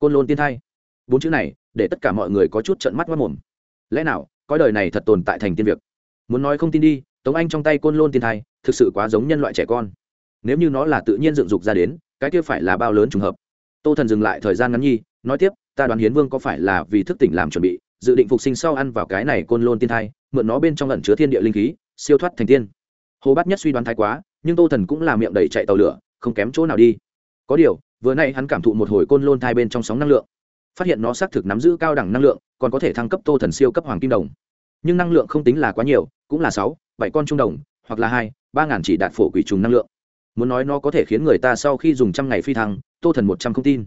côn lôn tiên thai. Bốn chữ này, để tất cả mọi người có chút trận mắt mất mồm. Lẽ nào coi đời này thật tồn tại thành tiên việc? Muốn nói không tin đi, tống anh trong tay côn lôn tiên thai, thực sự quá giống nhân loại trẻ con. Nếu như nó là tự nhiên dựng dục ra đến, cái kia phải là bao lớn trùng hợp. Tô thần dừng lại thời gian ngắn nhi, nói tiếp, ta đoán hiến vương có phải là vì thức tỉnh làm chuẩn bị, dự định phục sinh sau ăn vào cái này côn lôn tiên thai, mượn nó bên trong lẩn chứa thiên địa linh khí, siêu thoát thành tiên. Hồ bát nhất suy đoán thái quá, nhưng tô thần cũng là miệng đầy chạy tàu lửa, không kém chỗ nào đi. Có điều vừa nay hắn cảm thụ một hồi côn lôn thai bên trong sóng năng lượng. Phát hiện nó xác thực nắm giữ cao đẳng năng lượng, còn có thể thăng cấp tô thần siêu cấp hoàng kim đồng. Nhưng năng lượng không tính là quá nhiều, cũng là sáu, bảy con trung đồng, hoặc là hai, ba ngàn chỉ đạt phổ quỷ trùng năng lượng. Muốn nói nó có thể khiến người ta sau khi dùng trăm ngày phi thăng, tô thần một trăm không tin.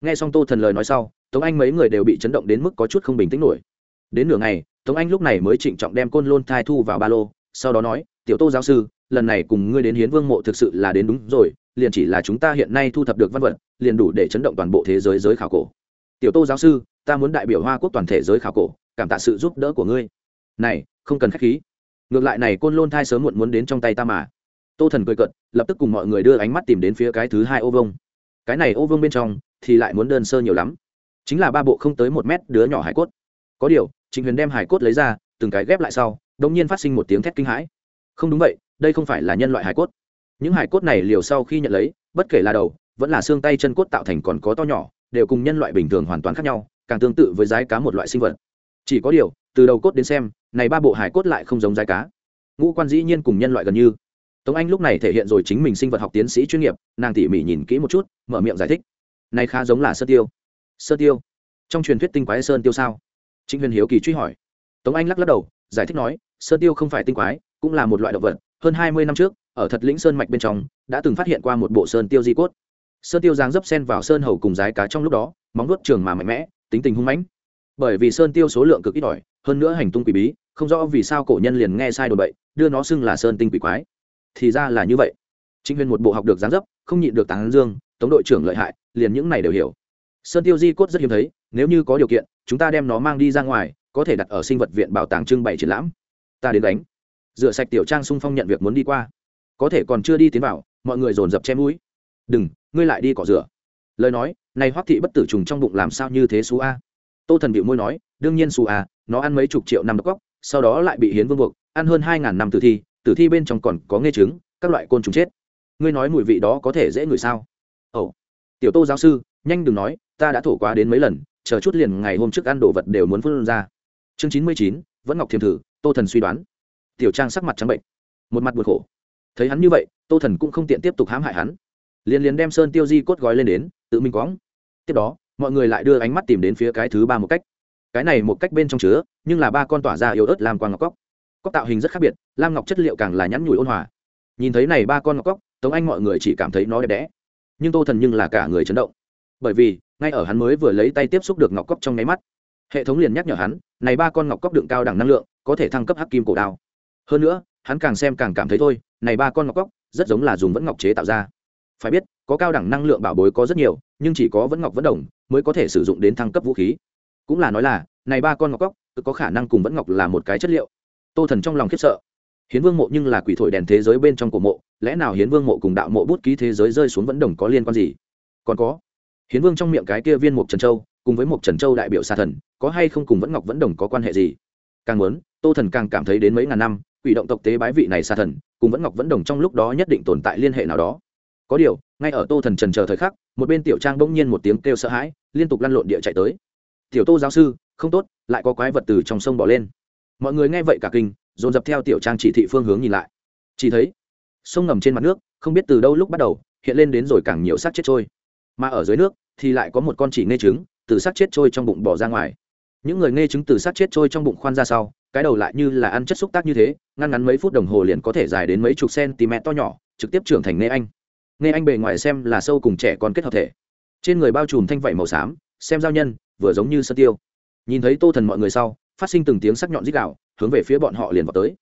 Nghe xong tô thần lời nói sau, tống anh mấy người đều bị chấn động đến mức có chút không bình tĩnh nổi. Đến nửa ngày, tống anh lúc này mới trịnh trọng đem côn lôn thai thu vào ba lô, sau đó nói, tiểu tô giáo sư, lần này cùng ngươi đến hiến vương mộ thực sự là đến đúng rồi liền chỉ là chúng ta hiện nay thu thập được văn vật, liền đủ để chấn động toàn bộ thế giới giới khảo cổ. Tiểu tô giáo sư, ta muốn đại biểu hoa quốc toàn thể giới khảo cổ, cảm tạ sự giúp đỡ của ngươi. Này, không cần k h á c h khí. Ngược lại này côn lôn thai sớm muộn muốn đến trong tay ta mà. Tô thần cười cận lập tức cùng mọi người đưa ánh mắt tìm đến phía cái thứ hai ô vông. Cái này ô vông bên trong thì lại muốn đơn sơ nhiều lắm. Chính là ba bộ không tới một mét đứa nhỏ hải cốt. Có điều, trịnh huyền đem hải cốt lấy ra, từng cái ghép lại sau đ ỗ n g nhiên phát sinh một tiếng thét kinh hãi. Không đúng vậy, đây không phải là nhân loại hải cốt những hải cốt này liều sau khi nhận lấy, bất kể là đầu, vẫn là xương tay chân cốt tạo thành còn có to nhỏ, đều cùng nhân loại bình thường hoàn toàn khác nhau, càng tương tự với rái cá một loại sinh vật. Chỉ có điều, từ đầu cốt đến xem, này ba bộ hải cốt lại không giống rái cá. Ngũ quan dĩ nhiên cùng nhân loại gần như. Tống anh lúc này thể hiện rồi chính mình sinh vật học tiến sĩ chuyên nghiệp, nàng tỉ mỉ nhìn kỹ một chút, mở miệng giải thích. Này khá giống là sơ tiêu. Sơ tiêu? Trong truyền thuyết tinh quái sơn tiêu sao? Trịnh huyền hiếu kỳ truy hỏi. Tống anh lắc lắc đầu, giải thích nói, sơ tiêu không phải tinh quái, cũng là một loại động vật hơn hai mươi năm trước, ở thật lĩnh sơn mạch bên trong, đã từng phát hiện qua một bộ sơn tiêu di cốt. Sơn tiêu giáng dấp sen vào sơn hầu cùng rái cá trong lúc đó, móng nuốt trường mà mạnh mẽ, tính tình hung mãnh. Bởi vì sơn tiêu số lượng cực ít ỏi, hơn nữa hành tung quỷ bí, không rõ vì sao cổ nhân liền nghe sai đồn bậy, đưa nó xưng là sơn tinh quỷ quái. Thì ra là như vậy. Chính huyền một bộ học được giáng dấp, không nhịn được tán dương, tống đội trưởng lợi hại, liền những này đều hiểu. Sơn tiêu di cốt rất hiếm thấy, nếu như có điều kiện, chúng ta đem nó mang đi ra ngoài, có thể đặt ở sinh vật viện bảo tàng trưng bày triển lãm. Ta đến đánh rửa sạch tiểu trang sung phong nhận việc muốn đi qua. Có thể còn chưa đi tiến vào, mọi người dồn dập che mũi. Đừng, ngươi lại đi cỏ rửa. Lời nói, này hoắc thị bất tử trùng trong bụng làm sao như thế xú a? Tô thần bịu môi nói, đương nhiên xú a, nó ăn mấy chục triệu năm độc góc sau đó lại bị hiến vương buộc, ăn hơn hai ngàn năm tử thi tử thi bên trong còn có nghe trứng, các loại côn trùng chết. Ngươi nói mùi vị đó có thể dễ ngửi sao? Ồ. Tiểu tô giáo sư, nhanh đừng nói, ta đã thổ quá đến mấy lần, chờ chút liền ngày hôm trước ăn đồ vật đều muốn phân ra. Chương chín mươi chín, vẫn ngọc thiềm thử, tô thần suy đoán tiểu trang sắc mặt trắng bệnh. Một mặt buồn khổ. Thấy hắn như vậy, tô thần cũng không tiện tiếp tục hãm hại hắn. Liền liền đem sơn tiêu di cốt gói lên đến, tự mình quõng. Tiếp đó, mọi người lại đưa ánh mắt tìm đến phía cái thứ ba một cách. Cái này một cách bên trong chứa, nhưng là ba con tỏa ra yếu ớt làm quang ngọc cóc cóc tạo hình rất khác biệt, lam ngọc chất liệu càng là nhắn nhủi ôn hòa. Nhìn thấy này ba con ngọc cóc tống anh mọi người chỉ cảm thấy nó đẹp đẽ. Nhưng tô thần nhưng là cả người chấn động. Bởi vì, ngay ở hắn mới vừa lấy tay tiếp xúc được ngọc cóc trong nháy mắt, hệ thống liền nhắc nhở hắn, này ba con ngọc cóc đựng cao đẳng năng lượng, có thể thăng cấp hắc kim cổ đao hơn nữa, hắn càng xem càng cảm thấy thôi, này ba con ngọc cóc, rất giống là dùng vẫn ngọc chế tạo ra. Phải biết, có cao đẳng năng lượng bảo bối có rất nhiều, nhưng chỉ có vẫn ngọc vẫn đồng mới có thể sử dụng đến thăng cấp vũ khí. Cũng là nói là, này ba con ngọc cóc có khả năng cùng vẫn ngọc là một cái chất liệu. Tô thần trong lòng khiếp sợ. Hiến vương mộ nhưng là quỷ thổi đèn thế giới bên trong cổ mộ, lẽ nào hiến vương mộ cùng đạo mộ bút ký thế giới rơi xuống vẫn đồng có liên quan gì? Còn có, hiến vương trong miệng cái kia viên mục trần châu, cùng với mục trần châu đại biểu xa thần, có hay không cùng vẫn ngọc vẫn đồng có quan hệ gì? Càng muốn, tô thần càng cảm thấy đến mấy ngàn năm quỷ động tộc tế bái vị này xa thần, cùng vẫn ngọc vẫn đồng trong lúc đó nhất định tồn tại liên hệ nào đó. Có điều, ngay ở tô thần trần chờ thời khắc, một bên tiểu trang bỗng nhiên một tiếng kêu sợ hãi, liên tục lăn lộn địa chạy tới. Tiểu tô giáo sư, không tốt, lại có quái vật từ trong sông bỏ lên. Mọi người nghe vậy cả kinh, dồn dập theo tiểu trang chỉ thị phương hướng nhìn lại. Chỉ thấy, sông ngầm trên mặt nước, không biết từ đâu lúc bắt đầu, hiện lên đến rồi càng nhiều xác chết trôi. Mà ở dưới nước, thì lại có một con chỉ nghe trứng, từ xác chết trôi trong bụng bỏ ra ngoài. Những người nghe trứng từ xác chết trôi trong bụng khoan ra sau cái đầu lại như là ăn chất xúc tác như thế, ngăn ngắn mấy phút đồng hồ liền có thể dài đến mấy chục cm to nhỏ, trực tiếp trưởng thành nê anh. Nê anh bề ngoài xem là sâu cùng trẻ con kết hợp thể. Trên người bao trùm thanh vảy màu xám, xem giao nhân, vừa giống như sơ tiêu. Nhìn thấy tô thần mọi người sau, phát sinh từng tiếng sắc nhọn dích gạo hướng về phía bọn họ liền vào tới.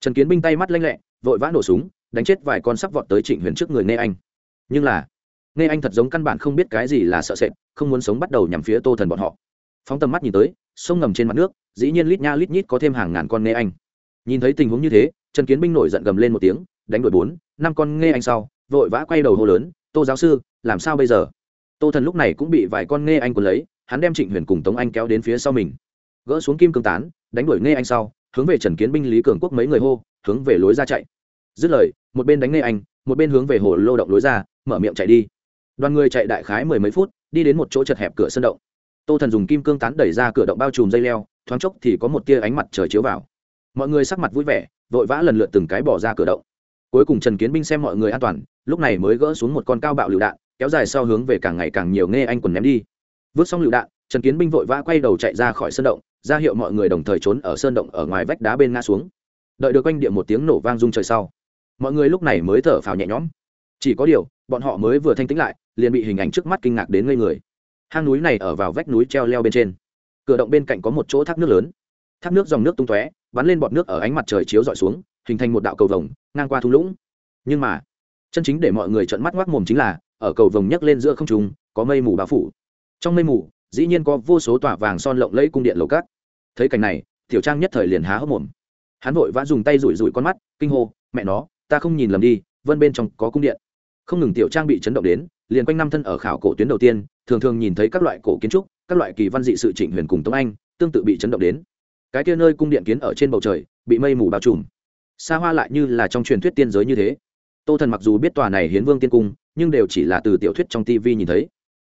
Trần kiến binh tay mắt lanh lẹ, vội vã nổ súng, đánh chết vài con sắc vọt tới trịnh huyền trước người nê anh. Nhưng là nê anh thật giống căn bản không biết cái gì là sợ sệt, không muốn sống bắt đầu nhằm phía tô thần bọn họ. Phóng tầm mắt nhìn tới sông ngầm trên mặt nước, dĩ nhiên lít nha lít nhít có thêm hàng ngàn con nghe anh. Nhìn thấy tình huống như thế, trần kiến binh nổi giận gầm lên một tiếng, đánh đuổi bốn, năm con nghe anh sau, vội vã quay đầu hô lớn, tô giáo sư, làm sao bây giờ? Tô thần lúc này cũng bị vài con nghe anh quân lấy, hắn đem trịnh huyền cùng tống anh kéo đến phía sau mình. Gỡ xuống kim cương tán, đánh đuổi nghe anh sau, hướng về trần kiến binh lý cường quốc mấy người hô, hướng về lối ra chạy. Dứt lời, một bên đánh nghe anh, một bên hướng về hồ lô động lối ra, mở miệng chạy đi. Đoàn người chạy đại khái mười mấy phút, đi đến một chỗ chật hẹp cửa sân động tô thần dùng kim cương tán đẩy ra cửa động bao trùm dây leo, thoáng chốc thì có một tia ánh mặt trời chiếu vào. Mọi người sắc mặt vui vẻ, vội vã lần lượt từng cái bỏ ra cửa động. Cuối cùng trần kiến binh xem mọi người an toàn, lúc này mới gỡ xuống một con cao bạo lựu đạn, kéo dài sau hướng về càng ngày càng nhiều nghe anh quần ném đi. Vứt xong lựu đạn, trần kiến binh vội vã quay đầu chạy ra khỏi sơn động, ra hiệu mọi người đồng thời trốn ở sơn động ở ngoài vách đá bên ngã xuống. Đợi được quanh địa một tiếng nổ vang rung trời sau, mọi người lúc này mới thở phào nhẹ nhõm. Chỉ có điều, bọn họ mới vừa thanh tĩnh lại, liền bị hình ảnh trước mắt kinh ngạc đến ngây người hang núi này ở vào vách núi treo leo bên trên. Cửa động bên cạnh có một chỗ thác nước lớn. Thác nước dòng nước tung tóe, bắn lên bọt nước ở ánh mặt trời chiếu dọi xuống, hình thành một đạo cầu vồng, ngang qua thung lũng. Nhưng mà, chân chính để mọi người trợn mắt ngoác mồm chính là, ở cầu vồng nhấc lên giữa không trung, có mây mù bao phủ. Trong mây mù, dĩ nhiên có vô số tỏa vàng son lộng lẫy cung điện lầu cát. Thấy cảnh này, tiểu trang nhất thời liền há hốc mồm. Hắn vội vã dùng tay rủi rủi con mắt, kinh hô, mẹ nó, ta không nhìn lầm đi, vân bên trong có cung điện. Không ngừng tiểu trang bị chấn động đến, liền quanh năm thân ở khảo cổ tuyến đầu tiên thường thường nhìn thấy các loại cổ kiến trúc, các loại kỳ văn dị sự trịnh huyền cùng tống anh, tương tự bị chấn động đến. Cái kia nơi cung điện kiến ở trên bầu trời, bị mây mù bao trùm. Xa hoa lại như là trong truyền thuyết tiên giới như thế. Tô thần mặc dù biết tòa này hiến vương tiên cung, nhưng đều chỉ là từ tiểu thuyết trong tv nhìn thấy.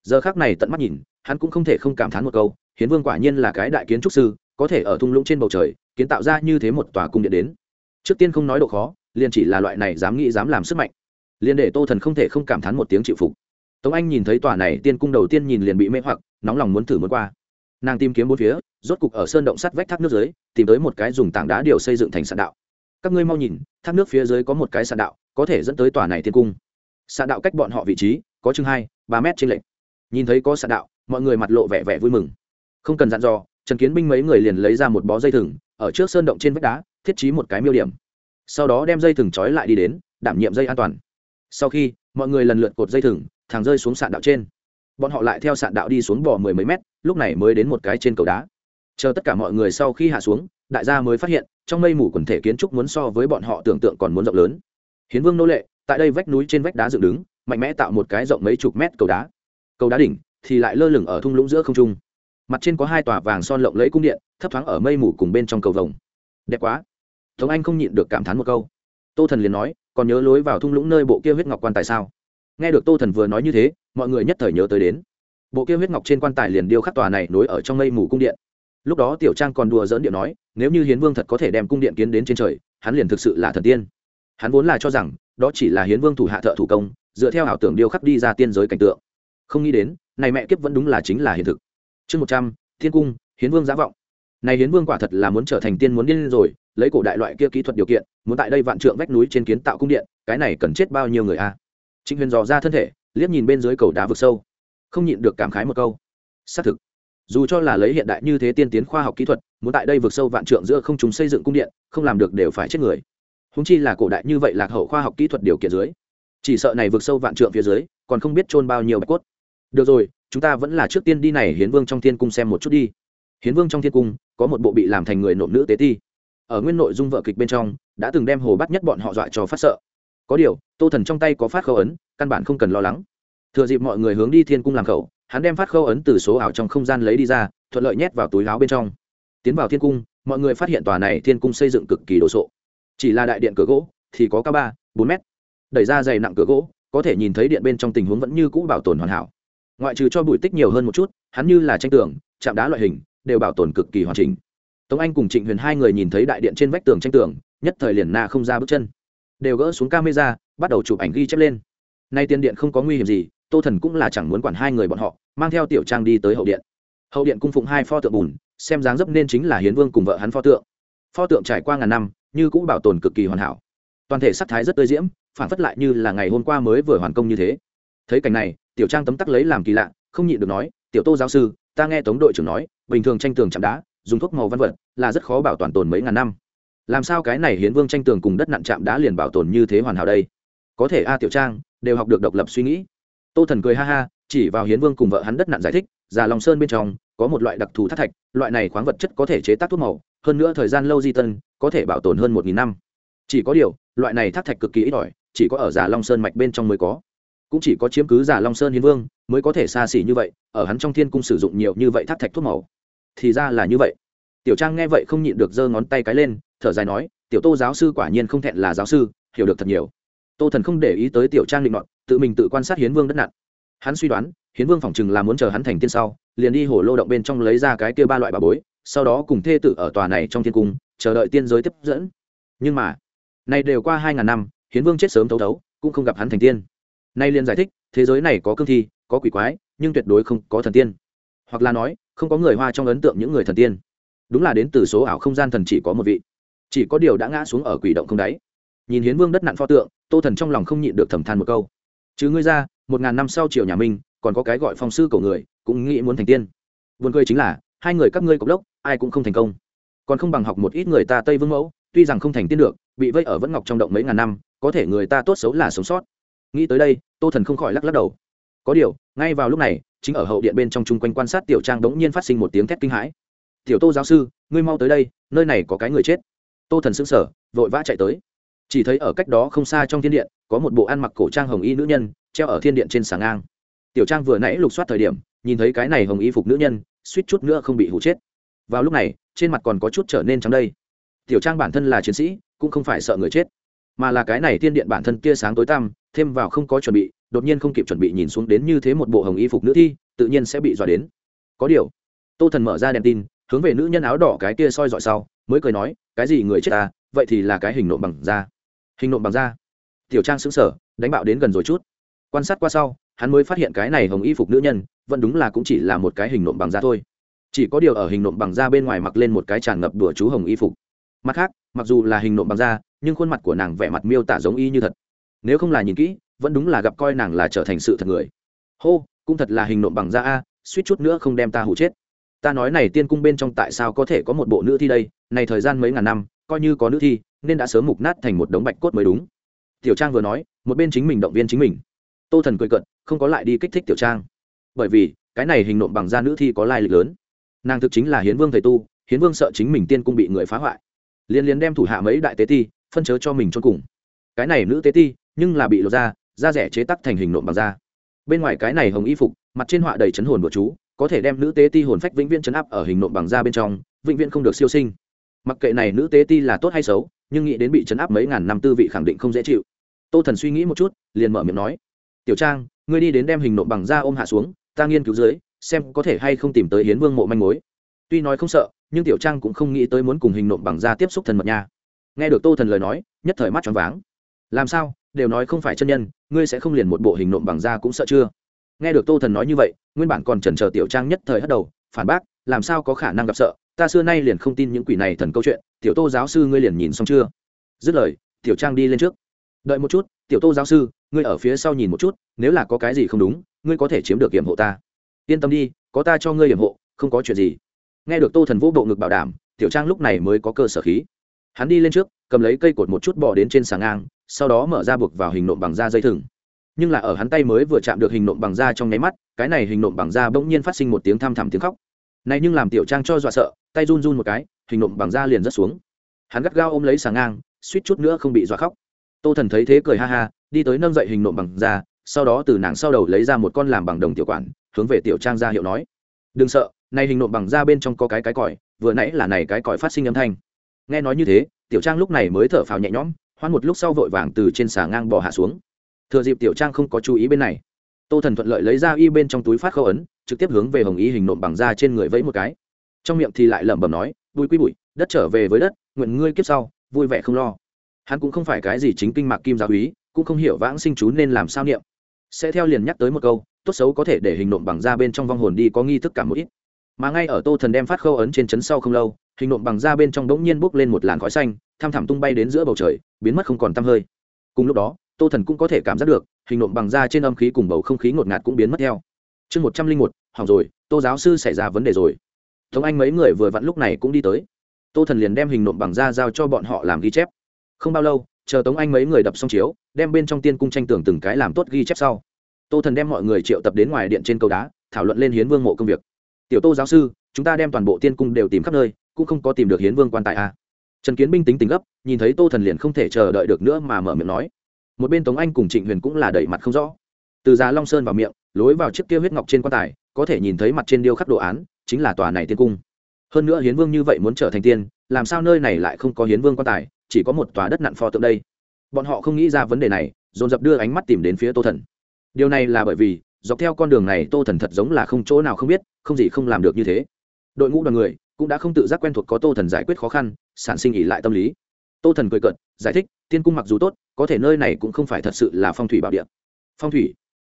Giờ khác này tận mắt nhìn, hắn cũng không thể không cảm thán một câu, hiến vương quả nhiên là cái đại kiến trúc sư, có thể ở thung lũng trên bầu trời, kiến tạo ra như thế một tòa cung điện đến. Trước tiên không nói độ khó, liền chỉ là loại này dám nghĩ dám làm sức mạnh. Liền để tô thần không thể không cảm thán một tiếng chịu phục tống anh nhìn thấy tòa này, tiên cung đầu tiên nhìn liền bị mê hoặc, nóng lòng muốn thử muốn qua. Nàng tìm kiếm bốn phía, rốt cục ở sơn động sắt vách thác nước dưới, tìm tới một cái dùng tảng đá điều xây dựng thành sạn đạo. Các ngươi mau nhìn, thác nước phía dưới có một cái sạn đạo, có thể dẫn tới tòa này tiên cung. Sạn đạo cách bọn họ vị trí, có chừng hai, ba mét trên lệch. Nhìn thấy có sạn đạo, mọi người mặt lộ vẻ vẻ vui mừng. Không cần dặn dò, trần kiến binh mấy người liền lấy ra một bó dây thừng, ở trước sơn động trên vách đá, thiết trí một cái miêu điểm. Sau đó đem dây thừng trói lại đi đến, đảm nhiệm dây an toàn. Sau khi, mọi người lần lượt cột dây thừng Thằng rơi xuống sạn đạo trên. Bọn họ lại theo sạn đạo đi xuống bò mười mấy mét, lúc này mới đến một cái trên cầu đá. Chờ tất cả mọi người sau khi hạ xuống, đại gia mới phát hiện, trong mây mù quần thể kiến trúc muốn so với bọn họ tưởng tượng còn muốn rộng lớn. Hiến vương nô lệ, tại đây vách núi trên vách đá dựng đứng, mạnh mẽ tạo một cái rộng mấy chục mét cầu đá. Cầu đá đỉnh thì lại lơ lửng ở thung lũng giữa không trung. Mặt trên có hai tòa vàng son lộng lẫy cung điện, thấp thoáng ở mây mù cùng bên trong cầu vồng. Đẹp quá. Tống anh không nhịn được cảm thán một câu. Tô thần liền nói, còn nhớ lối vào thung lũng nơi bộ kia huyết ngọc quan tại sao? Nghe được tô thần vừa nói như thế, mọi người nhất thời nhớ tới đến. Bộ kia huyết ngọc trên quan tài liền điêu khắc tòa này nối ở trong mây mù cung điện. Lúc đó tiểu trang còn đùa dỡn điện nói, nếu như hiến vương thật có thể đem cung điện kiến đến trên trời, hắn liền thực sự là thần tiên. Hắn vốn là cho rằng, đó chỉ là hiến vương thủ hạ thợ thủ công, dựa theo ảo tưởng điêu khắc đi ra tiên giới cảnh tượng. Không nghĩ đến, này mẹ kiếp vẫn đúng là chính là hiện thực. Chương một trăm, thiên cung, hiến vương giả vọng. Này hiến vương quả thật là muốn trở thành tiên muốn điên rồi, lấy cổ đại loại kia kỹ thuật điều kiện, muốn tại đây vạn trượng vách núi trên kiến tạo cung điện, cái này cần chết bao nhiêu người a? à? Trịnh huyền dò ra thân thể, liếc nhìn bên dưới cầu đá vực sâu. Không nhịn được cảm khái một câu. Xác thực, dù cho là lấy hiện đại như thế tiên tiến khoa học kỹ thuật, muốn tại đây vực sâu vạn trượng giữa không chúng xây dựng cung điện, không làm được đều phải chết người. Húng chi là cổ đại như vậy lạc hậu khoa học kỹ thuật điều kiện dưới, chỉ sợ này vực sâu vạn trượng phía dưới, còn không biết chôn bao nhiêu bạch cốt. Được rồi, chúng ta vẫn là trước tiên đi này hiến vương trong thiên cung xem một chút đi. Hiến vương trong thiên cung, có một bộ bị làm thành người nộm nữ tế ti. Ở nguyên nội dung vợ kịch bên trong, đã từng đem hồ bắt nhất bọn họ dọa cho phát sợ có điều, tô thần trong tay có phát khâu ấn, căn bản không cần lo lắng. Thừa dịp mọi người hướng đi thiên cung làm khẩu, hắn đem phát khâu ấn từ số ảo trong không gian lấy đi ra, thuận lợi nhét vào túi áo bên trong. Tiến vào thiên cung, mọi người phát hiện tòa này thiên cung xây dựng cực kỳ đồ sộ. Chỉ là đại điện cửa gỗ, thì có cao ba, bốn mét. Đẩy ra dày nặng cửa gỗ, có thể nhìn thấy điện bên trong tình huống vẫn như cũ bảo tồn hoàn hảo. Ngoại trừ cho bụi tích nhiều hơn một chút, hắn như là tranh tường, chạm đá loại hình, đều bảo tồn cực kỳ hoàn chỉnh. Tống anh cùng trịnh huyền hai người nhìn thấy đại điện trên vách tường tranh tường, nhất thời liền na không ra bước chân đều gỡ xuống camera, bắt đầu chụp ảnh ghi chép lên. Nay tiên điện không có nguy hiểm gì, tô thần cũng là chẳng muốn quản hai người bọn họ, mang theo tiểu trang đi tới hậu điện. Hậu điện cung phụng hai pho tượng bùn, xem dáng dấp nên chính là hiến vương cùng vợ hắn pho tượng. Pho tượng trải qua ngàn năm, như cũng bảo tồn cực kỳ hoàn hảo. Toàn thể sắc thái rất tươi diễm, phản phất lại như là ngày hôm qua mới vừa hoàn công như thế. Thấy cảnh này, tiểu trang tấm tắc lấy làm kỳ lạ, không nhịn được nói, tiểu tô giáo sư, ta nghe tống đội trưởng nói, bình thường tranh tường chạm đá, dùng thuốc màu văn vật, là rất khó bảo toàn tồn mấy ngàn năm làm sao cái này hiến vương tranh tường cùng đất nặn chạm đã liền bảo tồn như thế hoàn hảo đây? Có thể a tiểu trang đều học được độc lập suy nghĩ. Tô thần cười ha ha, chỉ vào hiến vương cùng vợ hắn đất nặn giải thích, già lòng sơn bên trong có một loại đặc thù thác thạch, loại này khoáng vật chất có thể chế tác thuốc màu, hơn nữa thời gian lâu di tân, có thể bảo tồn hơn một nghìn năm. Chỉ có điều, loại này thác thạch cực kỳ ít ỏi, chỉ có ở già long sơn mạch bên trong mới có. Cũng chỉ có chiếm cứ giả long sơn hiến vương mới có thể xa xỉ như vậy, ở hắn trong thiên cung sử dụng nhiều như vậy thác thạch thuốc màu. Thì ra là như vậy tiểu trang nghe vậy không nhịn được giơ ngón tay cái lên, thở dài nói, tiểu tô giáo sư quả nhiên không thẹn là giáo sư, hiểu được thật nhiều. Tô thần không để ý tới tiểu trang định luận tự mình tự quan sát hiến vương đất nặn hắn suy đoán, hiến vương phỏng chừng là muốn chờ hắn thành tiên sau, liền đi hồ lô động bên trong lấy ra cái kia ba loại bà bối, sau đó cùng thê tử ở tòa này trong thiên cung, chờ đợi tiên giới tiếp dẫn. Nhưng mà này đều qua hai ngàn năm, hiến vương chết sớm thấu thấu, cũng không gặp hắn thành tiên. Nay liền giải thích, thế giới này có cương thi, có quỷ quái, nhưng tuyệt đối không có thần tiên. Hoặc là nói, không có người hoa trong ấn tượng những người thần tiên đúng là đến từ số ảo không gian thần chỉ có một vị. Chỉ có điều đã ngã xuống ở quỷ động không đáy. Nhìn hiến vương đất nặn pho tượng, tô thần trong lòng không nhịn được thầm than một câu. Chứ ngươi ra, một ngàn năm sau triều nhà minh còn có cái gọi phong sư cầu người, cũng nghĩ muốn thành tiên. Vườn cười chính là, hai người các ngươi cộng đốc, ai cũng không thành công. Còn không bằng học một ít người ta tây vương mẫu, tuy rằng không thành tiên được, bị vây ở vẫn ngọc trong động mấy ngàn năm, có thể người ta tốt xấu là sống sót. Nghĩ tới đây, tô thần không khỏi lắc lắc đầu. Có điều, ngay vào lúc này, chính ở hậu điện bên trong chung quanh quan sát tiểu trang đống nhiên phát sinh một tiếng thét kinh hãi tiểu tô giáo sư, ngươi mau tới đây, nơi này có cái người chết. Tô thần xứng sở vội vã chạy tới. Chỉ thấy ở cách đó không xa trong thiên điện, có một bộ ăn mặc cổ trang hồng y nữ nhân, treo ở thiên điện trên sàng ngang. Tiểu trang vừa nãy lục soát thời điểm, nhìn thấy cái này hồng y phục nữ nhân, suýt chút nữa không bị hụ chết. Vào lúc này, trên mặt còn có chút trở nên trắng đây. Tiểu trang bản thân là chiến sĩ, cũng không phải sợ người chết, mà là cái này thiên điện bản thân kia sáng tối tăm, thêm vào không có chuẩn bị, đột nhiên không kịp chuẩn bị nhìn xuống đến như thế một bộ hồng y phục nữ thi, tự nhiên sẽ bị dọa đến. Có điều, tô thần mở ra đèn tin hướng về nữ nhân áo đỏ cái kia soi dọi sau, mới cười nói, cái gì người chết ta, vậy thì là cái hình nộm bằng da. Hình nộm bằng da. Tiểu trang xứng sở đánh bạo đến gần rồi chút. Quan sát qua sau, hắn mới phát hiện cái này hồng y phục nữ nhân, vẫn đúng là cũng chỉ là một cái hình nộm bằng da thôi. Chỉ có điều ở hình nộm bằng da bên ngoài mặc lên một cái tràn ngập đùa chú hồng y phục. Mặt khác, mặc dù là hình nộm bằng da, nhưng khuôn mặt của nàng vẻ mặt miêu tả giống y như thật. Nếu không là nhìn kỹ, vẫn đúng là gặp coi nàng là trở thành sự thật người. Hô, cũng thật là hình nộm bằng da a, suýt chút nữa không đem ta hụ chết ta nói này tiên cung bên trong tại sao có thể có một bộ nữ thi đây? Này thời gian mấy ngàn năm, coi như có nữ thi, nên đã sớm mục nát thành một đống bạch cốt mới đúng. Tiểu trang vừa nói, một bên chính mình động viên chính mình. Tô thần cười cận không có lại đi kích thích tiểu trang. Bởi vì, cái này hình nộm bằng da nữ thi có lai lịch lớn. Nàng thực chính là hiến vương thầy tu, hiến vương sợ chính mình tiên cung bị người phá hoại. Liên liên đem thủ hạ mấy đại tế ti, phân chớ cho mình cho cùng. Cái này nữ tế ti, nhưng là bị lột ra da rẻ chế tắc thành hình nộm bằng da. Bên ngoài cái này hồng y phục, mặt trên họa đầy chấn hồn của chú có thể đem nữ tế ti hồn phách vĩnh viễn chấn áp ở hình nộm bằng da bên trong, vĩnh viễn không được siêu sinh. Mặc kệ này nữ tế ti là tốt hay xấu, nhưng nghĩ đến bị chấn áp mấy ngàn năm tư vị khẳng định không dễ chịu. Tô thần suy nghĩ một chút, liền mở miệng nói, tiểu trang, ngươi đi đến đem hình nộm bằng da ôm hạ xuống, ta nghiên cứu dưới, xem có thể hay không tìm tới hiến vương mộ manh mối. Tuy nói không sợ, nhưng tiểu trang cũng không nghĩ tới muốn cùng hình nộm bằng da tiếp xúc thân mật nha. Nghe được tô thần lời nói, nhất thời mắt choáng váng. Làm sao? Đều nói không phải chân nhân, ngươi sẽ không liền một bộ hình nộm bằng da cũng sợ chưa? Nghe được tô thần nói như vậy, nguyên bản còn chần chờ tiểu trang nhất thời hất đầu, phản bác, làm sao có khả năng gặp sợ? Ta xưa nay liền không tin những quỷ này thần câu chuyện, tiểu tô giáo sư ngươi liền nhìn xong chưa? Dứt lời, tiểu trang đi lên trước. Đợi một chút, tiểu tô giáo sư, ngươi ở phía sau nhìn một chút, nếu là có cái gì không đúng, ngươi có thể chiếm được hiểm hộ ta. Yên tâm đi, có ta cho ngươi hiểm hộ, không có chuyện gì. Nghe được tô thần vũ bộ ngực bảo đảm, tiểu trang lúc này mới có cơ sở khí. Hắn đi lên trước, cầm lấy cây cột một chút bỏ đến trên sàng ngang, sau đó mở ra buộc vào hình nộm bằng da dây thừng nhưng là ở hắn tay mới vừa chạm được hình nộm bằng da trong nháy mắt, cái này hình nộm bằng da bỗng nhiên phát sinh một tiếng thăm thẳm tiếng khóc. Này nhưng làm tiểu trang cho dọa sợ, tay run run một cái, hình nộm bằng da liền rớt xuống. Hắn gắt gao ôm lấy sàng ngang, suýt chút nữa không bị dọa khóc. Tô thần thấy thế cười ha ha, đi tới nâng dậy hình nộm bằng da, sau đó từ nàng sau đầu lấy ra một con làm bằng đồng tiểu quản, hướng về tiểu trang ra hiệu nói. Đừng sợ, này hình nộm bằng da bên trong có cái cái còi, vừa nãy là này cái còi phát sinh âm thanh. Nghe nói như thế, tiểu trang lúc này mới thở phào nhẹ nhõm, hoan một lúc sau vội vàng từ trên xà ngang bỏ hạ xuống thừa dịp tiểu trang không có chú ý bên này, tô thần thuận lợi lấy ra y bên trong túi phát khâu ấn, trực tiếp hướng về hồng y hình nộm bằng da trên người vẫy một cái. Trong miệng thì lại lẩm bẩm nói, bùi quy bụi đất trở về với đất, nguyện ngươi kiếp sau, vui vẻ không lo. Hắn cũng không phải cái gì chính kinh mạc kim giáo úy, cũng không hiểu vãng sinh chú nên làm sao niệm. Sẽ theo liền nhắc tới một câu, tốt xấu có thể để hình nộm bằng da bên trong vong hồn đi có nghi thức cả một ít. Mà ngay ở tô thần đem phát khâu ấn trên chấn sau không lâu, hình nộm bằng da bên trong đống nhiên bốc lên một làn khói xanh, tham thảm tung bay đến giữa bầu trời, biến mất không còn tăm hơi. Cùng lúc đó tô thần cũng có thể cảm giác được, hình nộm bằng da trên âm khí cùng bầu không khí ngột ngạt cũng biến mất theo. Chương một trăm linh một, hỏng rồi, tô giáo sư xảy ra vấn đề rồi. Tống anh mấy người vừa vặn lúc này cũng đi tới. Tô thần liền đem hình nộm bằng da giao cho bọn họ làm ghi chép. Không bao lâu, chờ tống anh mấy người đập xong chiếu, đem bên trong tiên cung tranh tưởng từng cái làm tốt ghi chép sau. Tô thần đem mọi người triệu tập đến ngoài điện trên cầu đá, thảo luận lên hiến vương mộ công việc. Tiểu tô giáo sư, chúng ta đem toàn bộ tiên cung đều tìm khắp nơi, cũng không có tìm được hiến vương quan tài a à. trần kiến binh tính tính gấp, nhìn thấy tô thần liền không thể chờ đợi được nữa mà mở miệng nói một bên tống anh cùng trịnh huyền cũng là đẩy mặt không rõ từ già long sơn vào miệng lối vào chiếc kia huyết ngọc trên quan tài có thể nhìn thấy mặt trên điêu khắc đồ án chính là tòa này tiên cung hơn nữa hiến vương như vậy muốn trở thành tiên làm sao nơi này lại không có hiến vương quan tài chỉ có một tòa đất nặn pho tượng đây bọn họ không nghĩ ra vấn đề này dồn dập đưa ánh mắt tìm đến phía tô thần điều này là bởi vì dọc theo con đường này tô thần thật giống là không chỗ nào không biết không gì không làm được như thế đội ngũ đoàn người cũng đã không tự giác quen thuộc có tô thần giải quyết khó khăn sản sinh ỉ lại tâm lý tô thần cười cợt giải thích tiên cung mặc dù tốt có thể nơi này cũng không phải thật sự là phong thủy bảo địa. Phong thủy?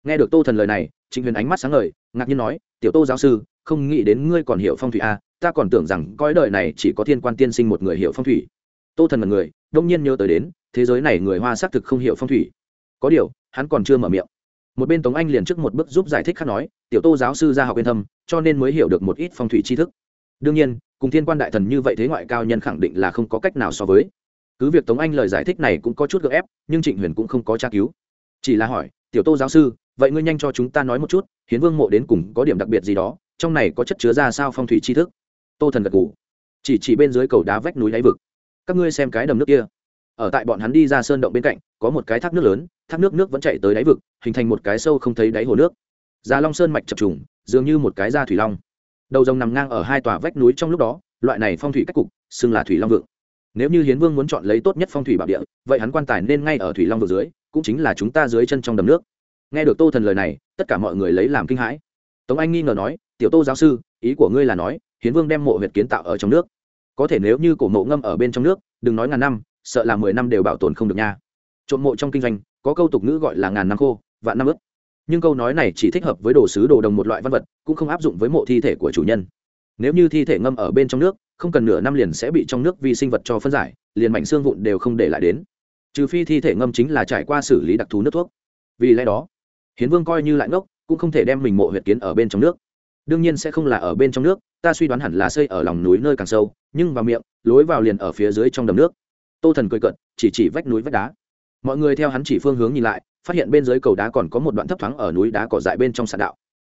Nghe được tô thần lời này trịnh huyền ánh mắt sáng ngời ngạc nhiên nói tiểu tô giáo sư không nghĩ đến ngươi còn hiểu phong thủy à, ta còn tưởng rằng cõi đời này chỉ có thiên quan tiên sinh một người hiểu phong thủy. Tô thần mật người đông nhiên nhớ tới đến thế giới này người hoa xác thực không hiểu phong thủy. Có điều hắn còn chưa mở miệng. Một bên tống anh liền trước một bước giúp giải thích khác nói tiểu tô giáo sư ra học yên thâm cho nên mới hiểu được một ít phong thủy tri thức. Đương nhiên cùng thiên quan đại thần như vậy thế ngoại cao nhân khẳng định là không có cách nào so với cứ việc tống anh lời giải thích này cũng có chút gợ ép, nhưng trịnh huyền cũng không có tra cứu. Chỉ là hỏi, tiểu tô giáo sư, vậy ngươi nhanh cho chúng ta nói một chút, hiến vương mộ đến cùng có điểm đặc biệt gì đó, trong này có chất chứa ra sao phong thủy tri thức? Tô thần gật ngủ chỉ chỉ bên dưới cầu đá vách núi đáy vực. Các ngươi xem cái đầm nước kia. Ở tại bọn hắn đi ra sơn động bên cạnh, có một cái thác nước lớn, thác nước nước vẫn chạy tới đáy vực, hình thành một cái sâu không thấy đáy hồ nước. Da long sơn mạch chập trùng, dường như một cái da thủy long. Đầu rồng nằm ngang ở hai tòa vách núi trong lúc đó, loại này phong thủy cách cục, xưng là thủy long vượng nếu như hiến vương muốn chọn lấy tốt nhất phong thủy bảo địa, vậy hắn quan tài nên ngay ở thủy long vực dưới, cũng chính là chúng ta dưới chân trong đầm nước. Nghe được tô thần lời này, tất cả mọi người lấy làm kinh hãi. Tống anh nghi ngờ nói, tiểu tô giáo sư, ý của ngươi là nói, hiến vương đem mộ huyệt kiến tạo ở trong nước. Có thể nếu như cổ mộ ngâm ở bên trong nước, đừng nói ngàn năm, sợ là mười năm đều bảo tồn không được nha. Trộm mộ trong kinh doanh, có câu tục ngữ gọi là ngàn năm khô, vạn năm ướt. Nhưng câu nói này chỉ thích hợp với đồ sứ đồ đồng một loại văn vật, cũng không áp dụng với mộ thi thể của chủ nhân nếu như thi thể ngâm ở bên trong nước, không cần nửa năm liền sẽ bị trong nước vi sinh vật cho phân giải, liền mảnh xương vụn đều không để lại đến. Trừ phi thi thể ngâm chính là trải qua xử lý đặc thù nước thuốc. Vì lẽ đó, hiến vương coi như lại ngốc, cũng không thể đem mình mộ huyệt kiến ở bên trong nước. Đương nhiên sẽ không là ở bên trong nước, ta suy đoán hẳn là xây ở lòng núi nơi càng sâu, nhưng vào miệng, lối vào liền ở phía dưới trong đầm nước. Tô thần cười cận chỉ chỉ vách núi vách đá. Mọi người theo hắn chỉ phương hướng nhìn lại, phát hiện bên dưới cầu đá còn có một đoạn thấp thoáng ở núi đá cỏ dại bên trong sạn đạo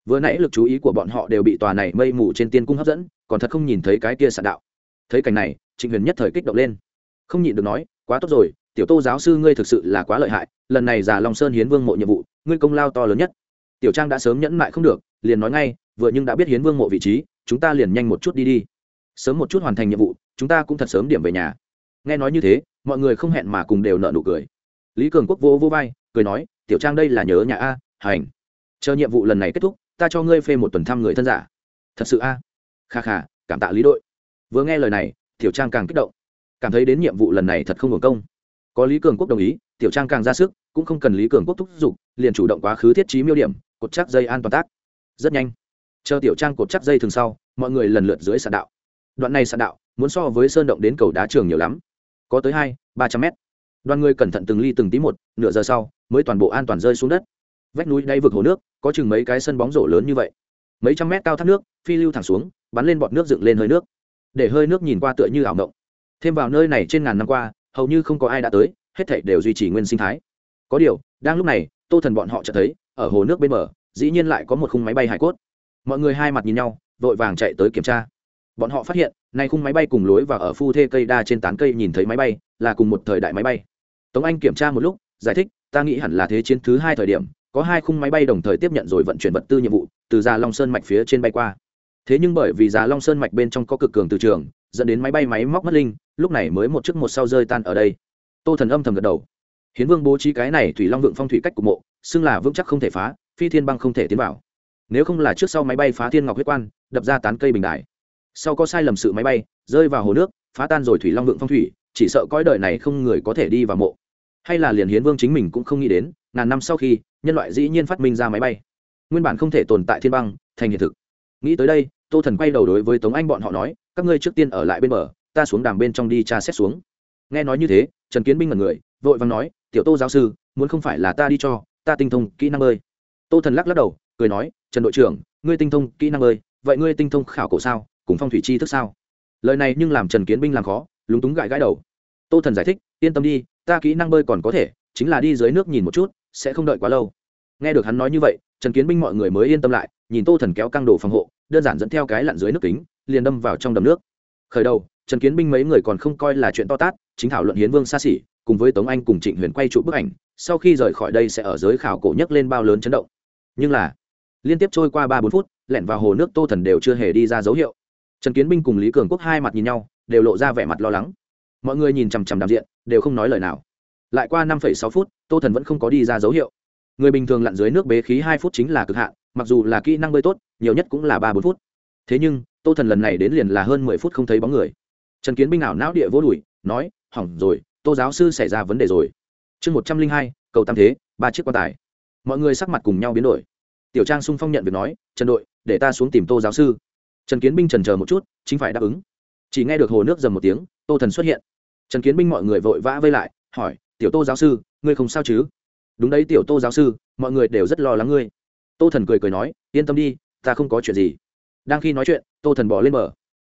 vừa nãy lực chú ý của bọn họ đều bị tòa này mây mù trên tiên cung hấp dẫn, còn thật không nhìn thấy cái kia sạn đạo. Thấy cảnh này, trịnh huyền nhất thời kích động lên. Không nhịn được nói, quá tốt rồi, tiểu tô giáo sư ngươi thực sự là quá lợi hại, lần này già long sơn hiến vương mộ nhiệm vụ, ngươi công lao to lớn nhất. Tiểu trang đã sớm nhẫn mại không được, liền nói ngay, vừa nhưng đã biết hiến vương mộ vị trí, chúng ta liền nhanh một chút đi đi. Sớm một chút hoàn thành nhiệm vụ, chúng ta cũng thật sớm điểm về nhà. Nghe nói như thế, mọi người không hẹn mà cùng đều nợ nụ cười. Lý cường quốc vô vô vai, cười nói, tiểu trang đây là nhớ nhà a, hành. Chờ nhiệm vụ lần này kết thúc ta cho ngươi phê một tuần thăm người thân giả. Thật sự a? À? kha kha, cảm tạ lý đội. Vừa nghe lời này, tiểu trang càng kích động. Cảm thấy đến nhiệm vụ lần này thật không hưởng công. Có lý cường quốc đồng ý, tiểu trang càng ra sức, cũng không cần lý cường quốc thúc giục, liền chủ động quá khứ thiết trí miêu điểm, cột chắc dây an toàn tác. Rất nhanh. Chờ tiểu trang cột chắc dây thường sau, mọi người lần lượt dưới sạn đạo. Đoạn này sạn đạo, muốn so với sơn động đến cầu đá trường nhiều lắm. Có tới hai, ba trăm mét. Đoàn người cẩn thận từng ly từng tí một, nửa giờ sau, mới toàn bộ an toàn rơi xuống đất vách núi đáy vực hồ nước, có chừng mấy cái sân bóng rổ lớn như vậy. Mấy trăm mét cao thác nước, phi lưu thẳng xuống, bắn lên bọt nước dựng lên hơi nước. Để hơi nước nhìn qua tựa như ảo ngộng thêm vào nơi này trên ngàn năm qua, hầu như không có ai đã tới, hết thảy đều duy trì nguyên sinh thái. Có điều, đang lúc này, tô thần bọn họ chợt thấy, ở hồ nước bên bờ, dĩ nhiên lại có một khung máy bay hải cốt. Mọi người hai mặt nhìn nhau, vội vàng chạy tới kiểm tra. Bọn họ phát hiện, nay khung máy bay cùng lối và ở phu thê cây đa trên tán cây nhìn thấy máy bay, là cùng một thời đại máy bay. Tống anh kiểm tra một lúc, giải thích, ta nghĩ hẳn là thế chiến thứ hai thời điểm có hai khung máy bay đồng thời tiếp nhận rồi vận chuyển vật tư nhiệm vụ từ già long sơn mạch phía trên bay qua. Thế nhưng bởi vì già long sơn mạch bên trong có cực cường từ trường, dẫn đến máy bay máy móc mất linh, lúc này mới một chiếc một sau rơi tan ở đây. Tô thần âm thầm gật đầu. Hiến vương bố trí cái này thủy long vượng phong thủy cách của mộ, xưng là vững chắc không thể phá, phi thiên băng không thể tiến vào. Nếu không là trước sau máy bay phá thiên ngọc huyết quan, đập ra tán cây bình đại sau có sai lầm sự máy bay, rơi vào hồ nước, phá tan rồi thủy long vượng phong thủy, chỉ sợ cõi đời này không người có thể đi vào mộ. Hay là liền hiến vương chính mình cũng không nghĩ đến, ngàn năm sau khi nhân loại dĩ nhiên phát minh ra máy bay. Nguyên bản không thể tồn tại thiên băng, thành hiện thực. Nghĩ tới đây, tô thần quay đầu đối với tống anh bọn họ nói, các ngươi trước tiên ở lại bên bờ, ta xuống đàm bên trong đi tra xét xuống. Nghe nói như thế, trần kiến binh là người, vội vàng nói, tiểu tô giáo sư, muốn không phải là ta đi cho, ta tinh thông kỹ năng bơi. Tô thần lắc lắc đầu, cười nói, trần đội trưởng, ngươi tinh thông kỹ năng bơi, vậy ngươi tinh thông khảo cổ sao, cùng phong thủy chi thức sao? Lời này nhưng làm trần kiến binh làm khó, lúng túng gãi gãi đầu. Tô thần giải thích, yên tâm đi, ta kỹ năng bơi còn có thể, chính là đi dưới nước nhìn một chút sẽ không đợi quá lâu. Nghe được hắn nói như vậy, trần kiến binh mọi người mới yên tâm lại, nhìn tô thần kéo căng đồ phòng hộ, đơn giản dẫn theo cái lặn dưới nước kính, liền đâm vào trong đầm nước. Khởi đầu, trần kiến binh mấy người còn không coi là chuyện to tát, chính thảo luận hiến vương xa xỉ, cùng với tống anh cùng trịnh huyền quay chụp bức ảnh, sau khi rời khỏi đây sẽ ở giới khảo cổ nhấc lên bao lớn chấn động. Nhưng là, liên tiếp trôi qua ba bốn phút, lẻn vào hồ nước tô thần đều chưa hề đi ra dấu hiệu. Trần kiến binh cùng lý cường quốc hai mặt nhìn nhau, đều lộ ra vẻ mặt lo lắng. Mọi người nhìn chằm chằm đàm diện, đều không nói lời nào lại qua năm sáu phút, tô thần vẫn không có đi ra dấu hiệu. Người bình thường lặn dưới nước bế khí hai phút chính là cực hạn, mặc dù là kỹ năng bơi tốt, nhiều nhất cũng là ba bốn phút. Thế nhưng, tô thần lần này đến liền là hơn mười phút không thấy bóng người. Trần kiến binh ảo não địa vô đùi, nói, hỏng rồi, tô giáo sư xảy ra vấn đề rồi. Chương một trăm linh hai, cầu tam thế, ba chiếc quan tài. Mọi người sắc mặt cùng nhau biến đổi. Tiểu trang sung phong nhận việc nói, trần đội, để ta xuống tìm tô giáo sư. Trần kiến binh trần chờ một chút, chính phải đáp ứng. Chỉ nghe được hồ nước dầm một tiếng, tô thần xuất hiện. Trần kiến binh mọi người vội vã vây lại, hỏi tiểu tô giáo sư, ngươi không sao chứ? Đúng đấy tiểu tô giáo sư, mọi người đều rất lo lắng ngươi. Tô thần cười cười nói, yên tâm đi, ta không có chuyện gì. Đang khi nói chuyện, tô thần bỏ lên bờ.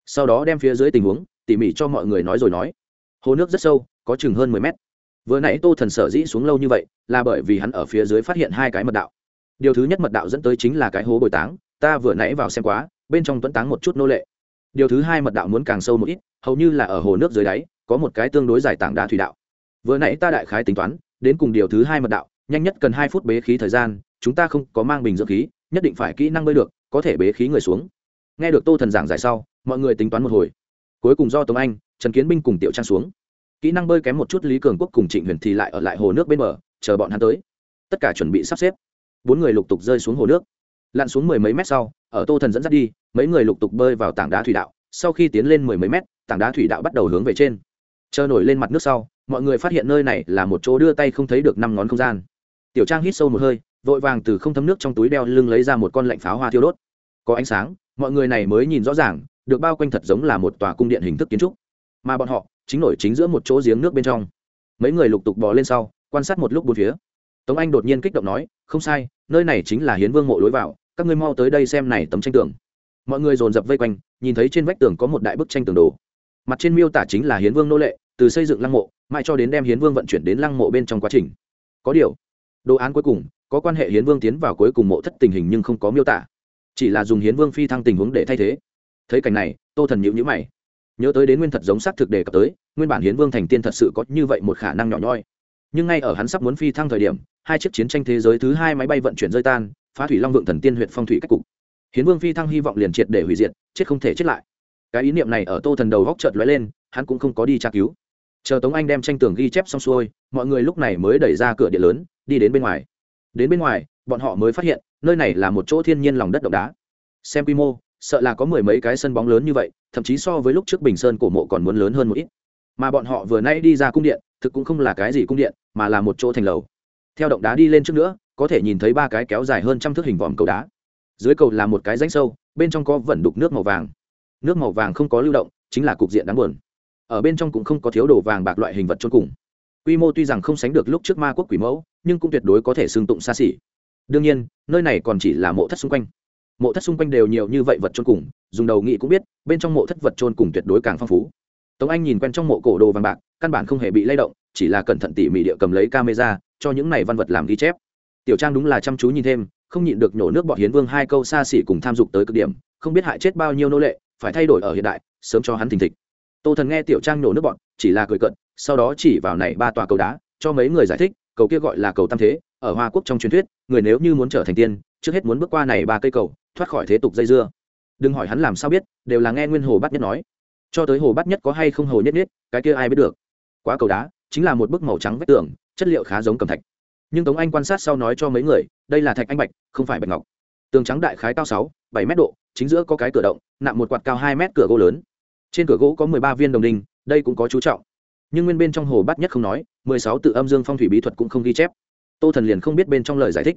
Sau đó đem phía dưới tình huống, tỉ mỉ cho mọi người nói rồi nói. Hồ nước rất sâu, có chừng hơn mười mét. Vừa nãy tô thần sở dĩ xuống lâu như vậy, là bởi vì hắn ở phía dưới phát hiện hai cái mật đạo. Điều thứ nhất mật đạo dẫn tới chính là cái hố bồi táng, ta vừa nãy vào xem quá, bên trong tuấn táng một chút nô lệ. Điều thứ hai mật đạo muốn càng sâu một ít, hầu như là ở hồ nước dưới đáy, có một cái tương đối dài tảng đá thủy đạo vừa nãy ta đại khái tính toán, đến cùng điều thứ hai mật đạo, nhanh nhất cần hai phút bế khí thời gian, chúng ta không có mang bình dưỡng khí, nhất định phải kỹ năng bơi được, có thể bế khí người xuống. Nghe được tô thần giảng giải sau, mọi người tính toán một hồi. Cuối cùng do tống anh, trần kiến binh cùng tiểu trang xuống. Kỹ năng bơi kém một chút lý cường quốc cùng trịnh huyền thì lại ở lại hồ nước bên bờ, chờ bọn hắn tới. Tất cả chuẩn bị sắp xếp. Bốn người lục tục rơi xuống hồ nước. Lặn xuống mười mấy mét sau, ở tô thần dẫn dắt đi, mấy người lục tục bơi vào tảng đá thủy đạo. Sau khi tiến lên mười mấy mét, tảng đá thủy đạo bắt đầu hướng về trên. Chờ nổi lên mặt nước sau mọi người phát hiện nơi này là một chỗ đưa tay không thấy được năm ngón không gian. Tiểu trang hít sâu một hơi, vội vàng từ không thấm nước trong túi đeo lưng lấy ra một con lạnh pháo hoa thiêu đốt. Có ánh sáng, mọi người này mới nhìn rõ ràng, được bao quanh thật giống là một tòa cung điện hình thức kiến trúc. Mà bọn họ, chính nổi chính giữa một chỗ giếng nước bên trong. Mấy người lục tục bò lên sau, quan sát một lúc bốn phía. Tống anh đột nhiên kích động nói, không sai, nơi này chính là hiến vương mộ lối vào, các ngươi mau tới đây xem này tấm tranh tường. Mọi người dồn dập vây quanh, nhìn thấy trên vách tường có một đại bức tranh tường đồ. Mặt trên miêu tả chính là hiến vương nô lệ từ xây dựng lăng mộ, mãi cho đến đem hiến vương vận chuyển đến lăng mộ bên trong quá trình. Có điều, đồ án cuối cùng, có quan hệ hiến vương tiến vào cuối cùng mộ thất tình hình nhưng không có miêu tả. Chỉ là dùng hiến vương phi thăng tình huống để thay thế. Thấy cảnh này, tô thần nhịu nhữ mày. Nhớ tới đến nguyên thật giống xác thực đề cập tới, nguyên bản hiến vương thành tiên thật sự có như vậy một khả năng nhỏ nhoi. Nhưng ngay ở hắn sắp muốn phi thăng thời điểm, hai chiếc chiến tranh thế giới thứ hai máy bay vận chuyển rơi tan, phá thủy long vượng thần tiên huyện phong thủy cách cục. Hiến vương phi thăng hy vọng liền triệt để hủy diệt, chết không thể chết lại. Cái ý niệm này ở tô thần đầu góc chợt lóe lên, hắn cũng không có đi tra cứu chờ tống anh đem tranh tường ghi chép xong xuôi, mọi người lúc này mới đẩy ra cửa điện lớn, đi đến bên ngoài. Đến bên ngoài, bọn họ mới phát hiện, nơi này là một chỗ thiên nhiên lòng đất động đá. Xem quy mô, sợ là có mười mấy cái sân bóng lớn như vậy, thậm chí so với lúc trước bình sơn cổ mộ còn muốn lớn hơn một ít. Mà bọn họ vừa nay đi ra cung điện, thực cũng không là cái gì cung điện, mà là một chỗ thành lầu. Theo động đá đi lên trước nữa, có thể nhìn thấy ba cái kéo dài hơn trăm thước hình vòm cầu đá. Dưới cầu là một cái rãnh sâu, bên trong có vẩn đục nước màu vàng. Nước màu vàng không có lưu động, chính là cục diện đáng buồn ở bên trong cũng không có thiếu đồ vàng bạc loại hình vật chôn cùng. Quy mô tuy rằng không sánh được lúc trước ma quốc quỷ mẫu, nhưng cũng tuyệt đối có thể xương tụng xa xỉ. Đương nhiên, nơi này còn chỉ là mộ thất xung quanh. Mộ thất xung quanh đều nhiều như vậy vật chôn cùng, dùng đầu nghĩ cũng biết, bên trong mộ thất vật chôn cùng tuyệt đối càng phong phú. Tống anh nhìn quen trong mộ cổ đồ vàng bạc, căn bản không hề bị lay động, chỉ là cẩn thận tỉ mỉ địa cầm lấy camera, cho những này văn vật làm ghi chép. Tiểu trang đúng là chăm chú nhìn thêm, không nhịn được nhổ nước bọt hiến vương hai câu xa xỉ cùng tham dục tới cực điểm, không biết hại chết bao nhiêu nô lệ, phải thay đổi ở hiện đại, sớm cho hắn thình thịch tô thần nghe tiểu trang nhổ nước bọt chỉ là cười cận sau đó chỉ vào này ba tòa cầu đá, cho mấy người giải thích, cầu kia gọi là cầu tam thế, ở hoa quốc trong truyền thuyết, người nếu như muốn trở thành tiên, trước hết muốn bước qua này ba cây cầu, thoát khỏi thế tục dây dưa. Đừng hỏi hắn làm sao biết, đều là nghe nguyên hồ Bát nhất nói. Cho tới hồ Bát nhất có hay không hồ nhất nhất, cái kia ai biết được. Quá cầu đá, chính là một bức màu trắng vách tường, chất liệu khá giống cầm thạch. Nhưng tống anh quan sát sau nói cho mấy người, đây là thạch anh bạch, không phải bạch ngọc. Tường trắng đại khái cao sáu, bảy mét độ, chính giữa có cái cửa động, nặng một quạt cao hai mét cửa gỗ lớn trên cửa gỗ có mười ba viên đồng đinh, đây cũng có chú trọng. Nhưng nguyên bên trong hồ bát nhất không nói, mười sáu tự âm dương phong thủy bí thuật cũng không ghi chép. Tô thần liền không biết bên trong lời giải thích.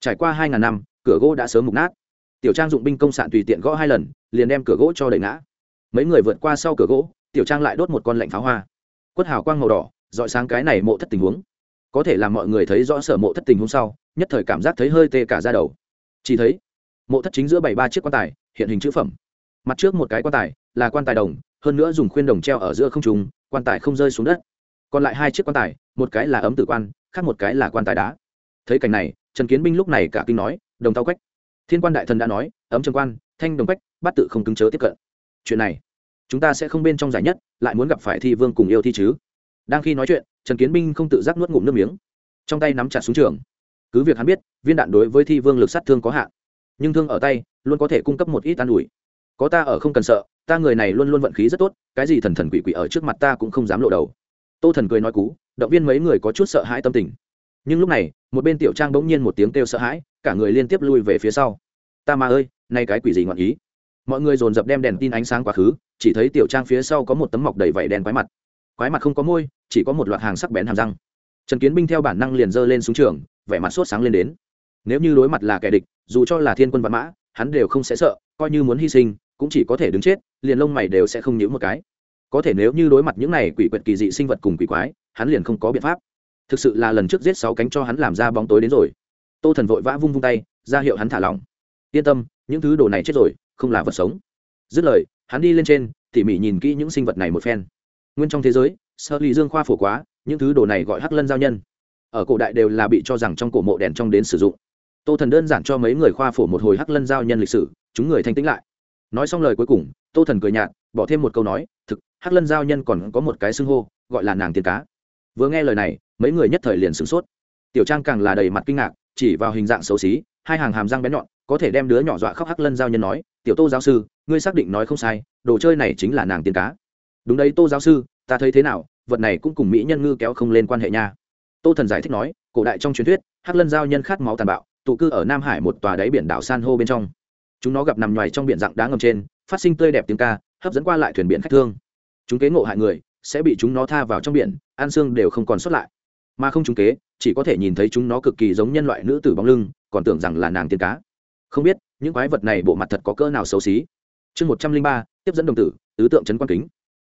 Trải qua hai ngàn năm, cửa gỗ đã sớm mục nát. Tiểu trang dụng binh công sạn tùy tiện gõ hai lần, liền đem cửa gỗ cho đẩy ngã. Mấy người vượt qua sau cửa gỗ, tiểu trang lại đốt một con lạnh pháo hoa. Quất hào quang màu đỏ dọi sáng cái này mộ thất tình huống. Có thể làm mọi người thấy rõ sở mộ thất tình huống sau, nhất thời cảm giác thấy hơi tê cả ra đầu. Chỉ thấy, mộ thất chính giữa bảy ba chiếc quan tài, hiện hình chữ phẩm mặt trước một cái quan tài, là quan tài đồng, hơn nữa dùng khuyên đồng treo ở giữa không trùng quan tài không rơi xuống đất. Còn lại hai chiếc quan tài, một cái là ấm tử quan, khác một cái là quan tài đá. Thấy cảnh này, trần kiến binh lúc này cả kinh nói, đồng tao quách. Thiên quan đại thần đã nói, ấm trần quan, thanh đồng quách, bắt tự không cứng chớ tiếp cận. Chuyện này, chúng ta sẽ không bên trong giải nhất, lại muốn gặp phải thi vương cùng yêu thi chứ. Đang khi nói chuyện, trần kiến binh không tự giác nuốt ngụm nước miếng. Trong tay nắm chặt xuống trường. Cứ việc hắn biết, viên đạn đối với thi vương lực sát thương có hạn, nhưng thương ở tay, luôn có thể cung cấp một ít an ủi có ta ở không cần sợ, ta người này luôn luôn vận khí rất tốt, cái gì thần thần quỷ quỷ ở trước mặt ta cũng không dám lộ đầu. Tô thần cười nói cú, động viên mấy người có chút sợ hãi tâm tình. Nhưng lúc này, một bên tiểu trang bỗng nhiên một tiếng kêu sợ hãi, cả người liên tiếp lui về phía sau. Ta mà ơi, nay cái quỷ gì ngọn ý? Mọi người dồn dập đem đèn tin ánh sáng quá khứ, chỉ thấy tiểu trang phía sau có một tấm mọc đầy vảy đen quái mặt. Quái mặt không có môi, chỉ có một loạt hàng sắc bén hàm răng. Trần kiến binh theo bản năng liền giơ lên xuống trường, vẻ mặt sốt sáng lên đến. Nếu như đối mặt là kẻ địch, dù cho là thiên quân văn mã hắn đều không sẽ sợ, coi như muốn hy sinh, cũng chỉ có thể đứng chết, liền lông mày đều sẽ không nhíu một cái. Có thể nếu như đối mặt những này quỷ quyệt kỳ dị sinh vật cùng quỷ quái, hắn liền không có biện pháp. Thực sự là lần trước giết sáu cánh cho hắn làm ra bóng tối đến rồi. Tô thần vội vã vung vung tay, ra hiệu hắn thả lỏng. Yên tâm, những thứ đồ này chết rồi, không là vật sống. Dứt lời, hắn đi lên trên, tỉ mỉ nhìn kỹ những sinh vật này một phen. Nguyên trong thế giới sơ ly dương khoa phổ quá, những thứ đồ này gọi hắc lân giao nhân. Ở cổ đại đều là bị cho rằng trong cổ mộ đèn trong đến sử dụng tô thần đơn giản cho mấy người khoa phổ một hồi hắc lân giao nhân lịch sử, chúng người thanh tĩnh lại. Nói xong lời cuối cùng, tô thần cười nhạt, bỏ thêm một câu nói, thực, hắc lân giao nhân còn có một cái xưng hô, gọi là nàng tiên cá. Vừa nghe lời này, mấy người nhất thời liền sửng sốt. Tiểu trang càng là đầy mặt kinh ngạc, chỉ vào hình dạng xấu xí, hai hàng hàm răng bén nhọn, có thể đem đứa nhỏ dọa khóc hắc lân giao nhân nói, tiểu tô giáo sư, ngươi xác định nói không sai, đồ chơi này chính là nàng tiên cá. Đúng đấy tô giáo sư, ta thấy thế nào, vật này cũng cùng mỹ nhân ngư kéo không lên quan hệ nha. Tô thần giải thích nói, cổ đại trong truyền thuyết, hắc lân giao nhân khát máu tàn bạo tụ cư ở nam hải một tòa đáy biển đảo san hô bên trong. Chúng nó gặp nằm ngoài trong biển dạng đá ngầm trên, phát sinh tươi đẹp tiếng ca, hấp dẫn qua lại thuyền biển khách thương. Chúng kế ngộ hại người, sẽ bị chúng nó tha vào trong biển, ăn xương đều không còn xuất lại. Mà không chúng kế, chỉ có thể nhìn thấy chúng nó cực kỳ giống nhân loại nữ tử bóng lưng, còn tưởng rằng là nàng tiên cá. Không biết, những quái vật này bộ mặt thật có cỡ nào xấu xí. Chương một trăm linh ba, tiếp dẫn đồng tử, tứ tượng trấn quan kính.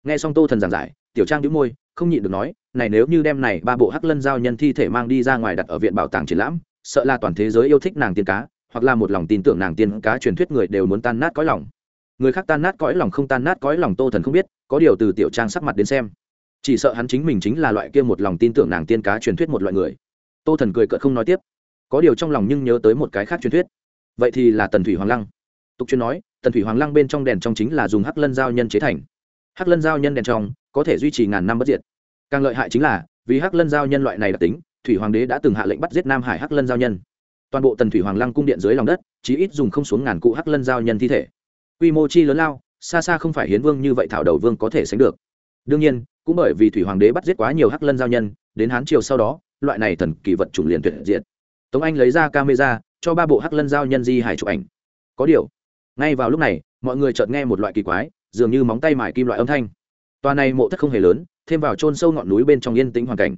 Nghe xong tô thần giảng giải, tiểu trang đĩu môi, không nhịn được nói, này nếu như đem này ba bộ hắc lân giao nhân thi thể mang đi ra ngoài đặt ở viện bảo tàng triển lãm sợ là toàn thế giới yêu thích nàng tiên cá, hoặc là một lòng tin tưởng nàng tiên cá truyền thuyết người đều muốn tan nát cõi lòng. Người khác tan nát cõi lòng không tan nát cõi lòng tô thần không biết, có điều từ tiểu trang sắc mặt đến xem, chỉ sợ hắn chính mình chính là loại kia một lòng tin tưởng nàng tiên cá truyền thuyết một loại người. Tô thần cười cợt không nói tiếp, có điều trong lòng nhưng nhớ tới một cái khác truyền thuyết. Vậy thì là tần thủy hoàng lăng. Tục chuyên nói, tần thủy hoàng lăng bên trong đèn trong chính là dùng hắc lân giao nhân chế thành. Hắc lân giao nhân đèn trong có thể duy trì ngàn năm bất diệt. Càng lợi hại chính là, vì hắc lân giao nhân loại này đặc tính thủy hoàng đế đã từng hạ lệnh bắt giết nam hải hắc lân giao nhân. Toàn bộ tần thủy hoàng lăng cung điện dưới lòng đất, chí ít dùng không xuống ngàn cụ hắc lân giao nhân thi thể. Quy mô chi lớn lao, xa xa không phải hiến vương như vậy thảo đầu vương có thể sánh được. Đương nhiên, cũng bởi vì thủy hoàng đế bắt giết quá nhiều hắc lân giao nhân, đến hán triều sau đó, loại này thần kỳ vật chủng liền tuyệt diệt. Tống anh lấy ra camera, cho ba bộ hắc lân giao nhân di hải chụp ảnh. Có điều, ngay vào lúc này, mọi người chợt nghe một loại kỳ quái, dường như móng tay mải kim loại âm thanh. Toa này mộ thất không hề lớn, thêm vào chôn sâu ngọn núi bên trong yên tĩnh hoàn cảnh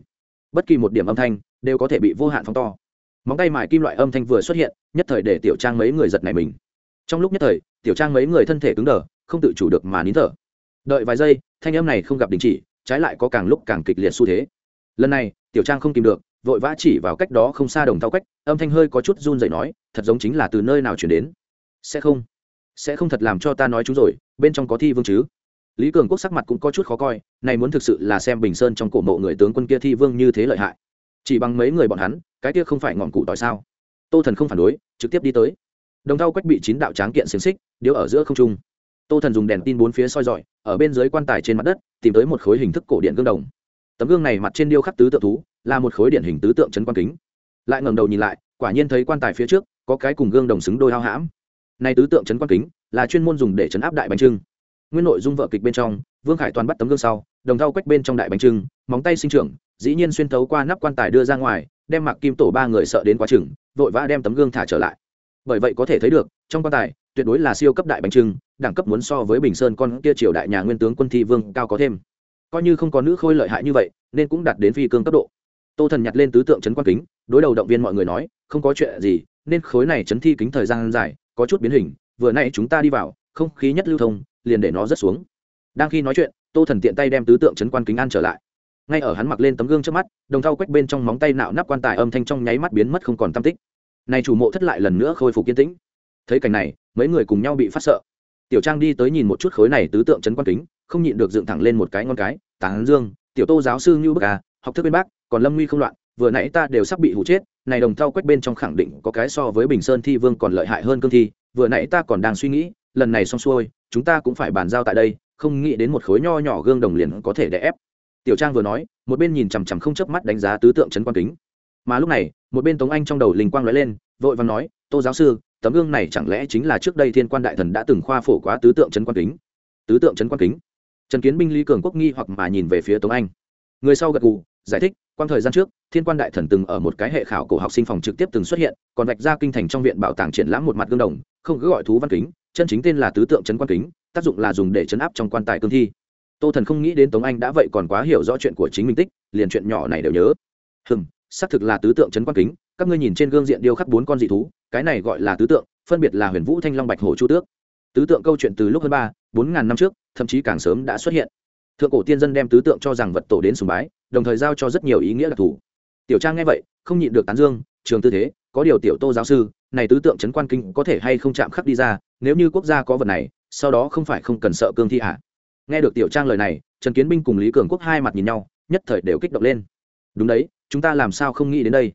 bất kỳ một điểm âm thanh đều có thể bị vô hạn phóng to. Móng tay mài kim loại âm thanh vừa xuất hiện, nhất thời để tiểu trang mấy người giật này mình. Trong lúc nhất thời, tiểu trang mấy người thân thể cứng đờ, không tự chủ được mà nín thở. Đợi vài giây, thanh âm này không gặp đình chỉ, trái lại có càng lúc càng kịch liệt xu thế. Lần này, tiểu trang không tìm được, vội vã chỉ vào cách đó không xa đồng thao cách âm thanh hơi có chút run rẩy nói, thật giống chính là từ nơi nào chuyển đến? Sẽ không sẽ không thật làm cho ta nói chúng rồi, bên trong có thi vương chứ? Lý cường quốc sắc mặt cũng có chút khó coi, này muốn thực sự là xem bình sơn trong cổ mộ người tướng quân kia thi vương như thế lợi hại. Chỉ bằng mấy người bọn hắn, cái kia không phải ngọn cụ tỏi sao? Tô thần không phản đối, trực tiếp đi tới. Đồng thau quách bị chín đạo tráng kiện xiềng xích, điếu ở giữa không trung. Tô thần dùng đèn tin bốn phía soi dọi, ở bên dưới quan tài trên mặt đất, tìm tới một khối hình thức cổ điện gương đồng. Tấm gương này mặt trên điêu khắc tứ tượng thú, là một khối điện hình tứ tượng chấn quan kính. Lại ngẩng đầu nhìn lại, quả nhiên thấy quan tài phía trước, có cái cùng gương đồng xứng đôi hao hãm. Này tứ tượng chấn quan kính, là chuyên môn dùng để chấn áp đại bánh trưng nguyên nội dung vợ kịch bên trong, vương khải toàn bắt tấm gương sau, đồng thau quách bên trong đại bánh trưng, móng tay sinh trưởng, dĩ nhiên xuyên thấu qua nắp quan tài đưa ra ngoài, đem mặc kim tổ ba người sợ đến quá chừng, vội vã đem tấm gương thả trở lại. Bởi vậy có thể thấy được, trong quan tài, tuyệt đối là siêu cấp đại bánh trưng, đẳng cấp muốn so với bình sơn con kia triều đại nhà nguyên tướng quân thi vương cao có thêm. Coi như không có nữ khôi lợi hại như vậy, nên cũng đạt đến phi cương cấp độ. Tô thần nhặt lên tứ tượng chấn quan kính, đối đầu động viên mọi người nói, không có chuyện gì, nên khối này chấn thi kính thời gian dài, có chút biến hình, vừa nay chúng ta đi vào, không khí nhất lưu thông liền để nó rớt xuống. Đang khi nói chuyện, tô thần tiện tay đem tứ tượng chấn quan kính ăn trở lại. Ngay ở hắn mặc lên tấm gương trước mắt, đồng thau quách bên trong móng tay nạo nắp quan tài âm thanh trong nháy mắt biến mất không còn tam tích. Này chủ mộ thất lại lần nữa khôi phục kiên tĩnh. Thấy cảnh này, mấy người cùng nhau bị phát sợ. Tiểu trang đi tới nhìn một chút khối này tứ tượng chấn quan kính, không nhịn được dựng thẳng lên một cái ngon cái, tán dương, tiểu tô giáo sư như bức à học thức bên bác còn lâm nguy không loạn, vừa nãy ta đều sắp bị hụ chết, này đồng thau quách bên trong khẳng định có cái so với bình sơn thi vương còn lợi hại hơn cương thi, vừa nãy ta còn đang suy nghĩ, lần này xong xuôi chúng ta cũng phải bàn giao tại đây, không nghĩ đến một khối nho nhỏ gương đồng liền có thể đè ép. Tiểu trang vừa nói, một bên nhìn chằm chằm không chớp mắt đánh giá tứ tượng trấn quan kính. Mà lúc này, một bên tống anh trong đầu linh quang lóe lên, vội vàng nói, tô giáo sư, tấm gương này chẳng lẽ chính là trước đây thiên quan đại thần đã từng khoa phổ quá tứ tượng trấn quan kính? Tứ tượng trấn quan kính? Trần kiến binh lý cường quốc nghi hoặc mà nhìn về phía tống anh. Người sau gật gù, giải thích, quang thời gian trước, thiên quan đại thần từng ở một cái hệ khảo cổ học sinh phòng trực tiếp từng xuất hiện, còn vạch ra kinh thành trong viện bảo tàng triển lãm một mặt gương đồng, không cứ gọi thú văn kính chân chính tên là tứ tượng trấn quan kính, tác dụng là dùng để chấn áp trong quan tài cương thi. Tô thần không nghĩ đến tống anh đã vậy còn quá hiểu rõ chuyện của chính mình tích, liền chuyện nhỏ này đều nhớ. Hừm, xác thực là tứ tượng trấn quan kính, các ngươi nhìn trên gương diện điêu khắc bốn con dị thú, cái này gọi là tứ tượng, phân biệt là huyền vũ thanh long bạch hổ chu tước. Tứ tượng câu chuyện từ lúc hơn ba, bốn ngàn năm trước, thậm chí càng sớm đã xuất hiện. Thượng cổ tiên dân đem tứ tượng cho rằng vật tổ đến sùng bái, đồng thời giao cho rất nhiều ý nghĩa đặc thù. Tiểu trang nghe vậy, không nhịn được tán dương, trường tư thế, có điều tiểu tô giáo sư này tứ tượng trấn quan kinh có thể hay không chạm khắc đi ra, nếu như quốc gia có vật này, sau đó không phải không cần sợ cương thi à? nghe được tiểu trang lời này, trần kiến binh cùng lý cường quốc hai mặt nhìn nhau, nhất thời đều kích động lên. Đúng đấy, chúng ta làm sao không nghĩ đến đây?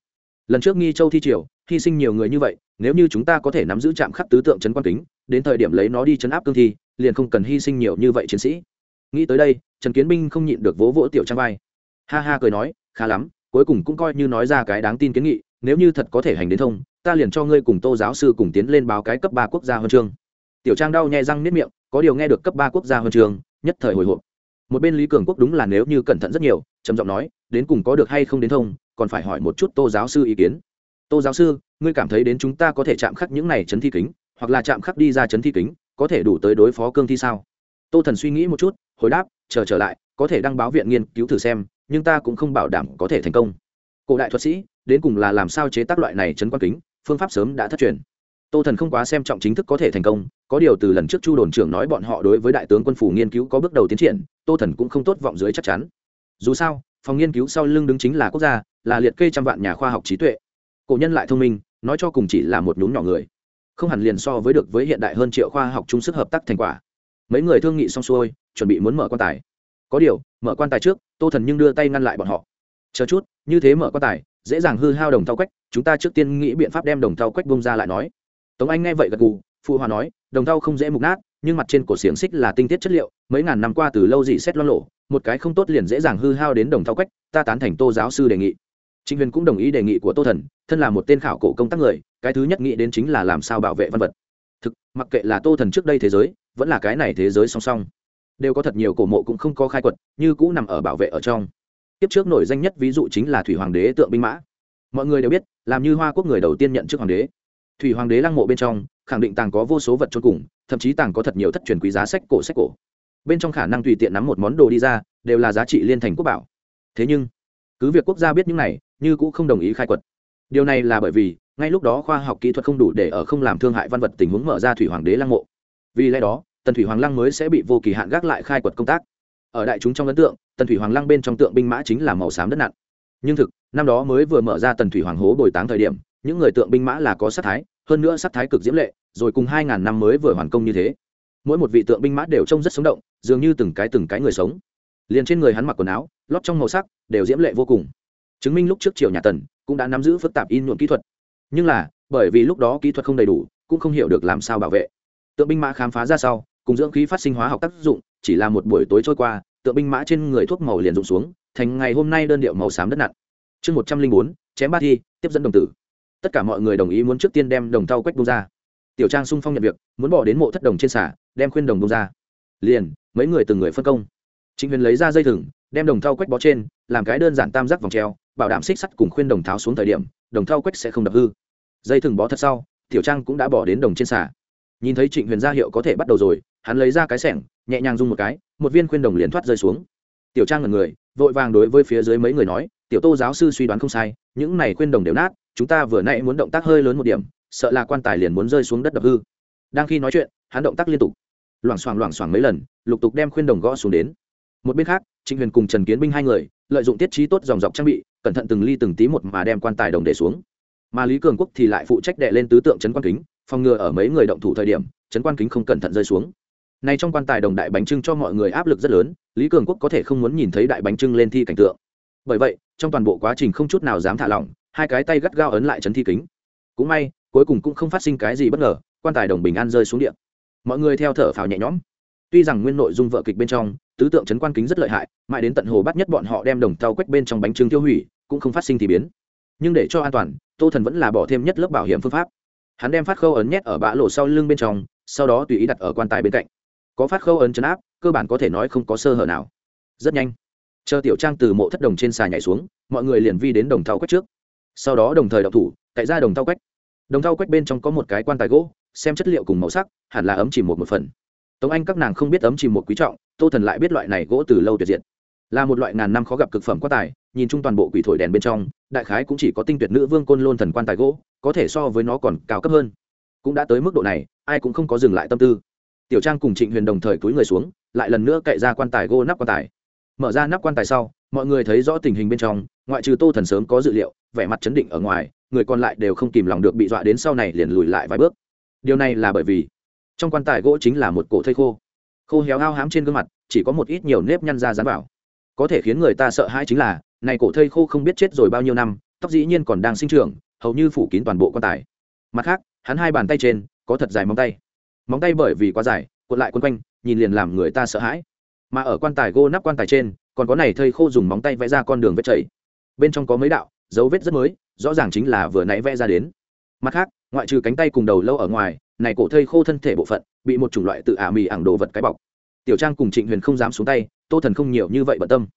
Lần trước nghi châu thi triều, hy sinh nhiều người như vậy, nếu như chúng ta có thể nắm giữ trạm khắc tứ tượng trấn quan kính, đến thời điểm lấy nó đi chấn áp cương thi, liền không cần hy sinh nhiều như vậy chiến sĩ. Nghĩ tới đây, trần kiến binh không nhịn được vỗ vỗ tiểu trang vai. Ha ha cười nói, khá lắm, cuối cùng cũng coi như nói ra cái đáng tin kiến nghị, nếu như thật có thể hành đến thông ta liền cho ngươi cùng tô giáo sư cùng tiến lên báo cái cấp ba quốc gia huân chương. Tiểu trang đau nhẹ răng nếp miệng, có điều nghe được cấp ba quốc gia huân chương, nhất thời hồi hộp. Một bên lý cường quốc đúng là nếu như cẩn thận rất nhiều, trầm giọng nói, đến cùng có được hay không đến thông, còn phải hỏi một chút tô giáo sư ý kiến. Tô giáo sư, ngươi cảm thấy đến chúng ta có thể chạm khắc những này chấn thi kính, hoặc là chạm khắc đi ra chấn thi kính, có thể đủ tới đối phó cương thi sao? Tô thần suy nghĩ một chút, hồi đáp, chờ trở lại, có thể đăng báo viện nghiên cứu thử xem, nhưng ta cũng không bảo đảm có thể thành công. Cổ đại thuật sĩ, đến cùng là làm sao chế tác loại này chấn quan kính? Phương pháp sớm đã thất truyền. Tô thần không quá xem trọng chính thức có thể thành công, có điều từ lần trước chu đồn trưởng nói bọn họ đối với đại tướng quân phủ nghiên cứu có bước đầu tiến triển, tô thần cũng không tốt vọng dưới chắc chắn. Dù sao, phòng nghiên cứu sau lưng đứng chính là quốc gia, là liệt kê trăm vạn nhà khoa học trí tuệ. Cổ nhân lại thông minh, nói cho cùng chỉ là một nhún nhỏ người. Không hẳn liền so với được với hiện đại hơn triệu khoa học chung sức hợp tác thành quả. Mấy người thương nghị xong xuôi, chuẩn bị muốn mở quan tài. Có điều, mở quan tài trước, tô thần nhưng đưa tay ngăn lại bọn họ. Chờ chút, như thế mở quan tài dễ dàng hư hao đồng thau quách, chúng ta trước tiên nghĩ biện pháp đem đồng thau quách bông ra lại nói. Tống anh nghe vậy gật gù, phụ hòa nói, đồng thau không dễ mục nát, nhưng mặt trên cổ xiềng xích là tinh tiết chất liệu, mấy ngàn năm qua từ lâu dị xét lo lộ một cái không tốt liền dễ dàng hư hao đến đồng thau quách, ta tán thành tô giáo sư đề nghị. Trịnh huyền cũng đồng ý đề nghị của tô thần, thân là một tên khảo cổ công tác người, cái thứ nhất nghĩ đến chính là làm sao bảo vệ văn vật. Thực, mặc kệ là tô thần trước đây thế giới, vẫn là cái này thế giới song song, đều có thật nhiều cổ mộ cũng không có khai quật, như cũ nằm ở bảo vệ ở trong tiếp trước nổi danh nhất ví dụ chính là thủy hoàng đế tượng binh mã. Mọi người đều biết, làm như hoa quốc người đầu tiên nhận chức hoàng đế. Thủy hoàng đế lăng mộ bên trong, khẳng định tàng có vô số vật trôn cùng, thậm chí tàng có thật nhiều thất truyền quý giá sách cổ sách cổ. Bên trong khả năng tùy tiện nắm một món đồ đi ra, đều là giá trị liên thành quốc bảo. Thế nhưng, cứ việc quốc gia biết những này, như cũng không đồng ý khai quật. Điều này là bởi vì, ngay lúc đó khoa học kỹ thuật không đủ để ở không làm thương hại văn vật tình huống mở ra thủy hoàng đế lăng mộ. Vì lẽ đó, tần thủy hoàng lăng mới sẽ bị vô kỳ hạn gác lại khai quật công tác ở đại chúng trong ấn tượng, tần thủy hoàng lăng bên trong tượng binh mã chính là màu xám đất nặn. Nhưng thực, năm đó mới vừa mở ra tần thủy hoàng hố bồi táng thời điểm, những người tượng binh mã là có sắc thái, hơn nữa sắc thái cực diễm lệ, rồi cùng hai ngàn năm mới vừa hoàn công như thế. Mỗi một vị tượng binh mã đều trông rất sống động, dường như từng cái từng cái người sống. Liền trên người hắn mặc quần áo, lót trong màu sắc, đều diễm lệ vô cùng. Chứng minh lúc trước triều nhà tần cũng đã nắm giữ phức tạp in nhuộm kỹ thuật. Nhưng là, bởi vì lúc đó kỹ thuật không đầy đủ, cũng không hiểu được làm sao bảo vệ. Tượng binh mã khám phá ra sau, cùng dưỡng khí phát sinh hóa học tác dụng chỉ là một buổi tối trôi qua, tượng binh mã trên người thuốc màu liền rụng xuống, thành ngày hôm nay đơn điệu màu xám đất nặn. Chương một trăm linh bốn, chém ba thi, tiếp dẫn đồng tử. Tất cả mọi người đồng ý muốn trước tiên đem đồng thau quách bông ra. Tiểu trang sung phong nhận việc, muốn bỏ đến mộ thất đồng trên xả đem khuyên đồng bông ra. Liền, mấy người từng người phân công. Trịnh huyền lấy ra dây thừng, đem đồng thau quách bó trên, làm cái đơn giản tam giác vòng treo, bảo đảm xích sắt cùng khuyên đồng tháo xuống thời điểm, đồng thau quách sẽ không đập hư. Dây thừng bó thật sau, tiểu trang cũng đã bỏ đến đồng trên xả nhìn thấy trịnh huyền ra hiệu có thể bắt đầu rồi, hắn lấy ra cái sẻng nhẹ nhàng rung một cái, một viên khuyên đồng liền thoát rơi xuống. Tiểu trang ngần người, vội vàng đối với phía dưới mấy người nói, tiểu tô giáo sư suy đoán không sai, những này khuyên đồng đều nát, chúng ta vừa nãy muốn động tác hơi lớn một điểm, sợ là quan tài liền muốn rơi xuống đất đập hư. Đang khi nói chuyện, hắn động tác liên tục. Loảng xoảng loảng xoảng mấy lần, lục tục đem khuyên đồng gõ xuống đến. Một bên khác, trịnh huyền cùng trần kiến binh hai người, lợi dụng tiết trí tốt dòng dọc trang bị, cẩn thận từng ly từng tí một mà đem quan tài đồng để xuống. Mà lý cường quốc thì lại phụ trách đệ lên tứ tượng trấn quan kính, phòng ngừa ở mấy người động thủ thời điểm trấn quan kính không cẩn thận rơi xuống nay trong quan tài đồng đại bánh trưng cho mọi người áp lực rất lớn, lý cường quốc có thể không muốn nhìn thấy đại bánh trưng lên thi cảnh tượng. Bởi vậy, trong toàn bộ quá trình không chút nào dám thả lỏng, hai cái tay gắt gao ấn lại chấn thi kính. Cũng may, cuối cùng cũng không phát sinh cái gì bất ngờ, quan tài đồng bình an rơi xuống điện mọi người theo thở phào nhẹ nhõm. Tuy rằng nguyên nội dung vợ kịch bên trong, tứ tượng chấn quan kính rất lợi hại, mãi đến tận hồ bắt nhất bọn họ đem đồng tàu quách bên trong bánh trưng tiêu hủy, cũng không phát sinh thì biến. Nhưng để cho an toàn, tô thần vẫn là bỏ thêm nhất lớp bảo hiểm phương pháp. Hắn đem phát khâu ấn nhét ở bã lộ sau lưng bên trong, sau đó tùy ý đặt ở quan tài bên cạnh có phát khâu ấn chấn áp, cơ bản có thể nói không có sơ hở nào. Rất nhanh, chờ tiểu trang từ mộ thất đồng trên xà nhảy xuống, mọi người liền vi đến đồng thau quách trước. Sau đó đồng thời đọc thủ, cậy ra đồng thau quách. Đồng thau quách bên trong có một cái quan tài gỗ, xem chất liệu cùng màu sắc, hẳn là ấm chìm một một phần. Tống anh các nàng không biết ấm chìm một quý trọng, tô thần lại biết loại này gỗ từ lâu tuyệt diệt. Là một loại ngàn năm khó gặp cực phẩm quan tài, nhìn chung toàn bộ quỷ thổi đèn bên trong, đại khái cũng chỉ có tinh tuyệt nữ vương côn lôn thần quan tài gỗ, có thể so với nó còn cao cấp hơn. Cũng đã tới mức độ này, ai cũng không có dừng lại tâm tư tiểu trang cùng trịnh huyền đồng thời cúi người xuống, lại lần nữa cậy ra quan tài gỗ nắp quan tài. Mở ra nắp quan tài sau, mọi người thấy rõ tình hình bên trong, ngoại trừ tô thần sớm có dự liệu, vẻ mặt chấn định ở ngoài, người còn lại đều không kìm lòng được bị dọa đến sau này liền lùi lại vài bước. Điều này là bởi vì, trong quan tài gỗ chính là một cổ thây khô. Khô héo hao hám trên gương mặt, chỉ có một ít nhiều nếp nhăn ra dán vào. Có thể khiến người ta sợ hãi chính là, này cổ thây khô không biết chết rồi bao nhiêu năm, tóc dĩ nhiên còn đang sinh trưởng, hầu như phủ kín toàn bộ quan tài. Mặt khác, hắn hai bàn tay trên, có thật dài móng tay móng tay bởi vì quá dài, cuộn lại quấn quanh, nhìn liền làm người ta sợ hãi. Mà ở quan tài gô nắp quan tài trên, còn có này thây khô dùng móng tay vẽ ra con đường vết chảy. Bên trong có mấy đạo, dấu vết rất mới, rõ ràng chính là vừa nãy vẽ ra đến. Mặt khác, ngoại trừ cánh tay cùng đầu lâu ở ngoài, này cổ thây khô thân thể bộ phận, bị một chủng loại tự ả mì ảng đồ vật cái bọc. Tiểu trang cùng trịnh huyền không dám xuống tay, tô thần không nhiều như vậy bận tâm.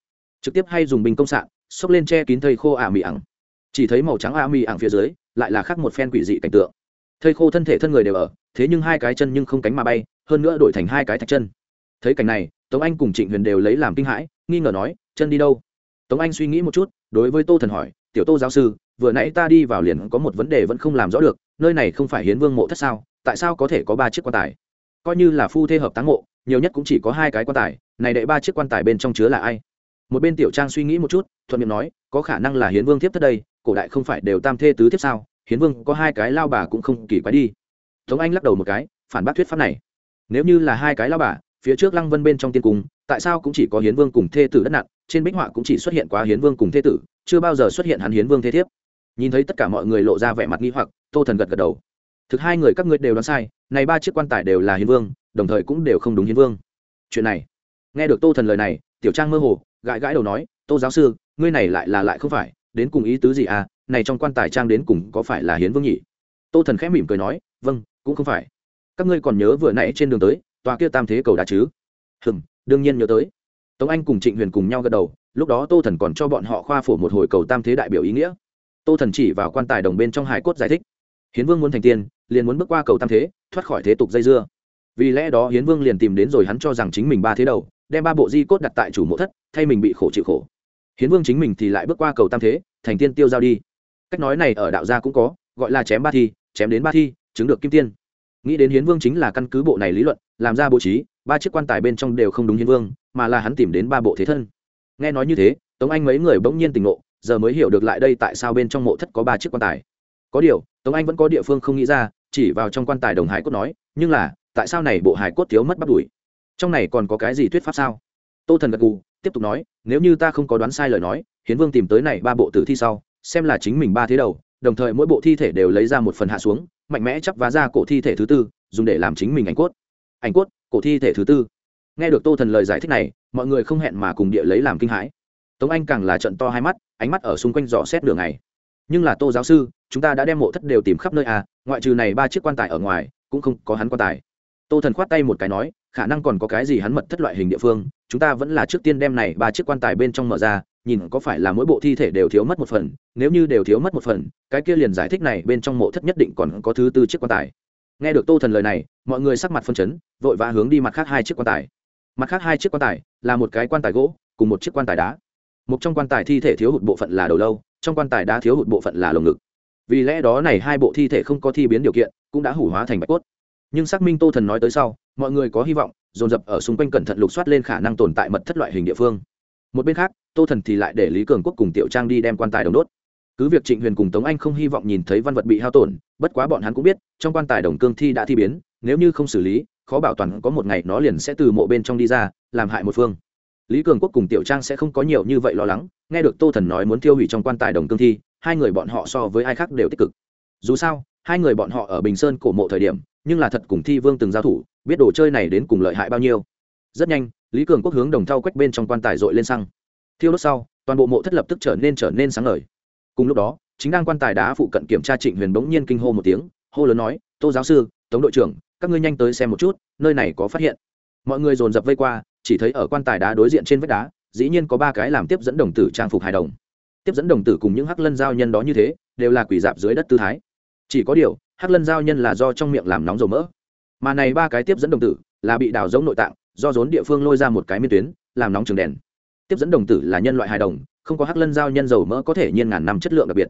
Trực tiếp hay dùng bình công sạn, xốc lên che kín thây khô ả mì ảng. Chỉ thấy màu trắng ả mì ảng phía dưới, lại là khác một phen quỷ dị cảnh tượng thây khô thân thể thân người đều ở, thế nhưng hai cái chân nhưng không cánh mà bay, hơn nữa đổi thành hai cái thạch chân. Thấy cảnh này, tống anh cùng trịnh huyền đều lấy làm kinh hãi, nghi ngờ nói, chân đi đâu? Tống anh suy nghĩ một chút, đối với tô thần hỏi, tiểu tô giáo sư, vừa nãy ta đi vào liền có một vấn đề vẫn không làm rõ được, nơi này không phải hiến vương mộ thất sao, tại sao có thể có ba chiếc quan tài? Coi như là phu thê hợp táng mộ, nhiều nhất cũng chỉ có hai cái quan tài, này đệ ba chiếc quan tài bên trong chứa là ai? Một bên tiểu trang suy nghĩ một chút, thuận miệng nói, có khả năng là hiến vương tiếp thất đây, cổ đại không phải đều tam thê tứ tiếp sao? Hiến vương có hai cái lao bà cũng không kỳ quái đi. Tống anh lắc đầu một cái, phản bác thuyết pháp này. Nếu như là hai cái lao bà, phía trước lăng vân bên trong tiên cung, tại sao cũng chỉ có hiến vương cùng thê tử đất nặng, trên bích họa cũng chỉ xuất hiện quá hiến vương cùng thê tử, chưa bao giờ xuất hiện hắn hiến vương thế thiếp. Nhìn thấy tất cả mọi người lộ ra vẻ mặt nghi hoặc, tô thần gật gật đầu. Thực hai người các ngươi đều đoán sai, này ba chiếc quan tài đều là hiến vương, đồng thời cũng đều không đúng hiến vương. Chuyện này. Nghe được tô thần lời này, tiểu trang mơ hồ, gãi gãi đầu nói, tô giáo sư, ngươi này lại là lại không phải đến cùng ý tứ gì à? Này trong quan tài trang đến cùng có phải là hiến vương nhỉ? Tô thần khẽ mỉm cười nói vâng cũng không phải. Các ngươi còn nhớ vừa nãy trên đường tới, tòa kia tam thế cầu đá chứ? Hừm, đương nhiên nhớ tới. Tống anh cùng trịnh huyền cùng nhau gật đầu, lúc đó tô thần còn cho bọn họ khoa phổ một hồi cầu tam thế đại biểu ý nghĩa. Tô thần chỉ vào quan tài đồng bên trong hải cốt giải thích. Hiến vương muốn thành tiên, liền muốn bước qua cầu tam thế, thoát khỏi thế tục dây dưa. Vì lẽ đó hiến vương liền tìm đến rồi hắn cho rằng chính mình ba thế đầu, đem ba bộ di cốt đặt tại chủ mộ thất, thay mình bị khổ chịu khổ hiến vương chính mình thì lại bước qua cầu tam thế, thành tiên tiêu giao đi. Cách nói này ở đạo gia cũng có, gọi là chém ba thi, chém đến ba thi, chứng được kim tiên. Nghĩ đến hiến vương chính là căn cứ bộ này lý luận, làm ra bố trí, ba chiếc quan tài bên trong đều không đúng hiến vương, mà là hắn tìm đến ba bộ thế thân. Nghe nói như thế, tống anh mấy người bỗng nhiên tỉnh ngộ, giờ mới hiểu được lại đây tại sao bên trong mộ thất có ba chiếc quan tài. Có điều, tống anh vẫn có địa phương không nghĩ ra, chỉ vào trong quan tài đồng hải cốt nói, nhưng là, tại sao này bộ hải cốt thiếu mất bắt đuổi trong này còn có cái gì thuyết pháp sao? Tô thần gật gù tiếp tục nói, nếu như ta không có đoán sai lời nói, hiến vương tìm tới này ba bộ tử thi sau, xem là chính mình ba thế đầu, đồng thời mỗi bộ thi thể đều lấy ra một phần hạ xuống, mạnh mẽ chắp vá ra cổ thi thể thứ tư, dùng để làm chính mình ảnh cốt. Ảnh cốt, cổ thi thể thứ tư. Nghe được tô thần lời giải thích này, mọi người không hẹn mà cùng địa lấy làm kinh hãi. Tống anh càng là trận to hai mắt, ánh mắt ở xung quanh dò xét đường này nhưng là tô giáo sư, chúng ta đã đem mộ thất đều tìm khắp nơi à ngoại trừ này ba chiếc quan tài ở ngoài, cũng không có hắn quan tài. Tô thần khoát tay một cái nói khả năng còn có cái gì hắn mật thất loại hình địa phương, chúng ta vẫn là trước tiên đem này ba chiếc quan tài bên trong mở ra, nhìn có phải là mỗi bộ thi thể đều thiếu mất một phần, nếu như đều thiếu mất một phần, cái kia liền giải thích này bên trong mộ thất nhất định còn có thứ tư chiếc quan tài. Nghe được tô thần lời này, mọi người sắc mặt phân chấn, vội vã hướng đi mặt khác hai chiếc quan tài. Mặt khác hai chiếc quan tài là một cái quan tài gỗ, cùng một chiếc quan tài đá. Một trong quan tài thi thể thiếu hụt bộ phận là đầu lâu, trong quan tài đá thiếu hụt bộ phận là lồng ngực. Vì lẽ đó này hai bộ thi thể không có thi biến điều kiện, cũng đã hủ hóa thành bạch cốt. Nhưng xác minh tô thần nói tới sau mọi người có hy vọng, dồn dập ở xung quanh cẩn thận lục soát lên khả năng tồn tại mật thất loại hình địa phương. Một bên khác, tô thần thì lại để lý cường quốc cùng tiểu trang đi đem quan tài đồng đốt. Cứ việc trịnh huyền cùng tống anh không hy vọng nhìn thấy văn vật bị hao tổn, bất quá bọn hắn cũng biết, trong quan tài đồng cương thi đã thi biến, nếu như không xử lý, khó bảo toàn có một ngày nó liền sẽ từ mộ bên trong đi ra, làm hại một phương. Lý cường quốc cùng tiểu trang sẽ không có nhiều như vậy lo lắng, nghe được tô thần nói muốn tiêu hủy trong quan tài đồng cương thi, hai người bọn họ so với ai khác đều tích cực. Dù sao, hai người bọn họ ở bình sơn cổ mộ thời điểm, nhưng là thật cùng thi vương từng giao thủ biết đồ chơi này đến cùng lợi hại bao nhiêu. Rất nhanh, lý cường quốc hướng đồng thau quách bên trong quan tài dội lên xăng. Thiêu đốt sau, toàn bộ mộ thất lập tức trở nên trở nên sáng ngời. Cùng lúc đó, chính đang quan tài đá phụ cận kiểm tra trịnh huyền bỗng nhiên kinh hô một tiếng, hô lớn nói, tô giáo sư, tống đội trưởng, các ngươi nhanh tới xem một chút, nơi này có phát hiện. Mọi người dồn dập vây qua, chỉ thấy ở quan tài đá đối diện trên vách đá, dĩ nhiên có ba cái làm tiếp dẫn đồng tử trang phục hài đồng. Tiếp dẫn đồng tử cùng những hắc lân giao nhân đó như thế, đều là quỷ dạp dưới đất tư thái. Chỉ có điều, hắc lân giao nhân là do trong miệng làm nóng dầu mỡ mà này ba cái tiếp dẫn đồng tử là bị đào giống nội tạng, do rốn địa phương lôi ra một cái miên tuyến, làm nóng trường đèn. Tiếp dẫn đồng tử là nhân loại hài đồng, không có hắc lân giao nhân dầu mỡ có thể nhiên ngàn năm chất lượng đặc biệt.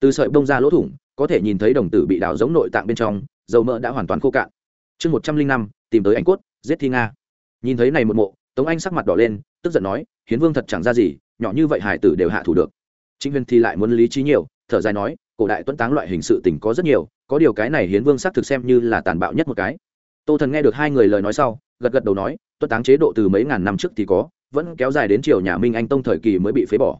Từ sợi bông ra lỗ thủng, có thể nhìn thấy đồng tử bị đào giống nội tạng bên trong, dầu mỡ đã hoàn toàn khô cạn. Chương một trăm linh năm, tìm tới anh cốt, giết thi nga. Nhìn thấy này một mộ, tống anh sắc mặt đỏ lên, tức giận nói, hiến vương thật chẳng ra gì, nhỏ như vậy hải tử đều hạ thủ được. Chính huyền thì lại muốn lý trí nhiều, thở dài nói, cổ đại tuấn táng loại hình sự tình có rất nhiều, có điều cái này hiến vương xác thực xem như là tàn bạo nhất một cái tô thần nghe được hai người lời nói sau, gật gật đầu nói tuấn táng chế độ từ mấy ngàn năm trước thì có, vẫn kéo dài đến triều nhà minh anh tông thời kỳ mới bị phế bỏ.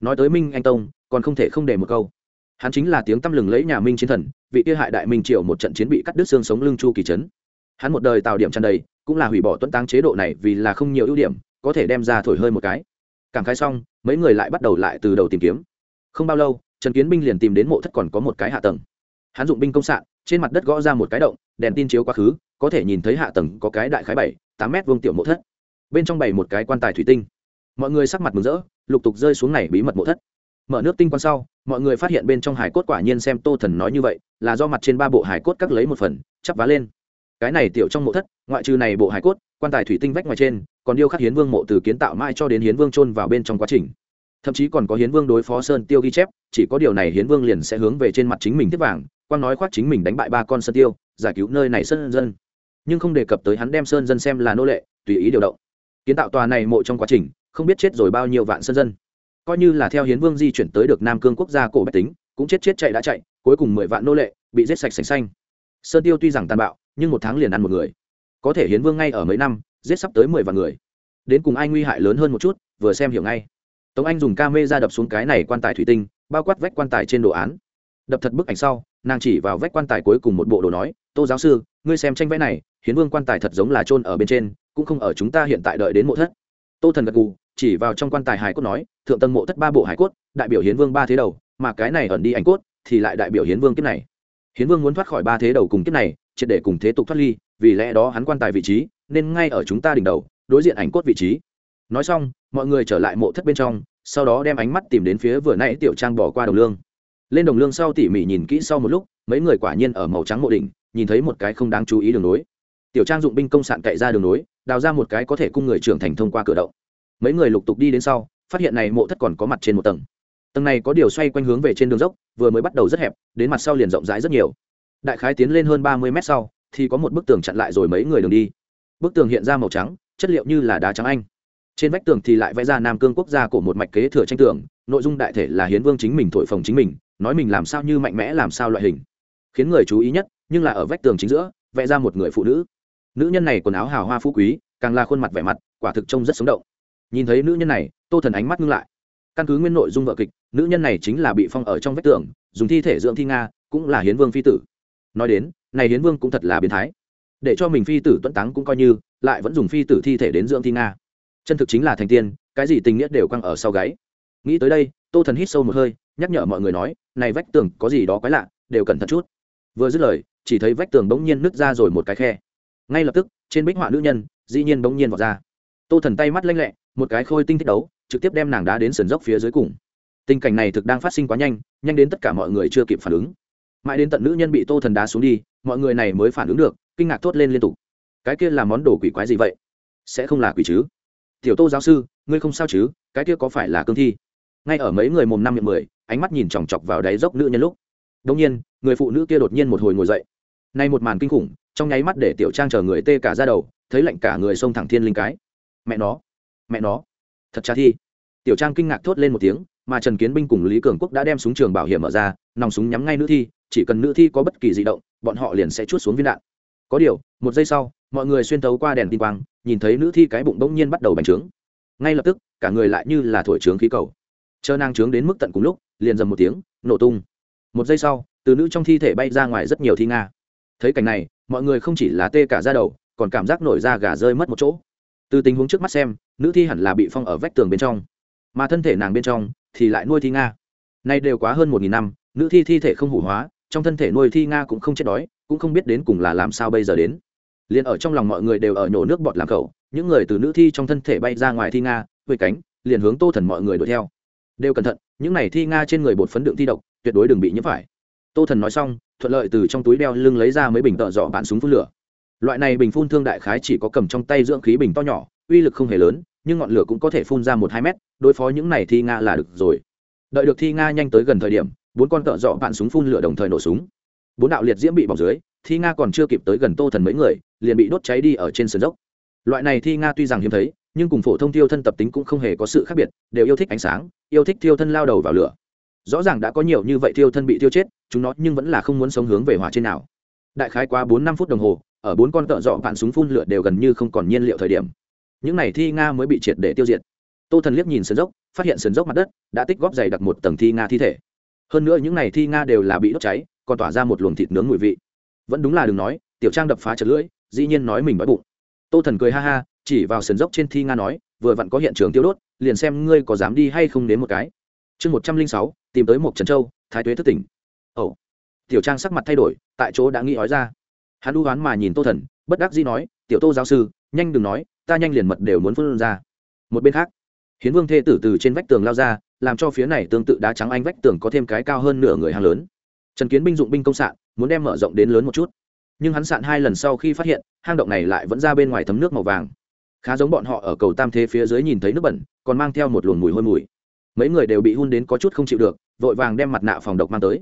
Nói tới minh anh tông, còn không thể không để một câu. Hắn chính là tiếng tăm lừng lấy nhà minh chiến thần, vị kia hại đại minh triều một trận chiến bị cắt đứt xương sống lưng chu kỳ trấn. Hắn một đời tạo điểm tràn đầy, cũng là hủy bỏ tuấn táng chế độ này vì là không nhiều ưu điểm, có thể đem ra thổi hơi một cái. Cảm khai xong, mấy người lại bắt đầu lại từ đầu tìm kiếm. Không bao lâu, trần kiến binh liền tìm đến mộ thất còn có một cái hạ tầng. Hắn dụng binh công sạn, trên mặt đất gõ ra một cái động đèn tin chiếu quá khứ, có thể nhìn thấy hạ tầng có cái đại khái bảy, tám mét vuông tiểu mộ thất. Bên trong bày một cái quan tài thủy tinh. Mọi người sắc mặt mừng rỡ, lục tục rơi xuống này bí mật mộ thất. Mở nước tinh quan sau, mọi người phát hiện bên trong hải cốt quả nhiên xem tô thần nói như vậy, là do mặt trên ba bộ hải cốt cắt lấy một phần, chắp vá lên. Cái này tiểu trong mộ thất, ngoại trừ này bộ hải cốt, quan tài thủy tinh vách ngoài trên, còn điêu khắc hiến vương mộ từ kiến tạo mãi cho đến hiến vương chôn vào bên trong quá trình. Thậm chí còn có hiến vương đối phó sơn tiêu ghi chép, chỉ có điều này hiến vương liền sẽ hướng về trên mặt chính mình tiếp vàng quang nói khoác chính mình đánh bại ba con sơn tiêu, giải cứu nơi này sơn dân. Nhưng không đề cập tới hắn đem sơn dân xem là nô lệ, tùy ý điều động. Kiến tạo tòa này mộ trong quá trình, không biết chết rồi bao nhiêu vạn sơn dân. Coi như là theo hiến vương di chuyển tới được nam cương quốc gia cổ bách tính, cũng chết chết chạy đã chạy, cuối cùng mười vạn nô lệ bị giết sạch sành xanh. Sơn tiêu tuy rằng tàn bạo, nhưng một tháng liền ăn một người. Có thể hiến vương ngay ở mấy năm, giết sắp tới mười vạn người. Đến cùng ai nguy hại lớn hơn một chút, vừa xem hiểu ngay. Tống anh dùng ca mê ra đập xuống cái này quan tài thủy tinh, bao quát vách quan tài trên đồ án đập thật bức ảnh sau, nàng chỉ vào vách quan tài cuối cùng một bộ đồ nói, tô giáo sư, ngươi xem tranh vẽ này, hiến vương quan tài thật giống là trôn ở bên trên, cũng không ở chúng ta hiện tại đợi đến mộ thất. Tô thần gật gù, chỉ vào trong quan tài hải cốt nói, thượng tầng mộ thất ba bộ hải cốt, đại biểu hiến vương ba thế đầu, mà cái này ẩn đi ảnh cốt, thì lại đại biểu hiến vương kiếp này. Hiến vương muốn thoát khỏi ba thế đầu cùng kiếp này, triệt để cùng thế tục thoát ly, vì lẽ đó hắn quan tài vị trí, nên ngay ở chúng ta đỉnh đầu, đối diện ảnh cốt vị trí. Nói xong, mọi người trở lại mộ thất bên trong, sau đó đem ánh mắt tìm đến phía vừa nãy tiểu trang bỏ qua đồng lương lên đồng lương sau tỉ mỉ nhìn kỹ sau một lúc, mấy người quả nhiên ở màu trắng mộ đỉnh, nhìn thấy một cái không đáng chú ý đường nối. Tiểu trang dụng binh công sạn cậy ra đường nối, đào ra một cái có thể cung người trưởng thành thông qua cửa động. Mấy người lục tục đi đến sau, phát hiện này mộ thất còn có mặt trên một tầng. Tầng này có điều xoay quanh hướng về trên đường dốc, vừa mới bắt đầu rất hẹp, đến mặt sau liền rộng rãi rất nhiều. Đại khái tiến lên hơn ba mươi mét sau, thì có một bức tường chặn lại rồi mấy người đường đi. Bức tường hiện ra màu trắng, chất liệu như là đá trắng anh. Trên vách tường thì lại vẽ ra nam cương quốc gia của một mạch kế thừa tranh tường, nội dung đại thể là hiến vương chính mình, thổi phồng chính mình nói mình làm sao như mạnh mẽ, làm sao loại hình. Khiến người chú ý nhất, nhưng là ở vách tường chính giữa, vẽ ra một người phụ nữ. Nữ nhân này quần áo hào hoa phú quý, càng là khuôn mặt vẻ mặt, quả thực trông rất sống động. Nhìn thấy nữ nhân này, tô thần ánh mắt ngưng lại. Căn cứ nguyên nội dung vợ kịch, nữ nhân này chính là bị phong ở trong vách tường, dùng thi thể dưỡng thi nga, cũng là hiến vương phi tử. Nói đến, này hiến vương cũng thật là biến thái. Để cho mình phi tử tuấn táng cũng coi như, lại vẫn dùng phi tử thi thể đến dưỡng thi nga. Chân thực chính là thành tiên, cái gì tình nghĩa đều căng ở sau gáy. Nghĩ tới đây, tô thần hít sâu một hơi, nhắc nhở mọi người nói này vách tường có gì đó quái lạ, đều cẩn thận chút. Vừa dứt lời, chỉ thấy vách tường bỗng nhiên nứt ra rồi một cái khe. Ngay lập tức, trên bích họa nữ nhân, dĩ nhiên bỗng nhiên vọt ra. Tô thần tay mắt lanh lẹ, một cái khôi tinh thích đấu, trực tiếp đem nàng đá đến sườn dốc phía dưới cùng. Tình cảnh này thực đang phát sinh quá nhanh nhanh đến tất cả mọi người chưa kịp phản ứng. Mãi đến tận nữ nhân bị tô thần đá xuống đi, mọi người này mới phản ứng được, kinh ngạc thốt lên liên tục. Cái kia là món đồ quỷ quái gì vậy? Sẽ không là quỷ chứ? Tiểu tô giáo sư, ngươi không sao chứ? Cái kia có phải là cương thi? Ngay ở mấy người mồm năm miệng mười ánh mắt nhìn chòng chọc vào đáy dốc nữ nhân lúc. Đông nhiên, người phụ nữ kia đột nhiên một hồi ngồi dậy. Nay một màn kinh khủng, trong nháy mắt để tiểu trang chờ người tê cả ra đầu, thấy lạnh cả người xông thẳng thiên linh cái. Mẹ nó mẹ nó, thật cha thi. Tiểu trang kinh ngạc thốt lên một tiếng, mà trần kiến binh cùng lý cường quốc đã đem súng trường bảo hiểm mở ra, nòng súng nhắm ngay nữ thi, chỉ cần nữ thi có bất kỳ di động, bọn họ liền sẽ chút xuống viên đạn. Có điều, một giây sau, mọi người xuyên thấu qua đèn tin quang, nhìn thấy nữ thi cái bụng bỗng nhiên bắt đầu bành trướng. Ngay lập tức, cả người lại như là thổi trướng khí cầu chờ nàng trướng đến mức tận cùng lúc, liền dầm một tiếng, nổ tung. Một giây sau, từ nữ trong thi thể bay ra ngoài rất nhiều thi nga. Thấy cảnh này, mọi người không chỉ là tê cả ra đầu, còn cảm giác nổi da gà rơi mất một chỗ. Từ tình huống trước mắt xem, nữ thi hẳn là bị phong ở vách tường bên trong. Mà thân thể nàng bên trong, thì lại nuôi thi nga. Nay đều quá hơn một nghìn năm, nữ thi thi thể không hủ hóa, trong thân thể nuôi thi nga cũng không chết đói, cũng không biết đến cùng là làm sao bây giờ đến. Liền ở trong lòng mọi người đều ở nhổ nước bọt làm cầu những người từ nữ thi trong thân thể bay ra ngoài thi nga, huệ cánh, liền hướng tô thần mọi người đuổi theo đều cẩn thận, những này thi nga trên người bột phấn đựng thi độc, tuyệt đối đừng bị nhiễm phải. Tô thần nói xong, thuận lợi từ trong túi đeo lưng lấy ra mấy bình tợ dọ bạn súng phun lửa. Loại này bình phun thương đại khái chỉ có cầm trong tay dưỡng khí bình to nhỏ, uy lực không hề lớn, nhưng ngọn lửa cũng có thể phun ra một hai mét, đối phó những này thi nga là được rồi. Đợi được thi nga nhanh tới gần thời điểm, bốn con tợ dọ bạn súng phun lửa đồng thời nổ súng. Bốn đạo liệt diễm bị bỏng dưới, thi nga còn chưa kịp tới gần tô thần mấy người, liền bị đốt cháy đi ở trên sườn dốc. Loại này thi nga tuy rằng hiếm thấy, nhưng cùng phổ thông tiêu thân tập tính cũng không hề có sự khác biệt, đều yêu thích ánh sáng yêu thích tiêu thân lao đầu vào lửa. Rõ ràng đã có nhiều như vậy tiêu thân bị tiêu chết, chúng nó nhưng vẫn là không muốn sống hướng về hỏa trên nào. Đại khái qua bốn năm phút đồng hồ, ở bốn con tợ dọ bạn súng phun lửa đều gần như không còn nhiên liệu thời điểm. Những này thi nga mới bị triệt để tiêu diệt. Tô thần liếc nhìn sườn dốc, phát hiện sườn dốc mặt đất đã tích góp dày đặc một tầng thi nga thi thể. Hơn nữa những này thi nga đều là bị đốt cháy, còn tỏa ra một luồng thịt nướng mùi vị. Vẫn đúng là đừng nói, tiểu trang đập phá chật lưỡi, dĩ nhiên nói mình đói bụng. Tô thần cười ha ha, chỉ vào sườn dốc trên thi nga nói, vừa vặn có hiện trường tiêu đốt liền xem ngươi có dám đi hay không đến một cái. Chương một trăm linh sáu, tìm tới một trần châu, thái tuế thất tỉnh. Ồ. Tiểu trang sắc mặt thay đổi, tại chỗ đã nghĩ ói ra. Hắn đu hoán mà nhìn tô thần, bất đắc dĩ nói, tiểu tô giáo sư, nhanh đừng nói, ta nhanh liền mật đều muốn phân ra. Một bên khác, hiến vương thê tử từ trên vách tường lao ra, làm cho phía này tương tự đá trắng anh vách tường có thêm cái cao hơn nửa người hàng lớn. Trần kiến binh dụng binh công sạn, muốn đem mở rộng đến lớn một chút. Nhưng hắn sạn hai lần sau khi phát hiện, hang động này lại vẫn ra bên ngoài thấm nước màu vàng khá giống bọn họ ở cầu tam thế phía dưới nhìn thấy nước bẩn, còn mang theo một luồng mùi hôi mùi. Mấy người đều bị hun đến có chút không chịu được, vội vàng đem mặt nạ phòng độc mang tới.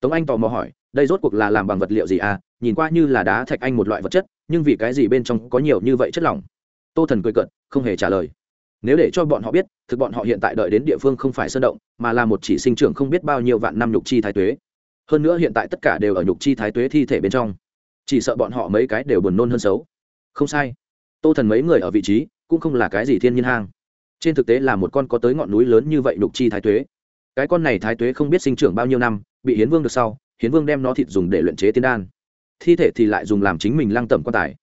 Tống anh tò mò hỏi, đây rốt cuộc là làm bằng vật liệu gì à? Nhìn qua như là đá thạch anh một loại vật chất, nhưng vì cái gì bên trong có nhiều như vậy chất lỏng? Tô thần cười cận không hề trả lời. Nếu để cho bọn họ biết, thực bọn họ hiện tại đợi đến địa phương không phải sơn động, mà là một chỉ sinh trưởng không biết bao nhiêu vạn năm nhục chi thái tuế. Hơn nữa hiện tại tất cả đều ở nhục chi thái tuế thi thể bên trong. Chỉ sợ bọn họ mấy cái đều buồn nôn hơn xấu. Không sai tô thần mấy người ở vị trí cũng không là cái gì thiên nhiên hang. Trên thực tế là một con có tới ngọn núi lớn như vậy lục chi thái tuế. Cái con này thái tuế không biết sinh trưởng bao nhiêu năm, bị hiến vương được sau, hiến vương đem nó thịt dùng để luyện chế tiên đan. Thi thể thì lại dùng làm chính mình lăng tẩm quan tài.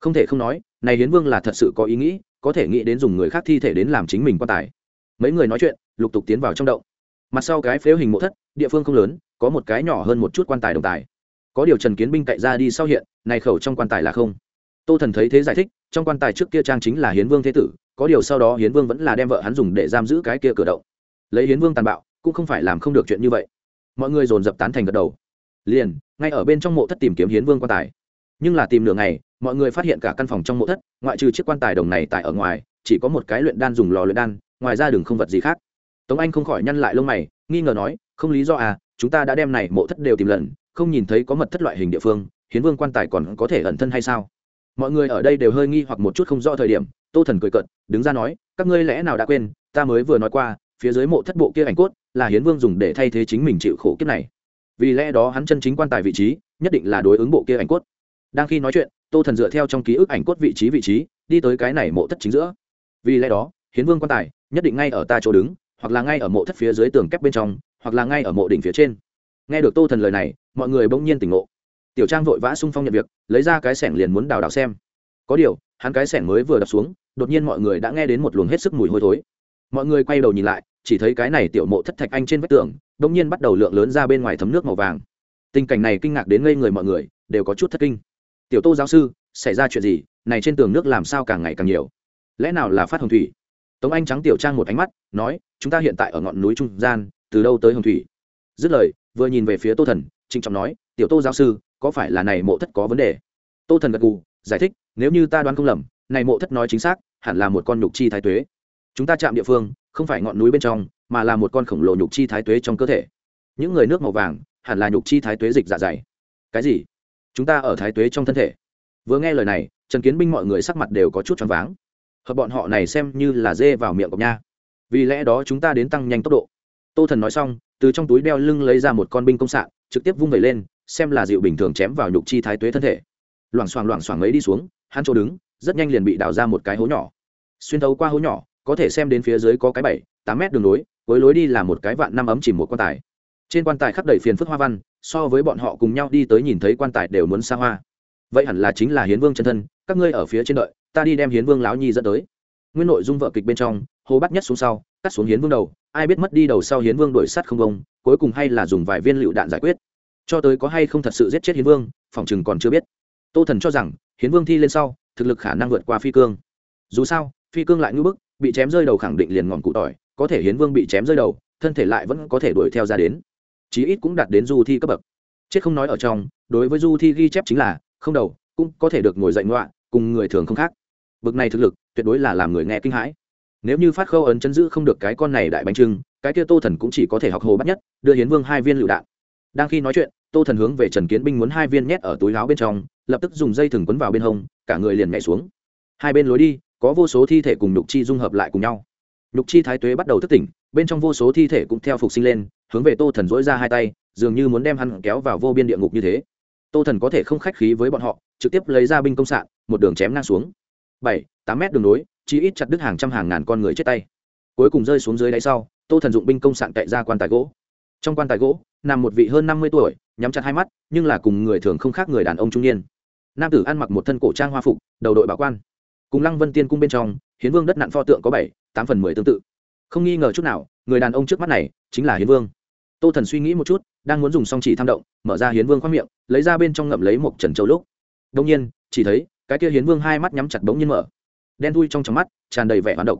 Không thể không nói, này hiến vương là thật sự có ý nghĩ, có thể nghĩ đến dùng người khác thi thể đến làm chính mình quan tài. Mấy người nói chuyện, lục tục tiến vào trong động. Mặt sau cái phếu hình mộ thất, địa phương không lớn, có một cái nhỏ hơn một chút quan tài đồng tài. Có điều trần kiến binh cậy ra đi sau hiện, này khẩu trong quan tài là không tô thần thấy thế giải thích, trong quan tài trước kia trang chính là hiến vương thế tử, có điều sau đó hiến vương vẫn là đem vợ hắn dùng để giam giữ cái kia cửa động. Lấy hiến vương tàn bạo, cũng không phải làm không được chuyện như vậy. Mọi người dồn dập tán thành gật đầu. Liền, ngay ở bên trong mộ thất tìm kiếm hiến vương quan tài. Nhưng là tìm nửa ngày, mọi người phát hiện cả căn phòng trong mộ thất, ngoại trừ chiếc quan tài đồng này tại ở ngoài, chỉ có một cái luyện đan dùng lò luyện đan, ngoài ra đừng không vật gì khác. Tống anh không khỏi nhăn lại lông mày, nghi ngờ nói, không lý do à chúng ta đã đem này mộ thất đều tìm lần, không nhìn thấy có mật thất loại hình địa phương, hiến vương quan tài còn có thể ẩn thân hay sao? Mọi người ở đây đều hơi nghi hoặc một chút không rõ thời điểm, tô thần cười cợt, đứng ra nói, các ngươi lẽ nào đã quên, ta mới vừa nói qua, phía dưới mộ thất bộ kia ảnh cốt là hiến vương dùng để thay thế chính mình chịu khổ kiếp này. Vì lẽ đó hắn chân chính quan tài vị trí, nhất định là đối ứng bộ kia ảnh cốt. Đang khi nói chuyện, tô thần dựa theo trong ký ức ảnh cốt vị trí vị trí, đi tới cái này mộ thất chính giữa. Vì lẽ đó, hiến vương quan tài nhất định ngay ở ta chỗ đứng, hoặc là ngay ở mộ thất phía dưới tường kép bên trong, hoặc là ngay ở mộ đỉnh phía trên. Nghe được tô thần lời này, mọi người bỗng nhiên tỉnh ngộ tiểu trang vội vã sung phong nhận việc, lấy ra cái sẻng liền muốn đào đào xem. Có điều, hắn cái sẻng mới vừa đập xuống, đột nhiên mọi người đã nghe đến một luồng hết sức mùi hôi thối. Mọi người quay đầu nhìn lại, chỉ thấy cái này tiểu mộ thất thạch anh trên vách tường bỗng nhiên bắt đầu lượng lớn ra bên ngoài thấm nước màu vàng. Tình cảnh này kinh ngạc đến ngây người mọi người, đều có chút thất kinh. Tiểu tô giáo sư, xảy ra chuyện gì? Này trên tường nước làm sao càng ngày càng nhiều? Lẽ nào là phát hồng thủy? Tống anh trắng tiểu trang một ánh mắt, nói, chúng ta hiện tại ở ngọn núi trung gian, từ đâu tới hồng thủy? Dứt lời, vừa nhìn về phía tô thần, trịnh trọng nói, tiểu tô giáo sư có phải là này mộ thất có vấn đề? Tô thần gật gù, giải thích, nếu như ta đoán không lầm, này mộ thất nói chính xác, hẳn là một con nhục chi thái tuế. Chúng ta chạm địa phương, không phải ngọn núi bên trong, mà là một con khổng lồ nhục chi thái tuế trong cơ thể. Những người nước màu vàng, hẳn là nhục chi thái tuế dịch dạ dày. Cái gì? Chúng ta ở thái tuế trong thân thể. Vừa nghe lời này, trần kiến binh mọi người sắc mặt đều có chút choáng váng. Hợp bọn họ này xem như là dê vào miệng cọc nha. Vì lẽ đó chúng ta đến tăng nhanh tốc độ. Tô thần nói xong, từ trong túi đeo lưng lấy ra một con binh công xạ, trực tiếp vung vẩy lên xem là dịu bình thường chém vào nhục chi thái tuế thân thể. Loảng xoảng loảng xoảng ấy đi xuống, hắn chỗ đứng, rất nhanh liền bị đào ra một cái hố nhỏ. Xuyên thấu qua hố nhỏ, có thể xem đến phía dưới có cái bảy, tám mét đường lối với lối đi là một cái vạn năm ấm chìm một quan tài. Trên quan tài khắc đầy phiền phức hoa văn, so với bọn họ cùng nhau đi tới nhìn thấy quan tài đều muốn xa hoa. Vậy hẳn là chính là hiến vương chân thân, các ngươi ở phía trên đợi, ta đi đem hiến vương lão nhi dẫn tới. Nguyên nội dung vợ kịch bên trong hồ bắt nhất xuống sau, cắt xuống hiến vương đầu, ai biết mất đi đầu sau hiến vương đổi sắt không công cuối cùng hay là dùng vài viên lựu đạn giải quyết cho tới có hay không thật sự giết chết hiến vương phòng chừng còn chưa biết. Tô thần cho rằng, hiến vương thi lên sau, thực lực khả năng vượt qua phi cương. Dù sao, phi cương lại ngưỡng bức, bị chém rơi đầu khẳng định liền ngọn cụ tỏi, có thể hiến vương bị chém rơi đầu, thân thể lại vẫn có thể đuổi theo ra đến. Chí ít cũng đạt đến du thi cấp bậc. Chết không nói ở trong, đối với du thi ghi chép chính là, không đầu, cũng có thể được ngồi dậy ngoạ, cùng người thường không khác. Bậc này thực lực, tuyệt đối là làm người nghe kinh hãi. Nếu như phát khâu ấn chân giữ không được cái con này đại bánh trưng, cái kia tô thần cũng chỉ có thể học hồ bắt nhất, đưa hiến vương hai viên lựu đạn. Đang khi nói chuyện tô thần hướng về trần kiến binh muốn hai viên nhét ở túi láo bên trong, lập tức dùng dây thừng quấn vào bên hông, cả người liền nhảy xuống. Hai bên lối đi, có vô số thi thể cùng nhục chi dung hợp lại cùng nhau. Nhục chi thái tuế bắt đầu thức tỉnh, bên trong vô số thi thể cũng theo phục sinh lên, hướng về tô thần dỗi ra hai tay, dường như muốn đem hắn kéo vào vô biên địa ngục như thế. Tô thần có thể không khách khí với bọn họ, trực tiếp lấy ra binh công sạn một đường chém ngang xuống. Bảy, tám mét đường nối chỉ ít chặt đứt hàng trăm hàng ngàn con người chết tay. Cuối cùng rơi xuống dưới đáy sau, tô thần dụng binh công sạn cậy ra quan tài gỗ. Trong quan tài gỗ, nằm một vị hơn năm mươi tuổi nhắm chặt hai mắt, nhưng là cùng người thường không khác người đàn ông trung niên. Nam tử ăn mặc một thân cổ trang hoa phục, đầu đội bảo quan. Cùng lăng vân tiên cung bên trong, hiến vương đất nặn pho tượng có bảy, tám phần mười tương tự. Không nghi ngờ chút nào, người đàn ông trước mắt này chính là hiến vương. Tô thần suy nghĩ một chút, đang muốn dùng song chỉ tham động, mở ra hiến vương khoác miệng, lấy ra bên trong ngậm lấy một trần châu lúc. Đông nhiên, chỉ thấy, cái kia hiến vương hai mắt nhắm chặt bỗng nhiên mở. Đen thui trong trong mắt, tràn đầy vẻ hoán độc.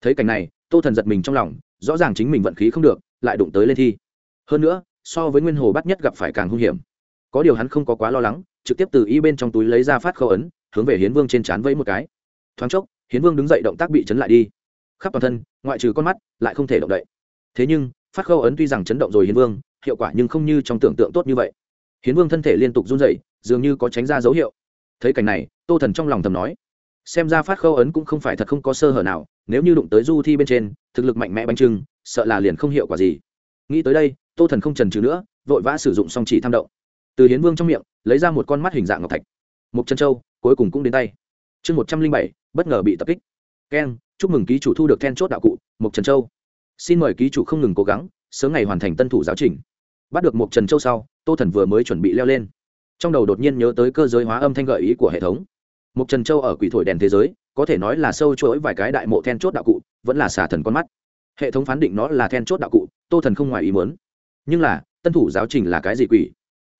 Thấy cảnh này, tô thần giật mình trong lòng, rõ ràng chính mình vận khí không được, lại đụng tới lên thi. Hơn nữa so với nguyên hồ bắt nhất gặp phải càng hung hiểm. Có điều hắn không có quá lo lắng, trực tiếp từ y bên trong túi lấy ra phát khâu ấn, hướng về hiến vương trên trán vẫy một cái. Thoáng chốc, hiến vương đứng dậy động tác bị chấn lại đi. Khắp toàn thân, ngoại trừ con mắt, lại không thể động đậy. Thế nhưng, phát khâu ấn tuy rằng chấn động rồi hiến vương, hiệu quả nhưng không như trong tưởng tượng tốt như vậy. Hiến vương thân thể liên tục run dậy dường như có tránh ra dấu hiệu. Thấy cảnh này, tô thần trong lòng thầm nói, xem ra phát khâu ấn cũng không phải thật không có sơ hở nào, nếu như đụng tới du thi bên trên, thực lực mạnh mẽ bánh trưng sợ là liền không hiệu quả gì. Nghĩ tới đây tô thần không trần trừ nữa, vội vã sử dụng song chỉ tham động. Từ hiến vương trong miệng, lấy ra một con mắt hình dạng ngọc thạch. Mục trân châu, cuối cùng cũng đến tay. Chương một trăm linh bảy, bất ngờ bị tập kích. Keng chúc mừng ký chủ thu được then chốt đạo cụ, mục trần châu. Xin mời ký chủ không ngừng cố gắng, sớm ngày hoàn thành tân thủ giáo trình. Bắt được mục trần châu sau, tô thần vừa mới chuẩn bị leo lên. Trong đầu đột nhiên nhớ tới cơ giới hóa âm thanh gợi ý của hệ thống. Mục trần châu ở quỷ thổi đèn thế giới, có thể nói là sâu chuỗi vài cái đại mộ then chốt đạo cụ, vẫn là xả thần con mắt. Hệ thống phán định nó là then chốt đạo cụ, tô thần không ngoài ý muốn nhưng là, tân thủ giáo trình là cái gì quỷ?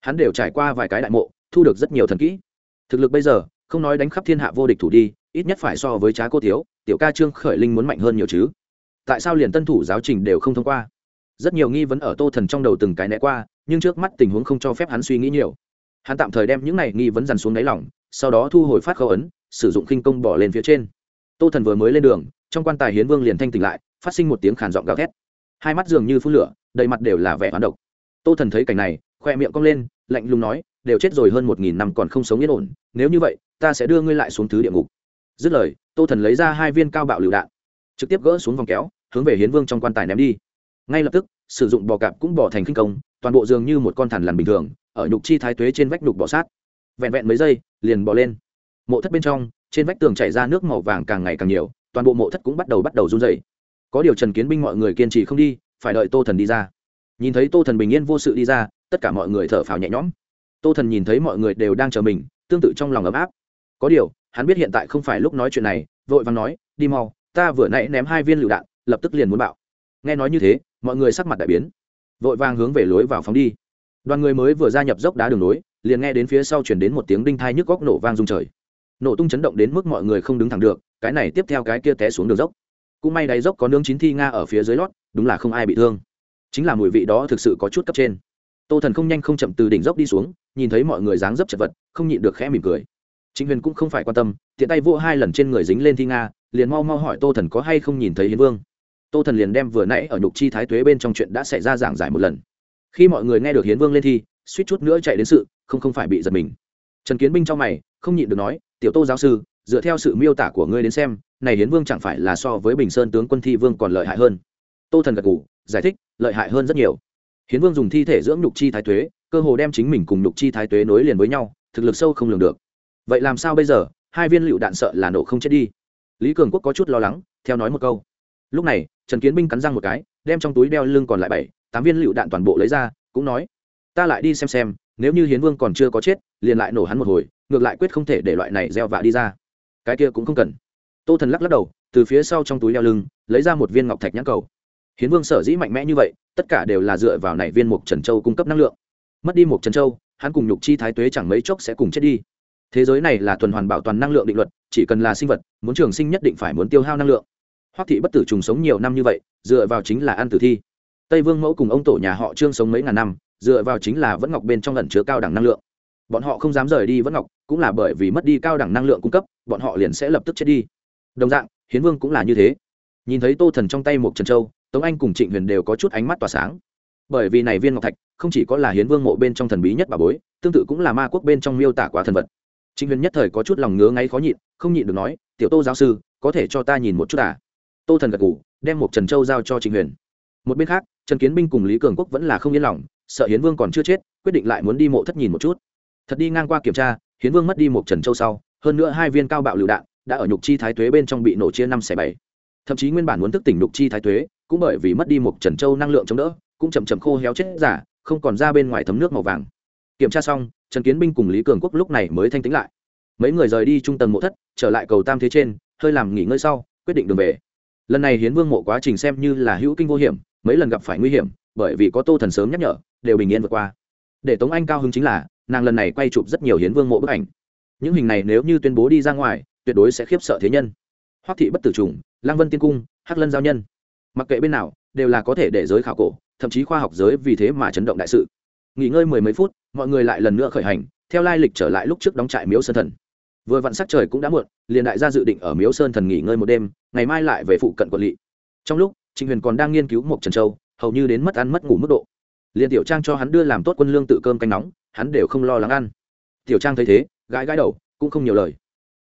Hắn đều trải qua vài cái đại mộ, thu được rất nhiều thần kỹ. Thực lực bây giờ, không nói đánh khắp thiên hạ vô địch thủ đi, ít nhất phải so với trá cô thiếu, tiểu ca trương khởi linh muốn mạnh hơn nhiều chứ. Tại sao liền tân thủ giáo trình đều không thông qua? Rất nhiều nghi vấn ở tô thần trong đầu từng cái né qua, nhưng trước mắt tình huống không cho phép hắn suy nghĩ nhiều. Hắn tạm thời đem những này nghi vấn dằn xuống đáy lỏng sau đó thu hồi phát khẩu ấn, sử dụng khinh công bỏ lên phía trên. Tô thần vừa mới lên đường, trong quan tài hiến vương liền thanh tỉnh lại, phát sinh một tiếng khàn giọng gào thét hai mắt dường như phun lửa, đầy mặt đều là vẻ hoán độc. Tô thần thấy cảnh này, khoe miệng cong lên, lạnh lùng nói, đều chết rồi hơn một nghìn năm còn không sống yên ổn, nếu như vậy, ta sẽ đưa ngươi lại xuống thứ địa ngục. Dứt lời, tô thần lấy ra hai viên cao bạo lựu đạn, trực tiếp gỡ xuống vòng kéo, hướng về hiến vương trong quan tài ném đi. Ngay lập tức, sử dụng bò cạp cũng bỏ thành khinh công, toàn bộ dường như một con thằn lằn bình thường, ở nhục chi thái tuế trên vách nhục bỏ sát. Vẹn vẹn mấy giây, liền bỏ lên. Mộ thất bên trong, trên vách tường chảy ra nước màu vàng càng ngày càng nhiều, toàn bộ mộ thất cũng bắt đầu bắt đầu run dày có điều trần kiến binh mọi người kiên trì không đi, phải đợi tô thần đi ra. Nhìn thấy tô thần bình yên vô sự đi ra, tất cả mọi người thở phào nhẹ nhõm. Tô thần nhìn thấy mọi người đều đang chờ mình, tương tự trong lòng ấm áp. Có điều, hắn biết hiện tại không phải lúc nói chuyện này, vội vàng nói, đi mau, ta vừa nãy ném hai viên lựu đạn, lập tức liền muốn bạo. Nghe nói như thế, mọi người sắc mặt đại biến. Vội vàng hướng về lối vào phóng đi. Đoàn người mới vừa gia nhập dốc đá đường nối, liền nghe đến phía sau chuyển đến một tiếng đinh thai nhức góc nổ vang rung trời. Nổ tung chấn động đến mức mọi người không đứng thẳng được, cái này tiếp theo cái kia té xuống đường dốc cũng may đáy dốc có nướng chín thi nga ở phía dưới lót, đúng là không ai bị thương. Chính là mùi vị đó thực sự có chút cấp trên. Tô thần không nhanh không chậm từ đỉnh dốc đi xuống, nhìn thấy mọi người dáng dấp chật vật, không nhịn được khẽ mỉm cười. Chính huyền cũng không phải quan tâm, tiện tay vô hai lần trên người dính lên thi nga, liền mau mau hỏi tô thần có hay không nhìn thấy hiến vương. Tô thần liền đem vừa nãy ở nhục chi thái tuế bên trong chuyện đã xảy ra giảng giải một lần. Khi mọi người nghe được hiến vương lên thi, suýt chút nữa chạy đến sự, không không phải bị giật mình. Trần kiến binh trong mày, không nhịn được nói tiểu tô giáo sư, dựa theo sự miêu tả của ngươi đến xem, này hiến vương chẳng phải là so với bình sơn tướng quân thi vương còn lợi hại hơn. Tô thần gật ngủ giải thích, lợi hại hơn rất nhiều. Hiến vương dùng thi thể dưỡng nhục chi thái tuế, cơ hồ đem chính mình cùng nhục chi thái tuế nối liền với nhau, thực lực sâu không lường được. Vậy làm sao bây giờ? Hai viên lựu đạn sợ là nổ không chết đi. Lý cường quốc có chút lo lắng, theo nói một câu. Lúc này, trần kiến binh cắn răng một cái, đem trong túi đeo lưng còn lại bảy, tám viên lựu đạn toàn bộ lấy ra, cũng nói, ta lại đi xem xem nếu như hiến vương còn chưa có chết, liền lại nổ hắn một hồi, ngược lại quyết không thể để loại này gieo vạ đi ra. Cái kia cũng không cần. Tô thần lắc lắc đầu, từ phía sau trong túi đeo lưng, lấy ra một viên ngọc thạch nhãn cầu. Hiến vương sở dĩ mạnh mẽ như vậy, tất cả đều là dựa vào này viên mục trần châu cung cấp năng lượng. Mất đi mục trần châu, hắn cùng nhục chi thái tuế chẳng mấy chốc sẽ cùng chết đi. Thế giới này là tuần hoàn bảo toàn năng lượng định luật, chỉ cần là sinh vật, muốn trường sinh nhất định phải muốn tiêu hao năng lượng. Hoắc thị bất tử trùng sống nhiều năm như vậy, dựa vào chính là ăn tử thi. Tây vương mẫu cùng ông tổ nhà họ trương sống mấy ngàn năm dựa vào chính là vẫn ngọc bên trong lần chứa cao đẳng năng lượng. Bọn họ không dám rời đi vẫn ngọc, cũng là bởi vì mất đi cao đẳng năng lượng cung cấp, bọn họ liền sẽ lập tức chết đi. Đồng dạng, hiến vương cũng là như thế. Nhìn thấy tô thần trong tay một trần châu, tống anh cùng trịnh huyền đều có chút ánh mắt tỏa sáng. Bởi vì này viên ngọc thạch, không chỉ có là hiến vương mộ bên trong thần bí nhất bà bối, tương tự cũng là ma quốc bên trong miêu tả quá thần vật. Trịnh huyền nhất thời có chút lòng ngứa ngáy khó nhịn, không nhịn được nói, tiểu tô giáo sư, có thể cho ta nhìn một chút à? Tô thần gật ngủ đem một trần châu giao cho trịnh huyền. Một bên khác, trần kiến binh cùng lý cường quốc vẫn là không yên lòng sợ hiến vương còn chưa chết, quyết định lại muốn đi mộ thất nhìn một chút. Thật đi ngang qua kiểm tra, hiến vương mất đi một trần châu sau, hơn nữa hai viên cao bạo lựu đạn đã ở nhục chi thái tuế bên trong bị nổ chia năm xẻ bảy. Thậm chí nguyên bản muốn thức tỉnh nhục chi thái tuế, cũng bởi vì mất đi một trần châu năng lượng chống đỡ, cũng chầm chầm khô héo chết giả, không còn ra bên ngoài thấm nước màu vàng. Kiểm tra xong, trần kiến binh cùng lý cường quốc lúc này mới thanh tĩnh lại. Mấy người rời đi trung tầng mộ thất, trở lại cầu tam thế trên, hơi làm nghỉ ngơi sau, quyết định đường về. Lần này hiến vương mộ quá trình xem như là hữu kinh vô hiểm, mấy lần gặp phải nguy hiểm, bởi vì có tô thần sớm nhắc nhở đều bình yên vượt qua. Để tống anh cao hứng chính là, nàng lần này quay chụp rất nhiều hiến vương mộ bức ảnh. Những hình này nếu như tuyên bố đi ra ngoài, tuyệt đối sẽ khiếp sợ thế nhân. Hoắc thị bất tử trùng lang vân tiên cung, hắc lân giao nhân. Mặc kệ bên nào, đều là có thể để giới khảo cổ, thậm chí khoa học giới vì thế mà chấn động đại sự. Nghỉ ngơi mười mấy phút, mọi người lại lần nữa khởi hành, theo lai lịch trở lại lúc trước đóng trại miếu sơn thần. Vừa vặn sắc trời cũng đã muộn, liền đại gia dự định ở miếu sơn thần nghỉ ngơi một đêm, ngày mai lại về phụ cận quận lỵ trong lúc, trịnh huyền còn đang nghiên cứu một trần châu, hầu như đến mất ăn mất ngủ mức độ liền tiểu trang cho hắn đưa làm tốt quân lương tự cơm canh nóng, hắn đều không lo lắng ăn. Tiểu trang thấy thế, gãi gãi đầu, cũng không nhiều lời.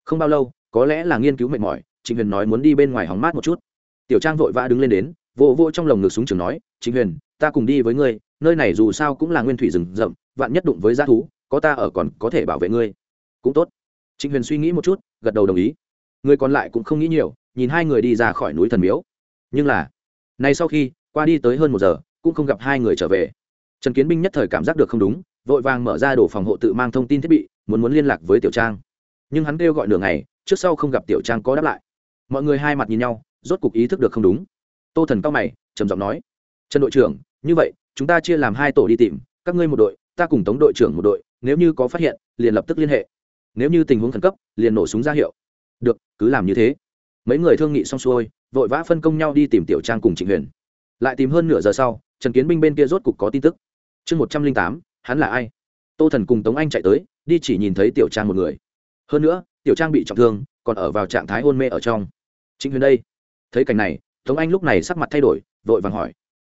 Không bao lâu, có lẽ là nghiên cứu mệt mỏi, trịnh huyền nói muốn đi bên ngoài hóng mát một chút. Tiểu trang vội vã đứng lên đến vỗ vỗ trong lồng ngực súng trường nói, trịnh huyền, ta cùng đi với ngươi, nơi này dù sao cũng là nguyên thủy rừng rậm, vạn nhất đụng với g thú, có ta ở còn có thể bảo vệ ngươi. Cũng tốt. Trịnh huyền suy nghĩ một chút, gật đầu đồng ý. Người còn lại cũng không nghĩ nhiều, nhìn hai người đi ra khỏi núi thần miếu. Nhưng là, nay sau khi, qua đi tới hơn một giờ cũng không gặp hai người trở về. Trần kiến binh nhất thời cảm giác được không đúng, vội vàng mở ra đồ phòng hộ tự mang thông tin thiết bị, muốn muốn liên lạc với tiểu trang. Nhưng hắn kêu gọi nửa ngày, trước sau không gặp tiểu trang có đáp lại. Mọi người hai mặt nhìn nhau, rốt cục ý thức được không đúng. Tô thần cao mày, trầm giọng nói, trần đội trưởng, như vậy, chúng ta chia làm hai tổ đi tìm, các ngươi một đội, ta cùng tống đội trưởng một đội, nếu như có phát hiện, liền lập tức liên hệ. Nếu như tình huống khẩn cấp, liền nổ súng ra hiệu. Được, cứ làm như thế. Mấy người thương nghị xong xuôi, vội vã phân công nhau đi tìm tiểu trang cùng trịnh huyền lại tìm hơn nửa giờ sau, trần kiến binh bên kia rốt cục có tin tức. Chương một trăm linh tám, hắn là ai? Tô thần cùng tống anh chạy tới, đi chỉ nhìn thấy tiểu trang một người. Hơn nữa, tiểu trang bị trọng thương, còn ở vào trạng thái hôn mê ở trong. Chính huyền đây. Thấy cảnh này, tống anh lúc này sắc mặt thay đổi, vội vàng hỏi.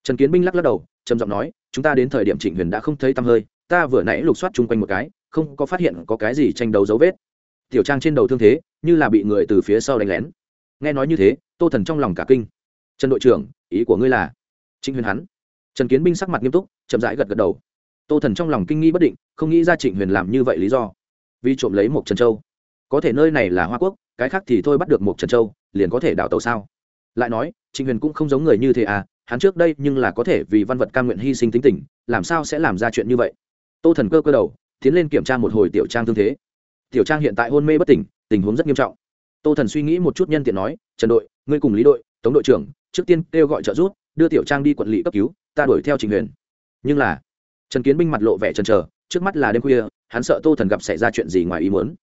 Trần kiến binh lắc lắc đầu, trầm giọng nói, chúng ta đến thời điểm trịnh huyền đã không thấy tăm hơi, ta vừa nãy lục soát chung quanh một cái, không có phát hiện có cái gì tranh đấu dấu vết. Tiểu trang trên đầu thương thế, như là bị người từ phía sau đánh lén. Nghe nói như thế, tô thần trong lòng cả kinh trần đội trưởng, ý của ngươi là? Trịnh huyền hắn. Trần kiến binh sắc mặt nghiêm túc, chậm rãi gật gật đầu. Tô thần trong lòng kinh nghi bất định, không nghĩ ra trịnh huyền làm như vậy lý do. Vì trộm lấy một trần châu. Có thể nơi này là hoa quốc, cái khác thì thôi bắt được một trần châu, liền có thể đào tàu sao? Lại nói, trịnh huyền cũng không giống người như thế à hắn trước đây nhưng là có thể vì văn vật cam nguyện hy sinh tính tình, làm sao sẽ làm ra chuyện như vậy? Tô thần cơ cơ đầu, tiến lên kiểm tra một hồi tiểu trang thương thế. Tiểu trang hiện tại hôn mê bất tỉnh, tình huống rất nghiêm trọng. Tô thần suy nghĩ một chút nhân tiện nói, trần đội, ngươi cùng lý đội, tống đội trưởng trước tiên kêu gọi trợ giúp, đưa tiểu trang đi quận lỵ cấp cứu, ta đuổi theo trình huyền. Nhưng là, trần kiến binh mặt lộ vẻ trần trờ trước mắt là đêm khuya, hắn sợ tô thần gặp xảy ra chuyện gì ngoài ý muốn.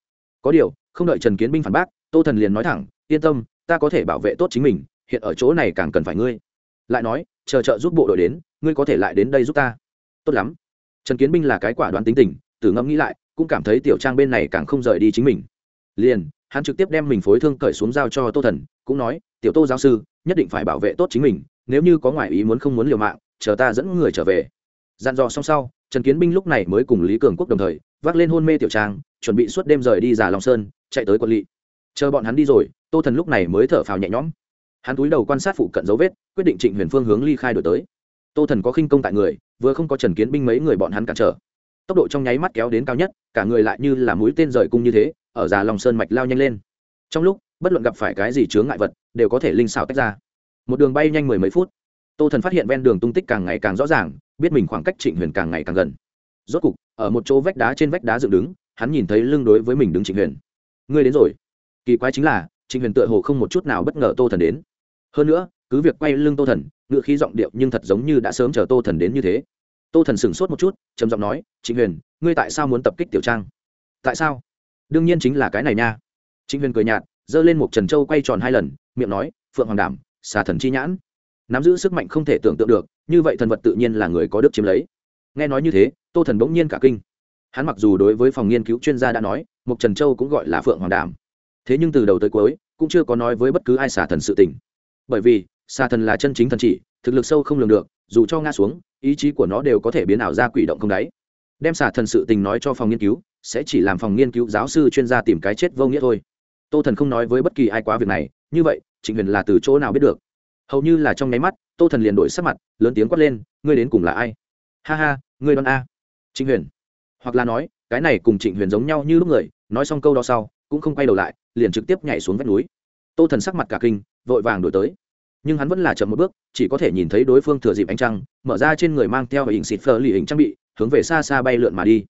Có điều, không đợi trần kiến binh phản bác, tô thần liền nói thẳng, yên tâm, ta có thể bảo vệ tốt chính mình, hiện ở chỗ này càng cần phải ngươi. Lại nói, chờ trợ giúp bộ đội đến, ngươi có thể lại đến đây giúp ta. Tốt lắm. Trần kiến binh là cái quả đoán tính tình, tử ngẫm nghĩ lại, cũng cảm thấy tiểu trang bên này càng không rời đi chính mình. Liền, hắn trực tiếp đem mình phối thương cởi xuống giao cho tô thần, cũng nói, tiểu tô giáo sư nhất định phải bảo vệ tốt chính mình, nếu như có ngoại ý muốn không muốn liều mạng, chờ ta dẫn người trở về. Dặn dò xong sau, trần kiến binh lúc này mới cùng lý cường quốc đồng thời, vác lên hôn mê tiểu trang, chuẩn bị suốt đêm rời đi giả long sơn, chạy tới quận lỵ. Chờ bọn hắn đi rồi, tô thần lúc này mới thở phào nhẹ nhõm. Hắn túi đầu quan sát phụ cận dấu vết, quyết định trịnh huyền phương hướng ly khai đổi tới. Tô thần có khinh công tại người, vừa không có trần kiến binh mấy người bọn hắn cản trở. Tốc độ trong nháy mắt kéo đến cao nhất, cả người lại như là mũi tên rời cung như thế, ở già Long sơn mạch lao nhanh lên. Trong lúc, bất luận gặp phải cái gì chướng ngại vật đều có thể linh xảo tách ra. Một đường bay nhanh mười mấy phút, tô thần phát hiện ven đường tung tích càng ngày càng rõ ràng, biết mình khoảng cách trịnh huyền càng ngày càng gần. Rốt cục, ở một chỗ vách đá trên vách đá dựng đứng, hắn nhìn thấy lưng đối với mình đứng trịnh huyền. Ngươi đến rồi. Kỳ quái chính là, trịnh huyền tựa hồ không một chút nào bất ngờ tô thần đến. Hơn nữa, cứ việc quay lưng tô thần, ngựa khí giọng điệu nhưng thật giống như đã sớm chờ tô thần đến như thế. Tô thần sửng sốt một chút, trầm giọng nói, trịnh huyền, ngươi tại sao muốn tập kích tiểu trang? Tại sao? Đương nhiên chính là cái này nha. Trịnh huyền cười nhạt giơ lên một trần châu quay tròn hai lần, miệng nói, phượng hoàng đảm, xà thần chi nhãn. Nắm giữ sức mạnh không thể tưởng tượng được, như vậy thần vật tự nhiên là người có đức chiếm lấy. Nghe nói như thế, tô thần bỗng nhiên cả kinh. Hắn mặc dù đối với phòng nghiên cứu chuyên gia đã nói mục trần châu cũng gọi là phượng hoàng đảm. Thế nhưng từ đầu tới cuối, cũng chưa có nói với bất cứ ai xả thần sự tình. Bởi vì, xà thần là chân chính thần chỉ, thực lực sâu không lường được, dù cho ngã xuống, ý chí của nó đều có thể biến ảo ra quỷ động không đáy. Đem xả thần sự tình nói cho phòng nghiên cứu, sẽ chỉ làm phòng nghiên cứu giáo sư chuyên gia tìm cái chết vô nghĩa thôi tô thần không nói với bất kỳ ai quá việc này, như vậy, trịnh huyền là từ chỗ nào biết được? Hầu như là trong nháy mắt, tô thần liền đổi sắc mặt, lớn tiếng quát lên, ngươi đến cùng là ai? Ha ha, ngươi đoán a. Trịnh huyền. Hoặc là nói, cái này cùng trịnh huyền giống nhau như lúc người, nói xong câu đó sau, cũng không quay đầu lại, liền trực tiếp nhảy xuống vách núi. Tô thần sắc mặt cả kinh, vội vàng đổi tới. Nhưng hắn vẫn là chậm một bước, chỉ có thể nhìn thấy đối phương thừa dịp ánh trăng, mở ra trên người mang theo hình xịt phờ lì hình trang bị, hướng về xa xa bay lượn mà đi.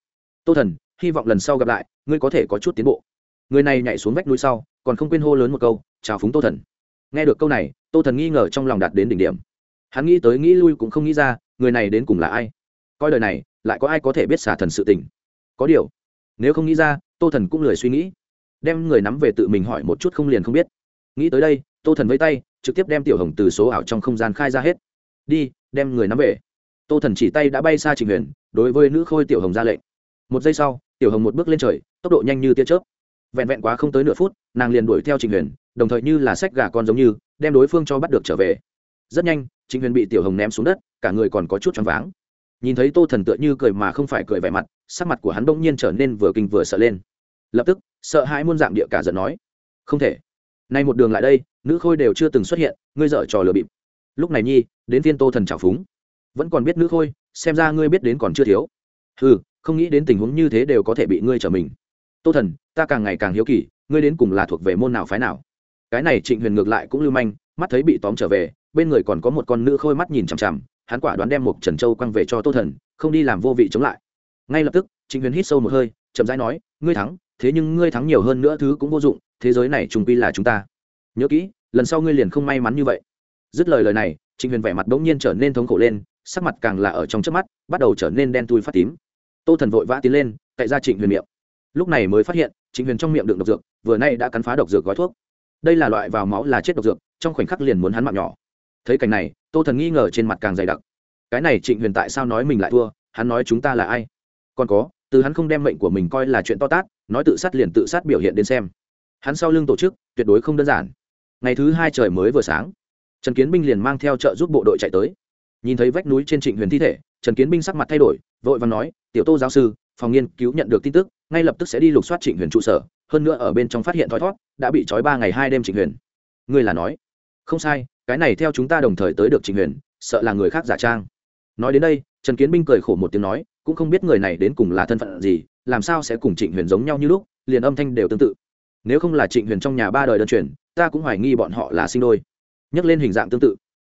Tô thần, hy vọng lần sau gặp lại, ngươi có thể có chút tiến bộ người này nhảy xuống vách núi sau, còn không quên hô lớn một câu, chào phúng tô thần. Nghe được câu này, tô thần nghi ngờ trong lòng đạt đến đỉnh điểm. Hắn nghĩ tới nghĩ lui cũng không nghĩ ra, người này đến cùng là ai? Coi đời này, lại có ai có thể biết xả thần sự tình? Có điều, nếu không nghĩ ra, tô thần cũng lười suy nghĩ, đem người nắm về tự mình hỏi một chút không liền không biết. Nghĩ tới đây, tô thần vây tay, trực tiếp đem tiểu hồng từ số ảo trong không gian khai ra hết. Đi, đem người nắm về. Tô thần chỉ tay đã bay xa trình huyền, đối với nữ khôi tiểu hồng ra lệnh. Một giây sau, tiểu hồng một bước lên trời, tốc độ nhanh như tia chớp vẹn vẹn quá không tới nửa phút, nàng liền đuổi theo trình huyền, đồng thời như là sách gà con giống như, đem đối phương cho bắt được trở về. Rất nhanh, trình huyền bị tiểu hồng ném xuống đất, cả người còn có chút choáng váng. Nhìn thấy tô thần tựa như cười mà không phải cười vẻ mặt, sắc mặt của hắn bỗng nhiên trở nên vừa kinh vừa sợ lên. Lập tức, sợ hãi muôn dạng địa cả giận nói, không thể. Nay một đường lại đây, nữ khôi đều chưa từng xuất hiện, ngươi dở trò lừa bịp. Lúc này nhi, đến phiên tô thần trào phúng. Vẫn còn biết nữ khôi, xem ra ngươi biết đến còn chưa thiếu. Ừ không nghĩ đến tình huống như thế đều có thể bị ngươi trở mình tô thần, ta càng ngày càng hiếu kỳ, ngươi đến cùng là thuộc về môn nào phái nào? Cái này trịnh huyền ngược lại cũng lưu manh, mắt thấy bị tóm trở về, bên người còn có một con nữ khôi mắt nhìn chằm chằm, hắn quả đoán đem một trần châu quăng về cho tô thần, không đi làm vô vị chống lại. Ngay lập tức, trịnh huyền hít sâu một hơi, chậm rãi nói, ngươi thắng, thế nhưng ngươi thắng nhiều hơn nữa thứ cũng vô dụng, thế giới này trùng quy là chúng ta. Nhớ kỹ, lần sau ngươi liền không may mắn như vậy. Dứt lời lời này, trịnh huyền vẻ mặt bỗng nhiên trở nên thống khổ lên, sắc mặt càng là ở trong trước mắt, bắt đầu trở nên đen tui phát tím. Tô thần vội vã tiến lên, cậy ra trịnh huyền miệng lúc này mới phát hiện, trịnh huyền trong miệng đựng độc dược, vừa nay đã cắn phá độc dược gói thuốc. Đây là loại vào máu là chết độc dược, trong khoảnh khắc liền muốn hắn mạng nhỏ. Thấy cảnh này, tô thần nghi ngờ trên mặt càng dày đặc. Cái này trịnh huyền tại sao nói mình lại thua? Hắn nói chúng ta là ai? Còn có, từ hắn không đem mệnh của mình coi là chuyện to tát, nói tự sát liền tự sát biểu hiện đến xem. Hắn sau lưng tổ chức, tuyệt đối không đơn giản. Ngày thứ hai trời mới vừa sáng, trần kiến binh liền mang theo trợ giúp bộ đội chạy tới. Nhìn thấy vách núi trên trịnh huyền thi thể, trần kiến binh sắc mặt thay đổi, vội và nói, tiểu tô giáo sư phòng nghiên cứu nhận được tin tức, ngay lập tức sẽ đi lục soát trịnh huyền trụ sở, hơn nữa ở bên trong phát hiện thoi thót, đã bị trói ba ngày hai đêm trịnh huyền. Ngươi là nói, không sai, cái này theo chúng ta đồng thời tới được trịnh huyền, sợ là người khác giả trang. Nói đến đây, trần kiến binh cười khổ một tiếng nói, cũng không biết người này đến cùng là thân phận gì, làm sao sẽ cùng trịnh huyền giống nhau như lúc, liền âm thanh đều tương tự. Nếu không là trịnh huyền trong nhà ba đời đơn truyền, ta cũng hoài nghi bọn họ là sinh đôi. Nhắc lên hình dạng tương tự,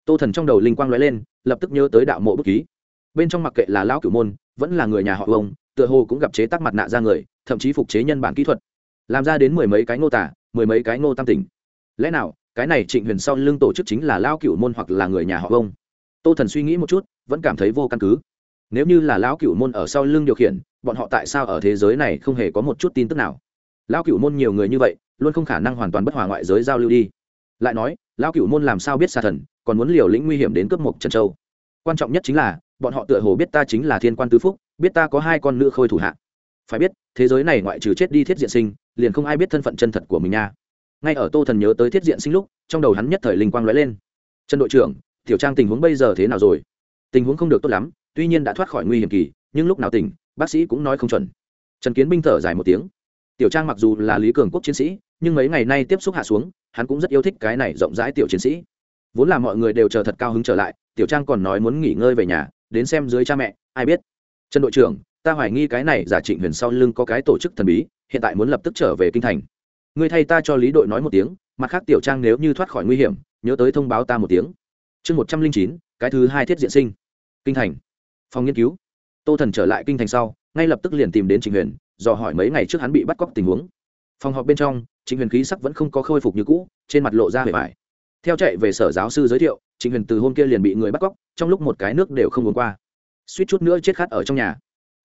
tô thần trong đầu linh quang nói lên, lập tức nhớ tới đạo mộ bức ký. Bên trong mặc kệ là lão cửu môn, vẫn là người nhà họ vông tựa hồ cũng gặp chế tác mặt nạ ra người, thậm chí phục chế nhân bản kỹ thuật. Làm ra đến mười mấy cái ngô tả mười mấy cái ngô tam tỉnh. Lẽ nào, cái này trịnh huyền sau lưng tổ chức chính là lao cửu môn hoặc là người nhà họ ông tô thần suy nghĩ một chút, vẫn cảm thấy vô căn cứ. Nếu như là lão cửu môn ở sau lưng điều khiển, bọn họ tại sao ở thế giới này không hề có một chút tin tức nào? Lão cửu môn nhiều người như vậy, luôn không khả năng hoàn toàn bất hòa ngoại giới giao lưu đi. Lại nói, lão cửu môn làm sao biết xa thần, còn muốn liều lĩnh nguy hiểm đến cướp mộc trần châu? Quan trọng nhất chính là, bọn họ tựa hồ biết ta chính là thiên quan tứ phúc biết ta có hai con nữ khôi thủ hạ. Phải biết, thế giới này ngoại trừ chết đi thiết diện sinh, liền không ai biết thân phận chân thật của mình nha. Ngay ở tô thần nhớ tới thiết diện sinh lúc, trong đầu hắn nhất thời linh quang lóe lên. Trần đội trưởng, tiểu trang tình huống bây giờ thế nào rồi? Tình huống không được tốt lắm, tuy nhiên đã thoát khỏi nguy hiểm kỳ, nhưng lúc nào tỉnh, bác sĩ cũng nói không chuẩn. Trần kiến binh thở dài một tiếng. Tiểu trang mặc dù là lý cường quốc chiến sĩ, nhưng mấy ngày nay tiếp xúc hạ xuống, hắn cũng rất yêu thích cái này rộng rãi tiểu chiến sĩ. Vốn là mọi người đều chờ thật cao hứng trở lại, tiểu trang còn nói muốn nghỉ ngơi về nhà, đến xem dưới cha mẹ, ai biết trần đội trưởng, ta hoài nghi cái này giả trịnh huyền sau lưng có cái tổ chức thần bí, hiện tại muốn lập tức trở về kinh thành. Ngươi thay ta cho lý đội nói một tiếng, mặt khác tiểu trang nếu như thoát khỏi nguy hiểm, nhớ tới thông báo ta một tiếng. Chương một trăm linh chín, cái thứ hai thiết diện sinh. Kinh thành. Phòng nghiên cứu. Tô thần trở lại kinh thành sau, ngay lập tức liền tìm đến trịnh huyền, dò hỏi mấy ngày trước hắn bị bắt cóc tình huống. Phòng họp bên trong, trịnh huyền khí sắc vẫn không có khôi phục như cũ, trên mặt lộ ra vẻ vải. Theo chạy về sở giáo sư giới thiệu, trịnh huyền từ hôm kia liền bị người bắt cóc, trong lúc một cái nước đều không uống qua suýt chút nữa chết khát ở trong nhà.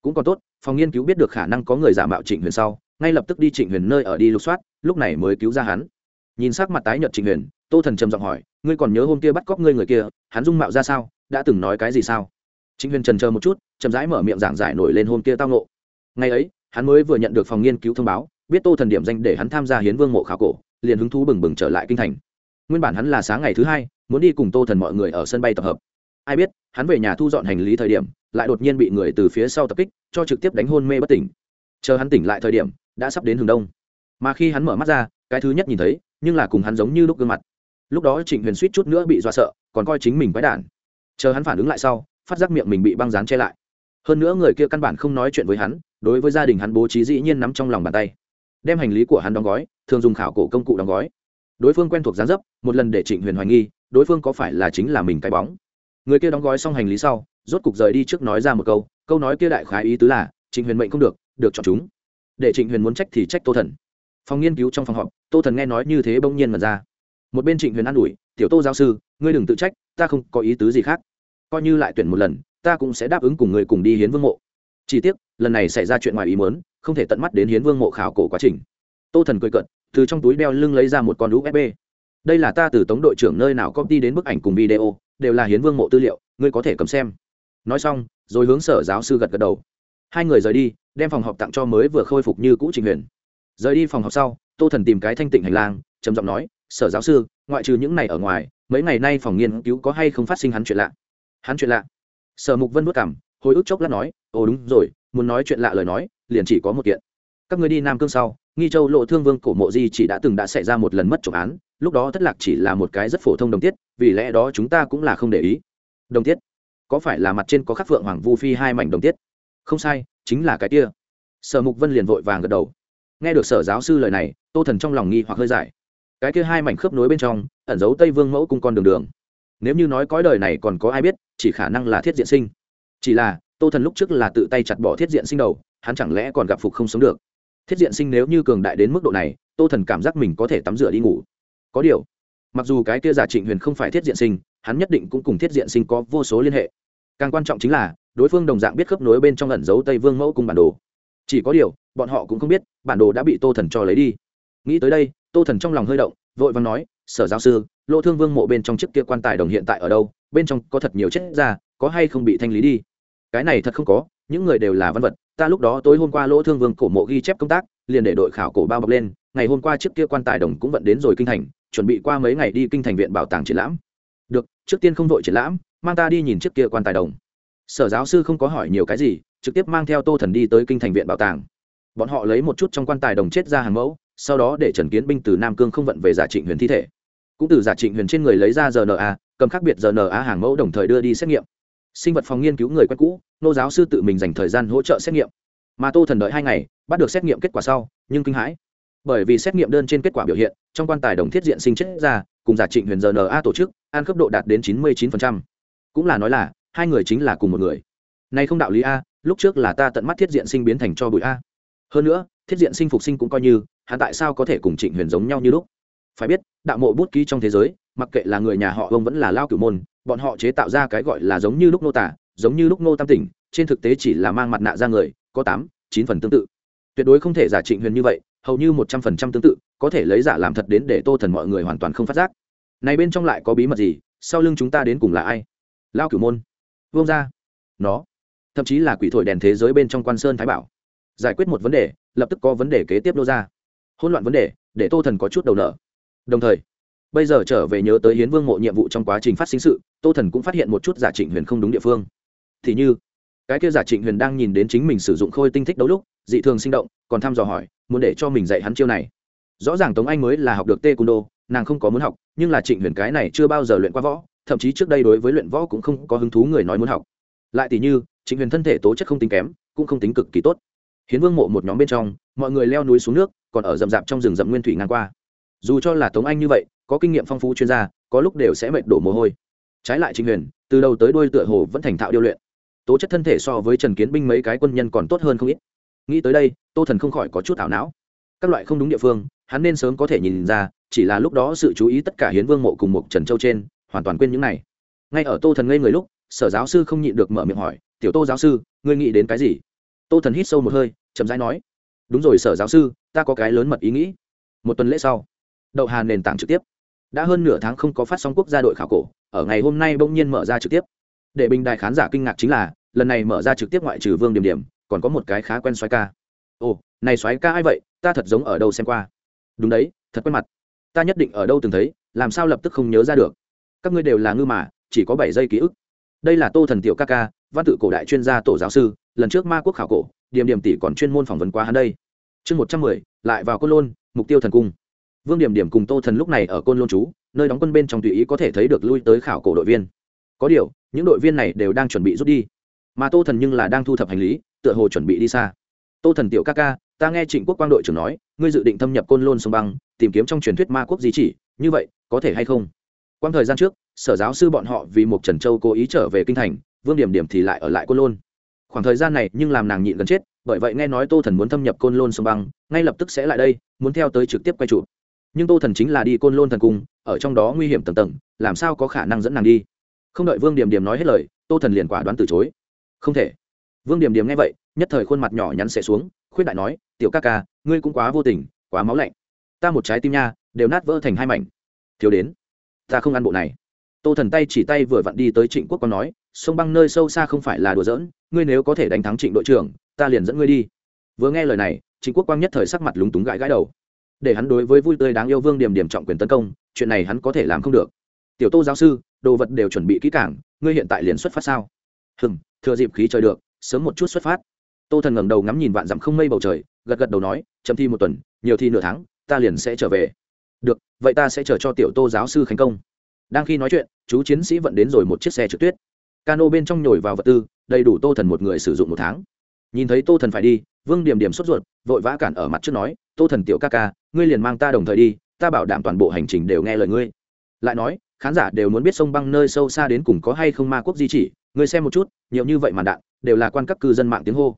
Cũng còn tốt, phòng nghiên cứu biết được khả năng có người giả mạo trịnh huyền sau, ngay lập tức đi trịnh huyền nơi ở đi lục soát, lúc này mới cứu ra hắn. Nhìn sắc mặt tái nhợt trịnh huyền, tô thần trầm giọng hỏi, ngươi còn nhớ hôm kia bắt cóc ngươi người kia, hắn dung mạo ra sao, đã từng nói cái gì sao? Trịnh huyền trần chờ một chút, chậm rãi mở miệng giảng giải nổi lên hôm kia tao ngộ. ngày ấy, hắn mới vừa nhận được phòng nghiên cứu thông báo, biết tô thần điểm danh để hắn tham gia hiến vương mộ khảo cổ, liền hứng thú bừng bừng trở lại kinh thành. Nguyên bản hắn là sáng ngày thứ hai, muốn đi cùng tô thần mọi người ở sân bay tập hợp. Ai biết hắn về nhà thu dọn hành lý thời điểm, lại đột nhiên bị người từ phía sau tập kích, cho trực tiếp đánh hôn mê bất tỉnh. Chờ hắn tỉnh lại thời điểm, đã sắp đến hướng đông. Mà khi hắn mở mắt ra, cái thứ nhất nhìn thấy, nhưng là cùng hắn giống như lúc gương mặt. Lúc đó trịnh huyền suýt chút nữa bị dọa sợ, còn coi chính mình quái đản. Chờ hắn phản ứng lại sau, phát giác miệng mình bị băng dán che lại. Hơn nữa người kia căn bản không nói chuyện với hắn, đối với gia đình hắn bố trí dĩ nhiên nắm trong lòng bàn tay. Đem hành lý của hắn đóng gói, thường dùng khảo cổ công cụ đóng gói. Đối phương quen thuộc gián dấp, một lần để trịnh huyền hoài nghi, đối phương có phải là chính là mình cái bóng người kia đóng gói xong hành lý sau, rốt cục rời đi trước nói ra một câu câu nói kia đại khái ý tứ là, trịnh huyền mệnh không được được chọn chúng. Để trịnh huyền muốn trách thì trách tô thần. Phòng nghiên cứu trong phòng họp, tô thần nghe nói như thế bỗng nhiên mật ra. Một bên trịnh huyền an ủi, tiểu tô giáo sư, ngươi đừng tự trách, ta không có ý tứ gì khác. Coi như lại tuyển một lần, ta cũng sẽ đáp ứng cùng người cùng đi hiến vương mộ. Chỉ tiếc, lần này xảy ra chuyện ngoài ý muốn, không thể tận mắt đến hiến vương mộ khảo cổ quá trình. Tô thần cười cận từ trong túi đeo lưng lấy ra một con usb đây là ta từ tống đội trưởng nơi nào copy đến bức ảnh cùng video đều là hiến vương mộ tư liệu, ngươi có thể cầm xem. Nói xong, rồi hướng sở giáo sư gật gật đầu. Hai người rời đi, đem phòng họp tặng cho mới vừa khôi phục như cũ trình huyền. Rời đi phòng họp sau, tô thần tìm cái thanh tịnh hành lang, trầm giọng nói, sở giáo sư, ngoại trừ những này ở ngoài, mấy ngày nay phòng nghiên cứu có hay không phát sinh hắn chuyện lạ? Hắn chuyện lạ? Sở mục vân vất cảm, hồi ức chốc lát nói, ồ, đúng rồi, muốn nói chuyện lạ lời nói, liền chỉ có một kiện. Các người đi nam cương sau, nghi châu lộ thương vương cổ mộ di chỉ đã từng đã xảy ra một lần mất trộm án lúc đó thất lạc chỉ là một cái rất phổ thông đồng tiết, vì lẽ đó chúng ta cũng là không để ý. Đồng tiết? Có phải là mặt trên có khắc phượng hoàng vu phi hai mảnh đồng tiết? Không sai, chính là cái kia. Sở mục vân liền vội vàng gật đầu. Nghe được sở giáo sư lời này, tô thần trong lòng nghi hoặc hơi giải cái kia hai mảnh khớp nối bên trong, ẩn giấu tây vương mẫu cung con đường đường. Nếu như nói cõi đời này còn có ai biết, chỉ khả năng là thiết diện sinh. Chỉ là, tô thần lúc trước là tự tay chặt bỏ thiết diện sinh đầu, hắn chẳng lẽ còn gặp phục không sống được? Thiết diện sinh nếu như cường đại đến mức độ này, tô thần cảm giác mình có thể tắm rửa đi ngủ có điều, mặc dù cái kia giả trịnh huyền không phải thiết diện sinh, hắn nhất định cũng cùng thiết diện sinh có vô số liên hệ. Càng quan trọng chính là, đối phương đồng dạng biết khớp nối bên trong ẩn giấu tây vương mẫu cùng bản đồ. Chỉ có điều, bọn họ cũng không biết, bản đồ đã bị tô thần cho lấy đi. Nghĩ tới đây, tô thần trong lòng hơi động, vội vàng nói, sở giáo sư lỗ thương vương mộ bên trong chiếc kia quan tài đồng hiện tại ở đâu? Bên trong có thật nhiều chết ra, có hay không bị thanh lý đi? Cái này thật không có, những người đều là văn vật, ta lúc đó tối hôm qua lỗ thương vương cổ mộ ghi chép công tác, liền để đội khảo cổ bao bọc lên ngày hôm qua chiếc kia quan tài đồng cũng vận đến rồi kinh thành, chuẩn bị qua mấy ngày đi kinh thành viện bảo tàng triển lãm. Được, trước tiên không vội triển lãm, mang ta đi nhìn chiếc kia quan tài đồng. Sở giáo sư không có hỏi nhiều cái gì, trực tiếp mang theo tô thần đi tới kinh thành viện bảo tàng. Bọn họ lấy một chút trong quan tài đồng chết ra hàng mẫu, sau đó để trần kiến binh từ nam cương không vận về giả trịnh huyền thi thể. Cũng từ giả trịnh huyền trên người lấy ra rna cầm khác biệt rna hàng mẫu đồng thời đưa đi xét nghiệm. Sinh vật phòng nghiên cứu người quen cũ, nô giáo sư tự mình dành thời gian hỗ trợ xét nghiệm. Mà tô thần đợi hai ngày, bắt được xét nghiệm kết quả sau, nhưng kinh hãi bởi vì xét nghiệm đơn trên kết quả biểu hiện, trong quan tài đồng thiết diện sinh chết ra, cùng giả trịnh huyền rna tổ chức an cấp độ đạt đến chín mươi chín cũng là nói là, hai người chính là cùng một người. Nay không đạo lý a, lúc trước là ta tận mắt thiết diện sinh biến thành cho bụi a. Hơn nữa, thiết diện sinh phục sinh cũng coi như, hắn tại sao có thể cùng trịnh huyền giống nhau như lúc? Phải biết, đạo mộ bút ký trong thế giới, mặc kệ là người nhà họ ông vẫn là lao cửu môn, bọn họ chế tạo ra cái gọi là giống như lúc nô tả, giống như lúc nô tam tỉnh, trên thực tế chỉ là mang mặt nạ ra người, có tám, chín phần tương tự. Tuyệt đối không thể giả trịnh huyền như vậy hầu như một trăm phần trăm tương tự, có thể lấy giả làm thật đến để tô thần mọi người hoàn toàn không phát giác. Này bên trong lại có bí mật gì? Sau lưng chúng ta đến cùng là ai? Lao cửu môn. Vương ra nó. Thậm chí là quỷ thổi đèn thế giới bên trong quan sơn thái bảo. Giải quyết một vấn đề, lập tức có vấn đề kế tiếp nô ra. Hỗn loạn vấn đề, để tô thần có chút đầu nợ. Đồng thời, bây giờ trở về nhớ tới hiến vương mộ nhiệm vụ trong quá trình phát sinh sự, tô thần cũng phát hiện một chút giả trịnh huyền không đúng địa phương. Thì như, cái kia giả trịnh huyền đang nhìn đến chính mình sử dụng khôi tinh thích đấu lúc, dị thường sinh động, còn thăm dò hỏi muốn để cho mình dạy hắn chiêu này. Rõ ràng tống anh mới là học được tê cung đô nàng không có muốn học, nhưng là trịnh huyền cái này chưa bao giờ luyện qua võ, thậm chí trước đây đối với luyện võ cũng không có hứng thú người nói muốn học. Lại tỷ như, trịnh huyền thân thể tố chất không tính kém, cũng không tính cực kỳ tốt. Hiến vương mộ một nhóm bên trong, mọi người leo núi xuống nước, còn ở rậm rạp trong rừng rậm nguyên thủy ngang qua. Dù cho là tống anh như vậy, có kinh nghiệm phong phú chuyên gia, có lúc đều sẽ mệt đổ mồ hôi. Trái lại trịnh huyền, từ đầu tới đuôi tựa hồ vẫn thành thạo điêu luyện. Tố chất thân thể so với trần kiến binh mấy cái quân nhân còn tốt hơn không ít nghĩ tới đây, tô thần không khỏi có chút ảo não. Các loại không đúng địa phương, hắn nên sớm có thể nhìn ra, chỉ là lúc đó sự chú ý tất cả hiến vương mộ cùng một trần châu trên, hoàn toàn quên những này. Ngay ở tô thần ngây người lúc, sở giáo sư không nhịn được mở miệng hỏi, tiểu tô giáo sư, ngươi nghĩ đến cái gì? Tô thần hít sâu một hơi, chậm rãi nói, đúng rồi, sở giáo sư, ta có cái lớn mật ý nghĩ. Một tuần lễ sau, đậu hà nền tảng trực tiếp. Đã hơn nửa tháng không có phát sóng quốc gia đội khảo cổ, ở ngày hôm nay bỗng nhiên mở ra trực tiếp. Để bình đài khán giả kinh ngạc chính là, lần này mở ra trực tiếp ngoại trừ vương điểm điểm còn có một cái khá quen xoáy ca. Ồ, này xoáy ca ai vậy? Ta thật giống ở đâu xem qua. Đúng đấy, thật quen mặt. Ta nhất định ở đâu từng thấy, làm sao lập tức không nhớ ra được. Các ngươi đều là ngư mà, chỉ có bảy giây ký ức. Đây là tô thần tiểu ca ca, văn tự cổ đại chuyên gia tổ giáo sư, lần trước ma quốc khảo cổ, điểm điểm tỷ còn chuyên môn phỏng vấn quá hắn đây. Chương một trăm mười, lại vào côn lôn, mục tiêu thần cung. Vương điểm điểm cùng tô thần lúc này ở côn lôn chú, nơi đóng quân bên trong tùy ý có thể thấy được lui tới khảo cổ đội viên. Có điều, những đội viên này đều đang chuẩn bị rút đi. Mà tô thần nhưng là đang thu thập hành lý tựa hồ chuẩn bị đi xa. Tô thần tiểu ca ca, ta nghe trịnh quốc quang đội trưởng nói, ngươi dự định thâm nhập côn lôn sông băng, tìm kiếm trong truyền thuyết ma quốc di chỉ, như vậy, có thể hay không? Quang thời gian trước, sở giáo sư bọn họ vì một trần châu cố ý trở về kinh thành, vương điểm điểm thì lại ở lại côn lôn. Khoảng thời gian này nhưng làm nàng nhịn gần chết, bởi vậy nghe nói tô thần muốn thâm nhập côn lôn sông băng, ngay lập tức sẽ lại đây, muốn theo tới trực tiếp quay trụ. Nhưng tô thần chính là đi côn lôn thần cung, ở trong đó nguy hiểm tầng tầng, làm sao có khả năng dẫn nàng đi? Không đợi vương điểm điểm nói hết lời, tô thần liền quả đoán từ chối. Không thể vương điểm điểm nghe vậy, nhất thời khuôn mặt nhỏ nhắn xẻ xuống, khuyết đại nói, tiểu ca ca, ngươi cũng quá vô tình, quá máu lạnh. Ta một trái tim nha, đều nát vỡ thành hai mảnh. Thiếu đến, ta không ăn bộ này. Tô thần tay chỉ tay vừa vặn đi tới trịnh quốc còn nói, sông băng nơi sâu xa không phải là đùa giỡn, ngươi nếu có thể đánh thắng trịnh đội trưởng, ta liền dẫn ngươi đi. Vừa nghe lời này, trịnh quốc quang nhất thời sắc mặt lúng túng gãi gãi đầu. Để hắn đối với vui tươi đáng yêu vương điểm điểm trọng quyền tấn công, chuyện này hắn có thể làm không được. Tiểu tô giáo sư, đồ vật đều chuẩn bị kỹ cảng ngươi hiện tại liền xuất phát sao? Hừng thừa dịp khí trời được sớm một chút xuất phát. Tô thần ngẩng đầu ngắm nhìn vạn dặm không mây bầu trời, gật gật đầu nói chậm thi một tuần, nhiều thi nửa tháng, ta liền sẽ trở về. Được, vậy ta sẽ chờ cho tiểu tô giáo sư khánh công. Đang khi nói chuyện, chú chiến sĩ vận đến rồi một chiếc xe trượt tuyết. Cano bên trong nhồi vào vật tư, đầy đủ tô thần một người sử dụng một tháng. Nhìn thấy tô thần phải đi, vương điểm điểm sốt ruột, vội vã cản ở mặt trước nói, tô thần tiểu ca ca, ngươi liền mang ta đồng thời đi, ta bảo đảm toàn bộ hành trình đều nghe lời ngươi. Lại nói, khán giả đều muốn biết sông băng nơi sâu xa đến cùng có hay không ma quốc di chỉ Người xem một chút, nhiều như vậy màn đạn, đều là quan các cư dân mạng tiếng hô.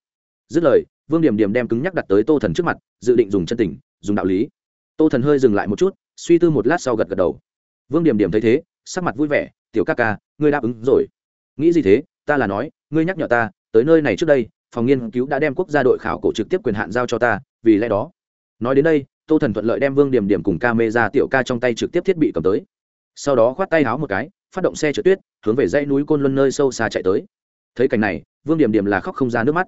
Dứt lời, vương điểm điểm đem cứng nhắc đặt tới tô thần trước mặt, dự định dùng chân tình, dùng đạo lý. Tô thần hơi dừng lại một chút, suy tư một lát sau gật gật đầu. Vương điểm điểm thấy thế, sắc mặt vui vẻ, tiểu ca ca, ngươi đáp ứng rồi. Nghĩ gì thế? Ta là nói, ngươi nhắc nhở ta, tới nơi này trước đây, phòng nghiên cứu đã đem quốc gia đội khảo cổ trực tiếp quyền hạn giao cho ta, vì lẽ đó. Nói đến đây, tô thần thuận lợi đem vương điểm điểm cùng ca mê ra tiểu ca trong tay trực tiếp thiết bị cầm tới. Sau đó khoát tay háo một cái phát động xe trượt tuyết, hướng về dãy núi côn luân nơi sâu xa chạy tới. Thấy cảnh này, vương điểm điểm là khóc không ra nước mắt.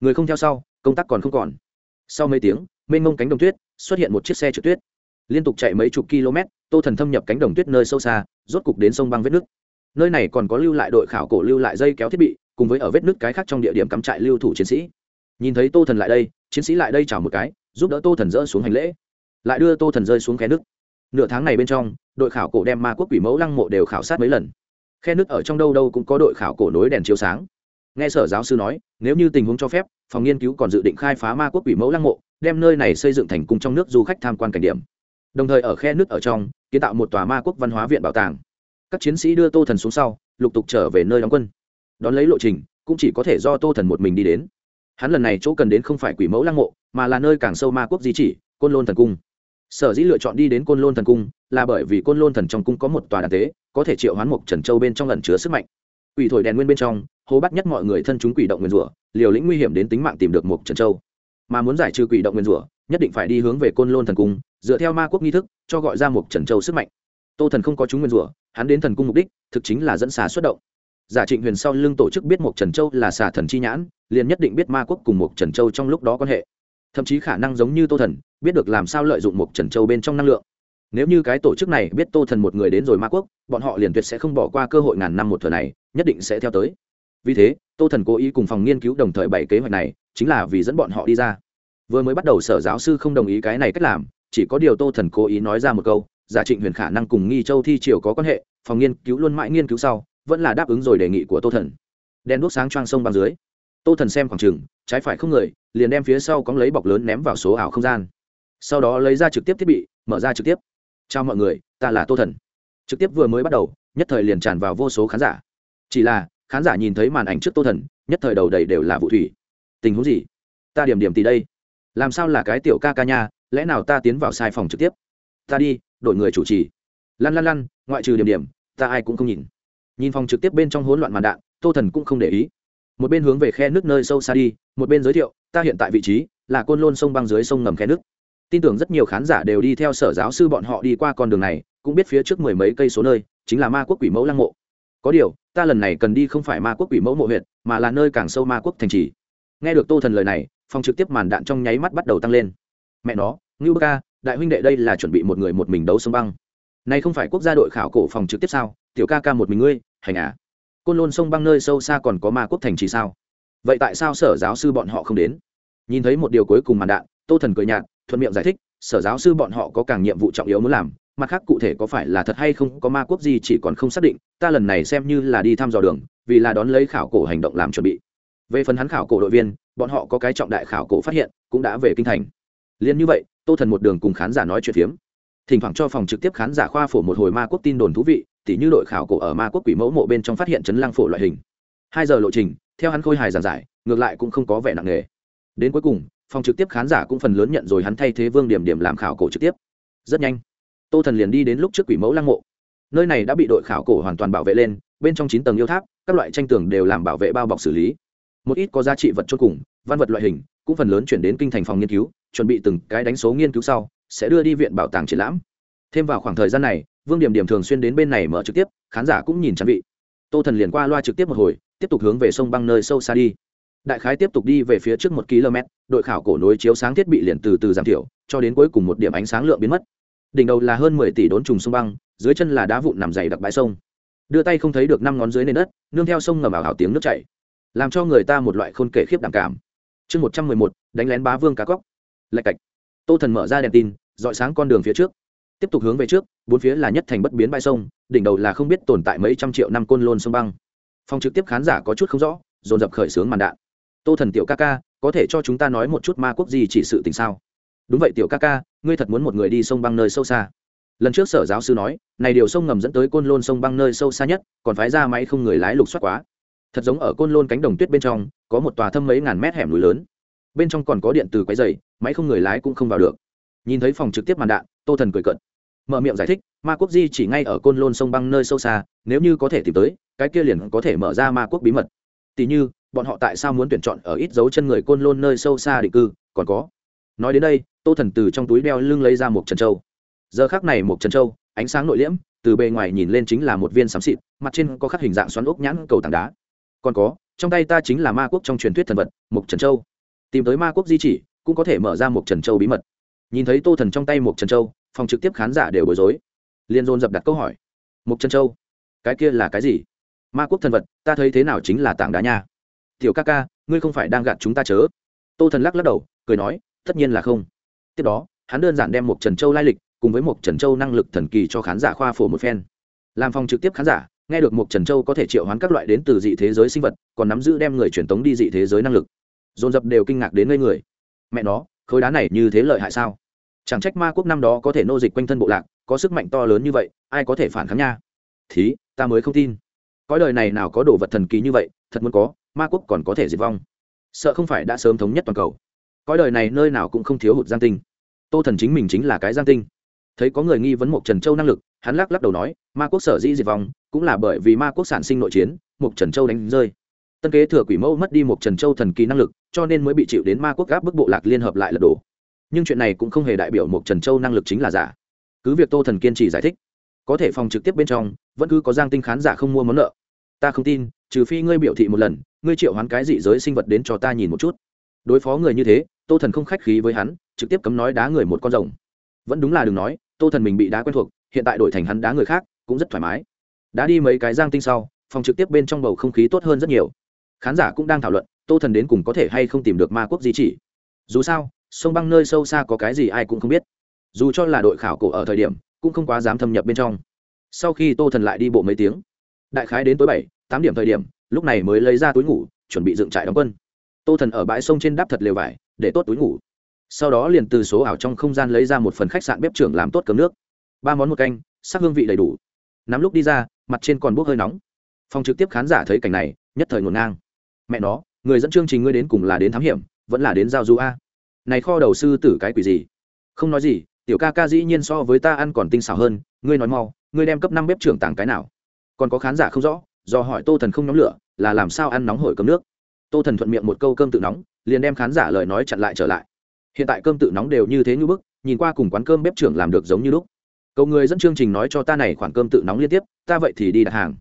Người không theo sau, công tác còn không còn. Sau mấy tiếng, mênh mông cánh đồng tuyết xuất hiện một chiếc xe trượt tuyết. Liên tục chạy mấy chục km, tô thần thâm nhập cánh đồng tuyết nơi sâu xa, rốt cục đến sông băng vết nước nơi này còn có lưu lại đội khảo cổ, lưu lại dây kéo thiết bị, cùng với ở vết nước cái khác trong địa điểm cắm trại lưu thủ chiến sĩ. Nhìn thấy tô thần lại đây, chiến sĩ lại đây chào một cái, giúp đỡ tô thần dỡ xuống hành lễ. Lại đưa tô thần rơi xuống khe nước nửa tháng này bên trong đội khảo cổ đem ma quốc quỷ mẫu lăng mộ đều khảo sát mấy lần. Khe nước ở trong đâu đâu cũng có đội khảo cổ nối đèn chiếu sáng. Nghe sở giáo sư nói, nếu như tình huống cho phép, phòng nghiên cứu còn dự định khai phá ma quốc quỷ mẫu lăng mộ, đem nơi này xây dựng thành cung trong nước du khách tham quan cảnh điểm. Đồng thời ở khe nước ở trong, kiến tạo một tòa ma quốc văn hóa viện bảo tàng. Các chiến sĩ đưa tô thần xuống sau, lục tục trở về nơi đóng quân. Đón lấy lộ trình, cũng chỉ có thể do tô thần một mình đi đến. Hắn lần này chỗ cần đến không phải quỷ mẫu lăng mộ, mà là nơi càng sâu ma quốc di chỉ, côn lôn thần cung. Sở dĩ lựa chọn đi đến côn lôn thần cung là bởi vì côn lôn thần trong cung có một tòa đàn tế, có thể triệu hoán mục trần châu bên trong lần chứa sức mạnh. Quỷ thổi đèn nguyên bên trong, hố bắt nhất mọi người thân chúng quỷ động nguyên rủa, liều lĩnh nguy hiểm đến tính mạng tìm được mục trần châu. Mà muốn giải trừ quỷ động nguyên rủa, nhất định phải đi hướng về côn lôn thần cung, dựa theo ma quốc nghi thức, cho gọi ra mục trần châu sức mạnh. Tô thần không có chúng nguyên rủa, hắn đến thần cung mục đích, thực chính là dẫn xà xuất động. Giả trịnh huyền sau lưng tổ chức biết mục trần châu là xà thần chi nhãn, liền nhất định biết ma quốc cùng mục trần châu trong lúc đó quan hệ. Thậm chí khả năng giống như tô thần, biết được làm sao lợi dụng mục trần châu bên trong năng lượng nếu như cái tổ chức này biết tô thần một người đến rồi ma quốc, bọn họ liền tuyệt sẽ không bỏ qua cơ hội ngàn năm một thừa này, nhất định sẽ theo tới. Vì thế, tô thần cố ý cùng phòng nghiên cứu đồng thời bảy kế hoạch này, chính là vì dẫn bọn họ đi ra. Vừa mới bắt đầu sở giáo sư không đồng ý cái này cách làm, chỉ có điều tô thần cố ý nói ra một câu, giả trịnh huyền khả năng cùng nghi châu thi triều có quan hệ, phòng nghiên cứu luôn mãi nghiên cứu sau, vẫn là đáp ứng rồi đề nghị của tô thần. Đen đuốc sáng choang sông băng dưới. Tô thần xem khoảng chừng, trái phải không người, liền đem phía sau cóng lấy bọc lớn ném vào số ảo không gian. Sau đó lấy ra trực tiếp thiết bị, mở ra trực tiếp chào mọi người, ta là tô thần. Trực tiếp vừa mới bắt đầu, nhất thời liền tràn vào vô số khán giả. Chỉ là, khán giả nhìn thấy màn ảnh trước tô thần, nhất thời đầu đầy đều là vụ thủy. Tình huống gì? Ta điểm điểm tỷ đây. Làm sao là cái tiểu ca ca nha, lẽ nào ta tiến vào sai phòng trực tiếp? Ta đi đội người chủ trì. Lăn lăn lăn, ngoại trừ điểm điểm, ta ai cũng không nhìn. Nhìn phòng trực tiếp bên trong hỗn loạn màn đạn, tô thần cũng không để ý. Một bên hướng về khe nước nơi sâu xa đi, một bên giới thiệu, ta hiện tại vị trí là côn lôn sông băng dưới sông ngầm khe nước tin tưởng rất nhiều khán giả đều đi theo sở giáo sư bọn họ đi qua con đường này, cũng biết phía trước mười mấy cây số nơi chính là ma quốc quỷ mẫu lăng mộ. Có điều, ta lần này cần đi không phải ma quốc quỷ mẫu mộ huyện mà là nơi càng sâu ma quốc thành trì. Nghe được tô thần lời này, phòng trực tiếp màn đạn trong nháy mắt bắt đầu tăng lên. Mẹ nó, ngưu bơ ca, đại huynh đệ đây là chuẩn bị một người một mình đấu sông băng. Này không phải quốc gia đội khảo cổ phòng trực tiếp sao? Tiểu ca ca một mình ngươi, hành à? Côn lôn sông băng nơi sâu xa còn có ma quốc thành trì sao? Vậy tại sao sở giáo sư bọn họ không đến? Nhìn thấy một điều cuối cùng màn đạn, tô thần cười nhạt, thuận miệng giải thích, sở giáo sư bọn họ có càng nhiệm vụ trọng yếu muốn làm, mặt khác cụ thể có phải là thật hay không có ma quốc gì chỉ còn không xác định, ta lần này xem như là đi thăm dò đường, vì là đón lấy khảo cổ hành động làm chuẩn bị. Về phần hắn khảo cổ đội viên, bọn họ có cái trọng đại khảo cổ phát hiện, cũng đã về kinh thành. Liên như vậy, tô thần một đường cùng khán giả nói chuyện phiếm. Thỉnh thoảng cho phòng trực tiếp khán giả khoa phổ một hồi ma quốc tin đồn thú vị, tỉ như đội khảo cổ ở ma quốc quỷ mẫu mộ bên trong phát hiện chấn lăng phổ loại hình. Hai giờ lộ trình, theo hắn khôi hài giản giải, ngược lại cũng không có vẻ nặng nề đến cuối cùng, phòng trực tiếp khán giả cũng phần lớn nhận rồi hắn thay thế vương điểm điểm làm khảo cổ trực tiếp. Rất nhanh, tô thần liền đi đến lúc trước quỷ mẫu lăng mộ. Nơi này đã bị đội khảo cổ hoàn toàn bảo vệ lên, bên trong chín tầng yêu tháp, các loại tranh tường đều làm bảo vệ bao bọc xử lý. Một ít có giá trị vật chốt cùng, văn vật loại hình, cũng phần lớn chuyển đến kinh thành phòng nghiên cứu, chuẩn bị từng cái đánh số nghiên cứu sau, sẽ đưa đi viện bảo tàng triển lãm. Thêm vào khoảng thời gian này, vương điểm điểm thường xuyên đến bên này mở trực tiếp, khán giả cũng nhìn chắn vị. Tô thần liền qua loa trực tiếp một hồi, tiếp tục hướng về sông băng nơi sâu xa đi đại khái tiếp tục đi về phía trước một km, đội khảo cổ nối chiếu sáng thiết bị liền từ từ giảm thiểu, cho đến cuối cùng một điểm ánh sáng lượng biến mất. Đỉnh đầu là hơn mười tỷ đốn trùng sông băng, dưới chân là đá vụn nằm dày đặc bãi sông. Đưa tay không thấy được năm ngón dưới nền đất, nương theo sông ngầm ảo hảo tiếng nước chảy, làm cho người ta một loại khôn kể khiếp đảm cảm. Chương một trăm mười một, đánh lén bá vương cá cóc. Lạch cạch. Tô thần mở ra đèn tin, dọi sáng con đường phía trước. Tiếp tục hướng về trước, bốn phía là nhất thành bất biến bãi sông, đỉnh đầu là không biết tồn tại mấy trăm triệu năm côn lôn sông băng. Phòng trực tiếp khán giả có chút không rõ, dồn dập khởi xướng màn đạn tô thần tiểu ca ca, có thể cho chúng ta nói một chút ma quốc gì chỉ sự tình sao? Đúng vậy tiểu ca ca, ngươi thật muốn một người đi sông băng nơi sâu xa. Lần trước sở giáo sư nói, này điều sông ngầm dẫn tới côn lôn sông băng nơi sâu xa nhất, còn phái ra máy không người lái lục soát quá. Thật giống ở côn lôn cánh đồng tuyết bên trong, có một tòa thâm mấy ngàn mét hẻm núi lớn. Bên trong còn có điện từ quái dày máy không người lái cũng không vào được. Nhìn thấy phòng trực tiếp màn đạn, tô thần cười cận mở miệng giải thích, ma quốc di chỉ ngay ở côn lôn sông băng nơi sâu xa, nếu như có thể tìm tới, cái kia liền có thể mở ra ma quốc bí mật. Tỉ như bọn họ tại sao muốn tuyển chọn ở ít dấu chân người côn lôn nơi sâu xa định cư? Còn có. Nói đến đây, tô thần từ trong túi đeo lưng lấy ra một trần châu giờ khác này một trần châu ánh sáng nội liễm, từ bề ngoài nhìn lên chính là một viên xám xịt, mặt trên có khắc hình dạng xoắn ốc nhãn cầu tảng đá. Còn có, trong tay ta chính là ma quốc trong truyền thuyết thần vật mục trần châu tìm tới ma quốc di chỉ, cũng có thể mở ra một trần châu bí mật. Nhìn thấy tô thần trong tay một trần châu phòng trực tiếp khán giả đều bối rối. Liên dồn dập đặt câu hỏi. Một trần châu cái kia là cái gì? Ma quốc thần vật, ta thấy thế nào chính là tảng đá nha tiểu ca ca, ngươi không phải đang gạt chúng ta chớ? Tô thần lắc lắc đầu, cười nói, tất nhiên là không. Tiếp đó, hắn đơn giản đem một trần châu lai lịch cùng với một trần châu năng lực thần kỳ cho khán giả khoa phổ một phen. Làm phòng trực tiếp khán giả, nghe được một trần châu có thể triệu hoán các loại đến từ dị thế giới sinh vật, còn nắm giữ đem người truyền tống đi dị thế giới năng lực. Dồn dập đều kinh ngạc đến ngây người. Mẹ nó, khối đá này như thế lợi hại sao? Chẳng trách ma quốc năm đó có thể nô dịch quanh thân bộ lạc, có sức mạnh to lớn như vậy, ai có thể phản kháng nha? Thí, ta mới không tin. Cõi đời này nào có đồ vật thần kỳ như vậy, thật muốn có ma quốc còn có thể diệt vong. Sợ không phải đã sớm thống nhất toàn cầu. Cõi đời này nơi nào cũng không thiếu hụt giang tinh. Tô thần chính mình chính là cái giang tinh. Thấy có người nghi vấn Mục trần châu năng lực, hắn lắc lắc đầu nói, ma quốc sở dĩ diệt vong, cũng là bởi vì ma quốc sản sinh nội chiến Mục trần châu đánh rơi. Tân kế thừa quỷ mẫu mất đi Mục trần châu thần kỳ năng lực, cho nên mới bị chịu đến ma quốc gáp bức bộ lạc liên hợp lại lật đổ. Nhưng chuyện này cũng không hề đại biểu Mục trần châu năng lực chính là giả. Cứ việc tô thần kiên trì giải thích, có thể phòng trực tiếp bên trong, vẫn cứ có giang tinh khán giả không mua món nợ ta không tin, trừ phi ngươi biểu thị một lần, ngươi triệu hoán cái dị giới sinh vật đến cho ta nhìn một chút. Đối phó người như thế, tô thần không khách khí với hắn, trực tiếp cấm nói đá người một con rồng. Vẫn đúng là đừng nói, tô thần mình bị đá quen thuộc, hiện tại đổi thành hắn đá người khác, cũng rất thoải mái. Đã đi mấy cái giang tinh sau, phòng trực tiếp bên trong bầu không khí tốt hơn rất nhiều. Khán giả cũng đang thảo luận, tô thần đến cùng có thể hay không tìm được ma quốc di chỉ. Dù sao, sông băng nơi sâu xa có cái gì ai cũng không biết. Dù cho là đội khảo cổ ở thời điểm, cũng không quá dám thâm nhập bên trong. Sau khi tô thần lại đi bộ mấy tiếng đại khái đến tối bảy, tám điểm thời điểm, lúc này mới lấy ra túi ngủ, chuẩn bị dựng trại đóng quân. Tô thần ở bãi sông trên đáp thật lều vải, để tốt túi ngủ. Sau đó liền từ số ảo trong không gian lấy ra một phần khách sạn bếp trưởng làm tốt cơm nước. Ba món một canh, sắc hương vị đầy đủ. Nắm lúc đi ra, mặt trên còn bốc hơi nóng. Phòng trực tiếp khán giả thấy cảnh này, nhất thời ngổn ngang. Mẹ nó, người dẫn chương trình ngươi đến cùng là đến thám hiểm, vẫn là đến giao du a? Này kho đầu sư tử cái quỷ gì? Không nói gì, tiểu ca ca dĩ nhiên so với ta ăn còn tinh xảo hơn, ngươi nói mau, ngươi đem cấp năm bếp trưởng tàng cái nào? Còn có khán giả không rõ, do hỏi tô thần không nóng lửa, là làm sao ăn nóng hổi cơm nước? Tô thần thuận miệng một câu cơm tự nóng, liền đem khán giả lời nói chặn lại trở lại. Hiện tại cơm tự nóng đều như thế như bức, nhìn qua cùng quán cơm bếp trưởng làm được giống như lúc. Cầu người dẫn chương trình nói cho ta này khoản cơm tự nóng liên tiếp, ta vậy thì đi đặt hàng.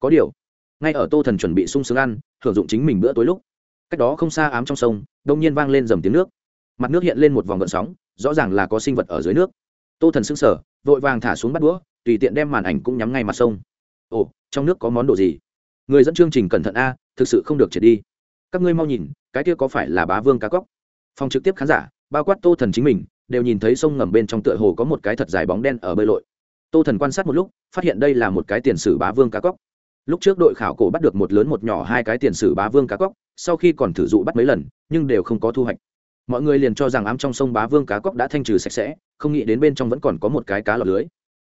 Có điều, ngay ở tô thần chuẩn bị sung sướng ăn hưởng dụng chính mình bữa tối lúc, cách đó không xa ám trong sông, đông nhiên vang lên dầm tiếng nước. Mặt nước hiện lên một vòng gợn sóng, rõ ràng là có sinh vật ở dưới nước. Tô thần sững sờ, vội vàng thả xuống bắt đũa, tùy tiện đem màn ảnh cũng nhắm ngay mặt sông ồ, trong nước có món đồ gì? Người dẫn chương trình cẩn thận a, thực sự không được triệt đi. Các ngươi mau nhìn, cái kia có phải là bá vương cá cóc? Phòng trực tiếp khán giả, bao quát tô thần chính mình, đều nhìn thấy sông ngầm bên trong tựa hồ có một cái thật dài bóng đen ở bơi lội. Tô thần quan sát một lúc, phát hiện đây là một cái tiền sử bá vương cá cóc. Lúc trước đội khảo cổ bắt được một lớn một nhỏ hai cái tiền sử bá vương cá cóc, sau khi còn thử dụ bắt mấy lần, nhưng đều không có thu hoạch. Mọi người liền cho rằng ám trong sông bá vương cá cóc đã thanh trừ sạch sẽ, không nghĩ đến bên trong vẫn còn có một cái cá lọc lưới.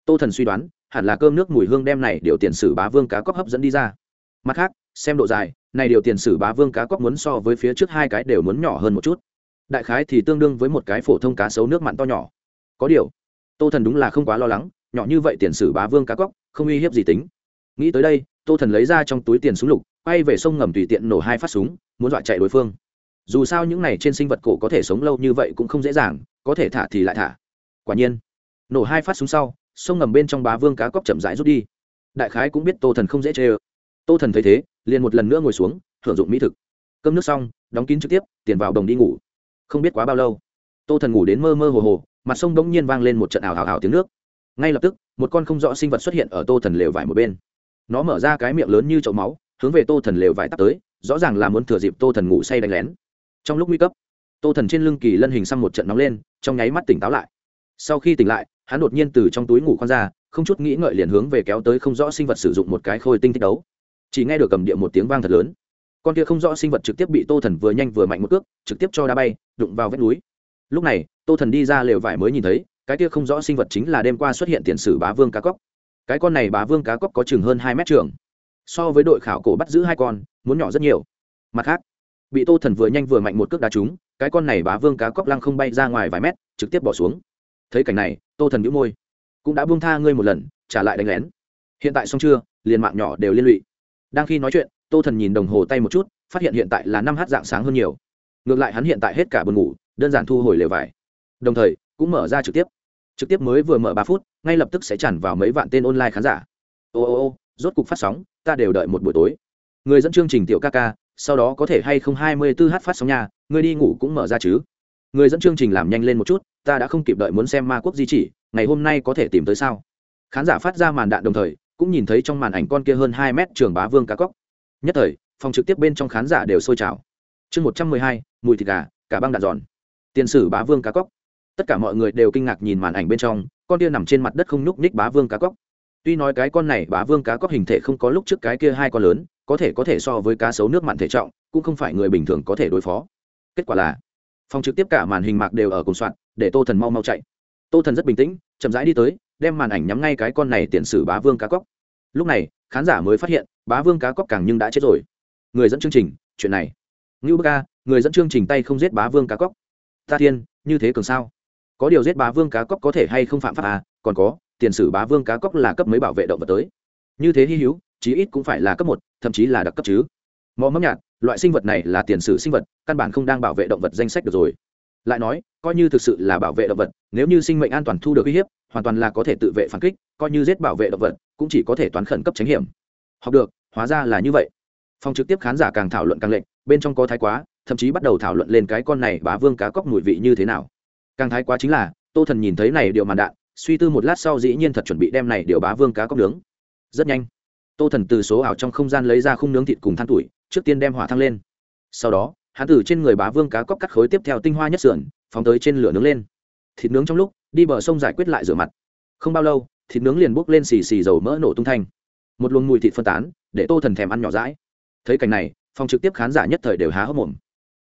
Tô thần suy đoán hẳn là cơm nước mùi hương đem này điều tiền sử bá vương cá cóc hấp dẫn đi ra. Mặt khác, xem độ dài, này điều tiền sử bá vương cá cóc muốn so với phía trước hai cái đều muốn nhỏ hơn một chút. Đại khái thì tương đương với một cái phổ thông cá sấu nước mặn to nhỏ. Có điều, tô thần đúng là không quá lo lắng, nhỏ như vậy tiền sử bá vương cá cóc, không uy hiếp gì tính. Nghĩ tới đây, tô thần lấy ra trong túi tiền súng lục, quay về sông ngầm tùy tiện nổ hai phát súng, muốn dọa chạy đối phương. Dù sao những này trên sinh vật cổ có thể sống lâu như vậy cũng không dễ dàng, có thể thả thì lại thả. Quả nhiên, nổ hai phát súng sau sông ngầm bên trong bá vương cá cóc chậm rãi rút đi. Đại khái cũng biết tô thần không dễ chê ơ. Tô thần thấy thế, liền một lần nữa ngồi xuống hưởng dụng mỹ thực. Cơm nước xong, đóng kín trực tiếp, tiền vào đồng đi ngủ. Không biết quá bao lâu, tô thần ngủ đến mơ mơ hồ hồ, mặt sông bỗng nhiên vang lên một trận ảo hào hào tiếng nước. Ngay lập tức, một con không rõ sinh vật xuất hiện ở tô thần lều vải một bên. Nó mở ra cái miệng lớn như chậu máu, hướng về tô thần lều vải tắt tới, rõ ràng là muốn thừa dịp tô thần ngủ say đánh lén. Trong lúc nguy cấp, tô thần trên lưng kỳ lân hình xăm một trận nóng lên, trong nháy mắt tỉnh táo lại sau khi tỉnh lại, hắn đột nhiên từ trong túi ngủ khoan ra, không chút nghĩ ngợi liền hướng về kéo tới không rõ sinh vật sử dụng một cái khôi tinh thích đấu. Chỉ nghe được cầm địa một tiếng vang thật lớn. Con kia không rõ sinh vật trực tiếp bị tô thần vừa nhanh vừa mạnh một cước, trực tiếp cho đá bay, đụng vào vách núi. Lúc này, tô thần đi ra lều vải mới nhìn thấy, cái kia không rõ sinh vật chính là đêm qua xuất hiện tiền sử bá vương cá cóc. Cái con này bá vương cá cóc có chừng hơn hai mét trường. So với đội khảo cổ bắt giữ hai con, muốn nhỏ rất nhiều. Mặt khác, bị tô thần vừa nhanh vừa mạnh một cước đá trúng, cái con này bá vương cá cóc lăng không bay ra ngoài vài mét, trực tiếp bỏ xuống thấy cảnh này, tô thần đĩu môi. Cũng đã buông tha ngươi một lần, trả lại đánh lén. Hiện tại xong chưa, liền mạng nhỏ đều liên lụy. Đang khi nói chuyện, tô thần nhìn đồng hồ tay một chút, phát hiện hiện tại là năm h dạng sáng hơn nhiều. Ngược lại hắn hiện tại hết cả buồn ngủ, đơn giản thu hồi lều vải. Đồng thời, cũng mở ra trực tiếp. Trực tiếp mới vừa mở ba phút, ngay lập tức sẽ tràn vào mấy vạn tên online khán giả. Ô ô ô, rốt cục phát sóng, ta đều đợi một buổi tối. Người dẫn chương trình tiểu ca ca, sau đó có thể hay không hai mươi tư h phát sóng nhà người đi ngủ cũng mở ra chứ. Người dẫn chương trình làm nhanh lên một chút ta đã không kịp đợi muốn xem ma quốc di chỉ, ngày hôm nay có thể tìm tới sao? Khán giả phát ra màn đạn đồng thời, cũng nhìn thấy trong màn ảnh con kia hơn hai mét trường bá vương cá cóc. Nhất thời, phòng trực tiếp bên trong khán giả đều sôi trào. Chương một trăm mười hai, mùi thịt gà, cả băng đạn giòn. Tiền sử bá vương cá cóc. Tất cả mọi người đều kinh ngạc nhìn màn ảnh bên trong, con kia nằm trên mặt đất không nhúc ních bá vương cá cóc. Tuy nói cái con này bá vương cá cóc hình thể không có lúc trước cái kia hai con lớn, có thể có thể so với cá sấu nước mặn thể trọng, cũng không phải người bình thường có thể đối phó. Kết quả là phòng trực tiếp cả màn hình mạc đều ở cùng soạn, để tô thần mau mau chạy. Tô thần rất bình tĩnh, chậm rãi đi tới, đem màn ảnh nhắm ngay cái con này tiền sử bá vương cá cóc. Lúc này, khán giả mới phát hiện, bá vương cá cóc càng nhưng đã chết rồi. Người dẫn chương trình, chuyện này. Ngưu bơ ca người dẫn chương trình tay không giết bá vương cá cóc. Ta thiên, như thế cường sao? Có điều giết bá vương cá cóc có thể hay không phạm pháp à còn có, tiền sử bá vương cá cóc là cấp mấy bảo vệ động vật tới? Như thế hy hữu, chí ít cũng phải là cấp một, thậm chí là đặc cấp chứ. Mò mẫm nhạt loại sinh vật này là tiền sử sinh vật, căn bản không đang bảo vệ động vật danh sách được rồi. Lại nói, coi như thực sự là bảo vệ động vật, nếu như sinh mệnh an toàn thu được uy hiếp, hoàn toàn là có thể tự vệ phản kích, coi như giết bảo vệ động vật, cũng chỉ có thể toán khẩn cấp tránh hiểm. Học được, hóa ra là như vậy. Phòng trực tiếp khán giả càng thảo luận càng lệnh bên trong có thái quá, thậm chí bắt đầu thảo luận lên cái con này bá vương cá cóc mùi vị như thế nào. Càng thái quá chính là, tô thần nhìn thấy này điều màn đạn, suy tư một lát sau dĩ nhiên thật chuẩn bị đem này điều bá vương cá cóc nướng. Rất nhanh tô thần từ số ảo trong không gian lấy ra khung nướng thịt cùng than tuổi, trước tiên đem hỏa thăng lên. Sau đó, hắn từ trên người bá vương cá cóc cắt khối tiếp theo tinh hoa nhất sườn, phóng tới trên lửa nướng lên. Thịt nướng trong lúc, đi bờ sông giải quyết lại rửa mặt. Không bao lâu, thịt nướng liền bốc lên xì xì dầu mỡ nổ tung thanh. Một luồng mùi thịt phân tán, để tô thần thèm ăn nhỏ rãi thấy cảnh này, phòng trực tiếp khán giả nhất thời đều há hốc mồm.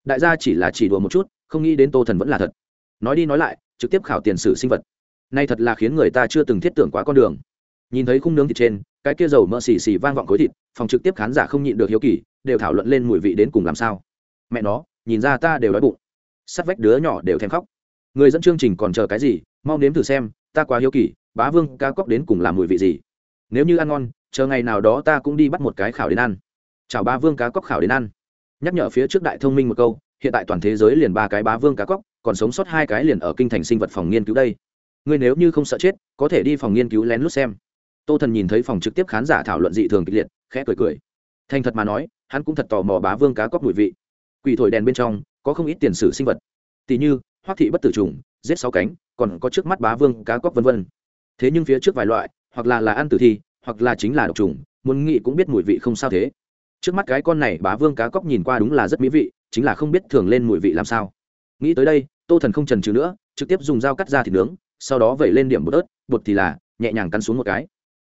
Đại gia chỉ là chỉ đùa một chút, không nghĩ đến tô thần vẫn là thật. Nói đi nói lại, trực tiếp khảo tiền sử sinh vật. Nay thật là khiến người ta chưa từng thiết tưởng quá con đường nhìn thấy khung nướng thịt trên, cái kia dầu mỡ xì xì vang vọng khối thịt, phòng trực tiếp khán giả không nhịn được hiếu kỳ, đều thảo luận lên mùi vị đến cùng làm sao. Mẹ nó, nhìn ra ta đều đói bụng. Sắt vách đứa nhỏ đều thèm khóc. Người dẫn chương trình còn chờ cái gì, mau nếm thử xem, ta quá hiếu kỳ, bá vương cá cóc đến cùng làm mùi vị gì. Nếu như ăn ngon, chờ ngày nào đó ta cũng đi bắt một cái khảo đến ăn. Chào bá vương cá cóc khảo đến ăn. Nhắc nhở phía trước đại thông minh một câu, hiện tại toàn thế giới liền ba cái bá vương cá cóc còn sống sót hai cái liền ở kinh thành sinh vật phòng nghiên cứu đây. Ngươi nếu như không sợ chết, có thể đi phòng nghiên cứu lén lút xem tô thần nhìn thấy phòng trực tiếp khán giả thảo luận dị thường kịch liệt, khẽ cười cười. Thành thật mà nói, hắn cũng thật tò mò bá vương cá cóc mùi vị. Quỷ thổi đèn bên trong, có không ít tiền sử sinh vật. Tỷ như, hoắc thị bất tử trùng, giết sáu cánh, còn có trước mắt bá vương cá cóc vân vân. Thế nhưng phía trước vài loại, hoặc là là ăn tử thi, hoặc là chính là độc trùng, muốn nghĩ cũng biết mùi vị không sao thế. Trước mắt cái con này bá vương cá cóc nhìn qua đúng là rất mỹ vị, chính là không biết thường lên mùi vị làm sao. Nghĩ tới đây, tô thần không trần trừ nữa, trực tiếp dùng dao cắt ra thịt nướng, sau đó vẩy lên điểm bột ớt, bột thì là nhẹ nhàng cắn xuống một cái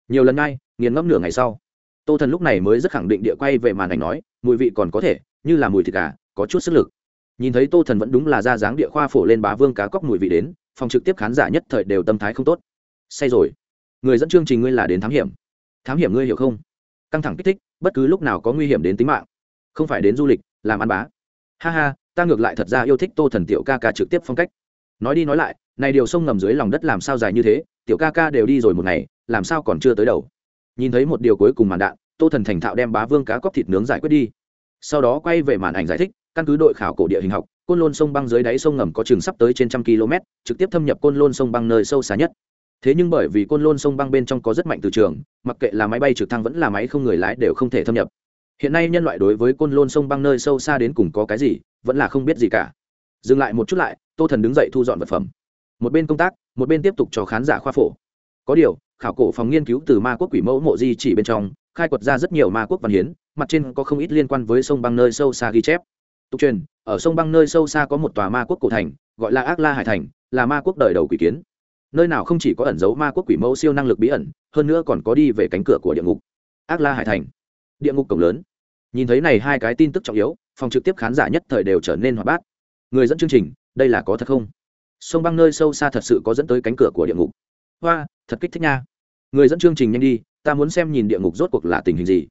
nhiều lần ngay nghiền ngẫm nửa ngày sau. Tô thần lúc này mới rất khẳng định địa quay về màn ảnh nói, mùi vị còn có thể, như là mùi thịt gà, có chút sức lực. Nhìn thấy tô thần vẫn đúng là ra dáng địa khoa phổ lên bá vương cá cóc mùi vị đến, phòng trực tiếp khán giả nhất thời đều tâm thái không tốt. Say rồi. Người dẫn chương trình ngươi là đến thám hiểm. Thám hiểm ngươi hiểu không? Căng thẳng kích thích, bất cứ lúc nào có nguy hiểm đến tính mạng. Không phải đến du lịch, làm ăn bá. Ha ha, ta ngược lại thật ra yêu thích tô thần tiểu ca ca trực tiếp phong cách. Nói đi nói lại, này điều sông ngầm dưới lòng đất làm sao dài như thế, tiểu ca ca đều đi rồi một ngày làm sao còn chưa tới đầu. Nhìn thấy một điều cuối cùng màn đạn, tô thần thành thạo đem bá vương cá cóc thịt nướng giải quyết đi. Sau đó quay về màn ảnh giải thích, căn cứ đội khảo cổ địa hình học, côn lôn sông băng dưới đáy sông ngầm có chừng sắp tới trên trăm km, trực tiếp thâm nhập côn lôn sông băng nơi sâu xa nhất. Thế nhưng bởi vì côn lôn sông băng bên trong có rất mạnh từ trường, mặc kệ là máy bay trực thăng vẫn là máy không người lái đều không thể thâm nhập. Hiện nay nhân loại đối với côn lôn sông băng nơi sâu xa đến cùng có cái gì, vẫn là không biết gì cả. Dừng lại một chút lại, tô thần đứng dậy thu dọn vật phẩm. Một bên công tác, một bên tiếp tục cho khán giả khoa phổ. Có điều khảo cổ phòng nghiên cứu từ ma quốc quỷ mẫu mộ di chỉ bên trong, khai quật ra rất nhiều ma quốc văn hiến, mặt trên có không ít liên quan với sông băng nơi sâu xa ghi chép. Tục truyền, ở sông băng nơi sâu xa có một tòa ma quốc cổ thành, gọi là ác la hải thành, là ma quốc đời đầu quỷ kiến. Nơi nào không chỉ có ẩn dấu ma quốc quỷ mẫu siêu năng lực bí ẩn, hơn nữa còn có đi về cánh cửa của địa ngục. Ác la hải thành, địa ngục cổng lớn. Nhìn thấy này hai cái tin tức trọng yếu, phòng trực tiếp khán giả nhất thời đều trở nên hoạt bát. Người dẫn chương trình, đây là có thật không? Sông băng nơi sâu xa thật sự có dẫn tới cánh cửa của địa ngục hoa, thật kích thích nha. Người dẫn chương trình nhanh đi, ta muốn xem nhìn địa ngục rốt cuộc là tình hình gì.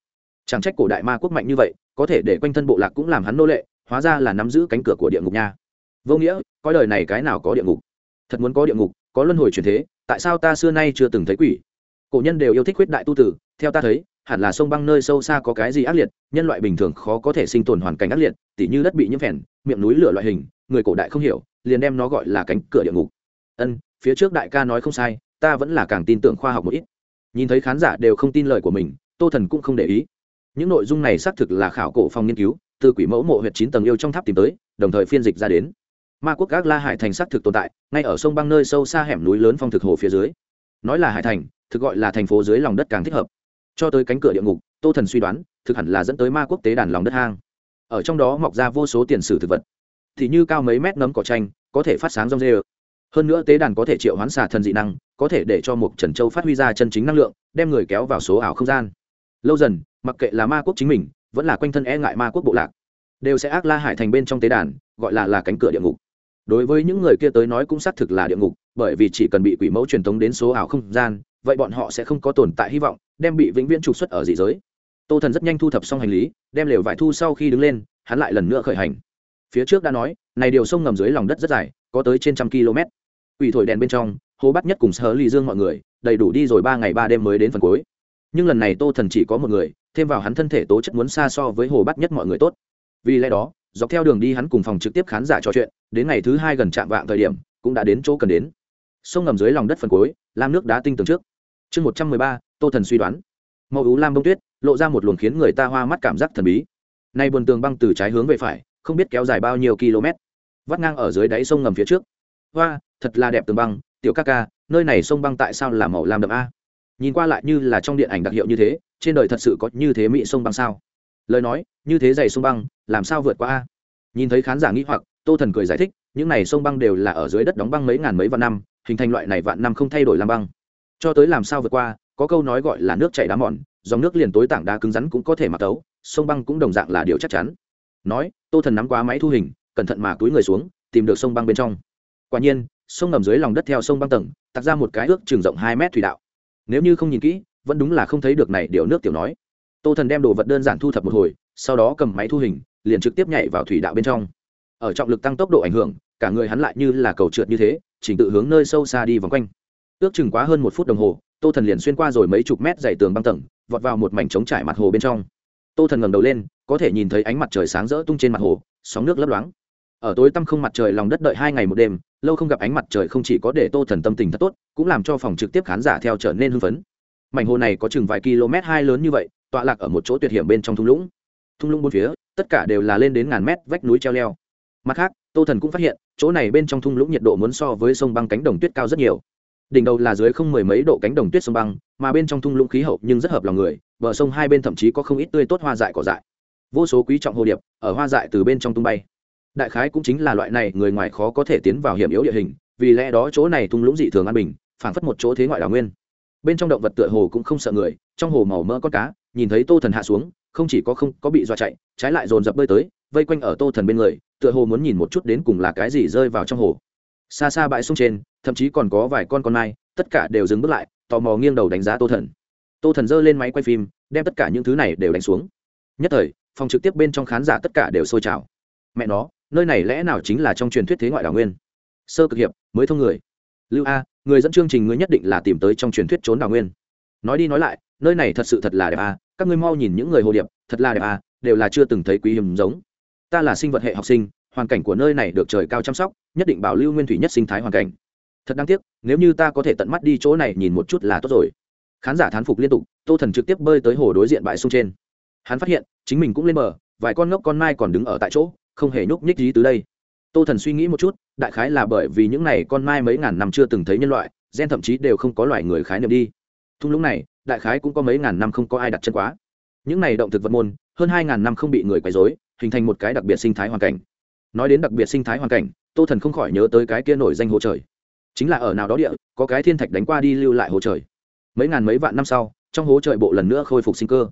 Chẳng trách cổ đại ma quốc mạnh như vậy, có thể để quanh thân bộ lạc cũng làm hắn nô lệ, hóa ra là nắm giữ cánh cửa của địa ngục nha. Vô nghĩa, coi đời này cái nào có địa ngục? Thật muốn có địa ngục, có luân hồi truyền thế, tại sao ta xưa nay chưa từng thấy quỷ? Cổ nhân đều yêu thích huyết đại tu tử, theo ta thấy, hẳn là sông băng nơi sâu xa có cái gì ác liệt, nhân loại bình thường khó có thể sinh tồn hoàn cảnh ác liệt, tỉ như đất bị nhiễm phèn, miệng núi lửa loại hình, người cổ đại không hiểu, liền đem nó gọi là cánh cửa địa ngục. Ân, phía trước đại ca nói không sai ta vẫn là càng tin tưởng khoa học một ít. Nhìn thấy khán giả đều không tin lời của mình, tô thần cũng không để ý. Những nội dung này xác thực là khảo cổ phòng nghiên cứu, từ quỷ mẫu mộ huyệt chín tầng yêu trong tháp tìm tới, đồng thời phiên dịch ra đến. Ma quốc các la hải thành xác thực tồn tại, ngay ở sông băng nơi sâu xa hẻm núi lớn phong thực hồ phía dưới. Nói là hải thành, thực gọi là thành phố dưới lòng đất càng thích hợp. Cho tới cánh cửa địa ngục, tô thần suy đoán, thực hẳn là dẫn tới ma quốc tế đàn lòng đất hang. Ở trong đó mọc ra vô số tiền sử thực vật. Thì như cao mấy mét nấm cỏ tranh có thể phát sáng rong rêu. hơn nữa tế đàn có thể triệu hoán xà thần dị năng có thể để cho một trần châu phát huy ra chân chính năng lượng, đem người kéo vào số ảo không gian. Lâu dần, mặc kệ là ma quốc chính mình, vẫn là quanh thân e ngại ma quốc bộ lạc, đều sẽ ác la hải thành bên trong tế đàn, gọi là là cánh cửa địa ngục. Đối với những người kia tới nói cũng xác thực là địa ngục, bởi vì chỉ cần bị quỷ mẫu truyền thống đến số ảo không gian, vậy bọn họ sẽ không có tồn tại hy vọng, đem bị vĩnh viễn trục xuất ở dị giới. Tô thần rất nhanh thu thập xong hành lý, đem lều vải thu sau khi đứng lên, hắn lại lần nữa khởi hành. Phía trước đã nói, này điều sông ngầm dưới lòng đất rất dài, có tới trên trăm km. Quỷ thổi đèn bên trong hố bắt nhất cùng sơ ly dương mọi người, đầy đủ đi rồi ba ngày ba đêm mới đến phần cuối. Nhưng lần này tô thần chỉ có một người, thêm vào hắn thân thể tố chất muốn xa so với hồ bắt nhất mọi người tốt. Vì lẽ đó, dọc theo đường đi hắn cùng phòng trực tiếp khán giả trò chuyện, đến ngày thứ hai gần chạm vạng thời điểm, cũng đã đến chỗ cần đến. Sông ngầm dưới lòng đất phần cuối, lam nước đá tinh tường trước. Chương một trăm mười ba, tô thần suy đoán. Màu ú lam bông tuyết, lộ ra một luồng khiến người ta hoa mắt cảm giác thần bí. Nay buồn tường băng từ trái hướng về phải, không biết kéo dài bao nhiêu km. Vắt ngang ở dưới đáy sông ngầm phía trước. Hoa, thật là đẹp tường băng tiểu ca ca, nơi này sông băng tại sao là màu lam đậm a? Nhìn qua lại như là trong điện ảnh đặc hiệu như thế, trên đời thật sự có như thế mỹ sông băng sao? Lời nói, như thế dày sông băng, làm sao vượt qua a? Nhìn thấy khán giả nghĩ hoặc, tô thần cười giải thích, những này sông băng đều là ở dưới đất đóng băng mấy ngàn mấy vạn năm, hình thành loại này vạn năm không thay đổi làm băng. Cho tới làm sao vượt qua, có câu nói gọi là nước chảy đá mòn, dòng nước liền tối tảng đá cứng rắn cũng có thể mặc tấu, sông băng cũng đồng dạng là điều chắc chắn. Nói, tô thần nắm quá máy thu hình, cẩn thận mà túi người xuống, tìm được sông băng bên trong. Quả nhiên sông ngầm dưới lòng đất theo sông băng tầng tặc ra một cái ước trường rộng hai mét thủy đạo. Nếu như không nhìn kỹ, vẫn đúng là không thấy được này, điều nước tiểu nói. Tô thần đem đồ vật đơn giản thu thập một hồi, sau đó cầm máy thu hình, liền trực tiếp nhảy vào thủy đạo bên trong. Ở trọng lực tăng tốc độ ảnh hưởng, cả người hắn lại như là cầu trượt như thế chỉnh tự hướng nơi sâu xa đi vòng quanh. Ước chừng quá hơn một phút đồng hồ, tô thần liền xuyên qua rồi mấy chục mét dày tường băng tầng, vọt vào một mảnh trống trải mặt hồ bên trong. Tô thần ngẩng đầu lên, có thể nhìn thấy ánh mặt trời sáng rỡ tung trên mặt hồ, sóng nước lấp loáng. Ở tối tăm không mặt trời lòng đất đợi hai ngày một đêm lâu không gặp ánh mặt trời không chỉ có để tô thần tâm tình thật tốt, cũng làm cho phòng trực tiếp khán giả theo trở nên hưng phấn. Mảnh hồ này có chừng vài km hai lớn như vậy, tọa lạc ở một chỗ tuyệt hiểm bên trong thung lũng. Thung lũng bốn phía, tất cả đều là lên đến ngàn mét vách núi treo leo. Mặt khác, tô thần cũng phát hiện, chỗ này bên trong thung lũng nhiệt độ muốn so với sông băng cánh đồng tuyết cao rất nhiều. Đỉnh đầu là dưới không mười mấy độ cánh đồng tuyết sông băng, mà bên trong thung lũng khí hậu nhưng rất hợp lòng người, bờ sông hai bên thậm chí có không ít tươi tốt hoa dại cỏ dại. Vô số quý trọng hồ điệp ở hoa dại từ bên trong tung bay đại khái cũng chính là loại này người ngoài khó có thể tiến vào hiểm yếu địa hình, vì lẽ đó chỗ này thung lũng dị thường an bình, phảng phất một chỗ thế ngoại đảo nguyên. Bên trong động vật tựa hồ cũng không sợ người, trong hồ màu mỡ con cá, nhìn thấy tô thần hạ xuống, không chỉ có không có bị dọa chạy, trái lại dồn dập bơi tới, vây quanh ở tô thần bên người, tựa hồ muốn nhìn một chút đến cùng là cái gì rơi vào trong hồ. Xa xa bãi sông trên, thậm chí còn có vài con con mai, tất cả đều dừng bước lại, tò mò nghiêng đầu đánh giá tô thần. Tô thần giơ lên máy quay phim, đem tất cả những thứ này đều đánh xuống. Nhất thời, phòng trực tiếp bên trong khán giả tất cả đều sôi trào. Mẹ nó nơi này lẽ nào chính là trong truyền thuyết thế ngoại đảo nguyên? Sơ cực hiệp, mới thông người. Lưu a, người dẫn chương trình ngươi nhất định là tìm tới trong truyền thuyết trốn đảo nguyên. Nói đi nói lại, nơi này thật sự thật là đẹp a, các ngươi mau nhìn những người hồ điệp, thật là đẹp a, đều là chưa từng thấy quý hiếm giống. Ta là sinh vật hệ học sinh, hoàn cảnh của nơi này được trời cao chăm sóc, nhất định bảo lưu nguyên thủy nhất sinh thái hoàn cảnh. Thật đáng tiếc, nếu như ta có thể tận mắt đi chỗ này nhìn một chút là tốt rồi. Khán giả thán phục liên tục, tô thần trực tiếp bơi tới hồ đối diện bãi sông trên. Hắn phát hiện, chính mình cũng lên bờ, vài con ngốc con mai còn đứng ở tại chỗ không hề nhúc nhích gì từ đây. Tô thần suy nghĩ một chút, đại khái là bởi vì những này con mai mấy ngàn năm chưa từng thấy nhân loại, gen thậm chí đều không có loài người khái niệm đi. Thung lũng này, đại khái cũng có mấy ngàn năm không có ai đặt chân quá. Những này động thực vật môn, hơn hai ngàn năm không bị người quấy dối hình thành một cái đặc biệt sinh thái hoàn cảnh. Nói đến đặc biệt sinh thái hoàn cảnh, tô thần không khỏi nhớ tới cái kia nổi danh hồ trời. Chính là ở nào đó địa, có cái thiên thạch đánh qua đi lưu lại hồ trời. Mấy ngàn mấy vạn năm sau, trong hố trời bộ lần nữa khôi phục sinh cơ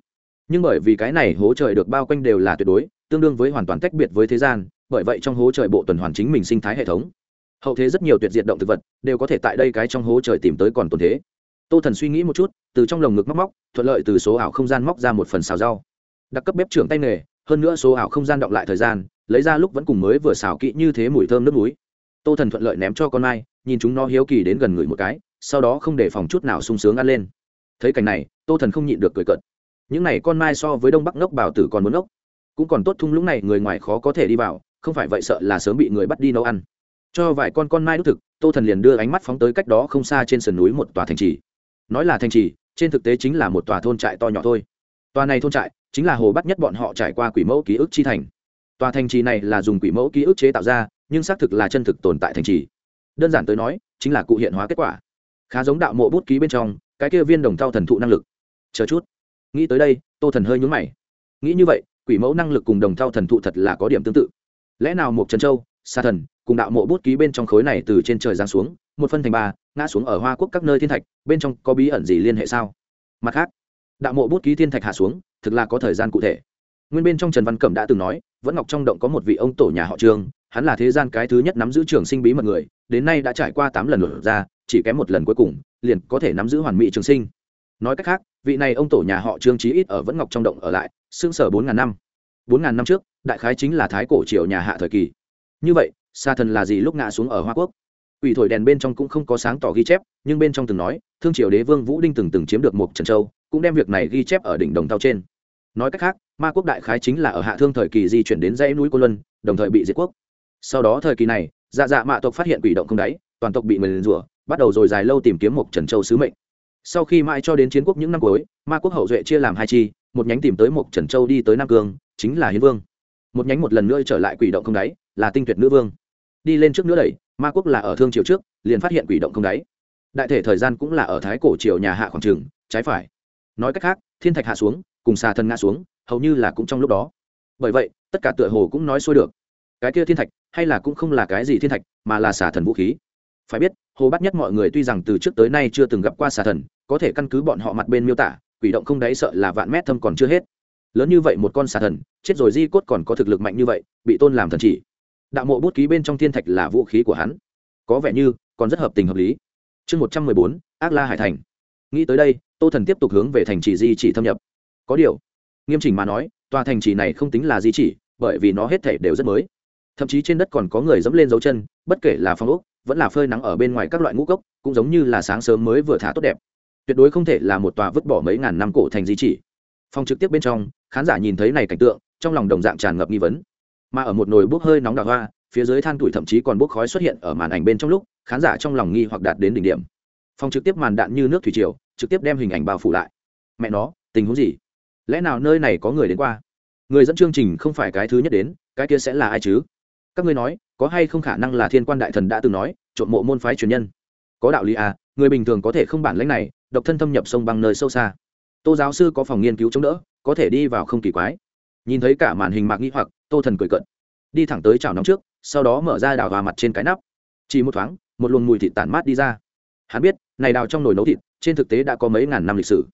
nhưng bởi vì cái này hố trời được bao quanh đều là tuyệt đối, tương đương với hoàn toàn tách biệt với thế gian, bởi vậy trong hố trời bộ tuần hoàn chính mình sinh thái hệ thống. Hậu thế rất nhiều tuyệt diệt động thực vật đều có thể tại đây cái trong hố trời tìm tới còn tồn thế. Tô thần suy nghĩ một chút, từ trong lồng ngực móc móc, thuận lợi từ số ảo không gian móc ra một phần xào rau. Đặc cấp bếp trưởng tay nghề, hơn nữa số ảo không gian động lại thời gian, lấy ra lúc vẫn cùng mới vừa xào kỹ như thế mùi thơm nước núi. Tô thần thuận lợi ném cho con mai, nhìn chúng nó hiếu kỳ đến gần người một cái, sau đó không để phòng chút nào sung sướng ăn lên. Thấy cảnh này, tô thần không nhịn được cười cợt những này con mai so với đông bắc ngốc bảo tử còn muốn ngốc. Cũng còn tốt thung lũng này người ngoài khó có thể đi vào, không phải vậy sợ là sớm bị người bắt đi nấu ăn. Cho vài con con mai đúc thực, tô thần liền đưa ánh mắt phóng tới cách đó không xa trên sườn núi một tòa thành trì. Nói là thành trì, trên thực tế chính là một tòa thôn trại to nhỏ thôi. Tòa này thôn trại chính là hồ bắt nhất bọn họ trải qua quỷ mẫu ký ức chi thành. Tòa thành trì này là dùng quỷ mẫu ký ức chế tạo ra, nhưng xác thực là chân thực tồn tại thành trì. Đơn giản tới nói, chính là cụ hiện hóa kết quả. Khá giống đạo mộ bút ký bên trong, cái kia viên đồng thau thần thụ năng lực. Chờ chút nghĩ tới đây, tô thần hơi nhúng mày. Nghĩ như vậy, quỷ mẫu năng lực cùng đồng thao thần thụ thật là có điểm tương tự. Lẽ nào một trần châu, sa thần, cùng đạo mộ bút ký bên trong khối này từ trên trời giáng xuống, một phân thành ba, ngã xuống ở hoa quốc các nơi thiên thạch, bên trong có bí ẩn gì liên hệ sao? Mặt khác, đạo mộ bút ký thiên thạch hạ xuống, thực là có thời gian cụ thể. Nguyên bên trong trần văn cẩm đã từng nói, vẫn ngọc trong động có một vị ông tổ nhà họ trương, hắn là thế gian cái thứ nhất nắm giữ trường sinh bí mật người, đến nay đã trải qua tám lần lột ra, chỉ kém một lần cuối cùng, liền có thể nắm giữ hoàn mỹ trường sinh nói cách khác, vị này ông tổ nhà họ trương chí ít ở vẫn ngọc trong động ở lại xương sở bốn ngàn năm. Bốn ngàn năm trước, đại khái chính là thái cổ triều nhà hạ thời kỳ. Như vậy, sa thần là gì lúc ngã xuống ở hoa quốc? Ủy thổi đèn bên trong cũng không có sáng tỏ ghi chép, nhưng bên trong từng nói, thương triều đế vương vũ đinh từng từng chiếm được một trần châu, cũng đem việc này ghi chép ở đỉnh đồng tao trên. Nói cách khác, ma quốc đại khái chính là ở hạ thương thời kỳ di chuyển đến dãy núi cô luân, đồng thời bị diệt quốc. Sau đó thời kỳ này dạ dạ mạ tộc phát hiện quỷ động không đáy, toàn tộc bị mình rủa, bắt đầu rồi dài lâu tìm kiếm một trần châu sứ mệnh sau khi mãi cho đến chiến quốc những năm cuối, ma quốc hậu duệ chia làm hai chi, một nhánh tìm tới một trần châu đi tới nam cương, chính là hiến vương. Một nhánh một lần nữa trở lại quỷ động không đáy, là tinh tuyệt nữ vương. Đi lên trước nữa đẩy, ma quốc là ở thương triều trước, liền phát hiện quỷ động không đáy. Đại thể thời gian cũng là ở thái cổ triều nhà hạ khoảng trường trái phải. Nói cách khác, thiên thạch hạ xuống, cùng xà thần ngã xuống, hầu như là cũng trong lúc đó. Bởi vậy, tất cả tựa hồ cũng nói xuôi được. Cái kia thiên thạch, hay là cũng không là cái gì thiên thạch, mà là xà thần vũ khí. Phải biết, hồ bắt nhất mọi người tuy rằng từ trước tới nay chưa từng gặp qua xà thần có thể căn cứ bọn họ mặt bên miêu tả, quỷ động không đáy sợ là vạn mét thâm còn chưa hết. Lớn như vậy một con xà thần, chết rồi di cốt còn có thực lực mạnh như vậy, bị tôn làm thần chỉ. Đạo mộ bút ký bên trong thiên thạch là vũ khí của hắn. Có vẻ như còn rất hợp tình hợp lý. Chương một trăm mười bốn, ác la hải thành. Nghĩ tới đây, tô thần tiếp tục hướng về thành trì di chỉ thâm nhập. Có điều, nghiêm chỉnh mà nói, tòa thành trì này không tính là di chỉ, bởi vì nó hết thể đều rất mới. Thậm chí trên đất còn có người dẫm lên dấu chân, bất kể là phong ốc, vẫn là phơi nắng ở bên ngoài các loại ngũ cốc, cũng giống như là sáng sớm mới vừa thả tốt đẹp tuyệt đối không thể là một tòa vứt bỏ mấy ngàn năm cổ thành di chỉ. Phong trực tiếp bên trong, khán giả nhìn thấy này cảnh tượng, trong lòng đồng dạng tràn ngập nghi vấn. Mà ở một nồi bốc hơi nóng đào hoa, phía dưới than tuổi thậm chí còn bốc khói xuất hiện ở màn ảnh bên trong lúc, khán giả trong lòng nghi hoặc đạt đến đỉnh điểm. Phong trực tiếp màn đạn như nước thủy triều, trực tiếp đem hình ảnh bao phủ lại. Mẹ nó, tình huống gì? Lẽ nào nơi này có người đến qua? Người dẫn chương trình không phải cái thứ nhất đến, cái kia sẽ là ai chứ? Các ngươi nói, có hay không khả năng là thiên quan đại thần đã từng nói, trộm mộ môn phái truyền nhân? Có đạo lý à người bình thường có thể không bản lãnh này, độc thân thâm nhập sông bằng nơi sâu xa. Tô giáo sư có phòng nghiên cứu chống đỡ, có thể đi vào không kỳ quái. Nhìn thấy cả màn hình mạc nghi hoặc, tô thần cười cận đi thẳng tới chảo nóng trước, sau đó mở ra đào vào mặt trên cái nắp. Chỉ một thoáng, một luồng mùi thịt tản mát đi ra. Hắn biết, này đào trong nồi nấu thịt, trên thực tế đã có mấy ngàn năm lịch sử.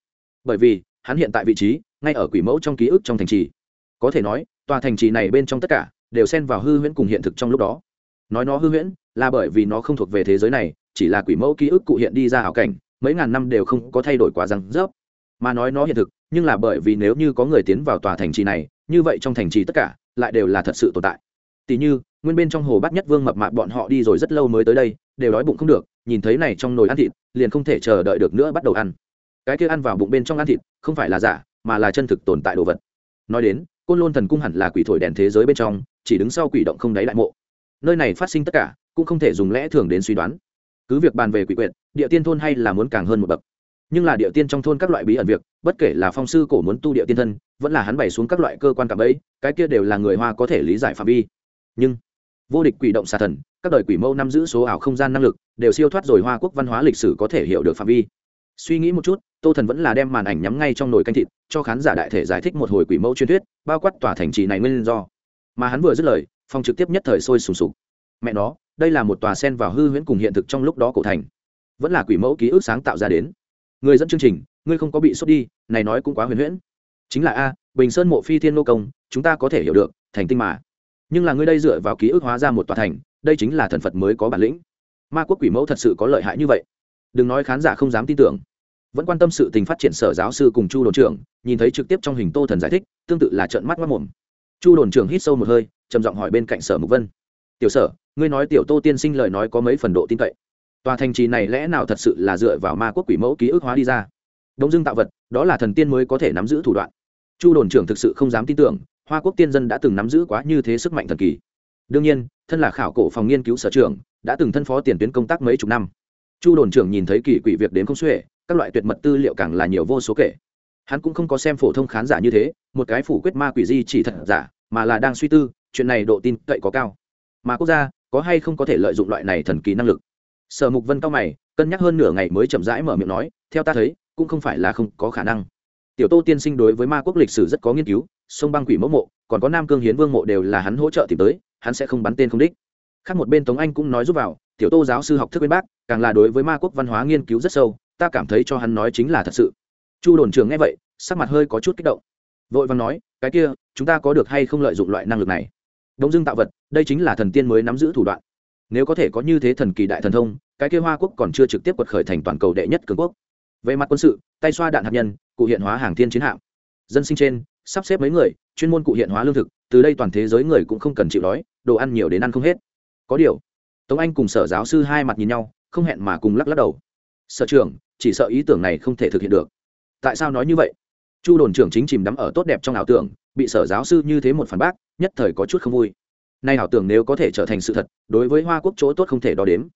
Bởi vì, hắn hiện tại vị trí, ngay ở quỷ mẫu trong ký ức trong thành trì. Có thể nói, tòa thành trì này bên trong tất cả, đều xen vào hư huyễn cùng hiện thực trong lúc đó. Nói nó hư huyễn, là bởi vì nó không thuộc về thế giới này chỉ là quỷ mẫu ký ức cụ hiện đi ra hảo cảnh, mấy ngàn năm đều không có thay đổi quá răng rớp. Mà nói nó hiện thực, nhưng là bởi vì nếu như có người tiến vào tòa thành trì này, như vậy trong thành trì tất cả lại đều là thật sự tồn tại. Tỷ như, nguyên bên trong hồ bát nhất vương mập mạp bọn họ đi rồi rất lâu mới tới đây, đều đói bụng không được, nhìn thấy này trong nồi ăn thịt, liền không thể chờ đợi được nữa bắt đầu ăn. Cái kia ăn vào bụng bên trong ăn thịt, không phải là giả, mà là chân thực tồn tại đồ vật. Nói đến, côn lôn thần cung hẳn là quỷ thổi đèn thế giới bên trong, chỉ đứng sau quỷ động không đáy đại mộ. Nơi này phát sinh tất cả, cũng không thể dùng lẽ thường đến suy đoán cứ việc bàn về quỷ quyệt, địa tiên thôn hay là muốn càng hơn một bậc. Nhưng là địa tiên trong thôn các loại bí ẩn việc, bất kể là phong sư cổ muốn tu địa tiên thân, vẫn là hắn bày xuống các loại cơ quan cảm ấy cái kia đều là người hoa có thể lý giải phạm vi. Nhưng, vô địch quỷ động xà thần, các đời quỷ mâu nắm giữ số ảo không gian năng lực, đều siêu thoát rồi hoa quốc văn hóa lịch sử có thể hiểu được phạm vi. Suy nghĩ một chút, tô thần vẫn là đem màn ảnh nhắm ngay trong nồi canh thịt, cho khán giả đại thể giải thích một hồi quỷ mẫu truyền thuyết, bao quát tòa thành trì này nguyên do. Mà hắn vừa dứt lời, phong trực tiếp nhất thời sôi sùng sục. Mẹ nó đây là một tòa sen vào hư huyễn cùng hiện thực trong lúc đó cổ thành. Vẫn là quỷ mẫu ký ức sáng tạo ra đến. Người dẫn chương trình, ngươi không có bị sốt đi, này nói cũng quá huyền huyễn. Chính là a, bình sơn mộ phi thiên nô công, chúng ta có thể hiểu được, thành tinh mà. Nhưng là ngươi đây dựa vào ký ức hóa ra một tòa thành, đây chính là thần phật mới có bản lĩnh. Ma quốc quỷ mẫu thật sự có lợi hại như vậy. Đừng nói khán giả không dám tin tưởng. Vẫn quan tâm sự tình phát triển sở giáo sư cùng chu đồn trưởng, nhìn thấy trực tiếp trong hình tô thần giải thích, tương tự là trợn mắt mất mồm chu đồn trưởng hít sâu một hơi, trầm giọng hỏi bên cạnh sở mục vân tiểu sở, ngươi nói tiểu tô tiên sinh lời nói có mấy phần độ tin cậy. Tòa thành trì này lẽ nào thật sự là dựa vào ma quốc quỷ mẫu ký ức hóa đi ra? Đông dương tạo vật, đó là thần tiên mới có thể nắm giữ thủ đoạn. Chu đồn trưởng thực sự không dám tin tưởng, hoa quốc tiên dân đã từng nắm giữ quá như thế sức mạnh thần kỳ. Đương nhiên, thân là khảo cổ phòng nghiên cứu sở trưởng, đã từng thân phó tiền tuyến công tác mấy chục năm. Chu đồn trưởng nhìn thấy kỳ quỷ việc đến không xuể, các loại tuyệt mật tư liệu càng là nhiều vô số kể. Hắn cũng không có xem phổ thông khán giả như thế, một cái phủ quyết ma quỷ di chỉ thật giả, mà là đang suy tư, chuyện này độ tin cậy có cao mà quốc gia có hay không có thể lợi dụng loại này thần kỳ năng lực? Sở mục vân cao mày, cân nhắc hơn nửa ngày mới chậm rãi mở miệng nói, theo ta thấy, cũng không phải là không có khả năng. Tiểu tô tiên sinh đối với ma quốc lịch sử rất có nghiên cứu, sông băng quỷ mẫu mộ, còn có nam cương hiến vương mộ đều là hắn hỗ trợ tìm tới, hắn sẽ không bắn tên không đích. Khác một bên tống anh cũng nói giúp vào, tiểu tô giáo sư học thức bên bác càng là đối với ma quốc văn hóa nghiên cứu rất sâu, ta cảm thấy cho hắn nói chính là thật sự. Chu đồn trường nghe vậy, sắc mặt hơi có chút kích động. Vội vàng nói, cái kia, chúng ta có được hay không lợi dụng loại năng lực này? Đông dương tạo vật đây chính là thần tiên mới nắm giữ thủ đoạn. Nếu có thể có như thế thần kỳ đại thần thông, cái kia hoa quốc còn chưa trực tiếp quật khởi thành toàn cầu đệ nhất cường quốc. Về mặt quân sự, tay xoa đạn hạt nhân, cụ hiện hóa hàng thiên chiến hạm. Dân sinh trên, sắp xếp mấy người, chuyên môn cụ hiện hóa lương thực, từ đây toàn thế giới người cũng không cần chịu đói, đồ ăn nhiều đến ăn không hết. Có điều, tống anh cùng sở giáo sư hai mặt nhìn nhau, không hẹn mà cùng lắc lắc đầu. Sở trưởng, chỉ sợ ý tưởng này không thể thực hiện được. Tại sao nói như vậy? Chu đồn trưởng chính chìm đắm ở tốt đẹp trong ảo tưởng, bị sở giáo sư như thế một phản bác, nhất thời có chút không vui nay ảo tưởng nếu có thể trở thành sự thật, đối với hoa quốc chỗ tốt không thể đo đếm.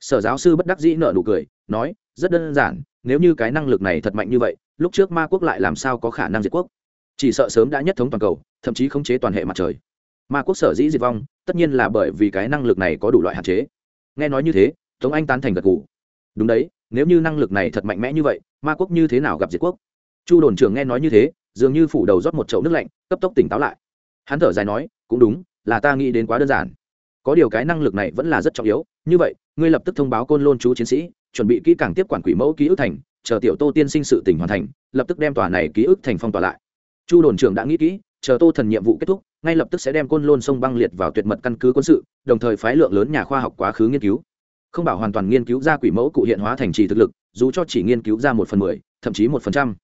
Sở giáo sư bất đắc dĩ nợ nụ cười, nói, rất đơn giản, nếu như cái năng lực này thật mạnh như vậy, lúc trước ma quốc lại làm sao có khả năng diệt quốc? Chỉ sợ sớm đã nhất thống toàn cầu, thậm chí khống chế toàn hệ mặt trời. Ma quốc sở dĩ diệt vong, tất nhiên là bởi vì cái năng lực này có đủ loại hạn chế. Nghe nói như thế, tống anh tán thành gật g ủ đúng đấy, nếu như năng lực này thật mạnh mẽ như vậy, ma quốc như thế nào gặp diệt quốc? Chu đồn trưởng nghe nói như thế, dường như phủ đầu rót một chậu nước lạnh, cấp tốc tỉnh táo lại. Hắn thở dài nói, cũng đúng là ta nghĩ đến quá đơn giản. Có điều cái năng lực này vẫn là rất trọng yếu. Như vậy, ngươi lập tức thông báo côn lôn chú chiến sĩ, chuẩn bị kỹ càng tiếp quản quỷ mẫu ký ức thành, chờ tiểu tô tiên sinh sự tỉnh hoàn thành, lập tức đem tòa này ký ức thành phong tỏa lại. Chu đồn trưởng đã nghĩ kỹ, chờ tô thần nhiệm vụ kết thúc, ngay lập tức sẽ đem côn lôn sông băng liệt vào tuyệt mật căn cứ quân sự, đồng thời phái lượng lớn nhà khoa học quá khứ nghiên cứu. Không bảo hoàn toàn nghiên cứu ra quỷ mẫu cụ hiện hóa thành trì thực lực, dù cho chỉ nghiên cứu ra một phần mười, thậm chí một phần trăm.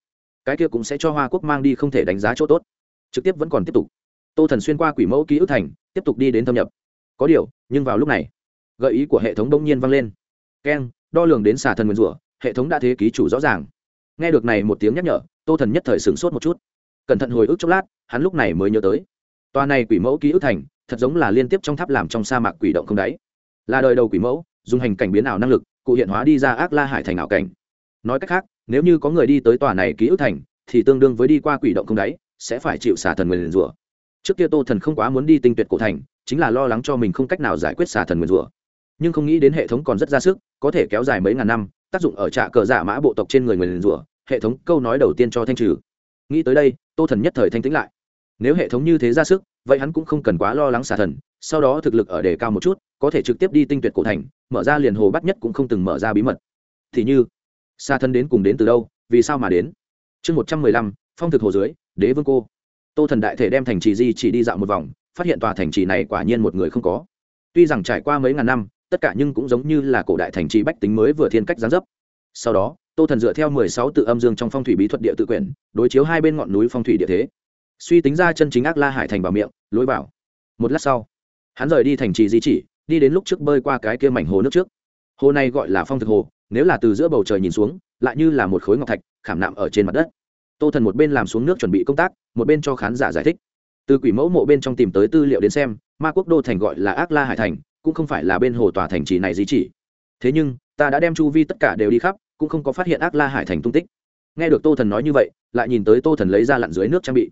Cái kia cũng sẽ cho hoa quốc mang đi không thể đánh giá chỗ tốt. Trực tiếp vẫn còn tiếp tục tô thần xuyên qua quỷ mẫu ký ức thành, tiếp tục đi đến thâm nhập. Có điều, nhưng vào lúc này, gợi ý của hệ thống đông nhiên vang lên. Keng, đo lường đến xà thần nguyên rủa, hệ thống đã thế ký chủ rõ ràng. Nghe được này một tiếng nhắc nhở, tô thần nhất thời sửng sốt một chút. Cẩn thận hồi ức chốc lát, hắn lúc này mới nhớ tới. Tòa này quỷ mẫu ký ức thành, thật giống là liên tiếp trong tháp làm trong sa mạc quỷ động không đáy. Là đời đầu quỷ mẫu, dùng hành cảnh biến ảo năng lực, cụ hiện hóa đi ra ác la hải thành ảo cảnh. Nói cách khác, nếu như có người đi tới tòa này ký ức thành, thì tương đương với đi qua quỷ động không đáy, sẽ phải chịu xả thần nguyền rủa trước kia tô thần không quá muốn đi tinh tuyệt cổ thành, chính là lo lắng cho mình không cách nào giải quyết xà thần nguyền rủa. Nhưng không nghĩ đến hệ thống còn rất ra sức, có thể kéo dài mấy ngàn năm, tác dụng ở trạ cờ giả mã bộ tộc trên người nguyền rủa, hệ thống câu nói đầu tiên cho thanh trừ. Nghĩ tới đây, tô thần nhất thời thanh tĩnh lại. Nếu hệ thống như thế ra sức, vậy hắn cũng không cần quá lo lắng xà thần, sau đó thực lực ở đề cao một chút, có thể trực tiếp đi tinh tuyệt cổ thành, mở ra liền hồ bắt nhất cũng không từng mở ra bí mật. Thì như, xà thần đến cùng đến từ đâu, vì sao mà đến? Chương một trăm mười lăm, phong thực hồ dưới, đế vương cô tô thần đại thể đem thành trì di chỉ đi dạo một vòng, phát hiện tòa thành trì này quả nhiên một người không có. Tuy rằng trải qua mấy ngàn năm, tất cả nhưng cũng giống như là cổ đại thành trì bách tính mới vừa thiên cách gián dấp. Sau đó, tô thần dựa theo mười sáu tự âm dương trong phong thủy bí thuật địa tự quyển, đối chiếu hai bên ngọn núi phong thủy địa thế. Suy tính ra chân chính ác la hải thành vào miệng, lối vào. Một lát sau, hắn rời đi thành trì di chỉ, đi đến lúc trước bơi qua cái kia mảnh hồ nước trước. Hồ này gọi là phong thực hồ, nếu là từ giữa bầu trời nhìn xuống, lại như là một khối ngọc thạch, khảm nạm ở trên mặt đất tô thần một bên làm xuống nước chuẩn bị công tác, một bên cho khán giả giải thích. Từ quỷ mẫu mộ bên trong tìm tới tư liệu đến xem, ma quốc đô thành gọi là ác la hải thành, cũng không phải là bên hồ tòa thành trì này gì chỉ. Thế nhưng, ta đã đem chu vi tất cả đều đi khắp, cũng không có phát hiện ác la hải thành tung tích. Nghe được tô thần nói như vậy, lại nhìn tới tô thần lấy ra lặn dưới nước trang bị.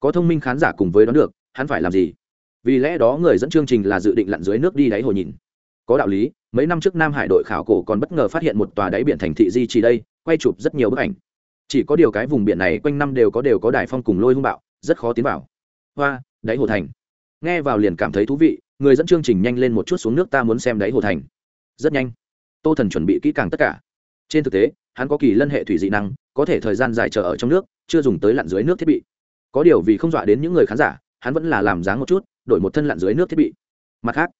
Có thông minh khán giả cùng với đón được, hắn phải làm gì? Vì lẽ đó người dẫn chương trình là dự định lặn dưới nước đi đáy hồ nhìn. Có đạo lý, mấy năm trước nam hải đội khảo cổ còn bất ngờ phát hiện một tòa đáy biển thành thị di chỉ đây, quay chụp rất nhiều bức ảnh chỉ có điều cái vùng biển này quanh năm đều có đều có đài phong cùng lôi hung bạo, rất khó tiến vào. Hoa, đáy hồ thành. Nghe vào liền cảm thấy thú vị, người dẫn chương trình nhanh lên một chút xuống nước ta muốn xem đáy hồ thành. Rất nhanh. Tô thần chuẩn bị kỹ càng tất cả. Trên thực tế, hắn có kỳ lân hệ thủy dị năng, có thể thời gian dài chờ ở trong nước, chưa dùng tới lặn dưới nước thiết bị. Có điều vì không dọa đến những người khán giả, hắn vẫn là làm dáng một chút, đổi một thân lặn dưới nước thiết bị. Mặt khác,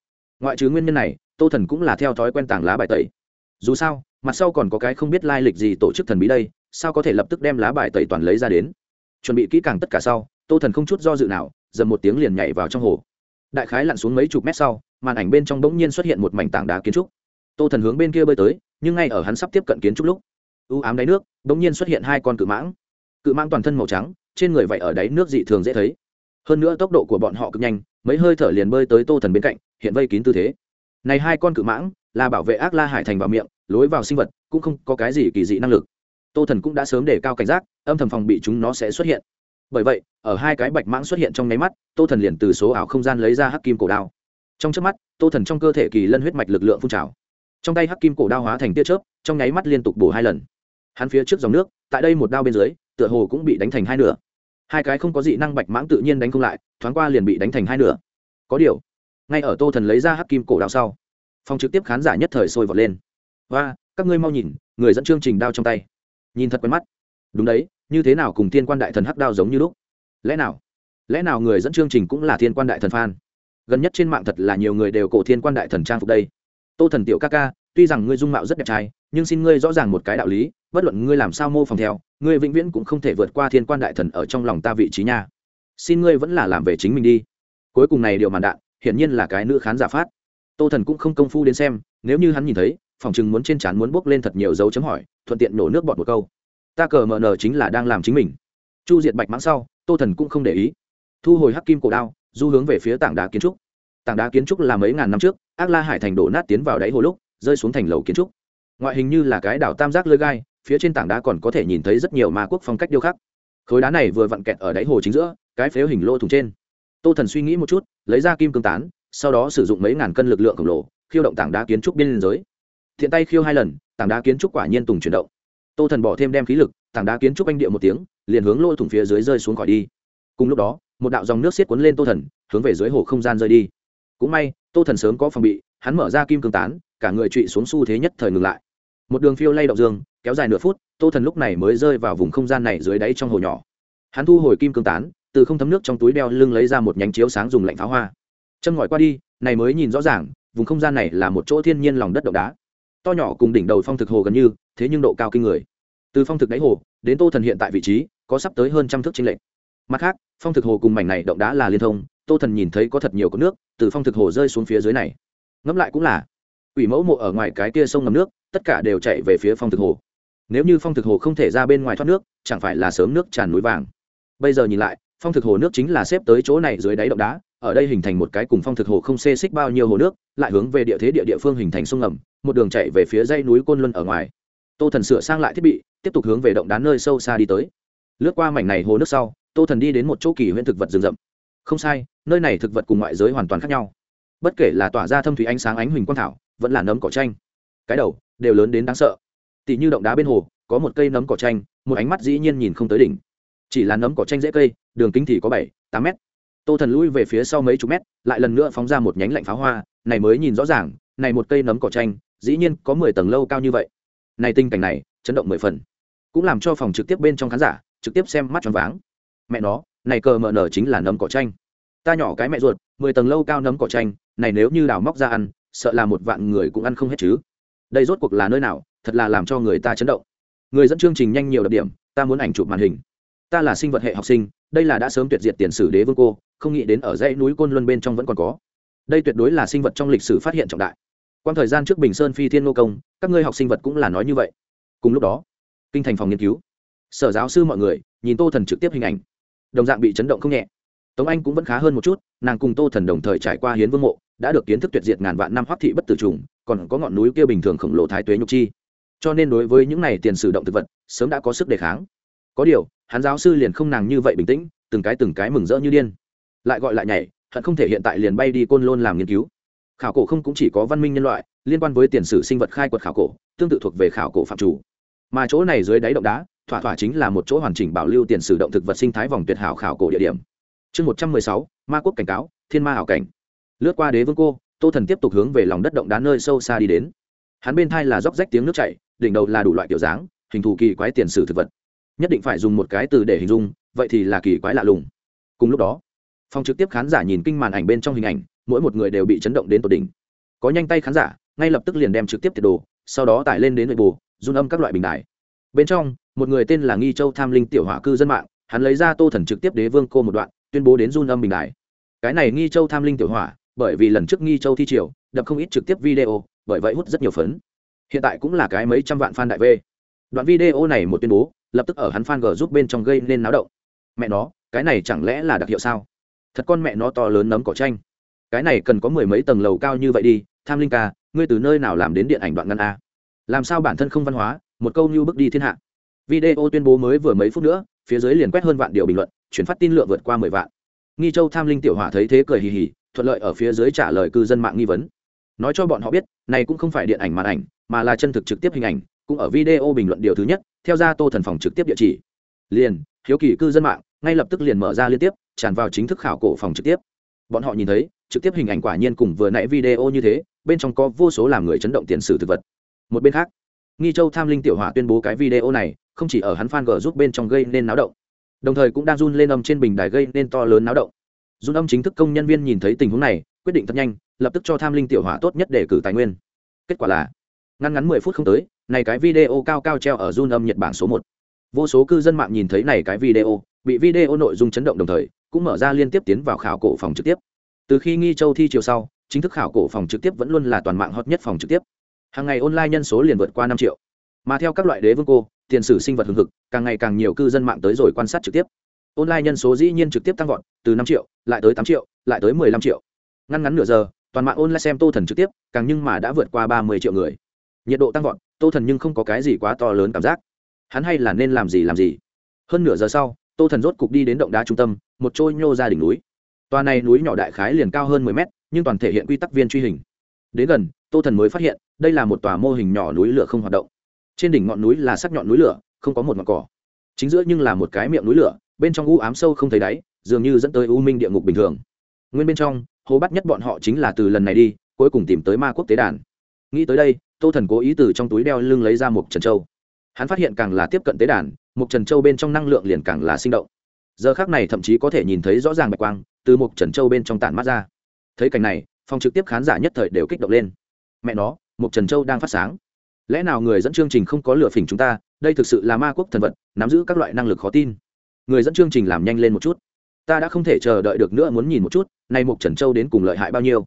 ngoại trừ nguyên nhân này, tô thần cũng là theo thói quen tảng lá bài tẩy. Dù sao, mặt sau còn có cái không biết lai lịch gì tổ chức thần bí đây sao có thể lập tức đem lá bài tẩy toàn lấy ra đến? Chuẩn bị kỹ càng tất cả sau, tô thần không chút do dự nào, dầm một tiếng liền nhảy vào trong hồ. Đại khái lặn xuống mấy chục mét sau, màn ảnh bên trong bỗng nhiên xuất hiện một mảnh tảng đá kiến trúc. Tô thần hướng bên kia bơi tới, nhưng ngay ở hắn sắp tiếp cận kiến trúc lúc, u ám đáy nước bỗng nhiên xuất hiện hai con cự mãng. Cự mãng toàn thân màu trắng, trên người vậy ở đáy nước dị thường dễ thấy. Hơn nữa tốc độ của bọn họ cực nhanh, mấy hơi thở liền bơi tới tô thần bên cạnh, hiện vây kín tư thế. Này hai con cự mãng là bảo vệ ác la hải thành vào miệng, lối vào sinh vật, cũng không có cái gì kỳ dị năng lực tô thần cũng đã sớm đề cao cảnh giác, âm thầm phòng bị chúng nó sẽ xuất hiện. Bởi vậy, ở hai cái bạch mãng xuất hiện trong nháy mắt, tô thần liền từ số ảo không gian lấy ra hắc kim cổ đao. Trong trước mắt, tô thần trong cơ thể kỳ lân huyết mạch lực lượng phun trào. Trong tay hắc kim cổ đao hóa thành tia chớp, trong nháy mắt liên tục bổ hai lần. Hắn phía trước dòng nước, tại đây một đao bên dưới, tựa hồ cũng bị đánh thành hai nửa. Hai cái không có dị năng bạch mãng tự nhiên đánh không lại, thoáng qua liền bị đánh thành hai nửa. Có điều, ngay ở tô thần lấy ra hắc kim cổ đao sau, phòng trực tiếp khán giả nhất thời sôi vọt lên. Và các ngươi mau nhìn, người dẫn chương trình đao trong tay nhìn thật quen mắt. Đúng đấy, như thế nào cùng thiên quan đại thần hắc đao giống như lúc? Lẽ nào? Lẽ nào người dẫn chương trình cũng là thiên quan đại thần phan gần nhất trên mạng thật là nhiều người đều cổ thiên quan đại thần trang phục đây. Tô thần tiểu ca ca, tuy rằng ngươi dung mạo rất đẹp trai, nhưng xin ngươi rõ ràng một cái đạo lý, bất luận ngươi làm sao mô phỏng theo, ngươi vĩnh viễn cũng không thể vượt qua thiên quan đại thần ở trong lòng ta vị trí nha. Xin ngươi vẫn là làm về chính mình đi. Cuối cùng này điều màn đạn, hiển nhiên là cái nữ khán giả phát. Tô thần cũng không công phu đến xem, nếu như hắn nhìn thấy, phòng chừng muốn trên trán muốn bốc lên thật nhiều dấu chấm hỏi thuận tiện nổ nước bọt một câu. Ta cờ mờ nờ chính là đang làm chính mình. Chu diệt bạch mãng sau, tô thần cũng không để ý. Thu hồi hắc kim cổ đao, du hướng về phía tảng đá kiến trúc. Tảng đá kiến trúc là mấy ngàn năm trước, ác la hải thành đổ nát tiến vào đáy hồ lúc, rơi xuống thành lầu kiến trúc. Ngoại hình như là cái đảo tam giác lơi gai, phía trên tảng đá còn có thể nhìn thấy rất nhiều ma quốc phong cách điêu khắc. Khối đá này vừa vặn kẹt ở đáy hồ chính giữa, cái phếu hình lô thùng trên. Tô thần suy nghĩ một chút, lấy ra kim cương tán, sau đó sử dụng mấy ngàn cân lực lượng khổng lồ, khiêu động tảng đá kiến trúc biên giới thiện tay khiêu hai lần, tảng đá kiến trúc quả nhiên tùng chuyển động. Tô thần bỏ thêm đem khí lực, tảng đá kiến trúc anh địa một tiếng, liền hướng lỗ thủng phía dưới rơi xuống khỏi đi. Cùng lúc đó, một đạo dòng nước xiết cuốn lên tô thần, hướng về dưới hồ không gian rơi đi. Cũng may, tô thần sớm có phòng bị, hắn mở ra kim cương tán, cả người trụy xuống xu thế nhất thời ngừng lại. Một đường phiêu lay động dương, kéo dài nửa phút, tô thần lúc này mới rơi vào vùng không gian này dưới đáy trong hồ nhỏ. Hắn thu hồi kim cương tán, từ không thấm nước trong túi đeo lưng lấy ra một nhánh chiếu sáng dùng lạnh pháo hoa. Châm ngòi qua đi, này mới nhìn rõ ràng, vùng không gian này là một chỗ thiên nhiên lòng đất động đá to nhỏ cùng đỉnh đầu phong thực hồ gần như, thế nhưng độ cao kinh người. Từ phong thực đáy hồ, đến tô thần hiện tại vị trí, có sắp tới hơn trăm thước trên lệch. Mặt khác, phong thực hồ cùng mảnh này động đá là liên thông, tô thần nhìn thấy có thật nhiều cột nước, từ phong thực hồ rơi xuống phía dưới này. Ngẫm lại cũng là ủy mẫu mộ ở ngoài cái kia sông ngầm nước, tất cả đều chạy về phía phong thực hồ. Nếu như phong thực hồ không thể ra bên ngoài thoát nước, chẳng phải là sớm nước tràn núi vàng. Bây giờ nhìn lại, phong thực hồ nước chính là xếp tới chỗ này dưới đáy động đá, ở đây hình thành một cái cùng phong thực hồ không xê xích bao nhiêu hồ nước, lại hướng về địa thế địa địa phương hình thành sông ngầm một đường chạy về phía dãy núi côn luân ở ngoài. Tô thần sửa sang lại thiết bị, tiếp tục hướng về động đá nơi sâu xa đi tới. Lướt qua mảnh này hồ nước sau, tô thần đi đến một chỗ kỳ huyễn thực vật rừng rậm. Không sai, nơi này thực vật cùng ngoại giới hoàn toàn khác nhau. Bất kể là tỏa ra thâm thủy ánh sáng ánh huỳnh quang thảo, vẫn là nấm cỏ tranh cái đầu, đều lớn đến đáng sợ. Tỷ như động đá bên hồ, có một cây nấm cỏ tranh một ánh mắt dĩ nhiên nhìn không tới đỉnh. Chỉ là nấm cỏ tranh dễ cây, đường kính thì có bảy, tám mét. Tô thần lui về phía sau mấy chục mét, lại lần nữa phóng ra một nhánh lạnh pháo hoa, này mới nhìn rõ ràng, này một cây nấm cỏ tranh dĩ nhiên có mười tầng lâu cao như vậy. Này tình cảnh này, chấn động mười phần. Cũng làm cho phòng trực tiếp bên trong khán giả, trực tiếp xem mắt tròn váng. Mẹ nó, này cờ mờ nở chính là nấm cỏ tranh ta nhỏ cái mẹ ruột, mười tầng lâu cao nấm cỏ tranh này nếu như đào móc ra ăn, sợ là một vạn người cũng ăn không hết chứ. Đây rốt cuộc là nơi nào, thật là làm cho người ta chấn động. Người dẫn chương trình nhanh nhiều đặc điểm, ta muốn ảnh chụp màn hình. Ta là sinh vật hệ học sinh, đây là đã sớm tuyệt diệt tiền sử đế vương cô, không nghĩ đến ở dãy núi côn luân bên trong vẫn còn có. Đây tuyệt đối là sinh vật trong lịch sử phát hiện trọng đại quan thời gian trước bình sơn phi thiên nô công, các ngươi học sinh vật cũng là nói như vậy. Cùng lúc đó, kinh thành phòng nghiên cứu. Sở giáo sư mọi người nhìn tô thần trực tiếp hình ảnh. Đồng dạng bị chấn động không nhẹ. Tống anh cũng vẫn khá hơn một chút, nàng cùng tô thần đồng thời trải qua hiến vương mộ, đã được kiến thức tuyệt diệt ngàn vạn năm hoắc thị bất tử trùng, còn có ngọn núi kia bình thường khổng lồ thái tuế nhục chi. Cho nên đối với những này tiền sử động thực vật, sớm đã có sức đề kháng. Có điều, hắn giáo sư liền không nàng như vậy bình tĩnh, từng cái từng cái mừng rỡ như điên. Lại gọi lại nhảy, hận không thể hiện tại liền bay đi côn lôn làm nghiên cứu khảo cổ không cũng chỉ có văn minh nhân loại, liên quan với tiền sử sinh vật khai quật khảo cổ, tương tự thuộc về khảo cổ phạm chủ. Mà chỗ này dưới đáy động đá, thỏa thỏa chính là một chỗ hoàn chỉnh bảo lưu tiền sử động thực vật sinh thái vòng tuyệt hảo khảo cổ địa điểm. Chương một trăm mười sáu, ma quốc cảnh cáo, thiên ma hảo cảnh. Lướt qua đế vương cô, tô thần tiếp tục hướng về lòng đất động đá nơi sâu xa đi đến. Hắn bên thai là róc rách tiếng nước chảy, đỉnh đầu là đủ loại kiểu dáng, hình thù kỳ quái tiền sử thực vật. Nhất định phải dùng một cái từ để hình dung, vậy thì là kỳ quái lạ lùng. Cùng lúc đó, phòng trực tiếp khán giả nhìn kinh màn ảnh bên trong hình ảnh mỗi một người đều bị chấn động đến tột đỉnh. Có nhanh tay khán giả, ngay lập tức liền đem trực tiếp tiệt đồ, sau đó tải lên đến nội bù run âm các loại bình đài. Bên trong, một người tên là nghi châu tham linh tiểu hỏa cư dân mạng, hắn lấy ra tô thần trực tiếp đế vương cô một đoạn, tuyên bố đến run âm bình đài. Cái này nghi châu tham linh tiểu hỏa, bởi vì lần trước nghi châu thi triều, đập không ít trực tiếp video, bởi vậy hút rất nhiều phấn. Hiện tại cũng là cái mấy trăm vạn fan đại v. Đoạn video này một tuyên bố, lập tức ở hắn fan g giúp bên trong gây nên náo động. Mẹ nó, cái này chẳng lẽ là đặc hiệu sao? Thật con mẹ nó to lớn nấm cỏ tranh cái này cần có mười mấy tầng lầu cao như vậy đi, tham linh ca, ngươi từ nơi nào làm đến điện ảnh đoạn ngăn a? Làm sao bản thân không văn hóa, một câu như bước đi thiên hạ. Video tuyên bố mới vừa mấy phút nữa, phía dưới liền quét hơn vạn điều bình luận, chuyển phát tin lượng vượt qua mười vạn. Nghi châu tham linh tiểu hỏa thấy thế cười hì hì, thuận lợi ở phía dưới trả lời cư dân mạng nghi vấn. Nói cho bọn họ biết, này cũng không phải điện ảnh màn ảnh, mà là chân thực trực tiếp hình ảnh, cũng ở video bình luận điều thứ nhất, theo ra tô thần phòng trực tiếp địa chỉ. Liền, hiếu kỳ cư dân mạng, ngay lập tức liền mở ra liên tiếp, tràn vào chính thức khảo cổ phòng trực tiếp. Bọn họ nhìn thấy trực tiếp hình ảnh quả nhiên cùng vừa nãy video như thế, bên trong có vô số làm người chấn động tiền sử thực vật. Một bên khác, nghi châu tham linh tiểu hỏa tuyên bố cái video này không chỉ ở hắn fan g giúp bên trong gây nên náo động, đồng thời cũng đang run lên âm trên bình đài gây nên to lớn náo động. Run âm chính thức công nhân viên nhìn thấy tình huống này, quyết định thật nhanh, lập tức cho tham linh tiểu hỏa tốt nhất để cử tài nguyên. Kết quả là ngăn ngắn mười phút không tới, này cái video cao cao treo ở run âm nhật bản số một. Vô số cư dân mạng nhìn thấy này cái video, bị video nội dung chấn động đồng thời, cũng mở ra liên tiếp tiến vào khảo cổ phòng trực tiếp từ khi nghi châu thi chiều sau, chính thức khảo cổ phòng trực tiếp vẫn luôn là toàn mạng hot nhất phòng trực tiếp. Hàng ngày online nhân số liền vượt qua năm triệu. Mà theo các loại đế vương cô, tiền sử sinh vật hưng hực, càng ngày càng nhiều cư dân mạng tới rồi quan sát trực tiếp. Online nhân số dĩ nhiên trực tiếp tăng vọt, từ năm triệu, lại tới tám triệu, lại tới mười lăm triệu. Ngăn ngắn nửa giờ, toàn mạng online xem tô thần trực tiếp, càng nhưng mà đã vượt qua ba mươi triệu người. Nhiệt độ tăng vọt, tô thần nhưng không có cái gì quá to lớn cảm giác. Hắn hay là nên làm gì làm gì. Hơn nửa giờ sau, tô thần rốt cục đi đến động đá trung tâm, một trôi nhô ra đỉnh núi tòa này núi nhỏ đại khái liền cao hơn mười mét, nhưng toàn thể hiện quy tắc viên truy hình. Đến gần, tô thần mới phát hiện, đây là một tòa mô hình nhỏ núi lửa không hoạt động. Trên đỉnh ngọn núi là sắc nhọn núi lửa, không có một ngọn cỏ. Chính giữa nhưng là một cái miệng núi lửa, bên trong u ám sâu không thấy đáy, dường như dẫn tới u minh địa ngục bình thường. Nguyên bên trong, hố bắt nhất bọn họ chính là từ lần này đi, cuối cùng tìm tới ma quốc tế đàn. Nghĩ tới đây, tô thần cố ý từ trong túi đeo lưng lấy ra một trần châu. Hắn phát hiện càng là tiếp cận tế đàn, một trần châu bên trong năng lượng liền càng là sinh động. Giờ khác này thậm chí có thể nhìn thấy rõ ràng bạch quang từ một trần châu bên trong tản mắt ra. Thấy cảnh này, phòng trực tiếp khán giả nhất thời đều kích động lên. Mẹ nó, một trần châu đang phát sáng. Lẽ nào người dẫn chương trình không có lựa phỉnh chúng ta, đây thực sự là ma quốc thần vật, nắm giữ các loại năng lực khó tin. Người dẫn chương trình làm nhanh lên một chút. Ta đã không thể chờ đợi được nữa muốn nhìn một chút, nay một trần châu đến cùng lợi hại bao nhiêu.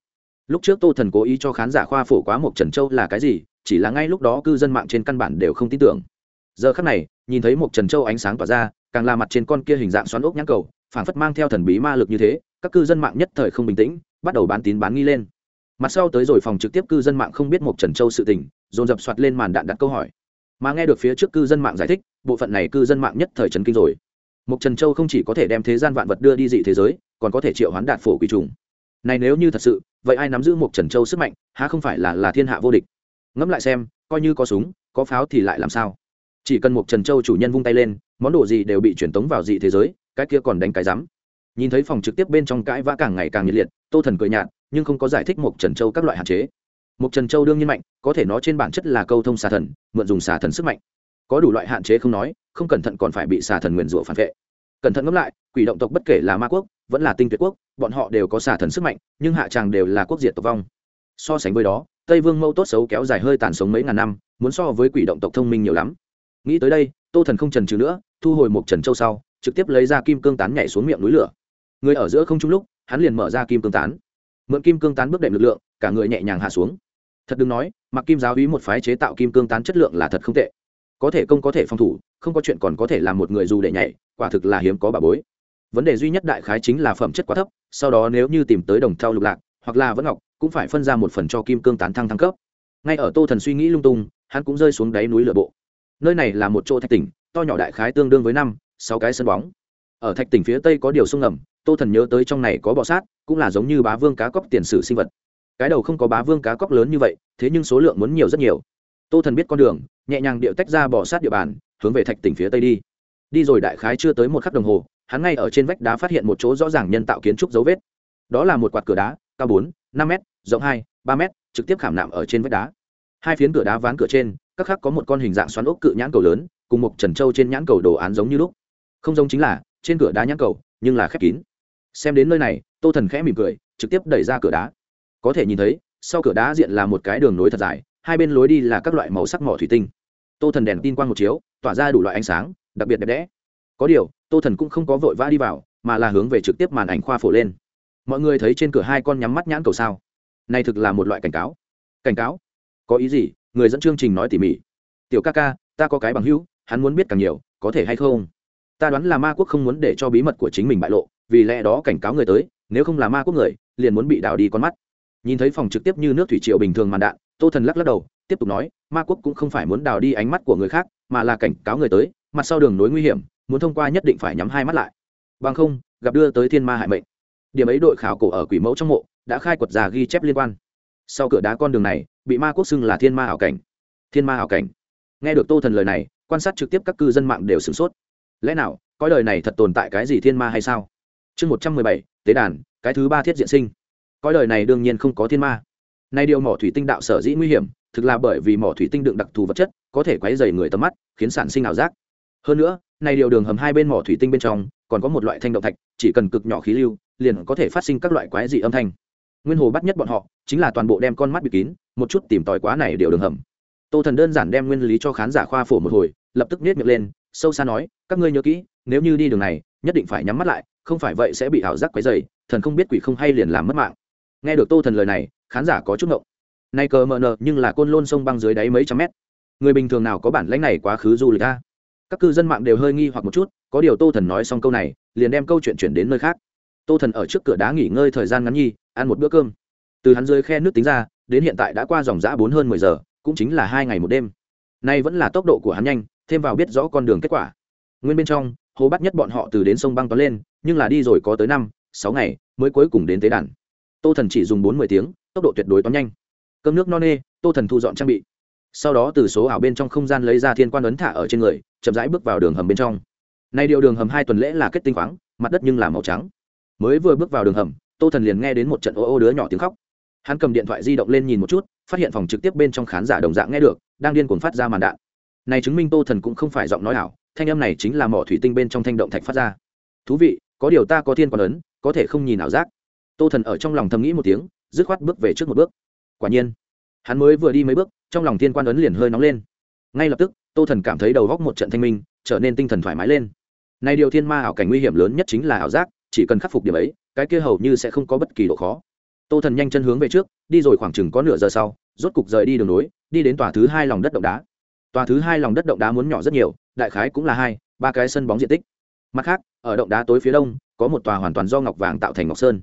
Lúc trước tô thần cố ý cho khán giả khoa phổ quá một trần châu là cái gì, chỉ là ngay lúc đó cư dân mạng trên căn bản đều không tin tưởng. Giờ khắc này, nhìn thấy một trần châu ánh sáng tỏa ra, càng là mặt trên con kia hình dạng xoắn ốc nhãn cầu phản phất mang theo thần bí ma lực như thế, các cư dân mạng nhất thời không bình tĩnh, bắt đầu bán tín bán nghi lên. Mặt sau tới rồi phòng trực tiếp cư dân mạng không biết một trần châu sự tình, dồn dập soạt lên màn đạn đặt câu hỏi. Mà nghe được phía trước cư dân mạng giải thích, bộ phận này cư dân mạng nhất thời trấn kinh rồi. Một trần châu không chỉ có thể đem thế gian vạn vật đưa đi dị thế giới, còn có thể triệu hoán đạt phổ quỷ trùng. Này nếu như thật sự, vậy ai nắm giữ một trần châu sức mạnh, há không phải là là thiên hạ vô địch? Ngẫm lại xem, coi như có súng, có pháo thì lại làm sao? Chỉ cần một trần châu chủ nhân vung tay lên, món đồ gì đều bị truyền tống vào dị thế giới cái kia còn đánh cái rắm. Nhìn thấy phòng trực tiếp bên trong cãi vã càng ngày càng nhiệt liệt, tô thần cười nhạt, nhưng không có giải thích một trần châu các loại hạn chế. Một trần châu đương nhiên mạnh, có thể nó trên bản chất là câu thông xà thần, mượn dùng xà thần sức mạnh. Có đủ loại hạn chế không nói, không cẩn thận còn phải bị xà thần nguyền rủa phản vệ. Cẩn thận ngẫm lại, quỷ động tộc bất kể là ma quốc, vẫn là tinh tuyệt quốc, bọn họ đều có xà thần sức mạnh, nhưng hạ tràng đều là quốc diệt tộc vong. So sánh với đó, tây vương mâu tốt xấu kéo dài hơi tàn sống mấy ngàn năm, muốn so với quỷ động tộc thông minh nhiều lắm. Nghĩ tới đây, tô thần không trần trừ nữa, thu hồi một trần châu sau trực tiếp lấy ra kim cương tán nhảy xuống miệng núi lửa. Người ở giữa không trung lúc, hắn liền mở ra kim cương tán. Mượn kim cương tán bước đệm lực lượng, cả người nhẹ nhàng hạ xuống. Thật đừng nói, mặc kim giáo ý một phái chế tạo kim cương tán chất lượng là thật không tệ. Có thể công có thể phòng thủ, không có chuyện còn có thể làm một người dù để nhảy, quả thực là hiếm có bà bối. Vấn đề duy nhất đại khái chính là phẩm chất quá thấp, sau đó nếu như tìm tới đồng thau lục lạc, hoặc là vẫn ngọc, cũng phải phân ra một phần cho kim cương tán thăng thăng cấp. Ngay ở tô thần suy nghĩ lung tung, hắn cũng rơi xuống đáy núi lửa bộ. Nơi này là một chỗ thạch tỉnh, to nhỏ đại khái tương đương với năm sáu cái sân bóng. Ở thạch tỉnh phía tây có điều sông ngầm, tô thần nhớ tới trong này có bọ sát, cũng là giống như bá vương cá cóc tiền sử sinh vật. Cái đầu không có bá vương cá cóc lớn như vậy, thế nhưng số lượng muốn nhiều rất nhiều. Tô thần biết con đường, nhẹ nhàng điệu tách ra bọ sát địa bàn, hướng về thạch tỉnh phía tây đi. Đi rồi đại khái chưa tới một khắc đồng hồ, hắn ngay ở trên vách đá phát hiện một chỗ rõ ràng nhân tạo kiến trúc dấu vết. Đó là một quạt cửa đá, cao bốn, năm m rộng hai, ba m trực tiếp khảm nạm ở trên vách đá. Hai phiến cửa đá ván cửa trên, các khác có một con hình dạng xoắn ốc cự nhãn cầu lớn, cùng một trần trâu trên nhãn cầu đồ án giống như lúc không giống chính là trên cửa đá nhãn cầu, nhưng là khép kín. Xem đến nơi này, tô thần khẽ mỉm cười, trực tiếp đẩy ra cửa đá. Có thể nhìn thấy, sau cửa đá diện là một cái đường nối thật dài, hai bên lối đi là các loại màu sắc mỏ thủy tinh. Tô thần đèn tin quang một chiếu, tỏa ra đủ loại ánh sáng, đặc biệt đẹp đẽ. Có điều, tô thần cũng không có vội vã đi vào, mà là hướng về trực tiếp màn ảnh khoa phổ lên. Mọi người thấy trên cửa hai con nhắm mắt nhãn cầu sao? Này thực là một loại cảnh cáo. Cảnh cáo? Có ý gì? Người dẫn chương trình nói tỉ mỉ. Tiểu ca ca, ta có cái bằng hữu, hắn muốn biết càng nhiều, có thể hay không? Ta đoán là ma quốc không muốn để cho bí mật của chính mình bại lộ, vì lẽ đó cảnh cáo người tới, nếu không là ma quốc người, liền muốn bị đào đi con mắt. Nhìn thấy phòng trực tiếp như nước thủy triều bình thường màn đạn, tô thần lắc lắc đầu, tiếp tục nói, ma quốc cũng không phải muốn đào đi ánh mắt của người khác, mà là cảnh cáo người tới, mặt sau đường nối nguy hiểm, muốn thông qua nhất định phải nhắm hai mắt lại. Bằng không, gặp đưa tới thiên ma hại mệnh. Điểm ấy đội khảo cổ ở quỷ mẫu trong mộ, đã khai quật già ghi chép liên quan. Sau cửa đá con đường này, bị ma quốc xưng là thiên ma hảo cảnh. Thiên ma hảo cảnh. Nghe được tô thần lời này, quan sát trực tiếp các cư dân mạng đều sửng sốt lẽ nào coi đời này thật tồn tại cái gì thiên ma hay sao? Chương một trăm mười bảy, tế đàn, cái thứ ba thiết diện sinh. Coi đời này đương nhiên không có thiên ma. Nay điều mỏ thủy tinh đạo sở dĩ nguy hiểm, thực là bởi vì mỏ thủy tinh đựng đặc thù vật chất, có thể quấy dày người tầm mắt, khiến sản sinh ảo giác. Hơn nữa, nay điều đường hầm hai bên mỏ thủy tinh bên trong, còn có một loại thanh động thạch, chỉ cần cực nhỏ khí lưu, liền có thể phát sinh các loại quái dị âm thanh. Nguyên hồ bắt nhất bọn họ, chính là toàn bộ đem con mắt bị kín, một chút tìm tòi quá này điều đường hầm. Tô thần đơn giản đem nguyên lý cho khán giả khoa phổ một hồi, lập tức nết miệng lên sâu xa nói, các ngươi nhớ kỹ, nếu như đi đường này, nhất định phải nhắm mắt lại, không phải vậy sẽ bị ảo giác quấy dày thần không biết quỷ không hay liền làm mất mạng. Nghe được tô thần lời này, khán giả có chút ngộng. Nay cờ mờ nờ, nhưng là côn lôn sông băng dưới đáy mấy trăm mét. Người bình thường nào có bản lãnh này quá khứ du lịch ta các cư dân mạng đều hơi nghi hoặc một chút, có điều tô thần nói xong câu này, liền đem câu chuyện chuyển đến nơi khác. Tô thần ở trước cửa đá nghỉ ngơi thời gian ngắn nhi, ăn một bữa cơm. Từ hắn dưới khe nước tính ra, đến hiện tại đã qua dòng giã bốn hơn mười giờ, cũng chính là hai ngày một đêm. Nay vẫn là tốc độ của hắn nhanh thêm vào biết rõ con đường kết quả. Nguyên bên trong hồ bắt nhất bọn họ từ đến sông băng toán lên, nhưng là đi rồi có tới năm, sáu ngày mới cuối cùng đến tế đàn. Tô thần chỉ dùng bốn mươi tiếng, tốc độ tuyệt đối toán nhanh. Cơm nước no nê, tô thần thu dọn trang bị. Sau đó từ số ảo bên trong không gian lấy ra thiên quan ấn thả ở trên người, chậm rãi bước vào đường hầm bên trong. Nay điều đường hầm hai tuần lễ là kết tinh khoáng, mặt đất nhưng là màu trắng. Mới vừa bước vào đường hầm, tô thần liền nghe đến một trận ô ô đứa nhỏ tiếng khóc. Hắn cầm điện thoại di động lên nhìn một chút, phát hiện phòng trực tiếp bên trong khán giả đồng dạng nghe được, đang điên cuồng phát ra màn đạn này chứng minh tô thần cũng không phải giọng nói ảo, thanh âm này chính là mỏ thủy tinh bên trong thanh động thạch phát ra. Thú vị, có điều ta có thiên quan ấn có thể không nhìn ảo giác. Tô thần ở trong lòng thầm nghĩ một tiếng, dứt khoát bước về trước một bước. Quả nhiên, hắn mới vừa đi mấy bước, trong lòng thiên quan ấn liền hơi nóng lên. Ngay lập tức, tô thần cảm thấy đầu góc một trận thanh minh, trở nên tinh thần thoải mái lên. Nay điều thiên ma ảo cảnh nguy hiểm lớn nhất chính là ảo giác, chỉ cần khắc phục điểm ấy, cái kia hầu như sẽ không có bất kỳ độ khó. Tô thần nhanh chân hướng về trước, đi rồi khoảng chừng có nửa giờ sau, rốt cục rời đi đường nối, đi đến tòa thứ hai lòng đất động đá tòa thứ hai lòng đất động đá muốn nhỏ rất nhiều, đại khái cũng là hai, ba cái sân bóng diện tích. Mặt khác, ở động đá tối phía đông, có một tòa hoàn toàn do ngọc vàng tạo thành ngọc sơn.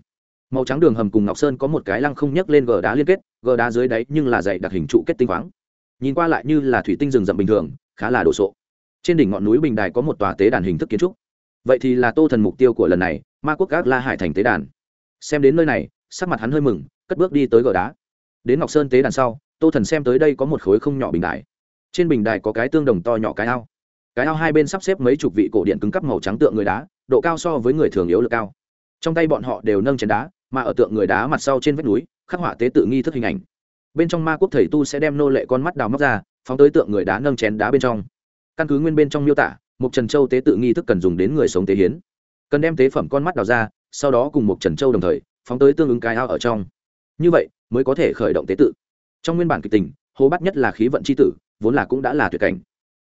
Màu trắng đường hầm cùng ngọc sơn có một cái lăng không nhấc lên gờ đá liên kết, gờ đá dưới đáy nhưng là dày đặc hình trụ kết tinh khoáng. Nhìn qua lại như là thủy tinh rừng rậm bình thường, khá là đồ sộ. Trên đỉnh ngọn núi bình đài có một tòa tế đàn hình thức kiến trúc. Vậy thì là tô thần mục tiêu của lần này, ma quốc gác la hải thành tế đàn. Xem đến nơi này, sắc mặt hắn hơi mừng, cất bước đi tới gờ đá. Đến ngọc sơn tế đàn sau, tô thần xem tới đây có một khối không nhỏ bình đài trên bình đài có cái tương đồng to nhỏ cái ao. Cái ao hai bên sắp xếp mấy chục vị cổ điện cứng cắp màu trắng tượng người đá, độ cao so với người thường yếu lực cao. Trong tay bọn họ đều nâng chén đá, mà ở tượng người đá mặt sau trên vách núi, khắc họa tế tự nghi thức hình ảnh. Bên trong ma quốc thầy tu sẽ đem nô lệ con mắt đào móc ra, phóng tới tượng người đá nâng chén đá bên trong. Căn cứ nguyên bên trong miêu tả một trần châu tế tự nghi thức cần dùng đến người sống tế hiến. Cần đem tế phẩm con mắt đào ra, sau đó cùng một trần châu đồng thời, phóng tới tương ứng cái ao ở trong. Như vậy, mới có thể khởi động tế tự. Trong nguyên bản kịch tình hồ bắt nhất là khí vận c h i tử, vốn là cũng đã là tuyệt cảnh.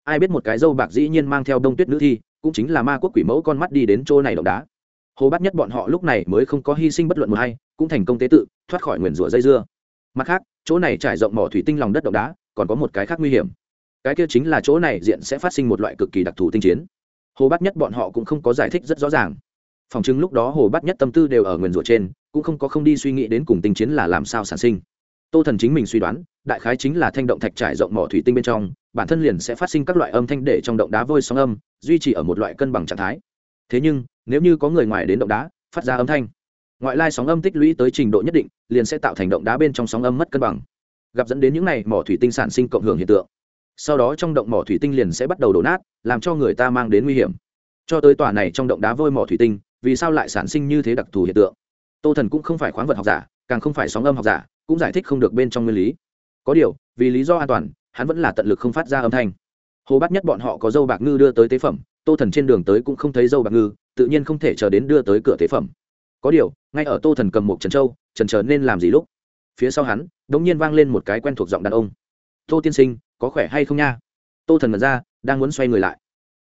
Ai biết một cái dâu bạc dĩ nhiên mang theo đông tuyết nữ thi, cũng chính là ma quốc quỷ mẫu con mắt đi đến chỗ này động đá. Hồ bắt nhất bọn họ lúc này mới không có hy sinh bất luận một hay cũng thành công tế tự, thoát khỏi nguyền rủa dây dưa. Mặt khác, chỗ này trải rộng mỏ thủy tinh lòng đất động đá, còn có một cái khác nguy hiểm. Cái kia chính là chỗ này diện sẽ phát sinh một loại cực kỳ đặc thù tinh chiến. Hồ bắt nhất bọn họ cũng không có giải thích rất rõ ràng. Phòng chứng lúc đó hồ bắt nhất tâm tư đều ở nguyền rủa trên, cũng không có không đi suy nghĩ đến cùng tinh chiến là làm sao sản sinh. Tô thần chính mình suy đoán đại khái chính là thanh động thạch trải rộng mỏ thủy tinh bên trong, bản thân liền sẽ phát sinh các loại âm thanh để trong động đá vôi sóng âm, duy trì ở một loại cân bằng trạng thái. Thế nhưng, nếu như có người ngoài đến động đá, phát ra âm thanh, ngoại lai sóng âm tích lũy tới trình độ nhất định, liền sẽ tạo thành động đá bên trong sóng âm mất cân bằng. Gặp dẫn đến những này mỏ thủy tinh sản sinh cộng hưởng hiện tượng. Sau đó trong động mỏ thủy tinh liền sẽ bắt đầu đổ nát, làm cho người ta mang đến nguy hiểm. Cho tới tòa này trong động đá vôi mỏ thủy tinh, vì sao lại sản sinh như thế đặc thù hiện tượng? Tô thần cũng không phải khoáng vật học giả, càng không phải sóng âm học giả, cũng giải thích không được bên trong nguyên lý có điều, vì lý do an toàn, hắn vẫn là tận lực không phát ra âm thanh. Hồ bắt nhất bọn họ có dâu bạc ngư đưa tới tế phẩm, tô thần trên đường tới cũng không thấy dâu bạc ngư, tự nhiên không thể chờ đến đưa tới cửa tế phẩm. Có điều, ngay ở tô thần cầm một trần châu, trần chờ nên làm gì lúc? Phía sau hắn đ ỗ n g nhiên vang lên một cái quen thuộc giọng đàn ông. Tô tiên sinh, có khỏe hay không nha? Tô thần mật ra, đang muốn xoay người lại.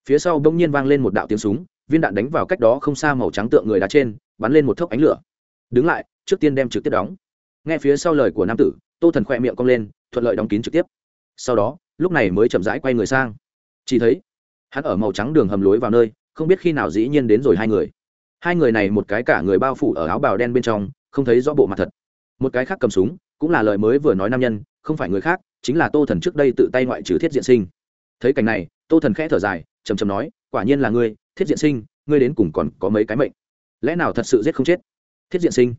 Phía sau đ ỗ n g nhiên vang lên một đạo tiếng súng, viên đạn đánh vào cách đó không xa màu trắng tượng người đá trên, bắn lên một thốc ánh lửa. Đứng lại, trước tiên đem trực tiếp đóng. Nghe phía sau lời của nam tử tô thần khỏe miệng cong lên, thuận lợi đóng kín trực tiếp. Sau đó, lúc này mới chậm rãi quay người sang. Chỉ thấy, hắn ở màu trắng đường hầm lối vào nơi, không biết khi nào dĩ nhiên đến rồi hai người. Hai người này một cái cả người bao phủ ở áo bào đen bên trong, không thấy rõ bộ mặt thật. Một cái khác cầm súng, cũng là lời mới vừa nói nam nhân, không phải người khác, chính là tô thần trước đây tự tay ngoại trừ thiết diện sinh. Thấy cảnh này, tô thần khẽ thở dài chầm chầm nói, quả nhiên là ngươi, thiết diện sinh, ngươi đến cùng còn có mấy cái mệnh? Lẽ nào thật sự giết không chết? Thiết diện sinh.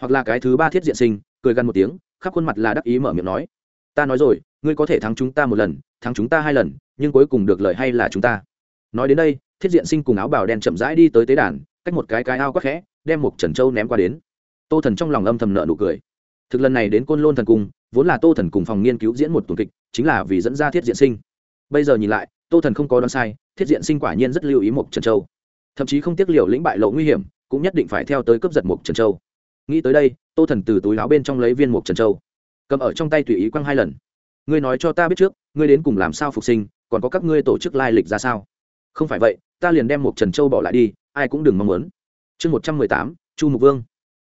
Hoặc là cái thứ ba thiết diện sinh, cười gần một tiếng khắp khuôn mặt là đắc ý mở miệng nói. Ta nói rồi, ngươi có thể thắng chúng ta một lần, thắng chúng ta hai lần, nhưng cuối cùng được lời hay là chúng ta? Nói đến đây, thiết diện sinh cùng áo bào đen chậm rãi đi tới tế đàn, cách một cái cái ao quắc khẽ, đem một trần châu ném qua đến. Tô thần trong lòng âm thầm nợ nụ cười. Thực lần này đến côn lôn thần cung, vốn là tô thần cùng phòng nghiên cứu diễn một tuần kịch, chính là vì dẫn ra thiết diện sinh. Bây giờ nhìn lại, tô thần không có đoán sai, thiết diện sinh quả nhiên rất lưu ý một trần châu. Thậm chí không tiếc liều lĩnh bại lộ nguy hiểm, cũng nhất định phải theo tới cướp giật một trần châu. Nghĩ tới đây tô thần từ túi láo bên trong lấy viên một trần châu, cầm ở trong tay tùy ý quăng hai lần. Ngươi nói cho ta biết trước, ngươi đến cùng làm sao phục sinh, còn có các ngươi tổ chức lai lịch ra sao? Không phải vậy, ta liền đem một trần châu bỏ lại đi, ai cũng đừng mong muốn. Chương một trăm mười tám, chu mục vương.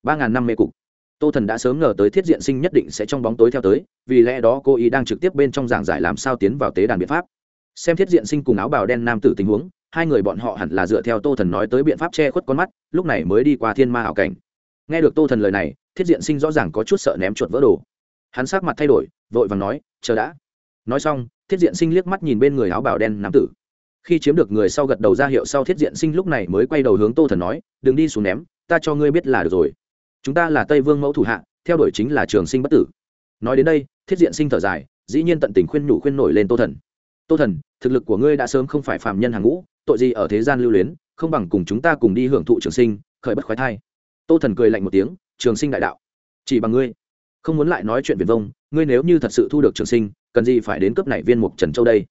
Ba ngàn năm mê cục. Tô thần đã sớm ngờ tới thiết diện sinh nhất định sẽ trong bóng tối theo tới, vì lẽ đó cô ý đang trực tiếp bên trong giảng giải làm sao tiến vào tế đàn biện pháp. Xem thiết diện sinh cùng áo bào đen nam tử tình huống, hai người bọn họ hẳn là dựa theo tô thần nói tới biện pháp che khuất con mắt, lúc này mới đi qua thiên ma hảo cảnh. Nghe được tô thần lời này thiết diện sinh rõ ràng có chút sợ ném chuột vỡ đồ. Hắn sát mặt thay đổi, vội vàng nói, chờ đã. Nói xong, thiết diện sinh liếc mắt nhìn bên người áo bào đen nam tử. Khi chiếm được người sau gật đầu ra hiệu sau, thiết diện sinh lúc này mới quay đầu hướng tô thần nói, đừng đi xuống ném, ta cho ngươi biết là được rồi. Chúng ta là tây vương mẫu thủ hạ, theo đuổi chính là trường sinh bất tử. Nói đến đây, thiết diện sinh thở dài, dĩ nhiên tận tình khuyên nhủ khuyên nổi lên tô thần. Tô thần, thực lực của ngươi đã sớm không phải phạm nhân hàng ngũ, tội gì ở thế gian lưu luyến, không bằng cùng chúng ta cùng đi hưởng thụ trường sinh, khởi bất khoái thai. Tô thần cười lạnh một tiếng trường sinh đại đạo. Chỉ bằng ngươi. Không muốn lại nói chuyện viền vông, ngươi nếu như thật sự thu được trường sinh, cần gì phải đến cấp này viên mục trần châu đây?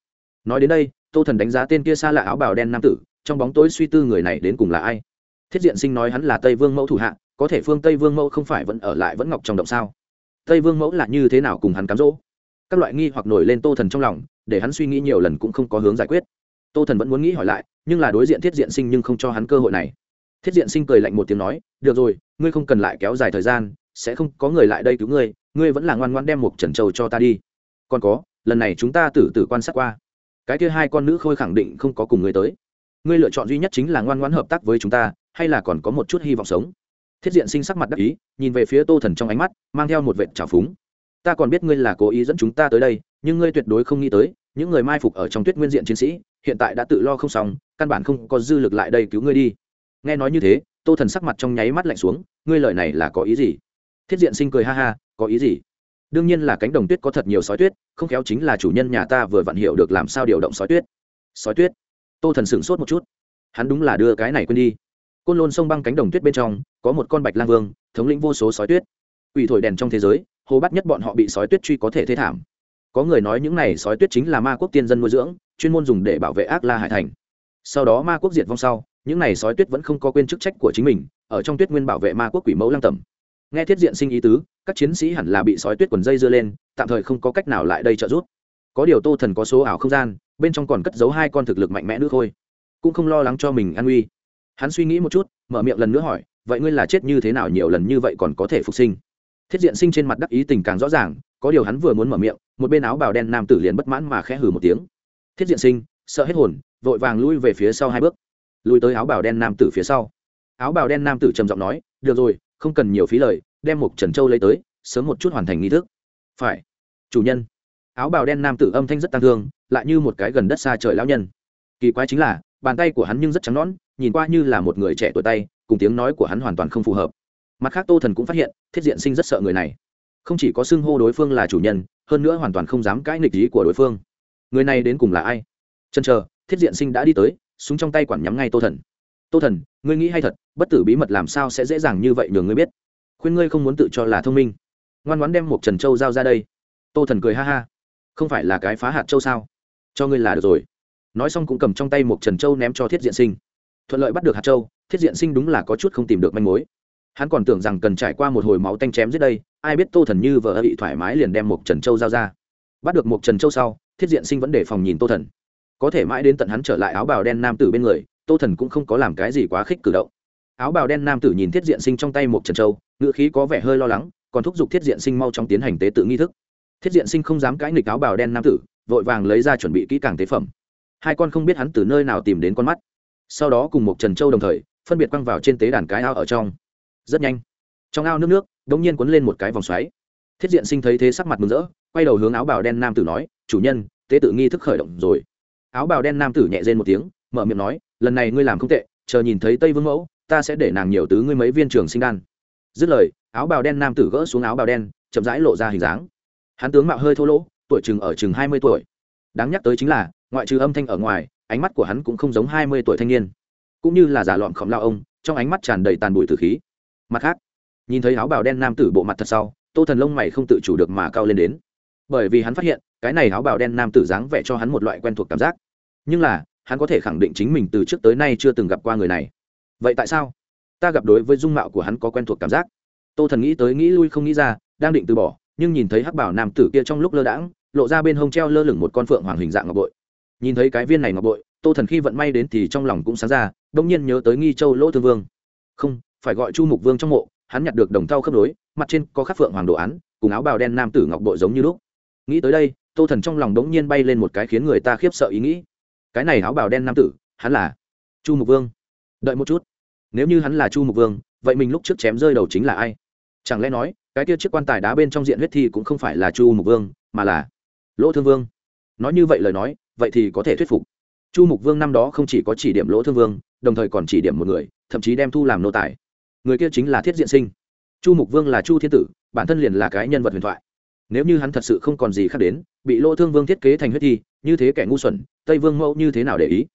Nói đến đây, tô thần đánh giá tên kia xa lạ áo bào đen nam tử, trong bóng tối suy tư người này đến cùng là ai? Thiết diện sinh nói hắn là tây vương mẫu thủ hạ, có thể phương tây vương mẫu không phải vẫn ở lại vẫn ngọc trong động sao? Tây vương mẫu là như thế nào cùng hắn cám dỗ? Các loại nghi hoặc nổi lên tô thần trong lòng, để hắn suy nghĩ nhiều lần cũng không có hướng giải quyết. Tô thần vẫn muốn nghĩ hỏi lại, nhưng là đối diện thiết diện sinh nhưng không cho hắn cơ hội này thiết diện sinh cười lạnh một tiếng nói, được rồi, ngươi không cần lại kéo dài thời gian, sẽ không có người lại đây cứu ngươi ngươi vẫn là ngoan ngoan đem một trần châu cho ta đi. Còn có, lần này chúng ta tử tử quan sát qua, cái kia hai con nữ khôi khẳng định không có cùng ngươi tới. Ngươi lựa chọn duy nhất chính là ngoan ngoãn hợp tác với chúng ta, hay là còn có một chút hy vọng sống? Thiết diện sinh sắc mặt đắc ý, nhìn về phía tô thần trong ánh mắt, mang theo một vệ trào phúng. Ta còn biết ngươi là cố ý dẫn chúng ta tới đây, nhưng ngươi tuyệt đối không nghĩ tới, những người mai phục ở trong tuyết nguyên diện chiến sĩ, hiện tại đã tự lo không xong, căn bản không có dư lực lại đây cứu ngươi đi nghe nói như thế, tô thần sắc mặt trong nháy mắt lạnh xuống, ngươi lời này là có ý gì? Thiết diện sinh cười ha ha, có ý gì? Đương nhiên là cánh đồng tuyết có thật nhiều sói tuyết, không khéo chính là chủ nhân nhà ta vừa vặn hiểu được làm sao điều động sói tuyết. Sói tuyết? Tô thần sửng sốt một chút. Hắn đúng là đưa cái này quên đi. Côn lôn sông băng cánh đồng tuyết bên trong, có một con bạch lang vương, thống lĩnh vô số sói tuyết. Ủy thổi đèn trong thế giới, hồ bắt nhất bọn họ bị sói tuyết truy có thể thế thảm. Có người nói những này sói tuyết chính là ma quốc tiên dân nuôi dưỡng, chuyên môn dùng để bảo vệ ác la hải thành. Sau đó ma quốc diệt vong sau những này sói tuyết vẫn không có quên chức trách của chính mình, ở trong tuyết nguyên bảo vệ ma quốc quỷ mẫu lăng tẩm. Nghe thiết diện sinh ý tứ, các chiến sĩ hẳn là bị sói tuyết quần dây dưa lên, tạm thời không có cách nào lại đây trợ giúp. Có điều tô thần có số ảo không gian, bên trong còn cất giấu hai con thực lực mạnh mẽ nữa thôi cũng không lo lắng cho mình an nguy hắn suy nghĩ một chút, mở miệng lần nữa hỏi, vậy ngươi là chết như thế nào nhiều lần như vậy còn có thể phục sinh? Thiết diện sinh trên mặt đắc ý tình càng rõ ràng, có điều hắn vừa muốn mở miệng, một bên áo bào đen nam tử liền bất mãn mà khẽ hừ một tiếng. Thiết diện sinh, sợ hết hồn, vội vàng lui về phía sau hai bước lui tới áo bào đen nam tử phía sau. Áo bào đen nam tử trầm giọng nói, được rồi, không cần nhiều phí lời, đem một trần châu lấy tới, sớm một chút hoàn thành nghi thức. Phải. Chủ nhân. Áo bào đen nam tử âm thanh rất tăng thương, lại như một cái gần đất xa trời lão nhân. Kỳ quái chính là, bàn tay của hắn nhưng rất trắng nõn, nhìn qua như là một người trẻ tuổi tay, cùng tiếng nói của hắn hoàn toàn không phù hợp. Mặt khác tô thần cũng phát hiện, thiết diện sinh rất sợ người này. Không chỉ có xưng hô đối phương là chủ nhân, hơn nữa hoàn toàn không dám cãi nghịch ý của đối phương. Người này đến cùng là ai? Chân chờ, thiết diện sinh đã đi tới súng trong tay quản nhắm ngay tô thần. Tô thần, ngươi nghĩ hay thật, bất tử bí mật làm sao sẽ dễ dàng như vậy nhường ngươi biết. Khuyên ngươi không muốn tự cho là thông minh. Ngoan ngoãn đem một trần châu giao ra đây. Tô thần cười ha ha. Không phải là cái phá hạt châu sao? Cho ngươi là được rồi. Nói xong cũng cầm trong tay một trần châu ném cho thiết diện sinh. Thuận lợi bắt được hạt châu, thiết diện sinh đúng là có chút không tìm được manh mối. Hắn còn tưởng rằng cần trải qua một hồi máu tanh chém dưới đây, ai biết tô thần như vợ bị thoải mái liền đem một trần châu giao ra. Bắt được một trần châu sau, thiết diện sinh vẫn để phòng nhìn tô thần có thể mãi đến tận hắn trở lại áo bào đen nam tử bên người, tô thần cũng không có làm cái gì quá khích cử động. Áo bào đen nam tử nhìn thiết diện sinh trong tay một trần châu ngựa khí có vẻ hơi lo lắng, còn thúc giục thiết diện sinh mau chóng tiến hành tế tự nghi thức. Thiết diện sinh không dám cãi nghịch áo bào đen nam tử, vội vàng lấy ra chuẩn bị kỹ càng tế phẩm. Hai con không biết hắn từ nơi nào tìm đến con mắt. Sau đó cùng một trần châu đồng thời, phân biệt quăng vào trên tế đàn cái ao ở trong. Rất nhanh, trong ao nước nước đ ỗ n g nhiên cuốn lên một cái vòng xoáy. Thiết diện sinh thấy thế sắc mặt mừng rỡ, quay đầu hướng áo bào đen nam tử nói, chủ nhân, tế tự nghi thức khởi động rồi áo bào đen nam tử nhẹ rên một tiếng, mở miệng nói, lần này ngươi làm không tệ, chờ nhìn thấy tây vương mẫu, ta sẽ để nàng nhiều tứ ngươi mấy viên trường sinh đan. Dứt lời, áo bào đen nam tử gỡ xuống áo bào đen, chậm rãi lộ ra hình dáng. Hắn tướng mạo hơi thô lỗ, tuổi chừng ở chừng hai mươi tuổi. Đáng nhắc tới chính là, ngoại trừ âm thanh ở ngoài, ánh mắt của hắn cũng không giống hai mươi tuổi thanh niên. Cũng như là giả lọn khổng lao ông, trong ánh mắt tràn đầy tàn bụi tử khí. Mặt khác, nhìn thấy áo bào đen nam tử bộ mặt thật sau, tô thần lông mày không tự chủ được mà cao lên đến. Bởi vì hắn phát hiện cái này áo bào đen nam tử dáng vẻ cho hắn một loại quen thuộc cảm giác. Nhưng là, hắn có thể khẳng định chính mình từ trước tới nay chưa từng gặp qua người này. Vậy tại sao? Ta gặp đối với dung mạo của hắn có quen thuộc cảm giác. Tô thần nghĩ tới nghĩ lui không nghĩ ra, đang định từ bỏ, nhưng nhìn thấy hắc bảo nam tử kia trong lúc lơ đãng, lộ ra bên hông treo lơ lửng một con phượng hoàng hình dạng ngọc bội. Nhìn thấy cái viên này ngọc bội, tô thần khi vận may đến thì trong lòng cũng sáng ra đông nhiên nhớ tới nghi châu lỗ thương vương. Không, phải gọi chu mục vương trong mộ, hắn nhặt được đồng thau khớp nối, mặt trên có khắc phượng hoàng đồ án, cùng áo bào đen nam tử ngọc bội giống như lúc. Nghĩ tới đây tô thần trong lòng đống nhiên bay lên một cái khiến người ta khiếp sợ ý nghĩ. Cái này áo bào đen nam tử, hắn là chu mục vương. Đợi một chút. Nếu như hắn là chu mục vương, vậy mình lúc trước chém rơi đầu chính là ai? Chẳng lẽ nói, cái kia chiếc quan tài đá bên trong diện huyết thi cũng không phải là chu mục vương, mà là lỗ thương vương? Nói như vậy lời nói, vậy thì có thể thuyết phục. Chu mục vương năm đó không chỉ có chỉ điểm lỗ thương vương, đồng thời còn chỉ điểm một người, thậm chí đem thu làm nô tài. Người kia chính là thiết diện sinh. Chu mục vương là chu thiên tử, bản thân liền là cái nhân vật huyền thoại. Nếu như hắn thật sự không còn gì khác đến bị lỗ thương vương thiết kế thành huyết thi, như thế kẻ ngu xuẩn, tây vương mẫu như thế nào để ý?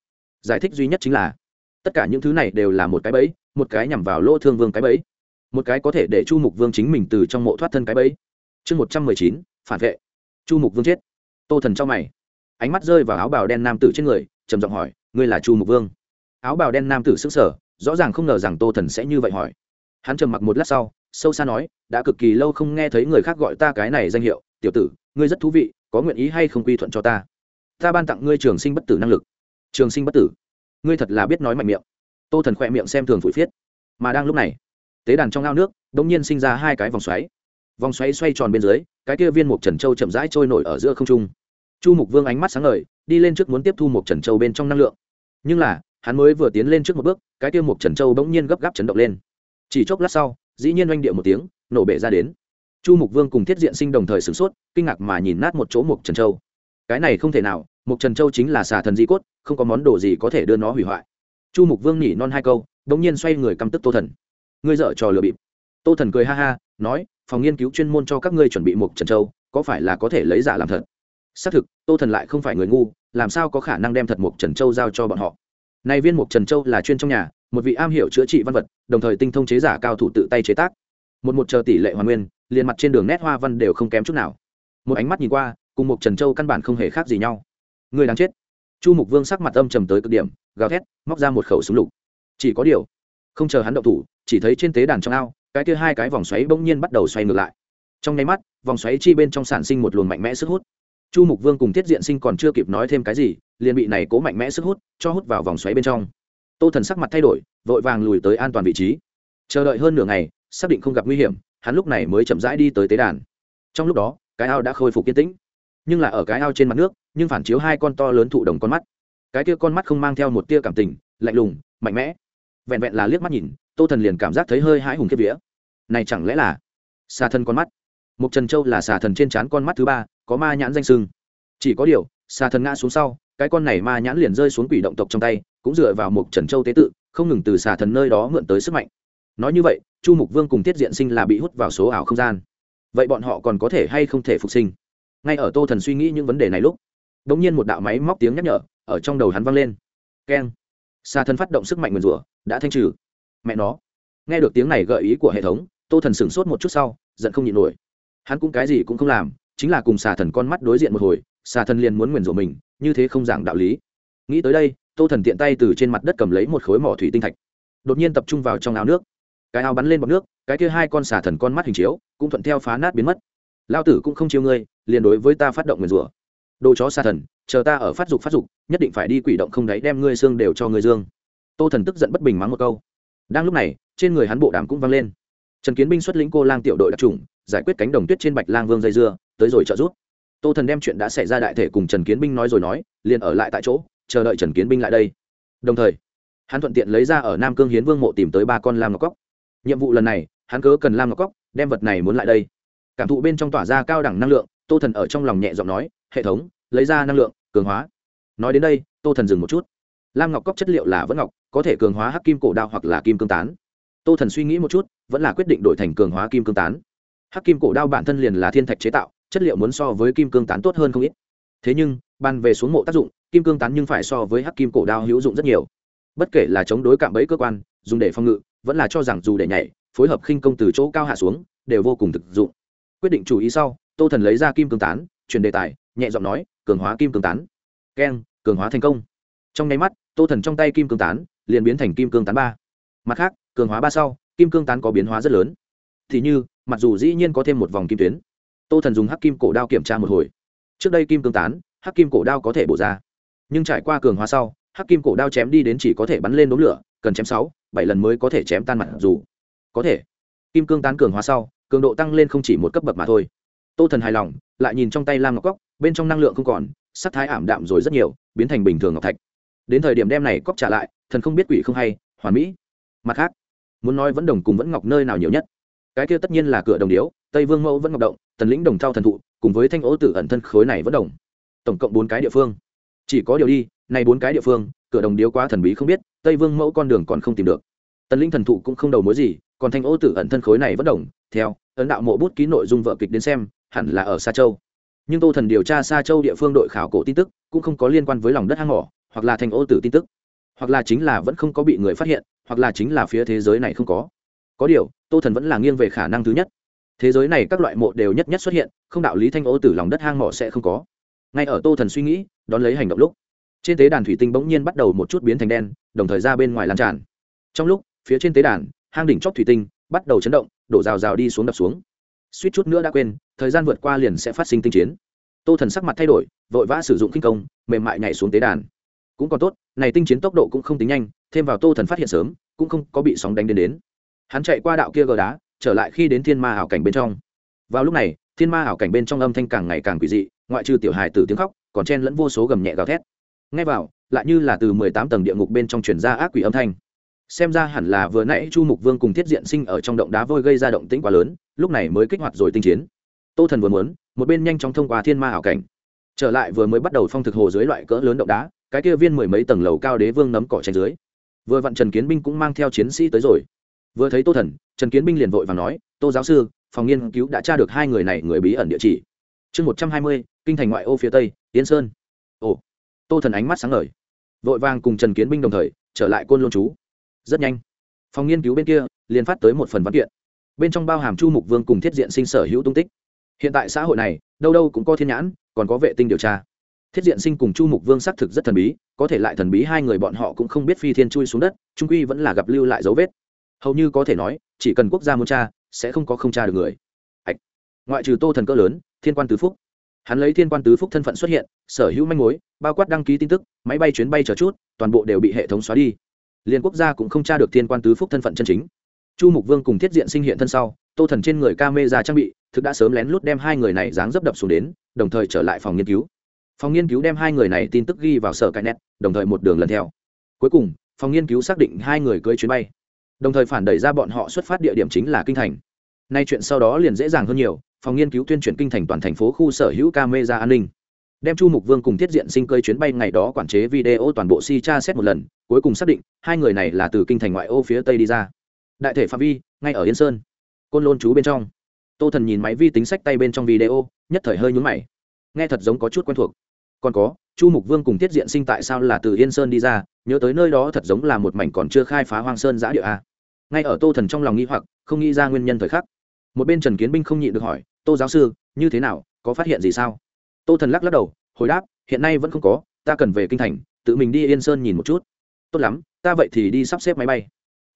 Giải thích duy nhất chính là, tất cả những thứ này đều là một cái bẫy, một cái nhằm vào lỗ thương vương cái bẫy. Một cái có thể để chu mục vương chính mình từ trong mộ thoát thân cái bẫy. Chương một trăm mười chín, phản vệ. Chu mục vương chết. Tô thần trong mày. Ánh mắt rơi vào áo bào đen nam tử trên người, trầm giọng hỏi, ngươi là chu mục vương? Áo bào đen nam tử s ứ sở rõ ràng không ngờ rằng tô thần sẽ như vậy hỏi. Hắn trầm mặc một lát sau, sâu xa nói, đã cực kỳ lâu không nghe thấy người khác gọi ta cái này danh hiệu, tiểu tử, ngươi rất thú vị có nguyện ý hay không quy thuận cho ta? Ta ban tặng ngươi trường sinh bất tử năng lực. Trường sinh bất tử? Ngươi thật là biết nói mạnh miệng. Tô thần khỏe miệng xem thường phủi phiết. Mà đang lúc này, tế đàn trong ao nước đ ỗ n g nhiên sinh ra hai cái vòng xoáy. Vòng xoáy xoay tròn bên dưới, cái kia viên mục trần châu chậm rãi trôi nổi ở giữa không trung. Chu mục vương ánh mắt sáng ngời, đi lên trước muốn tiếp thu mục trần châu bên trong năng lượng. Nhưng là, hắn mới vừa tiến lên trước một bước, cái kia mục trần châu bỗng nhiên gấp gáp chấn động lên. Chỉ chốc lát sau, dĩ nhiên oanh địa một tiếng, nổ bể ra đến chu mục vương cùng thiết diện sinh đồng thời sửng sốt, kinh ngạc mà nhìn nát một chỗ mục trần châu. Cái này không thể nào mục trần châu chính là xà thần di cốt, không có món đồ gì có thể đưa nó hủy hoại. Chu mục vương nhỉ non hai câu đ ỗ n g nhiên xoay người căm tức tô thần. Ngươi dở trò lừa bịp. Tô thần cười ha ha, nói, phòng nghiên cứu chuyên môn cho các ngươi chuẩn bị mục trần châu, có phải là có thể lấy giả làm thật? Xác thực, tô thần lại không phải người ngu, làm sao có khả năng đem thật mục trần châu giao cho bọn họ? Này viên mục trần châu là chuyên trong nhà, một vị am hiểu chữa trị văn vật, đồng thời tinh thông chế giả cao thủ tự tay chế tác. Một một chờ tỷ lệ hoàn nguyên liền mặt trên đường nét hoa văn đều không kém chút nào. Một ánh mắt nhìn qua, cùng một trần châu căn bản không hề khác gì nhau. Người đáng chết. Chu mục vương sắc mặt âm trầm tới cực điểm, gào thét, móc ra một khẩu súng lục. Chỉ có điều, không chờ hắn động thủ, chỉ thấy trên tế đàn trong ao, cái kia hai cái vòng xoáy bỗng nhiên bắt đầu xoay ngược lại. Trong nháy mắt, vòng xoáy chi bên trong sản sinh một luồng mạnh mẽ sức hút. Chu mục vương cùng Thiết diện sinh còn chưa kịp nói thêm cái gì, liền bị này cố mạnh mẽ sức hút cho hút vào vòng xoáy bên trong. Tô thần sắc mặt thay đổi, vội vàng lùi tới an toàn vị trí. Chờ đợi hơn nửa ngày, xác định không gặp nguy hiểm hắn lúc này mới chậm rãi đi tới tế đàn. Trong lúc đó, cái ao đã khôi phục yên tĩnh. Nhưng là ở cái ao trên mặt nước, nhưng phản chiếu hai con to lớn thụ đồng con mắt. Cái kia con mắt không mang theo một tia cảm tình, lạnh lùng, mạnh mẽ. Vẹn vẹn là liếc mắt nhìn, tô thần liền cảm giác thấy hơi hãi hùng kiếp vía. Này chẳng lẽ là xà thần con mắt? Mục trần châu là xà thần trên trán con mắt thứ ba, có ma nhãn danh sưng. Chỉ có điều, xà thần ngã xuống sau, cái con này ma nhãn liền rơi xuống quỷ động tộc trong tay, cũng dựa vào mục trần châu tế tự, không ngừng từ xà thần nơi đó mượn tới sức mạnh. Nói như vậy chu mục vương cùng tiết diện sinh là bị hút vào số ảo không gian. Vậy bọn họ còn có thể hay không thể phục sinh? Ngay ở tô thần suy nghĩ những vấn đề này lúc đ ỗ n g nhiên một đạo máy móc tiếng nhắc nhở ở trong đầu hắn vang lên. Keng. Xa thân phát động sức mạnh nguyền rủa, đã thanh trừ. Mẹ nó. Nghe được tiếng này gợi ý của hệ thống, tô thần sửng sốt một chút sau, giận không nhịn nổi. Hắn cũng cái gì cũng không làm, chính là cùng xà thần con mắt đối diện một hồi xà thần liền muốn nguyền rủa mình, như thế không giảng đạo lý. Nghĩ tới đây, tô thần tiện tay từ trên mặt đất cầm lấy một khối mỏ thủy tinh thạch. Đột nhiên tập trung vào trong áo nước cái ao bắn lên bọc nước, cái kia hai con xà thần con mắt hình chiếu, cũng thuận theo phá nát biến mất. Lao tử cũng không chiêu ngươi, liền đối với ta phát động nguyền rủa. Đồ chó xà thần, chờ ta ở phát dục phát dục, nhất định phải đi quỷ động không đáy đem ngươi xương đều cho ngươi dương. Tô thần tức giận bất bình mắng một câu. Đang lúc này, trên người hắn bộ đàm cũng vang lên. Trần kiến binh xuất lĩnh cô lang tiểu đội đặc trùng, giải quyết cánh đồng tuyết trên bạch lang vương dây dưa, tới rồi trợ giúp. Tô thần đem chuyện đã xảy ra đại thể cùng trần kiến binh nói rồi nói, liền ở lại tại chỗ, chờ đợi trần kiến binh lại đây. Đồng thời, hắn thuận tiện lấy ra ở nam cương hiến vương mộ tìm tới ba con lam ngọc cóc nhiệm vụ lần này, hắn cớ cần lam ngọc cóc, đem vật này muốn lại đây. Cảm thụ bên trong tỏa ra cao đẳng năng lượng, tô thần ở trong lòng nhẹ giọng nói, hệ thống, lấy ra năng lượng, cường hóa. Nói đến đây, tô thần dừng một chút. Lam ngọc cóc chất liệu là vẫn ngọc, có thể cường hóa hắc kim cổ đao hoặc là kim cương tán. Tô thần suy nghĩ một chút, vẫn là quyết định đổi thành cường hóa kim cương tán. Hắc kim cổ đao bản thân liền là thiên thạch chế tạo, chất liệu muốn so với kim cương tán tốt hơn không ít. Thế nhưng, ban về xuống mộ tác dụng, kim cương tán nhưng phải so với hắc kim cổ đao hữu dụng rất nhiều. Bất kể là chống đối cạm bẫy cơ quan, dùng để phòng ngự vẫn là cho rằng dù để nhảy, phối hợp khinh công từ chỗ cao hạ xuống, đều vô cùng thực dụng. Quyết định chủ ý sau, tô thần lấy ra kim cương tán, chuyển đề tài, nhẹ giọng nói, cường hóa kim cương tán. Keng, cường hóa thành công. Trong nháy mắt, tô thần trong tay kim cương tán liền biến thành kim cương tán ba. Mặt khác, cường hóa ba sau, kim cương tán có biến hóa rất lớn. Thì như, mặc dù dĩ nhiên có thêm một vòng kim tuyến, tô thần dùng hắc kim cổ đao kiểm tra một hồi. Trước đây kim cương tán, hắc kim cổ đao có thể bổ ra. Nhưng trải qua cường hóa sau, hắc kim cổ đao chém đi đến chỉ có thể bắn lên đốm lửa, cần chém sáu bảy lần mới có thể chém tan mặt dù. Có thể. Kim cương tán cường hóa sau, cường độ tăng lên không chỉ một cấp bậc mà thôi. Tô thần hài lòng, lại nhìn trong tay lam ngọc cóc bên trong năng lượng không còn, sắc thái ảm đạm rồi rất nhiều, biến thành bình thường ngọc thạch. Đến thời điểm đem này cóc trả lại, thần không biết quỷ không hay, hoàn mỹ. Mặt khác, muốn nói vẫn đồng cùng vẫn ngọc nơi nào nhiều nhất. Cái kia tất nhiên là cửa đồng điếu, tây vương mẫu vẫn ngọc động, tần lĩnh đồng thao thần thụ, cùng với thanh ố tử ẩn thân khối này vẫn đồng. Tổng cộng bốn cái địa phương. Chỉ có điều đi, này bốn cái địa phương, cửa đồng điếu quá thần bí không biết tây vương mẫu con đường còn không tìm được. Tần linh thần thụ cũng không đầu mối gì, còn thanh ô tử ẩn thân khối này vẫn đồng theo, ấn đạo mộ bút ký nội dung vợ kịch đến xem, hẳn là ở sa châu. Nhưng tô thần điều tra sa châu địa phương đội khảo cổ tin tức, cũng không có liên quan với lòng đất hang mỏ, hoặc là thanh ô tử tin tức. Hoặc là chính là vẫn không có bị người phát hiện, hoặc là chính là phía thế giới này không có. Có điều, tô thần vẫn là nghiêng về khả năng thứ nhất. Thế giới này các loại mộ đều nhất nhất xuất hiện, không đạo lý thanh ô tử lòng đất hang mỏ sẽ không có. Ngay ở tô thần suy nghĩ, đón lấy hành động lúc trên tế đàn thủy tinh bỗng nhiên bắt đầu một chút biến thành đen, đồng thời ra bên ngoài lan tràn. Trong lúc, phía trên tế đàn, hang đỉnh chóp thủy tinh bắt đầu chấn động, đổ rào rào đi xuống đập xuống. Suýt chút nữa đã quên, thời gian vượt qua liền sẽ phát sinh tinh chiến. Tô thần sắc mặt thay đổi, vội vã sử dụng kinh công, mềm mại nhảy xuống tế đàn. Cũng còn tốt, này tinh chiến tốc độ cũng không tính nhanh, thêm vào tô thần phát hiện sớm, cũng không có bị sóng đánh đến đến. Hắn chạy qua đạo kia gờ đá, trở lại khi đến thiên ma hảo cảnh bên trong. Vào lúc này, thiên ma hảo cảnh bên trong âm thanh càng ngày càng quỷ dị, ngoại trừ tiểu hài từ tiếng khóc, còn chen lẫn vô số gầm nhẹ gào thét ngay vào, lại như là từ mười tám tầng địa ngục bên trong truyền ra ác quỷ âm thanh. Xem ra hẳn là vừa nãy chu mục vương cùng thiết diện sinh ở trong động đá vôi gây ra động tĩnh quá lớn, lúc này mới kích hoạt rồi tinh chiến. Tô thần vừa muốn, một bên nhanh chóng thông qua thiên ma ảo cảnh. Trở lại vừa mới bắt đầu phong thực hồ dưới loại cỡ lớn động đá, cái kia viên mười mấy tầng lầu cao đế vương nấm cỏ tranh dưới. Vừa vặn trần kiến binh cũng mang theo chiến sĩ tới rồi. Vừa thấy tô thần, trần kiến binh liền vội và nói, tô giáo sư, phòng nghiên cứu đã tra được hai người này người bí ẩn địa chỉ. Chương một trăm hai mươi, kinh thành ngoại ô phía tây tiến sơn tô thần ánh mắt sáng ngời. Vội vàng cùng trần kiến binh đồng thời, trở lại côn lôn chú. Rất nhanh, phòng nghiên cứu bên kia liền phát tới một phần văn kiện. Bên trong bao hàm chu mục vương cùng thiết diện sinh sở hữu tung tích. Hiện tại xã hội này, đâu đâu cũng có thiên nhãn, còn có vệ tinh điều tra. Thiết diện sinh cùng chu mục vương xác thực rất thần bí, có thể lại thần bí hai người bọn họ cũng không biết phi thiên chui xuống đất trung quy vẫn là gặp lưu lại dấu vết. Hầu như có thể nói, chỉ cần quốc gia muốn tra, sẽ không có không tra được người. Ngoại trừ tô thần cỡ lớn, thiên quan tứ phúc hắn lấy thiên quan tứ phúc thân phận xuất hiện, sở hữu manh mối, bao quát đăng ký tin tức, máy bay, chuyến bay chờ chút, toàn bộ đều bị hệ thống xóa đi. Liên quốc gia cũng không tra được thiên quan tứ phúc thân phận chân chính. Chu mục vương cùng thiết diện sinh hiện thân sau, tô thần trên người ca mê ra trang bị, thực đã sớm lén lút đem hai người này dáng dấp đập xuống đến, đồng thời trở lại phòng nghiên cứu. Phòng nghiên cứu đem hai người này tin tức ghi vào sở cai nét, đồng thời một đường lần theo. Cuối cùng, phòng nghiên cứu xác định hai người cưới chuyến bay. Đồng thời phản đẩy ra bọn họ xuất phát địa điểm chính là kinh thành nay chuyện sau đó liền dễ dàng hơn nhiều, phòng nghiên cứu tuyên truyền kinh thành toàn thành phố khu sở hữu camera an ninh. Đem chu mục vương cùng thiết diện sinh cơi chuyến bay ngày đó quản chế video toàn bộ si tra xét một lần, cuối cùng xác định, hai người này là từ kinh thành ngoại ô phía tây đi ra. Đại thể phạm vi, ngay ở yên sơn, côn lôn chú bên trong. Tô thần nhìn máy vi tính sách tay bên trong video, nhất thời hơi nhướng mày. Nghe thật giống có chút quen thuộc. Còn có, chu mục vương cùng thiết diện sinh tại sao là từ yên sơn đi ra, nhớ tới nơi đó thật giống là một mảnh còn chưa khai phá hoang sơn giã địa a ngay ở tô thần trong lòng nghĩ hoặc, không nghĩ ra nguyên nhân thời khắc. Một bên trần kiến binh không nhịn được hỏi, tô giáo sư, như thế nào, có phát hiện gì sao? Tô thần lắc lắc đầu, hồi đáp, hiện nay vẫn không có, ta cần về kinh thành, tự mình đi yên sơn nhìn một chút. Tốt lắm, ta vậy thì đi sắp xếp máy bay.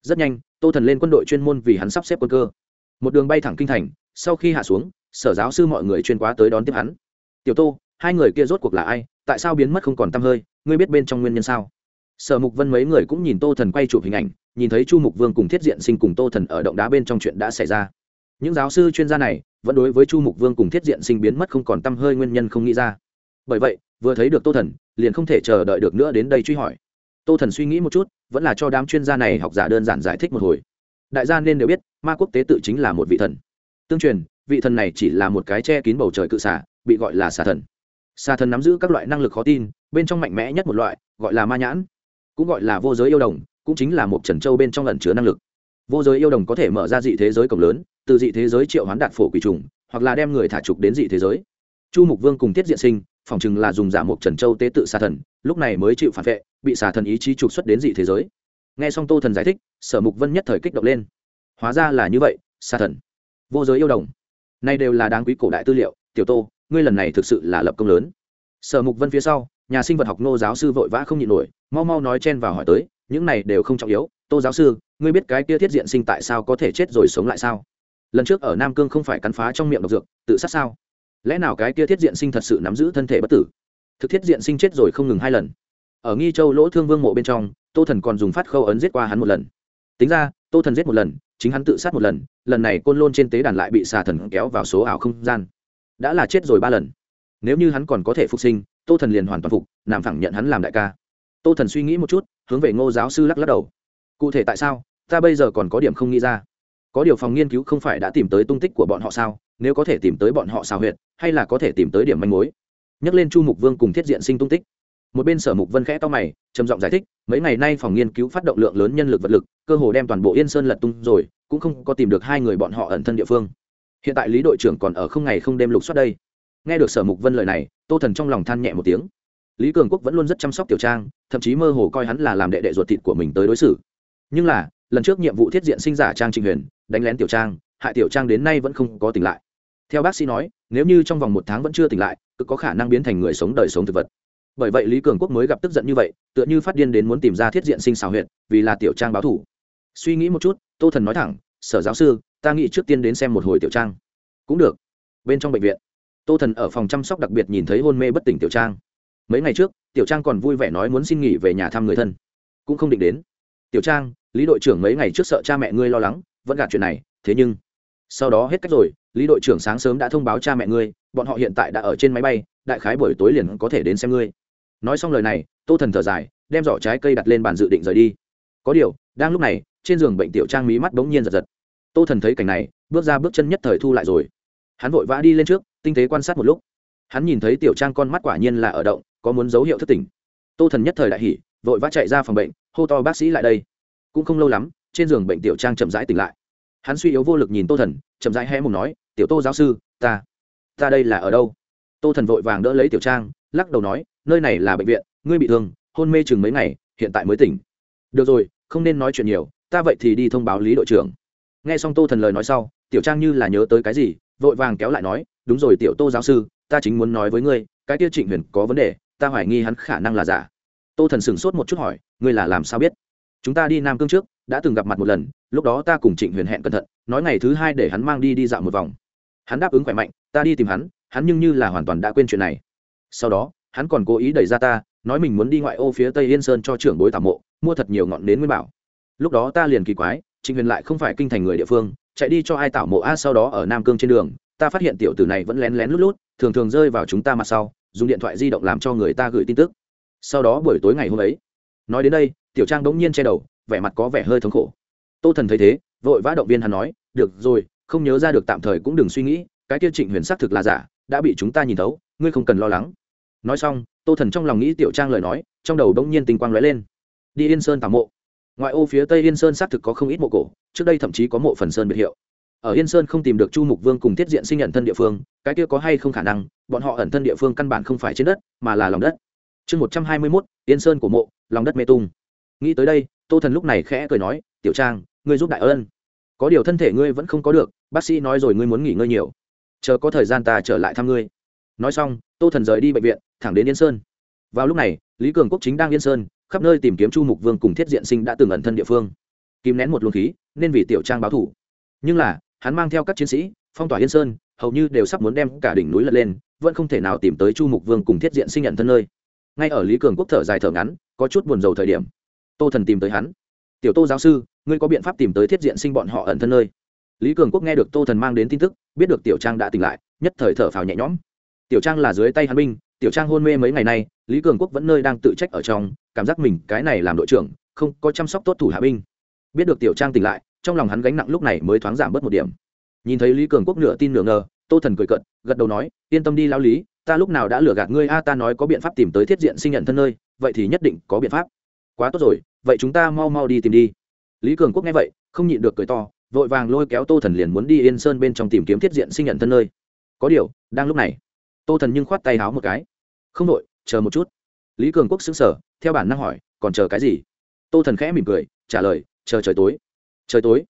Rất nhanh, tô thần lên quân đội chuyên môn vì hắn sắp xếp quân cơ. Một đường bay thẳng kinh thành, sau khi hạ xuống, sở giáo sư mọi người chuyên quá tới đón tiếp hắn. Tiểu tô, hai người kia rốt cuộc là ai? Tại sao biến mất không còn t hơi? Ngươi biết bên trong nguyên nhân sao? Sở mục vân mấy người cũng nhìn tô thần quay chụp hình ảnh, nhìn thấy chu mục vương cùng thiết diện sinh cùng tô thần ở động đá bên trong chuyện đã xảy ra. Những giáo sư chuyên gia này vẫn đối với chu mục vương cùng thiết diện sinh biến mất không còn t hơi nguyên nhân không nghĩ ra. Bởi vậy, vừa thấy được tô thần, liền không thể chờ đợi được nữa đến đây truy hỏi. Tô thần suy nghĩ một chút, vẫn là cho đám chuyên gia này học giả đơn giản giải thích một hồi. Đại gia nên đều biết, ma quốc tế tự chính là một vị thần. Tương truyền, vị thần này chỉ là một cái che kín bầu trời cự xả bị gọi là xà thần. Xà thần nắm giữ các loại năng lực khó tin, bên trong mạnh mẽ nhất một loại, gọi là ma nhãn cũng gọi là vô giới yêu đồng, cũng chính là một trần châu bên trong lần chứa năng lực. Vô giới yêu đồng có thể mở ra dị thế giới cổng lớn, từ dị thế giới triệu hoán đạt phổ quỷ trùng, hoặc là đem người thả trục đến dị thế giới. Chu mục vương cùng tiết diện sinh, phỏng chừng là dùng giả một trần châu tế tự xà thần, lúc này mới chịu phản vệ, bị xà thần ý chí trục xuất đến dị thế giới. Nghe xong tô thần giải thích, sở mục vân nhất thời kích động lên. Hóa ra là như vậy, xà thần. Vô giới yêu đồng. Nay đều là đáng quý cổ đại tư liệu, tiểu tô, ngươi lần này thực sự là lập công lớn. Sở mục vân phía sau nhà sinh vật học nô giáo sư vội vã không nhịn nổi, mau mau nói chen vào hỏi tới, những này đều không trọng yếu, tô giáo sư, ngươi biết cái kia thiết diện sinh tại sao có thể chết rồi sống lại sao? Lần trước ở nam cương không phải cắn phá trong miệng độc dược, tự sát sao? Lẽ nào cái kia thiết diện sinh thật sự nắm giữ thân thể bất tử? Thực thiết diện sinh chết rồi không ngừng hai lần. Ở nghi châu lỗ thương vương mộ bên trong, tô thần còn dùng phát khâu ấn giết qua hắn một lần. Tính ra, tô thần giết một lần, chính hắn tự sát một lần lần này côn lôn trên tế đàn lại bị xà thần kéo vào số ảo không gian. Đã là chết rồi ba lần. Nếu như hắn còn có thể phục sinh tô thần liền hoàn toàn phục làm phẳng nhận hắn làm đại ca. Tô thần suy nghĩ một chút, hướng về ngô giáo sư lắc lắc đầu. Cụ thể tại sao? Ta bây giờ còn có điểm không nghĩ ra. Có điều phòng nghiên cứu không phải đã tìm tới tung tích của bọn họ sao? Nếu có thể tìm tới bọn họ sao huyệt, hay là có thể tìm tới điểm manh mối? Nhắc lên chu mục vương cùng thiết diện sinh tung tích. Một bên sở mục vân khẽ to mày, trầm giọng giải thích, mấy ngày nay phòng nghiên cứu phát động lượng lớn nhân lực vật lực, cơ hồ đem toàn bộ yên sơn lật tung rồi, cũng không có tìm được hai người bọn họ ẩn thân địa phương. Hiện tại lý đội trưởng còn ở không ngày không đêm lục soát đây nghe được sở mục vân lời này, tô thần trong lòng than nhẹ một tiếng. Lý cường quốc vẫn luôn rất chăm sóc tiểu trang, thậm chí mơ hồ coi hắn là làm đệ đệ ruột thịt của mình tới đối xử. Nhưng là, lần trước nhiệm vụ thiết diện sinh giả trang trịnh huyền, đánh lén tiểu trang, hại tiểu trang đến nay vẫn không có tỉnh lại. Theo bác sĩ nói, nếu như trong vòng một tháng vẫn chưa tỉnh lại cực có khả năng biến thành người sống đời sống thực vật. Bởi vậy lý cường quốc mới gặp tức giận như vậy, tựa như phát điên đến muốn tìm ra thiết diện sinh xào huyện vì là tiểu trang báo thủ suy nghĩ một chút, tô thần nói thẳng, sở giáo sư, ta nghĩ trước tiên đến xem một hồi tiểu trang. Cũng được. Bên trong bệnh viện tô thần ở phòng chăm sóc đặc biệt nhìn thấy hôn mê bất tỉnh tiểu trang. Mấy ngày trước, tiểu trang còn vui vẻ nói muốn xin nghỉ về nhà thăm người thân. Cũng không định đến. Tiểu trang, lý đội trưởng mấy ngày trước sợ cha mẹ ngươi lo lắng, vẫn gạt chuyện này, thế nhưng, sau đó hết cách rồi, lý đội trưởng sáng sớm đã thông báo cha mẹ ngươi, bọn họ hiện tại đã ở trên máy bay, đại khái buổi tối liền có thể đến xem ngươi. Nói xong lời này, tô thần thở dài, đem giỏ trái cây đặt lên bàn dự định rời đi. Có điều, đang lúc này, trên giường bệnh tiểu trang mí mắt bỗng nhiên giật giật. Tô thần thấy cảnh này, bước ra bước chân nhất thời thu lại rồi hắn vội vã đi lên trước, tinh tế quan sát một lúc. Hắn nhìn thấy tiểu trang con mắt quả nhiên là ở động, có muốn dấu hiệu thất tỉnh. Tô thần nhất thời đại hỉ, vội vã chạy ra phòng bệnh, hô to bác sĩ lại đây. Cũng không lâu lắm, trên giường bệnh tiểu trang chậm rãi tỉnh lại. Hắn suy yếu vô lực nhìn tô thần, chậm rãi hé mùng nói, tiểu tô giáo sư, ta ta đây là ở đâu? Tô thần vội vàng đỡ lấy tiểu trang, lắc đầu nói, nơi này là bệnh viện, ngươi bị thương, hôn mê chừng mấy ngày, hiện tại mới tỉnh. Được rồi, không nên nói chuyện nhiều, ta vậy thì đi thông báo lý đội trưởng. Nghe xong tô thần lời nói sau, tiểu trang như là nhớ tới cái gì vội vàng kéo lại nói, đúng rồi tiểu tô giáo sư, ta chính muốn nói với ngươi, cái tiêu trịnh huyền có vấn đề, ta hoài nghi hắn khả năng là giả. Tô thần sửng sốt một chút hỏi, ngươi là làm sao biết? Chúng ta đi nam cương trước, đã từng gặp mặt một lần, lúc đó ta cùng trịnh huyền hẹn cẩn thận, nói ngày thứ hai để hắn mang đi đi dạo một vòng. Hắn đáp ứng khỏe mạnh, ta đi tìm hắn hắn nhưng như là hoàn toàn đã quên chuyện này. Sau đó, hắn còn cố ý đẩy ra ta, nói mình muốn đi ngoại ô phía tây yên sơn cho trưởng bối tảo mộ, mua thật nhiều ngọn nến nguyên bảo. Lúc đó ta liền kỳ quái, trịnh huyền lại không phải kinh thành người địa phương chạy đi cho ai tảo mộ a sau đó ở nam cương trên đường, ta phát hiện tiểu tử này vẫn lén lén lút lút, thường thường rơi vào chúng ta mặt sau, dùng điện thoại di động làm cho người ta gửi tin tức. Sau đó buổi tối ngày hôm ấy, nói đến đây, tiểu trang đống nhiên che đầu, vẻ mặt có vẻ hơi thống khổ. Tô thần thấy thế, vội vã động viên hắn nói, được rồi, không nhớ ra được tạm thời cũng đừng suy nghĩ, cái kia trịnh huyền xác thực là giả, đã bị chúng ta nhìn thấu, ngươi không cần lo lắng. Nói xong, tô thần trong lòng nghĩ tiểu trang lời nói, trong đầu đống nhiên tình quang lóe lên. Đi yên sơn tảo mộ ngoại ô phía tây yên sơn xác thực có không ít mộ cổ, trước đây thậm chí có mộ phần sơn biệt hiệu. Ở yên sơn không tìm được chu mục vương cùng tiết diện sinh nhận thân địa phương, cái kia có hay không khả năng, bọn họ ẩn thân địa phương căn bản không phải trên đất, mà là lòng đất. Chương một trăm hai mươi mốt, yên sơn của mộ, lòng đất mê tung. Nghĩ tới đây, tô thần lúc này khẽ cười nói, tiểu trang, ngươi giúp đại ơn có điều thân thể ngươi vẫn không có được, bác sĩ nói rồi ngươi muốn nghỉ ngơi nhiều. Chờ có thời gian ta trở lại thăm ngươi. Nói xong, tô thần rời đi bệnh viện, thẳng đến yên sơn. Vào lúc này, lý cường quốc chính đang yên sơn khắp nơi tìm kiếm chu mục vương cùng thiết diện sinh đã từng ẩn thân địa phương. Kìm nén một luồng khí, nên vì tiểu trang báo thủ. Nhưng là, hắn mang theo các chiến sĩ, phong tỏa yên sơn, hầu như đều sắp muốn đem cả đỉnh núi lật lên, vẫn không thể nào tìm tới chu mục vương cùng thiết diện sinh nhận thân nơi. Ngay ở lý cường quốc thở dài thở ngắn, có chút buồn rầu thời điểm, tô thần tìm tới hắn. Tiểu tô giáo sư, ngươi có biện pháp tìm tới thiết diện sinh bọn họ ẩn thân nơi? Lý cường quốc nghe được tô thần mang đến tin tức, biết được tiểu trang đã tỉnh lại, nhất thời thở phào nhẹ nhõm. Tiểu trang là dưới tay hắn binh, tiểu trang hôn mê mấy ngày nay lý cường quốc vẫn nơi đang tự trách ở trong, cảm giác mình cái này làm đội trưởng, không có chăm sóc tốt thủ hạ binh. Biết được tiểu trang tỉnh lại, trong lòng hắn gánh nặng lúc này mới thoáng giảm bớt một điểm. Nhìn thấy lý cường quốc nửa tin nửa ngờ, tô thần cười cận gật đầu nói, yên tâm đi lao lý, ta lúc nào đã lừa gạt ngươi, a, ta nói có biện pháp tìm tới thiết diện sinh nhận thân nơi, vậy thì nhất định có biện pháp. Quá tốt rồi, vậy chúng ta mau mau đi tìm đi. Lý cường quốc nghe vậy, không nhịn được cười to, vội vàng lôi kéo tô thần liền muốn đi yên sơn bên trong tìm kiếm thiết diện sinh nhận thân nơi. Có điều, đang lúc này, tô thần nhưng khoát tay háo một cái. Không đội chờ một chút. Lý cường quốc xứng sở theo bản năng hỏi, còn chờ cái gì? Tô thần khẽ mỉm cười, trả lời, chờ trời tối. Trời tối?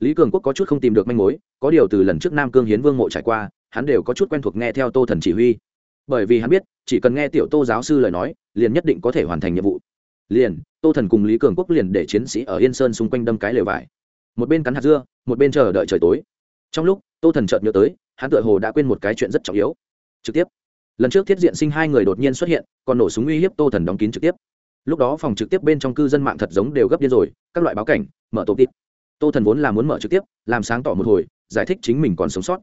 Lý cường quốc có chút không tìm được manh mối, có điều từ lần trước nam cương hiến vương mộ trải qua, hắn đều có chút quen thuộc nghe theo tô thần chỉ huy. Bởi vì hắn biết, chỉ cần nghe tiểu tô giáo sư lời nói, liền nhất định có thể hoàn thành nhiệm vụ. Liền, tô thần cùng lý cường quốc liền để chiến sĩ ở yên sơn xung quanh đâm cái lều vải. Một bên cắn hạt dưa, một bên chờ đợi trời tối. Trong lúc, tô thần chợt nhớ tới, hắn tựa hồ đã quên một cái chuyện rất trọng yếu. Trực tiếp lần trước thiết diện sinh hai người đột nhiên xuất hiện, còn nổ súng uy hiếp tô thần đóng kín trực tiếp. Lúc đó phòng trực tiếp bên trong cư dân mạng thật giống đều gấp điên rồi, các loại báo cảnh, mở tổ tít. Tô thần vốn là muốn mở trực tiếp, làm sáng tỏ một hồi, giải thích chính mình còn sống sót.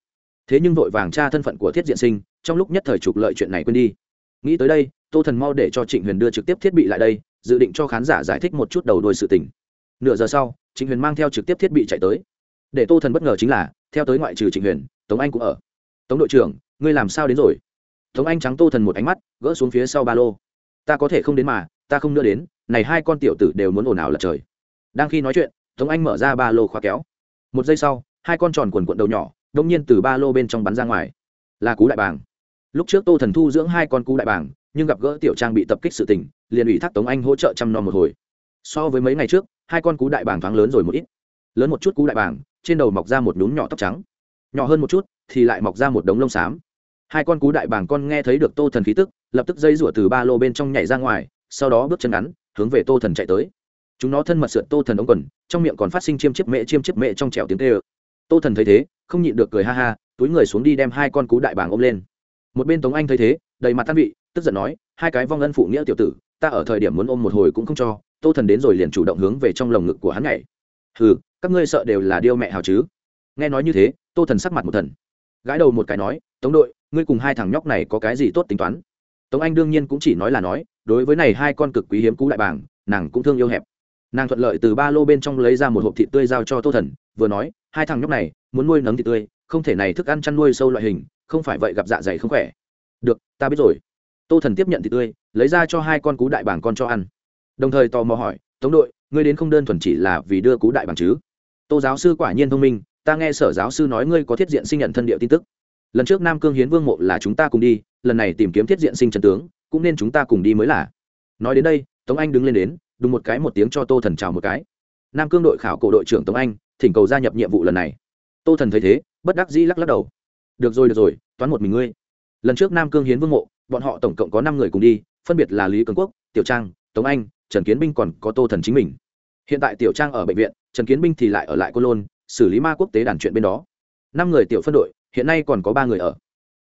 Thế nhưng vội vàng tra thân phận của thiết diện sinh, trong lúc nhất thời trục lợi chuyện này quên đi. Nghĩ tới đây, tô thần mau để cho trịnh huyền đưa trực tiếp thiết bị lại đây, dự định cho khán giả giải thích một chút đầu đuôi sự tình. Nửa giờ sau, trịnh huyền mang theo trực tiếp thiết bị chạy tới. Để tô thần bất ngờ chính là, theo tới ngoại trừ trịnh huyền, tống anh cũng ở. Tống đội trưởng, ngươi làm sao đến rồi? Tống anh trắng tô thần một ánh mắt, gỡ xuống phía sau ba lô. Ta có thể không đến mà, ta không nữa đến, này hai con tiểu tử đều muốn ồn ào lật trời. Đang khi nói chuyện, tống anh mở ra ba lô khóa kéo. Một giây sau, hai con tròn quần quận đầu nhỏ, đông nhiên từ ba lô bên trong bắn ra ngoài. Là cú đại bàng. Lúc trước tô thần thu dưỡng hai con cú đại bàng, nhưng gặp gỡ tiểu trang bị tập kích sự tình, liền ủy thác tống anh hỗ trợ chăm nom một hồi. So với mấy ngày trước, hai con cú đại bàng thoáng lớn rồi một ít. Lớn một chút cú đại bàng, trên đầu mọc ra một nhún nhỏ tóc trắng. Nhỏ hơn một chút, thì lại mọc ra một đống lông xám hai con cú đại bàng con nghe thấy được tô thần khí tức, lập tức dây rủa từ ba lô bên trong nhảy ra ngoài, sau đó bước chân ngắn, hướng về tô thần chạy tới. Chúng nó thân mật sượt tô thần ống quần, trong miệng còn phát sinh chiêm chiếp mẹ, chiêm chiếp mẹ trong trèo tiếng tê ơ tô thần thấy thế, không nhịn được cười ha ha, túi người xuống đi đem hai con cú đại bàng ôm lên. Một bên tống anh thấy thế, đầy mặt tan vị, tức giận nói, hai cái vong ân phụ nghĩa tiểu tử, ta ở thời điểm muốn ôm một hồi cũng không cho, tô thần đến rồi liền chủ động hướng về trong lồng ngực của hắn nhảy. Hừ, các ngươi sợ đều là điêu mẹ hào chứ. Nghe nói như thế, tô thần sắc mặt một thần. Gãi đầu một cái nói, tống đội ngươi cùng hai thằng nhóc này có cái gì tốt tính toán? Tống anh đương nhiên cũng chỉ nói là nói, đối với này hai con cực quý hiếm cũ đại bảng nàng cũng thương yêu hẹp. Nàng thuận lợi từ ba lô bên trong lấy ra một hộp thịt tươi giao cho tô thần, vừa nói, hai thằng nhóc này muốn nuôi nấng thịt tươi, không thể này thức ăn chăn nuôi sâu loại hình, không phải vậy gặp dạ dày không khỏe. Được, ta biết rồi. Tô thần tiếp nhận thịt tươi, lấy ra cho hai con cú đại bảng con cho ăn. Đồng thời tò mò hỏi, tống đội, ngươi đến không đơn thuần chỉ là vì đưa cú đại bảng chứ? Tô giáo sư quả nhiên thông minh, ta nghe sở giáo sư nói ngươi có thiết diện sinh nhận thân địa tin tức lần trước nam cương hiến vương mộ là chúng ta cùng đi, lần này tìm kiếm thiết diện sinh trần tướng, cũng nên chúng ta cùng đi mới là. Nói đến đây, tống anh đứng lên đến, đúng một cái một tiếng cho tô thần chào một cái. Nam cương đội khảo cổ đội trưởng tống anh, thỉnh cầu gia nhập nhiệm vụ lần này. Tô thần thấy thế, bất đắc dĩ lắc lắc đầu. Được rồi được rồi, toán một mình ngươi. Lần trước nam cương hiến vương mộ, bọn họ tổng cộng có năm người cùng đi, phân biệt là lý cường quốc, tiểu trang, tống anh, trần kiến binh còn có tô thần chính mình. Hiện tại tiểu trang ở bệnh viện, trần kiến binh thì lại ở lại cô lôn, xử lý ma quốc tế đàn chuyện bên đó. Năm người tiểu phân đội hiện nay còn có ba người ở.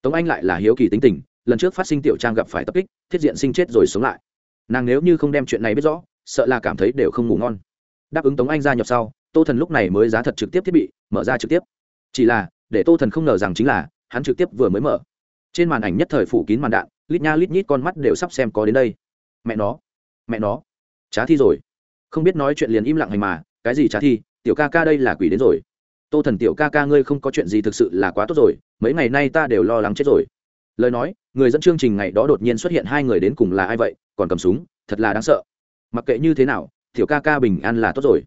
Tống anh lại là hiếu kỳ tính tình, lần trước phát sinh tiểu trang gặp phải tập kích, thiết diện sinh chết rồi sống lại. Nàng nếu như không đem chuyện này biết rõ, sợ là cảm thấy đều không ngủ ngon. Đáp ứng tống anh gia nhập sau, tô thần lúc này mới giá thật trực tiếp thiết bị, mở ra trực tiếp. Chỉ là, để tô thần không ngờ rằng chính là, hắn trực tiếp vừa mới mở. Trên màn ảnh nhất thời phủ kín màn đạn, lít nha lít nhít con mắt đều sắp xem có đến đây. Mẹ nó mẹ nó trá thi rồi. Không biết nói chuyện liền im lặng hành mà, cái gì trá thi, tiểu ca ca đây là quỷ đến rồi tô thần tiểu ca ca ngươi không có chuyện gì thực sự là quá tốt rồi, mấy ngày nay ta đều lo lắng chết rồi. Lời nói, người dẫn chương trình ngày đó đột nhiên xuất hiện hai người đến cùng là ai vậy, còn cầm súng, thật là đáng sợ. Mặc kệ như thế nào, tiểu ca ca bình an là tốt rồi.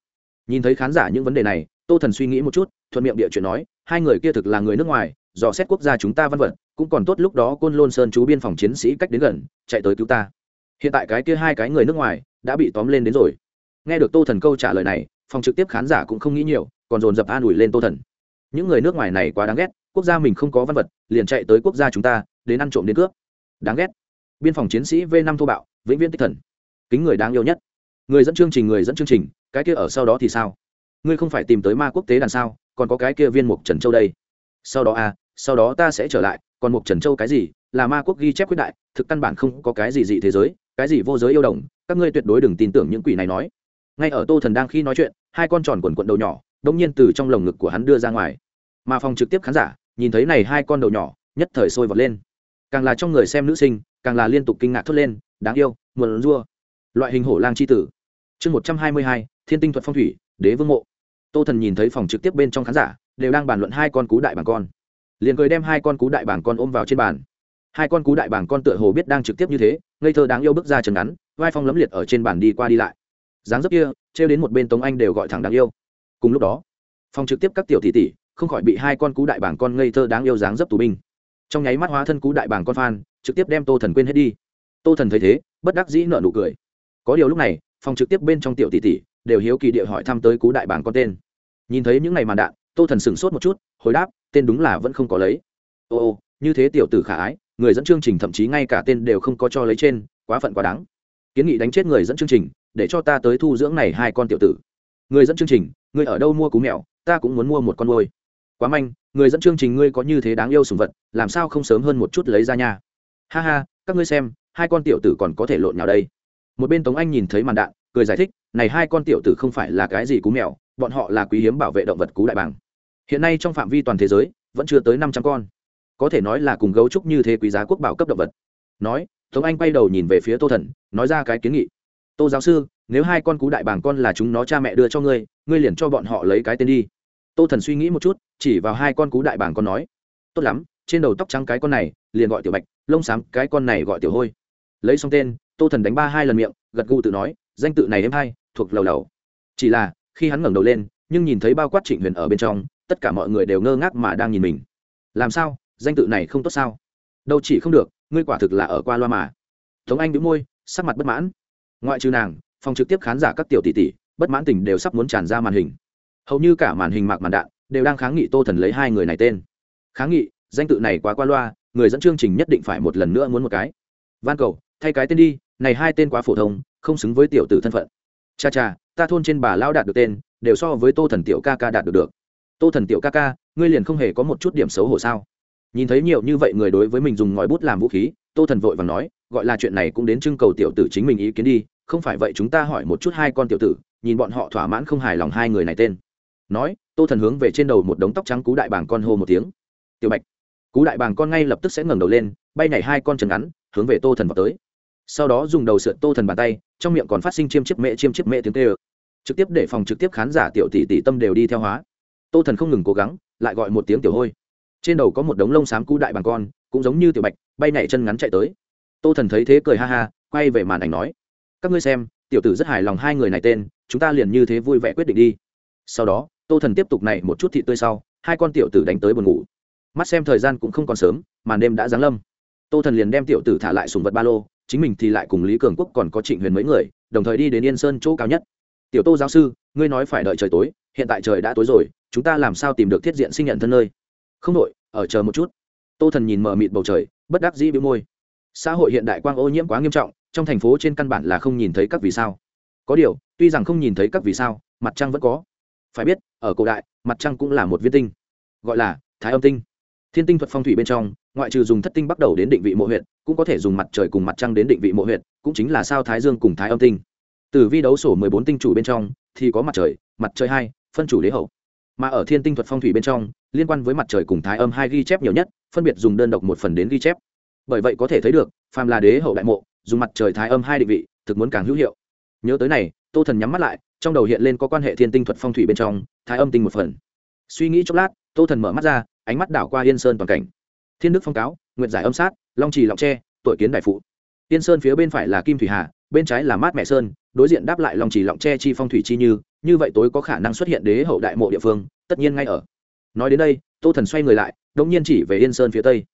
Nhìn thấy khán giả những vấn đề này, tô thần suy nghĩ một chút, thuận miệng địa chuyện nói, hai người kia thực là người nước ngoài, dò xét quốc gia chúng ta văn vật, cũng còn tốt lúc đó côn lôn sơn chú biên phòng chiến sĩ cách đến gần, chạy tới cứu ta. Hiện tại cái kia hai cái người nước ngoài, đã bị tóm lên đến rồi. Nghe được tô thần câu trả lời này phòng trực tiếp khán giả cũng không nghĩ nhiều, còn dồn dập an ủi lên tô thần. Những người nước ngoài này quá đáng ghét, quốc gia mình không có văn vật, liền chạy tới quốc gia chúng ta, đến ăn trộm đến cướp. Đáng ghét. Biên phòng chiến sĩ v năm thô bạo, vĩnh viễn tích thần. Kính người đáng yêu nhất. Người dẫn chương trình, người dẫn chương trình, cái kia ở sau đó thì sao? Ngươi không phải tìm tới ma quốc tế đàn sao, còn có cái kia viên mục trần châu đây. Sau đó à sau đó ta sẽ trở lại, còn mục trần châu cái gì? Là ma quốc ghi chép quyết đại, thực căn bản không có cái gì dị thế giới, cái gì vô giới yêu đồng, các ngươi tuyệt đối đừng tin tưởng những quỷ này nói. Ngay ở tô thần đang khi nói chuyện hai con tròn quần quận đầu nhỏ, đông nhiên từ trong lồng ngực của hắn đưa ra ngoài. Mà phòng trực tiếp khán giả, nhìn thấy này hai con đầu nhỏ, nhất thời sôi vọt lên. Càng là trong người xem nữ sinh, càng là liên tục kinh ngạc thốt lên, đáng yêu muộn rua loại hình hổ lang c h i tử. Chương một trăm hai mươi hai, thiên tinh thuật phong thủy, đế vương mộ. Tô thần nhìn thấy phòng trực tiếp bên trong khán giả, đều đang bàn luận hai con cú đại bảng con. Liền cười đem hai con cú đại bảng con ôm vào trên bàn. Hai con cú đại bảng con tựa hồ biết đang trực tiếp như thế, ngây thơ đáng yêu bước ra trần ngắn, vai phong lấm liệt ở trên bàn đi qua đi lại dáng dấp kia, trêu đến một bên tống anh đều gọi thẳng đáng yêu. Cùng lúc đó, phòng trực tiếp các tiểu tỷ tỷ không khỏi bị hai con cú đại bảng con ngây thơ đáng yêu dáng dấp tù binh. Trong nháy mắt hóa thân cú đại bảng con phan trực tiếp đem tô thần quên hết đi. Tô thần thấy thế, bất đắc dĩ nợ nụ cười. Có điều lúc này, phòng trực tiếp bên trong tiểu tỷ tỷ đều hiếu kỳ địa hỏi thăm tới cú đại bảng con tên. Nhìn thấy những ngày màn đạn, tô thần sửng sốt một chút, hồi đáp, tên đúng là vẫn không có lấy. Ô ô, như thế tiểu tử khả ái, người dẫn chương trình thậm chí ngay cả tên đều không có cho lấy trên, quá phận quá đáng. Kiến nghị đánh chết người dẫn chương trình để cho ta tới thu dưỡng này hai con tiểu tử. Người dẫn chương trình người ở đâu mua cú mèo, ta cũng muốn mua một con nuôi. Quá manh, người dẫn chương trình ngươi có như thế đáng yêu sùng vật, làm sao không sớm hơn một chút lấy ra nha. Ha ha, các ngươi xem, hai con tiểu tử còn có thể lộn nhào đây. Một bên tống anh nhìn thấy màn đạn, cười giải thích, này hai con tiểu tử không phải là cái gì cú mèo, bọn họ là quý hiếm bảo vệ động vật cú đại bàng. Hiện nay trong phạm vi toàn thế giới, vẫn chưa tới năm trăm con. Có thể nói là cùng gấu trúc như thế quý giá quốc bảo cấp động vật. Nói, tống anh quay đầu nhìn về phía tô thần, nói ra cái kiến nghị tô giáo sư, nếu hai con cú đại bàng con là chúng nó cha mẹ đưa cho ngươi ngươi liền cho bọn họ lấy cái tên đi. Tô thần suy nghĩ một chút, chỉ vào hai con cú đại bàng con nói. Tốt lắm, trên đầu tóc trắng cái con này, liền gọi tiểu bạch, lông xám cái con này gọi tiểu hôi. Lấy xong tên, tô thần đánh ba hai lần miệng, gật gù tự nói, danh tự này em hai thuộc lầu lầu. Chỉ là, khi hắn ngẩng đầu lên, nhưng nhìn thấy bao quát trịnh huyền ở bên trong, tất cả mọi người đều ngơ ngác mà đang nhìn mình. Làm sao? Danh tự này không tốt sao? Đâu chỉ không được, ngươi quả thực là ở qua loa mà. Tống anh đĩu môi, sắc mặt bất mãn ngoại trừ nàng, phòng trực tiếp khán giả các tiểu tỷ tỷ, bất mãn tình đều sắp muốn tràn ra màn hình. Hầu như cả màn hình mạc màn đạn đều đang kháng nghị tô thần lấy hai người này tên. Kháng nghị, danh tự này quá qua loa, người dẫn chương trình nhất định phải một lần nữa muốn một cái. Van cầu, thay cái tên đi, này hai tên quá phổ thông, không xứng với tiểu tử thân phận. Cha cha, ta thôn trên bà lao đạt được tên, đều so với tô thần tiểu ca ca đạt được được. Tô thần tiểu ca ca, ngươi liền không hề có một chút điểm xấu hổ sao? Nhìn thấy nhiều như vậy người đối với mình dùng ngòi bút làm vũ khí, tô thần vội và nói, gọi là chuyện này cũng đến trưng cầu tiểu tử chính mình ý kiến đi không phải vậy chúng ta hỏi một chút hai con tiểu tử, nhìn bọn họ thỏa mãn không hài lòng hai người này tên. Nói, tô thần hướng về trên đầu một đống tóc trắng cú đại bàng con hô một tiếng. Tiểu bạch, cú đại bàng con ngay lập tức sẽ ngẩng đầu lên, bay nhảy hai con chân ngắn, hướng về tô thần vào tới. Sau đó dùng đầu sượt tô thần bàn tay, trong miệng còn phát sinh chiêm chiếc mẹ chiêm chiếc mẹ tiếng tê ơ trực tiếp để phòng trực tiếp khán giả tiểu tỷ tỷ tâm đều đi theo hóa. Tô thần không ngừng cố gắng, lại gọi một tiếng tiểu hôi. Trên đầu có một đống lông xám cú đại bàng con, cũng giống như tiểu bạch, bay nhảy chân ngắn chạy tới. Tô thần thấy thế cười ha ha, quay về màn ảnh nói các ngươi xem, tiểu tử rất hài lòng hai người này tên, chúng ta liền như thế vui vẻ quyết định đi. Sau đó, tô thần tiếp tục này một chút thị tươi sau, hai con tiểu tử đánh tới buồn ngủ. Mắt xem thời gian cũng không còn sớm, màn đêm đã giáng lâm. Tô thần liền đem tiểu tử thả lại sùng vật ba lô, chính mình thì lại cùng lý cường quốc còn có trịnh huyền mấy người, đồng thời đi đến yên sơn chỗ cao nhất. Tiểu tô giáo sư, ngươi nói phải đợi trời tối, hiện tại trời đã tối rồi, chúng ta làm sao tìm được thiết diện sinh nhận thân nơi? Không đội ở chờ một chút. Tô thần nhìn mờ mịt bầu trời, bất đắc dĩ bĩu môi. Xã hội hiện đại quang ô nhiễm quá nghiêm trọng trong thành phố trên căn bản là không nhìn thấy các vì sao. Có điều, tuy rằng không nhìn thấy các vì sao, mặt trăng vẫn có. Phải biết, ở cổ đại, mặt trăng cũng là một viên tinh, gọi là thái âm tinh. Thiên tinh thuật phong thủy bên trong, ngoại trừ dùng thất tinh bắt đầu đến định vị mộ huyện cũng có thể dùng mặt trời cùng mặt trăng đến định vị mộ huyện cũng chính là sao thái dương cùng thái âm tinh. Từ vi đấu sổ mười bốn tinh chủ bên trong, thì có mặt trời mặt trời hai, phân chủ đế hậu. Mà ở thiên tinh thuật phong thủy bên trong, liên quan với mặt trời cùng thái âm hai ghi chép nhiều nhất, phân biệt dùng đơn độc một phần đến ghi chép. Bởi vậy có thể thấy được, phàm là đế hậu đại mộ dùng mặt trời thái âm hai định vị, thực muốn càng hữu hiệu. Nhớ tới này, tô thần nhắm mắt lại, trong đầu hiện lên có quan hệ thiên tinh thuật phong thủy bên trong, thái âm tinh một phần. Suy nghĩ chốc lát, tô thần mở mắt ra, ánh mắt đảo qua yên sơn toàn cảnh. Thiên đức phong cáo, nguyện giải âm sát, long trì lọng tre, tội kiến đại phụ. Yên sơn phía bên phải là kim thủy hà, bên trái là mát mẹ sơn, đối diện đáp lại long trì lọng tre chi phong thủy chi như như vậy tối có khả năng xuất hiện đế hậu đại mộ địa phương, tất nhiên ngay ở. Nói đến đây, tô thần xoay người lại đ ỗ n g nhiên chỉ về yên sơn phía tây.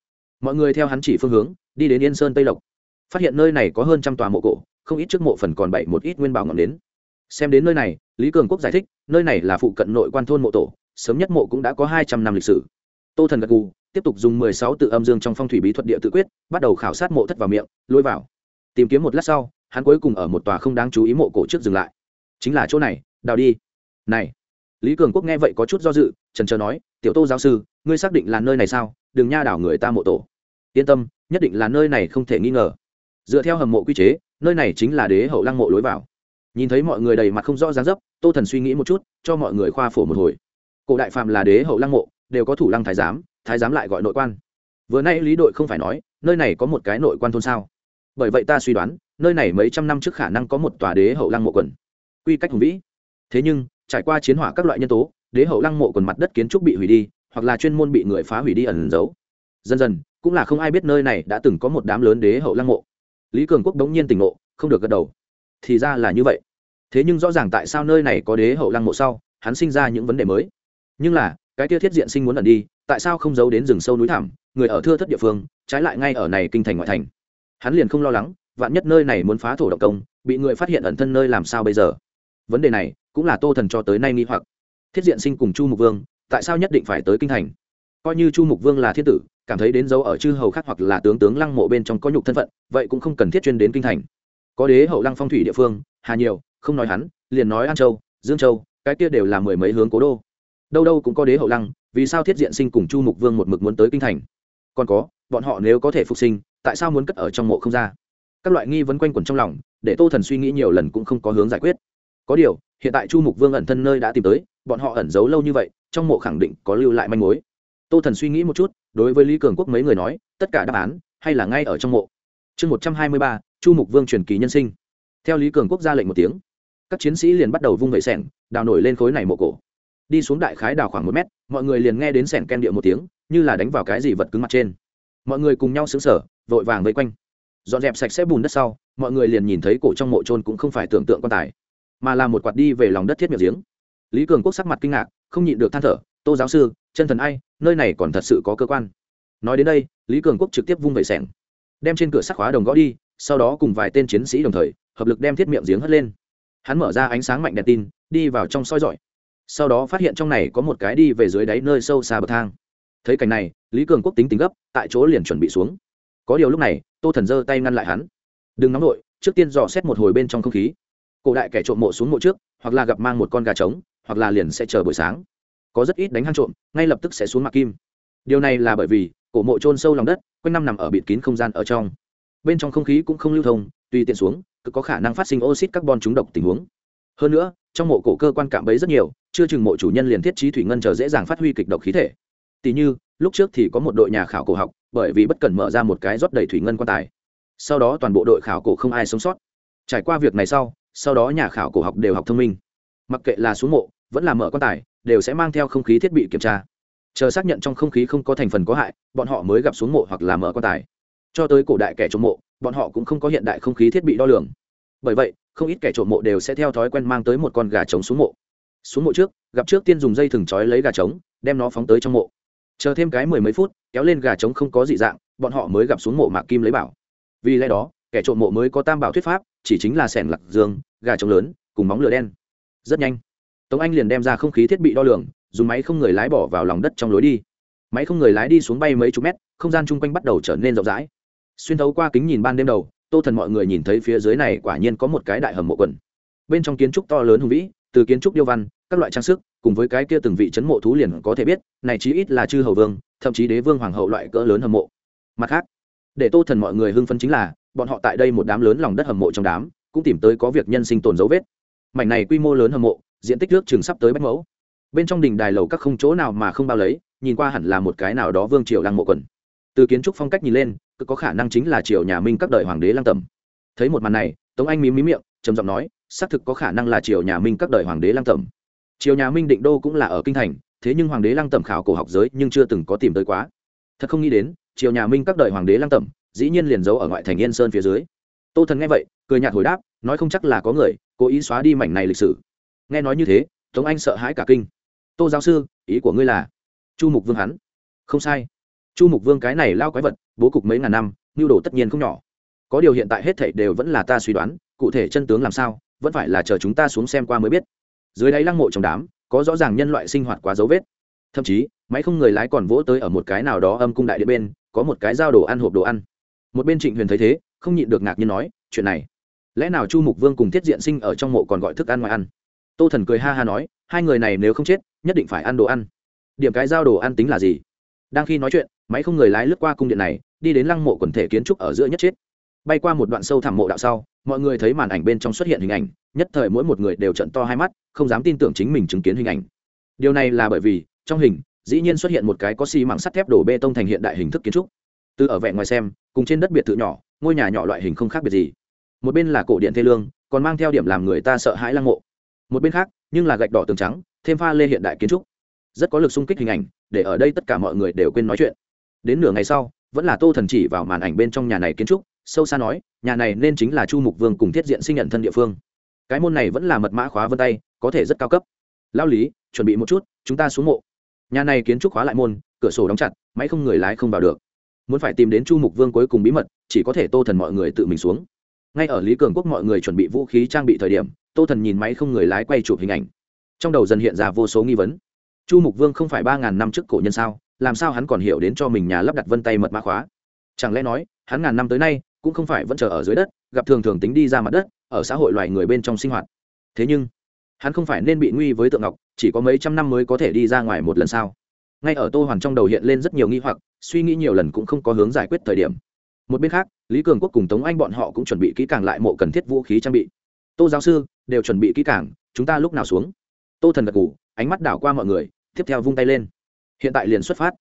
Mọi người theo hắn chỉ phương hướng, đi đến yên sơn tây lộc phát hiện nơi này có hơn trăm tòa mộ cổ, không ít trước mộ phần còn bảy một ít nguyên bảo ngọn đến xem đến nơi này, lý cường quốc giải thích, nơi này là phụ cận nội quan thôn mộ tổ, sớm nhất mộ cũng đã có hai trăm năm lịch sử. Tô thần gật gù, tiếp tục dùng mười sáu tự âm dương trong phong thủy bí thuật địa tự quyết, bắt đầu khảo sát mộ thất vào miệng, lôi vào. Tìm kiếm một lát sau, hắn cuối cùng ở một tòa không đáng chú ý mộ cổ trước dừng lại. Chính là chỗ này, đào đi. Này. Lý cường quốc nghe vậy có chút do dự, trần trờ nói, tiểu tô giáo sư, ngươi xác định là nơi này sao? Đừng nha đảo người ta mộ tổ. Yên tâm, nhất định là nơi này không thể nghi ngờ dựa theo hầm mộ quy chế, nơi này chính là đế hậu lăng mộ lối vào. Nhìn thấy mọi người đầy mặt không rõ ràng dấp, tô thần suy nghĩ một chút, cho mọi người khoa phổ một hồi. Cổ đại phạm là đế hậu lăng mộ, đều có thủ lăng thái giám thái giám lại gọi nội quan. Vừa nay lý đội không phải nói, nơi này có một cái nội quan thôn sao? Bởi vậy ta suy đoán, nơi này mấy trăm năm trước khả năng có một tòa đế hậu lăng mộ quần. Quy cách hùng vĩ. Thế nhưng, trải qua chiến hỏa các loại nhân tố, đế hậu lăng mộ quần mặt đất kiến trúc bị hủy đi, hoặc là chuyên môn bị người phá hủy đi ẩn giấu. Dần dần, cũng là không ai biết nơi này đã từng có một đám lớn đế hậu lăng mộ lý cường quốc đống nhiên tỉnh ngộ, không được gật đầu. Thì ra là như vậy. Thế nhưng rõ ràng tại sao nơi này có đế hậu lăng mộ sau, hắn sinh ra những vấn đề mới. Nhưng là, cái kia thiết diện sinh muốn ẩn đi, tại sao không giấu đến rừng sâu núi thẳm, người ở thưa thất địa phương, trái lại ngay ở này kinh thành ngoại thành. Hắn liền không lo lắng, vạn nhất nơi này muốn phá thổ động công, bị người phát hiện ẩn thân nơi làm sao bây giờ? Vấn đề này, cũng là tô thần cho tới nay nghi hoặc. Thiết diện sinh cùng chu mục vương, tại sao nhất định phải tới kinh thành? Coi như chu mục vương là thiên tử cảm thấy đến dấu ở chư hầu khác hoặc là tướng tướng lăng mộ bên trong có nhục thân phận, vậy cũng không cần thiết chuyên đến kinh thành. Có đế hậu lăng phong thủy địa phương, hà nhiều, không nói hắn, liền nói an châu, dương châu, cái kia đều là mười mấy hướng cố đô. Đâu đâu cũng có đế hậu lăng, vì sao thiết diện sinh cùng chu mục vương một mực muốn tới kinh thành? Còn có, bọn họ nếu có thể phục sinh, tại sao muốn cất ở trong mộ không ra? Các loại nghi vấn quanh quẩn trong lòng, để tô thần suy nghĩ nhiều lần cũng không có hướng giải quyết. Có điều, hiện tại chu mục vương ẩn thân nơi đã tìm tới, bọn họ ẩn giấu lâu như vậy, trong mộ khẳng định có lưu lại manh mối. Tô thần suy nghĩ một chút đối với lý cường quốc mấy người nói, tất cả đáp án, hay là ngay ở trong mộ. Chương một trăm hai mươi ba, chu mục vương truyền kỳ nhân sinh. Theo lý cường quốc ra lệnh một tiếng, các chiến sĩ liền bắt đầu vung vẩy sẻng, đào nổi lên khối này mộ cổ. Đi xuống đại khái đào khoảng một mét, mọi người liền nghe đến sẻng ken điệu một tiếng, như là đánh vào cái gì vật cứng mặt trên. Mọi người cùng nhau xứng sở vội vàng vây quanh. Dọn dẹp sạch sẽ bùn đất sau, mọi người liền nhìn thấy cổ trong mộ trôn cũng không phải tưởng tượng quan tài, mà là một quạt đi về lòng đất thiết miệng giếng. Lý cường quốc sắc mặt kinh ngạc, không nhịn được than thở, tô giáo sư chân thần ai, nơi này còn thật sự có cơ quan. Nói đến đây, lý cường quốc trực tiếp vung vẩy sẻng, đem trên cửa sắc khóa đồng gõ đi, sau đó cùng vài tên chiến sĩ đồng thời, hợp lực đem thiết miệng giếng hất lên. Hắn mở ra ánh sáng mạnh đèn tin, đi vào trong soi dọi. Sau đó phát hiện trong này có một cái đi về dưới đáy nơi sâu xa bậc thang. Thấy cảnh này, lý cường quốc tính tính gấp, tại chỗ liền chuẩn bị xuống. Có điều lúc này, tô thần giơ tay ngăn lại hắn. Đừng nóng nổi trước tiên dò xét một hồi bên trong không khí. Cổ đại kẻ trộm mộ xuống mộ trước, hoặc là gặp mang một con gà trống, hoặc là liền sẽ chờ buổi sáng có rất ít đánh hang trộm, ngay lập tức sẽ xuống mặt kim. Điều này là bởi vì, cổ mộ trôn sâu lòng đất, quanh năm nằm ở bịt kín không gian ở trong. Bên trong không khí cũng không lưu thông, tùy tiện xuống, cứ có khả năng phát sinh oxit carbon trúng độc tình huống. Hơn nữa, trong mộ cổ cơ quan cạm bấy rất nhiều, chưa chừng mộ chủ nhân liền thiết trí thủy ngân chờ dễ dàng phát huy kịch độc khí thể. Tỷ như, lúc trước thì có một đội nhà khảo cổ học, bởi vì bất cần mở ra một cái rót đầy thủy ngân quan tài. Sau đó toàn bộ đội khảo cổ không ai sống sót. Trải qua việc này sau sau đó nhà khảo cổ học đều học thông minh. Mặc kệ là xuống mộ, vẫn là mở quan tài đều sẽ mang theo không khí thiết bị kiểm tra. Chờ xác nhận trong không khí không có thành phần có hại, bọn họ mới gặp xuống mộ hoặc là mở quan tài. Cho tới cổ đại kẻ trộm mộ, bọn họ cũng không có hiện đại không khí thiết bị đo lường. Bởi vậy, không ít kẻ trộm mộ đều sẽ theo thói quen mang tới một con gà trống xuống mộ. Xuống mộ trước, gặp trước tiên dùng dây thừng trói lấy gà trống, đem nó phóng tới trong mộ. Chờ thêm cái mười mấy phút, kéo lên gà trống không có dị dạng, bọn họ mới gặp xuống mộ mạc kim lấy bảo. Vì lẽ đó, kẻ trộm mộ mới có tam bảo thuyết pháp, chỉ chính là sẻn lạc dương, gà trống lớn, cùng móng lửa đen. Rất nhanh tống anh liền đem ra không khí thiết bị đo lường, dùng máy không người lái bỏ vào lòng đất trong lối đi. Máy không người lái đi xuống bay mấy chục mét, không gian chung quanh bắt đầu trở nên rộng rãi. Xuyên thấu qua kính nhìn ban đêm đầu, tô thần mọi người nhìn thấy phía dưới này quả nhiên có một cái đại hầm mộ quần. Bên trong kiến trúc to lớn hùng vĩ, từ kiến trúc điêu văn, các loại trang sức, cùng với cái kia từng vị chấn mộ thú liền có thể biết, này chí ít là chư hầu vương, thậm chí đế vương hoàng hậu loại cỡ lớn hầm mộ. Mặt khác, để tô thần mọi người hưng phấn chính là, bọn họ tại đây một đám lớn lòng đất hầm mộ trong đám, cũng tìm tới có việc nhân sinh tồn dấu vết. Mảnh này quy mô lớn hầm mộ diện tích nước chừng sắp tới bách mẫu. Bên trong đình đài lầu các không chỗ nào mà không bao lấy, nhìn qua hẳn là một cái nào đó vương triều lăng mộ quần. Từ kiến trúc phong cách nhìn lên, cứ có khả năng chính là triều nhà minh các đời hoàng đế lăng tầm thấy một màn này, tống anh mí mí miệng, trầm giọng nói, xác thực có khả năng là triều nhà minh các đời hoàng đế lăng tầm triều nhà minh định đô cũng là ở kinh thành, thế nhưng hoàng đế lăng tầm khảo cổ học giới nhưng chưa từng có tìm tới quá. Thật không nghĩ đến, triều nhà minh các đời hoàng đế lăng tầm dĩ nhiên liền giấu ở ngoại thành yên sơn phía dưới. Tô thần nghe vậy, cười nhạt hồi đáp, nói không chắc là có người, cố ý xóa đi mảnh này lịch sử nghe nói như thế, tống anh sợ hãi cả kinh. Tô giáo sư, ý của ngươi là? Chu mục vương hắn. Không sai. Chu mục vương cái này lao quái vật, bố cục mấy ngàn năm nhu đồ tất nhiên không nhỏ. Có điều hiện tại hết thảy đều vẫn là ta suy đoán, cụ thể chân tướng làm sao, vẫn phải là chờ chúng ta xuống xem qua mới biết. Dưới đáy lăng mộ trong đám, có rõ ràng nhân loại sinh hoạt quá dấu vết. Thậm chí, máy không người lái còn vỗ tới ở một cái nào đó âm cung đại điện bên, có một cái dao đồ ăn hộp đồ ăn. Một bên trịnh huyền thấy thế, không nhịn được ngạc nhiên nói, chuyện này, lẽ nào chu mục vương cùng thiết diện sinh ở trong mộ còn gọi thức ăn ngoài ăn? Tô thần cười ha ha nói, hai người này nếu không chết, nhất định phải ăn đồ ăn. Điểm cái giao đồ ăn tính là gì? Đang khi nói chuyện, máy không người lái lướt qua cung điện này, đi đến lăng mộ quần thể kiến trúc ở giữa nhất chết. Bay qua một đoạn sâu thẳm mộ đạo sau, mọi người thấy màn ảnh bên trong xuất hiện hình ảnh, nhất thời mỗi một người đều trận to hai mắt, không dám tin tưởng chính mình chứng kiến hình ảnh. Điều này là bởi vì, trong hình, dĩ nhiên xuất hiện một cái có xi mảng sắt thép đổ bê tông thành hiện đại hình thức kiến trúc. Từ ở vẻ ngoài xem, cùng trên đất biệt thự nhỏ, ngôi nhà nhỏ loại hình không khác biệt gì. Một bên là cổ điện thê lương, còn mang theo điểm làm người ta sợ hãi lăng mộ một bên khác, nhưng là gạch đỏ tường trắng, thêm pha lê hiện đại kiến trúc. Rất có lực xung kích hình ảnh, để ở đây tất cả mọi người đều quên nói chuyện. Đến nửa ngày sau, vẫn là tô thần chỉ vào màn ảnh bên trong nhà này kiến trúc, sâu xa nói, nhà này nên chính là chu mục vương cùng thiết diện sinh nhận thân địa phương. Cái môn này vẫn là mật mã khóa vân tay, có thể rất cao cấp. Lao lý, chuẩn bị một chút, chúng ta xuống mộ. Nhà này kiến trúc khóa lại môn, cửa sổ đóng chặt, máy không người lái không vào được. Muốn phải tìm đến chu mục vương cuối cùng bí mật, chỉ có thể tô thần mọi người tự mình xuống. Ngay ở lý cường quốc mọi người chuẩn bị vũ khí trang bị thời điểm tô thần nhìn máy không người lái quay chụp hình ảnh. Trong đầu dần hiện ra vô số nghi vấn. Chu mục vương không phải ba ngàn năm trước cổ nhân sao? Làm sao hắn còn hiểu đến cho mình nhà lắp đặt vân tay mật mã khóa? Chẳng lẽ nói, hắn ngàn năm tới nay cũng không phải vẫn chờ ở dưới đất, gặp thường thường tính đi ra mặt đất, ở xã hội loài người bên trong sinh hoạt. Thế nhưng, hắn không phải nên bị nguy với tượng ngọc, chỉ có mấy trăm năm mới có thể đi ra ngoài một lần sao? Ngay ở tô hoàn trong đầu hiện lên rất nhiều nghi hoặc, suy nghĩ nhiều lần cũng không có hướng giải quyết thời điểm. Một bên khác, lý cường quốc cùng tống anh bọn họ cũng chuẩn bị kỹ càng lại mộ cần thiết vũ khí trang bị tô giáo sư, đều chuẩn bị kỹ càng, chúng ta lúc nào xuống? Tô thần gật ngủ ánh mắt đảo qua mọi người, tiếp theo vung tay lên. Hiện tại liền xuất phát.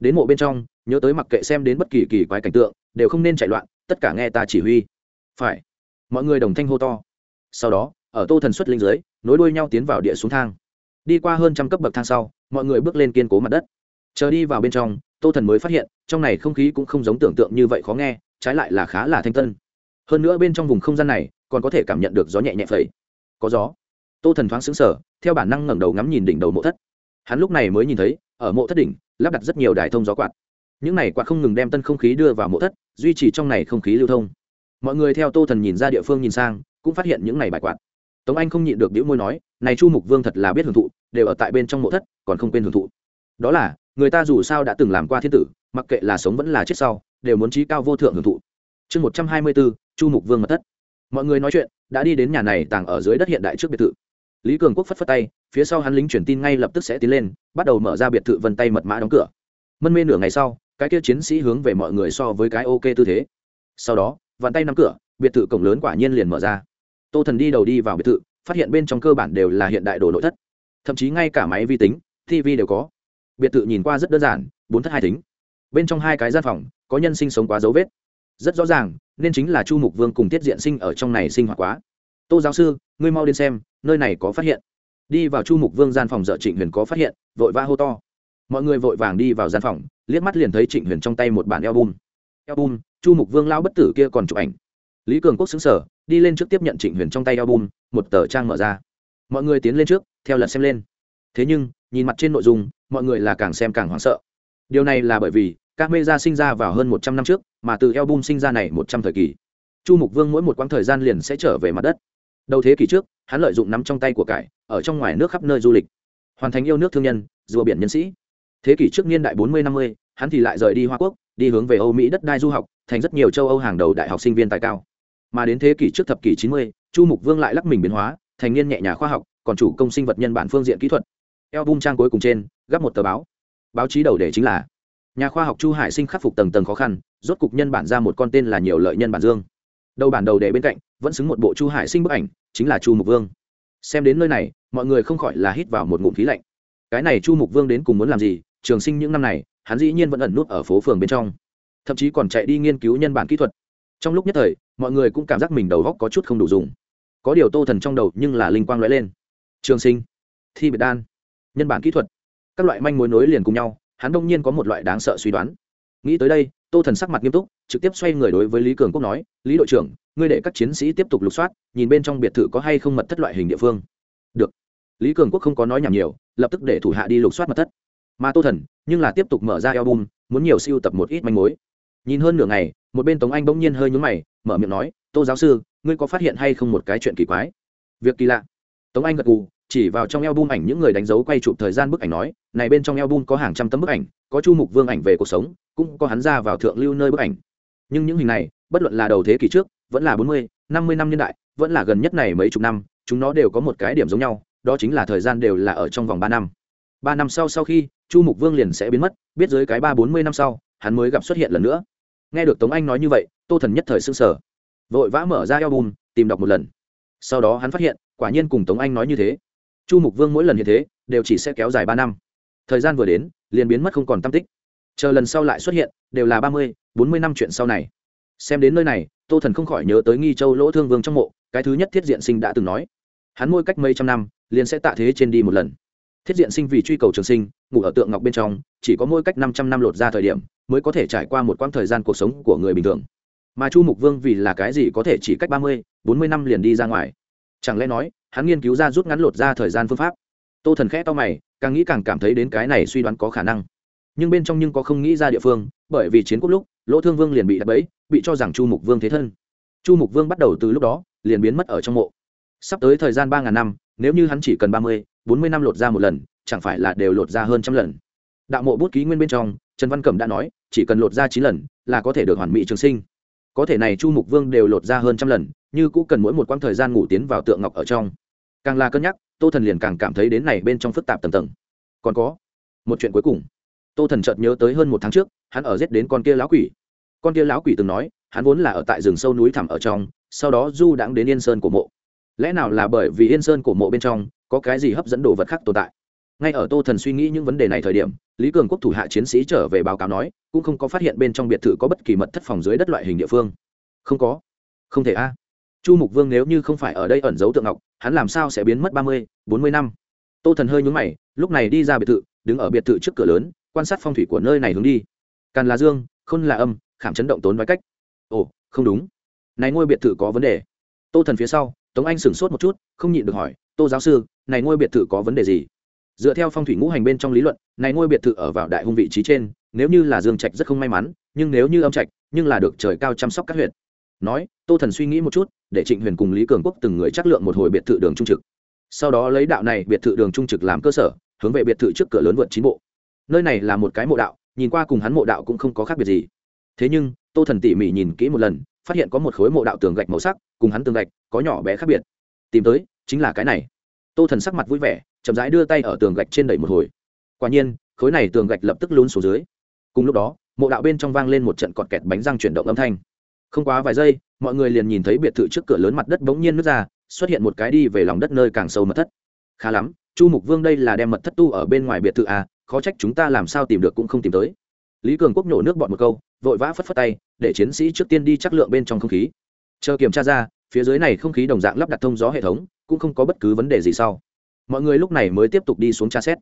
Đến mộ bên trong, nhớ tới mặc kệ xem đến bất kỳ kỳ quái cảnh tượng, đều không nên chạy loạn, tất cả nghe ta chỉ huy. Phải. Mọi người đồng thanh hô to. Sau đó, ở tô thần xuất linh dưới, nối đuôi nhau tiến vào địa xuống thang. Đi qua hơn trăm cấp bậc thang sau, mọi người bước lên kiên cố mặt đất. Chờ đi vào bên trong, tô thần mới phát hiện, trong này không khí cũng không giống tưởng tượng như vậy khó nghe, trái lại là khá là thanh tân. Hơn nữa bên trong vùng không gian này còn có thể cảm nhận được gió nhẹ nhẹ phẩy. Có gió. Tô thần thoáng xứng sở theo bản năng ngẩng đầu ngắm nhìn đỉnh đầu mộ thất. Hắn lúc này mới nhìn thấy, ở mộ thất đỉnh, lắp đặt rất nhiều đài thông gió quạt. Những này quạt không ngừng đem tân không khí đưa vào mộ thất, duy trì trong này không khí lưu thông. Mọi người theo tô thần nhìn ra địa phương nhìn sang, cũng phát hiện những này bài quạt. Tống anh không nhịn được đĩu môi nói, này chu mục vương thật là biết hưởng thụ, đều ở tại bên trong mộ thất, còn không quên hưởng thụ. Đó là, người ta dù sao đã từng làm qua thiên tử, mặc kệ là sống vẫn là chết sau, đều muốn trí cao vô thượng hưởng thụ. Chương một trăm hai mươi bốn chu mục vương mật thất mọi người nói chuyện, đã đi đến nhà này tàng ở dưới đất hiện đại trước biệt thự. Lý cường quốc phất phất tay, phía sau hắn lính truyền tin ngay lập tức sẽ tiến lên, bắt đầu mở ra biệt thự vân tay mật mã đóng cửa. Mân mê nửa ngày sau, cái kia chiến sĩ hướng về mọi người so với cái ok tư thế. Sau đó vặn tay nắm cửa, biệt thự cổng lớn quả nhiên liền mở ra. Tô thần đi đầu đi vào biệt thự, phát hiện bên trong cơ bản đều là hiện đại đồ nội thất. Thậm chí ngay cả máy vi tính, tv đều có. Biệt thự nhìn qua rất đơn giản, bốn thất hai tính bên trong hai cái gian phòng, có nhân sinh sống quá dấu vết rất rõ ràng, nên chính là chu mục vương cùng tiết diện sinh ở trong này sinh hoạt quá. Tô giáo sư, ngươi mau đến xem, nơi này có phát hiện. Đi vào chu mục vương gian phòng dợ trịnh huyền có phát hiện, vội va hô to. Mọi người vội vàng đi vào gian phòng, liếc mắt liền thấy trịnh huyền trong tay một bản album. Album, chu mục vương lao bất tử kia còn chụp ảnh. Lý cường quốc xứng sở, đi lên trước tiếp nhận trịnh huyền trong tay album, một tờ trang mở ra. Mọi người tiến lên trước, theo lật xem lên. Thế nhưng, nhìn mặt trên nội dung, mọi người là càng xem càng hoảng sợ. Điều này là bởi vì các mê gia sinh ra vào hơn một trăm năm trước, mà từ album sinh ra này một trăm thời kỳ, chu mục vương mỗi một quãng thời gian liền sẽ trở về mặt đất. Đầu thế kỷ trước, hắn lợi dụng nắm trong tay của cải, ở trong ngoài nước khắp nơi du lịch, hoàn thành yêu nước thương nhân, rùa biển nhân sĩ. Thế kỷ trước niên đại bốn mươi năm mươi, hắn thì lại rời đi hoa quốc, đi hướng về âu mỹ đất đai du học, thành rất nhiều châu âu hàng đầu đại học sinh viên tài cao. Mà đến thế kỷ trước thập kỷ chín mươi, chu mục vương lại lắc mình biến hóa, thành niên nhẹ nhà khoa học, còn chủ công sinh vật nhân bản phương diện kỹ thuật. Album trang cuối cùng trên gấp một tờ báo. Báo chí đầu đề chính là nhà khoa học chu hải sinh khắc phục tầng tầng khó khăn, rốt cục nhân bản ra một con tên là nhiều lợi nhân bản dương. Đầu bản đầu đề bên cạnh, vẫn xứng một bộ chu hải sinh bức ảnh, chính là chu mục vương. Xem đến nơi này, mọi người không khỏi là hít vào một ngụm khí lạnh. Cái này chu mục vương đến cùng muốn làm gì? Trường sinh những năm này, hắn dĩ nhiên vẫn ẩn nút ở phố phường bên trong. Thậm chí còn chạy đi nghiên cứu nhân bản kỹ thuật. Trong lúc nhất thời, mọi người cũng cảm giác mình đầu góc có chút không đủ dùng. Có điều tô thần trong đầu nhưng là linh quang lóe lên. Trường sinh, thi biệt đan, nhân bản kỹ thuật. Các loại manh mối nối liền cùng nhau hắn đông nhiên có một loại đáng sợ suy đoán. Nghĩ tới đây, tô thần sắc mặt nghiêm túc, trực tiếp xoay người đối với lý cường quốc nói, lý đội trưởng, ngươi để các chiến sĩ tiếp tục lục soát, nhìn bên trong biệt thự có hay không mật thất loại hình địa phương. Được. Lý cường quốc không có nói nhảm nhiều, lập tức để thủ hạ đi lục soát mật thất. Mà tô thần, nhưng là tiếp tục mở ra album, muốn nhiều siêu tập một ít manh mối. Nhìn hơn nửa ngày, một bên tống anh bỗng nhiên hơi nhúng mày, mở miệng nói, tô giáo sư, ngươi có phát hiện hay không một cái chuyện kỳ quái? Việc kỳ lạ. Tống anh gật gù chỉ vào trong album ảnh những người đánh dấu quay chụp thời gian bức ảnh nói, này bên trong album có hàng trăm tấm bức ảnh, có chu mục vương ảnh về cuộc sống, cũng có hắn ra vào thượng lưu nơi bức ảnh. Nhưng những hình này, bất luận là đầu thế kỷ trước, vẫn là bốn mươi, năm mươi năm niên đại, vẫn là gần nhất này mấy chục năm, chúng nó đều có một cái điểm giống nhau, đó chính là thời gian đều là ở trong vòng ba năm. Ba năm sau sau khi, chu mục vương liền sẽ biến mất, biết dưới cái ba bốn mươi năm sau, hắn mới gặp xuất hiện lần nữa. Nghe được tống anh nói như vậy, tô thần nhất thời s ư n g sở vội vã mở ra album, tìm đọc một lần. Sau đó hắn phát hiện, quả nhiên cùng tống anh nói như thế chu mục vương mỗi lần như thế, đều chỉ sẽ kéo dài ba năm. Thời gian vừa đến, liền biến mất không còn tam tích. Chờ lần sau lại xuất hiện, đều là ba mươi, bốn mươi năm chuyện sau này. Xem đến nơi này, tô thần không khỏi nhớ tới nghi châu lỗ thương vương trong mộ, cái thứ nhất thiết diện sinh đã từng nói. Hắn môi cách mấy trăm năm, liền sẽ tạ thế trên đi một lần. Thiết diện sinh vì truy cầu trường sinh, ngủ ở tượng ngọc bên trong, chỉ có mỗi cách năm trăm năm lột ra thời điểm, mới có thể trải qua một quãng thời gian cuộc sống của người bình thường. Mà chu mục vương vì là cái gì có thể chỉ cách ba mươi, bốn mươi năm liền đi ra ngoài? Chẳng lẽ nói hắn nghiên cứu ra rút ngắn lột ra thời gian phương pháp. Tô thần khẽ to mày, càng nghĩ càng cảm thấy đến cái này suy đoán có khả năng. Nhưng bên trong nhưng có không nghĩ ra địa phương, bởi vì chiến quốc lúc, lỗ thương vương liền bị đập bẫy, bị cho rằng chu mục vương thế thân. Chu mục vương bắt đầu từ lúc đó, liền biến mất ở trong mộ. Sắp tới thời gian ba ngàn năm, nếu như hắn chỉ cần ba mươi, bốn mươi năm lột ra một lần, chẳng phải là đều lột ra hơn trăm lần. Đạo mộ bút ký nguyên bên trong, trần văn cẩm đã nói, chỉ cần lột ra chín lần, là có thể được hoàn mỹ trường sinh. Có thể này chu mục vương đều lột ra hơn trăm lần, như cũng cần mỗi một quãng thời gian ngủ tiến vào tượng ngọc ở trong càng là cân nhắc, tô thần liền càng cảm thấy đến này bên trong phức tạp tầng tầng. Còn có, một chuyện cuối cùng. Tô thần chợt nhớ tới hơn một tháng trước, hắn ở giết đến con kia lão quỷ. Con kia lão quỷ từng nói, hắn vốn là ở tại rừng sâu núi thẳm ở trong, sau đó du đãng đến yên sơn của mộ. Lẽ nào là bởi vì yên sơn của mộ bên trong, có cái gì hấp dẫn đồ vật khác tồn tại? Ngay ở tô thần suy nghĩ những vấn đề này thời điểm, lý cường quốc thủ hạ chiến sĩ trở về báo cáo nói, cũng không có phát hiện bên trong biệt thự có bất kỳ mật thất phòng dưới đất loại hình địa phương. Không có. Không thể a. Chu mục vương nếu như không phải ở đây ẩn giấu tượng ngọc hắn làm sao sẽ biến mất ba mươi, bốn mươi năm? Tô thần hơi nhúng mày, lúc này đi ra biệt thự, đứng ở biệt thự trước cửa lớn, quan sát phong thủy của nơi này hướng đi. Càn là dương, khôn là âm, khảm chấn động tốn nói cách. Ồ, không đúng. Này ngôi biệt thự có vấn đề. Tô thần phía sau, tống anh sửng sốt một chút, không nhịn được hỏi, tô giáo sư, này ngôi biệt thự có vấn đề gì? Dựa theo phong thủy ngũ hành bên trong lý luận, này ngôi biệt thự ở vào đại hung vị trí trên, nếu như là dương trạch rất không may mắn, nhưng nếu như âm trạch, nhưng là được trời cao chăm sóc các huyện. Nói, tô thần suy nghĩ một chút để trịnh huyền cùng lý cường quốc từng người chắc lượng một hồi biệt thự đường trung trực. Sau đó lấy đạo này biệt thự đường trung trực làm cơ sở, hướng về biệt thự trước cửa lớn vượt chín bộ. Nơi này là một cái mộ đạo, nhìn qua cùng hắn mộ đạo cũng không có khác biệt gì. Thế nhưng, tô thần tỉ mỉ nhìn kỹ một lần, phát hiện có một khối mộ đạo tường gạch màu sắc, cùng hắn tường gạch có nhỏ bé khác biệt. Tìm tới, chính là cái này. Tô thần sắc mặt vui vẻ, chậm rãi đưa tay ở tường gạch trên đẩy một hồi. Quả nhiên, khối này tường gạch lập tức lún xuống dưới. Cùng lúc đó, mộ đạo bên trong vang lên một trận cọt kẹt bánh răng chuyển động âm thanh không quá vài giây, mọi người liền nhìn thấy biệt thự trước cửa lớn mặt đất bỗng nhiên nước ra, xuất hiện một cái đi về lòng đất nơi càng sâu mật thất. Khá lắm, chu mục vương đây là đem mật thất tu ở bên ngoài biệt thự à khó trách chúng ta làm sao tìm được cũng không tìm tới. Lý cường quốc nhổ nước bọn một câu, vội vã phất phất tay, để chiến sĩ trước tiên đi chắc lượng bên trong không khí. Chờ kiểm tra ra, phía dưới này không khí đồng dạng lắp đặt thông gió hệ thống, cũng không có bất cứ vấn đề gì sau. Mọi người lúc này mới tiếp tục đi xuống tra xét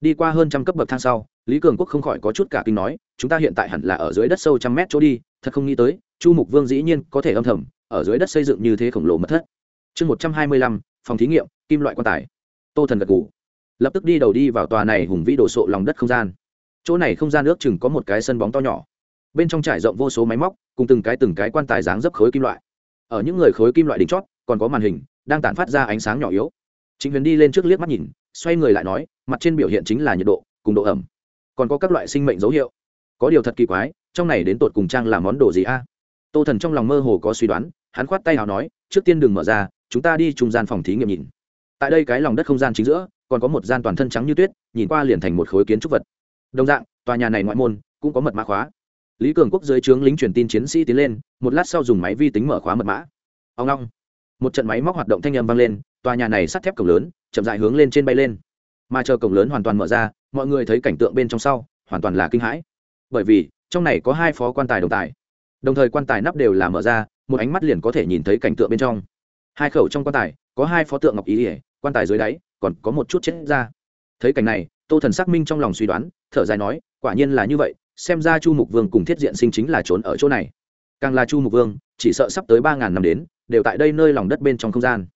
đi qua hơn trăm cấp bậc thang sau, lý cường quốc không khỏi có chút cả kinh nói, chúng ta hiện tại hẳn là ở dưới đất sâu trăm mét chỗ đi, thật không nghĩ tới, chu mục vương dĩ nhiên có thể âm thầm, ở dưới đất xây dựng như thế khổng lồ mất thất. Chương một trăm hai mươi lăm, phòng thí nghiệm, kim loại quan tài. Tô thần gật ngủ lập tức đi đầu đi vào tòa này hùng vĩ đồ sộ lòng đất không gian. Chỗ này không gian ước chừng có một cái sân bóng to nhỏ. Bên trong trải rộng vô số máy móc, cùng từng cái từng cái quan tài dáng dấp khối kim loại. Ở những người khối kim loại đỉnh chót, còn có màn hình, đang tản phát ra ánh sáng nhỏ yếu. Chính huyền đi lên trước liếc mắt nhìn xoay người lại nói, mặt trên biểu hiện chính là nhiệt độ, cùng độ ẩm. Còn có các loại sinh mệnh dấu hiệu. Có điều thật kỳ quái, trong này đến tột cùng trang là món đồ gì a? Tô thần trong lòng mơ hồ có suy đoán, hắn khoát tay nào nói, trước tiên đừng mở ra, chúng ta đi trung gian phòng thí nghiệm nhìn. Tại đây cái lòng đất không gian chính giữa, còn có một gian toàn thân trắng như tuyết, nhìn qua liền thành một khối kiến trúc vật. Đồng dạng, tòa nhà này ngoại môn cũng có mật mã khóa. Lý cường quốc dưới trướng lính truyền tin chiến sĩ tiến lên, một lát sau dùng máy vi tính mở khóa mật mã. Ông long. Một trận máy móc hoạt động thanh âm vang lên tòa nhà này sắt thép cổng lớn, chậm dại hướng lên trên bay lên. Mà chờ cổng lớn hoàn toàn mở ra, mọi người thấy cảnh tượng bên trong sau, hoàn toàn là kinh hãi. Bởi vì, trong này có hai phó quan tài đồng tài. Đồng thời quan tài nắp đều là mở ra, một ánh mắt liền có thể nhìn thấy cảnh tượng bên trong. Hai khẩu trong quan tài, có hai phó tượng ngọc ý ỉa, quan tài dưới đáy, còn có một chút chết ra thấy cảnh này, tô thần xác minh trong lòng suy đoán, thở dài nói, quả nhiên là như vậy, xem ra chu mục vương cùng thiết diện sinh chính là trốn ở chỗ này. Càng là chu mục vương, chỉ sợ sắp tới ba ngàn năm đến, đều tại đây nơi lòng đất bên trong không gian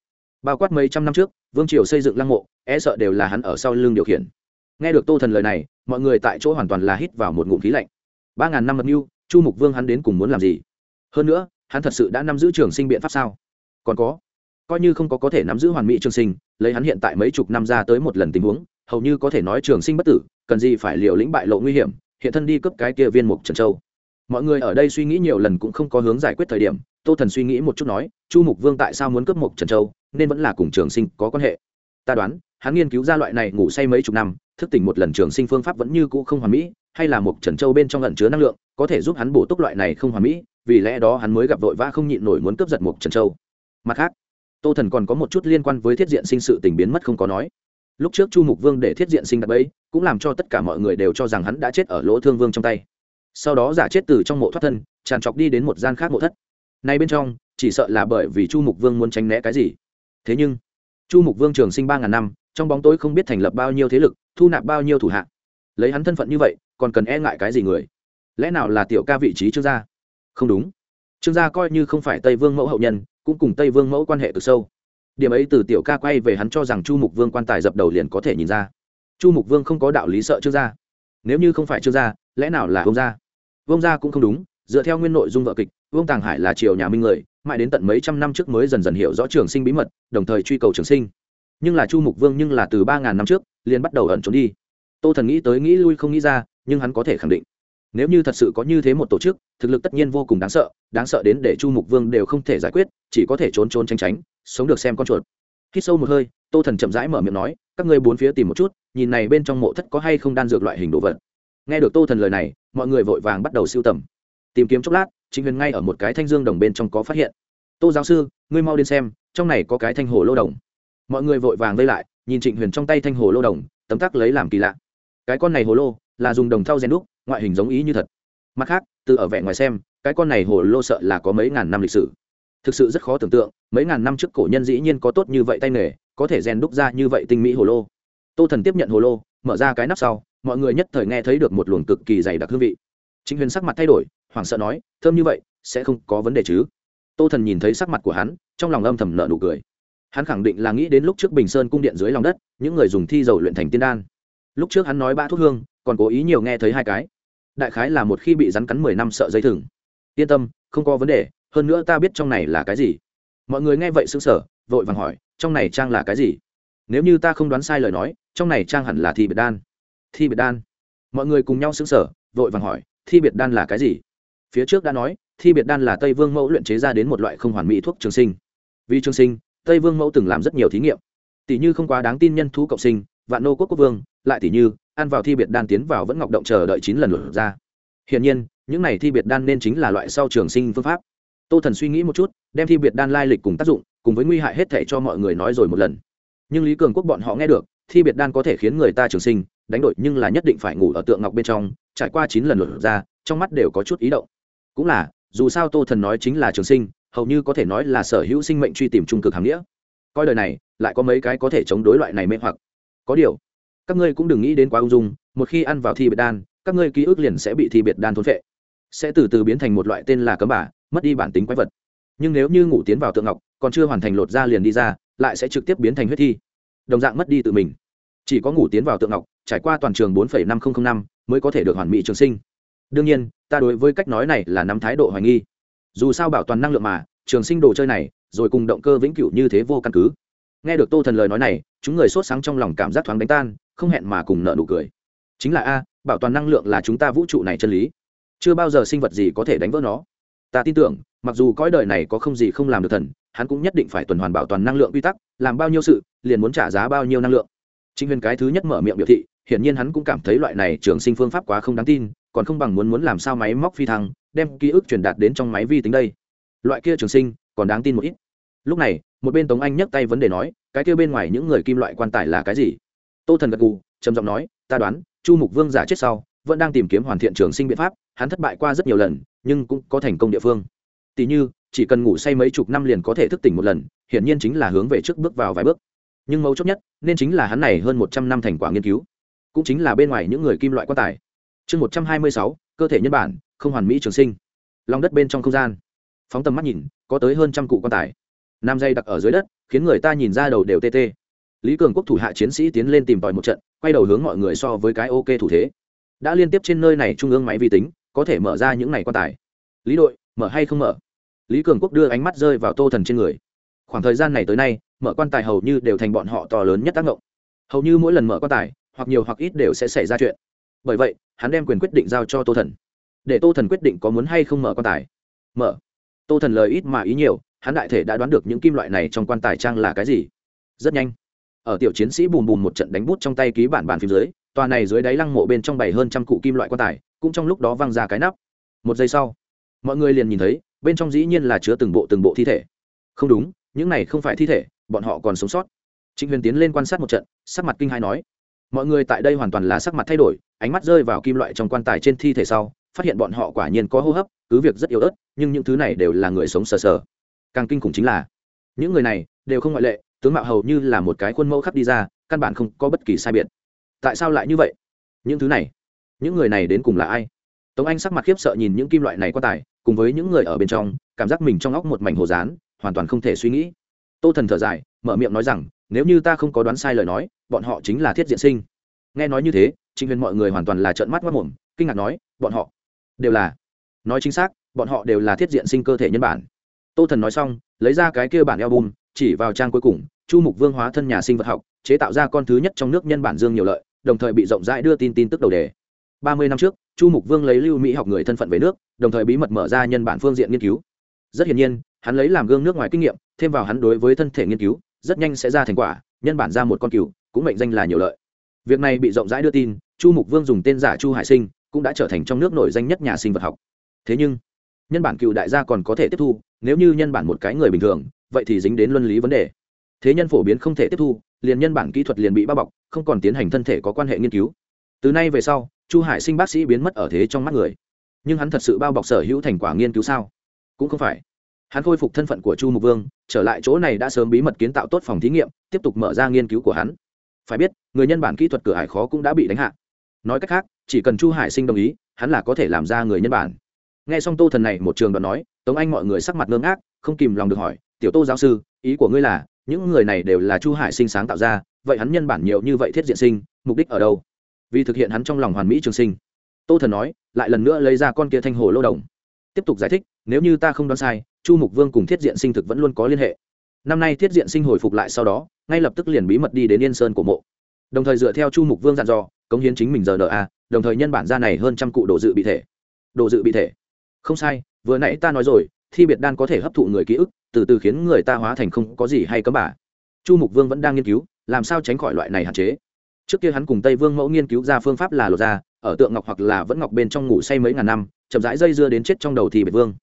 bao quát mấy trăm năm trước, vương triều xây dựng lăng mộ e sợ đều là hắn ở sau lưng điều khiển. Nghe được tô thần lời này, mọi người tại chỗ hoàn toàn là hít vào một ngụm khí lạnh. Ba ngàn năm mật mưu, chu mục vương hắn đến cùng muốn làm gì? Hơn nữa, hắn thật sự đã nắm giữ trường sinh biện pháp sao? Còn có, coi như không có có thể nắm giữ hoàn mỹ trường sinh, lấy hắn hiện tại mấy chục năm ra tới một lần tình huống, hầu như có thể nói trường sinh bất tử, cần gì phải liều lĩnh bại lộ nguy hiểm, hiện thân đi cướp cái kia viên mục trần châu mọi người ở đây suy nghĩ nhiều lần cũng không có hướng giải quyết thời điểm, tô thần suy nghĩ một chút nói, chu mục vương tại sao muốn cướp mục trần châu, nên vẫn là cùng trường sinh có quan hệ? Ta đoán, hắn nghiên cứu ra loại này ngủ say mấy chục năm, thức tỉnh một lần trường sinh phương pháp vẫn như cũ không hoàn mỹ, hay là mộc trần châu bên trong lẩn chứa năng lượng, có thể giúp hắn bổ túc loại này không hoàn mỹ, vì lẽ đó hắn mới gặp vội vã không nhịn nổi muốn cướp giật mộc trần châu. Mặt khác, tô thần còn có một chút liên quan với thiết diện sinh sự tình biến mất không có nói. Lúc trước chu mục vương để thiết diện sinh đặt bẫy, cũng làm cho tất cả mọi người đều cho rằng hắn đã chết ở lỗ thương vương trong tay sau đó giả chết từ trong mộ thoát thân, tràn trọc đi đến một gian khác mộ thất. Nay bên trong, chỉ sợ là bởi vì chu mục vương muốn tránh né cái gì. Thế nhưng, chu mục vương trường sinh ba ngàn năm, trong bóng tối không biết thành lập bao nhiêu thế lực, thu nạp bao nhiêu thủ hạ. Lấy hắn thân phận như vậy, còn cần e ngại cái gì người? Lẽ nào là tiểu ca vị trí trương gia? Không đúng. Trương gia coi như không phải tây vương mẫu hậu nhân, cũng cùng tây vương mẫu quan hệ từ sâu. Điểm ấy từ tiểu ca quay về hắn cho rằng chu mục vương quan tài dập đầu liền có thể nhìn ra. Chu mục vương không có đạo lý sợ trương gia. Nếu như không phải trương gia lẽ nào là Vương gia? Vương gia cũng không đúng, dựa theo nguyên nội dung vợ kịch, vương tàng hải là triều nhà minh người, mãi đến tận mấy trăm năm trước mới dần dần hiểu rõ trường sinh bí mật, đồng thời truy cầu trường sinh. Nhưng là chu mục vương nhưng là từ ba ngàn năm trước, liền bắt đầu ẩn trốn đi. Tô thần nghĩ tới nghĩ lui không nghĩ ra, nhưng hắn có thể khẳng định, nếu như thật sự có như thế một tổ chức, thực lực tất nhiên vô cùng đáng sợ đáng sợ đến để chu mục vương đều không thể giải quyết, chỉ có thể trốn trốn tránh tránh, sống được xem con chuột. Khi sâu một hơi, tô thần chậm rãi mở miệng nói, các ngươi bốn phía tìm một chút, nhìn này bên trong mộ thất có hay không đan dược loại hình đồ vật nghe được tô thần lời này, mọi người vội vàng bắt đầu siêu tầm. Tìm kiếm chốc lát chính huyền ngay ở một cái thanh dương đồng bên trong có phát hiện. Tô giáo sư, ngươi mau đến xem, trong này có cái thanh hồ lô đồng. Mọi người vội vàng vây lại, nhìn trịnh huyền trong tay thanh hồ lô đồng, tấm tắc lấy làm kỳ lạ. Cái con này hồ lô là dùng đồng thau rèn đúc, ngoại hình giống ý như thật. Mặt khác, từ ở vẻ ngoài xem, cái con này hồ lô sợ là có mấy ngàn năm lịch sử. Thực sự rất khó tưởng tượng, mấy ngàn năm trước cổ nhân dĩ nhiên có tốt như vậy tay nghề, có thể rèn đúc ra như vậy tinh mỹ hồ lô. Tô thần tiếp nhận hồ lô, mở ra cái nắp sau mọi người nhất thời nghe thấy được một luồng cực kỳ dày đặc hương vị. Chính huyền sắc mặt thay đổi, hoảng sợ nói, thơm như vậy, sẽ không có vấn đề chứ? Tô thần nhìn thấy sắc mặt của hắn, trong lòng âm thầm nợ nụ cười. Hắn khẳng định là nghĩ đến lúc trước bình sơn cung điện dưới lòng đất, những người dùng thi dầu luyện thành tiên đan. Lúc trước hắn nói ba thuốc hương, còn cố ý nhiều nghe thấy hai cái. Đại khái là một khi bị rắn cắn mười năm sợ dây thừng. Yên tâm, không có vấn đề, hơn nữa ta biết trong này là cái gì. Mọi người nghe vậy xứng sở vội vàng hỏi, trong này trang là cái gì? Nếu như ta không đoán sai lời nói, trong này trang hẳn là thi biệt đan thi biệt đan. Mọi người cùng nhau xứng sở vội vàng hỏi, thi biệt đan là cái gì? Phía trước đã nói, thi biệt đan là tây vương mẫu luyện chế ra đến một loại không hoàn mỹ thuốc trường sinh. Vì trường sinh, tây vương mẫu từng làm rất nhiều thí nghiệm. Tỷ như không quá đáng tin nhân thú cộng sinh, vạn nô quốc quốc vương, lại tỷ như, ăn vào thi biệt đan tiến vào vẫn ngọc động chờ đợi chín lần lượt ra. Hiển nhiên, những này thi biệt đan nên chính là loại sau trường sinh phương pháp. Tô thần suy nghĩ một chút, đem thi biệt đan lai lịch cùng tác dụng, cùng với nguy hại hết thể cho mọi người nói rồi một lần. Nhưng lý cường quốc bọn họ nghe được, thi biệt đan có thể khiến người ta trường sinh đánh đổi nhưng là nhất định phải ngủ ở tượng ngọc bên trong, trải qua chín lần lột ra, trong mắt đều có chút ý động. Cũng là, dù sao tô thần nói chính là trường sinh, hầu như có thể nói là sở hữu sinh mệnh truy tìm trung cực hàm nghĩa. Coi đời này, lại có mấy cái có thể chống đối loại này mê hoặc. Có điều, các ngươi cũng đừng nghĩ đến quá ung dung, một khi ăn vào thi biệt đan, các ngươi ký ức liền sẽ bị thi biệt đan thốn phệ. Sẽ từ từ biến thành một loại tên là cấm bà mất đi bản tính quái vật. Nhưng nếu như ngủ tiến vào tượng ngọc, còn chưa hoàn thành lột ra liền đi ra, lại sẽ trực tiếp biến thành huyết thi. Đồng dạng mất đi tự mình. Chỉ có ngủ tiến vào tượng ngọc trải qua toàn trường bốn năm nghìn năm mới có thể được hoàn mỹ trường sinh. Đương nhiên, ta đối với cách nói này là nắm thái độ hoài nghi. Dù sao bảo toàn năng lượng mà, trường sinh đồ chơi này, rồi cùng động cơ vĩnh cửu như thế vô căn cứ. Nghe được tô thần lời nói này, chúng người sốt sáng trong lòng cảm giác thoáng đánh tan, không hẹn mà cùng nở nụ cười. Chính là a, bảo toàn năng lượng là chúng ta vũ trụ này chân lý. Chưa bao giờ sinh vật gì có thể đánh vỡ nó. Ta tin tưởng, mặc dù cõi đời này có không gì không làm được thần, hắn cũng nhất định phải tuần hoàn bảo toàn năng lượng quy tắc, làm bao nhiêu sự, liền muốn trả giá bao nhiêu năng lượng chính huyền cái thứ nhất mở miệng biểu thị, hiển nhiên hắn cũng cảm thấy loại này trường sinh phương pháp quá không đáng tin, còn không bằng muốn muốn làm sao máy móc phi thăng, đem ký ức truyền đạt đến trong máy vi tính đây. Loại kia trường sinh, còn đáng tin một ít. Lúc này, một bên tống anh nhấc tay vấn đề nói, cái kia bên ngoài những người kim loại quan tài là cái gì? Tô thần gật gù, trầm giọng nói, ta đoán, chu mục vương giả chết sau, vẫn đang tìm kiếm hoàn thiện trường sinh biện pháp, hắn thất bại qua rất nhiều lần, nhưng cũng có thành công địa phương. Tỷ như, chỉ cần ngủ say mấy chục năm liền có thể thức tỉnh một lần, hiển nhiên chính là hướng về trước bước vào vài bước nhưng mấu chốt nhất, nên chính là hắn này hơn một trăm năm thành quả nghiên cứu. Cũng chính là bên ngoài những người kim loại quan tài. Chương một trăm hai mươi sáu, cơ thể nhân bản, không hoàn mỹ trường sinh. Lòng đất bên trong không gian. Phóng tầm mắt nhìn, có tới hơn trăm cụ quan tài. Nam dây đặc ở dưới đất, khiến người ta nhìn ra đầu đều tê tê. Lý cường quốc thủ hạ chiến sĩ tiến lên tìm tòi một trận, quay đầu hướng mọi người so với cái ok thủ thế. Đã liên tiếp trên nơi này trung ương máy vi tính, có thể mở ra những này quan tài. Lý đội, mở hay không mở? Lý cường quốc đưa ánh mắt rơi vào tô thần trên người. Khoảng thời gian này tới nay mở quan tài hầu như đều thành bọn họ to lớn nhất tác động hầu như mỗi lần mở quan tài, hoặc nhiều hoặc ít đều sẽ xảy ra chuyện. Bởi vậy, hắn đem quyền quyết định giao cho tô thần. Để tô thần quyết định có muốn hay không mở quan tài. Mở. Tô thần lời ít mà ý nhiều, hắn đại thể đã đoán được những kim loại này trong quan tài trang là cái gì. Rất nhanh. Ở tiểu chiến sĩ bùm bùm một trận đánh bút trong tay ký bản bản phim dưới, tòa này dưới đáy lăng mộ bên trong bảy hơn trăm cụ kim loại quan tài, cũng trong lúc đó văng ra cái nắp. Một giây sau, mọi người liền nhìn thấy, bên trong dĩ nhiên là chứa từng bộ từng bộ thi thể. Không đúng, những này không phải thi thể bọn họ còn sống sót. Trịnh huyền tiến lên quan sát một trận, sắc mặt kinh hai nói, mọi người tại đây hoàn toàn là sắc mặt thay đổi, ánh mắt rơi vào kim loại trong quan tài trên thi thể sau, phát hiện bọn họ quả nhiên có hô hấp, cứ việc rất yếu ớt, nhưng những thứ này đều là người sống sờ sờ. Càng kinh khủng chính là, những người này đều không ngoại lệ, tướng mạo hầu như là một cái khuôn mẫu khắc đi ra, căn bản không có bất kỳ sai biệt. Tại sao lại như vậy? Những thứ này, những người này đến cùng là ai? Tống anh sắc mặt khiếp sợ nhìn những kim loại này quan tài, cùng với những người ở bên trong, cảm giác mình trong óc một mảnh hồ dán hoàn toàn không thể suy nghĩ tô thần thở dài, mở miệng nói rằng, nếu như ta không có đoán sai lời nói, bọn họ chính là thiết diện sinh. Nghe nói như thế, trịnh huyền mọi người hoàn toàn là trợn mắt mất mồm, kinh ngạc nói, bọn họ đều là, nói chính xác, bọn họ đều là thiết diện sinh cơ thể nhân bản. Tô thần nói xong, lấy ra cái kia bản album, chỉ vào trang cuối cùng, chu mục vương hóa thân nhà sinh vật học, chế tạo ra con thứ nhất trong nước nhân bản dương nhiều lợi, đồng thời bị rộng rãi đưa tin tin tức đầu đề. Ba mươi năm trước, chu mục vương lấy lưu mỹ học người thân phận về nước, đồng thời bí mật mở ra nhân bản phương diện nghiên cứu. Rất hiển nhiên, hắn lấy làm gương nước ngoài kinh nghiệm thêm vào hắn đối với thân thể nghiên cứu, rất nhanh sẽ ra thành quả, nhân bản ra một con cừu, cũng mệnh danh là nhiều lợi. Việc này bị rộng rãi đưa tin, chu mục vương dùng tên giả chu hải sinh, cũng đã trở thành trong nước nổi danh nhất nhà sinh vật học. Thế nhưng, nhân bản cựu đại gia còn có thể tiếp thu, nếu như nhân bản một cái người bình thường, vậy thì dính đến luân lý vấn đề. Thế nhân phổ biến không thể tiếp thu, liền nhân bản kỹ thuật liền bị bao bọc, không còn tiến hành thân thể có quan hệ nghiên cứu. Từ nay về sau, chu hải sinh bác sĩ biến mất ở thế trong mắt người. Nhưng hắn thật sự bao bọc sở hữu thành quả nghiên cứu sao? Cũng không phải hắn khôi phục thân phận của chu mục vương, trở lại chỗ này đã sớm bí mật kiến tạo tốt phòng thí nghiệm, tiếp tục mở ra nghiên cứu của hắn. Phải biết, người nhân bản kỹ thuật cửa hải khó cũng đã bị đánh hạ. Nói cách khác, chỉ cần chu hải sinh đồng ý, hắn là có thể làm ra người nhân bản. N g h e xong tô thần này một trường đoàn nói, tống anh mọi người sắc mặt ngơ ngác, không kìm lòng được hỏi, tiểu tô giáo sư, ý của ngươi là, những người này đều là chu hải sinh sáng tạo ra, vậy hắn nhân bản nhiều như vậy thiết diện sinh, mục đích ở đâu? Vì thực hiện hắn trong lòng hoàn mỹ trường sinh. Tô thần nói, lại lần nữa lấy ra con kia thanh hồ lô đồng tiếp tục giải thích, nếu như ta không đoán sai, chu mục vương cùng thiết diện sinh thực vẫn luôn có liên hệ. Năm nay thiết diện sinh hồi phục lại sau đó, ngay lập tức liền bí mật đi đến yên sơn của mộ. Đồng thời dựa theo chu mục vương dặn dò, cống hiến chính mình giờ nợ a, đồng thời nhân bản ra này hơn trăm cụ đồ dự bị thể. Đồ dự bị thể. Không sai, vừa nãy ta nói rồi, thi biệt đan có thể hấp thụ người ký ức, từ từ khiến người ta hóa thành không có gì hay cấm bà. Chu mục vương vẫn đang nghiên cứu, làm sao tránh khỏi loại này hạn chế. Trước kia hắn cùng tây vương mẫu nghiên cứu ra phương pháp là lột ra ở tượng ngọc hoặc là vẫn ngọc bên trong ngủ say mấy ngàn năm chậm rãi dây dưa đến chết trong đầu thì biệt vương.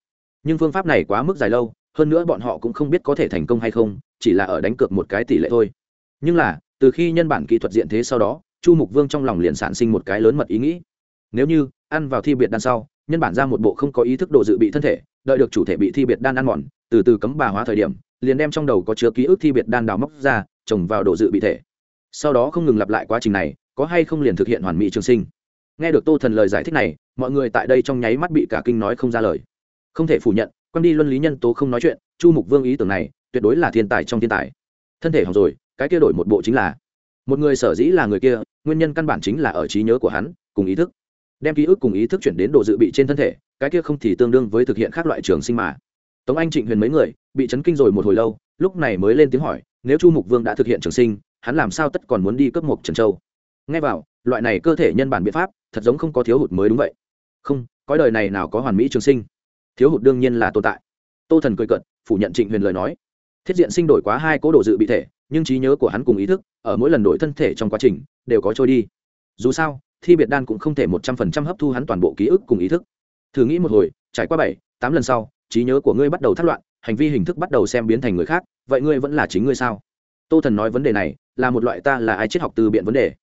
Nhưng phương pháp này quá mức dài lâu, hơn nữa bọn họ cũng không biết có thể thành công hay không, chỉ là ở đánh cược một cái tỷ lệ thôi. Nhưng là, từ khi nhân bản kỹ thuật diện thế sau đó, chu mục vương trong lòng liền sản sinh một cái lớn mật ý nghĩ. Nếu như, ăn vào thi biệt đan sau, nhân bản ra một bộ không có ý thức độ dự bị thân thể, đợi được chủ thể bị thi biệt đan ăn mòn, từ từ cấm bà hóa thời điểm, liền đem trong đầu có chứa ký ức thi biệt đan đào móc ra, trồng vào độ dự bị thể. Sau đó không ngừng lặp lại quá trình này, có hay không liền thực hiện hoàn mỹ trường sinh nghe được tô thần lời giải thích này, mọi người tại đây trong nháy mắt bị cả kinh nói không ra lời. Không thể phủ nhận quan đi luân lý nhân tố không nói chuyện, chu mục vương ý tưởng này, tuyệt đối là thiên tài trong thiên tài. Thân thể hỏng rồi, cái kia đổi một bộ chính là, một người sở dĩ là người kia, nguyên nhân căn bản chính là ở trí nhớ của hắn, cùng ý thức. Đem ký ức cùng ý thức chuyển đến độ dự bị trên thân thể, cái kia không thì tương đương với thực hiện các loại trường sinh mà. Tống anh trịnh huyền mấy người, bị chấn kinh rồi một hồi lâu, lúc này mới lên tiếng hỏi, nếu chu mục vương đã thực hiện trường sinh, hắn làm sao tất còn muốn đi cướp mộc trần châu? Nghe vào, loại này cơ thể nhân bản biện pháp thật giống không có thiếu hụt mới đúng vậy. Không có đời này nào có hoàn mỹ trường sinh? Thiếu hụt đương nhiên là tồn tại. Tô thần cười cận phủ nhận trịnh huyền lời nói. Thiết diện sinh đổi quá hai cố đồ dự bị thể, nhưng trí nhớ của hắn cùng ý thức, ở mỗi lần đổi thân thể trong quá trình, đều có trôi đi. Dù sao, thi biệt đan cũng không thể một trăm phần trăm hấp thu hắn toàn bộ ký ức cùng ý thức. Thử nghĩ một hồi, trải qua bảy, tám lần sau, trí nhớ của ngươi bắt đầu thất loạn, hành vi hình thức bắt đầu xem biến thành người khác, vậy ngươi vẫn là chính ngươi sao? Tô thần nói vấn đề này, là một loại ta là ai triết học từ biện vấn đề.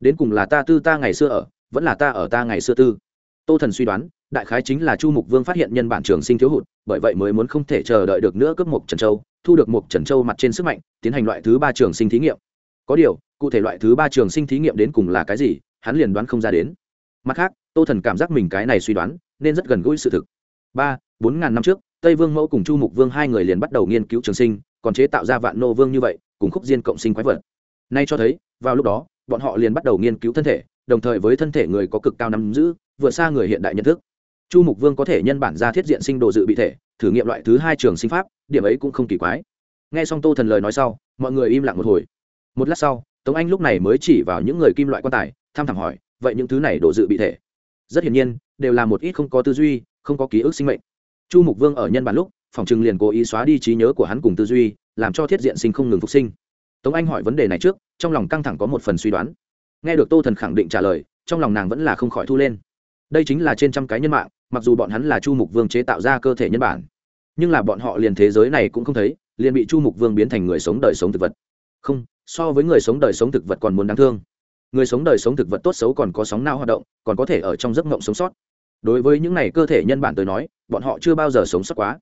Đến cùng là ta tư ta ngày xưa ở vẫn là ta ở ta ngày xưa tư. Tô thần suy đoán, đại khái chính là chu mục vương phát hiện nhân bản trường sinh thiếu hụt, bởi vậy mới muốn không thể chờ đợi được nữa cướp mục trần châu, thu được mục trần châu mặt trên sức mạnh, tiến hành loại thứ ba trường sinh thí nghiệm. Có điều, cụ thể loại thứ ba trường sinh thí nghiệm đến cùng là cái gì, hắn liền đoán không ra đến. Mặt khác, tô thần cảm giác mình cái này suy đoán, nên rất gần gũi sự thực. Ba, bốn ngàn năm trước, tây vương mẫu cùng chu mục vương hai người liền bắt đầu nghiên cứu trường sinh, còn chế tạo ra vạn nô vương như vậy, cùng khúc diên cộng sinh quái vật. Nay cho thấy, vào lúc đó, bọn họ liền bắt đầu nghiên cứu thân thể đồng thời với thân thể người có cực cao nắm giữ, vượt xa người hiện đại nhận thức. Chu mục vương có thể nhân bản ra thiết diện sinh đồ dự bị thể, thử nghiệm loại thứ hai trường sinh pháp, điểm ấy cũng không kỳ quái. Nghe xong tô thần lời nói sau, mọi người im lặng một hồi. Một lát sau, tống anh lúc này mới chỉ vào những người kim loại quan tài tham thẳm hỏi, vậy những thứ này đồ dự bị thể? Rất hiển nhiên, đều là một ít không có tư duy, không có ký ức sinh mệnh. Chu mục vương ở nhân bản lúc, phòng trừng liền cố ý xóa đi trí nhớ của hắn cùng tư duy, làm cho thiết diện sinh không ngừng phục sinh. Tống anh hỏi vấn đề này trước, trong lòng căng thẳng có một phần suy đoán nghe được tô thần khẳng định trả lời, trong lòng nàng vẫn là không khỏi thu lên. Đây chính là trên trăm cái nhân mạng, mặc dù bọn hắn là chu mục vương chế tạo ra cơ thể nhân bản, nhưng là bọn họ liền thế giới này cũng không thấy, liền bị chu mục vương biến thành người sống đời sống thực vật. Không, so với người sống đời sống thực vật còn muốn đáng thương. Người sống đời sống thực vật tốt xấu còn có sóng não hoạt động, còn có thể ở trong giấc mộng sống sót. Đối với những này cơ thể nhân bản tới nói, bọn họ chưa bao giờ sống sót quá.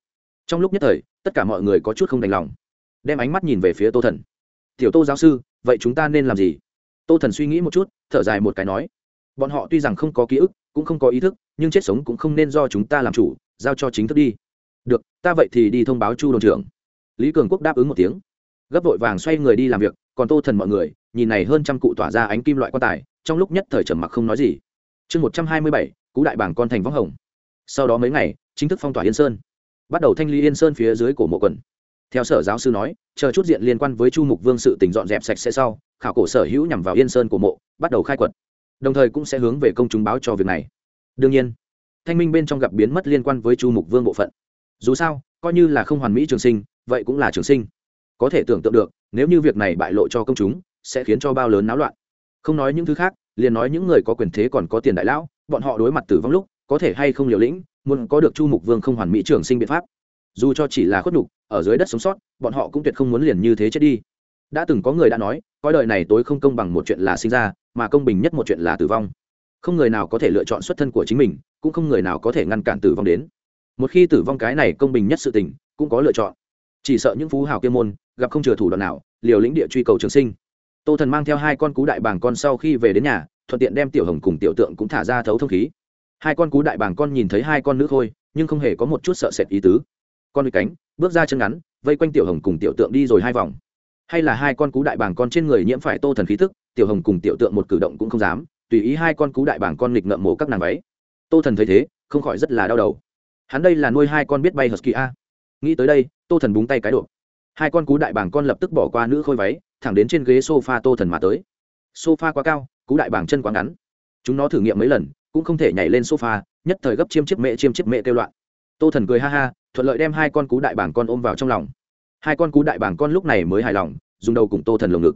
Trong lúc nhất thời, tất cả mọi người có chút không đành lòng. Đem ánh mắt nhìn về phía tô thần. Tiểu tô giáo sư, vậy chúng ta nên làm gì? Tô thần suy nghĩ một chút, thở dài một cái nói, bọn họ tuy rằng không có ký ức, cũng không có ý thức, nhưng chết sống cũng không nên do chúng ta làm chủ, giao cho chính thức đi. Được, ta vậy thì đi thông báo chu đồn trưởng. Lý cường quốc đáp ứng một tiếng. Gấp vội vàng xoay người đi làm việc, còn tô thần mọi người, nhìn này hơn trăm cụ tỏa ra ánh kim loại quan tài, trong lúc nhất thời trầm mặc không nói gì. Chương một trăm hai mươi bảy, cú đại bảng con thành võng hồng. Sau đó mấy ngày, chính thức phong tỏa yên sơn. Bắt đầu thanh lý yên sơn phía dưới cổ mộ quần theo sở giáo sư nói, chờ chút diện liên quan với chu mục vương sự tỉnh dọn dẹp sạch sẽ sau, khảo cổ sở hữu nhằm vào yên sơn của mộ, bắt đầu khai quật. Đồng thời cũng sẽ hướng về công chúng báo cho việc này. Đương nhiên, thanh minh bên trong gặp biến mất liên quan với chu mục vương bộ phận. Dù sao, coi như là không hoàn mỹ trường sinh, vậy cũng là trường sinh. Có thể tưởng tượng được, nếu như việc này bại lộ cho công chúng, sẽ khiến cho bao lớn náo loạn. Không nói những thứ khác, liền nói những người có quyền thế còn có tiền đại lão, bọn họ đối mặt tử vong lúc, có thể hay không liều lĩnh, muốn có được chu mục vương không hoàn mỹ trường sinh biện pháp dù cho chỉ là khuất nhục, ở dưới đất sống sót, bọn họ cũng tuyệt không muốn liền như thế chết đi. Đã từng có người đã nói, coi đời này tối không công bằng một chuyện là sinh ra, mà công bình nhất một chuyện là tử vong. Không người nào có thể lựa chọn xuất thân của chính mình, cũng không người nào có thể ngăn cản tử vong đến. Một khi tử vong cái này công bình nhất sự tình, cũng có lựa chọn. Chỉ sợ những phú hào kiêm môn, gặp không chừa thủ đoạn nào, liều lĩnh địa truy cầu trường sinh. Tô thần mang theo hai con cú đại bàng con sau khi về đến nhà, thuận tiện đem tiểu hồng cùng tiểu tượng cũng thả ra thấu thông khí. Hai con cú đại bàng con nhìn thấy hai con nữ thôi nhưng không hề có một chút sợ sệt ý tứ con bị cánh, bước ra chân ngắn, vây quanh tiểu hồng cùng tiểu tượng đi rồi hai vòng. Hay là hai con cú đại bàng con trên người nhiễm phải tô thần khí thức tiểu hồng cùng tiểu tượng một cử động cũng không dám, tùy ý hai con cú đại bàng con nghịch ngợm mổ các nàng váy. Tô thần thấy thế, không khỏi rất là đau đầu. Hắn đây là nuôi hai con biết bay husky a. Nghĩ tới đây, tô thần búng tay cái độ hai con cú đại bàng con lập tức bỏ qua nữ khôi váy, thẳng đến trên ghế s o f a tô thần mà tới. S o f a quá cao, cú đại bàng chân quá ngắn. Chúng nó thử nghiệm mấy lần, cũng không thể nhảy lên s o f a nhất thời gấp chiêm chiếc mẹ chiêm chiếc mẹ kêu loạn. Tô thần cười ha ha thuận lợi đem hai con cú đại bàng con ôm vào trong lòng. Hai con cú đại bàng con lúc này mới hài lòng, dùng đầu cùng tô thần lồng ngực.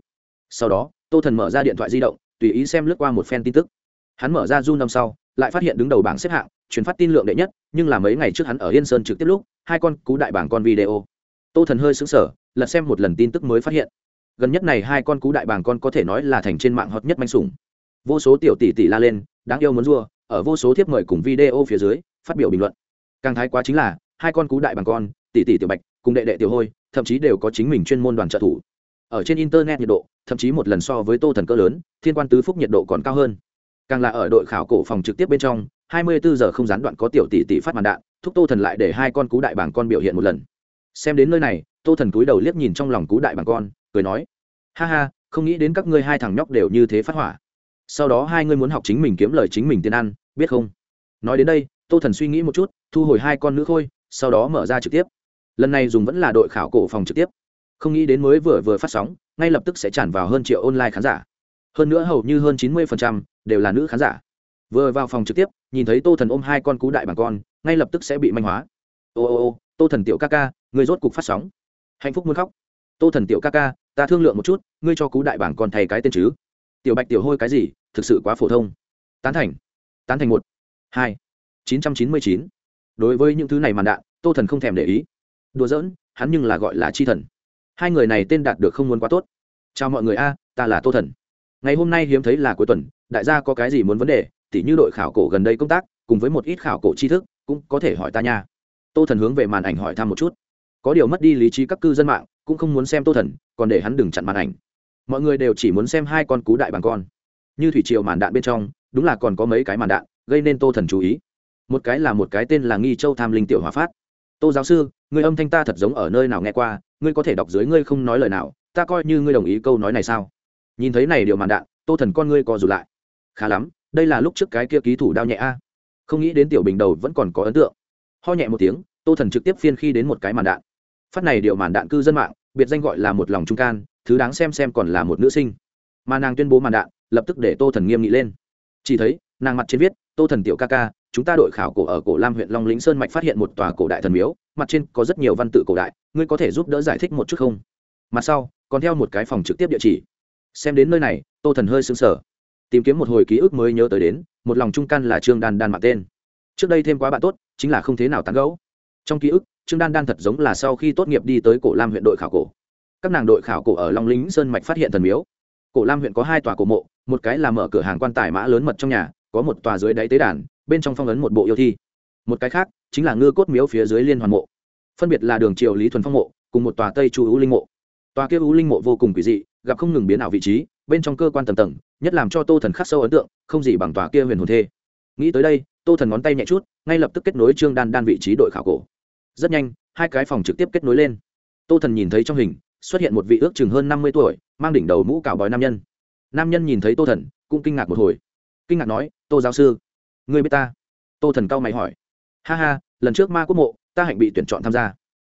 Sau đó, tô thần mở ra điện thoại di động, tùy ý xem lướt qua một phen tin tức. Hắn mở ra run năm sau, lại phát hiện đứng đầu bảng xếp hạng chuyển phát tin lượng đệ nhất, nhưng là mấy ngày trước hắn ở yên sơn trực tiếp lúc, hai con cú đại bảng con video. Tô thần hơi xứng sở lật xem một lần tin tức mới phát hiện. Gần nhất này hai con cú đại bàng con có thể nói là thành trên mạng hot nhất manh sủng. Vô số tiểu tỷ tỷ la lên, đáng yêu muốn rua, ở vô số thiếp mời cùng video phía dưới, phát biểu bình luận. Càng thái quá chính là hai con cú đại bằng con, tỷ tỷ tiểu bạch, cùng đệ đệ tiểu hôi, thậm chí đều có chính mình chuyên môn đoàn trợ thủ. Ở trên internet nhiệt độ, thậm chí một lần so với tô thần cỡ lớn, thiên quan tứ phúc nhiệt độ còn cao hơn. Càng là ở đội khảo cổ phòng trực tiếp bên trong 24 giờ không gián đoạn có tiểu tỷ tỷ phát màn đạn, thúc tô thần lại để hai con cú đại bàng con biểu hiện một lần. Xem đến nơi này, tô thần cúi đầu liếc nhìn trong lòng cú đại bàng con, cười nói, ha ha, không nghĩ đến các ngươi hai thằng nhóc đều như thế phát hỏa. Sau đó hai ngươi muốn học chính mình kiếm lời chính mình tiền ăn, biết không? Nói đến đây, tô thần suy nghĩ một chút, thu hồi hai con nữ khôi sau đó mở ra trực tiếp. Lần này dùng vẫn là đội khảo cổ phòng trực tiếp. Không nghĩ đến mới vừa vừa phát sóng, ngay lập tức sẽ tràn vào hơn triệu online khán giả. Hơn nữa hầu như hơn chín mươi đều là nữ khán giả. Vừa vào phòng trực tiếp, nhìn thấy tô thần ôm hai con cú đại bằng con, ngay lập tức sẽ bị manh hóa. Ô ô ô, tô thần tiểu ca ca, người rốt cục phát sóng. Hạnh phúc muốn khóc. Tô thần tiểu ca ca, ta thương lượng một chút, ngươi cho cú đại bảng còn thay cái tên chứ. Tiểu bạch tiểu hôi cái gì, thực sự quá phổ thông. Tán thành. Tán thành một, hai, chín trăm chín mươi chín đối với những thứ này màn đạn, tô thần không thèm để ý. Đùa giỡn, hắn nhưng là gọi là chi thần. Hai người này tên đạt được không muốn quá tốt. Chào mọi người a, ta là tô thần. Ngày hôm nay hiếm thấy là cuối tuần, đại gia có cái gì muốn vấn đề, tỉ như đội khảo cổ gần đây công tác, cùng với một ít khảo cổ tri thức, cũng có thể hỏi ta nha. Tô thần hướng về màn ảnh hỏi thăm một chút. Có điều mất đi lý trí các cư dân mạng, cũng không muốn xem tô thần, còn để hắn đừng chặn màn ảnh. Mọi người đều chỉ muốn xem hai con cú đại bằng con. Như thủy triều màn đạn bên trong, đúng là còn có mấy cái màn đạn, gây nên tô thần chú ý một cái là một cái tên là nghi châu tham linh tiểu hòa phát. Tô giáo sư, người âm thanh ta thật giống ở nơi nào nghe qua, ngươi có thể đọc dưới ngươi không nói lời nào, ta coi như ngươi đồng ý câu nói này sao? Nhìn thấy này điều màn đạn, tô thần con ngươi co rụt lại. Khá lắm, đây là lúc trước cái kia ký thủ đao nhẹ a. Không nghĩ đến tiểu bình đầu vẫn còn có ấn tượng. Ho nhẹ một tiếng, tô thần trực tiếp phiên khi đến một cái màn đạn. Phát này điều màn đạn cư dân mạng, biệt danh gọi là một lòng trung can, thứ đáng xem xem còn là một nữ sinh. Mà nàng tuyên bố màn đạn, lập tức để tô thần nghiêm nghị lên. Chỉ thấy, nàng mặt trên viết, tô thần tiểu ca ca chúng ta đội khảo cổ ở cổ lam huyện long lĩnh sơn mạch phát hiện một tòa cổ đại thần miếu, mặt trên có rất nhiều văn tự cổ đại, ngươi có thể giúp đỡ giải thích một chút không? Mặt sau, còn theo một cái phòng trực tiếp địa chỉ. Xem đến nơi này, tô thần hơi xứng sở tìm kiếm một hồi ký ức mới nhớ tới đến, một lòng trung căn là trương đan đan mặc tên. Trước đây thêm quá bạn tốt, chính là không thế nào tán gẫu. Trong ký ức, trương đan đan thật giống là sau khi tốt nghiệp đi tới cổ lam huyện đội khảo cổ. Các nàng đội khảo cổ ở long lính sơn mạch phát hiện thần miếu. Cổ lam huyện có hai tòa cổ mộ, một cái là mở cửa hàng quan tài mã lớn mật trong nhà, có một tòa dưới đáy tế đàn bên trong phong ấn một bộ yêu thi. Một cái khác chính là ngư cốt miếu phía dưới liên hoàn mộ. Phân biệt là đường triều lý thuần phong mộ cùng một tòa tây chu ưu linh mộ. Tòa kia ưu linh mộ vô cùng quỷ dị, gặp không ngừng biến ảo vị trí, bên trong cơ quan tầng tầng, nhất làm cho tô thần khắc sâu ấn tượng, không gì bằng tòa kia huyền hồn thê. Nghĩ tới đây, tô thần ngón tay nhẹ chút, ngay lập tức kết nối trương đan đan vị trí đội khảo cổ. Rất nhanh, hai cái phòng trực tiếp kết nối lên. Tô thần nhìn thấy trong hình, xuất hiện một vị ước chừng hơn năm mươi tuổi, mang đỉnh đầu mũ cào bói nam nhân. Nam nhân nhìn thấy tô thần, cũng kinh ngạc một hồi. Kinh ngạc nói, tô giáo sư Ngươi biết ta? Tô thần cao mày hỏi. Ha ha, lần trước ma quốc mộ, ta hạnh bị tuyển chọn tham gia.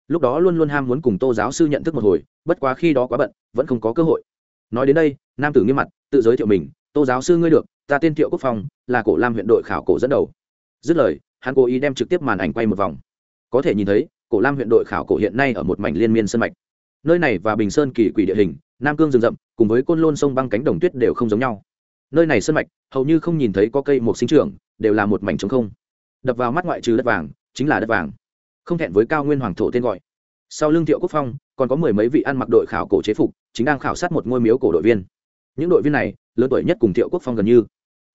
Lúc đó luôn luôn ham muốn cùng tô giáo sư nhận thức một hồi, bất quá khi đó quá bận, vẫn không có cơ hội. Nói đến đây, nam tử nghiêm mặt, tự giới thiệu mình. Tô giáo sư ngươi được, ta tên thiệu quốc phong, là cổ lam huyện đội khảo cổ dẫn đầu. Dứt lời, hắn cố ý đem trực tiếp màn ảnh quay một vòng. Có thể nhìn thấy, cổ lam huyện đội khảo cổ hiện nay ở một mảnh liên miên sân mạch. Nơi này và bình sơn kỳ quỷ địa hình, nam cương rừng rậm, cùng với côn lôn sông băng cánh đồng tuyết đều không giống nhau nơi này sân mạch hầu như không nhìn thấy có cây một sinh trưởng đều là một mảnh trống không. Đập vào mắt ngoại trừ đất vàng chính là đất vàng. Không thẹn với cao nguyên hoàng thổ tên gọi. Sau lương thiệu quốc phong còn có mười mấy vị ăn mặc đội khảo cổ chế phục chính đang khảo sát một ngôi miếu cổ đội viên. Những đội viên này lớn tuổi nhất cùng thiệu quốc phong gần như.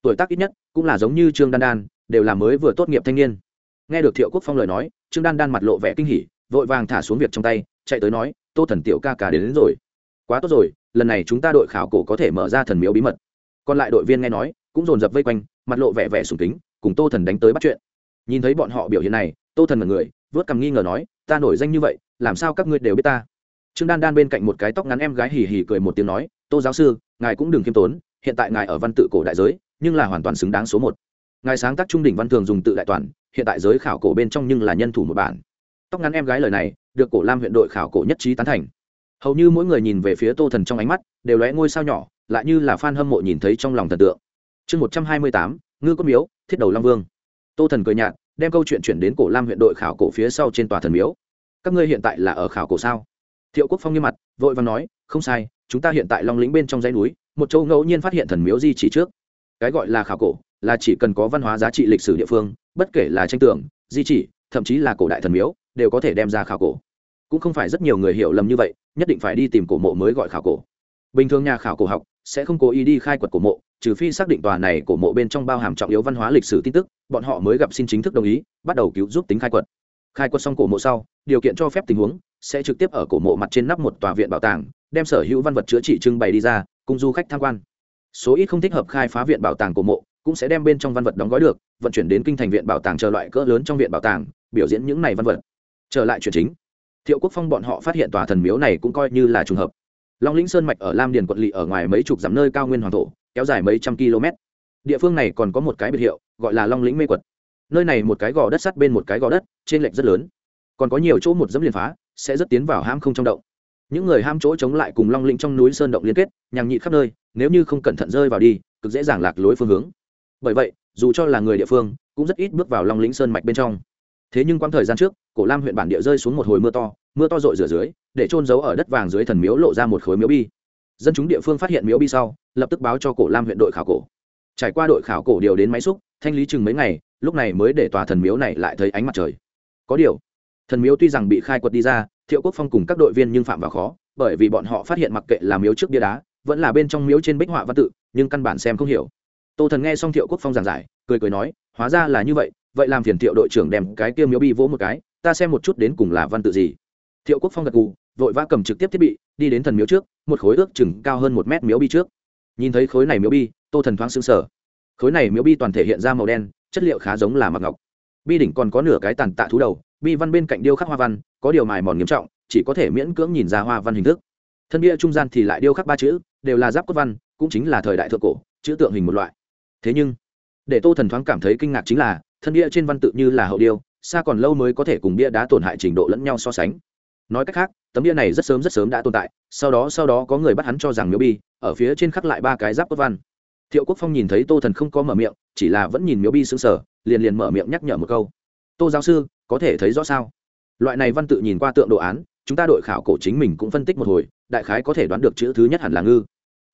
Tuổi tác ít nhất cũng là giống như trương đan đan đều là mới vừa tốt nghiệp thanh niên. Nghe được thiệu quốc phong lời nói trương đan đan mặt lộ vẻ kinh hỉ vội vàng thả xuống việc trong tay chạy tới nói tô thần tiểu ca cả đến, đến rồi. Quá tốt rồi lần này chúng ta đội khảo cổ có thể mở ra thần miếu bí mật còn lại đội viên nghe nói, cũng dồn dập vây quanh, mặt lộ vẻ vẻ sùng kính, cùng tô thần đánh tới bắt chuyện. Nhìn thấy bọn họ biểu hiện này, tô thần là người, vớt cằm nghi ngờ nói, ta nổi danh như vậy, làm sao các ngươi đều biết ta? Trương đan đan bên cạnh một cái tóc ngắn em gái hì hì cười một tiếng nói, tô giáo sư, ngài cũng đừng khiêm tốn, hiện tại ngài ở văn tự cổ đại giới, nhưng là hoàn toàn xứng đáng số một. Ngài sáng tác trung đỉnh văn thường dùng tự đại toàn, hiện tại giới khảo cổ bên trong nhưng là nhân thủ một bản. Tóc ngắn em gái lời này, được cổ lam huyện đội khảo cổ nhất trí tán thành hầu như mỗi người nhìn về phía tô thần trong ánh mắt, đều lóe ngôi sao nhỏ, lại như là f a n hâm mộ nhìn thấy trong lòng thần tượng. Chương một trăm hai mươi tám, ngư cốt miếu, thiết đầu long vương. Tô thần cười nhạt, đem câu chuyện chuyển đến cổ lam huyện đội khảo cổ phía sau trên tòa thần miếu. Các ngươi hiện tại là ở khảo cổ sao? Thiệu quốc phong nghiêm mặt, vội và nói, không sai, chúng ta hiện tại long lĩnh bên trong dãy núi, một châu ngẫu nhiên phát hiện thần miếu di chỉ trước. Cái gọi là khảo cổ, là chỉ cần có văn hóa giá trị lịch sử địa phương, bất kể là tranh tưởng di chỉ, thậm chí là cổ đại thần miếu, đều có thể đem ra khảo cổ cũng không phải rất nhiều người hiểu lầm như vậy, nhất định phải đi tìm cổ mộ mới gọi khảo cổ. Bình thường nhà khảo cổ học sẽ không cố ý đi khai quật cổ mộ, trừ phi xác định tòa này cổ mộ bên trong bao hàm trọng yếu văn hóa lịch sử tin tức, bọn họ mới gặp xin chính thức đồng ý, bắt đầu cứu giúp tính khai quật. Khai quật xong cổ mộ sau, điều kiện cho phép tình huống sẽ trực tiếp ở cổ mộ mặt trên nắp một tòa viện bảo tàng, đem sở hữu văn vật chữa trị trưng bày đi ra, cùng du khách tham quan. Số ít không thích hợp khai phá viện bảo tàng cổ mộ cũng sẽ đem bên trong văn vật đóng gói được, vận chuyển đến kinh thành viện bảo tàng chờ loại cỡ lớn trong viện bảo tàng, biểu diễn những này văn vật. Trở lại chuyện chính thiệu quốc phong bọn họ phát hiện tòa thần miếu này cũng coi như là trùng hợp. Long lĩnh sơn mạch ở lam điền quận lỵ ở ngoài mấy chục dặm nơi cao nguyên hoàng thổ, kéo dài mấy trăm km. Địa phương này còn có một cái biệt hiệu, gọi là long lĩnh mê quật. Nơi này một cái gò đất sắt bên một cái gò đất trên lệch rất lớn. Còn có nhiều chỗ một dẫm liền phá, sẽ rất tiến vào ham không trong động. Những người ham chỗ chống lại cùng long lĩnh trong núi sơn động liên kết, nhằng nhị khắp nơi, nếu như không cẩn thận rơi vào đi, cực dễ dàng lạc lối phương hướng. Bởi vậy, dù cho là người địa phương, cũng rất ít bước vào long lĩnh sơn mạch bên trong thế nhưng quãng thời gian trước, cổ lam huyện bản địa rơi xuống một hồi mưa to mưa to rội rửa dưới, để trôn giấu ở đất vàng dưới thần miếu lộ ra một khối miếu bi. Dân chúng địa phương phát hiện miếu bi sau, lập tức báo cho cổ lam huyện đội khảo cổ. Trải qua đội khảo cổ điều đến máy xúc, thanh lý chừng mấy ngày, lúc này mới để tòa thần miếu này lại thấy ánh mặt trời. Có điều, thần miếu tuy rằng bị khai quật đi ra, thiệu quốc phong cùng các đội viên nhưng phạm vào khó, bởi vì bọn họ phát hiện mặc kệ là miếu trước bia đá, vẫn là bên trong miếu trên bích họa văn tự, nhưng căn bản xem không hiểu. Tô thần nghe xong thiệu quốc phong giảng giải, cười cười nói, hóa ra là như vậy vậy làm phiền thiệu đội trưởng đem cái kia miếu bi vỗ một cái, ta xem một chút đến cùng là văn tự gì. Thiệu quốc phong gật gù, vội vã cầm trực tiếp thiết bị, đi đến thần miếu trước, một khối ước chừng cao hơn một mét miếu bi trước. Nhìn thấy khối này miếu bi, tô thần thoáng xứng sở khối này miếu bi toàn thể hiện ra màu đen, chất liệu khá giống là mặc ngọc. Bi đỉnh còn có nửa cái tàn tạ thú đầu, bi văn bên cạnh điêu khắc hoa văn, có điều mài mòn nghiêm trọng, chỉ có thể miễn cưỡng nhìn ra hoa văn hình thức. Thân bia trung gian thì lại điêu khắc ba chữ, đều là giáp cốt văn, cũng chính là thời đại thượng cổ, chữ tượng hình một loại. Thế nhưng, để tô thần thoáng cảm thấy kinh ngạc chính là thân bia trên văn tự như là hậu điêu, xa còn lâu mới có thể cùng bia đá tổn hại trình độ lẫn nhau so sánh. Nói cách khác, tấm bia này rất sớm rất sớm đã tồn tại, sau đó sau đó có người bắt hắn cho rằng miếu bi, ở phía trên khắc lại ba cái giáp cốt văn. Thiệu quốc phong nhìn thấy tô thần không có mở miệng, chỉ là vẫn nhìn miếu bi xứng sở liền liền mở miệng nhắc nhở một câu. Tô giáo sư, có thể thấy rõ sao? Loại này văn tự nhìn qua tượng đồ án, chúng ta đội khảo cổ chính mình cũng phân tích một hồi, đại khái có thể đoán được chữ thứ nhất hẳn là ngư.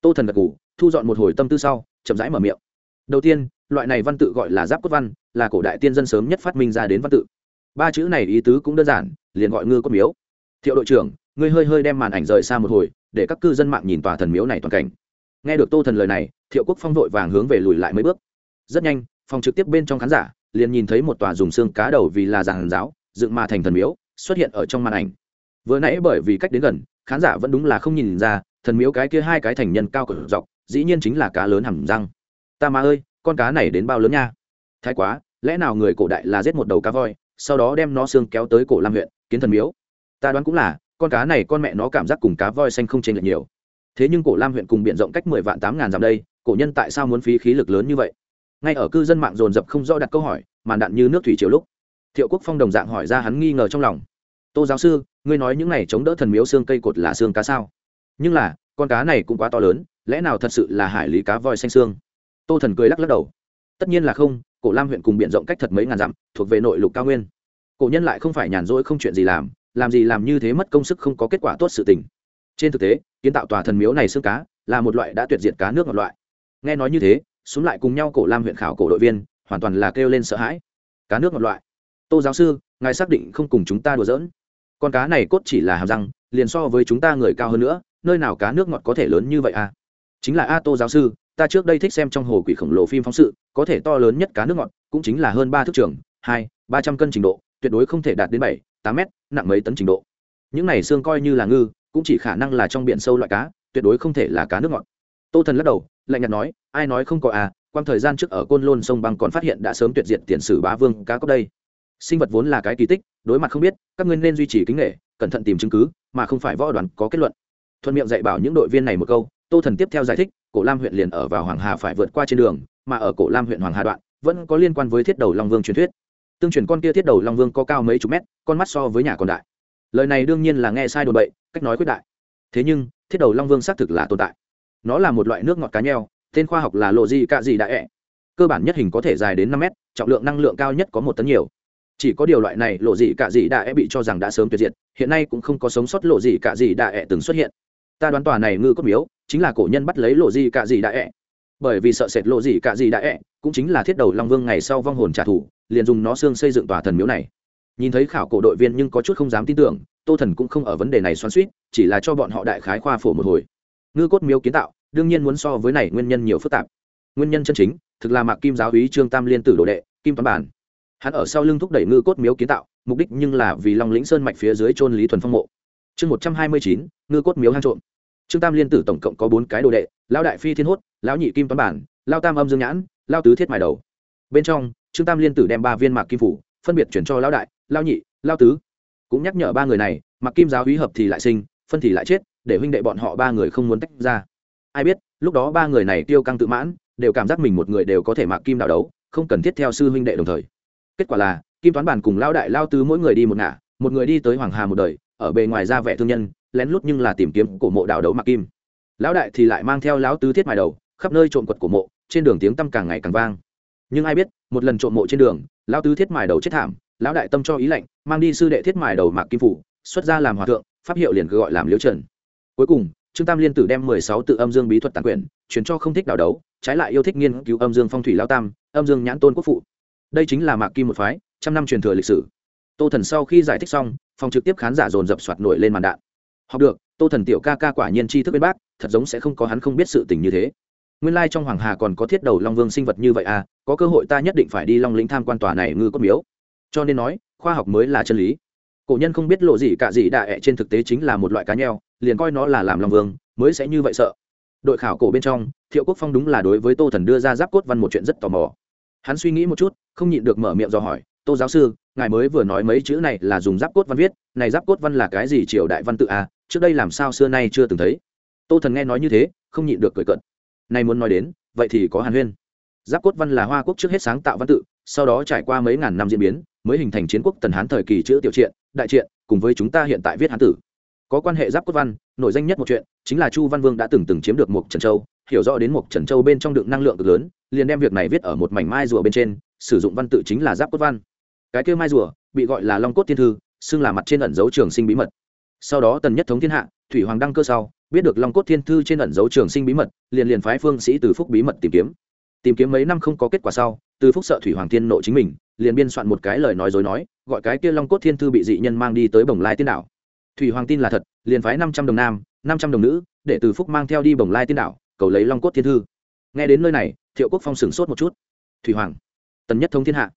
Tô thần gật ngủ thu dọn một hồi tâm tư sau, chậm rãi mở miệng. Đầu tiên loại này văn tự gọi là giáp cốt văn, là cổ đại tiên dân sớm nhất phát minh ra đến văn tự. Ba chữ này ý tứ cũng đơn giản, liền gọi ngư cốt miếu. Thiệu đội trưởng, ngươi hơi hơi đem màn ảnh rời xa một hồi, để các cư dân mạng nhìn tòa thần miếu này toàn cảnh. Nghe được tô thần lời này, thiệu quốc phong vội vàng hướng về lùi lại mấy bước. Rất nhanh, phòng trực tiếp bên trong khán giả, liền nhìn thấy một tòa dùng xương cá đầu vì là giàn giáo, dựng mà thành thần miếu, xuất hiện ở trong màn ảnh. Vừa nãy bởi vì cách đến gần, khán giả vẫn đúng là không nhìn ra, thần miếu cái kia hai cái thành nhân cao cỡ dọc, dĩ nhiên chính là cá lớn hầm răng. Ta mà ơi con cá này đến bao lớn nha? Thái quá, lẽ nào người cổ đại là giết một đầu cá voi, sau đó đem nó xương kéo tới cổ lam huyện, kiến thần miếu? Ta đoán cũng là, con cá này con mẹ nó cảm giác cùng cá voi xanh không chênh lệch nhiều. Thế nhưng cổ lam huyện cùng biển rộng cách mười vạn tám ngàn dặm đây, cổ nhân tại sao muốn phí khí lực lớn như vậy? Ngay ở cư dân mạng dồn dập không rõ đặt câu hỏi, màn đạn như nước thủy chiều lúc, thiệu quốc phong đồng dạng hỏi ra hắn nghi ngờ trong lòng. Tô giáo sư, ngươi nói những này chống đỡ thần miếu xương cây cột là xương cá sao? Nhưng là, con cá này cũng quá to lớn, lẽ nào thật sự là hải lý cá voi xanh xương? Tô thần cười lắc lắc đầu. Tất nhiên là không, cổ lam huyện cùng b i ể n rộng cách thật mấy ngàn dặm, thuộc về nội lục cao nguyên. Cổ nhân lại không phải nhàn rỗi không chuyện gì làm làm gì làm như thế mất công sức không có kết quả tốt sự tình. Trên thực tế, kiến tạo tòa thần miếu này xương cá là một loại đã tuyệt diệt cá nước ngọt loại. Nghe nói như thế, xuống lại cùng nhau cổ lam huyện khảo cổ đội viên, hoàn toàn là kêu lên sợ hãi. Cá nước ngọt loại. Tô giáo sư, ngài xác định không cùng chúng ta đùa giỡn. Con cá này cốt chỉ là hàm răng, liền so với chúng ta người cao hơn nữa, nơi nào cá nước ngọt có thể lớn như vậy à? Chính là a tô giáo sư ta trước đây thích xem trong hồ quỷ khổng lồ phim phóng sự, có thể to lớn nhất cá nước ngọt, cũng chính là hơn ba thước trường, hai, ba trăm cân trình độ, tuyệt đối không thể đạt đến bảy, tám mét, nặng mấy tấn trình độ. Những này xương coi như là ngư, cũng chỉ khả năng là trong biển sâu loại cá, tuyệt đối không thể là cá nước ngọt. Tô thần lắc đầu, lạnh nhạt nói, ai nói không có à quang thời gian trước ở côn lôn sông băng còn phát hiện đã sớm tuyệt diệt tiền sử bá vương cá cốc đây. Sinh vật vốn là cái kỳ tích, đối mặt không biết, các ngươi nên duy trì kính nghệ cẩn thận tìm chứng cứ, mà không phải võ đoàn có kết luận. Thuận miệng dạy bảo những đội viên này một câu tô thần tiếp theo giải thích, cổ lam huyện liền ở vào hoàng hà phải vượt qua trên đường, mà ở cổ lam huyện hoàng hà đoạn, vẫn có liên quan với thiết đầu long vương truyền thuyết. Tương truyền con kia thiết đầu long vương có cao mấy chục mét, con mắt so với nhà còn đại. Lời này đương nhiên là nghe sai đồn bậy, cách nói quyết đại. Thế nhưng, thiết đầu long vương xác thực là tồn tại. Nó là một loại nước ngọt cá nheo, tên khoa học là lộ di cạ dị đại ẹ. Cơ bản nhất hình có thể dài đến năm mét, trọng lượng năng lượng cao nhất có một tấn nhiều. Chỉ có điều loại này lộ dị cạ dị đại ẹ bị cho rằng đã sớm tuyệt diệt, hiện nay cũng không có sống sót lộ dị cạ dị đại ẹ từng xuất hiện. Ta đoán tòa này ngư cốt miếu chính là cổ nhân bắt lấy lộ gì cả gì đã ẹ. Bởi vì sợ sệt lộ gì cả gì đã ẹ, cũng chính là thiết đầu long vương ngày sau vong hồn trả thù, liền dùng nó xương xây dựng tòa thần miếu này. Nhìn thấy khảo cổ đội viên nhưng có chút không dám tin tưởng, tô thần cũng không ở vấn đề này xoắn suýt chỉ là cho bọn họ đại khái khoa phổ một hồi. Ngư cốt miếu kiến tạo, đương nhiên muốn so với này nguyên nhân nhiều phức tạp. Nguyên nhân chân chính, thực là mạc kim giáo úy trương tam liên tử đồ đệ, kim toán bản. Hắn ở sau lưng thúc đẩy ngư cốt miếu kiến tạo, mục đích nhưng là vì long lĩnh sơn mạch phía dưới trôn lý thuần phong mộ. Chương một trăm hai mươi chín, ngư cốt miếu hang trộm trương tam liên tử tổng cộng có bốn cái đồ đệ, lão đại phi thiên hốt, lão nhị kim toán bản lao tam âm dương nhãn lao tứ thiết mài đầu. Bên trong, trương tam liên tử đem ba viên mạc kim phủ phân biệt chuyển cho lão đại lao nhị lao tứ. Cũng nhắc nhở ba người này, mạc kim giáo hí hợp thì lại sinh, phân thì lại chết, để huynh đệ bọn họ ba người không muốn tách ra. Ai biết, lúc đó ba người này tiêu căng tự mãn, đều cảm giác mình một người đều có thể mạc kim đạo đấu, không cần thiết theo sư huynh đệ đồng thời. Kết quả là, kim toán bản cùng lao đại lao tứ mỗi người đi một ngả, một người đi tới hoàng hà một đời ở bề ngoài ra vẻ thương nhân, lén lút nhưng là tìm kiếm cổ mộ đạo đấu mạc kim. Lão đại thì lại mang theo lão tứ thiết mài đầu, khắp nơi trộm quật cổ mộ, trên đường tiếng tăm càng ngày càng vang. Nhưng ai biết, một lần trộm mộ trên đường, lão tứ thiết mài đầu chết thảm, lão đại tâm cho ý lệnh mang đi sư đệ thiết mài đầu mạc kim phủ, xuất ra làm hòa thượng, pháp hiệu liền gọi làm liễu trần. Cuối cùng, trương tam liên tử đem mười sáu tự âm dương bí thuật tàn quyền chuyển cho không thích đào đấu, trái lại yêu thích nghiên cứu âm dương phong thủy lao tam, âm dương nhãn tôn quốc phụ. Đây chính là mạc kim một phái, trăm năm truyền thừa lịch sử. Tô thần sau khi giải thích xong phòng trực tiếp khán giả dồn dập soạt nổi lên màn đạn. Học được, tô thần tiểu ca ca quả nhiên tri thức bên bác, thật giống sẽ không có hắn không biết sự tình như thế. Nguyên lai trong hoàng hà còn có thiết đầu long vương sinh vật như vậy à có cơ hội ta nhất định phải đi long lĩnh tham quan tòa này ngư cốt miếu. Cho nên nói, khoa học mới là chân lý. Cổ nhân không biết lộ gì cả gì đại ẹ trên thực tế chính là một loại cá nheo, liền coi nó là làm long vương, mới sẽ như vậy sợ. Đội khảo cổ bên trong, thiệu quốc phong đúng là đối với tô thần đưa ra giáp cốt văn một chuyện rất tò mò. Hắn suy nghĩ một chút, không nhịn được mở miệng dò hỏi tô giáo sư, ngài mới vừa nói mấy chữ này là dùng giáp cốt văn viết, này giáp cốt văn là cái gì triều đại văn tự à? Trước đây làm sao xưa nay chưa từng thấy? Tô thần nghe nói như thế, không nhịn được cười cận nay muốn nói đến, vậy thì có hàn huyên. Giáp cốt văn là hoa quốc trước hết sáng tạo văn tự, sau đó trải qua mấy ngàn năm diễn biến, mới hình thành chiến quốc tần hán thời kỳ chữ tiểu triện, đại triện, cùng với chúng ta hiện tại viết hán tử. Có quan hệ giáp cốt văn, nổi danh nhất một chuyện, chính là chu văn vương đã từng từng chiếm được một trần châu, hiểu rõ đến một trần châu bên trong đựng năng lượng cực lớn, liền đem việc này viết ở một mảnh mai rùa bên trên, sử dụng văn tự chính là giáp cốt văn cái kêu mai rùa, bị gọi là long cốt thiên thư, xưng là mặt trên ẩn dấu trường sinh bí mật. Sau đó tần nhất thống thiên hạ, thủy hoàng đăng cơ sau, biết được long cốt thiên thư trên ẩn dấu trường sinh bí mật, liền liền phái phương sĩ từ phúc bí mật tìm kiếm. Tìm kiếm mấy năm không có kết quả sau, từ phúc sợ thủy hoàng thiên nộ chính mình, liền biên soạn một cái lời nói dối nói, gọi cái kia long cốt thiên thư bị dị nhân mang đi tới bồng lai tiên đảo. Thủy hoàng tin là thật, liền phái năm trăm đồng nam, năm trăm đồng nữ, để từ phúc mang theo đi bồng lai tiên đảo, cầu lấy long cốt thiên thư. Nghe đến nơi này, thiệu quốc phong sửng sốt một chút. Thủy hoàng, tần nhất thống thiên hạ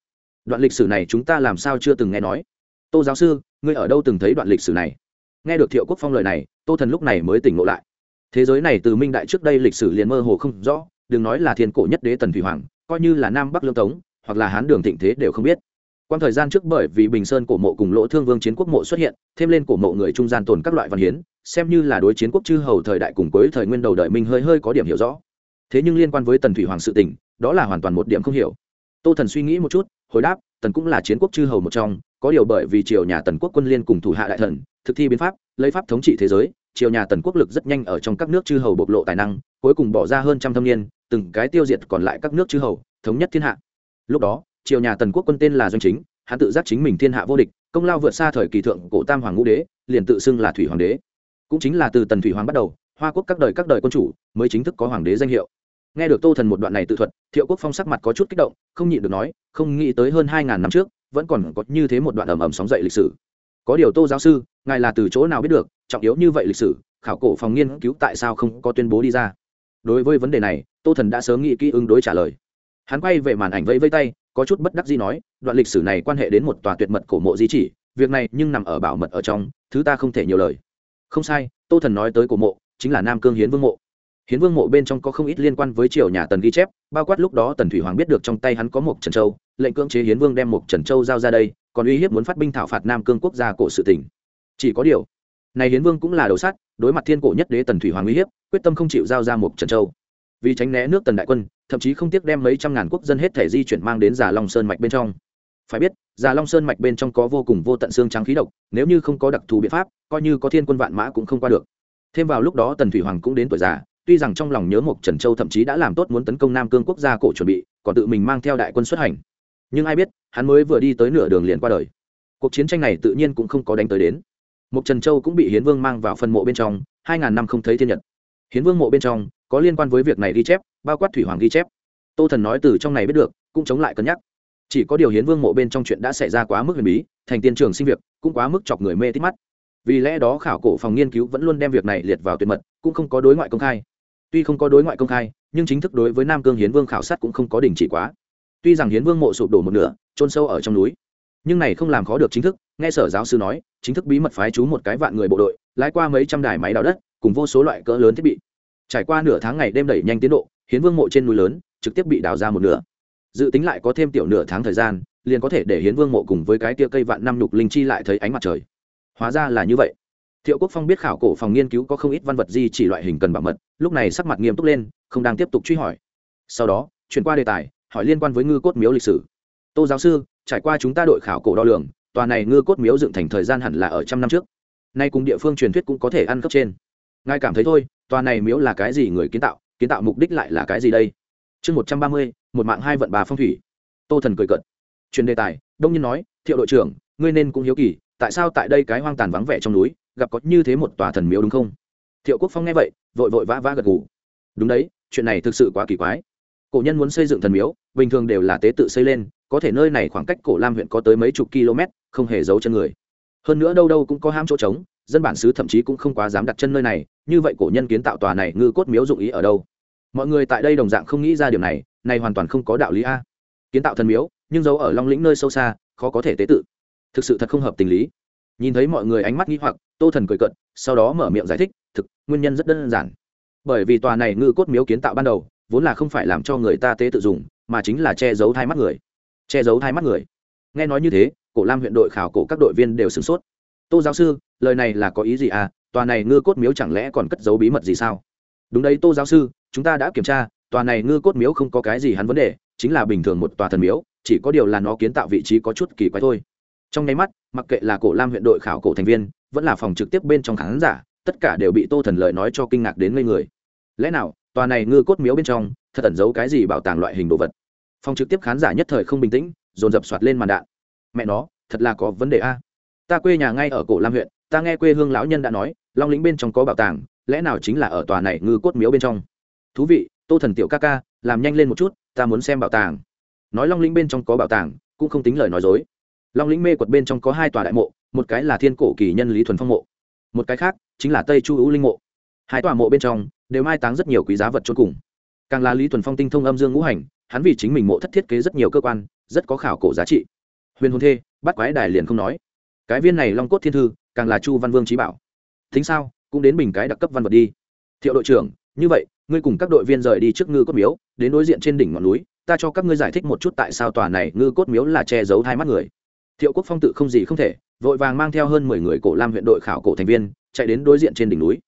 đoạn lịch sử này chúng ta làm sao chưa từng nghe nói? Tô giáo sư, ngươi ở đâu từng thấy đoạn lịch sử này? Nghe được thiệu quốc phong lời này, tô thần lúc này mới tỉnh ngộ lại. Thế giới này từ minh đại trước đây lịch sử liền mơ hồ không rõ, đừng nói là thiên cổ nhất đế tần thủy hoàng, coi như là nam bắc lương tống, hoặc là hán đường thịnh thế đều không biết. Quan thời gian trước bởi vì bình sơn cổ mộ cùng lỗ thương vương chiến quốc mộ xuất hiện, thêm lên cổ mộ người trung gian tồn các loại văn hiến, xem như là đối chiến quốc chư hầu thời đại cùng cuối thời nguyên đầu đời minh hơi hơi có điểm hiểu rõ. Thế nhưng liên quan với tần thủy hoàng sự tình, đó là hoàn toàn một điểm không hiểu. Tô thần suy nghĩ một chút hồi đáp, tần cũng là chiến quốc chư hầu một trong, có điều bởi vì triều nhà tần quốc quân liên cùng thủ hạ đại thần, thực thi biến pháp, lấy pháp thống trị thế giới, triều nhà tần quốc lực rất nhanh ở trong các nước chư hầu bộc lộ tài năng, cuối cùng bỏ ra hơn trăm thâm niên, từng cái tiêu diệt còn lại các nước chư hầu, thống nhất thiên hạ. Lúc đó, triều nhà tần quốc quân tên là doanh chính, hắn tự giác chính mình thiên hạ vô địch, công lao vượt xa thời kỳ thượng cổ tam hoàng ngũ đế, liền tự xưng là thủy hoàng đế. Cũng chính là từ tần thủy hoàng bắt đầu, hoa quốc các đời các đời quân chủ mới chính thức có hoàng đế danh hiệu. Nghe được tô thần một đoạn này tự thuật thiệu quốc phong sắc mặt có chút kích động, không nhịn được nói, không nghĩ tới hơn hai ngàn năm trước, vẫn còn có như thế một đoạn ầm ầm sóng dậy lịch sử. Có điều tô giáo sư, ngài là từ chỗ nào biết được, trọng yếu như vậy lịch sử, khảo cổ phòng nghiên cứu tại sao không có tuyên bố đi ra? Đối với vấn đề này, tô thần đã sớm nghĩ kỹ ứng đối trả lời. Hắn quay về màn ảnh vẫy vây tay, có chút bất đắc gì nói, đoạn lịch sử này quan hệ đến một tòa tuyệt mật cổ mộ di chỉ, việc này nhưng nằm ở bảo mật ở trong, thứ ta không thể nhiều lời. Không sai, tô thần nói tới cổ mộ, chính là nam cương hiến vương mộ hiến vương mộ bên trong có không ít liên quan với triều nhà tần ghi chép bao quát lúc đó tần thủy hoàng biết được trong tay hắn có một trần châu lệnh cưỡng chế hiến vương đem một trần châu giao ra đây còn uy hiếp muốn phát binh thảo phạt nam cương quốc gia cổ sự tỉnh chỉ có điều này hiến vương cũng là đầu sát, đối mặt thiên cổ nhất đế tần thủy hoàng uy hiếp quyết tâm không chịu giao ra một trần châu. Vì tránh né nước tần đại quân thậm chí không tiếc đem mấy trăm ngàn quốc dân hết thể di chuyển mang đến già long sơn mạch bên trong. Phải biết già long sơn mạch bên trong có vô cùng vô tận xương trắng khí độc nếu như không có đặc thù biện pháp coi như có thiên quân vạn mã cũng không qua được. Thêm vào lúc đó tần thủy hoàng cũng đến tuổi già tuy rằng trong lòng nhớ một trần châu thậm chí đã làm tốt muốn tấn công nam cương quốc gia cổ chuẩn bị, còn tự mình mang theo đại quân xuất hành. Nhưng ai biết, hắn mới vừa đi tới nửa đường liền qua đời. Cuộc chiến tranh này tự nhiên cũng không có đánh tới đến. Một trần châu cũng bị hiến vương mang vào phần mộ bên trong, hai ngàn năm không thấy thiên nhật. Hiến vương mộ bên trong, có liên quan với việc này ghi chép, bao quát thủy hoàng ghi chép. Tô thần nói từ trong này biết được, cũng chống lại cân nhắc. Chỉ có điều hiến vương mộ bên trong chuyện đã xảy ra quá mức huyền bí, thành tiên trường sinh việc, cũng quá mức chọc người mê tít mắt. Vì lẽ đó khảo cổ phòng nghiên cứu vẫn luôn đem việc này liệt vào tuyệt mật, cũng không có đối ngoại công khai tuy không có đối ngoại công khai, nhưng chính thức đối với nam cương hiến vương khảo sát cũng không có đình chỉ quá. Tuy rằng hiến vương mộ sụp đổ một nửa trôn sâu ở trong núi, nhưng này không làm khó được chính thức, nghe sở giáo sư nói, chính thức bí mật phái chú một cái vạn người bộ đội, lái qua mấy trăm đài máy đào đất, cùng vô số loại cỡ lớn thiết bị. Trải qua nửa tháng ngày đêm đẩy nhanh tiến độ, hiến vương mộ trên núi lớn, trực tiếp bị đào ra một nửa. Dự tính lại có thêm tiểu nửa tháng thời gian, liền có thể để hiến vương mộ cùng với cái tia cây vạn năm nhục linh chi lại thấy ánh mặt trời. Hóa ra là như vậy thiệu quốc phong biết khảo cổ phòng nghiên cứu có không ít văn vật gì chỉ loại hình cần bảo mật, lúc này sắc mặt nghiêm túc lên, không đang tiếp tục truy hỏi. Sau đó, chuyển qua đề tài, hỏi liên quan với ngư cốt miếu lịch sử. Tô giáo sư, trải qua chúng ta đội khảo cổ đo lường, tòa này ngư cốt miếu dựng thành thời gian hẳn là ở trăm năm trước. Nay cùng địa phương truyền thuyết cũng có thể ăn cấp trên. Ngài cảm thấy thôi, tòa này miếu là cái gì người kiến tạo kiến tạo mục đích lại là cái gì đây? Chương một trăm ba mươi, một mạng hai vận bà phong thủy. Tô thần cười cợt. Truyền đề tài, đông nhiên nói, thiệu đội trưởng, ngươi nên cũng hiếu kỳ, tại sao tại đây cái hoang tàn vắng vẻ trong núi gặp có như thế một tòa thần miếu đúng không? Thiệu quốc phong nghe vậy, vội vội vã vã gật gù. Đúng đấy, chuyện này thực sự quá kỳ quái. Cổ nhân muốn xây dựng thần miếu, bình thường đều là tế tự xây lên, có thể nơi này khoảng cách cổ lam huyện có tới mấy chục km, không hề giấu chân người. Hơn nữa đâu đâu cũng có ham chỗ trống, dân bản xứ thậm chí cũng không quá dám đặt chân nơi này, như vậy cổ nhân kiến tạo tòa này ngư cốt miếu dụng ý ở đâu? Mọi người tại đây đồng dạng không nghĩ ra điều này này hoàn toàn không có đạo lý a. Kiến tạo thần miếu, nhưng giấu ở long lĩnh nơi sâu xa, khó có thể tế tự. Thực sự thật không hợp tình lý. Nhìn thấy mọi người ánh mắt nghi hoặc tô thần cười cận sau đó mở miệng giải thích, thực, nguyên nhân rất đơn giản. Bởi vì tòa này ngư cốt miếu kiến tạo ban đầu, vốn là không phải làm cho người ta tế tự dùng, mà chính là che giấu thai mắt người. Che giấu thai mắt người. Nghe nói như thế, cổ lam huyện đội khảo cổ các đội viên đều sửng sốt. Tô giáo sư, lời này là có ý gì à? Tòa này ngư cốt miếu chẳng lẽ còn cất giấu bí mật gì sao? Đúng đấy, tô giáo sư, chúng ta đã kiểm tra, tòa này ngư cốt miếu không có cái gì hắn vấn đề, chính là bình thường một tòa thần miếu, chỉ có điều là nó kiến tạo vị trí có chút kỳ quái thôi trong nháy mắt, mặc kệ là cổ lam huyện đội khảo cổ thành viên, vẫn là phòng trực tiếp bên trong khán giả, tất cả đều bị tô thần lời nói cho kinh ngạc đến ngây người. Lẽ nào, tòa này ngư cốt miếu bên trong, thật ẩn giấu cái gì bảo tàng loại hình đồ vật? Phòng trực tiếp khán giả nhất thời không bình tĩnh, dồn dập soạt lên màn đạn. Mẹ nó, thật là có vấn đề a. Ta quê nhà ngay ở cổ lam huyện, ta nghe quê hương lão nhân đã nói, long lĩnh bên trong có bảo tàng, lẽ nào chính là ở tòa này ngư cốt miếu bên trong? Thú vị, tô thần tiểu ca ca, làm nhanh lên một chút, ta muốn xem bảo tàng. Nói long lĩnh bên trong có bảo tàng, cũng không tính lời nói dối long lĩnh mê quật bên trong có hai tòa đại mộ, một cái là thiên cổ kỳ nhân lý thuần phong mộ, một cái khác chính là tây chu ưu linh mộ. Hai tòa mộ bên trong đều mai táng rất nhiều quý giá vật trôn cùng. Càng là lý thuần phong tinh thông âm dương ngũ hành, hắn vì chính mình mộ thất thiết kế rất nhiều cơ quan, rất có khảo cổ giá trị. Huyền hồn thê, bắt quái đài liền không nói. Cái viên này long cốt thiên thư, càng là chu văn vương trí bảo. Thính sao, cũng đến bình cái đặc cấp văn vật đi. Thiệu đội trưởng, như vậy, ngươi cùng các đội viên rời đi trước ngư cốt miếu, đến đối diện trên đỉnh ngọn núi, ta cho các ngươi giải thích một chút tại sao tòa này ngư cốt miếu là che giấu hai mắt người thiệu quốc phong tự không gì không thể, vội vàng mang theo hơn mười người cổ lam huyện đội khảo cổ thành viên, chạy đến đối diện trên đỉnh núi.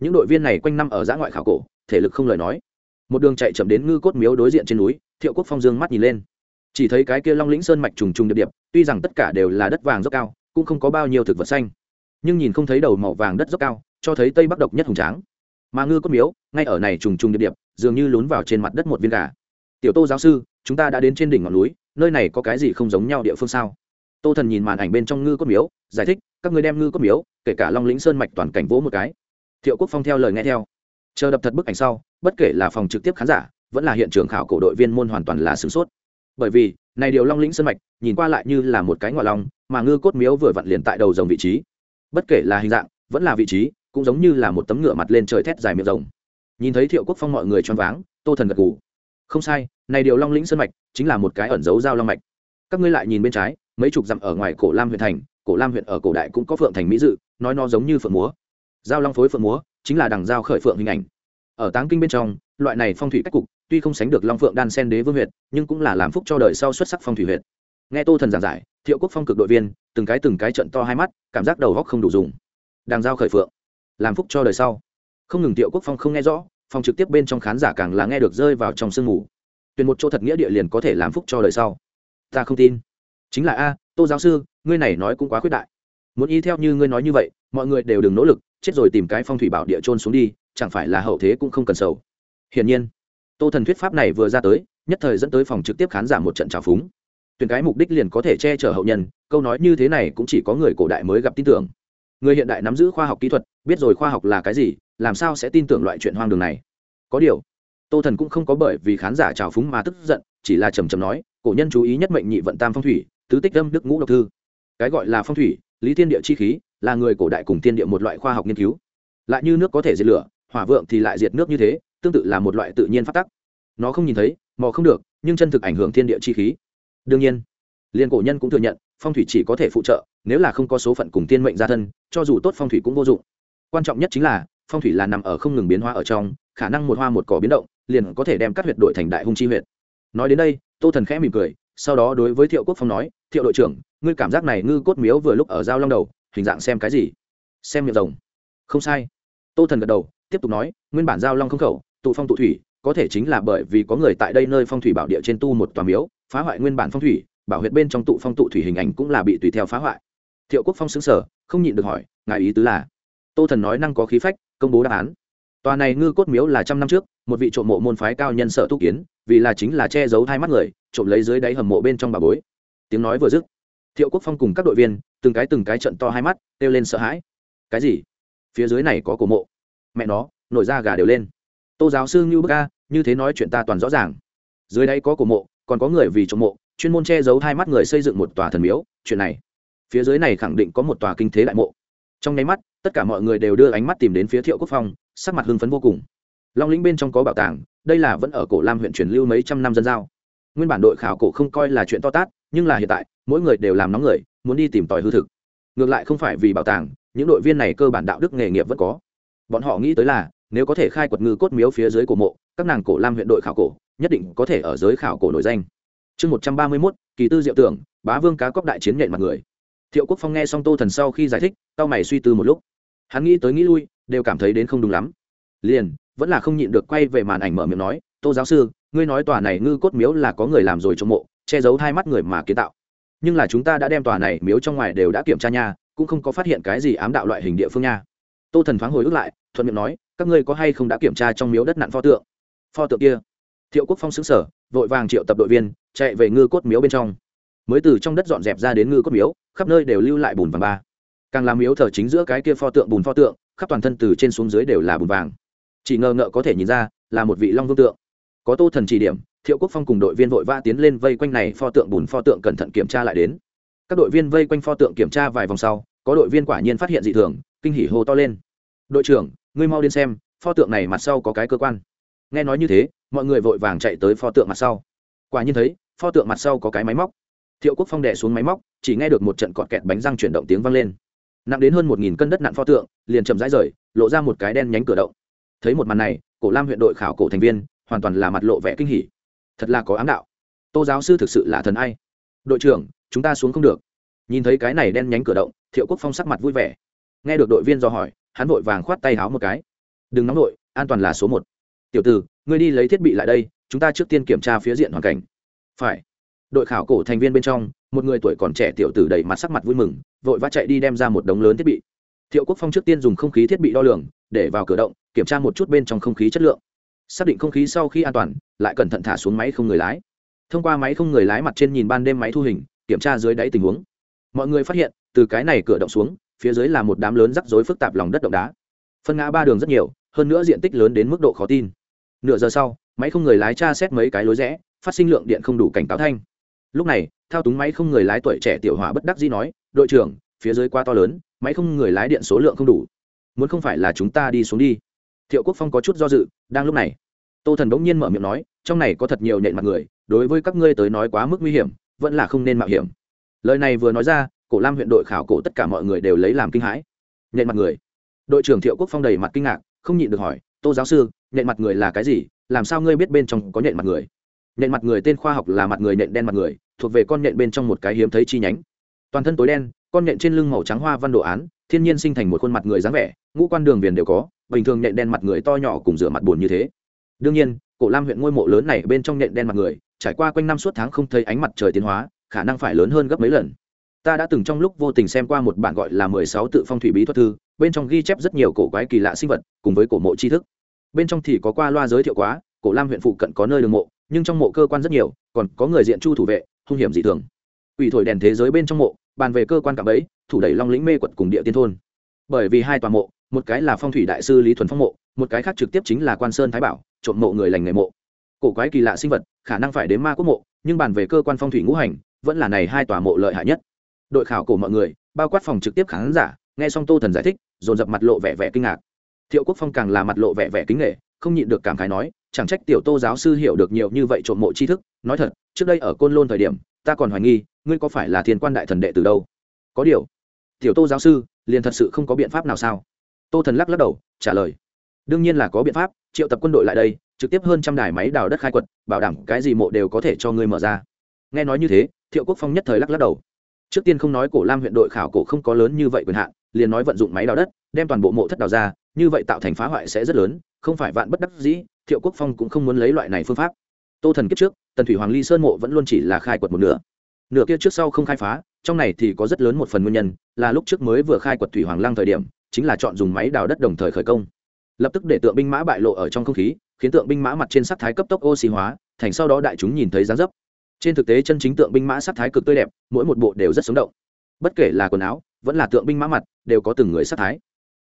Những đội viên này quanh năm ở giã ngoại khảo cổ, thể lực không lời nói. Một đường chạy chậm đến ngư cốt miếu đối diện trên núi, thiệu quốc phong dương mắt nhìn lên. Chỉ thấy cái kia long lĩnh sơn mạch trùng trùng điệp điệp, tuy rằng tất cả đều là đất vàng dốc cao, cũng không có bao nhiêu thực vật xanh. Nhưng nhìn không thấy đầu màu vàng đất dốc cao, cho thấy tây bắc độc nhất hùng tráng. Mà ngư cốt miếu, ngay ở này trùng trùng điệp điệp, dường như lún vào trên mặt đất một viên gà. Tiểu tô giáo sư, chúng ta đã đến trên đỉnh ngọn núi, nơi này có cái gì không giống nhau địa phương sao? Tô thần nhìn màn ảnh bên trong ngư cốt miếu, giải thích, các người đem ngư cốt miếu, kể cả long lĩnh sơn mạch toàn cảnh vỗ một cái. Thiệu quốc phong theo lời nghe theo. Chờ đập thật bức ảnh sau, bất kể là phòng trực tiếp khán giả, vẫn là hiện trường khảo cổ đội viên môn hoàn toàn là sửng sốt. Bởi vì, này điều long lĩnh sơn mạch, nhìn qua lại như là một cái ngoại long, mà ngư cốt miếu vừa vặn liền tại đầu dòng vị trí. Bất kể là hình dạng, vẫn là vị trí, cũng giống như là một tấm ngựa mặt lên trời thét dài miệng rồng. Nhìn thấy thiệu quốc phong mọi người choáng váng, tô thần gật gù. Không sai, này điều long lĩnh sơn mạch, chính là một cái ẩn dấu giao long mạch. Các ngươi lại nhìn bên trái mấy chục dặm ở ngoài cổ lam huyện thành, cổ lam huyện ở cổ đại cũng có phượng thành mỹ dự, nói nó giống như phượng múa. Giao long phối phượng múa, chính là đằng giao khởi phượng hình ảnh. Ở táng kinh bên trong, loại này phong thủy cách cục, tuy không sánh được long phượng đan sen đế vương huyện, nhưng cũng là làm phúc cho đời sau xuất sắc phong thủy huyện. Nghe tô thần giảng giải, thiệu quốc phong cực đội viên, từng cái từng cái trận to hai mắt, cảm giác đầu góc không đủ dùng. Đằng giao khởi phượng, làm phúc cho đời sau. Không ngừng thiệu quốc phong không nghe rõ, phong trực tiếp bên trong khán giả càng là nghe được rơi vào trong sương mù. Tuyển một chỗ thật nghĩa địa liền có thể làm phúc cho đời sau. Ta không tin chính là a, tô giáo sư, ngươi này nói cũng quá khuyết đại. Muốn y theo như ngươi nói như vậy, mọi người đều đừng nỗ lực, chết rồi tìm cái phong thủy bảo địa trôn xuống đi, chẳng phải là hậu thế cũng không cần sầu. Hiển nhiên, tô thần thuyết pháp này vừa ra tới, nhất thời dẫn tới phòng trực tiếp khán giả một trận trào phúng. Tuyển cái mục đích liền có thể che chở hậu nhân, câu nói như thế này cũng chỉ có người cổ đại mới gặp tin tưởng. Người hiện đại nắm giữ khoa học kỹ thuật, biết rồi khoa học là cái gì, làm sao sẽ tin tưởng loại chuyện hoang đường này? Có điều, tô thần cũng không có bởi vì khán giả trào phúng mà tức giận, chỉ là trầm trầm nói, cổ nhân chú ý nhất mệnh nhị vận tam phong thủy tứ tích âm đức ngũ độc thư. Cái gọi là phong thủy, lý thiên địa chi khí, là người cổ đại cùng thiên địa một loại khoa học nghiên cứu. Lại như nước có thể diệt lửa, hỏa vượng thì lại diệt nước như thế, tương tự là một loại tự nhiên phát tắc. Nó không nhìn thấy, mò không được, nhưng chân thực ảnh hưởng thiên địa chi khí. Đương nhiên liên cổ nhân cũng thừa nhận, phong thủy chỉ có thể phụ trợ, nếu là không có số phận cùng tiên mệnh gia thân, cho dù tốt phong thủy cũng vô dụng. Quan trọng nhất chính là, phong thủy là nằm ở không ngừng biến hóa ở trong, khả năng một hoa một cỏ biến động, liền có thể đem các huyệt đội thành đại hung chi huyệt. Nói đến đây, tô thần khẽ mỉm cười sau đó đối với thiệu quốc phong nói, thiệu đội trưởng, ngươi cảm giác này ngư cốt miếu vừa lúc ở giao long đầu, hình dạng xem cái gì? Xem miệng rồng. Không sai. Tô thần gật đầu, tiếp tục nói, nguyên bản giao long không khẩu, tụ phong tụ thủy, có thể chính là bởi vì có người tại đây nơi phong thủy bảo địa trên tu một tòa miếu, phá hoại nguyên bản phong thủy, bảo huyệt bên trong tụ phong tụ thủy hình ảnh cũng là bị tùy theo phá hoại. Thiệu quốc phong xứng sở không nhịn được hỏi, ngài ý tứ là? Tô thần nói năng có khí phách, công bố đáp án. Tòa này ngư cốt miếu là trăm năm trước, một vị trộm mộ môn phái cao nhân sợ tu kiến, vì là chính là che giấu hai mắt người trộm lấy dưới đáy hầm mộ bên trong bà bối. Tiếng nói vừa dứt, thiệu quốc phong cùng các đội viên, từng cái từng cái trận to hai mắt, kêu lên sợ hãi. Cái gì? Phía dưới này có cổ mộ. Mẹ nó, nổi da gà đều lên. Tô giáo sư như bức ca như thế nói chuyện ta toàn rõ ràng. Dưới đây có cổ mộ, còn có người vì trộm mộ, chuyên môn che giấu hai mắt người xây dựng một tòa thần miếu, chuyện này. Phía dưới này khẳng định có một tòa kinh thế đại mộ. Trong nháy mắt, tất cả mọi người đều đưa ánh mắt tìm đến phía thiệu quốc phong, sắc mặt hưng phấn vô cùng. Long lĩnh bên trong có bảo tàng, đây là vẫn ở cổ lam huyện truyền lưu mấy trăm năm dân giao nguyên bản đội khảo cổ không coi là chuyện to tát, nhưng là hiện tại, mỗi người đều làm nóng người, muốn đi tìm tòi hư thực. Ngược lại không phải vì bảo tàng, những đội viên này cơ bản đạo đức nghề nghiệp vẫn có. Bọn họ nghĩ tới là, nếu có thể khai quật ngư cốt miếu phía dưới cổ mộ, các nàng cổ lam huyện đội khảo cổ, nhất định có thể ở giới khảo cổ nổi danh. Chương một trăm ba mươi mốt, kỳ tư diệu tưởng, bá vương cá cóc đại chiến nhện mặt người. Thiệu quốc phong nghe xong tô thần sau khi giải thích tao mày suy tư một lúc. Hắn nghĩ tới nghĩ lui, đều cảm thấy đến không đúng lắm. Liền, vẫn là không nhịn được quay về màn ảnh mở miệng nói, tô giáo sư ngươi nói tòa này ngư cốt miếu là có người làm rồi trong mộ, che giấu hai mắt người mà kiến tạo. Nhưng là chúng ta đã đem tòa này miếu trong ngoài đều đã kiểm tra nha, cũng không có phát hiện cái gì ám đạo loại hình địa phương nha. Tô thần thoáng hồi ức lại, thuận miệng nói, các ngươi có hay không đã kiểm tra trong miếu đất nặn pho tượng? Pho tượng kia. Thiệu quốc phong xứng sở vội vàng triệu tập đội viên, chạy về ngư cốt miếu bên trong. Mới từ trong đất dọn dẹp ra đến ngư cốt miếu, khắp nơi đều lưu lại bùn vàng ba. Càng làm miếu thờ chính giữa cái kia pho tượng bùn pho tượng, khắp toàn thân từ trên xuống dưới đều là bùn vàng. Chỉ ngờ ngợ có thể nhìn ra, là một vị long vương tượng có tô thần chỉ điểm, thiệu quốc phong cùng đội viên vội vã tiến lên vây quanh này pho tượng bùn pho tượng cẩn thận kiểm tra lại đến. Các đội viên vây quanh pho tượng kiểm tra vài vòng sau, có đội viên quả nhiên phát hiện dị thường, kinh hỉ hô to lên. Đội trưởng, ngươi mau đến xem, pho tượng này mặt sau có cái cơ quan. Nghe nói như thế, mọi người vội vàng chạy tới pho tượng mặt sau. Quả nhiên thấy, pho tượng mặt sau có cái máy móc. Thiệu quốc phong đẻ xuống máy móc, chỉ nghe được một trận cọt kẹt bánh răng chuyển động tiếng vang lên. Nặng đến hơn một nghìn cân đất nặng pho tượng, liền chậm rãi rời, lộ ra một cái đen nhánh cửa động. Thấy một màn này, cổ lam huyện đội khảo cổ thành viên hoàn toàn là mặt lộ vẻ kinh hỉ. Thật là có ám đạo. Tô giáo sư thực sự là thần ai. Đội trưởng chúng ta xuống không được. Nhìn thấy cái này đen nhánh cửa động thiệu quốc phong sắc mặt vui vẻ. Nghe được đội viên do hỏi hắn vội vàng khoát tay háo một cái. Đừng nóng đội an toàn là số một. Tiểu tử, ngươi đi lấy thiết bị lại đây chúng ta trước tiên kiểm tra phía diện hoàn cảnh. Phải. Đội khảo cổ thành viên bên trong một người tuổi còn trẻ tiểu tử đầy mặt sắc mặt vui mừng vội vã chạy đi đem ra một đống lớn thiết bị. Thiệu quốc phong trước tiên dùng không khí thiết bị đo lường để vào cửa động kiểm tra một chút bên trong không khí chất lượng xác định không khí sau khi an toàn, lại cẩn thận thả xuống máy không người lái. Thông qua máy không người lái mặt trên nhìn ban đêm máy thu hình, kiểm tra dưới đáy tình huống. Mọi người phát hiện, từ cái này cửa động xuống, phía dưới là một đám lớn rắc rối phức tạp lòng đất động đá. Phân ngã ba đường rất nhiều, hơn nữa diện tích lớn đến mức độ khó tin. Nửa giờ sau, máy không người lái tra xét mấy cái lối rẽ, phát sinh lượng điện không đủ cảnh cáo thanh. Lúc này, thao túng máy không người lái tuổi trẻ tiểu hỏa bất đắc dĩ nói, đội trưởng, phía dưới quá to lớn, máy không người lái điện số lượng không đủ. Muốn không phải là chúng ta đi xuống đi thiệu quốc phong có chút do dự, đang lúc này, tô thần bỗng nhiên mở miệng nói, trong này có thật nhiều nhện mặt người, đối với các ngươi tới nói quá mức nguy hiểm, vẫn là không nên mạo hiểm. Lời này vừa nói ra, cổ lam huyện đội khảo cổ tất cả mọi người đều lấy làm kinh hãi. Nhện mặt người? Đội trưởng thiệu quốc phong đầy mặt kinh ngạc, không nhịn được hỏi, tô giáo sư, nhện mặt người là cái gì? Làm sao ngươi biết bên trong có nhện mặt người? Nhện mặt người tên khoa học là mặt người nhện đen mặt người, thuộc về con nhện bên trong một cái hiếm thấy chi nhánh. Toàn thân tối đen, con nhện trên lưng màu trắng hoa văn đồ án, thiên nhiên sinh thành một khuôn mặt người dáng vẻ, ngũ quan đường viền đều có bình thường nhện đen mặt người to nhỏ cùng rửa mặt buồn như thế. Đương nhiên, cổ lam huyện ngôi mộ lớn này bên trong nhện đen mặt người, trải qua quanh năm suốt tháng không thấy ánh mặt trời tiến hóa, khả năng phải lớn hơn gấp mấy lần. Ta đã từng trong lúc vô tình xem qua một bản gọi là mười sáu tự phong thủy bí thuật thư, bên trong ghi chép rất nhiều cổ quái kỳ lạ sinh vật cùng với cổ mộ tri thức. Bên trong thì có qua loa giới thiệu quá, cổ lam huyện phụ cận có nơi đường mộ, nhưng trong mộ cơ quan rất nhiều, còn có người diện chu thủ vệ, hung hiểm dị thường. Ủy thổi đèn thế giới bên trong mộ, bàn về cơ quan cạm ấy thủ đẩy long lĩnh mê quật cùng địa tiên thôn. Bởi vì hai tòa mộ một cái là phong thủy đại sư lý thuần phong mộ, một cái khác trực tiếp chính là quan sơn thái bảo, trộm mộ người lành nghề mộ. Cổ quái kỳ lạ sinh vật, khả năng phải đến ma quốc mộ, nhưng bàn về cơ quan phong thủy ngũ hành, vẫn là này hai tòa mộ lợi hại nhất. Đội khảo cổ mọi người, bao quát phòng trực tiếp khán giả, nghe xong tô thần giải thích, dồn dập mặt lộ vẻ vẻ kinh ngạc. Thiệu quốc phong càng là mặt lộ vẻ vẻ kính nghệ không nhịn được cảm khái nói, chẳng trách tiểu tô giáo sư hiểu được nhiều như vậy trộm mộ tri thức, nói thật, trước đây ở côn lôn thời điểm, ta còn hoài nghi, ngươi có phải là thiên quan đại thần đệ từ đâu? Có điều, tiểu tô giáo sư, liền thật sự không có biện pháp nào sao? Tô thần lắc lắc đầu, trả lời. Đương nhiên là có biện pháp, triệu tập quân đội lại đây, trực tiếp hơn trăm đài máy đào đất khai quật, bảo đảm cái gì mộ đều có thể cho ngươi mở ra. Nghe nói như thế, thiệu quốc phong nhất thời lắc lắc đầu. Trước tiên không nói cổ lam huyện đội khảo cổ không có lớn như vậy quyền hạn, liền nói vận dụng máy đào đất, đem toàn bộ mộ thất đào ra, như vậy tạo thành phá hoại sẽ rất lớn, không phải vạn bất đắc dĩ, thiệu quốc phong cũng không muốn lấy loại này phương pháp. Tô thần kiếp trước, tần thủy hoàng ly sơn mộ vẫn luôn chỉ là khai quật một nửa. Nửa kia trước sau không khai phá, trong này thì có rất lớn một phần nguyên nhân, là lúc trước mới vừa khai quật thủy hoàng Lang thời điểm chính là chọn dùng máy đào đất đồng thời khởi công. Lập tức để tượng binh mã bại lộ ở trong không khí, khiến tượng binh mã mặt trên sắc thái cấp tốc oxy hóa, thành sau đó đại chúng nhìn thấy dáng dấp. Trên thực tế chân chính tượng binh mã sắc thái cực tươi đẹp, mỗi một bộ đều rất sống động. Bất kể là quần áo, vẫn là tượng binh mã mặt, đều có từng người sắc thái.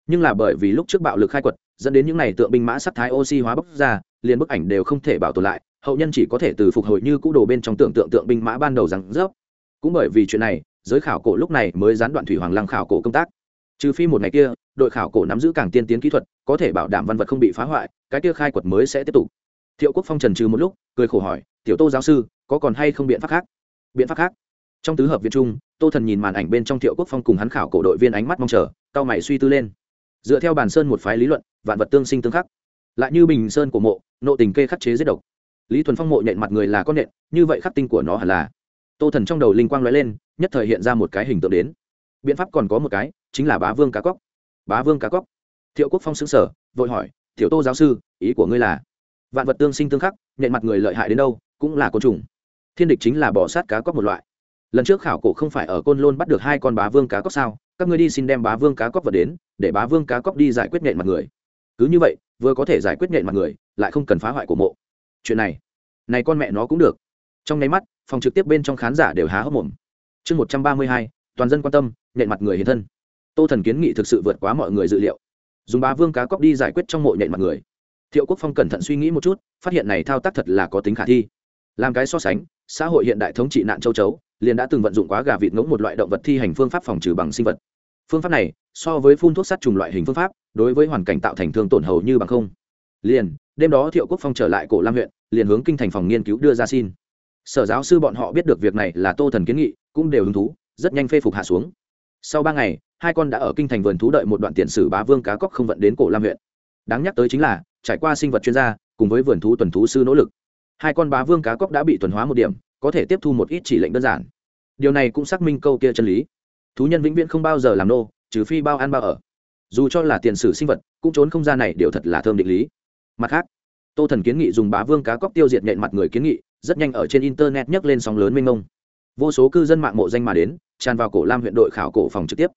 Nhưng là bởi vì lúc trước bạo lực khai quật, dẫn đến những n à y tượng binh mã sắc thái oxy hóa bốc ra, liền bức ảnh đều không thể bảo tồn lại, hậu nhân chỉ có thể từ phục hồi như cũ đồ bên trong tượng tượng tượng binh mã ban đầu rằng rớp cũng bởi vì chuyện này, giới khảo cổ lúc này mới gián đoạn thủy hoàng lăng khảo cổ công tác trừ phi một ngày kia, đội khảo cổ nắm giữ càng tiên tiến kỹ thuật, có thể bảo đảm văn vật không bị phá hoại, cái kia khai quật mới sẽ tiếp tục. Thiệu quốc phong trần trừ một lúc, cười khổ hỏi, tiểu tô giáo sư, có còn hay không biện pháp khác? Biện pháp khác? Trong tứ hợp viên trung, tô thần nhìn màn ảnh bên trong thiệu quốc phong cùng hắn khảo cổ đội viên ánh mắt mong chờ, cao mày suy tư lên. Dựa theo bản sơn một phái lý luận, vạn vật tương sinh tương khắc. Lại như bình sơn của mộ, nộ tình kê khắc chế giết độc. Lý thuần phong mộ nhện mặt người là con nện như vậy khắc tinh của nó hẳn là. Tô thần trong đầu linh quang lóe lên, nhất thời hiện ra một cái hình tượng đến. Biện pháp còn có một cái chính là bá vương cá cóc. Bá vương cá cóc. Thiệu quốc phong xứng sở vội hỏi thiểu tô giáo sư, ý của ngươi là? Vạn vật tương sinh tương khắc, nhện mặt người lợi hại đến đâu, cũng là côn trùng. Thiên địch chính là bỏ sát cá cóc một loại. Lần trước khảo cổ không phải ở côn lôn bắt được hai con bá vương cá cóc sao? Các ngươi đi xin đem bá vương cá cóc vật đến, để bá vương cá cóc đi giải quyết nhện mặt người. Cứ như vậy, vừa có thể giải quyết nhện mặt người, lại không cần phá hoại của mộ. Chuyện này này con mẹ nó cũng được. Trong nháy mắt, phòng trực tiếp bên trong khán giả đều há hốc mồm. Chương một trăm ba mươi hai, toàn dân quan tâm, nhện mặt người hiện thân tô thần kiến nghị thực sự vượt quá mọi người dự liệu. Dùng bá vương cá cóc đi giải quyết trong mộ nhện mặt người. Thiệu quốc phong cẩn thận suy nghĩ một chút, phát hiện này thao tác thật là có tính khả thi. Làm cái so sánh, xã hội hiện đại thống trị nạn châu chấu, liền đã từng vận dụng quá gà vịt ngỗng một loại động vật thi hành phương pháp phòng trừ bằng sinh vật. Phương pháp này, so với phun thuốc sát trùng loại hình phương pháp, đối với hoàn cảnh tạo thành thương tổn hầu như bằng không. Liền, đêm đó thiệu quốc phong trở lại cổ lam huyện, liền hướng kinh thành phòng nghiên cứu đưa ra xin. Sở giáo sư bọn họ biết được việc này là tô thần kiến nghị, cũng đều hứng thú, rất nhanh phê phục hạ xuống sau ba ngày, hai con đã ở kinh thành vườn thú đợi một đoạn tiền sử bá vương cá cóc không vận đến cổ lam huyện. Đáng nhắc tới chính là, trải qua sinh vật chuyên gia, cùng với vườn thú tuần thú sư nỗ lực, hai con bá vương cá cóc đã bị tuần hóa một điểm, có thể tiếp thu một ít chỉ lệnh đơn giản. Điều này cũng xác minh câu kia chân lý. Thú nhân vĩnh viễn không bao giờ làm nô, trừ phi bao ăn bao ở. Dù cho là tiền sử sinh vật, cũng trốn không gian này đều thật là thơm định lý. Mặt khác, tô thần kiến nghị dùng bá vương cá cóc tiêu diệt nhện mặt người kiến nghị, rất nhanh ở trên internet nhấc lên sóng lớn mênh mông. Vô số cư dân mạng mộ danh mà đến tràn vào cổ lam huyện đội khảo cổ phòng trực tiếp.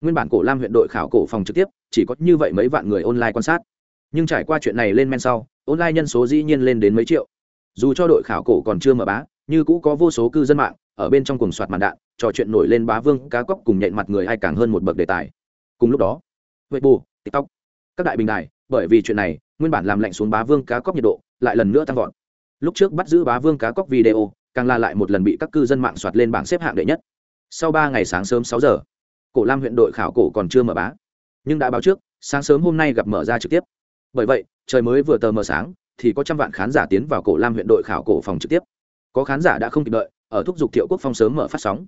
Nguyên bản cổ lam huyện đội khảo cổ phòng trực tiếp, chỉ có như vậy mấy vạn người online quan sát. Nhưng trải qua chuyện này lên men sau, online nhân số dĩ nhiên lên đến mấy triệu. Dù cho đội khảo cổ còn chưa mở bá, như cũ có vô số cư dân mạng, ở bên trong cùng soạt màn đạn, trò chuyện nổi lên bá vương, cá cóc cùng nhện mặt người ai càng hơn một bậc đề tài. Cùng lúc đó vậy bù tiktok, các đại bình đài, bởi vì chuyện này, nguyên bản làm lạnh xuống bá vương, cá cóc nhiệt độ lại lần nữa tăng vọt. Lúc trước bắt giữ bá vương, cá cóc video, càng la lại một lần bị các cư dân mạng soạt lên bảng xếp hạng đệ nhất sau ba ngày sáng sớm sáu giờ, cổ lam huyện đội khảo cổ còn chưa mở bá, nhưng đã báo trước, sáng sớm hôm nay gặp mở ra trực tiếp. Bởi vậy, trời mới vừa tờ mờ sáng, thì có trăm vạn khán giả tiến vào cổ lam huyện đội khảo cổ phòng trực tiếp. Có khán giả đã không kịp đợi, ở thúc giục thiệu quốc phong sớm mở phát sóng.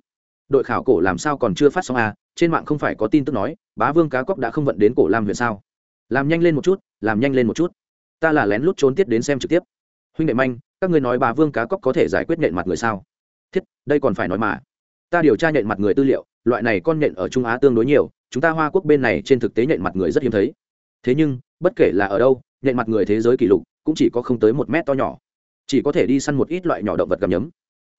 Đội khảo cổ làm sao còn chưa phát sóng à? Trên mạng không phải có tin tức nói, bá vương cá cóc đã không vận đến cổ lam huyện sao? Làm nhanh lên một chút, làm nhanh lên một chút. Ta là lén lút trốn tiết đến xem trực tiếp. Huynh đệ manh, các ngươi nói bà vương cá cóc có thể giải quyết nhện mặt người sao? Thiết, đây còn phải nói mà ta điều tra nhện mặt người tư liệu, loại này con nhện ở trung á tương đối nhiều, chúng ta hoa quốc bên này trên thực tế nhện mặt người rất hiếm thấy. Thế nhưng, bất kể là ở đâu, nhện mặt người thế giới kỷ lục cũng chỉ có không tới một mét to nhỏ. Chỉ có thể đi săn một ít loại nhỏ động vật gặm nhấm.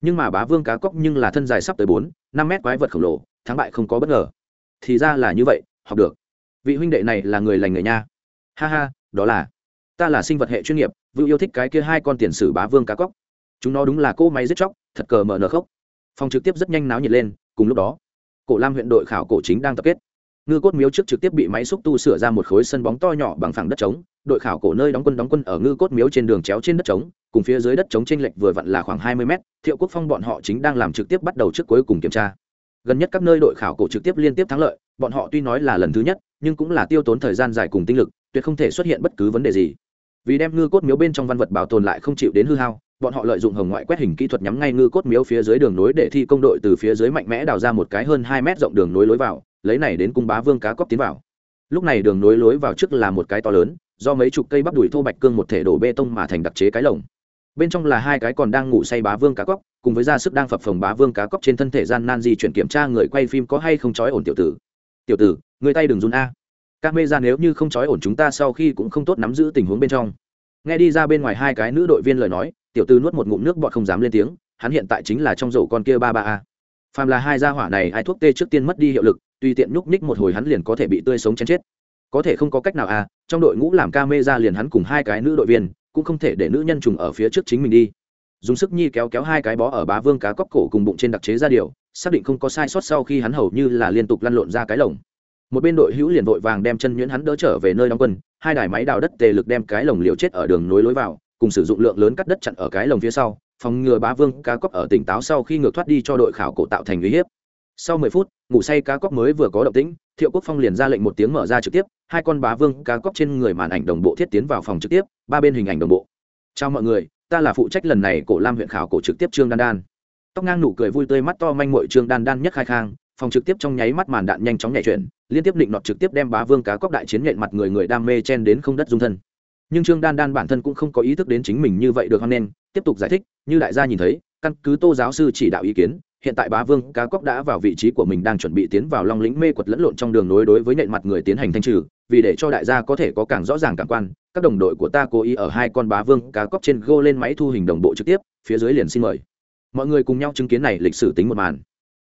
Nhưng mà bá vương cá cóc nhưng là thân dài sắp tới bốn, năm mét quái vật khổng lồ, thắng bại không có bất ngờ. Thì ra là như vậy, học được. Vị huynh đệ này là người lành người nha. Ha ha, đó là. Ta là sinh vật hệ chuyên nghiệp vự yêu thích cái kia hai con tiền sử bá vương cá cóc. Chúng nó đúng là cỗ máy giết chóc, thật cờ mờ nở khốc phòng trực tiếp rất nhanh náo nhiệt lên, cùng lúc đó, cổ lam huyện đội khảo cổ chính đang tập kết. Ngư cốt miếu trước trực tiếp bị máy xúc tu sửa ra một khối sân bóng to nhỏ bằng phẳng đất trống, đội khảo cổ nơi đóng quân đóng quân ở ngư cốt miếu trên đường chéo trên đất trống, cùng phía dưới đất trống t r ê n lệch vừa vặn là khoảng hai mươi mét, thiệu quốc phong bọn họ chính đang làm trực tiếp bắt đầu trước cuối cùng kiểm tra. Gần nhất các nơi đội khảo cổ trực tiếp liên tiếp thắng lợi, bọn họ tuy nói là lần thứ nhất, nhưng cũng là tiêu tốn thời gian dài cùng tinh lực, tuyệt không thể xuất hiện bất cứ vấn đề gì. Vì đem ngư cốt miếu bên trong văn vật bảo tồn lại không chịu đến hư hao bọn họ lợi dụng hồng ngoại quét hình kỹ thuật nhắm ngay ngư cốt miếu phía dưới đường nối để thi công đội từ phía dưới mạnh mẽ đào ra một cái hơn hai mét rộng đường nối lối vào, lấy này đến cung bá vương cá cóc tiến vào. Lúc này đường nối lối vào trước là một cái to lớn, do mấy chục cây bắp đùi thô bạch cương một thể đổ bê tông mà thành đặc chế cái lồng. Bên trong là hai cái còn đang ngủ say bá vương cá cóc cùng với ra sức đang phập phồng bá vương cá cóc trên thân thể gian nan di chuyển kiểm tra người quay phim có hay không trói ổn tiểu tử. Tiểu tử, người tay đừng run a. Các mê ra nếu như không trói ổn chúng ta sau khi cũng không tốt nắm giữ tình huống bên trong. Nghe đi ra bên ngoài hai cái nữ đội viên lời nói tiểu tư nuốt một ngụm nước bọt không dám lên tiếng, hắn hiện tại chính là trong rổ con kia ba ba a. Phàm là hai gia hỏa này, ai thuốc tê trước tiên mất đi hiệu lực, tùy tiện nhúc ních một hồi hắn liền có thể bị tươi sống chém chết. Có thể không có cách nào à trong đội ngũ làm ca mê ra liền hắn cùng hai cái nữ đội viên, cũng không thể để nữ nhân trùng ở phía trước chính mình đi. Dùng sức nhi kéo kéo hai cái bó ở bá vương cá cóc cổ cùng bụng trên đặc chế ra điều, xác định không có sai sót sau khi hắn hầu như là liên tục lăn lộn ra cái lồng. Một bên đội hữu liền vội vàng đem chân nhuyễn hắn đỡ trở về nơi đóng quân, hai đài máy đào đất tề lực đem cái lồng liều chết ở đường nối lối vào cùng sử dụng lượng lớn cắt đất chặn ở cái lồng phía sau, phòng ngừa bá vương cá cóc ở tỉnh táo sau khi ngược thoát đi cho đội khảo cổ tạo thành uy hiếp. Sau mười phút, ngủ say cá cóc mới vừa có động tĩnh, thiệu quốc phong liền ra lệnh một tiếng mở ra trực tiếp, hai con bá vương cá cóc trên người màn ảnh đồng bộ thiết tiến vào phòng trực tiếp, ba bên hình ảnh đồng bộ. Chào mọi người, ta là phụ trách lần này cổ lam huyện khảo cổ trực tiếp trương đan đan. Tóc ngang nụ cười vui tươi mắt to manh mội trương đan đan nhất khai khang, phòng trực tiếp trong nháy mắt màn đạn nhanh chóng nhảy chuyển, liên tiếp định nọt trực tiếp đem bá vương cá cóc đại chiến nhện mặt người người đam mê chen đến không đất dung thân nhưng trương đan đan bản thân cũng không có ý thức đến chính mình như vậy được hoan nên tiếp tục giải thích, như đại gia nhìn thấy, căn cứ tô giáo sư chỉ đạo ý kiến, hiện tại bá vương cá cóc đã vào vị trí của mình đang chuẩn bị tiến vào long lĩnh mê quật lẫn lộn trong đường nối đối với nện mặt người tiến hành thanh trừ, vì để cho đại gia có thể có càng rõ ràng cảm quan, các đồng đội của ta cố ý ở hai con bá vương cá cóc trên gô lên máy thu hình đồng bộ trực tiếp, phía dưới liền xin mời. Mọi người cùng nhau chứng kiến này lịch sử tính một màn.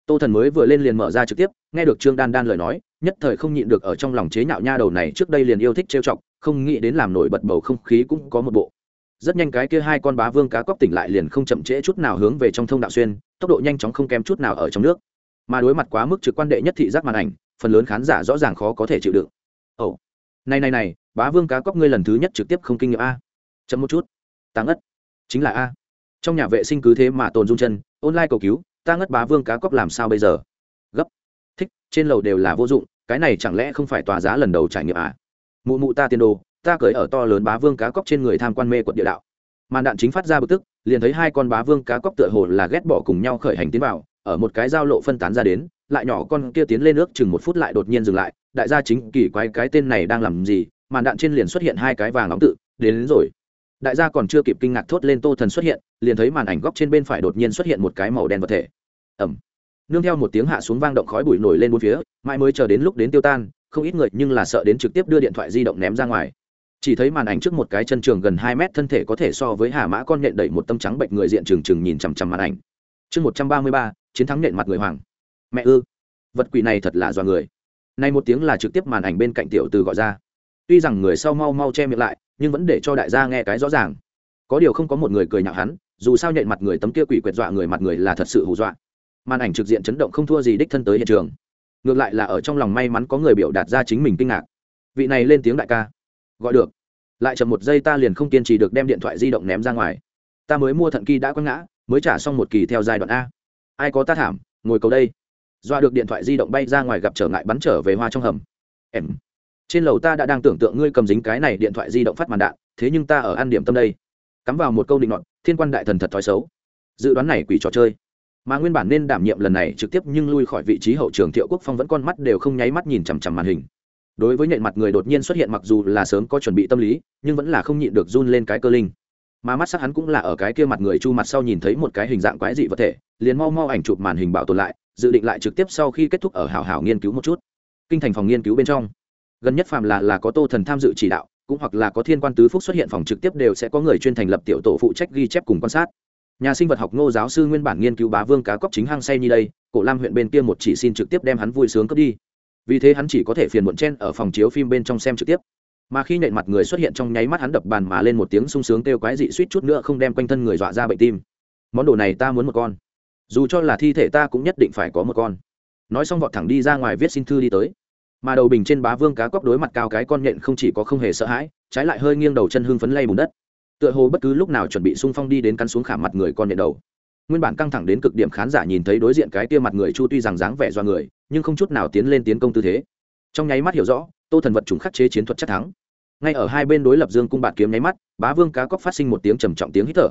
Tô thần mới vừa lên liền mở ra trực tiếp, nghe được trương đan đan lời nói, nhất thời không nhịn được ở trong lòng chế nhạo nha đầu này trước đây liền yêu thích trêu chọc không nghĩ đến làm nổi bật bầu không khí cũng có một bộ. Rất nhanh cái kia hai con bá vương cá cóc tỉnh lại liền không chậm trễ chút nào hướng về trong thông đạo xuyên, tốc độ nhanh chóng không kém chút nào ở trong nước. Mà đối mặt quá mức trực quan đệ nhất thị giác màn ảnh, phần lớn khán giả rõ ràng khó có thể chịu đựng. Ồ、oh. này này này, bá vương cá cóc ngươi lần thứ nhất trực tiếp không kinh nghiệm a. Chấm một chút. Ta ngất. Chính là a. Trong nhà vệ sinh cứ thế mà tồn dung chân, online cầu cứu, ta ngất bá vương cá cóc làm sao bây giờ? Gấp. Thích, trên lầu đều là vô dụng, cái này chẳng lẽ không phải tòa giá lần đầu trải nghiệm à mụ mụ ta tiền đồ ta cởi ở to lớn bá vương cá cóc trên người tham quan mê quật địa đạo. Màn đạn chính phát ra bực tức liền thấy hai con bá vương cá cóc tựa hồ là ghét bỏ cùng nhau khởi hành tiến vào ở một cái giao lộ phân tán ra đến lại nhỏ con kia tiến lên nước chừng một phút lại đột nhiên dừng lại đại gia chính kỳ quái cái tên này đang làm gì màn đạn trên liền xuất hiện hai cái vàng nóng tự đến, đến rồi. Đại gia còn chưa kịp kinh ngạc thốt lên tô thần xuất hiện liền thấy màn ảnh góc trên bên phải đột nhiên xuất hiện một cái màu đen vật thể. Ẩm nương theo một tiếng hạ xuống vang động khói bụi nổi lên bốn phía mãi mới chờ đến lúc đến tiêu tan không ít người nhưng là sợ đến trực tiếp đưa điện thoại di động ném ra ngoài. Chỉ thấy màn ảnh trước một cái chân trường gần hai mét thân thể có thể so với hà mã con nhện đẩy một tâm trắng bệnh người diện trừng trừng nhìn chằm chằm màn ảnh. Chương một trăm ba mươi ba, chiến thắng nhện mặt người hoàng. Mẹ ư? Vật quỷ này thật là do người. Nay một tiếng là trực tiếp màn ảnh bên cạnh tiểu từ gọi ra. Tuy rằng người sau mau mau che miệng lại, nhưng vẫn để cho đại gia nghe cái rõ ràng. Có điều không có một người cười nhạo hắn, dù sao nhện mặt người tấm kia quỷ quyệt dọa người mặt người là thật sự hù dọa. Màn ảnh trực diện chấn động không thua gì đích thân tới hiện trường ngược lại là ở trong lòng may mắn có người biểu đạt ra chính mình kinh ngạc. Vị này lên tiếng đại ca. Gọi được. Lại chậm một giây ta liền không kiên trì được đem điện thoại di động ném ra ngoài. Ta mới mua thận kỳ đã quăng ngã, mới trả xong một kỳ theo giai đoạn a. Ai có ta thảm, ngồi cầu đây. Doa được điện thoại di động bay ra ngoài gặp trở ngại bắn trở về hoa trong hầm. Em. Trên lầu ta đã đang tưởng tượng ngươi cầm dính cái này điện thoại di động phát màn đạn, thế nhưng ta ở ăn điểm tâm đây. Cắm vào một câu định luận thiên quan đại thần thật thói xấu. Dự đoán này quỷ trò chơi mà nguyên bản nên đảm nhiệm lần này trực tiếp nhưng lui khỏi vị trí hậu trường thiệu quốc phong vẫn con mắt đều không nháy mắt nhìn chằm chằm màn hình. Đối với nhện mặt người đột nhiên xuất hiện mặc dù là sớm có chuẩn bị tâm lý, nhưng vẫn là không nhịn được run lên cái cơ linh. Mà mắt sắc hắn cũng là ở cái kia mặt người chu mặt sau nhìn thấy một cái hình dạng quái dị vật thể, liền mau mau ảnh chụp màn hình bảo tồn lại, dự định lại trực tiếp sau khi kết thúc ở hảo hảo nghiên cứu một chút. Kinh thành phòng nghiên cứu bên trong, gần nhất phàm là là có tô thần tham dự chỉ đạo, cũng hoặc là có thiên quan tứ phúc xuất hiện phòng trực tiếp đều sẽ có người chuyên thành lập tiểu tổ phụ trách ghi chép cùng quan sát nhà sinh vật học ngô giáo sư nguyên bản nghiên cứu bá vương cá cóc chính hang say như đây, cổ lam huyện bên kia một chỉ xin trực tiếp đem hắn vui sướng cướp đi. Vì thế hắn chỉ có thể phiền muộn chen ở phòng chiếu phim bên trong xem trực tiếp. Mà khi nhện mặt người xuất hiện trong nháy mắt hắn đập bàn mà lên một tiếng sung sướng kêu quái dị suýt chút nữa không đem quanh thân người dọa ra bệnh tim. Món đồ này ta muốn một con. Dù cho là thi thể ta cũng nhất định phải có một con. Nói xong vọt thẳng đi ra ngoài viết xin thư đi tới. Mà đầu bình trên bá vương cá cóc đối mặt cao cái con nhện không chỉ có không hề sợ hãi, trái lại hơi nghiêng đầu chân hương phấn lay bùn đất tựa hồ bất cứ lúc nào chuẩn bị xung phong đi đến cắn xuống khả mặt người con nhện đầu. Nguyên bản căng thẳng đến cực điểm khán giả nhìn thấy đối diện cái tia mặt người chu tuy rằng dáng vẻ do người, nhưng không chút nào tiến lên tiến công tư thế. Trong nháy mắt hiểu rõ, tô thần vật trùng khắc chế chiến thuật chắc thắng. Ngay ở hai bên đối lập dương cung bạt kiếm nháy mắt, bá vương cá cóc phát sinh một tiếng trầm trọng tiếng hít thở.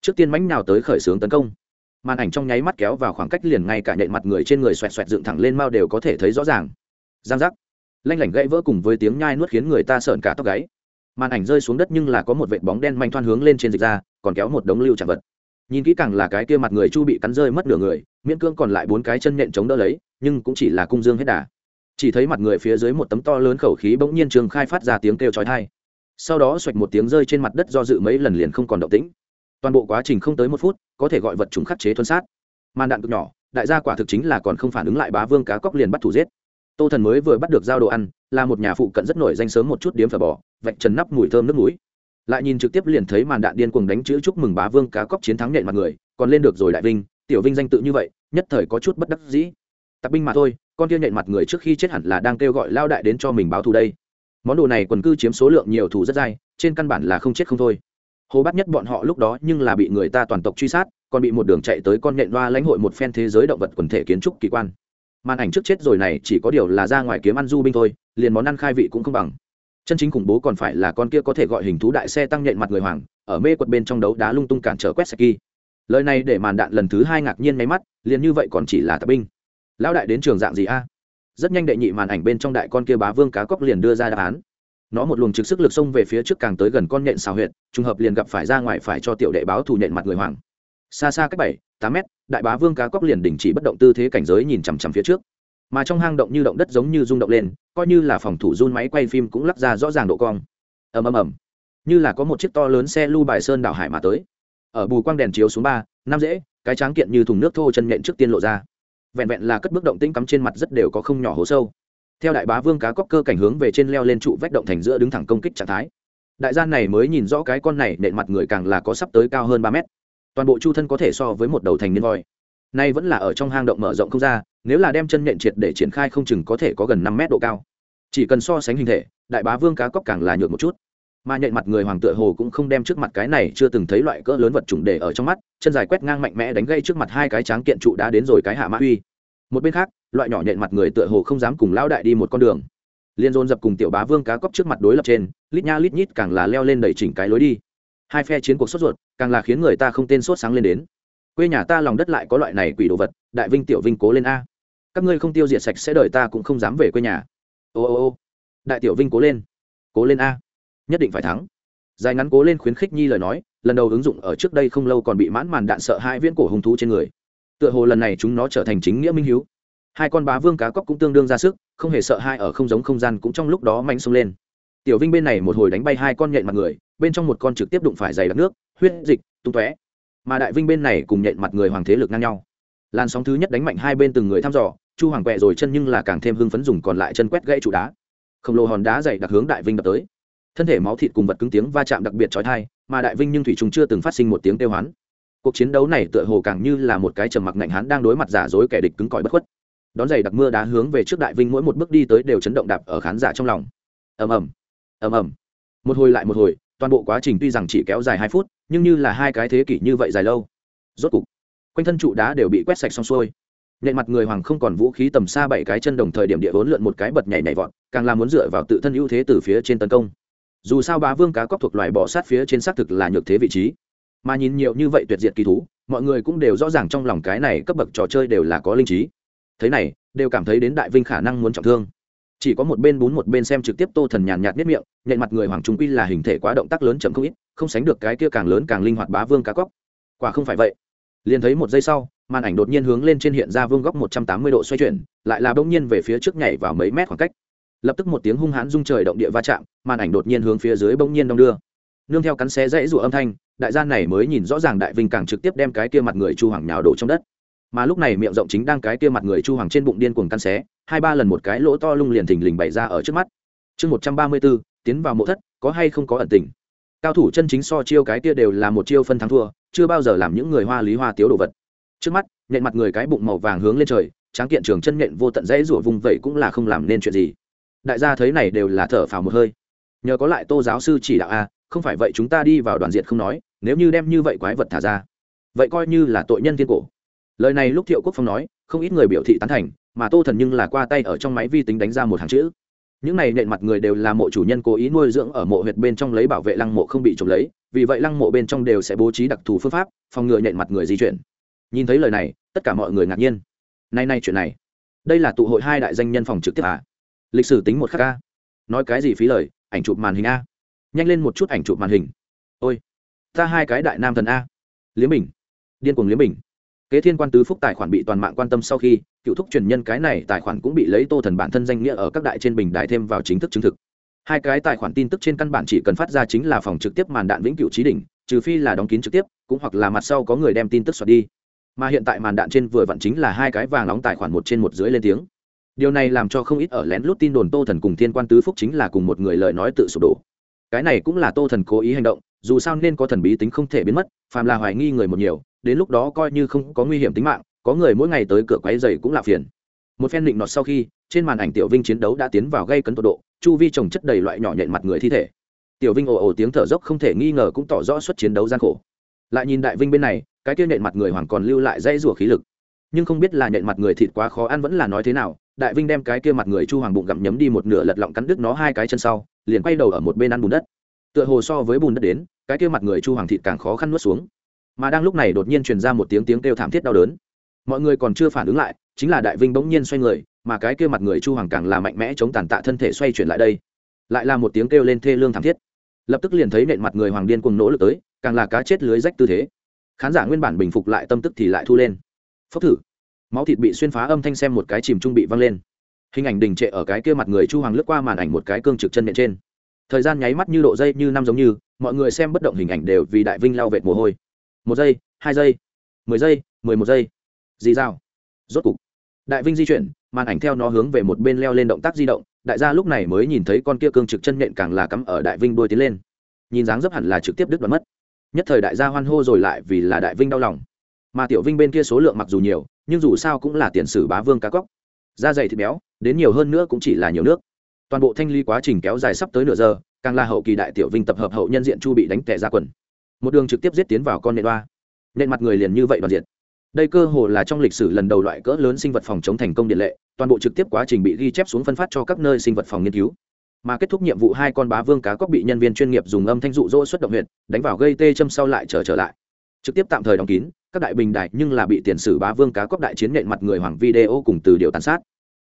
Trước tiên mánh nào tới khởi xướng tấn công. Màn ảnh trong nháy mắt kéo vào khoảng cách liền ngay cả nhện mặt người trên người xoẹt xoẹt dựng thẳng lên mao đều có thể thấy rõ ràng. Giang giác. Lanh lảnh gãy vỡ cùng với tiếng nhai nuốt khiến người ta sợn cả tóc gáy màn ảnh rơi xuống đất nhưng là có một vệt bóng đen manh thoan hướng lên trên dịch ra, còn kéo một đống lưu chạm vật. Nhìn kỹ càng là cái kia mặt người chu bị cắn rơi mất nửa người, miễn cương còn lại bốn cái chân nện chống đỡ lấy, nhưng cũng chỉ là cung dương hết đà. Chỉ thấy mặt người phía dưới một tấm to lớn khẩu khí bỗng nhiên trường khai phát ra tiếng kêu chói tai. Sau đó xoạch một tiếng rơi trên mặt đất do dự mấy lần liền không còn động tĩnh. Toàn bộ quá trình không tới một phút, có thể gọi vật chúng khắc chế thuần sát. Màn đạn cực nhỏ, đại gia quả thực chính là còn không phản ứng lại bá vương cá cóc liền bắt thủ giết. Tô thần mới vừa bắt được giao đồ ăn, là một nhà phụ cận rất nổi danh sớm một chút điếm phở bò vạch trần nắp mùi thơm nước mũi. Lại nhìn trực tiếp liền thấy màn đạn điên cuồng đánh chữ chúc mừng bá vương cá cóc chiến thắng nện mặt người, còn lên được rồi đại vinh, tiểu vinh danh tự như vậy, nhất thời có chút bất đắc dĩ. Tạp binh mà thôi, con kia nện mặt người trước khi chết hẳn là đang kêu gọi lao đại đến cho mình báo thù đây. Món đồ này quần cư chiếm số lượng nhiều thù rất dai, trên căn bản là không chết không thôi. Hồ bắt nhất bọn họ lúc đó nhưng là bị người ta toàn tộc truy sát, còn bị một đường chạy tới con nện loa lãnh hội một phen thế giới động vật quần thể kiến trúc kỳ quan. Màn ảnh trước chết rồi này chỉ có điều là ra ngoài kiếm ăn du binh thôi, liền món ăn khai vị cũng không bằng chân chính khủng bố còn phải là con kia có thể gọi hình thú đại xe tăng nhện mặt người hoàng, ở mê quật bên trong đấu đá lung tung cản trở quét saki lời này để màn đạn lần thứ hai ngạc nhiên máy mắt, liền như vậy còn chỉ là tập binh. Lão đại đến trường dạng gì a? Rất nhanh đệ nhị màn ảnh bên trong đại con kia bá vương cá cóc liền đưa ra đáp án. Nó một luồng trực sức lực xông về phía trước càng tới gần con nhện xào huyệt, trùng hợp liền gặp phải ra ngoài phải cho tiểu đệ báo thù nhện mặt người hoàng. Xa xa cách bảy, tám mét, đại bá vương cá cóc liền đình chỉ bất động tư thế cảnh giới nhìn chằm chằm phía trước mà trong hang động như động đất giống như rung động lên, coi như là phòng thủ run máy quay phim cũng lắc ra rõ ràng độ cong. Ầm ầm ầm. Như là có một chiếc to lớn xe lưu bài sơn đảo hải mà tới. Ở bù quang đèn chiếu xuống ba, năm dễ cái tráng kiện như thùng nước thô chân nhện trước tiên lộ ra. Vẹn vẹn là cất bước động tĩnh cắm trên mặt rất đều có không nhỏ hố sâu. Theo đại bá vương cá cóc cơ cảnh hướng về trên leo lên trụ vách động thành giữa đứng thẳng công kích trạng thái. Đại gian này mới nhìn rõ cái con này nện mặt người càng là có sắp tới cao hơn ba mét. Toàn bộ chu thân có thể so với một đầu thành niên voi nay vẫn là ở trong hang động mở rộng không ra, nếu là đem chân nện triệt để triển khai không chừng có thể có gần năm mét độ cao. Chỉ cần so sánh hình thể, đại bá vương cá cóc càng là nhược một chút. Mà nhện mặt người hoàng tựa hồ cũng không đem trước mặt cái này chưa từng thấy loại cỡ lớn vật chủng để ở trong mắt, chân dài quét ngang mạnh mẽ đánh gây trước mặt hai cái tráng kiện trụ đã đến rồi cái hạ mã uy. Một bên khác, loại nhỏ nhện mặt người tựa hồ không dám cùng lão đại đi một con đường. Liên dồn dập cùng tiểu bá vương cá cóc trước mặt đối lập trên, lít nha lít nhít càng là leo lên đẩy chỉnh cái lối đi. Hai phe chiến cuộc sốt ruột, càng là khiến người ta không tên sốt sáng lên đến quê nhà ta lòng đất lại có loại này quỷ đồ vật, đại vinh tiểu vinh cố lên a. Các ngươi không tiêu diệt sạch sẽ đợi ta cũng không dám về quê nhà. Ô ô ô, đại tiểu vinh cố lên cố lên a. Nhất định phải thắng. Dài ngắn cố lên khuyến khích nhi lời nói, lần đầu ứng dụng ở trước đây không lâu còn bị mãn màn đạn sợ hai viễn cổ hung thú trên người. Tựa hồ lần này chúng nó trở thành chính nghĩa minh hiếu. Hai con bá vương cá cóc cũng tương đương ra sức, không hề sợ hai ở không giống không gian cũng trong lúc đó manh xông lên. Tiểu vinh bên này một hồi đánh bay hai con nhện mặt người, bên trong một con trực tiếp đụng phải dày đặc nước, huyết dịch, tung tóe mà đại vinh bên này cùng nhện mặt người hoàng thế lực ngang nhau. Làn sóng thứ nhất đánh mạnh hai bên từng người thăm dò, chu hoàng quẹ rồi chân nhưng là càng thêm hưng phấn dùng còn lại chân quét gãy trụ đá. Khổng lồ hòn đá dày đặc hướng đại vinh đập tới. Thân thể máu thịt cùng vật cứng tiếng va chạm đặc biệt trói thai mà đại vinh nhưng thủy chúng chưa từng phát sinh một tiếng kêu hoán. Cuộc chiến đấu này tựa hồ càng như là một cái trầm mặc ngạnh hán đang đối mặt giả dối kẻ địch cứng cỏi bất khuất. Đón giày đặc mưa đá hướng về trước đại vinh mỗi một bước đi tới đều chấn động đạp ở khán giả trong lòng. Ầm ầm. Ầm ầm. Một hồi lại một hồi, toàn bộ quá trình tuy rằng chỉ kéo dài hai phút nhưng như là hai cái thế kỷ như vậy dài lâu. Rốt cục, quanh thân trụ đá đều bị quét sạch xong xuôi. Nện mặt người hoàng không còn vũ khí tầm xa bảy cái chân đồng thời điểm địa vốn lượn một cái bật nhảy nhảy vọt, càng là muốn dựa vào tự thân ưu thế từ phía trên tấn công. Dù sao bá vương cá cóc thuộc loài bỏ sát phía trên xác thực là nhược thế vị trí. Mà nhìn nhiều như vậy tuyệt diệt kỳ thú, mọi người cũng đều rõ ràng trong lòng cái này cấp bậc trò chơi đều là có linh trí. Thế này, đều cảm thấy đến đại vinh khả năng muốn trọng thương chỉ có một bên bún một bên xem trực tiếp tô thần nhàn nhạt nếp miệng, nhện mặt người hoàng trung quy là hình thể quá động tác lớn chậm không ít, không sánh được cái kia càng lớn càng linh hoạt bá vương cá cóc. Quả không phải vậy. Liền thấy một giây sau, màn ảnh đột nhiên hướng lên trên hiện ra vương góc một trăm tám mươi độ xoay chuyển, lại là bỗng nhiên về phía trước nhảy vào mấy mét khoảng cách. Lập tức một tiếng hung hãn rung trời động địa va chạm, màn ảnh đột nhiên hướng phía dưới bỗng nhiên đong đưa. Nương theo cắn xé dãy rụa âm thanh, đại gia này mới nhìn rõ ràng đại vinh càng trực tiếp đem cái kia mặt người chu hoàng nhào đổ trong đất mà lúc này miệng rộng chính đang cái kia mặt người chu hoàng trên bụng điên cuồng căn xé, hai ba lần một cái lỗ to lung liền thình lình bày ra ở trước mắt. Chương một trăm ba mươi b ố tiến vào mộ thất, có hay không có ẩn tình? Cao thủ chân chính so chiêu cái kia đều là một chiêu phân thắng thua, chưa bao giờ làm những người hoa lý hoa tiếu đồ vật. Trước mắt, nhện mặt người cái bụng màu vàng hướng lên trời, tráng kiện trường chân nhện vô tận dãy rủa vùng vẩy cũng là không làm nên chuyện gì. Đại gia thấy này đều là thở phào một hơi. Nhờ có lại tô giáo sư chỉ đạo a, không phải vậy chúng ta đi vào đoàn diện không nói, nếu như đem như vậy quái vật thả ra, vậy coi như là tội nhân thiên cổ lời này lúc thiệu quốc phong nói, không ít người biểu thị tán thành, mà tô thần nhưng là qua tay ở trong máy vi tính đánh ra một hàng chữ. Những này nện mặt người đều là mộ chủ nhân cố ý nuôi dưỡng ở mộ huyệt bên trong lấy bảo vệ lăng mộ không bị trộm lấy, vì vậy lăng mộ bên trong đều sẽ bố trí đặc thù phương pháp, phòng ngừa nện mặt người di chuyển. Nhìn thấy lời này, tất cả mọi người ngạc nhiên. Nay nay chuyện này, đây là tụ hội hai đại danh nhân phòng trực tiếp à? Lịch sử tính một khắc a. Nói cái gì phí lời, ảnh chụp màn hình a. Nhanh lên một chút ảnh chụp màn hình. Ôi, ta hai cái đại nam thần a. Liếm bình. Điên cuồng liếm bình kế thiên quan tứ phúc tài khoản bị toàn mạng quan tâm sau khi, cựu thúc truyền nhân cái này tài khoản cũng bị lấy tô thần bản thân danh nghĩa ở các đại trên bình đại thêm vào chính thức chứng thực. Hai cái tài khoản tin tức trên căn bản chỉ cần phát ra chính là phòng trực tiếp màn đạn vĩnh cựu trí đỉnh, trừ phi là đóng kín trực tiếp, cũng hoặc là mặt sau có người đem tin tức xoạt đi. Mà hiện tại màn đạn trên vừa vặn chính là hai cái vàng nóng tài khoản một trên một dưới lên tiếng. Điều này làm cho không ít ở lén lút tin đồn tô thần cùng thiên quan tứ phúc chính là cùng một người lời nói tự sụp đổ. Cái này cũng là tô thần cố ý hành động dù sao nên có thần bí tính không thể biến mất, phàm là hoài nghi người một nhiều, đến lúc đó coi như không có nguy hiểm tính mạng, có người mỗi ngày tới cửa quáy dày cũng là phiền. Một phen định nọt sau khi, trên màn ảnh tiểu vinh chiến đấu đã tiến vào gây cấn tột độ, chu vi trồng chất đầy loại nhỏ nhện mặt người thi thể. Tiểu vinh ồ ồ tiếng thở dốc không thể nghi ngờ cũng tỏ rõ suất chiến đấu gian khổ. Lại nhìn đại vinh bên này, cái kia nhện mặt người hoàng còn lưu lại dây rủa khí lực. Nhưng không biết là nhện mặt người thịt quá khó ăn vẫn là nói thế nào, đại vinh đem cái kia mặt người chu hoàng bụng gặm nhấm đi một nửa lật lọng cắn đứt nó hai cái chân sau, liền quay đầu ở một bên ăn bùn đất tựa hồ so với bùn đất đến, cái kia mặt người chu hoàng thịt càng khó khăn nuốt xuống. Mà đang lúc này đột nhiên truyền ra một tiếng tiếng kêu thảm thiết đau đớn. Mọi người còn chưa phản ứng lại, chính là đại vinh bỗng nhiên xoay người, mà cái kia mặt người chu hoàng càng là mạnh mẽ chống tàn tạ thân thể xoay chuyển lại đây. Lại là một tiếng kêu lên thê lương thảm thiết. Lập tức liền thấy nện mặt người hoàng điên cùng nỗ lực tới, càng là cá chết lưới rách tư thế. Khán giả nguyên bản bình phục lại tâm tức thì lại thu lên. Phốc thử. Máu thịt bị xuyên phá âm thanh xem một cái chìm trung bị văng lên. Hình ảnh đình trệ ở cái kia mặt người chu hoàng lướt qua màn ảnh một cái cương trực chân nện trên thời gian nháy mắt như độ dây, như năm giống như, mọi người xem bất động hình ảnh đều vì đại vinh lao vệt mồ hôi. Một giây, hai giây, mười giây, mười một giây. Dì dao rốt cục, đại vinh di chuyển, màn ảnh theo nó hướng về một bên leo lên động tác di động. Đại gia lúc này mới nhìn thấy con kia cương trực chân nện càng là cắm ở đại vinh đôi tiến lên. Nhìn dáng dấp hẳn là trực tiếp đứt đoạn mất. Nhất thời đại gia hoan hô rồi lại vì là đại vinh đau lòng. Mà tiểu vinh bên kia số lượng mặc dù nhiều, nhưng dù sao cũng là tiền sử bá vương cá cóc. Da dày thịt béo, đến nhiều hơn nữa cũng chỉ là nhiều nước toàn bộ thanh ly quá trình kéo dài sắp tới nửa giờ, càng là hậu kỳ đại tiểu vinh tập hợp hậu nhân diện chu bị đánh tẻ ra quần. Một đường trực tiếp giết tiến vào con nện đoa nện mặt người liền như vậy đoàn diện đây cơ hồ là trong lịch sử lần đầu loại cỡ lớn sinh vật phòng chống thành công điện lệ, toàn bộ trực tiếp quá trình bị ghi chép xuống phân phát cho các nơi sinh vật phòng nghiên cứu. Mà kết thúc nhiệm vụ hai con bá vương cá cóc bị nhân viên chuyên nghiệp dùng âm thanh dụ dỗ xuất động huyện đánh vào gây tê châm sau lại trở trở lại. Trực tiếp tạm thời đóng kín, các đại bình đại nhưng là bị tiền sử bá vương cá cóc đại chiến nện mặt người hoàng video cùng từ điều tàn sát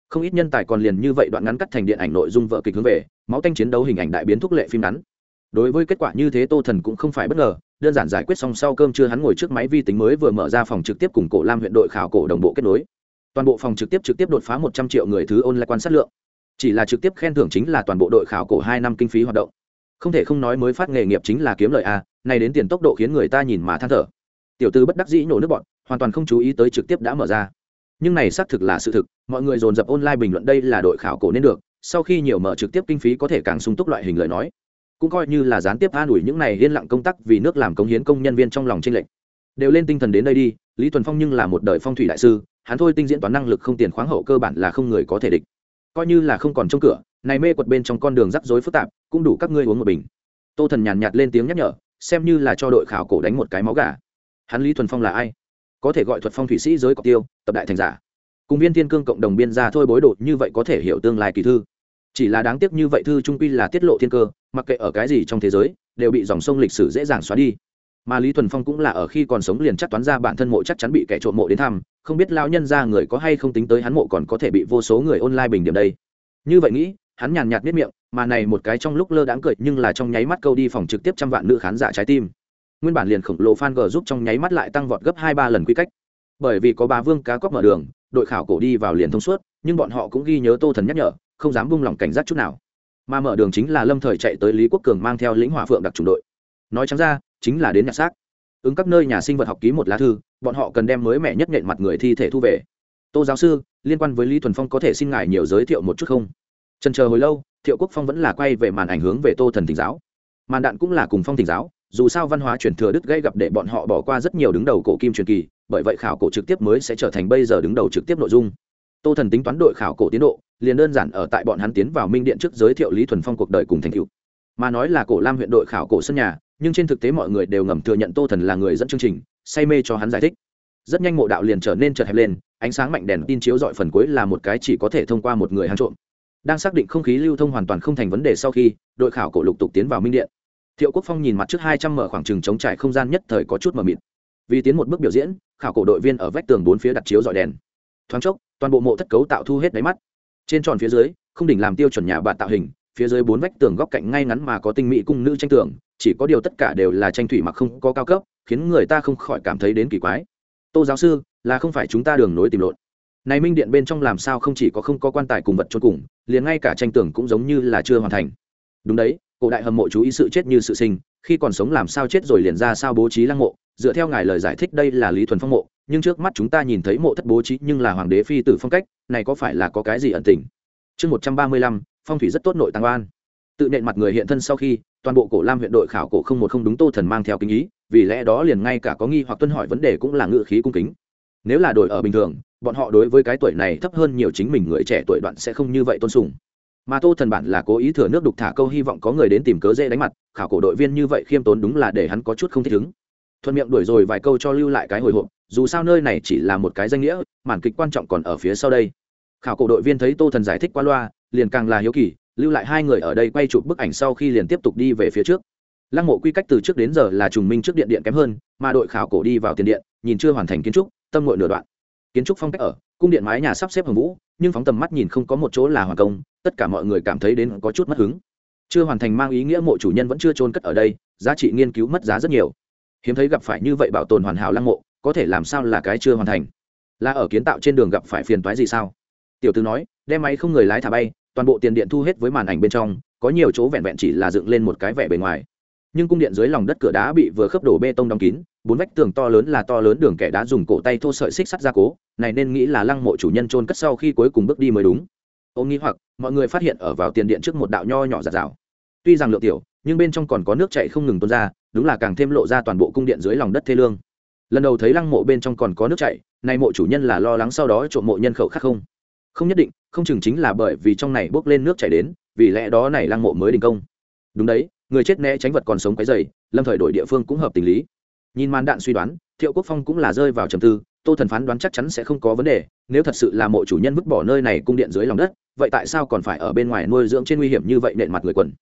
không ít nhân tài còn liền như vậy đoạn ngắn cắt thành điện ảnh nội dung vợ kịch hướng về, máu tanh chiến đấu hình ảnh đại biến thúc lệ phim ngắn. Đối với kết quả như thế tô thần cũng không phải bất ngờ, đơn giản giải quyết xong sau cơm chưa hắn ngồi trước máy vi tính mới vừa mở ra phòng trực tiếp cùng cổ lam huyện đội khảo cổ đồng bộ kết nối. Toàn bộ phòng trực tiếp trực tiếp đột phá một trăm triệu người thứ ôn lại quan sát lượng. Chỉ là trực tiếp khen thưởng chính là toàn bộ đội khảo cổ hai năm kinh phí hoạt động. Không thể không nói mới phát nghề nghiệp chính là kiếm lợi a này đến tiền tốc độ khiến người ta nhìn mà than thở. Tiểu tư bất đắc dĩ nhổ nước bọn, hoàn toàn không chú ý tới trực tiếp đã mở ra nhưng này xác thực là sự thực, mọi người dồn dập online bình luận đây là đội khảo cổ nên được, sau khi nhiều mở trực tiếp kinh phí có thể càng sung túc loại hình lời nói. Cũng coi như là gián tiếp an ủi những này yên lặng công tác vì nước làm công hiến công nhân viên trong lòng tranh lệnh đều lên tinh thần đến đây đi, lý thuần phong nhưng là một đời phong thủy đại sư, hắn thôi tinh diễn toán năng lực không tiền khoáng hậu cơ bản là không người có thể địch. Coi như là không còn trong cửa, này mê quật bên trong con đường rắc rối phức tạp, cũng đủ các ngươi uống một bình. Tô thần nhàn nhạt lên tiếng nhắc nhở, xem như là cho đội khảo cổ đánh một cái máu gà. Hắn lý thuần phong là ai? Có thể gọi thuật phong thủy sĩ giới cọc tiêu, tập đại thành giả. Cùng viên thiên cương cộng đồng biên gia thôi bối đột như vậy có thể hiểu tương lai kỳ thư. Chỉ là đáng tiếc như vậy thư trung quy là tiết lộ thiên cơ, mặc kệ ở cái gì trong thế giới, đều bị dòng sông lịch sử dễ dàng xóa đi. Mà lý thuần phong cũng là ở khi còn sống liền chắc toán ra bản thân mộ chắc chắn bị kẻ trộm mộ đến thăm, không biết lao nhân ra người có hay không tính tới hắn mộ còn có thể bị vô số người online bình điểm đây. Như vậy nghĩ, hắn nhàn nhạt biết miệng, mà này một cái trong lúc lơ đãng cười nhưng là trong nháy mắt câu đi phòng trực tiếp trăm vạn nữ khán giả trái tim nguyên bản liền khổng lồ fan g giúp trong nháy mắt lại tăng vọt gấp hai ba lần quy cách. Bởi vì có bà vương cá cóc mở đường, đội khảo cổ đi vào liền thông suốt, nhưng bọn họ cũng ghi nhớ tô thần nhắc nhở, không dám buông lỏng cảnh giác chút nào. Mà mở đường chính là lâm thời chạy tới lý quốc cường mang theo lĩnh hỏa phượng đặc trùng đội. Nói trắng ra, chính là đến nhặt xác. Ứng các nơi nhà sinh vật học ký một lá thư, bọn họ cần đem mới mẻ nhất nhện mặt người thi thể thu về. Tô giáo sư, liên quan với lý thuần phong có thể xin ngài nhiều giới thiệu một chút không? Trần chờ hồi lâu, thiệu quốc phong vẫn là quay về màn ảnh hướng về tô thần thỉnh giáo. Màn đạn cũng là cùng phong thỉnh giáo dù sao văn hóa truyền thừa đức gây gặp để bọn họ bỏ qua rất nhiều đứng đầu cổ kim truyền kỳ, bởi vậy khảo cổ trực tiếp mới sẽ trở thành bây giờ đứng đầu trực tiếp nội dung. Tô thần tính toán đội khảo cổ tiến độ, liền đơn giản ở tại bọn hắn tiến vào minh điện trước giới thiệu lý thuần phong cuộc đời cùng thành cựu mà nói là cổ lam huyện đội khảo cổ sân nhà, nhưng trên thực tế mọi người đều ngầm thừa nhận tô thần là người dẫn chương trình, say mê cho hắn giải thích. Rất nhanh mộ đạo liền trở nên chật hẹp lên, ánh sáng mạnh đèn tin chiếu dọi phần cuối là một cái chỉ có thể thông qua một người hàng trộm. Đang xác định không khí lưu thông hoàn toàn không thành vấn đề sau khi, đội khảo cổ lục tục tiến vào minh điện thiệu quốc phong nhìn mặt trước hai trăm mở khoảng trừng chống trải không gian nhất thời có chút mờ mịt. Vì tiến một bước biểu diễn, khảo cổ đội viên ở vách tường bốn phía đặt chiếu dọi đèn. Thoáng chốc, toàn bộ mộ thất cấu tạo thu hết đáy mắt. Trên tròn phía dưới, không đỉnh làm tiêu chuẩn nhà bạn tạo hình, phía dưới bốn vách tường góc cạnh ngay ngắn mà có tinh mỹ cung nữ tranh tường, chỉ có điều tất cả đều là tranh thủy mặc không có cao cấp, khiến người ta không khỏi cảm thấy đến kỳ quái. Tô giáo sư, là không phải chúng ta đường nối tìm lộn. Này minh điện bên trong làm sao không chỉ có không có quan tài cùng vật chôn cùng, liền ngay cả tranh tường cũng giống như là chưa hoàn thành. Đúng đấy cổ đại hầm mộ chú ý sự chết như sự sinh, khi còn sống làm sao chết rồi liền ra sao bố trí lăng mộ. Dựa theo ngài lời giải thích đây là lý thuần phong mộ, nhưng trước mắt chúng ta nhìn thấy mộ thất bố trí nhưng là hoàng đế phi tử phong cách, này có phải là có cái gì ẩn tình? Chương một trăm ba mươi lăm, phong thủy rất tốt nội tăng oan. Tự nện mặt người hiện thân sau khi, toàn bộ cổ lam huyện đội khảo cổ không một không đúng tô thần mang theo kinh ý, vì lẽ đó liền ngay cả có nghi hoặc tuân hỏi vấn đề cũng là ngự khí cung kính. Nếu là đội ở bình thường, bọn họ đối với cái tuổi này thấp hơn nhiều chính mình người trẻ tuổi đoạn sẽ không như vậy tôn sùng mà tô thần bản là cố ý thừa nước đục thả câu hy vọng có người đến tìm cớ dễ đánh mặt, khảo cổ đội viên như vậy khiêm tốn đúng là để hắn có chút không thích ứng. Thuận miệng đuổi rồi vài câu cho lưu lại cái hồi hộp, dù sao nơi này chỉ là một cái danh nghĩa, màn kịch quan trọng còn ở phía sau đây. Khảo cổ đội viên thấy tô thần giải thích qua loa, liền càng là hiếu kỳ, lưu lại hai người ở đây quay chụp bức ảnh sau khi liền tiếp tục đi về phía trước. Lăng mộ quy cách từ trước đến giờ là trùng minh trước điện điện kém hơn, mà đội khảo cổ đi vào tiền điện, nhìn chưa hoàn thành kiến trúc, tâm ngội nửa đoạn. Kiến trúc phong cách ở cung điện mái nhà sắp xếp hồng vũ, nhưng phóng tầm mắt nhìn không có một chỗ là hoàn công, tất cả mọi người cảm thấy đến có chút mất hứng. Chưa hoàn thành mang ý nghĩa mộ chủ nhân vẫn chưa trôn cất ở đây, giá trị nghiên cứu mất giá rất nhiều. Hiếm thấy gặp phải như vậy bảo tồn hoàn hảo lăng mộ, có thể làm sao là cái chưa hoàn thành? Là ở kiến tạo trên đường gặp phải phiền toái gì sao? Tiểu tư nói, đem máy không người lái thả bay, toàn bộ tiền điện thu hết với màn ảnh bên trong, có nhiều chỗ vẹn vẹn chỉ là dựng lên một cái vẻ bề ngoài nhưng cung điện dưới lòng đất cửa đá bị vừa khớp đổ bê tông đóng kín, bốn vách tường to lớn là to lớn đường kẻ đá dùng cổ tay thô sợi xích sắt ra cố, này nên nghĩ là lăng mộ chủ nhân trôn cất sau khi cuối cùng bước đi mới đúng. Ô nghĩ hoặc, mọi người phát hiện ở vào tiền điện trước một đạo nho nhỏ giạt rào. Tuy rằng lượng tiểu, nhưng bên trong còn có nước chạy không ngừng tuôn ra, đúng là càng thêm lộ ra toàn bộ cung điện dưới lòng đất thê lương. Lần đầu thấy lăng mộ bên trong còn có nước chảy nay mộ chủ nhân là lo lắng sau đó trộm mộ nhân khẩu khác không? Không nhất định, không chừng chính là bởi vì trong này bốc lên nước chảy đến, vì lẽ đó này lăng mộ mới đình công. Đúng đấy người chết né tránh vật còn sống cái dày lâm thời đổi địa phương cũng hợp tình lý. Nhìn màn đạn suy đoán, thiệu quốc phong cũng là rơi vào trầm tư, tô thần phán đoán chắc chắn sẽ không có vấn đề, nếu thật sự là mộ chủ nhân vứt bỏ nơi này cung điện dưới lòng đất, vậy tại sao còn phải ở bên ngoài nuôi dưỡng trên nguy hiểm như vậy nện mặt người quần?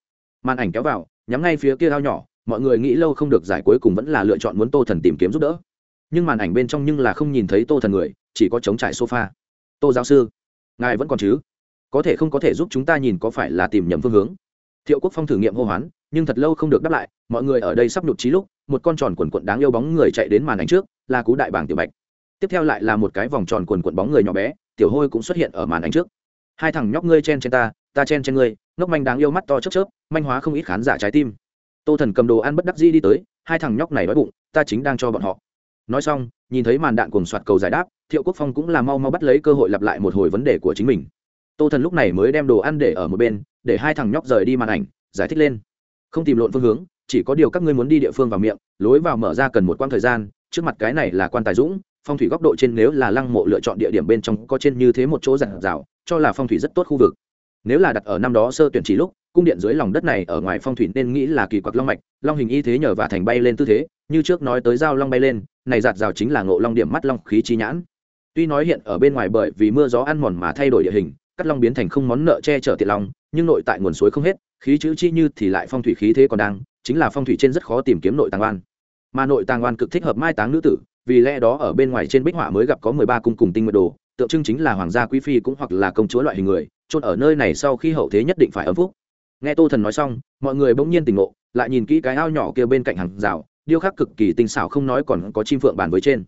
Màn ảnh kéo vào, nhắm ngay phía kia ao nhỏ, mọi người nghĩ lâu không được giải cuối cùng vẫn là lựa chọn muốn tô thần tìm kiếm giúp đỡ. Nhưng màn ảnh bên trong nhưng là không nhìn thấy tô thần người, chỉ có chống trải sofa. Tô giáo sư, ngài vẫn còn chứ? Có thể không có thể giúp chúng ta nhìn có phải là tìm nhầm phương hướng? Thiệu quốc phong thử nghiệm hô hoán nhưng thật lâu không được đáp lại, mọi người ở đây sắp nhụt trí lúc, một con tròn quần quận đáng yêu bóng người chạy đến màn ảnh trước, là cú đại bảng tiểu bạch. Tiếp theo lại là một cái vòng tròn quần quận bóng người nhỏ bé, tiểu hôi cũng xuất hiện ở màn ảnh trước. Hai thằng nhóc ngươi chen trên ta ta chen trên ngươi, ngốc manh đáng yêu mắt to chớp chớp, manh hóa không ít khán giả trái tim. Tô thần cầm đồ ăn bất đắc dĩ đi tới, hai thằng nhóc này đói bụng, ta chính đang cho bọn họ. Nói xong, nhìn thấy màn đạn cùng soạt cầu giải đáp, thiệu quốc phong cũng là mau mau bắt lấy cơ hội lặp lại một hồi vấn đề của chính mình. Tô thần lúc này mới đem đồ ăn để ở một bên, để hai thằng nhóc rời đi màn ảnh, giải thích lên không tìm lộn phương hướng, chỉ có điều các ngươi muốn đi địa phương vào miệng, lối vào mở ra cần một quãng thời gian, trước mặt cái này là quan tài dũng, phong thủy góc độ trên nếu là lăng mộ lựa chọn địa điểm bên trong có trên như thế một chỗ giản rào, cho là phong thủy rất tốt khu vực. Nếu là đặt ở năm đó sơ tuyển chỉ lúc, cung điện dưới lòng đất này ở ngoài phong thủy nên nghĩ là kỳ quặc long mạch, long hình y thế nhờ và thành bay lên tư thế, như trước nói tới giao long bay lên, này giạt rào chính là ngộ long điểm mắt long khí chi nhãn. Tuy nói hiện ở bên ngoài bởi vì mưa gió ăn mòn mà thay đổi địa hình, cắt long biến thành không món nợ che chở tiệt long, nhưng nội tại nguồn suối không hết khí chữ chi như thì lại phong thủy khí thế còn đang, chính là phong thủy trên rất khó tìm kiếm nội tàng oan. Mà nội tàng oan cực thích hợp mai táng nữ tử, vì lẽ đó ở bên ngoài trên bích họa mới gặp có mười ba cung cùng tinh nguyện đồ, tượng trưng chính là hoàng gia quý phi cũng hoặc là công chúa loại hình người, chôn ở nơi này sau khi hậu thế nhất định phải ấm phúc. Nghe tô thần nói xong, mọi người bỗng nhiên tỉnh ngộ, lại nhìn kỹ cái ao nhỏ kia bên cạnh hàng rào, điêu khắc cực kỳ tinh xảo không nói còn có chim phượng bàn với trên.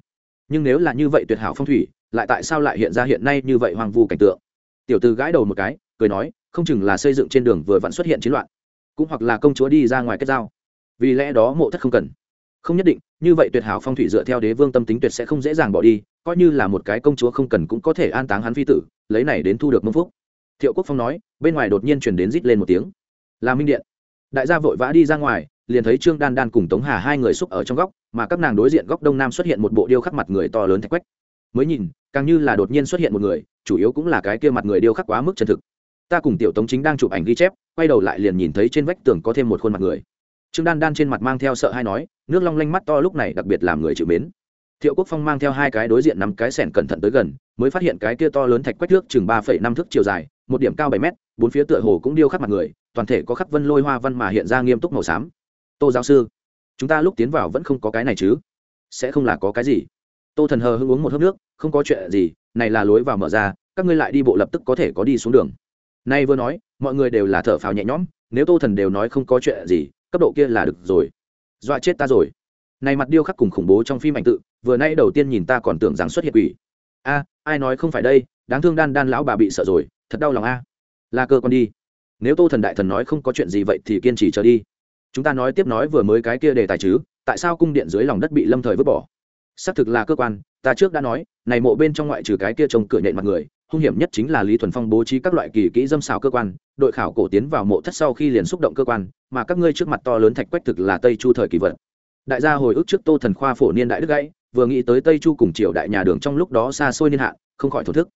Nhưng nếu là như vậy tuyệt hảo phong thủy, lại tại sao lại hiện ra hiện nay như vậy hoang vu cảnh tượng? Tiểu từ gãi đầu một cái, cười nói không chừng là xây dựng trên đường vừa vặn xuất hiện chiến loạn, cũng hoặc là công chúa đi ra ngoài kết giao. Vì lẽ đó mộ thất không cần. Không nhất định, như vậy tuyệt hảo phong thủy dựa theo đế vương tâm tính tuyệt sẽ không dễ dàng bỏ đi, coi như là một cái công chúa không cần cũng có thể an táng hắn phi tử, lấy này đến thu được mâm phúc. Thiệu quốc phong nói, bên ngoài đột nhiên chuyển đến rít lên một tiếng. Là minh điện. Đại gia vội vã đi ra ngoài, liền thấy trương đan đan cùng tống hà hai người xúc ở trong góc, mà các nàng đối diện góc đông nam xuất hiện một bộ điêu khắc mặt người to lớn thạch quách. Mới nhìn, càng như là đột nhiên xuất hiện một người, chủ yếu cũng là cái kia mặt người điêu khắc quá mức chân thực ta cùng tiểu tống chính đang chụp ảnh ghi chép, quay đầu lại liền nhìn thấy trên vách tường có thêm một khuôn mặt người. Trương đan đan trên mặt mang theo sợ hay nói, nước long lanh mắt to lúc này đặc biệt làm người chịu mến. Thiệu quốc phong mang theo hai cái đối diện nắm cái sẻn cẩn thận tới gần, mới phát hiện cái kia to lớn thạch quách nước chừng ba phẩy năm thước chiều dài, một điểm cao bảy mét, bốn phía tựa hồ cũng điêu khắc mặt người, toàn thể có khắc vân lôi hoa văn mà hiện ra nghiêm túc màu xám. Tô giáo sư, chúng ta lúc tiến vào vẫn không có cái này chứ? Sẽ không là có cái gì. Tô thần hờ hưng uống một hớp nước, không có chuyện gì, này là lối vào mở ra, các ngươi lại đi bộ lập tức có thể có đi xuống đường nay vừa nói, mọi người đều là thở phào nhẹ nhõm, nếu tô thần đều nói không có chuyện gì, cấp độ kia là được rồi. Dọa chết ta rồi. Này mặt điêu khắc cùng khủng bố trong phim ảnh tự, vừa nay đầu tiên nhìn ta còn tưởng rằng xuất hiện quỷ. A, ai nói không phải đây, đáng thương đan đan lão bà bị sợ rồi, thật đau lòng a. Là cơ con đi. Nếu tô thần đại thần nói không có chuyện gì vậy thì kiên trì chờ đi. Chúng ta nói tiếp nói vừa mới cái kia đề tài chứ, tại sao cung điện dưới lòng đất bị lâm thời vứt bỏ? Xác thực là cơ quan, ta trước đã nói, này mộ bên trong ngoại trừ cái kia trông cửa nhện mặt người hung hiểm nhất chính là lý thuần phong bố trí các loại kỳ kỹ dâm xào cơ quan, đội khảo cổ tiến vào mộ thất sau khi liền xúc động cơ quan, mà các ngươi trước mặt to lớn thạch quách thực là tây chu thời kỳ vật. Đại gia hồi ức trước tô thần khoa phổ niên đại đức gãy, vừa nghĩ tới tây chu cùng triều đại nhà đường trong lúc đó xa xôi niên hạn, không khỏi thổ thức.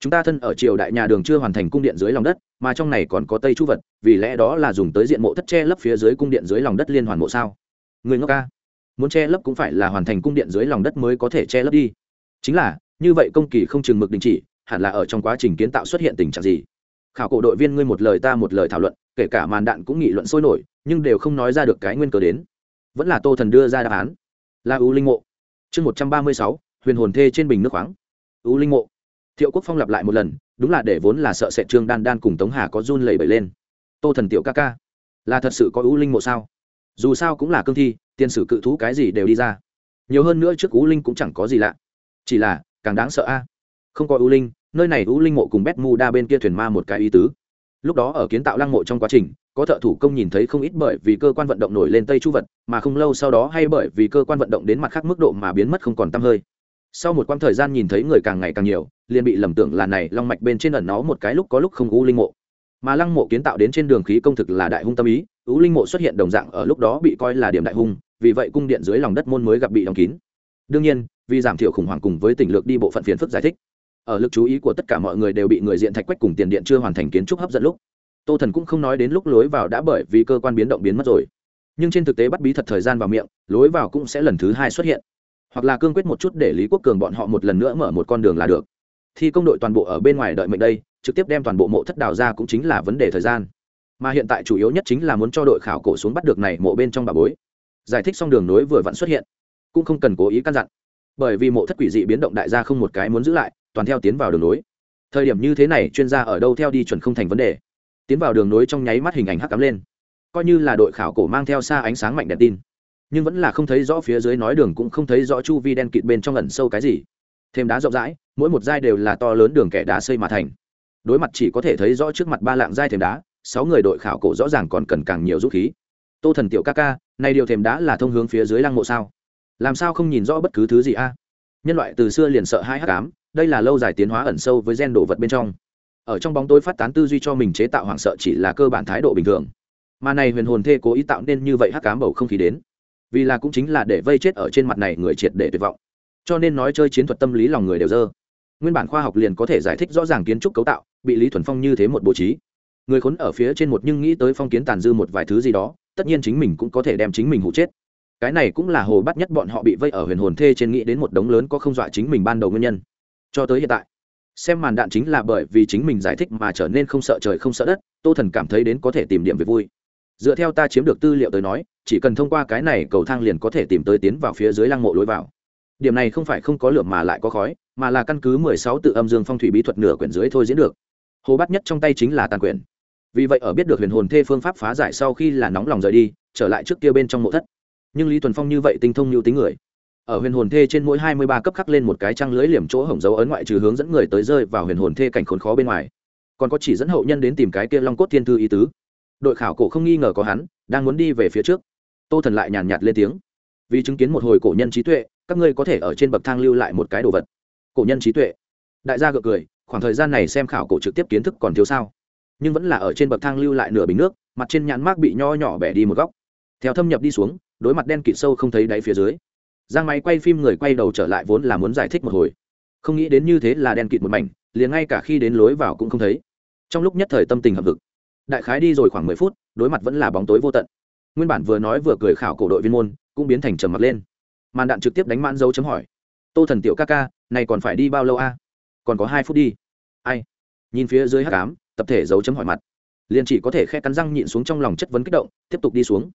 Chúng ta thân ở triều đại nhà đường chưa hoàn thành cung điện dưới lòng đất, mà trong này còn có tây chu vật, vì lẽ đó là dùng tới diện mộ thất che lấp phía dưới cung điện dưới lòng đất liên hoàn mộ sao? Người ngốc ca, muốn che lấp cũng phải là hoàn thành cung điện dưới lòng đất mới có thể che lấp đi. Chính là, như vậy công kỳ không chừng mực đình chỉ hẳn là ở trong quá trình kiến tạo xuất hiện tình trạng gì? Khảo cổ đội viên ngươi một lời ta một lời thảo luận, kể cả màn đạn cũng nghị luận sôi nổi, nhưng đều không nói ra được cái nguyên cớ đến. Vẫn là tô thần đưa ra đáp án. Là ưu linh mộ. Chương một trăm ba mươi sáu, huyền hồn thê trên bình nước khoáng. Ưu linh mộ. Thiệu quốc phong lặp lại một lần, đúng là để vốn là sợ sệt trương đan đan cùng tống hà có run lẩy bẩy lên. Tô thần tiểu ca ca, là thật sự có ưu linh mộ sao? Dù sao cũng là cương thi tiền sử cự thú cái gì đều đi ra. Nhiều hơn nữa trước ưu linh cũng chẳng có gì lạ. Chỉ là, càng đáng sợ a. Không có ưu linh nơi này u linh mộ cùng bét mu đa bên kia thuyền ma một cái ý tứ. Lúc đó ở kiến tạo lăng mộ trong quá trình, có thợ thủ công nhìn thấy không ít bởi vì cơ quan vận động nổi lên tây chu vật, mà không lâu sau đó hay bởi vì cơ quan vận động đến mặt khác mức độ mà biến mất không còn t hơi. Sau một quãng thời gian nhìn thấy người càng ngày càng nhiều, liền bị lầm tưởng là này long mạch bên trên ẩn nó một cái lúc có lúc không u linh mộ. Mà lăng mộ kiến tạo đến trên đường khí công thực là đại hung tâm ý, u linh mộ xuất hiện đồng dạng ở lúc đó bị coi là điểm đại hung, vì vậy cung điện dưới lòng đất môn mới gặp bị đóng kín. Đương nhiên, vì giảm thiểu khủng hoảng cùng với tỉnh lược đi bộ phận phiền phức giải thích ở lực chú ý của tất cả mọi người đều bị người diện thạch quách cùng tiền điện chưa hoàn thành kiến trúc hấp dẫn lúc. Tô thần cũng không nói đến lúc lối vào đã bởi vì cơ quan biến động biến mất rồi. Nhưng trên thực tế bắt bí thật thời gian vào miệng, lối vào cũng sẽ lần thứ hai xuất hiện. Hoặc là cương quyết một chút để lý quốc cường bọn họ một lần nữa mở một con đường là được. Thì công đội toàn bộ ở bên ngoài đợi mệnh đây, trực tiếp đem toàn bộ mộ thất đào ra cũng chính là vấn đề thời gian. Mà hiện tại chủ yếu nhất chính là muốn cho đội khảo cổ xuống bắt được này mộ bên trong bà bối. Giải thích xong đường nối vừa vặn xuất hiện, cũng không cần cố ý căn dặn. Bởi vì mộ thất quỷ dị biến động đại gia không một cái muốn giữ lại toàn theo tiến vào đường nối. Thời điểm như thế này, chuyên gia ở đâu theo đi chuẩn không thành vấn đề. Tiến vào đường nối trong nháy mắt hình ảnh hắc cắm lên. Coi như là đội khảo cổ mang theo xa ánh sáng mạnh đèn tin, nhưng vẫn là không thấy rõ phía dưới nói đường cũng không thấy rõ chu vi đen kịt bên trong ẩn sâu cái gì. Thêm đá rộng rãi, mỗi một giai đều là to lớn đường kẻ đá xây mà thành. Đối mặt chỉ có thể thấy rõ trước mặt ba lạng giai thềm đá, sáu người đội khảo cổ rõ ràng còn cần càng nhiều dũng khí. Tô thần tiểu ca ca nay điều thềm đá là thông hướng phía dưới lăng mộ sao? Làm sao không nhìn rõ bất cứ thứ gì a? Nhân loại từ xưa liền sợ hai hắc ám, đây là lâu dài tiến hóa ẩn sâu với gen đồ vật bên trong. Ở trong bóng tối phát tán tư duy cho mình chế tạo hoảng sợ chỉ là cơ bản thái độ bình thường. Mà này huyền hồn thê cố ý tạo nên như vậy hắc cám bầu không khí đến, vì là cũng chính là để vây chết ở trên mặt này người triệt để tuyệt vọng. Cho nên nói chơi chiến thuật tâm lý lòng người đều dơ. Nguyên bản khoa học liền có thể giải thích rõ ràng kiến trúc cấu tạo, bị lý thuần phong như thế một bố trí. Người khốn ở phía trên một nhưng nghĩ tới phong kiến tàn dư một vài thứ gì đó, tất nhiên chính mình cũng có thể đem chính mình hụ chết cái này cũng là hồ bắt nhất bọn họ bị vây ở huyền hồn thê trên nghĩ đến một đống lớn có không dọa chính mình ban đầu nguyên nhân. Cho tới hiện tại, xem màn đạn chính là bởi vì chính mình giải thích mà trở nên không sợ trời không sợ đất, tô thần cảm thấy đến có thể tìm điểm về vui. Dựa theo ta chiếm được tư liệu tới nói, chỉ cần thông qua cái này cầu thang liền có thể tìm tới tiến vào phía dưới lăng mộ lối vào. Điểm này không phải không có lửa mà lại có khói, mà là căn cứ mười sáu tự âm dương phong thủy bí thuật nửa quyển dưới thôi diễn được. Hồ bắt nhất trong tay chính là tàn quyển. Vì vậy ở biết được huyền hồn thê phương pháp phá giải sau khi là nóng lòng rời đi, trở lại trước kia bên trong mộ thất nhưng lý tuần phong như vậy tinh thông như tính người ở huyền hồn thê trên mỗi hai mươi ba cấp khắc lên một cái trăng lưới liềm chỗ hổng dấu ấn ngoại trừ hướng dẫn người tới rơi vào huyền hồn thê cảnh khốn khó bên ngoài còn có chỉ dẫn hậu nhân đến tìm cái kia long cốt thiên thư ý tứ đội khảo cổ không nghi ngờ có hắn đang muốn đi về phía trước tô thần lại nhàn nhạt lên tiếng vì chứng kiến một hồi cổ nhân trí tuệ các ngươi có thể ở trên bậc thang lưu lại một cái đồ vật cổ nhân trí tuệ đại gia gượng cười khoảng thời gian này xem khảo cổ trực tiếp kiến thức còn thiếu sao nhưng vẫn là ở trên bậc thang lưu lại nửa bình nước mặt trên nhãn mác bị nho nhỏ bẻ đi một góc theo thâm nhập đi xuống đối mặt đen kịt sâu không thấy đáy phía dưới. Giang máy quay phim người quay đầu trở lại vốn là muốn giải thích một hồi. Không nghĩ đến như thế là đen kịt một mảnh, liền ngay cả khi đến lối vào cũng không thấy. Trong lúc nhất thời tâm tình hậm hực. Đại khái đi rồi khoảng mười phút, đối mặt vẫn là bóng tối vô tận. Nguyên bản vừa nói vừa cười khảo cổ đội viên môn, cũng biến thành trầm mặt lên. Màn đạn trực tiếp đánh mãn dấu chấm hỏi. Tô thần tiểu ca ca, này còn phải đi bao lâu a? Còn có hai phút đi. Ai? Nhìn phía dưới hát cám tập thể dấu chấm hỏi mặt. Liền chỉ có thể khe cắn răng nhịn xuống trong lòng chất vấn kích động, tiếp tục đi xuống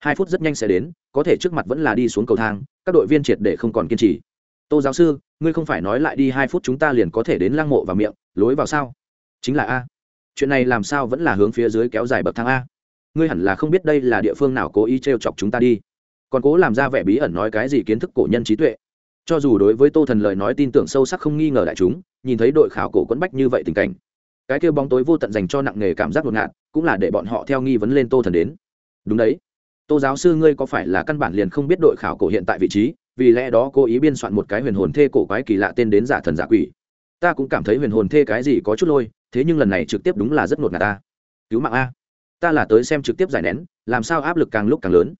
hai phút rất nhanh sẽ đến, có thể trước mặt vẫn là đi xuống cầu thang, các đội viên triệt để không còn kiên trì. Tô giáo sư, ngươi không phải nói lại đi hai phút chúng ta liền có thể đến lăng mộ và miệng, lối vào sao? Chính là a. Chuyện này làm sao vẫn là hướng phía dưới kéo dài bậc thang a? Ngươi hẳn là không biết đây là địa phương nào cố ý t r e o chọc chúng ta đi. Còn cố làm ra vẻ bí ẩn nói cái gì kiến thức cổ nhân trí tuệ. Cho dù đối với tô thần lời nói tin tưởng sâu sắc không nghi ngờ đại chúng, nhìn thấy đội khảo cổ quẫn bách như vậy tình cảnh. Cái kêu bóng tối vô tận dành cho nặng nghề cảm giác ngột ngạt, cũng là để bọn họ theo nghi vấn lên tô thần đến. Đúng đấy tô giáo sư ngươi có phải là căn bản liền không biết đội khảo cổ hiện tại vị trí, vì lẽ đó cố ý biên soạn một cái huyền hồn thê cổ quái kỳ lạ tên đến giả thần giả quỷ. Ta cũng cảm thấy huyền hồn thê cái gì có chút lôi, thế nhưng lần này trực tiếp đúng là rất ngột ngạt ta. Cứu mạng a. Ta là tới xem trực tiếp giải nén, làm sao áp lực càng lúc càng lớn.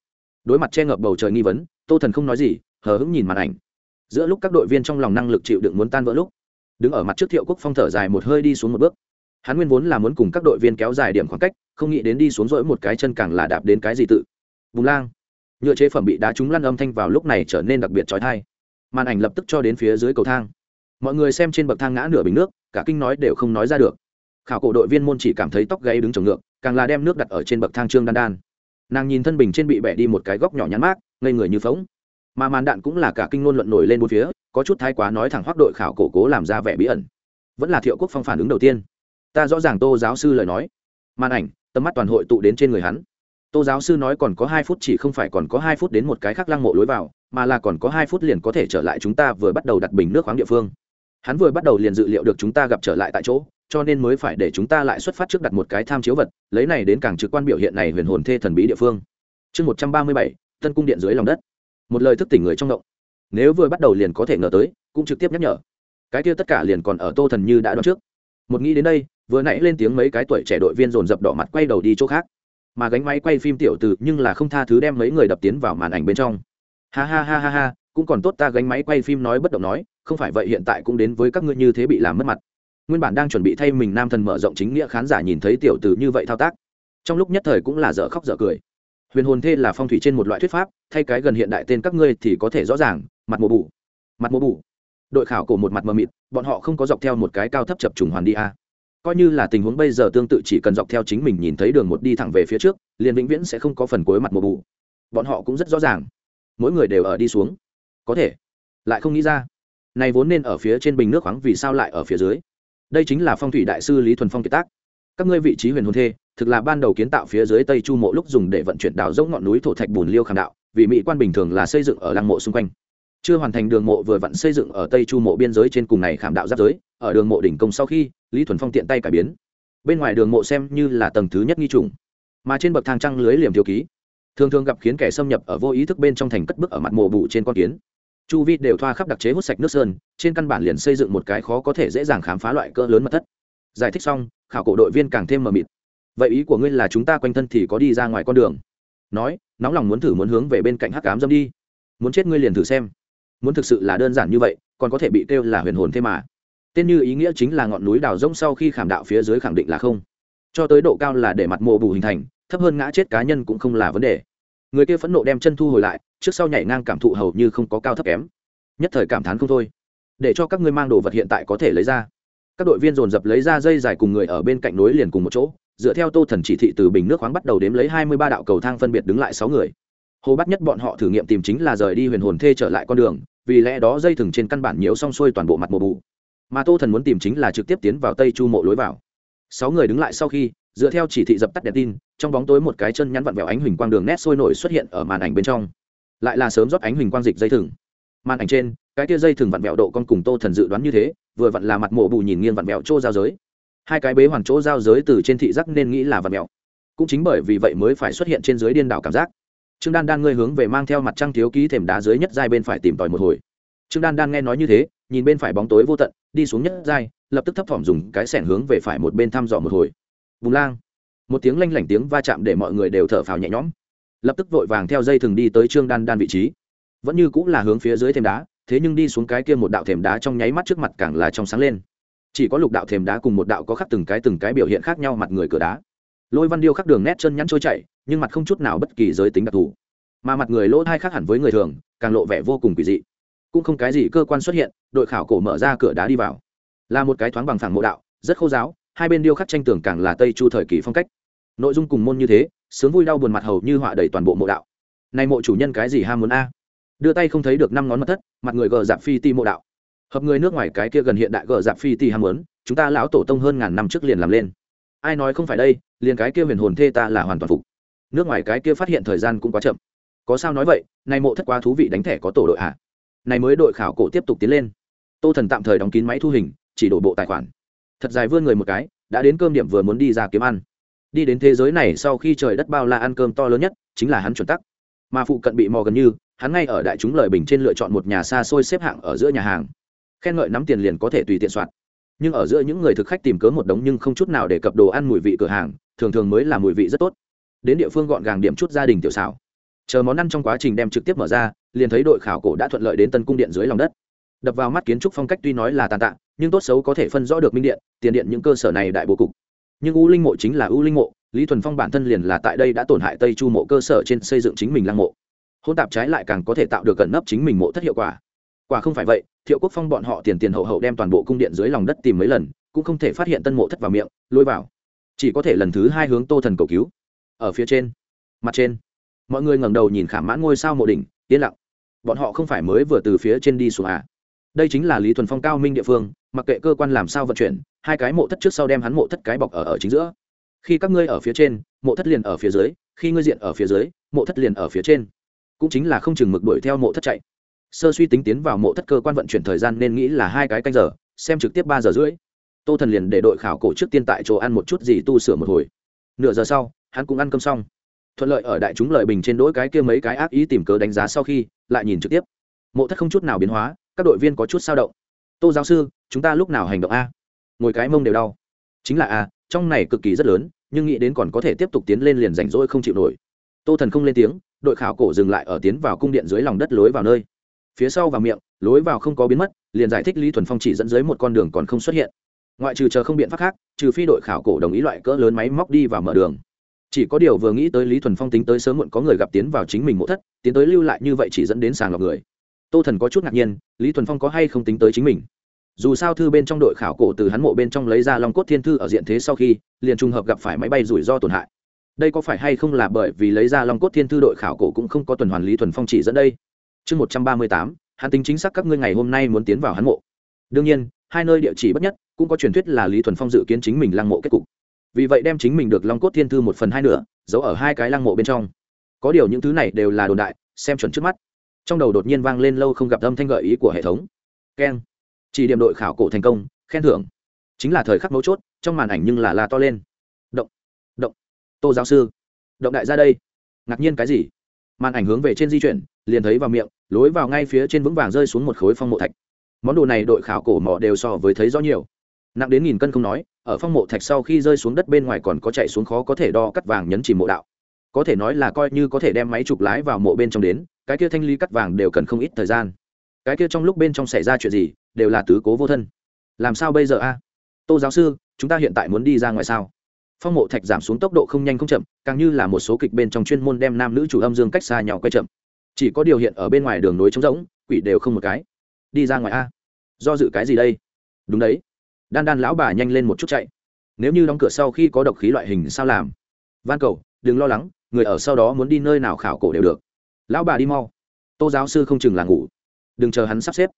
Đối mặt che ngập bầu trời nghi vấn, tô thần không nói gì, hờ hững nhìn màn ảnh. Giữa lúc các đội viên trong lòng năng lực chịu đựng muốn tan vỡ lúc, đứng ở mặt trước thiệu quốc phong thở dài một hơi đi xuống một bước. Hắn nguyên vốn là muốn cùng các đội viên kéo dài điểm khoảng cách, không nghĩ đến đi xuống rỗi một cái chân càng là đạp đến cái gì tự bùng lang. Nhựa chế phẩm bị đá trúng lăn âm thanh vào lúc này trở nên đặc biệt trói thai màn ảnh lập tức cho đến phía dưới cầu thang. Mọi người xem trên bậc thang ngã nửa bình nước, cả kinh nói đều không nói ra được. Khảo cổ đội viên môn chỉ cảm thấy tóc gáy đứng trồng ngược, càng là đem nước đặt ở trên bậc thang trương đan đan. Nàng nhìn thân bình trên bị bẻ đi một cái góc nhỏ nhắn mát, ngây người như phóng mà màn đạn cũng là cả kinh ngôn luận nổi lên bốn phía, có chút thái quá nói thẳng hoác đội khảo cổ cố làm ra vẻ bí ẩn. Vẫn là thiệu quốc phong phản ứng đầu tiên. Ta rõ ràng tô giáo sư lời nói. Màn ảnh, tầm mắt toàn hội tụ đến trên người hắn tô giáo sư nói còn có hai phút chỉ không phải còn có hai phút đến một cái khác lăng mộ lối vào, mà là còn có hai phút liền có thể trở lại chúng ta vừa bắt đầu đặt bình nước khoáng địa phương. Hắn vừa bắt đầu liền dự liệu được chúng ta gặp trở lại tại chỗ, cho nên mới phải để chúng ta lại xuất phát trước đặt một cái tham chiếu vật, lấy này đến càng trực quan biểu hiện này huyền hồn thê thần bí địa phương. Chương một trăm ba mươi bảy, tân cung điện dưới lòng đất. Một lời thức tỉnh người trong động. Nếu vừa bắt đầu liền có thể ngờ tới, cũng trực tiếp nhắc nhở. Cái kia tất cả liền còn ở tô thần như đã đoán trước. Một nghĩ đến đây, vừa nãy lên tiếng mấy cái tuổi trẻ đội viên dồn dập đỏ mặt quay đầu đi chỗ khác mà gánh máy quay phim tiểu từ nhưng là không tha thứ đem mấy người đập tiến vào màn ảnh bên trong. Ha ha ha ha ha, cũng còn tốt ta gánh máy quay phim nói bất động nói, không phải vậy hiện tại cũng đến với các ngươi như thế bị làm mất mặt. Nguyên bản đang chuẩn bị thay mình nam thần mở rộng chính nghĩa khán giả nhìn thấy tiểu từ như vậy thao tác. Trong lúc nhất thời cũng là dở khóc dở cười. Huyền hồn thê là phong thủy trên một loại thuyết pháp, thay cái gần hiện đại tên các ngươi thì có thể rõ ràng, mặt mùa bù. Mặt mùa bù. Đội khảo cổ một mặt mờ mịt, bọn họ không có dọc theo một cái cao thấp chập trùng hoàn đi a coi như là tình huống bây giờ tương tự chỉ cần dọc theo chính mình nhìn thấy đường một đi thẳng về phía trước, liền vĩnh viễn sẽ không có phần cuối mặt mùa bù bọn họ cũng rất rõ ràng. Mỗi người đều ở đi xuống. Có thể. Lại không nghĩ ra. Này vốn nên ở phía trên bình nước khoáng vì sao lại ở phía dưới? Đây chính là phong thủy đại sư lý thuần phong kiệt tác. Các ngươi vị trí huyền hồn thê, thực là ban đầu kiến tạo phía dưới tây chu mộ lúc dùng để vận chuyển đào dốc ngọn núi thổ thạch bùn liêu khảm đạo, vì mỹ quan bình thường là xây dựng ở lăng mộ xung quanh chưa hoàn thành đường mộ vừa vặn xây dựng ở tây chu mộ biên giới trên cùng này khảm đạo giáp giới, ở đường mộ đỉnh công sau khi, lý thuần phong tiện tay cải biến. Bên ngoài đường mộ xem như là tầng thứ nhất nghi trùng, mà trên bậc thang trăng lưới liềm thiếu ký, thường thường gặp khiến kẻ xâm nhập ở vô ý thức bên trong thành cất bước ở mặt mộ bụ trên con kiến. Chu vi đều thoa khắp đặc chế hút sạch nước sơn, trên căn bản liền xây dựng một cái khó có thể dễ dàng khám phá loại cỡ lớn mật thất. Giải thích xong, khảo cổ đội viên càng thêm mờ mịt. Vậy ý của ngươi là chúng ta quanh thân thì có đi ra ngoài con đường? Nói, nóng lòng muốn thử muốn hướng về bên cạnh hắc cám dâm đi. Muốn chết ngươi liền thử xem muốn thực sự là đơn giản như vậy, còn có thể bị kêu là huyền hồn thế mà. Tên như ý nghĩa chính là ngọn núi đào rông sau khi khảm đạo phía dưới khẳng định là không. Cho tới độ cao là để mặt mộ bù hình thành, thấp hơn ngã chết cá nhân cũng không là vấn đề. Người kia phẫn nộ đem chân thu hồi lại, trước sau nhảy ngang cảm thụ hầu như không có cao thấp kém. Nhất thời cảm thán không thôi. Để cho các ngươi mang đồ vật hiện tại có thể lấy ra. Các đội viên dồn dập lấy ra dây dài cùng người ở bên cạnh nối liền cùng một chỗ, dựa theo tô thần chỉ thị từ bình nước khoáng bắt đầu đếm lấy hai mươi ba đạo cầu thang phân biệt đứng lại sáu người. Hồ bắt nhất bọn họ thử nghiệm tìm chính là rời đi huyền hồn thê trở lại con đường vì lẽ đó dây thừng trên căn bản nhiễu xong xuôi toàn bộ mặt mộ bù. Mà tô thần muốn tìm chính là trực tiếp tiến vào tây chu mộ lối vào. Sáu người đứng lại sau khi, dựa theo chỉ thị dập tắt đèn tin, trong bóng tối một cái chân nhắn vặn vẹo ánh huỳnh quang đường nét sôi nổi xuất hiện ở màn ảnh bên trong. Lại là sớm rót ánh huỳnh quang dịch dây thừng. Màn ảnh trên, cái tia dây thừng vặn vẹo độ con cùng tô thần dự đoán như thế, vừa vặn là mặt mộ bù nhìn nghiêng vặn vẹo chỗ giao giới. Hai cái bế hoàn chỗ giao giới từ trên thị giác nên nghĩ là vặn vẹo. Cũng chính bởi vì vậy mới phải xuất hiện trên dưới điên đảo cảm giác trương đan đan ngươi hướng về mang theo mặt trăng thiếu ký thềm đá dưới nhất giai bên phải tìm tòi một hồi. Trương đan đan nghe nói như thế, nhìn bên phải bóng tối vô tận, đi xuống nhất giai, lập tức thấp thỏm dùng cái sẻn hướng về phải một bên thăm dò một hồi. Bùng lang. Một tiếng lanh lảnh tiếng va chạm để mọi người đều thở phào nhẹ nhõm. Lập tức vội vàng theo dây thừng đi tới trương đan đan vị trí. Vẫn như cũng là hướng phía dưới thềm đá, thế nhưng đi xuống cái kia một đạo thềm đá trong nháy mắt trước mặt càng là trong sáng lên. Chỉ có lục đạo thềm đá cùng một đạo có khắc từng cái từng cái biểu hiện khác nhau mặt người cửa đá. Lôi văn điêu khắc đường nét chân nhắn trôi chảy nhưng mặt không chút nào bất kỳ giới tính đặc thù. Mà mặt người lỗ thai khác hẳn với người thường, càng lộ vẻ vô cùng kỳ dị. Cũng không cái gì cơ quan xuất hiện, đội khảo cổ mở ra cửa đá đi vào. Là một cái thoáng bằng phẳng mộ đạo, rất khô giáo, hai bên điêu khắc tranh tường càng là tây chu thời kỳ phong cách. Nội dung cùng môn như thế, sướng vui đau buồn mặt hầu như họa đầy toàn bộ mộ đạo. Này mộ chủ nhân cái gì ham muốn a? Đưa tay không thấy được năm ngón mặt thất, mặt người gờ dạp phi ti mộ đạo. Hợp người nước ngoài cái kia gần hiện đại gờ dạp phi ti ham muốn, chúng ta lão tổ tông hơn ngàn năm trước liền làm lên. Ai nói không phải đây, liền cái kia huyền hồn thê ta là hoàn toàn phục nước ngoài cái kia phát hiện thời gian cũng quá chậm. Có sao nói vậy này mộ thất quá thú vị đánh thẻ có tổ đội ạ à? này mới đội khảo cổ tiếp tục tiến lên. Tô thần tạm thời đóng kín máy thu hình, chỉ đổ bộ tài khoản. Thật dài vươn người một cái, đã đến cơm điểm vừa muốn đi ra kiếm ăn. Đi đến thế giới này sau khi trời đất bao la ăn cơm to lớn nhất, chính là hắn chuẩn tắc. Mà phụ cận bị mò gần như, hắn ngay ở đại chúng lời bình trên lựa chọn một nhà xa xôi xếp hạng ở giữa nhà hàng. Khen ngợi nắm tiền liền có thể tùy tiện soạn. Nhưng ở giữa những người thực khách tìm cớ một đống nhưng không chút nào để cập đồ ăn mùi vị cửa hàng, thường thường mới là mùi vị rất tốt đến địa phương gọn gàng điểm chút gia đình tiểu xảo. Chờ món ăn trong quá trình đem trực tiếp mở ra, liền thấy đội khảo cổ đã thuận lợi đến tân cung điện dưới lòng đất. Đập vào mắt kiến trúc phong cách tuy nói là tàn tạ, nhưng tốt xấu có thể phân rõ được minh điện, tiền điện những cơ sở này đại bố cục. Nhưng u linh mộ chính là u linh mộ, lý thuần phong bản thân liền là tại đây đã tổn hại tây chu mộ cơ sở trên xây dựng chính mình lăng mộ. Hôn tạp trái lại càng có thể tạo được cẩn nấp chính mình mộ thất hiệu quả. Quả không phải vậy, thiệu quốc phong bọn họ tiền tiền hậu hậu đem toàn bộ cung điện dưới lòng đất tìm mấy lần, cũng không thể phát hiện tân mộ thất vào miệng, lôi vào. Chỉ có thể lần thứ hai hướng tô thần cầu cứu ở phía trên. Mặt trên. Mọi người ngẩng đầu nhìn khảm mãn ngôi sao mộ đỉnh, yên lặng. Bọn họ không phải mới vừa từ phía trên đi xuống à? Đây chính là lý thuần phong cao minh địa phương, mặc kệ cơ quan làm sao vận chuyển, hai cái mộ thất trước sau đem hắn mộ thất cái bọc ở ở chính giữa. Khi các ngươi ở phía trên, mộ thất liền ở phía dưới, khi ngươi diện ở phía dưới, mộ thất liền ở phía trên. Cũng chính là không chừng mực đuổi theo mộ thất chạy. Sơ suy tính tiến vào mộ thất cơ quan vận chuyển thời gian nên nghĩ là hai cái canh giờ, xem trực tiếp ba giờ rưỡi. Tô thần liền để đội khảo cổ trước tiên tại chỗ ăn một chút gì tu sửa một hồi. Nửa giờ sau hắn cũng ăn cơm xong. Thuận lợi ở đại chúng lợi bình trên đỗi cái kia mấy cái ác ý tìm cớ đánh giá sau khi, lại nhìn trực tiếp. Mộ thất không chút nào biến hóa, các đội viên có chút sao động. Tô giáo sư, chúng ta lúc nào hành động a? Ngồi cái mông đều đau. Chính là a, trong này cực kỳ rất lớn, nhưng nghĩ đến còn có thể tiếp tục tiến lên liền rảnh rỗi không chịu nổi. Tô thần không lên tiếng, đội khảo cổ dừng lại ở tiến vào cung điện dưới lòng đất lối vào nơi. Phía sau và miệng, lối vào không có biến mất, liền giải thích lý thuần phong chỉ dẫn dưới một con đường còn không xuất hiện. Ngoại trừ chờ không biện pháp khác, trừ phi đội khảo cổ đồng ý loại cỡ lớn máy móc đi vào mở đường chỉ có điều vừa nghĩ tới lý thuần phong tính tới sớm muộn có người gặp tiến vào chính mình mộ thất, tiến tới lưu lại như vậy chỉ dẫn đến sàng lọc người. Tô thần có chút ngạc nhiên, lý thuần phong có hay không tính tới chính mình? Dù sao thư bên trong đội khảo cổ từ hắn mộ bên trong lấy ra long cốt thiên thư ở diện thế sau khi, liền trùng hợp gặp phải máy bay rủi ro tổn hại. Đây có phải hay không là bởi vì lấy ra long cốt thiên thư đội khảo cổ cũng không có tuần hoàn lý thuần phong chỉ dẫn đây? Chương một trăm ba mươi tám, hắn tính chính xác các ngươi ngày hôm nay muốn tiến vào hắn mộ. Đương nhiên, hai nơi địa chỉ bất nhất, cũng có truyền thuyết là lý thuần phong dự kiến chính mình lăng mộ kết cục vì vậy đem chính mình được long cốt thiên thư một phần hai nửa, giấu ở hai cái lăng mộ bên trong. Có điều những thứ này đều là đồn đại, xem chuẩn trước mắt. Trong đầu đột nhiên vang lên lâu không gặp âm thanh gợi ý của hệ thống. Keng. Chỉ điểm đội khảo cổ thành công, khen thưởng. Chính là thời khắc mấu chốt, trong màn ảnh nhưng là la to lên. Động. Động. Tô giáo sư. Động đại ra đây. Ngạc nhiên cái gì? Màn ảnh hướng về trên di chuyển, liền thấy vào miệng, lối vào ngay phía trên vững vàng rơi xuống một khối phong mộ thạch. Món đồ này đội khảo cổ mỏ đều so với thấy rõ nhiều nặng đến nghìn cân không nói, ở phong mộ thạch sau khi rơi xuống đất bên ngoài còn có chạy xuống khó có thể đo cắt vàng nhấn chìm mộ đạo. Có thể nói là coi như có thể đem máy chụp lái vào mộ bên trong đến, cái kia thanh ly cắt vàng đều cần không ít thời gian. Cái kia trong lúc bên trong xảy ra chuyện gì, đều là tứ cố vô thân. Làm sao bây giờ a? Tô giáo sư, chúng ta hiện tại muốn đi ra ngoài sao? Phong mộ thạch giảm xuống tốc độ không nhanh không chậm, càng như là một số kịch bên trong chuyên môn đem nam nữ chủ âm dương cách xa nhau quay chậm. Chỉ có điều hiện ở bên ngoài đường nối trống rỗng, quỷ đều không một cái. Đi ra ngoài a. Do dự cái gì đây? Đúng đấy đan đan lão bà nhanh lên một chút chạy. Nếu như đóng cửa sau khi có độc khí loại hình sao làm? Van cầu, đừng lo lắng, người ở sau đó muốn đi nơi nào khảo cổ đều được. Lão bà đi mau. Tô giáo sư không chừng là ngủ. Đừng chờ hắn sắp xếp.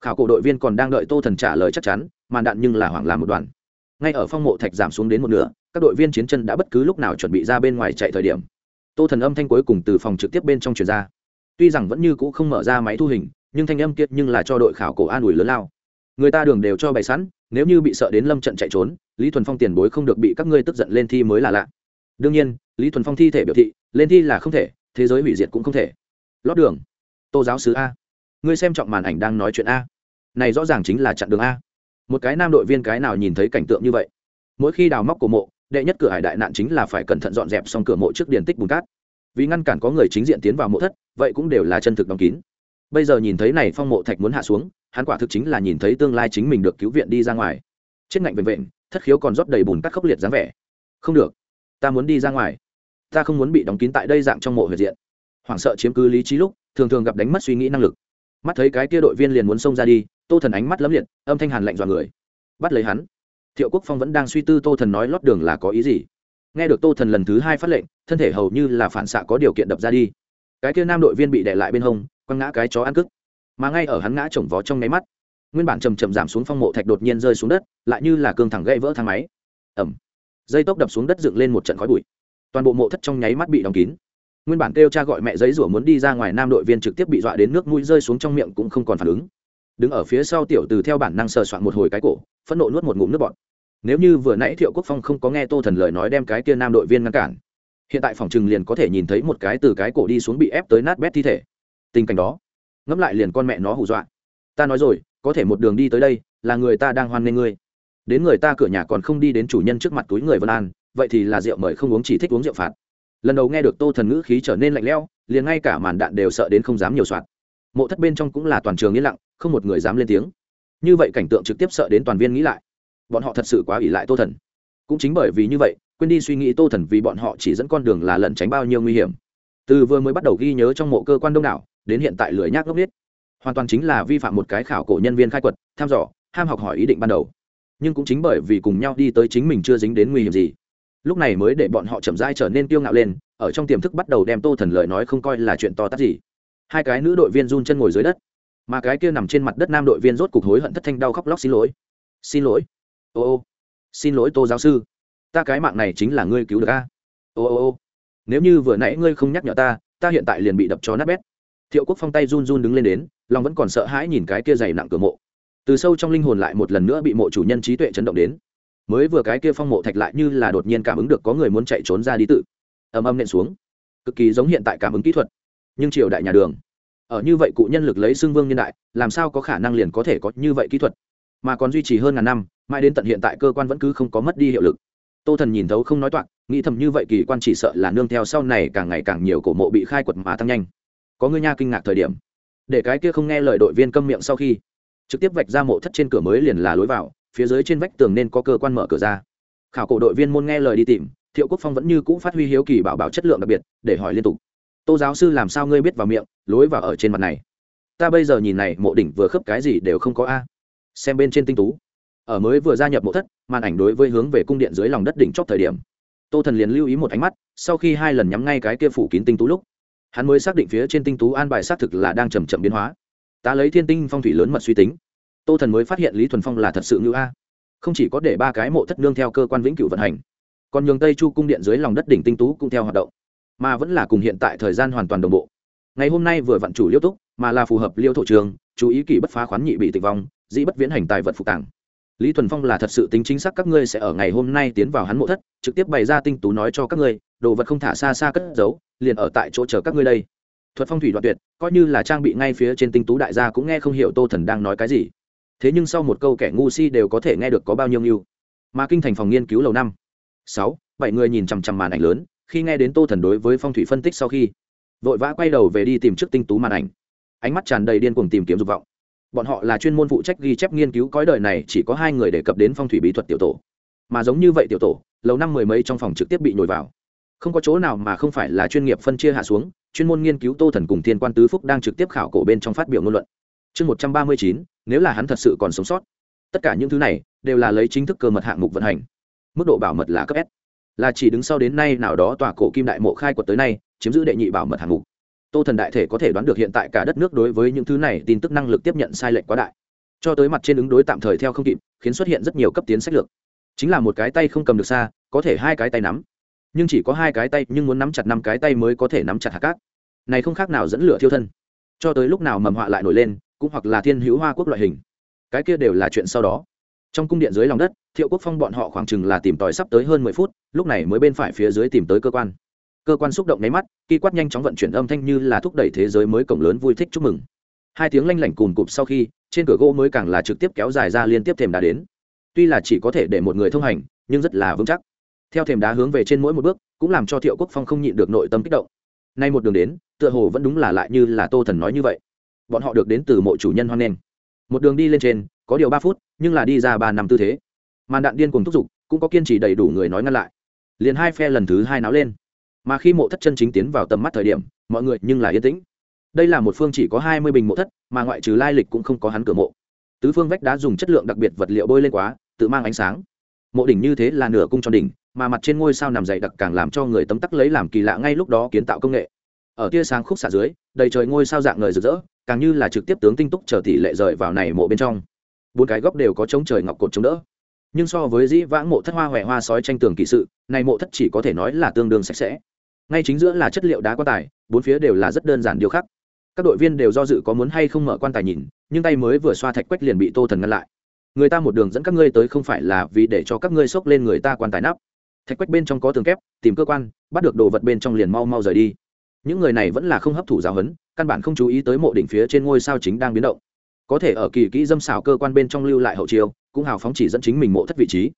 Khảo cổ đội viên còn đang đợi tô thần trả lời chắc chắn, màn đạn nhưng là hoảng làm một đoàn. Ngay ở phong mộ thạch giảm xuống đến một nửa, các đội viên chiến chân đã bất cứ lúc nào chuẩn bị ra bên ngoài chạy thời điểm. Tô thần âm thanh cuối cùng từ phòng trực tiếp bên trong truyền ra. Tuy rằng vẫn như cũ không mở ra máy thu hình, nhưng thanh âm kiệt nhưng là cho đội khảo cổ an ủi lớn lao. Người ta đường đều cho bày sẵn nếu như bị sợ đến lâm trận chạy trốn, lý thuần phong tiền bối không được bị các ngươi tức giận lên thi mới là lạ. Đương nhiên, lý thuần phong thi thể biểu thị, lên thi là không thể, thế giới hủy diệt cũng không thể. Lót đường. Tô giáo sứ a. Ngươi xem trọng màn ảnh đang nói chuyện a. Này rõ ràng chính là chặn đường a. Một cái nam đội viên cái nào nhìn thấy cảnh tượng như vậy? Mỗi khi đào móc cổ mộ, đệ nhất cửa hải đại nạn chính là phải cẩn thận dọn dẹp xong cửa mộ trước điển tích bùn cát. Vì ngăn cản có người chính diện tiến vào mộ thất, vậy cũng đều là chân thực đóng kín bây giờ nhìn thấy này phong mộ thạch muốn hạ xuống, hắn quả thực chính là nhìn thấy tương lai chính mình được cứu viện đi ra ngoài. Chết ngạnh vệnh vệnh thất khiếu còn rót đầy bùn cắt khốc liệt dáng vẻ. Không được, ta muốn đi ra ngoài. Ta không muốn bị đóng kín tại đây dạng trong mộ huyệt diện. Hoảng sợ chiếm cứ lý trí lúc, thường thường gặp đánh mất suy nghĩ năng lực. Mắt thấy cái kia đội viên liền muốn xông ra đi, tô thần ánh mắt lấm liệt, âm thanh hàn lạnh dọa người. Bắt lấy hắn. Thiệu quốc phong vẫn đang suy tư tô thần nói lót đường là có ý gì. Nghe được tô thần lần thứ hai phát lệnh, thân thể hầu như là phản xạ có điều kiện đập ra đi. Cái kia nam đội viên bị đè lại bên hông quăng ngã cái chó ăn cức. Mà ngay ở hắn ngã chồng vó trong nháy mắt, nguyên bản chầm chậm giảm xuống phong mộ thạch đột nhiên rơi xuống đất, lại như là cương thẳng gãy vỡ thang máy. Ẩm dây tốc đập xuống đất dựng lên một trận khói bụi. Toàn bộ mộ thất trong nháy mắt bị đóng kín. Nguyên bản kêu cha gọi mẹ giấy rủa muốn đi ra ngoài nam đội viên trực tiếp bị dọa đến nước mũi rơi xuống trong miệng cũng không còn phản ứng. Đứng ở phía sau tiểu từ theo bản năng sờ soạn một hồi cái cổ, phẫn nộ nuốt một ngụm nước bọt. Nếu như vừa nãy thiệu quốc phong không có nghe tô thần lời nói đem cái kia nam đội viên ngăn cản, hiện tại phòng trừng liền có thể nhìn thấy một cái từ cái cổ đi xuống bị ép tới nát bét thi thể tình cảnh đó. Ngẫm lại liền con mẹ nó hù dọa. Ta nói rồi, có thể một đường đi tới đây, là người ta đang hoan nghênh ngươi. Đến người ta cửa nhà còn không đi đến chủ nhân trước mặt túi người vân an, vậy thì là rượu mời không uống chỉ thích uống rượu phạt. Lần đầu nghe được tô thần ngữ khí trở nên lạnh lẽo, liền ngay cả màn đạn đều sợ đến không dám nhiều soạt mộ thất bên trong cũng là toàn trường yên lặng, không một người dám lên tiếng. Như vậy cảnh tượng trực tiếp sợ đến toàn viên nghĩ lại. Bọn họ thật sự quá ỷ lại tô thần. Cũng chính bởi vì như vậy, quên đi suy nghĩ tô thần vì bọn họ chỉ dẫn con đường là lẩn tránh bao nhiêu nguy hiểm. Từ vừa mới bắt đầu ghi nhớ trong mộ cơ quan đông đảo đến hiện tại lười nhác ngốc biết hoàn toàn chính là vi phạm một cái khảo cổ nhân viên khai quật, tham dò, ham học hỏi ý định ban đầu. Nhưng cũng chính bởi vì cùng nhau đi tới chính mình chưa dính đến nguy hiểm gì. Lúc này mới để bọn họ chậm rãi trở nên kiêu ngạo lên, ở trong tiềm thức bắt đầu đem tô thần lời nói không coi là chuyện to tát gì. Hai cái nữ đội viên run chân ngồi dưới đất. Mà cái kia nằm trên mặt đất nam đội viên rốt cục hối hận thất thanh đau khóc lóc xin lỗi. Xin lỗi. Ô ô. Xin lỗi tô giáo sư. Ta cái mạng này chính là ngươi cứu được a. Ô ô ô. Nếu như vừa nãy ngươi không nhắc nhở ta ta hiện tại liền bị đập cho nát bét thiệu quốc phong tay run run đứng lên đến, lòng vẫn còn sợ hãi nhìn cái kia dày nặng cửa mộ. Từ sâu trong linh hồn lại một lần nữa bị mộ chủ nhân trí tuệ chấn động đến. Mới vừa cái kia phong mộ thạch lại như là đột nhiên cảm ứng được có người muốn chạy trốn ra đi tự. Ầm ầm nện xuống. Cực kỳ giống hiện tại cảm ứng kỹ thuật. Nhưng triều đại nhà đường. Ở như vậy cụ nhân lực lấy xương vương nhân đại, làm sao có khả năng liền có thể có như vậy kỹ thuật? Mà còn duy trì hơn ngàn năm, mãi đến tận hiện tại cơ quan vẫn cứ không có mất đi hiệu lực. Tô thần nhìn thấu không nói toạc, nghĩ thầm như vậy kỳ quan chỉ sợ là nương theo sau này càng ngày càng nhiều cổ mộ bị khai quật mà tăng nhanh có ngươi nha kinh ngạc thời điểm. Để cái kia không nghe lời đội viên câm miệng sau khi, trực tiếp vạch ra mộ thất trên cửa mới liền là lối vào, phía dưới trên vách tường nên có cơ quan mở cửa ra. Khảo cổ đội viên môn nghe lời đi tìm, thiệu quốc phong vẫn như cũ phát huy hiếu kỳ bảo bảo chất lượng đặc biệt, để hỏi liên tục. Tô giáo sư làm sao ngươi biết vào miệng, lối vào ở trên mặt này? Ta bây giờ nhìn này, mộ đỉnh vừa khớp cái gì đều không có a. Xem bên trên tinh tú. Ở mới vừa gia nhập mộ thất, màn ảnh đối với hướng về cung điện dưới lòng đất đỉnh chót thời điểm. Tô thần liền lưu ý một ánh mắt, sau khi hai lần nhắm ngay cái kia phủ kín tinh tú lúc hắn mới xác định phía trên tinh tú an bài xác thực là đang chầm chậm biến hóa. Ta lấy thiên tinh phong thủy lớn mật suy tính. Tô thần mới phát hiện lý thuần phong là thật sự ngữ a. Không chỉ có để ba cái mộ thất nương theo cơ quan vĩnh cửu vận hành, còn nhường tây chu cung điện dưới lòng đất đỉnh tinh tú cũng theo hoạt động. Mà vẫn là cùng hiện tại thời gian hoàn toàn đồng bộ. Ngày hôm nay vừa vận chủ liêu túc, mà là phù hợp liêu thổ trường, chú ý kỷ bất phá khoán nhị bị tịch vong, dĩ bất viễn hành tài vật phục tàng. Lý thuần phong là thật sự tính chính xác các ngươi sẽ ở ngày hôm nay tiến vào hắn mộ thất, trực tiếp bày ra tinh tú nói cho các ngươi, đồ vật không thả xa xa cất giấu liền ở tại chỗ chờ các ngươi đây. Thuật phong thủy đoạn tuyệt, coi như là trang bị ngay phía trên tinh tú đại gia cũng nghe không hiểu tô thần đang nói cái gì. Thế nhưng sau một câu kẻ ngu si đều có thể nghe được có bao nhiêu nghiêu mà kinh thành phòng nghiên cứu lầu năm, sáu, bảy người nhìn chằm chằm màn ảnh lớn, khi nghe đến tô thần đối với phong thủy phân tích sau khi, vội vã quay đầu về đi tìm trước tinh tú màn ảnh. Ánh mắt tràn đầy điên cuồng tìm kiếm dục vọng. Bọn họ là chuyên môn phụ trách ghi chép nghiên cứu, cõi đời này chỉ có hai người đề cập đến phong thủy bí thuật tiểu tổ. Mà giống như vậy tiểu tổ lâu năm mười mấy trong phòng trực tiếp bị nhồi vào không có chỗ nào mà không phải là chuyên nghiệp phân chia hạ xuống, chuyên môn nghiên cứu tô thần cùng thiên quan tứ phúc đang trực tiếp khảo cổ bên trong phát biểu ngôn luận. Chương một trăm ba mươi chín, nếu là hắn thật sự còn sống sót, tất cả những thứ này đều là lấy chính thức cơ mật hạng mục vận hành. Mức độ bảo mật là cấp s. Là chỉ đứng sau đến nay nào đó tòa cổ kim đại mộ khai quật tới nay, chiếm giữ đệ nhị bảo mật hạng mục. Tô thần đại thể có thể đoán được hiện tại cả đất nước đối với những thứ này tin tức năng lực tiếp nhận sai lệch quá đại. Cho tới mặt trên ứng đối tạm thời theo không kịp, khiến xuất hiện rất nhiều cấp tiến sách lược. Chính là một cái tay không cầm được xa, có thể hai cái tay nắm nhưng chỉ có hai cái tay, nhưng muốn nắm chặt năm cái tay mới có thể nắm chặt hạt cát. Này không khác nào dẫn lửa thiêu thân. Cho tới lúc nào mầm họa lại nổi lên, cũng hoặc là thiên hữu hoa quốc loại hình. Cái kia đều là chuyện sau đó. Trong cung điện dưới lòng đất, thiệu quốc phong bọn họ khoảng chừng là tìm tòi sắp tới hơn mười phút, lúc này mới bên phải phía dưới tìm tới cơ quan. Cơ quan xúc động nháy mắt, kỳ quát nhanh chóng vận chuyển âm thanh như là thúc đẩy thế giới mới cổng lớn vui thích chúc mừng. Hai tiếng lanh lảnh cùn cụp sau khi, trên cửa gỗ mới càng là trực tiếp kéo dài ra liên tiếp thềm đã đến. Tuy là chỉ có thể để một người thông hành, nhưng rất là vững chắc theo thềm đá hướng về trên mỗi một bước, cũng làm cho thiệu quốc phong không nhịn được nội tâm kích động. Nay một đường đến, tựa hồ vẫn đúng là lại như là tô thần nói như vậy. Bọn họ được đến từ mộ chủ nhân hoan nghênh. Một đường đi lên trên, có điều ba phút, nhưng là đi ra ba năm tư thế. Màn đạn điên cùng thúc giục, cũng có kiên trì đầy đủ người nói ngăn lại. Liền hai phe lần thứ hai náo lên. Mà khi mộ thất chân chính tiến vào tầm mắt thời điểm, mọi người nhưng là yên tĩnh. Đây là một phương chỉ có hai mươi bình mộ thất, mà ngoại trừ lai lịch cũng không có hắn cửa mộ. Tứ phương vách đá dùng chất lượng đặc biệt vật liệu bôi lên quá, tự mang ánh sáng. Mộ đỉnh như thế là nửa cung tròn đỉnh mà mặt trên ngôi sao nằm dày đặc càng làm cho người tấm tắc lấy làm kỳ lạ ngay lúc đó kiến tạo công nghệ. Ở tia sáng khúc xạ dưới, đầy trời ngôi sao dạng ngời rực rỡ, càng như là trực tiếp tướng tinh túc chờ tỷ lệ rời vào này mộ bên trong. Bốn cái góc đều có chống trời ngọc cột chống đỡ. Nhưng so với dĩ vãng mộ thất hoa huệ hoa sói tranh tường kỳ sự, này mộ thất chỉ có thể nói là tương đương sạch sẽ. Ngay chính giữa là chất liệu đá quan tài, bốn phía đều là rất đơn giản điều khắc. Các đội viên đều do dự có muốn hay không mở quan tài nhìn, nhưng tay mới vừa xoa thạch quách liền bị tô thần ngăn lại. Người ta một đường dẫn các ngươi tới không phải là vì để cho các ngươi xốc lên người ta quan tài nắp thạch quách bên trong có tường kép, tìm cơ quan, bắt được đồ vật bên trong liền mau mau rời đi. Những người này vẫn là không hấp thụ giáo huấn, căn bản không chú ý tới mộ đỉnh phía trên ngôi sao chính đang biến động. Có thể ở kỳ kỹ dâm xảo cơ quan bên trong lưu lại hậu chiêu, cũng hào phóng chỉ dẫn chính mình mộ thất vị trí.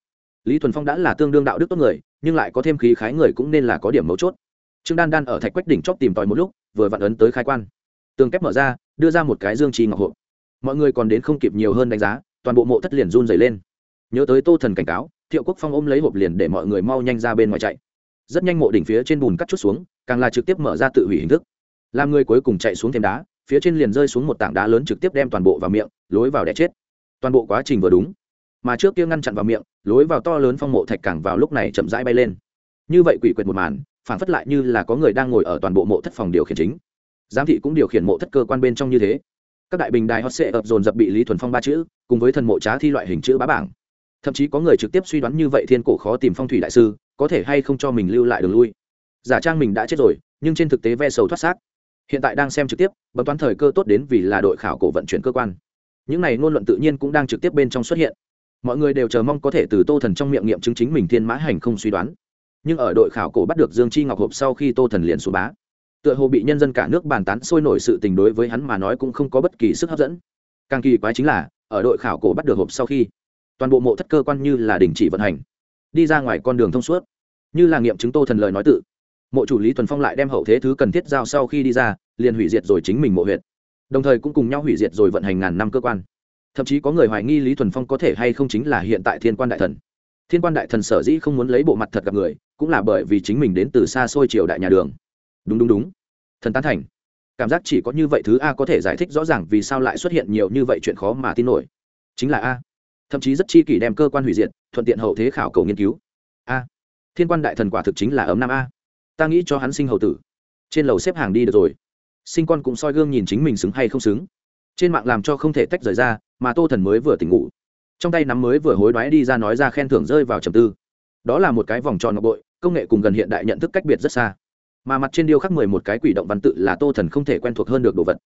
Lý thuần phong đã là tương đương đạo đức tốt người, nhưng lại có thêm khí khái người cũng nên là có điểm mấu chốt. Trương đan đan ở thạch quách đỉnh chóp tìm tòi một lúc, vừa vặn ấn tới khai quan. Tường kép mở ra, đưa ra một cái dương trì ngọc hộp. Mọi người còn đến không kịp nhiều hơn đánh giá, toàn bộ mộ thất liền run dày lên. Nhớ tới tô thần cảnh cáo thiệu quốc phong ôm lấy hộp liền để mọi người mau nhanh ra bên ngoài chạy rất nhanh mộ đỉnh phía trên bùn cắt chút xuống càng là trực tiếp mở ra tự hủy hình thức làm người cuối cùng chạy xuống thêm đá phía trên liền rơi xuống một tảng đá lớn trực tiếp đem toàn bộ vào miệng lối vào đẻ chết toàn bộ quá trình vừa đúng mà trước kia ngăn chặn vào miệng lối vào to lớn phong mộ thạch càng vào lúc này chậm rãi bay lên như vậy quỷ quyệt một màn phản phất lại như là có người đang ngồi ở toàn bộ mộ thất phòng điều khiển chính giám thị cũng điều khiển mộ thất cơ quan bên trong như thế các đại bình đài hot sệ ập dồn dập bị lý thuần phong ba chữ cùng với thần mộ trá thi loại hình chữ bá bảng thậm chí có người trực tiếp suy đoán như vậy thiên cổ khó tìm phong thủy đại sư có thể hay không cho mình lưu lại đường lui. Giả trang mình đã chết rồi, nhưng trên thực tế ve sầu thoát xác. Hiện tại đang xem trực tiếp, bấm toán thời cơ tốt đến vì là đội khảo cổ vận chuyển cơ quan. Những này ngôn luận tự nhiên cũng đang trực tiếp bên trong xuất hiện. Mọi người đều chờ mong có thể từ tô thần trong miệng nghiệm chứng chính mình thiên mã hành không suy đoán. Nhưng ở đội khảo cổ bắt được dương chi ngọc hộp sau khi tô thần liền xuống bá. Tựa hồ bị nhân dân cả nước bàn tán sôi nổi sự tình đối với hắn mà nói cũng không có bất kỳ sức hấp dẫn. Càng kỳ quái chính là, ở đội khảo cổ bắt được hộp sau khi toàn bộ mộ thất cơ quan như là đình chỉ vận hành, đi ra ngoài con đường thông suốt. Như là nghiệm chứng tô thần lời nói tự, mộ chủ lý thuần phong lại đem hậu thế thứ cần thiết giao sau khi đi ra, liền hủy diệt rồi chính mình mộ huyện đồng thời cũng cùng nhau hủy diệt rồi vận hành ngàn năm cơ quan. Thậm chí có người hoài nghi lý thuần phong có thể hay không chính là hiện tại thiên quan đại thần. Thiên quan đại thần sở dĩ không muốn lấy bộ mặt thật gặp người, cũng là bởi vì chính mình đến từ xa xôi triều đại nhà đường. Đúng đúng đúng. Thần tán thành. Cảm giác chỉ có như vậy thứ a có thể giải thích rõ ràng vì sao lại xuất hiện nhiều như vậy chuyện khó mà tin nổi. Chính là a thậm chí rất chi kỷ đem cơ quan hủy diệt, thuận tiện hậu thế khảo cầu nghiên cứu. A, thiên quan đại thần quả thực chính là ấm nam a. Ta nghĩ cho hắn sinh hậu tử. Trên lầu xếp hàng đi được rồi. Sinh con cũng soi gương nhìn chính mình xứng hay không xứng. Trên mạng làm cho không thể tách rời ra, mà tô thần mới vừa tỉnh ngủ. Trong tay nắm mới vừa hối đoái đi ra nói ra khen thưởng rơi vào trầm tư. Đó là một cái vòng tròn ngọc bội, công nghệ cùng gần hiện đại nhận thức cách biệt rất xa. Mà mặt trên điêu khắc mười một cái quỷ động văn tự là tô thần không thể quen thuộc hơn được đồ vật.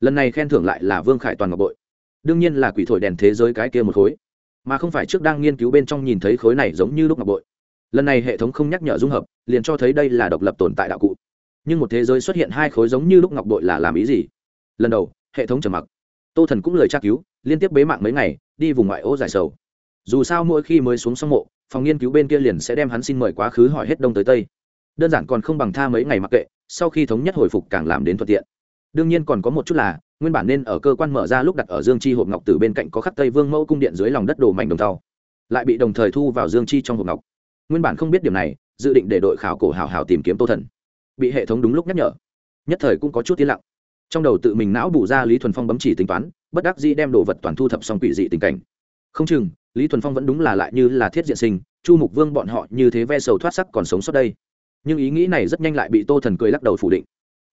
Lần này khen thưởng lại là vương khải toàn ngọc bội. Đương nhiên là quỷ thổi đèn thế giới cái kia một khối mà không phải trước đang nghiên cứu bên trong nhìn thấy khối này giống như lúc ngọc bội. Lần này hệ thống không nhắc nhở dung hợp, liền cho thấy đây là độc lập tồn tại đạo cụ. Nhưng một thế giới xuất hiện hai khối giống như lúc ngọc bội là làm ý gì? Lần đầu, hệ thống trầm mặc. Tô thần cũng lời tra cứu, liên tiếp bế mạng mấy ngày, đi vùng ngoại ô giải sầu. Dù sao mỗi khi mới xuống sông mộ, phòng nghiên cứu bên kia liền sẽ đem hắn xin mời quá khứ hỏi hết đông tới tây. Đơn giản còn không bằng tha mấy ngày mặc kệ, sau khi thống nhất hồi phục càng làm đến thuận tiện. Đương nhiên còn có một chút là nguyên bản nên ở cơ quan mở ra lúc đặt ở dương chi hộp ngọc từ bên cạnh có khắc tây vương mẫu cung điện dưới lòng đất đồ mảnh đồng tàu lại bị đồng thời thu vào dương chi trong hộp ngọc. Nguyên bản không biết điểm này, dự định để đội khảo cổ hào hào tìm kiếm tô thần. Bị hệ thống đúng lúc nhắc nhở, nhất thời cũng có chút tiến lặng. Trong đầu tự mình não bù ra lý thuần phong bấm chỉ tính toán, bất đắc dĩ đem đồ vật toàn thu thập xong quỷ dị tình cảnh. Không chừng, lý thuần phong vẫn đúng là lại như là thiết diện sinh, chu mục vương bọn họ như thế ve sầu thoát sắc còn sống sót đây. Nhưng ý nghĩ này rất nhanh lại bị tô thần cười lắc đầu phủ định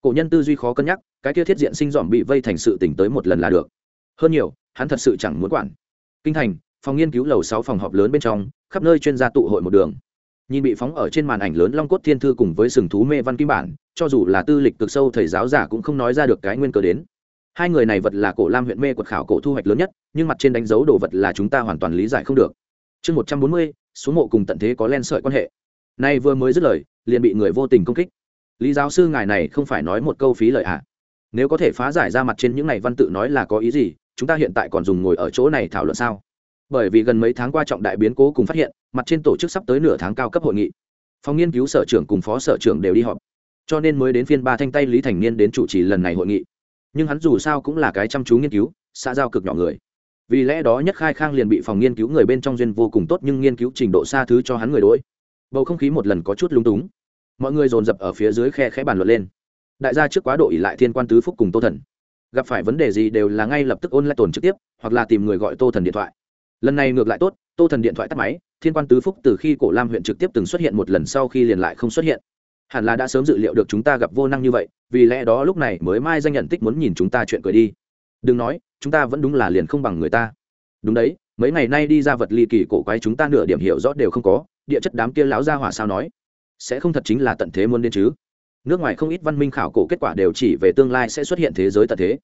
cổ nhân tư duy khó cân nhắc, cái kia thiết diện sinh dòm bị vây thành sự tỉnh tới một lần là được. Hơn nhiều, hắn thật sự chẳng muốn quản. Kinh thành, phòng nghiên cứu lầu sáu phòng họp lớn bên trong, khắp nơi chuyên gia tụ hội một đường. Nhìn bị phóng ở trên màn ảnh lớn long cốt thiên thư cùng với sừng thú mê văn kim bản, cho dù là tư lịch cực sâu, thầy giáo giả cũng không nói ra được cái nguyên cớ đến. Hai người này vật là cổ lam huyện mê quật khảo cổ thu hoạch lớn nhất, nhưng mặt trên đánh dấu đồ vật là chúng ta hoàn toàn lý giải không được. Chương một trăm bốn mươi, số mộ cùng tận thế có len sợi quan hệ. Nay vừa mới dứt lời, liền bị người vô tình công kích lý giáo sư ngài này không phải nói một câu phí lợi ạ à. nếu có thể phá giải ra mặt trên những này văn tự nói là có ý gì, chúng ta hiện tại còn dùng ngồi ở chỗ này thảo luận sao? Bởi vì gần mấy tháng qua trọng đại biến cố cùng phát hiện, mặt trên tổ chức sắp tới nửa tháng cao cấp hội nghị. Phòng nghiên cứu sở trưởng cùng phó sở trưởng đều đi họp. Cho nên mới đến phiên ba thanh tay lý thành niên đến chủ trì lần này hội nghị. Nhưng hắn dù sao cũng là cái chăm chú nghiên cứu, xã giao cực nhỏ người. Vì lẽ đó nhất khai khang liền bị phòng nghiên cứu người bên trong duyên vô cùng tốt nhưng nghiên cứu trình độ xa thứ cho hắn người đ ố i bầu không khí một lần có chút lung túng mọi người dồn dập ở phía dưới khe khẽ bàn luận lên. Đại gia trước quá độ ỉ lại thiên quan tứ phúc cùng tô thần. Gặp phải vấn đề gì đều là ngay lập tức ôn lại tồn trực tiếp, hoặc là tìm người gọi tô thần điện thoại. Lần này ngược lại tốt, tô thần điện thoại tắt máy, thiên quan tứ phúc từ khi cổ lam huyện trực tiếp từng xuất hiện một lần sau khi liền lại không xuất hiện. Hẳn là đã sớm dự liệu được chúng ta gặp vô năng như vậy, vì lẽ đó lúc này mới mai danh nhận tích muốn nhìn chúng ta chuyện cười đi. Đừng nói, chúng ta vẫn đúng là liền không bằng người ta. Đúng đấy, mấy ngày nay đi ra vật ly kỳ cổ quái chúng ta nửa điểm hiểu rõ đều không có, địa chất đám kia láo ra hỏa sao nói? Sẽ không thật chính là tận thế muốn đến chứ. Nước ngoài không ít văn minh khảo cổ kết quả đều chỉ về tương lai sẽ xuất hiện thế giới tận thế.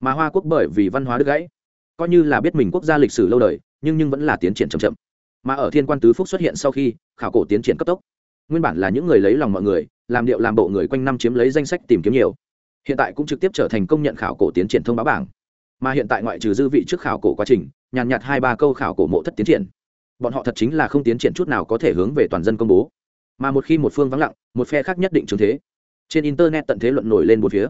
Mà hoa quốc bởi vì văn hóa đứt gãy, coi như là biết mình quốc gia lịch sử lâu đời, nhưng nhưng vẫn là tiến triển chậm chậm. Mà ở thiên quan tứ phúc xuất hiện sau khi, khảo cổ tiến triển cấp tốc. Nguyên bản là những người lấy lòng mọi người, làm điệu làm bộ người quanh năm chiếm lấy danh sách tìm kiếm nhiều. Hiện tại cũng trực tiếp trở thành công nhận khảo cổ tiến triển thông báo bảng. Mà hiện tại ngoại trừ dư vị trước khảo cổ quá trình, nhàn nhạt hai ba câu khảo cổ mộ thất tiến triển. Bọn họ thật chính là không tiến triển chút nào có thể hướng về toàn dân công bố mà một khi một phương vắng lặng, một phe khác nhất định trường thế. Trên internet tận thế luận nổi lên một phía.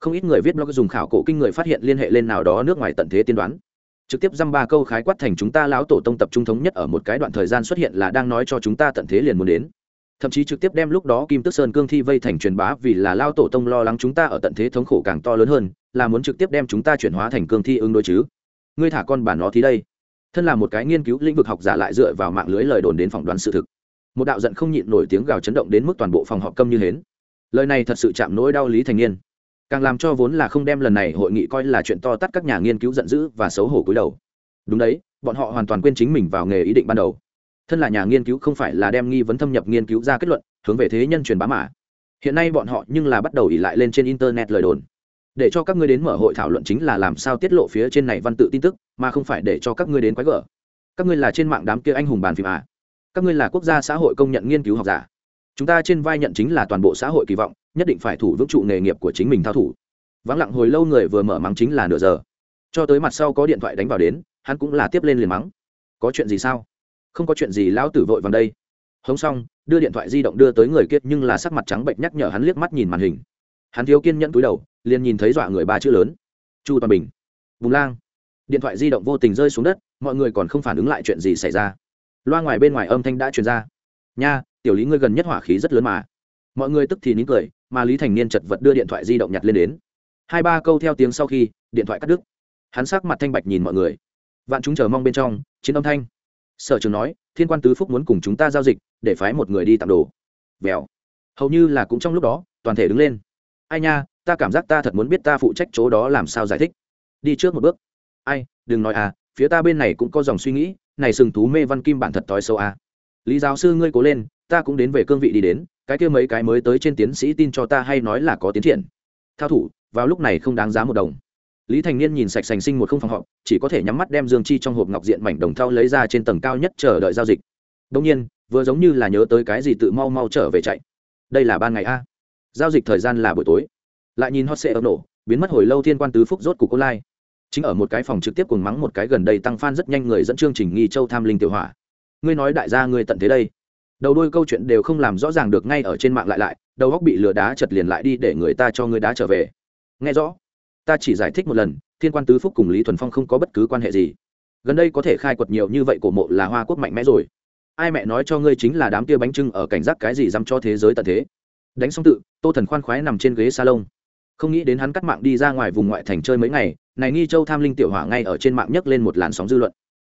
Không ít người viết blog dùng khảo cổ kinh người phát hiện liên hệ lên nào đó nước ngoài tận thế tiên đoán. Trực tiếp dăm ba câu khái quát thành chúng ta lão tổ tông tập trung thống nhất ở một cái đoạn thời gian xuất hiện là đang nói cho chúng ta tận thế liền muốn đến. Thậm chí trực tiếp đem lúc đó kim tức sơn cương thi vây thành truyền bá vì là lao tổ tông lo lắng chúng ta ở tận thế thống khổ càng to lớn hơn, là muốn trực tiếp đem chúng ta chuyển hóa thành cương thi ứng đối chứ. Ngươi thả con bản nó thì đây. Thân là một cái nghiên cứu lĩnh vực học giả lại dựa vào mạng lưới lời đồn đến phỏng đoán sự thực một đạo giận không nhịn nổi tiếng gào chấn động đến mức toàn bộ phòng họp câm như hến. Lời này thật sự chạm nỗi đau lý thành niên. Càng làm cho vốn là không đem lần này hội nghị coi là chuyện to tắt các nhà nghiên cứu giận dữ và xấu hổ cúi đầu. Đúng đấy, bọn họ hoàn toàn quên chính mình vào nghề ý định ban đầu. Thân là nhà nghiên cứu không phải là đem nghi vấn thâm nhập nghiên cứu ra kết luận, hướng về thế nhân truyền bá mà. Hiện nay bọn họ nhưng là bắt đầu ỉ lại lên trên internet lời đồn. Để cho các ngươi đến mở hội thảo luận chính là làm sao tiết lộ phía trên này văn tự tin tức, mà không phải để cho các ngươi đến quái gở. Các ngươi là trên mạng đám kia anh hùng bàn phim à? Các ngươi là quốc gia xã hội công nhận nghiên cứu học giả. Chúng ta trên vai nhận chính là toàn bộ xã hội kỳ vọng, nhất định phải thủ vững trụ nghề nghiệp của chính mình thao thủ. Vắng lặng hồi lâu người vừa mở mắng chính là nửa giờ. Cho tới mặt sau có điện thoại đánh vào đến, hắn cũng là tiếp lên liền mắng. Có chuyện gì sao? Không có chuyện gì, lão tử vội vàng đây. Hống xong, đưa điện thoại di động đưa tới người kia, nhưng là sắc mặt trắng bệnh nhắc nhở hắn liếc mắt nhìn màn hình. Hắn thiếu kiên nhẫn túi đầu, liền nhìn thấy dọa người ba chữ lớn. Chu toàn bình. Vùng lang. Điện thoại di động vô tình rơi xuống đất, mọi người còn không phản ứng lại chuyện gì xảy ra loa ngoài bên ngoài âm thanh đã truyền ra. Nha, tiểu lý ngươi gần nhất hỏa khí rất lớn mà. Mọi người tức thì nín cười, mà lý thành niên chật vật đưa điện thoại di động nhặt lên đến. Hai ba câu theo tiếng sau khi, điện thoại cắt đứt. Hắn sắc mặt thanh bạch nhìn mọi người. Vạn chúng chờ mong bên trong, chiến âm thanh. Sở trường nói, thiên quan tứ phúc muốn cùng chúng ta giao dịch, để phái một người đi tặng đồ. Vèo. Hầu như là cũng trong lúc đó, toàn thể đứng lên. Ai nha, ta cảm giác ta thật muốn biết ta phụ trách chỗ đó làm sao giải thích. Đi trước một bước. Ai, đừng nói à phía ta bên này cũng có dòng suy nghĩ này sừng thú mê văn kim bản thật thói sâu à. lý giáo sư ngươi cố lên, ta cũng đến về cương vị đi đến, cái kia mấy cái mới tới trên tiến sĩ tin cho ta hay nói là có tiến triển. Thao thủ, vào lúc này không đáng giá một đồng. Lý thành niên nhìn sạch sành sinh một không phòng họp, chỉ có thể nhắm mắt đem dương chi trong hộp ngọc diện mảnh đồng thau lấy ra trên tầng cao nhất chờ đợi giao dịch. Đông nhiên, vừa giống như là nhớ tới cái gì tự mau mau trở về chạy. Đây là ban ngày a. Giao dịch thời gian là buổi tối. Lại nhìn hot sệ ấp nổ, biến mất hồi lâu thiên quan tứ phúc rốt của cô lai chính ở một cái phòng trực tiếp cùng mắng một cái gần đây tăng fan rất nhanh người dẫn chương trình nghi châu tham linh tiểu hỏa. Ngươi nói đại gia ngươi tận thế đây. Đầu đôi câu chuyện đều không làm rõ ràng được ngay ở trên mạng lại lại, đầu góc bị lừa đá chật liền lại đi để người ta cho ngươi đá trở về. Nghe rõ. Ta chỉ giải thích một lần, thiên quan tứ phúc cùng lý thuần phong không có bất cứ quan hệ gì. Gần đây có thể khai quật nhiều như vậy của mộ là hoa quốc mạnh mẽ rồi. Ai mẹ nói cho ngươi chính là đám tia bánh trưng ở cảnh giác cái gì dám cho thế giới tận thế. Đánh xong tự, tô thần khoan khoái nằm trên ghế salon không nghĩ đến hắn cắt mạng đi ra ngoài vùng ngoại thành chơi mấy ngày, này nghi châu tham linh tiểu hỏa ngay ở trên mạng nhấc lên một làn sóng dư luận.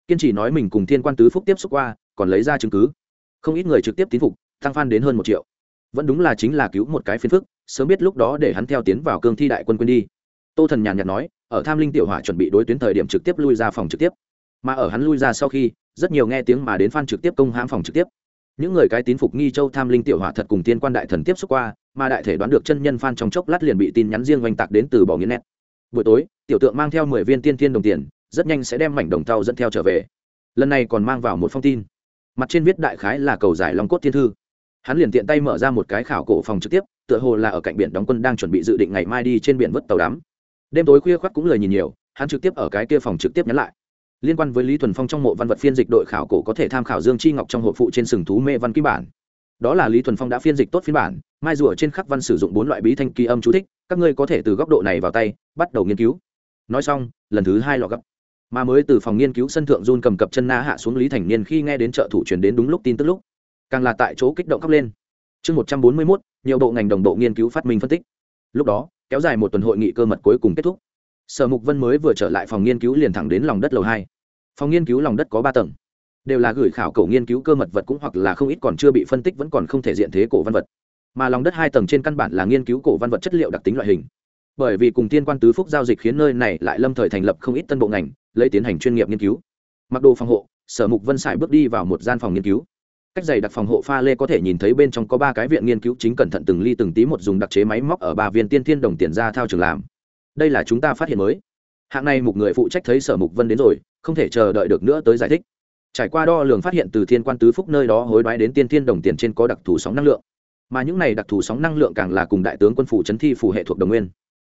Kiên trì nói mình cùng thiên quan tứ phúc tiếp xúc qua, còn lấy ra chứng cứ. Không ít người trực tiếp tín phục, tăng phan đến hơn một triệu. Vẫn đúng là chính là cứu một cái phiền phức, sớm biết lúc đó để hắn theo tiến vào cương thi đại quân quên đi. Tô thần nhàn nhạt nói, ở tham linh tiểu hỏa chuẩn bị đối tuyến thời điểm trực tiếp lui ra phòng trực tiếp. Mà ở hắn lui ra sau khi, rất nhiều nghe tiếng mà đến phan trực tiếp công hãm phòng trực tiếp những người cái tín phục nghi châu tham linh tiểu hỏa thật cùng tiên quan đại thần tiếp xúc qua, mà đại thể đoán được chân nhân phan trong chốc lát liền bị tin nhắn riêng oanh tạc đến từ bỏ nghiến nét. Buổi tối, tiểu tượng mang theo mười viên tiên tiên đồng tiền, rất nhanh sẽ đem mảnh đồng thau dẫn theo trở về. Lần này còn mang vào một phong tin. Mặt trên viết đại khái là cầu giải long cốt thiên thư. Hắn liền tiện tay mở ra một cái khảo cổ phòng trực tiếp, tựa hồ là ở cạnh biển đóng quân đang chuẩn bị dự định ngày mai đi trên biển vớt tàu đắm. Đêm tối khuya khoác cũng lời nhìn nhiều, hắn trực tiếp ở cái kia phòng trực tiếp nhắn lại liên quan với lý thuần phong trong mộ văn vật phiên dịch đội khảo cổ có thể tham khảo dương chi ngọc trong hộp phụ trên sừng thú mê văn kim bản. Đó là lý thuần phong đã phiên dịch tốt phiên bản, mai rùa trên khắc văn sử dụng bốn loại bí thanh kỳ âm chú thích, các ngươi có thể từ góc độ này vào tay, bắt đầu nghiên cứu. Nói xong, lần thứ hai lọ gấp. Mà mới từ phòng nghiên cứu sân thượng run cầm cập chân na hạ xuống lý thành niên khi nghe đến trợ thủ truyền đến đúng lúc tin tức lúc, càng là tại chỗ kích động khóc lên. Chương một trăm bốn mươi mốt, nhiều bộ ngành đồng bộ nghiên cứu phát minh phân tích. Lúc đó, kéo dài một tuần hội nghị cơ mật cuối cùng kết thúc sở mục vân mới vừa trở lại phòng nghiên cứu liền thẳng đến lòng đất lầu hai. Phòng nghiên cứu lòng đất có ba tầng. Đều là gửi khảo cổ nghiên cứu cơ mật vật cũng hoặc là không ít còn chưa bị phân tích vẫn còn không thể diện thế cổ văn vật. Mà lòng đất hai tầng trên căn bản là nghiên cứu cổ văn vật chất liệu đặc tính loại hình. Bởi vì cùng tiên quan tứ phúc giao dịch khiến nơi này lại lâm thời thành lập không ít tân bộ ngành, lấy tiến hành chuyên nghiệp nghiên cứu. Mặc đồ phòng hộ, sở mục vân sải bước đi vào một gian phòng nghiên cứu. Cách dày đặc phòng hộ pha lê có thể nhìn thấy bên trong có ba cái viện nghiên cứu chính cẩn thận từng ly từng tí một dùng đặc chế máy móc ở ba viên tiên thiên đồng tiền ra thao trường làm đây là chúng ta phát hiện mới. Hạng này mục người phụ trách thấy sở mục vân đến rồi, không thể chờ đợi được nữa tới giải thích. Trải qua đo lường phát hiện từ thiên quan tứ phúc nơi đó hối đoái đến tiên thiên đồng tiền trên có đặc thù sóng năng lượng. Mà những này đặc thù sóng năng lượng càng là cùng đại tướng quân phủ Trấn thi phủ hệ thuộc đồng nguyên.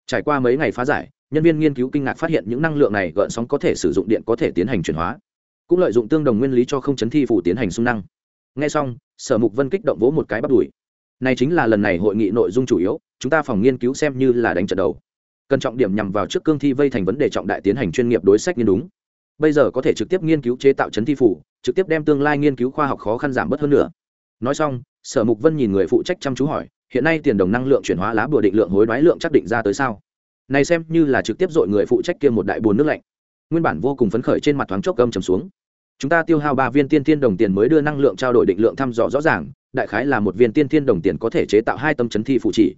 Trải qua mấy ngày phá giải, nhân viên nghiên cứu kinh ngạc phát hiện những năng lượng này gợn sóng có thể sử dụng điện có thể tiến hành chuyển hóa, cũng lợi dụng tương đồng nguyên lý cho không chấn thi phủ tiến hành xung năng. Ngay xong, sở mục vân kích động vỗ một cái bắt đùi. Này chính là lần này hội nghị nội dung chủ yếu, chúng ta phòng nghiên cứu xem như là đánh trận đầu cần trọng điểm nhằm vào trước cương thi vây thành vấn đề trọng đại tiến hành chuyên nghiệp đối sách nghiên đúng. Bây giờ có thể trực tiếp nghiên cứu chế tạo chấn thi phủ, trực tiếp đem tương lai nghiên cứu khoa học khó khăn giảm bớt hơn nữa. Nói xong, sở mục vân nhìn người phụ trách chăm chú hỏi, hiện nay tiền đồng năng lượng chuyển hóa lá bùa định lượng hối đoái lượng chắc định ra tới sao? Này xem như là trực tiếp dội người phụ trách kia một đại bồn nước lạnh. Nguyên bản vô cùng phấn khởi trên mặt thoáng chốc gầm trầm xuống. Chúng ta tiêu hao ba viên tiên thiên đồng tiền mới đưa năng lượng trao đổi định lượng thăm dò rõ ràng, đại khái là một viên tiên thiên đồng tiền có thể chế tạo hai tâm chấn thi phụ chỉ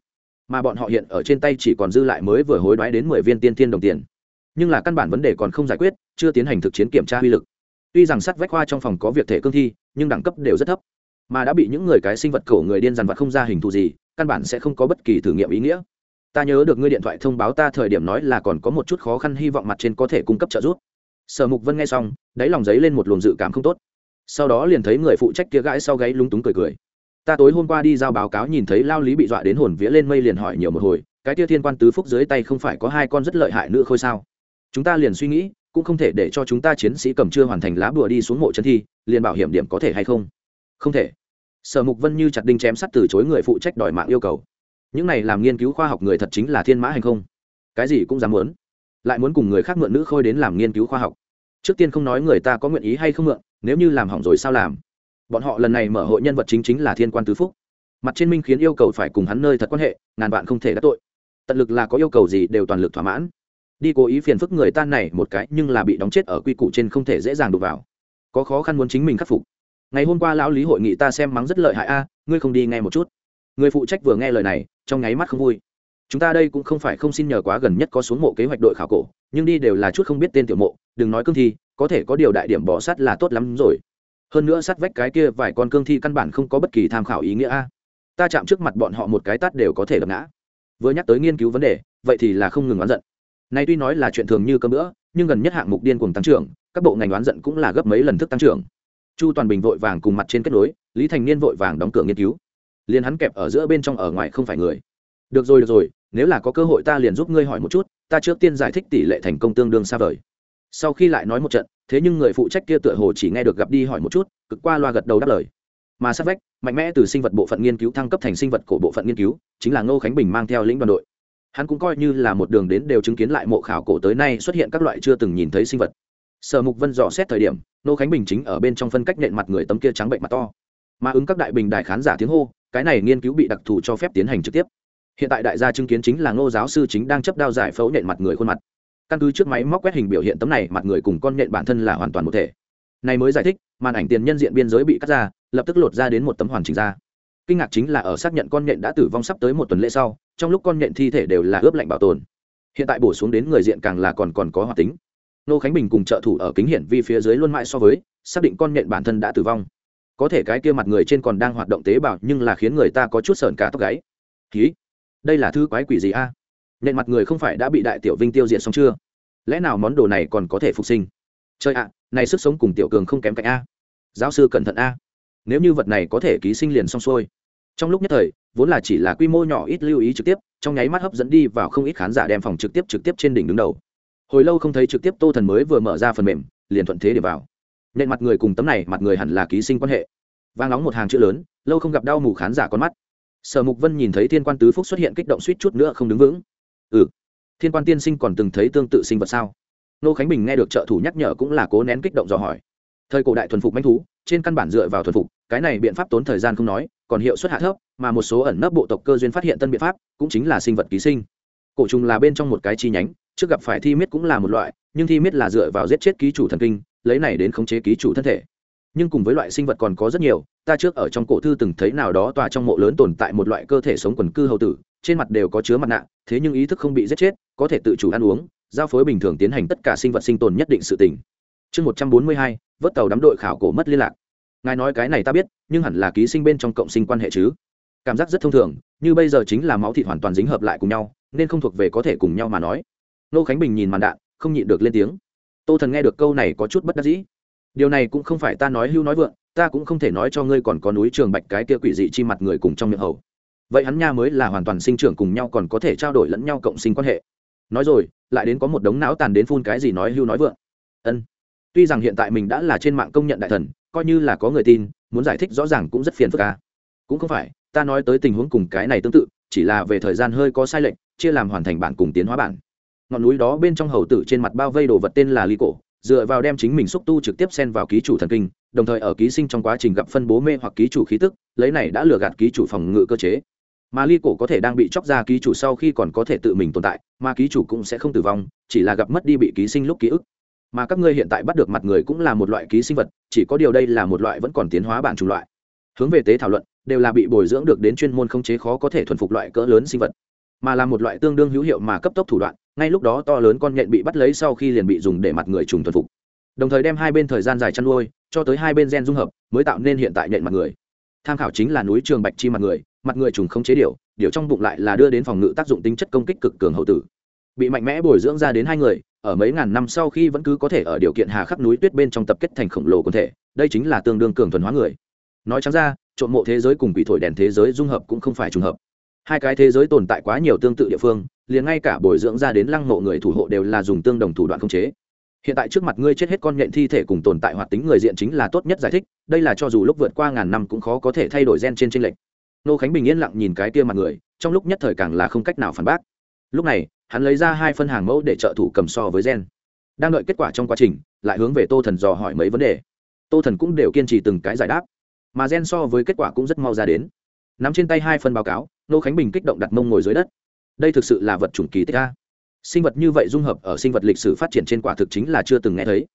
mà bọn họ hiện ở trên tay chỉ còn dư lại mới vừa hối đoái đến mười viên tiên thiên đồng tiền. Nhưng là căn bản vấn đề còn không giải quyết, chưa tiến hành thực chiến kiểm tra uy lực. Tuy rằng sắt vách khoa trong phòng có việc thể cương thi, nhưng đẳng cấp đều rất thấp. Mà đã bị những người cái sinh vật cổ người điên dằn vặt không ra hình thù gì, căn bản sẽ không có bất kỳ thử nghiệm ý nghĩa. Ta nhớ được ngươi điện thoại thông báo ta thời điểm nói là còn có một chút khó khăn hy vọng mặt trên có thể cung cấp trợ giúp. Sở mục vân nghe xong, đáy lòng giấy lên một luồng dự cảm không tốt. Sau đó liền thấy người phụ trách kia gãi sau gáy lúng túng cười cười ta tối hôm qua đi giao báo cáo nhìn thấy lao lý bị dọa đến hồn vía lên mây liền hỏi nhiều một hồi, cái tia thiên quan tứ phúc dưới tay không phải có hai con rất lợi hại nữa khôi sao? Chúng ta liền suy nghĩ, cũng không thể để cho chúng ta chiến sĩ cầm chưa hoàn thành lá bùa đi xuống mộ chân thi, liền bảo hiểm điểm có thể hay không? Không thể. Sở mục vân như chặt đinh chém sắt từ chối người phụ trách đòi mạng yêu cầu. Những này làm nghiên cứu khoa học người thật chính là thiên mã hành không? Cái gì cũng dám muốn. Lại muốn cùng người khác mượn nữ khôi đến làm nghiên cứu khoa học. Trước tiên không nói người ta có nguyện ý hay không mượn, nếu như làm hỏng rồi sao làm? Bọn họ lần này mở hội nhân vật chính chính là thiên quan tứ phúc. Mặt trên minh khiến yêu cầu phải cùng hắn nơi thật quan hệ, ngàn vạn không thể đắc tội. Tận lực là có yêu cầu gì đều toàn lực thỏa mãn. Đi cố ý phiền phức người tan này một cái, nhưng là bị đóng chết ở quy củ trên không thể dễ dàng đụng vào. Có khó khăn muốn chính mình khắc phục. Ngày hôm qua lão lý hội nghị ta xem mắng rất lợi hại a, ngươi không đi nghe một chút. Người phụ trách vừa nghe lời này, trong nháy mắt không vui. Chúng ta đây cũng không phải không xin nhờ quá gần nhất có xuống mộ kế hoạch đội khảo cổ, nhưng đi đều là chút không biết tên tiểu mộ, đừng nói cương thi, có thể có điều đại điểm bỏ sát là tốt lắm rồi hơn nữa sát vách cái kia vài con cương thi căn bản không có bất kỳ tham khảo ý nghĩa a. Ta chạm trước mặt bọn họ một cái tát đều có thể đập ngã. Vừa nhắc tới nghiên cứu vấn đề, vậy thì là không ngừng oán giận. Nay tuy nói là chuyện thường như cơm nữa nhưng gần nhất hạng mục điên cuồng tăng trưởng, các bộ ngành oán giận cũng là gấp mấy lần thức tăng trưởng. Chu toàn bình vội vàng cùng mặt trên kết nối, lý thành niên vội vàng đóng cửa nghiên cứu. Liền hắn kẹp ở giữa bên trong ở ngoài không phải người. Được rồi được rồi, nếu là có cơ hội ta liền giúp ngươi hỏi một chút, ta trước tiên giải thích tỷ lệ thành công tương đương xa vời sau khi lại nói một trận, thế nhưng người phụ trách kia tựa hồ chỉ nghe được gặp đi hỏi một chút, cực qua loa gật đầu đáp lời. Mà sát vách, mạnh mẽ từ sinh vật bộ phận nghiên cứu thăng cấp thành sinh vật cổ bộ phận nghiên cứu, chính là ngô khánh bình mang theo lĩnh đoàn đội. Hắn cũng coi như là một đường đến đều chứng kiến lại mộ khảo cổ tới nay xuất hiện các loại chưa từng nhìn thấy sinh vật. Sở mục vân dò xét thời điểm, ngô khánh bình chính ở bên trong phân cách nện mặt người tấm kia trắng bệnh mặt to. Mà ứng các đại bình đại khán giả tiếng hô, cái này nghiên cứu bị đặc thù cho phép tiến hành trực tiếp. Hiện tại đại gia chứng kiến chính là ngô giáo sư chính đang chấp đao giải phẫu nện mặt người khuôn mặt căn cứ trước máy móc quét hình biểu hiện tấm này, mặt người cùng con nhện bản thân là hoàn toàn một thể. Này mới giải thích, màn ảnh tiền nhân diện biên giới bị cắt ra, lập tức lột ra đến một tấm hoàn chỉnh ra. Kinh ngạc chính là ở xác nhận con nhện đã tử vong sắp tới một tuần lễ sau, trong lúc con nhện thi thể đều là ướp lạnh bảo tồn. Hiện tại bổ xuống đến người diện càng là còn còn có hoạt tính. Nô khánh bình cùng trợ thủ ở kính hiển vi phía dưới luôn mãi so với, xác định con nhện bản thân đã tử vong. Có thể cái kia mặt người trên còn đang hoạt động tế bào, nhưng là khiến người ta có chút sờn cả tóc gáy. Ký, đây là thứ quái quỷ gì a? à? Nhện mặt người không phải đã bị đại tiểu vinh tiêu diệt xong chưa? Lẽ nào món đồ này còn có thể phục sinh? Chơi ạ, này sức sống cùng tiểu cường không kém cạnh a. Giáo sư cẩn thận a. Nếu như vật này có thể ký sinh liền xong xuôi. Trong lúc nhất thời, vốn là chỉ là quy mô nhỏ ít lưu ý trực tiếp, trong nháy mắt hấp dẫn đi vào không ít khán giả đem phòng trực tiếp trực tiếp trên đỉnh đứng đầu. Hồi lâu không thấy trực tiếp tô thần mới vừa mở ra phần mềm, liền thuận thế để vào. Nện mặt người cùng tấm này, mặt người hẳn là ký sinh quan hệ. Vang nóng một hàng chữ lớn, lâu không gặp đau mù khán giả con mắt. Sở mục vân nhìn thấy thiên quan tứ phúc xuất hiện kích động suýt chút nữa không đứng vững ừ. Thiên quan tiên sinh còn từng thấy tương tự sinh vật sao? Nô khánh bình nghe được trợ thủ nhắc nhở cũng là cố nén kích động dò hỏi. Thời cổ đại thuần phục manh thú, trên căn bản dựa vào thuần phục, cái này biện pháp tốn thời gian không nói, còn hiệu suất hạ thấp, mà một số ẩn nấp bộ tộc cơ duyên phát hiện tân biện pháp, cũng chính là sinh vật ký sinh. Cổ trùng là bên trong một cái chi nhánh, trước gặp phải thi miết cũng là một loại, nhưng thi miết là dựa vào giết chết ký chủ thần kinh, lấy này đến khống chế ký chủ thân thể. Nhưng cùng với loại sinh vật còn có rất nhiều, ta trước ở trong cổ thư từng thấy nào đó tòa trong mộ lớn tồn tại một loại cơ thể sống quần cư hầu tử trên mặt đều có chứa mặt nạ, thế nhưng ý thức không bị giết chết, có thể tự chủ ăn uống, giao phối bình thường tiến hành tất cả sinh vật sinh tồn nhất định sự tỉnh chương một trăm bốn mươi hai, vớt tàu đắm đội khảo cổ mất liên lạc. Ngài nói cái này ta biết, nhưng hẳn là ký sinh bên trong cộng sinh quan hệ chứ? Cảm giác rất thông thường, như bây giờ chính là máu thịt hoàn toàn dính hợp lại cùng nhau, nên không thuộc về có thể cùng nhau mà nói. Nô khánh bình nhìn màn đạn, không nhịn được lên tiếng. Tô thần nghe được câu này có chút bất đắc dĩ. Điều này cũng không phải ta nói hưu nói vượng, ta cũng không thể nói cho ngươi còn có núi trường bạch cái kia quỷ dị chi mặt người cùng trong miệng hầu vậy hắn nha mới là hoàn toàn sinh trưởng cùng nhau còn có thể trao đổi lẫn nhau cộng sinh quan hệ. Nói rồi, lại đến có một đống não tàn đến phun cái gì nói hưu nói vượng. Ân. Tuy rằng hiện tại mình đã là trên mạng công nhận đại thần, coi như là có người tin, muốn giải thích rõ ràng cũng rất phiền phức ca cũng không phải, ta nói tới tình huống cùng cái này tương tự, chỉ là về thời gian hơi có sai lệch, chia làm hoàn thành bản cùng tiến hóa bản. Ngọn núi đó bên trong hầu tử trên mặt bao vây đồ vật tên là ly cổ, dựa vào đem chính mình xúc tu trực tiếp xen vào ký chủ thần kinh, đồng thời ở ký sinh trong quá trình gặp phân bố mê hoặc ký chủ khí tức, lấy này đã lừa gạt ký chủ phòng ngự cơ chế mà ly cổ có thể đang bị chóc ra ký chủ sau khi còn có thể tự mình tồn tại, mà ký chủ cũng sẽ không tử vong, chỉ là gặp mất đi bị ký sinh lúc ký ức. Mà các ngươi hiện tại bắt được mặt người cũng là một loại ký sinh vật, chỉ có điều đây là một loại vẫn còn tiến hóa bản chủng loại. Hướng về tế thảo luận, đều là bị bồi dưỡng được đến chuyên môn không chế khó có thể thuần phục loại cỡ lớn sinh vật. Mà là một loại tương đương hữu hiệu mà cấp tốc thủ đoạn, ngay lúc đó to lớn con nhện bị bắt lấy sau khi liền bị dùng để mặt người trùng thuần phục. Đồng thời đem hai bên thời gian dài chăn nuôi, cho tới hai bên gen dung hợp, mới tạo nên hiện tại nhện mặt người. Tham khảo chính là núi trường bạch chi mặt người mặt người trùng không chế điều điều trong bụng lại là đưa đến phòng ngự tác dụng tính chất công kích cực cường hậu tử. Bị mạnh mẽ bồi dưỡng ra đến hai người, ở mấy ngàn năm sau khi vẫn cứ có thể ở điều kiện hà khắc núi tuyết bên trong tập kết thành khổng lồ quần thể, đây chính là tương đương cường thuần hóa người. Nói trắng ra, trộm mộ thế giới cùng quỷ thổi đèn thế giới dung hợp cũng không phải trùng hợp. Hai cái thế giới tồn tại quá nhiều tương tự địa phương, liền ngay cả bồi dưỡng ra đến lăng mộ người thủ hộ đều là dùng tương đồng thủ đoạn khống chế. Hiện tại trước mặt ngươi chết hết con nhện thi thể cùng tồn tại hoạt tính người diện chính là tốt nhất giải thích, đây là cho dù lúc vượt qua ngàn năm cũng khó có thể thay đổi gen trên tranh lệch nô khánh bình yên lặng nhìn cái kia mặt người, trong lúc nhất thời càng là không cách nào phản bác. Lúc này, hắn lấy ra hai phân hàng mẫu để trợ thủ cầm so với gen. Đang đợi kết quả trong quá trình, lại hướng về tô thần dò hỏi mấy vấn đề. Tô thần cũng đều kiên trì từng cái giải đáp. Mà gen so với kết quả cũng rất mau ra đến. Nắm trên tay hai phân báo cáo, nô khánh bình kích động đặt mông ngồi dưới đất. Đây thực sự là vật chủng kỳ tích a. Sinh vật như vậy dung hợp ở sinh vật lịch sử phát triển trên quả thực chính là chưa từng nghe thấy.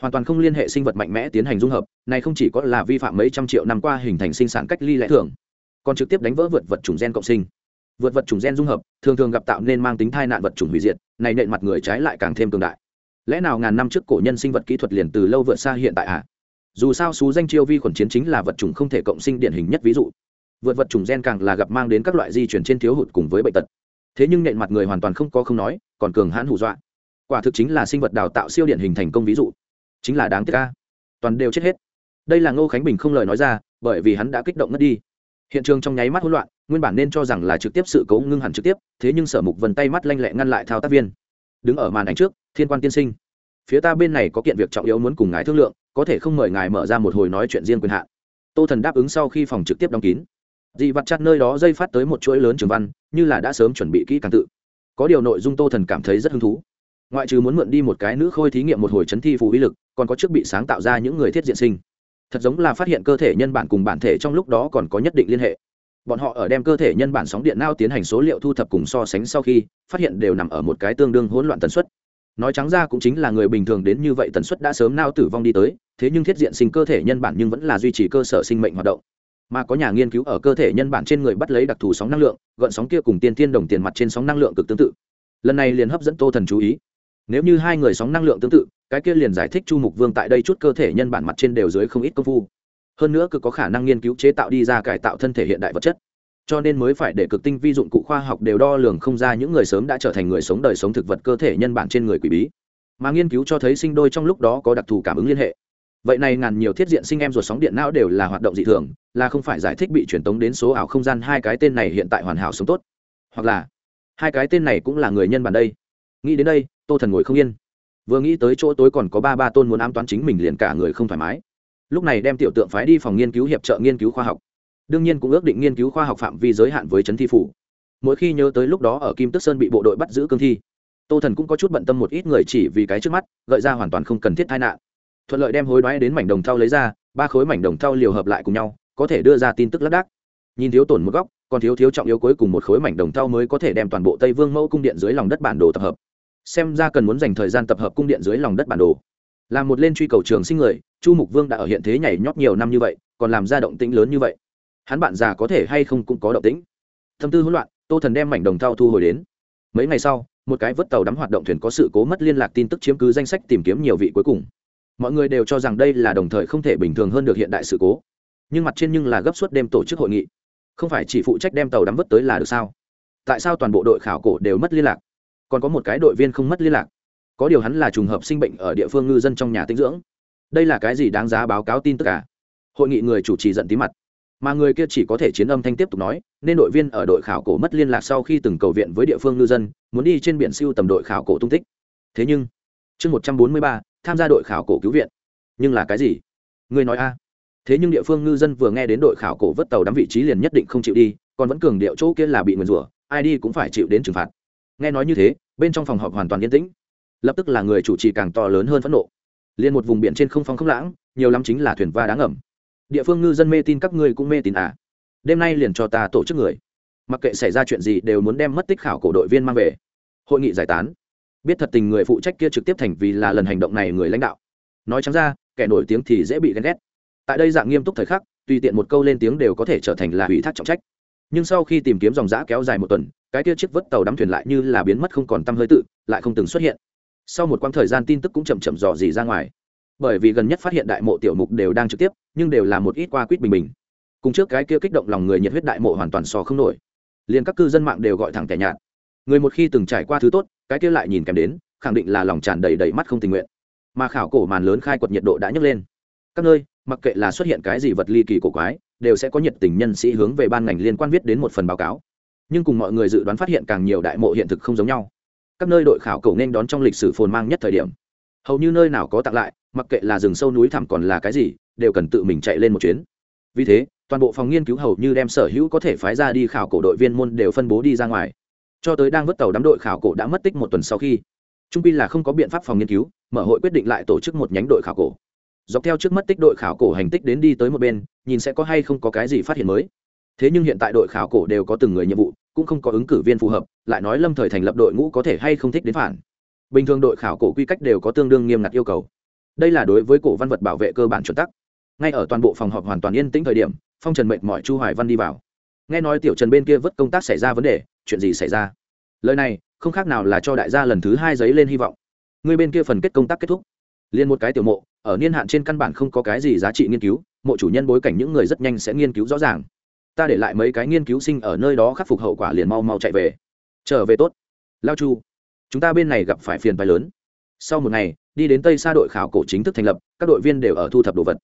Hoàn toàn không liên hệ sinh vật mạnh mẽ tiến hành dung hợp, này không chỉ có là vi phạm mấy trăm triệu năm qua hình thành sinh sản cách ly lẽ thường còn trực tiếp đánh vỡ vượt vật chủng gen cộng sinh. Vượt vật chủng gen dung hợp, thường thường gặp tạo nên mang tính thai nạn vật chủng hủy diệt, này nện mặt người trái lại càng thêm cường đại. Lẽ nào ngàn năm trước cổ nhân sinh vật kỹ thuật liền từ lâu vượt xa hiện tại à dù sao xú danh chiêu vi khuẩn chiến chính là vật chủng không thể cộng sinh điển hình nhất ví dụ. Vượt vật chủng gen càng là gặp mang đến các loại di chuyển trên thiếu hụt cùng với bệnh tật. Thế nhưng nện mặt người hoàn toàn không có không nói, còn cường hãn hù dọa. Quả thực chính là sinh vật đào tạo siêu điển hình thành công ví dụ. Chính là đáng tiếc ca toàn đều chết hết. Đây là ngô khánh bình không lời nói ra, bởi vì hắn đã kích động ngất đi hiện trường trong nháy mắt hỗn loạn, nguyên bản nên cho rằng là trực tiếp sự cố ngưng hẳn trực tiếp, thế nhưng sở mục vần tay mắt lanh lẹ ngăn lại thao tác viên. Đứng ở màn ảnh trước, thiên quan tiên sinh. Phía ta bên này có kiện việc trọng yếu muốn cùng ngài thương lượng, có thể không mời ngài mở ra một hồi nói chuyện riêng quyền hạn. Tô thần đáp ứng sau khi phòng trực tiếp đóng kín. Dị vặt chặt nơi đó dây phát tới một chuỗi lớn trường văn, như là đã sớm chuẩn bị kỹ càng tự. Có điều nội dung tô thần cảm thấy rất hứng thú. Ngoại trừ muốn mượn đi một cái nữ khôi thí nghiệm một hồi chấn thi phù uy lực, còn có trước bị sáng tạo ra những người thiết diện sinh thật giống là phát hiện cơ thể nhân bản cùng bản thể trong lúc đó còn có nhất định liên hệ. Bọn họ ở đem cơ thể nhân bản sóng điện nao tiến hành số liệu thu thập cùng so sánh sau khi, phát hiện đều nằm ở một cái tương đương hỗn loạn tần suất. Nói trắng ra cũng chính là người bình thường đến như vậy tần suất đã sớm nao tử vong đi tới, thế nhưng thiết diện sinh cơ thể nhân bản nhưng vẫn là duy trì cơ sở sinh mệnh hoạt động. Mà có nhà nghiên cứu ở cơ thể nhân bản trên người bắt lấy đặc thù sóng năng lượng gợn sóng kia cùng tiên tiên đồng tiền mặt trên sóng năng lượng cực tương tự. Lần này liền hấp dẫn tô thần chú ý. Nếu như hai người sóng năng lượng tương tự cái kia liền giải thích chu mục vương tại đây chút cơ thể nhân bản mặt trên đều dưới không ít công phu. Hơn nữa cực có khả năng nghiên cứu chế tạo đi ra cải tạo thân thể hiện đại vật chất. Cho nên mới phải để cực tinh vi dụng cụ khoa học đều đo lường không ra những người sớm đã trở thành người sống đời sống thực vật cơ thể nhân bản trên người quỷ bí. Mà nghiên cứu cho thấy sinh đôi trong lúc đó có đặc thù cảm ứng liên hệ. Vậy này ngàn nhiều thiết diện sinh em ruột sóng điện não đều là hoạt động dị thường, là không phải giải thích bị truyền tống đến số ảo không gian hai cái tên này hiện tại hoàn hảo sống tốt. Hoặc là, hai cái tên này cũng là người nhân bản đây. Nghĩ đến đây, tô thần ngồi không yên vừa nghĩ tới chỗ tối còn có ba ba tôn muốn ám toán chính mình liền cả người không thoải mái. Lúc này đem tiểu tượng phái đi phòng nghiên cứu hiệp trợ nghiên cứu khoa học. Đương nhiên cũng ước định nghiên cứu khoa học phạm vi giới hạn với trấn thi phủ. Mỗi khi nhớ tới lúc đó ở kim tức sơn bị bộ đội bắt giữ cương thi, tô thần cũng có chút bận tâm một ít người chỉ vì cái trước mắt, gợi ra hoàn toàn không cần thiết tai nạn. Thuận lợi đem hối đoái đến mảnh đồng thau lấy ra, ba khối mảnh đồng thau liều hợp lại cùng nhau, có thể đưa ra tin tức lác đác. Nhìn thiếu tổn một góc, còn thiếu thiếu trọng yếu cuối cùng một khối mảnh đồng thau mới có thể đem toàn bộ tây vương mẫu cung điện dưới lòng đất bản đồ tập hợp xem ra cần muốn dành thời gian tập hợp cung điện dưới lòng đất bản đồ. Làm một lên truy cầu trường sinh người, chu mục vương đã ở hiện thế nhảy nhót nhiều năm như vậy, còn làm ra động tĩnh lớn như vậy. Hắn bạn già có thể hay không cũng có động tĩnh. Thâm tư hỗn loạn, tô thần đem mảnh đồng thau thu hồi đến. Mấy ngày sau, một cái vớt tàu đắm hoạt động thuyền có sự cố mất liên lạc tin tức chiếm cứ danh sách tìm kiếm nhiều vị cuối cùng. Mọi người đều cho rằng đây là đồng thời không thể bình thường hơn được hiện đại sự cố. Nhưng mặt trên nhưng là gấp suốt đêm tổ chức hội nghị. Không phải chỉ phụ trách đem tàu đắm vớt tới là được sao? Tại sao toàn bộ đội khảo cổ đều mất liên lạc? Còn có một cái đội viên không mất liên lạc. Có điều hắn là trùng hợp sinh bệnh ở địa phương ngư dân trong nhà tinh dưỡng. Đây là cái gì đáng giá báo cáo tin tức cả hội nghị người chủ trì giận tí mặt. Mà người kia chỉ có thể chiến âm thanh tiếp tục nói, nên đội viên ở đội khảo cổ mất liên lạc sau khi từng cầu viện với địa phương ngư dân, muốn đi trên biển siêu tầm đội khảo cổ tung tích. Thế nhưng, chương một trăm bốn mươi ba, tham gia đội khảo cổ cứu viện. Nhưng là cái gì? Người nói a. Thế nhưng địa phương ngư dân vừa nghe đến đội khảo cổ vớt tàu đắm vị trí liền nhất định không chịu đi, còn vẫn cường điệu chỗ kia là bị nguyền rủa, ai đi cũng phải chịu đến trừng phạt nghe nói như thế, bên trong phòng họp hoàn toàn yên tĩnh. Lập tức là người chủ trì càng to lớn hơn phẫn nộ. Liền một vùng biển trên không phong không lãng, nhiều lắm chính là thuyền va đáng ẩm địa phương ngư dân mê tin các ngươi cũng mê tin à? Đêm nay liền cho ta tổ chức người. Mặc kệ xảy ra chuyện gì đều muốn đem mất tích khảo cổ đội viên mang về. Hội nghị giải tán. Biết thật tình người phụ trách kia trực tiếp thành vì là lần hành động này người lãnh đạo. Nói chẳng ra, kẻ nổi tiếng thì dễ bị ghen ghét. Tại đây dạng nghiêm túc thời khắc, tùy tiện một câu lên tiếng đều có thể trở thành là ủy thác trọng trách nhưng sau khi tìm kiếm dòng giã kéo dài một tuần, cái kia chiếc vớt tàu đắm thuyền lại như là biến mất không còn t hơi tự, lại không từng xuất hiện. Sau một quãng thời gian tin tức cũng chậm chậm dò dỉ ra ngoài. Bởi vì gần nhất phát hiện đại mộ tiểu mục đều đang trực tiếp, nhưng đều là một ít qua quýt bình bình. Cùng trước cái kia kích động lòng người nhiệt huyết đại mộ hoàn toàn so không nổi. Liền các cư dân mạng đều gọi thẳng tẻ nhạt. Người một khi từng trải qua thứ tốt, cái kia lại nhìn kèm đến, khẳng định là lòng tràn đầy đầy mắt không tình nguyện. Mà khảo cổ màn lớn khai quật nhiệt độ đã nhấc lên. Các nơi, mặc kệ là xuất hiện cái gì vật ly kỳ cổ quái đều sẽ có nhiệt tình nhân sĩ hướng về ban ngành liên quan viết đến một phần báo cáo. Nhưng cùng mọi người dự đoán phát hiện càng nhiều đại mộ hiện thực không giống nhau. Các nơi đội khảo cổ nên đón trong lịch sử phồn mang nhất thời điểm. Hầu như nơi nào có tặng lại, mặc kệ là rừng sâu núi thẳm còn là cái gì, đều cần tự mình chạy lên một chuyến. Vì thế, toàn bộ phòng nghiên cứu hầu như đem sở hữu có thể phái ra đi khảo cổ đội viên môn đều phân bố đi ra ngoài. Cho tới đang vớt tàu đám đội khảo cổ đã mất tích một tuần sau khi, trung pi là không có biện pháp phòng nghiên cứu, mở hội quyết định lại tổ chức một nhánh đội khảo cổ dọc theo trước mất tích đội khảo cổ hành tích đến đi tới một bên, nhìn sẽ có hay không có cái gì phát hiện mới. Thế nhưng hiện tại đội khảo cổ đều có từng người nhiệm vụ, cũng không có ứng cử viên phù hợp, lại nói lâm thời thành lập đội ngũ có thể hay không thích đến phản. Bình thường đội khảo cổ quy cách đều có tương đương nghiêm ngặt yêu cầu. Đây là đối với cổ văn vật bảo vệ cơ bản chuẩn tắc. Ngay ở toàn bộ phòng họp hoàn toàn yên tĩnh thời điểm, phong trần mệnh mọi chu hoài văn đi vào. Nghe nói tiểu trần bên kia vất công tác xảy ra vấn đề, chuyện gì xảy ra? Lời này, không khác nào là cho đại gia lần thứ hai giấy lên hy vọng. Người bên kia phần kết công tác kết thúc. Liền một cái tiểu mộ ở niên hạn trên căn bản không có cái gì giá trị nghiên cứu, mộ chủ nhân bối cảnh những người rất nhanh sẽ nghiên cứu rõ ràng. Ta để lại mấy cái nghiên cứu sinh ở nơi đó khắc phục hậu quả liền mau mau chạy về. Trở về tốt. Lao chu, chúng ta bên này gặp phải phiền phái lớn. Sau một ngày, đi đến tây xa đội khảo cổ chính thức thành lập, các đội viên đều ở thu thập đồ vật.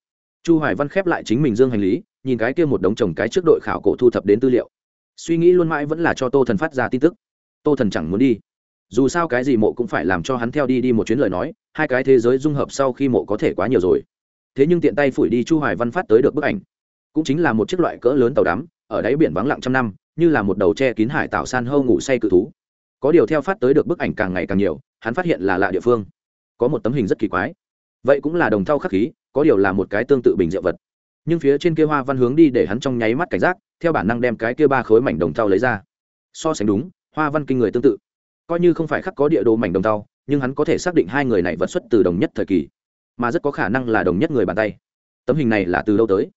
Chu hoài văn khép lại chính mình dương hành lý, nhìn cái kia một đống chồng cái trước đội khảo cổ thu thập đến tư liệu. Suy nghĩ luôn mãi vẫn là cho tô thần phát ra tin tức. Tô thần chẳng muốn đi. Dù sao cái gì mộ cũng phải làm cho hắn theo đi đi một chuyến lời nói hai cái thế giới dung hợp sau khi mộ có thể quá nhiều rồi. Thế nhưng tiện tay phủi đi chu hoài văn phát tới được bức ảnh. Cũng chính là một chiếc loại cỡ lớn tàu đắm, ở đáy biển vắng lặng trăm năm, như là một đầu tre kín hải tạo san hâu ngủ say cự thú. Có điều theo phát tới được bức ảnh càng ngày càng nhiều, hắn phát hiện là lạ địa phương. Có một tấm hình rất kỳ quái. Vậy cũng là đồng thau khắc khí, có điều là một cái tương tự bình diệu vật. Nhưng phía trên kia hoa văn hướng đi để hắn trong nháy mắt cảnh giác, theo bản năng đem cái kia ba khối mảnh đồng thau lấy ra. So sánh đúng, hoa văn kinh người tương tự. Coi như không phải khắc có địa đồ mảnh đồng thau nhưng hắn có thể xác định hai người này vật xuất từ đồng nhất thời kỳ, mà rất có khả năng là đồng nhất người bàn tay. Tấm hình này là từ đâu tới?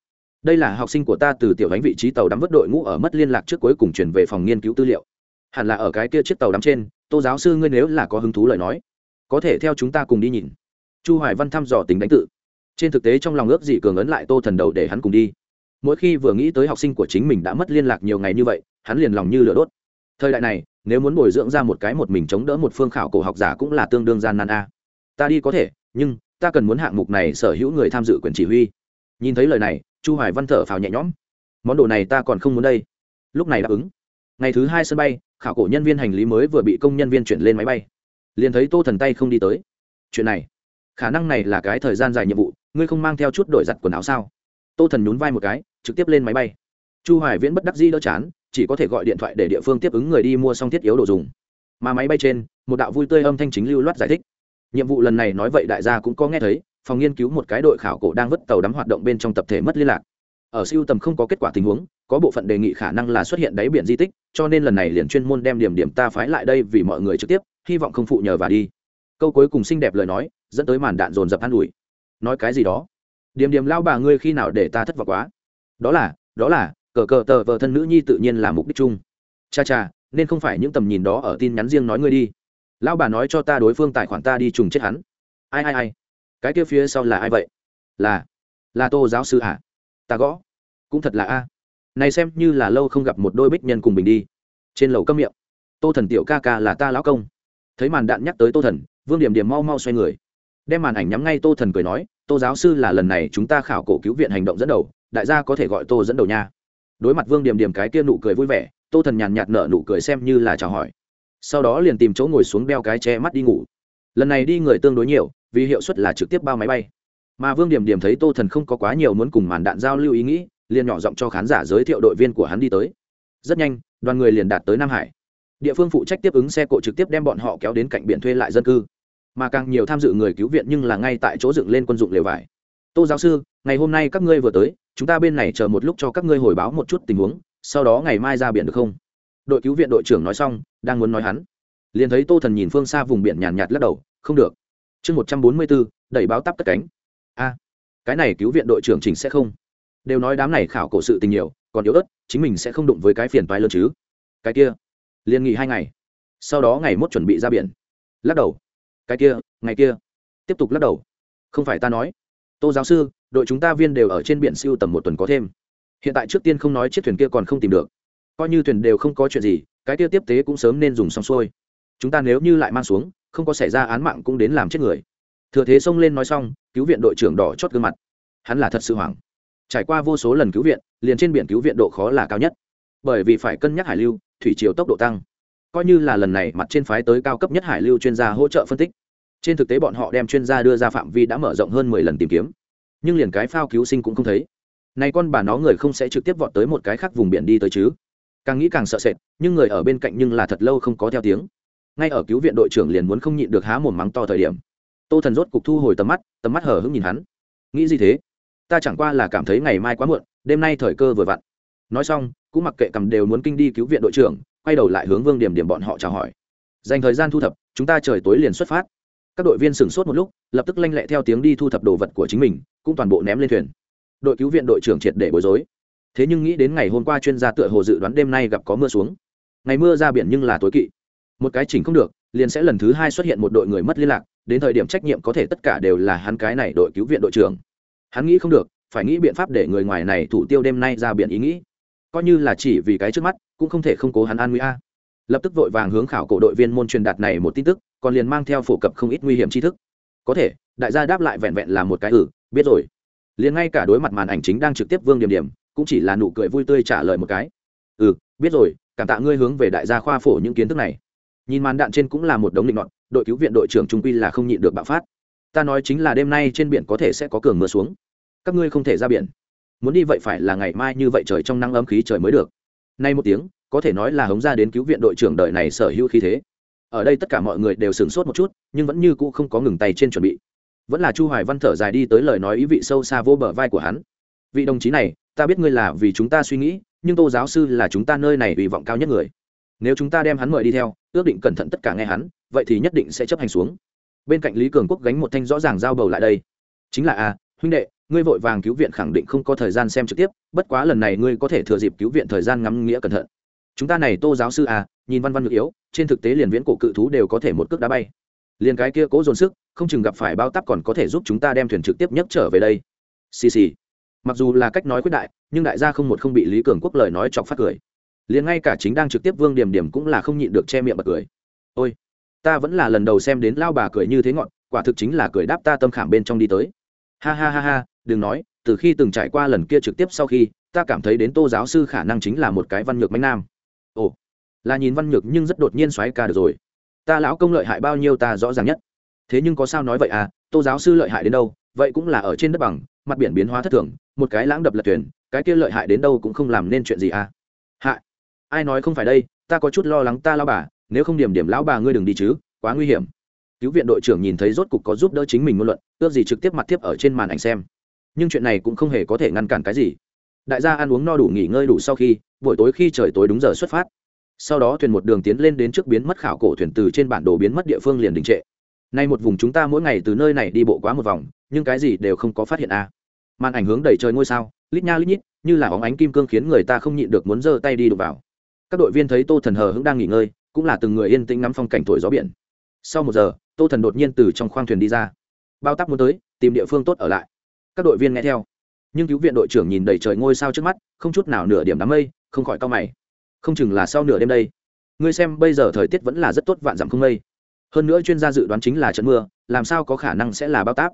Đây là học sinh của ta từ tiểu đánh vị trí tàu đắm vất đội ngũ ở mất liên lạc trước cuối cùng chuyển về phòng nghiên cứu tư liệu. Hẳn là ở cái kia chiếc tàu đắm trên, tô giáo sư ngươi nếu là có hứng thú lời nói, có thể theo chúng ta cùng đi nhìn. Chu hoài văn thăm dò tính đánh tự. Trên thực tế trong lòng ước gì cường ấn lại tô thần đầu để hắn cùng đi. Mỗi khi vừa nghĩ tới học sinh của chính mình đã mất liên lạc nhiều ngày như vậy, hắn liền lòng như lửa đốt. Thời đại này nếu muốn bồi dưỡng ra một cái một mình chống đỡ một phương khảo cổ học giả cũng là tương đương gian nan a. Ta đi có thể, nhưng ta cần muốn hạng mục này sở hữu người tham dự quyền chỉ huy. Nhìn thấy lời này, chu hoài văn thở phào nhẹ nhõm. Món đồ này ta còn không muốn đây. Lúc này đáp ứng. Ngày thứ hai sân bay, khảo cổ nhân viên hành lý mới vừa bị công nhân viên chuyển lên máy bay. Liền thấy tô thần tay không đi tới. Chuyện này, khả năng này là cái thời gian dài nhiệm vụ, ngươi không mang theo chút đổi giặt quần áo sao? Tô thần nhún vai một cái, trực tiếp lên máy bay. Chu hoài viễn bất đắc dĩ đỡ chán chỉ có thể gọi điện thoại để địa phương tiếp ứng người đi mua xong thiết yếu đồ dùng. Mà máy bay trên, một đạo vui tươi âm thanh chính lưu loát giải thích. Nhiệm vụ lần này nói vậy đại gia cũng có nghe thấy, phòng nghiên cứu một cái đội khảo cổ đang vứt tàu đắm hoạt động bên trong tập thể mất liên lạc. Ở siêu tầm không có kết quả tình huống, có bộ phận đề nghị khả năng là xuất hiện đáy biển di tích, cho nên lần này liền chuyên môn đem điểm điểm ta phái lại đây vì mọi người trực tiếp, hy vọng không phụ nhờ và đi. Câu cuối cùng xinh đẹp lời nói, dẫn tới màn đạn dồn dập an ủi. Nói cái gì đó? Điểm điểm lao bà ngươi khi nào để ta thất vọng quá? Đó là đó là cờ cờ tờ vợ thân nữ nhi tự nhiên là mục đích chung. Cha cha, nên không phải những tầm nhìn đó ở tin nhắn riêng nói ngươi đi. Lão bà nói cho ta đối phương tài khoản ta đi trùng chết hắn. Ai ai ai. Cái kia phía sau là ai vậy? Là là tô giáo sư à? Ta gõ. Cũng thật là a. Này xem như là lâu không gặp một đôi bích nhân cùng mình đi. Trên lầu câm miệng. Tô thần tiểu ca ca là ta lão công. Thấy màn đạn nhắc tới tô thần, vương điểm điểm mau mau xoay người. Đem màn ảnh nhắm ngay tô thần cười nói, tô giáo sư là lần này chúng ta khảo cổ cứu viện hành động dẫn đầu, đại gia có thể gọi tô dẫn đầu nha đối mặt vương điểm điểm cái kia nụ cười vui vẻ, tô thần nhàn nhạt nở nụ cười xem như là chào hỏi. Sau đó liền tìm chỗ ngồi xuống đeo cái che mắt đi ngủ. Lần này đi người tương đối nhiều, vì hiệu suất là trực tiếp bao máy bay. Mà vương điểm điểm thấy tô thần không có quá nhiều muốn cùng màn đạn giao lưu ý nghĩ, liền nhỏ giọng cho khán giả giới thiệu đội viên của hắn đi tới. Rất nhanh, đoàn người liền đạt tới nam hải. Địa phương phụ trách tiếp ứng xe cộ trực tiếp đem bọn họ kéo đến cạnh biển thuê lại dân cư. Mà càng nhiều tham dự người cứu viện nhưng là ngay tại chỗ dựng lên quân dụng lều vải. Tô giáo sư, ngày hôm nay các ngươi vừa tới chúng ta bên này chờ một lúc cho các ngươi hồi báo một chút tình huống, sau đó ngày mai ra biển được không? Đội cứu viện đội trưởng nói xong, đang muốn nói hắn. Liền thấy tô thần nhìn phương xa vùng biển nhàn nhạt lắc đầu, không được. Chương một trăm bốn mươi bốn, đẩy báo tắp cất cánh. A, cái này cứu viện đội trưởng chỉnh sẽ không? Đều nói đám này khảo cổ sự tình nhiều, còn yếu ớt, chính mình sẽ không đụng với cái phiền toái lớn chứ. Cái kia, liền nghỉ hai ngày, sau đó ngày mốt chuẩn bị ra biển. Lắc đầu. Cái kia, ngày kia. Tiếp tục lắc đầu. Không phải ta nói tô giáo sư, đội chúng ta viên đều ở trên biển siêu tầm một tuần có thêm. Hiện tại trước tiên không nói chiếc thuyền kia còn không tìm được. Coi như thuyền đều không có chuyện gì, cái kia tiếp tế cũng sớm nên dùng xong xuôi. Chúng ta nếu như lại mang xuống, không có xảy ra án mạng cũng đến làm chết người. Thừa thế xông lên nói xong, cứu viện đội trưởng đỏ chót gương mặt. Hắn là thật sự hoảng. Trải qua vô số lần cứu viện, liền trên biển cứu viện độ khó là cao nhất. Bởi vì phải cân nhắc hải lưu, thủy chiều tốc độ tăng. Coi như là lần này mặt trên phái tới cao cấp nhất hải lưu chuyên gia hỗ trợ phân tích trên thực tế bọn họ đem chuyên gia đưa ra phạm vi đã mở rộng hơn mười lần tìm kiếm. Nhưng liền cái phao cứu sinh cũng không thấy. Này con bà nó người không sẽ trực tiếp vọt tới một cái khác vùng biển đi tới chứ. Càng nghĩ càng sợ sệt, nhưng người ở bên cạnh nhưng là thật lâu không có theo tiếng. Ngay ở cứu viện đội trưởng liền muốn không nhịn được há mồm mắng to thời điểm. Tô thần rốt cục thu hồi tầm mắt tầm mắt hở hững nhìn hắn. Nghĩ gì thế? Ta chẳng qua là cảm thấy ngày mai quá muộn, đêm nay thời cơ vừa vặn. Nói xong, cũng mặc kệ cầm đều muốn kinh đi cứu viện đội trưởng, quay đầu lại hướng vương điểm điểm bọn họ chào hỏi. Dành thời gian thu thập, chúng ta trời tối liền xuất phát các đội viên sửng sốt một lúc, lập tức lanh lẹ theo tiếng đi thu thập đồ vật của chính mình, cũng toàn bộ ném lên thuyền. Đội cứu viện đội trưởng triệt để bối rối. Thế nhưng nghĩ đến ngày hôm qua chuyên gia tựa hồ dự đoán đêm nay gặp có mưa xuống. Ngày mưa ra biển nhưng là tối kỵ. Một cái chỉnh không được, liền sẽ lần thứ hai xuất hiện một đội người mất liên lạc, đến thời điểm trách nhiệm có thể tất cả đều là hắn cái này đội cứu viện đội trưởng. Hắn nghĩ không được, phải nghĩ biện pháp để người ngoài này thủ tiêu đêm nay ra biển ý nghĩ. Coi như là chỉ vì cái trước mắt, cũng không thể không cố hắn an nguy a lập tức vội vàng hướng khảo cổ đội viên môn truyền đạt này một tin tức, còn liền mang theo phổ cập không ít nguy hiểm tri thức. Có thể, đại gia đáp lại vẹn vẹn là một cái ừ biết rồi. Liền ngay cả đối mặt màn ảnh chính đang trực tiếp vương điểm điểm, cũng chỉ là nụ cười vui tươi trả lời một cái. Ừ biết rồi, cảm tạ ngươi hướng về đại gia khoa phổ những kiến thức này. Nhìn màn đạn trên cũng là một đống định nọt, đội cứu viện đội trưởng trung quy là không nhịn được bạo phát. Ta nói chính là đêm nay trên biển có thể sẽ có cường mưa xuống. Các ngươi không thể ra biển. Muốn đi vậy phải là ngày mai như vậy trời trong nắng ấm khí trời mới được. Nay một tiếng có thể nói là hống ra đến cứu viện đội trưởng đợi này sở hữu khí thế. Ở đây tất cả mọi người đều sửng sốt một chút nhưng vẫn như cũ không có ngừng tay trên chuẩn bị. Vẫn là chu hoài văn thở dài đi tới lời nói ý vị sâu xa vô bờ vai của hắn. Vị đồng chí này ta biết ngươi là vì chúng ta suy nghĩ nhưng tô giáo sư là chúng ta nơi này hy vọng cao nhất người. Nếu chúng ta đem hắn mời đi theo ước định cẩn thận tất cả nghe hắn vậy thì nhất định sẽ chấp hành xuống. Bên cạnh lý cường quốc gánh một thanh rõ ràng giao bầu lại đây. Chính là a à, huynh đệ ngươi vội vàng cứu viện khẳng định không có thời gian xem trực tiếp bất quá lần này ngươi có thể thừa dịp cứu viện thời gian ngắm nghĩa cẩn thận chúng ta này tô giáo sư à nhìn văn văn ngược yếu, trên thực tế liền viễn cổ cự thú đều có thể một cước đá bay. Liền cái kia cố dồn sức, không chừng gặp phải bao tắp còn có thể giúp chúng ta đem thuyền trực tiếp nhấc trở về đây. Xì xì. Mặc dù là cách nói quyết đại, nhưng đại gia không một không bị lý cường quốc lời nói chọc phát cười. Liền ngay cả chính đang trực tiếp vương điểm điểm cũng là không nhịn được che miệng bật cười. Ôi, ta vẫn là lần đầu xem đến lao bà cười như thế ngọn, quả thực chính là cười đáp ta tâm khảm bên trong đi tới. Ha ha ha ha, đừng nói, từ khi từng trải qua lần kia trực tiếp sau khi, ta cảm thấy đến tô giáo sư khả năng chính là một cái văn nhược mạnh nam là nhìn văn nhược nhưng rất đột nhiên xoáy ca được rồi. Ta lão công lợi hại bao nhiêu ta rõ ràng nhất. Thế nhưng có sao nói vậy à tô giáo sư lợi hại đến đâu, vậy cũng là ở trên đất bằng, mặt biển biến hóa thất thường, một cái lãng đập lật thuyền, cái kia lợi hại đến đâu cũng không làm nên chuyện gì à. Hạ, ai nói không phải đây, ta có chút lo lắng ta lao bà, nếu không điểm điểm lão bà ngươi đừng đi chứ, quá nguy hiểm. Cứu viện đội trưởng nhìn thấy rốt cục có giúp đỡ chính mình ngôn luận, ước gì trực tiếp mặt tiếp ở trên màn ảnh xem. Nhưng chuyện này cũng không hề có thể ngăn cản cái gì. Đại gia ăn uống no đủ nghỉ ngơi đủ sau khi, buổi tối khi trời tối đúng giờ xuất phát sau đó thuyền một đường tiến lên đến trước biến mất khảo cổ thuyền từ trên bản đồ biến mất địa phương liền đình trệ. Nay một vùng chúng ta mỗi ngày từ nơi này đi bộ quá một vòng, nhưng cái gì đều không có phát hiện a. À. màn ảnh hướng đầy trời ngôi sao, lít nha lít nhít, như là óng ánh kim cương khiến người ta không nhịn được muốn giơ tay đi đụng vào. Các đội viên thấy tô thần hờ hững đang nghỉ ngơi, cũng là từng người yên tĩnh ngắm phong cảnh thổi gió biển. Sau một giờ, tô thần đột nhiên từ trong khoang thuyền đi ra. Bao tắc muốn tới, tìm địa phương tốt ở lại. Các đội viên nghe theo. Nhưng cứu viện đội trưởng nhìn đầy trời ngôi sao trước mắt, không chút nào nửa điểm đám mây, không khỏi cao mày không chừng là sau nửa đêm đây. Ngươi xem, bây giờ thời tiết vẫn là rất tốt, vạn dặm không mây. Hơn nữa chuyên gia dự đoán chính là trận mưa, làm sao có khả năng sẽ là bao táp?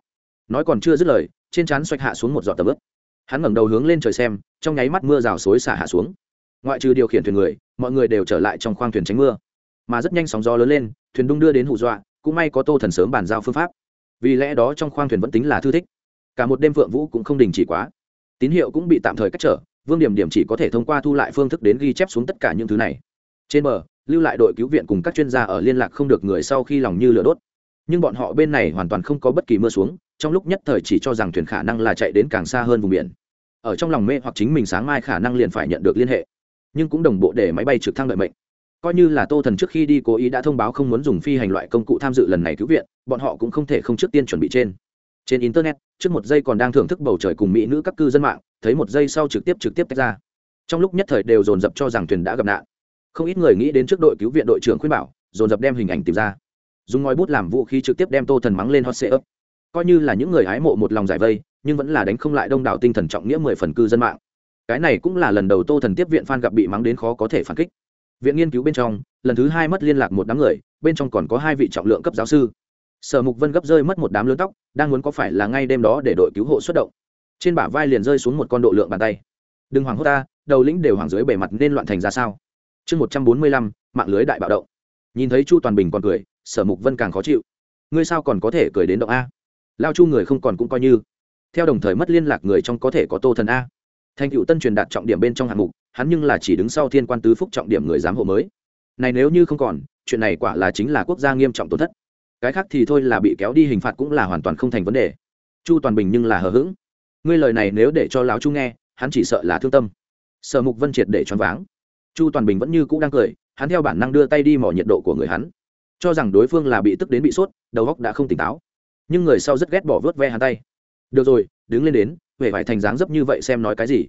Nói còn chưa dứt lời, trên trán xoạch hạ xuống một giọt tầm ướp hắn ngẩng đầu hướng lên trời xem, trong nháy mắt mưa rào xối xả hạ xuống. Ngoại trừ điều khiển thuyền người, mọi người đều trở lại trong khoang thuyền tránh mưa. Mà rất nhanh sóng gió lớn lên, thuyền đung đưa đến hù dọa, cũng may có tô thần sớm bàn giao phương pháp. Vì lẽ đó trong khoang thuyền vẫn tính là thư thích. Cả một đêm phượng vũ cũng không đình chỉ quá. Tín hiệu cũng bị tạm thời cách trở vương điểm điểm chỉ có thể thông qua thu lại phương thức đến ghi chép xuống tất cả những thứ này. Trên bờ, lưu lại đội cứu viện cùng các chuyên gia ở liên lạc không được người sau khi lòng như lửa đốt. Nhưng bọn họ bên này hoàn toàn không có bất kỳ mưa xuống, trong lúc nhất thời chỉ cho rằng thuyền khả năng là chạy đến càng xa hơn vùng biển. Ở trong lòng mê hoặc chính mình sáng mai khả năng liền phải nhận được liên hệ. Nhưng cũng đồng bộ để máy bay trực thăng đợi mệnh. Coi như là tô thần trước khi đi cố ý đã thông báo không muốn dùng phi hành loại công cụ tham dự lần này cứu viện, bọn họ cũng không thể không trước tiên chuẩn bị trên trên internet, trước một giây còn đang thưởng thức bầu trời cùng mỹ nữ các cư dân mạng, thấy một giây sau trực tiếp trực tiếp tách ra. Trong lúc nhất thời đều dồn dập cho rằng thuyền đã gặp nạn. Không ít người nghĩ đến trước đội cứu viện đội trưởng khuyên bảo, dồn dập đem hình ảnh tìm ra. Dùng ngòi bút làm vũ khí trực tiếp đem tô thần mắng lên hot sệ ấp coi như là những người hái mộ một lòng giải vây, nhưng vẫn là đánh không lại đông đảo tinh thần trọng nghĩa mười phần cư dân mạng. Cái này cũng là lần đầu tô thần tiếp viện f gặp bị mắng đến khó có thể phản kích. Viện nghiên cứu bên trong, lần thứ hai mất liên lạc một đám người, bên trong còn có hai vị trọng lượng cấp giáo sư sở mục vân gấp rơi mất một đám lớn tóc, đang muốn có phải là ngay đêm đó để đội cứu hộ xuất động. Trên bả vai liền rơi xuống một con độ lượng bàn tay. Đừng hoảng hốt ta, đầu lĩnh đều hoảng dưới bề mặt nên loạn thành ra sao? Chương một trăm bốn mươi lăm, mạng lưới đại bạo động. Nhìn thấy chu toàn bình còn cười, sở mục vân càng khó chịu. Ngươi sao còn có thể cười đến động a? Lao chu người không còn cũng coi như. Theo đồng thời mất liên lạc người trong có thể có tô thần a. Thành cựu tân truyền đạt trọng điểm bên trong hạng mục, hắn nhưng là chỉ đứng sau thiên quan tứ phúc trọng điểm người giám hộ mới. Này nếu như không còn, chuyện này quả là chính là quốc gia nghiêm trọng tổn thất cái khác thì thôi là bị kéo đi hình phạt cũng là hoàn toàn không thành vấn đề. Chu toàn bình nhưng là hờ hững. Ngươi lời này nếu để cho lão chu nghe, hắn chỉ sợ là thương tâm. Sở mục vân triệt để choáng váng. Chu toàn bình vẫn như cũ đang cười, hắn theo bản năng đưa tay đi mỏ nhiệt độ của người hắn. Cho rằng đối phương là bị tức đến bị sốt, đầu góc đã không tỉnh táo. Nhưng người sau rất ghét bỏ vớt ve hắn tay. Được rồi, đứng lên đến huệ phải thành dáng dấp như vậy xem nói cái gì?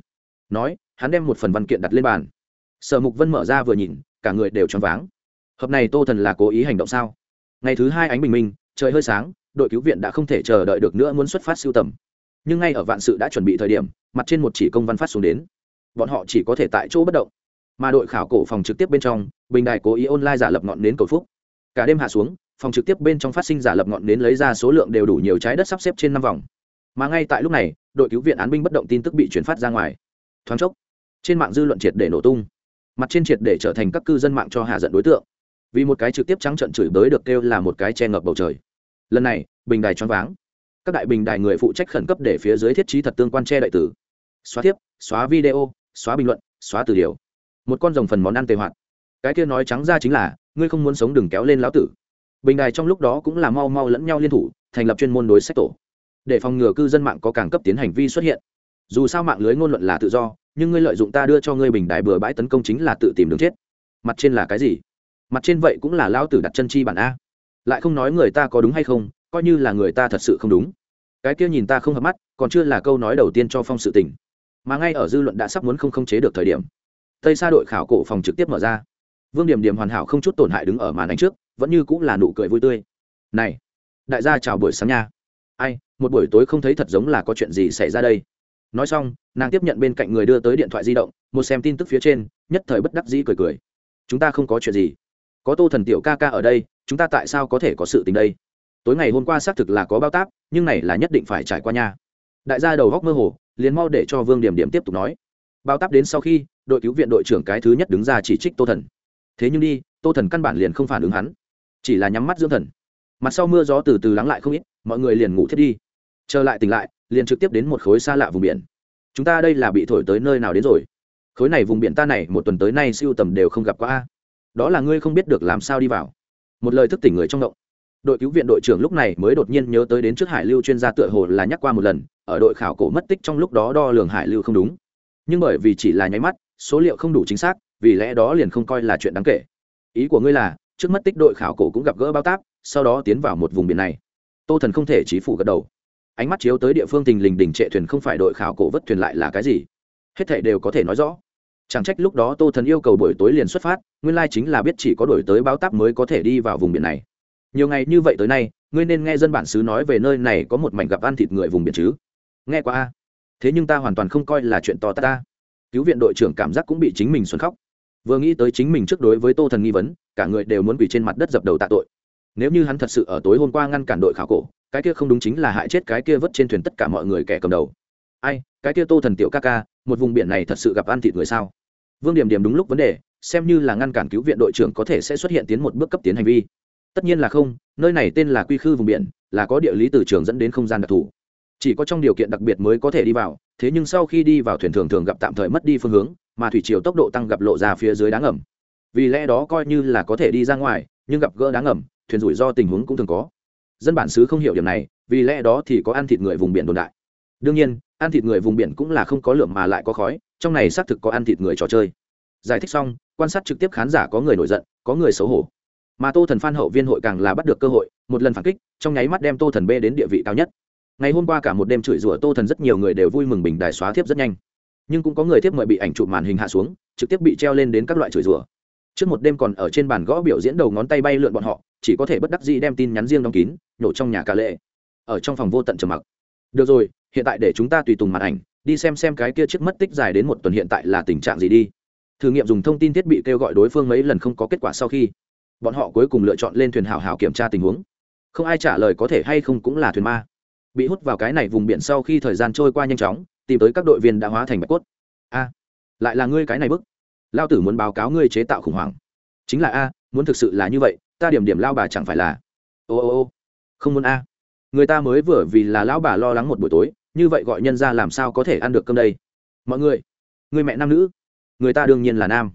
Nói, hắn đem một phần văn kiện đặt lên bàn. Sở mục vân mở ra vừa nhìn, cả người đều choáng váng. Hợp này tô thần là cố ý hành động sao? Ngày thứ hai ánh bình minh, trời hơi sáng, đội cứu viện đã không thể chờ đợi được nữa muốn xuất phát siêu tầm. Nhưng ngay ở vạn sự đã chuẩn bị thời điểm, mặt trên một chỉ công văn phát xuống đến. Bọn họ chỉ có thể tại chỗ bất động. Mà đội khảo cổ phòng trực tiếp bên trong, bình đài cố ý online giả lập ngọn nến cầu phúc. Cả đêm hạ xuống, phòng trực tiếp bên trong phát sinh giả lập ngọn nến lấy ra số lượng đều đủ nhiều trái đất sắp xếp trên năm vòng. Mà ngay tại lúc này, đội cứu viện án binh bất động tin tức bị chuyển phát ra ngoài. Thoáng chốc, trên mạng dư luận triệt để nổ tung. Mặt trên triệt để trở thành các cư dân mạng cho hạ giận đối tượng vì một cái trực tiếp trắng trận chửi bới được kêu là một cái che ngập bầu trời. Lần này, bình đài choáng váng. Các đại bình đài người phụ trách khẩn cấp để phía dưới thiết trí thật tương quan che đại tử. Xóa tiếp xóa video, xóa bình luận, xóa từ điều. Một con rồng phần món ăn tề hoạt. Cái kia nói trắng ra chính là, ngươi không muốn sống đừng kéo lên lão tử. Bình đài trong lúc đó cũng là mau mau lẫn nhau liên thủ, thành lập chuyên môn đối sách tổ. Để phòng ngừa cư dân mạng có càng cấp tiến hành vi xuất hiện. Dù sao mạng lưới ngôn luận là tự do, nhưng ngươi lợi dụng ta đưa cho ngươi bình đài bừa bãi tấn công chính là tự tìm đường chết. Mặt trên là cái gì? Mặt trên vậy cũng là lao tử đặt chân chi bản a. Lại không nói người ta có đúng hay không, coi như là người ta thật sự không đúng. Cái kia nhìn ta không hợp mắt, còn chưa là câu nói đầu tiên cho phong sự tình. Mà ngay ở dư luận đã sắp muốn không khống chế được thời điểm, tây xa đội khảo cổ phòng trực tiếp mở ra. Vương điểm điểm hoàn hảo không chút tổn hại đứng ở màn ánh trước, vẫn như cũng là nụ cười vui tươi. Này, đại gia chào buổi sáng nha. Ai, một buổi tối không thấy thật giống là có chuyện gì xảy ra đây. Nói xong, nàng tiếp nhận bên cạnh người đưa tới điện thoại di động, một xem tin tức phía trên, nhất thời bất đắc dĩ cười cười. Chúng ta không có chuyện gì có tô thần tiểu ca ca ở đây, chúng ta tại sao có thể có sự tình đây? Tối ngày hôm qua xác thực là có bao táp, nhưng này là nhất định phải trải qua nha. Đại gia đầu góc mơ hồ, liền mau để cho vương điểm điểm tiếp tục nói. Bao táp đến sau khi, đội cứu viện đội trưởng cái thứ nhất đứng ra chỉ trích tô thần. Thế nhưng đi, tô thần căn bản liền không phản ứng hắn. Chỉ là nhắm mắt dưỡng thần. Mặt sau mưa gió từ từ lắng lại không ít, mọi người liền ngủ thiết đi. Trở lại tỉnh lại, liền trực tiếp đến một khối xa lạ vùng biển. Chúng ta đây là bị thổi tới nơi nào đến rồi? Khối này vùng biển ta này, một tuần tới nay siêu tầm đều không gặp qua a đó là ngươi không biết được làm sao đi vào. Một lời thức tỉnh người trong động. Đội cứu viện đội trưởng lúc này mới đột nhiên nhớ tới đến trước hải lưu chuyên gia tựa hồ là nhắc qua một lần, ở đội khảo cổ mất tích trong lúc đó đo lường hải lưu không đúng. Nhưng bởi vì chỉ là nháy mắt, số liệu không đủ chính xác, vì lẽ đó liền không coi là chuyện đáng kể. Ý của ngươi là, trước mất tích đội khảo cổ cũng gặp gỡ bao táp, sau đó tiến vào một vùng biển này. Tô thần không thể trí phủ gật đầu. Ánh mắt chiếu tới địa phương tình lình đỉnh trệ thuyền không phải đội khảo cổ vất thuyền lại là cái gì? Hết thảy đều có thể nói rõ. Chẳng trách lúc đó tô thần yêu cầu buổi tối liền xuất phát nguyên lai chính là biết chỉ có đổi tới báo táp mới có thể đi vào vùng biển này. Nhiều ngày như vậy tới nay ngươi nên nghe dân bản xứ nói về nơi này có một mảnh gặp ăn thịt người vùng biển chứ? Nghe qua a. Thế nhưng ta hoàn toàn không coi là chuyện to ta, ta. cứu viện đội trưởng cảm giác cũng bị chính mình xuân khóc. Vừa nghĩ tới chính mình trước đối với tô thần nghi vấn cả người đều muốn quỳ trên mặt đất dập đầu tạ tội. Nếu như hắn thật sự ở tối hôm qua ngăn cản đội khảo cổ cái kia không đúng chính là hại chết cái kia vất trên thuyền tất cả mọi người kẻ cầm đầu. Ai cái kia tô thần tiểu ca ca một vùng biển này thật sự gặp ăn thịt người sao? Vương điểm điểm đúng lúc vấn đề, xem như là ngăn cản cứu viện đội trưởng có thể sẽ xuất hiện tiến một bước cấp tiến hành vi. Tất nhiên là không, nơi này tên là quy khư vùng biển, là có địa lý từ trường dẫn đến không gian đặc thù. Chỉ có trong điều kiện đặc biệt mới có thể đi vào, thế nhưng sau khi đi vào thuyền thường thường gặp tạm thời mất đi phương hướng, mà thủy chiều tốc độ tăng gặp lộ ra phía dưới đá ngầm. Vì lẽ đó coi như là có thể đi ra ngoài, nhưng gặp gỡ đá ngầm, thuyền rủi ro tình huống cũng thường có. Dân bản xứ không hiểu điểm này, vì lẽ đó thì có ăn thịt người vùng biển đồn đại. Đương nhiên, ăn thịt người vùng biển cũng là không có lượng mà lại có khói trong này xác thực có ăn thịt người trò chơi. Giải thích xong, quan sát trực tiếp khán giả có người nổi giận, có người xấu hổ. Mà tô thần phan hậu viên hội càng là bắt được cơ hội, một lần phản kích, trong nháy mắt đem tô thần bê đến địa vị cao nhất. Ngày hôm qua cả một đêm chửi rủa tô thần rất nhiều người đều vui mừng bình đài xóa thiếp rất nhanh. Nhưng cũng có người tiếp mời bị ảnh chụp màn hình hạ xuống, trực tiếp bị treo lên đến các loại chửi rủa. Trước một đêm còn ở trên bàn gõ biểu diễn đầu ngón tay bay lượn bọn họ, chỉ có thể bất đắc dĩ đem tin nhắn riêng đóng kín, nhổ trong nhà cả lệ. Ở trong phòng vô tận trầm mặc. Được rồi, hiện tại để chúng ta tùy tùng màn ảnh đi xem xem cái kia chiếc mất tích dài đến một tuần hiện tại là tình trạng gì đi. Thử nghiệm dùng thông tin thiết bị kêu gọi đối phương mấy lần không có kết quả sau khi, bọn họ cuối cùng lựa chọn lên thuyền hảo hảo kiểm tra tình huống. Không ai trả lời có thể hay không cũng là thuyền ma. Bị hút vào cái này vùng biển sau khi thời gian trôi qua nhanh chóng, tìm tới các đội viên đã hóa thành bạch cốt. A, lại là ngươi cái này bức. Lao tử muốn báo cáo ngươi chế tạo khủng hoảng. Chính là a, muốn thực sự là như vậy, ta điểm điểm lao bà chẳng phải là. Ô ô ô, không muốn a. Người ta mới vừa vì là lão bà lo lắng một buổi tối như vậy gọi nhân ra làm sao có thể ăn được cơm đây? Mọi người người mẹ nam nữ, người ta đương nhiên là nam.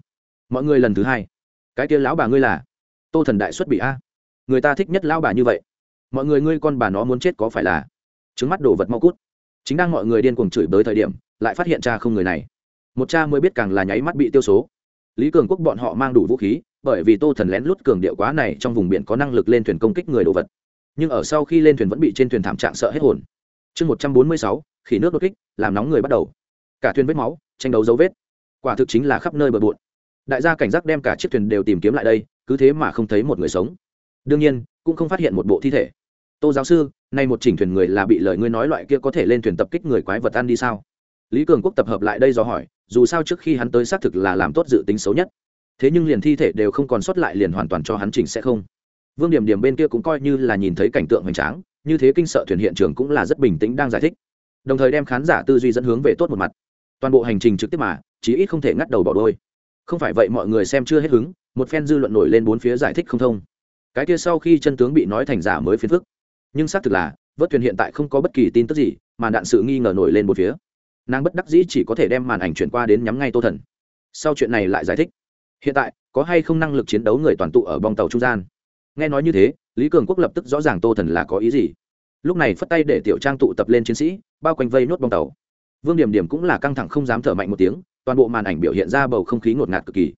Mọi người lần thứ hai. Cái kia lão bà ngươi là? Tô thần đại xuất bị a. Người ta thích nhất lão bà như vậy. Mọi người ngươi con bà nó muốn chết có phải là? Trứng mắt đồ vật mau cút. Chính đang mọi người điên cuồng chửi bới thời điểm, lại phát hiện cha không người này. Một cha mới biết càng là nháy mắt bị tiêu số. Lý cường quốc bọn họ mang đủ vũ khí, bởi vì tô thần lén lút cường điệu quá này trong vùng biển có năng lực lên thuyền công kích người đồ vật. Nhưng ở sau khi lên thuyền vẫn bị trên thuyền thảm trạng sợ hết hồn chương một trăm bốn mươi sáu, khỉ nước đột kích, làm nóng người bắt đầu. Cả thuyền vết máu, tranh đấu dấu vết. Quả thực chính là khắp nơi bờ bộn. Đại gia cảnh giác đem cả chiếc thuyền đều tìm kiếm lại đây, cứ thế mà không thấy một người sống. Đương nhiên, cũng không phát hiện một bộ thi thể. Tô giáo sư, nay một chỉnh thuyền người là bị lời ngươi nói loại kia có thể lên thuyền tập kích người quái vật ăn đi sao? Lý cường quốc tập hợp lại đây do hỏi, dù sao trước khi hắn tới xác thực là làm tốt dự tính xấu nhất. Thế nhưng liền thi thể đều không còn sót lại liền hoàn toàn cho hắn chỉnh sẽ không. Vương điểm điểm bên kia cũng coi như là nhìn thấy cảnh tượng hoành tráng như thế kinh sợ thuyền hiện trường cũng là rất bình tĩnh đang giải thích. Đồng thời đem khán giả tư duy dẫn hướng về tốt một mặt. Toàn bộ hành trình trực tiếp mà, chí ít không thể ngắt đầu bỏ đôi. Không phải vậy mọi người xem chưa hết hứng, một phen dư luận nổi lên bốn phía giải thích không thông. Cái kia sau khi chân tướng bị nói thành giả mới phiền phức. Nhưng xác thực là, vớt thuyền hiện tại không có bất kỳ tin tức gì mà đạn sự nghi ngờ nổi lên một phía. Nàng bất đắc dĩ chỉ có thể đem màn ảnh chuyển qua đến nhắm ngay tô thần. Sau chuyện này lại giải thích. Hiện tại, có hay không năng lực chiến đấu người toàn tụ ở bong tàu trung gian? Nghe nói như thế, lý cường quốc lập tức rõ ràng tô thần là có ý gì. Lúc này phất tay để tiểu trang tụ tập lên chiến sĩ, bao quanh vây nốt bong tàu. Vương điểm điểm cũng là căng thẳng không dám thở mạnh một tiếng, toàn bộ màn ảnh biểu hiện ra bầu không khí ngột ngạt cực kỳ.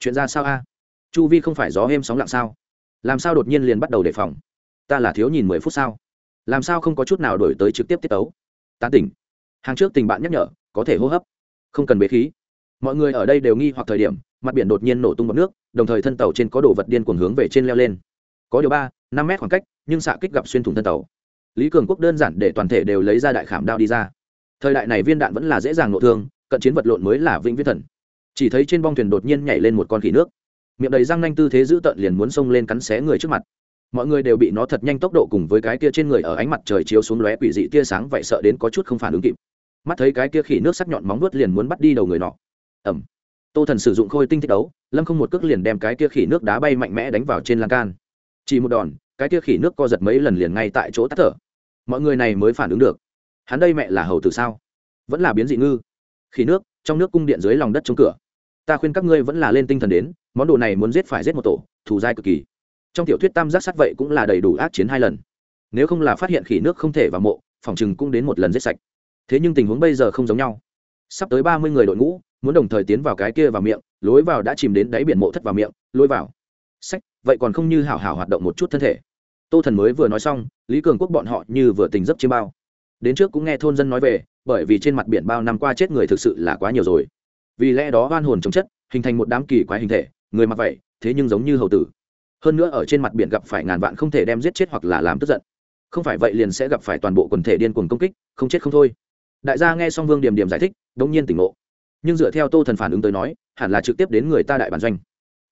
Chuyện ra sao a? Chu vi không phải gió êm sóng lặng sao? Làm sao đột nhiên liền bắt đầu đề phòng? Ta là thiếu nhìn mười phút sao? Làm sao không có chút nào đổi tới trực tiếp tiết tấu? Tán tỉnh. Hàng trước tình bạn nhắc nhở, có thể hô hấp. Không cần bế khí. Mọi người ở đây đều nghi hoặc thời điểm, mặt biển đột nhiên nổ tung bọc nước, đồng thời thân tàu trên có đồ vật điên cuồng hướng về trên leo lên có điều ba, năm mét khoảng cách, nhưng xạ kích gặp xuyên thủng thân tàu. Lý cường quốc đơn giản để toàn thể đều lấy ra đại khảm đao đi ra. Thời đại này viên đạn vẫn là dễ dàng nội thương, cận chiến vật lộn mới là vĩnh viễn thần. Chỉ thấy trên bong thuyền đột nhiên nhảy lên một con khỉ nước. Miệng đầy răng nanh tư thế giữ tận liền muốn xông lên cắn xé người trước mặt. Mọi người đều bị nó thật nhanh tốc độ cùng với cái kia trên người ở ánh mặt trời chiếu xuống lóe quỷ dị tia sáng vậy sợ đến có chút không phản ứng kịp. Mắt thấy cái kia khỉ nước sắc nhọn móng vuốt liền muốn bắt đi đầu người nọ. Ẩm tô thần sử dụng khôi tinh thích đấu, lâm không một cước liền đem cái kia khỉ nước đá bay mạnh mẽ đánh vào trên lan can chỉ một đòn, cái kia khỉ nước co giật mấy lần liền ngay tại chỗ tắt thở. Mọi người này mới phản ứng được. Hắn đây mẹ là hầu tử sao? Vẫn là biến dị ngư. Khỉ nước, trong nước cung điện dưới lòng đất chống cửa. Ta khuyên các ngươi vẫn là lên tinh thần đến, món đồ này muốn giết phải giết một tổ, thù dai cực kỳ. Trong tiểu thuyết tam giác sát vậy cũng là đầy đủ ác chiến hai lần. Nếu không là phát hiện khỉ nước không thể vào mộ, phòng chừng cũng đến một lần giết sạch. Thế nhưng tình huống bây giờ không giống nhau. Sắp tới ba mươi người đội ngũ, muốn đồng thời tiến vào cái kia vào miệng, lối vào đã chìm đến đáy biển mộ thất vào miệng lối vào. Sách vậy còn không như hảo hảo hoạt động một chút thân thể. Tô thần mới vừa nói xong, lý cường quốc bọn họ như vừa tình dấp chiêm bao. Đến trước cũng nghe thôn dân nói về, bởi vì trên mặt biển bao năm qua chết người thực sự là quá nhiều rồi. Vì lẽ đó oan hồn chống chất, hình thành một đám kỳ quái hình thể, người mặc vậy, thế nhưng giống như hầu tử. Hơn nữa ở trên mặt biển gặp phải ngàn vạn không thể đem giết chết hoặc là làm tức giận. Không phải vậy liền sẽ gặp phải toàn bộ quần thể điên cuồng công kích, không chết không thôi. Đại gia nghe xong vương điểm điểm giải thích, đống nhiên tỉnh ngộ. Nhưng dựa theo tô thần phản ứng tới nói, hẳn là trực tiếp đến người ta đại bản doanh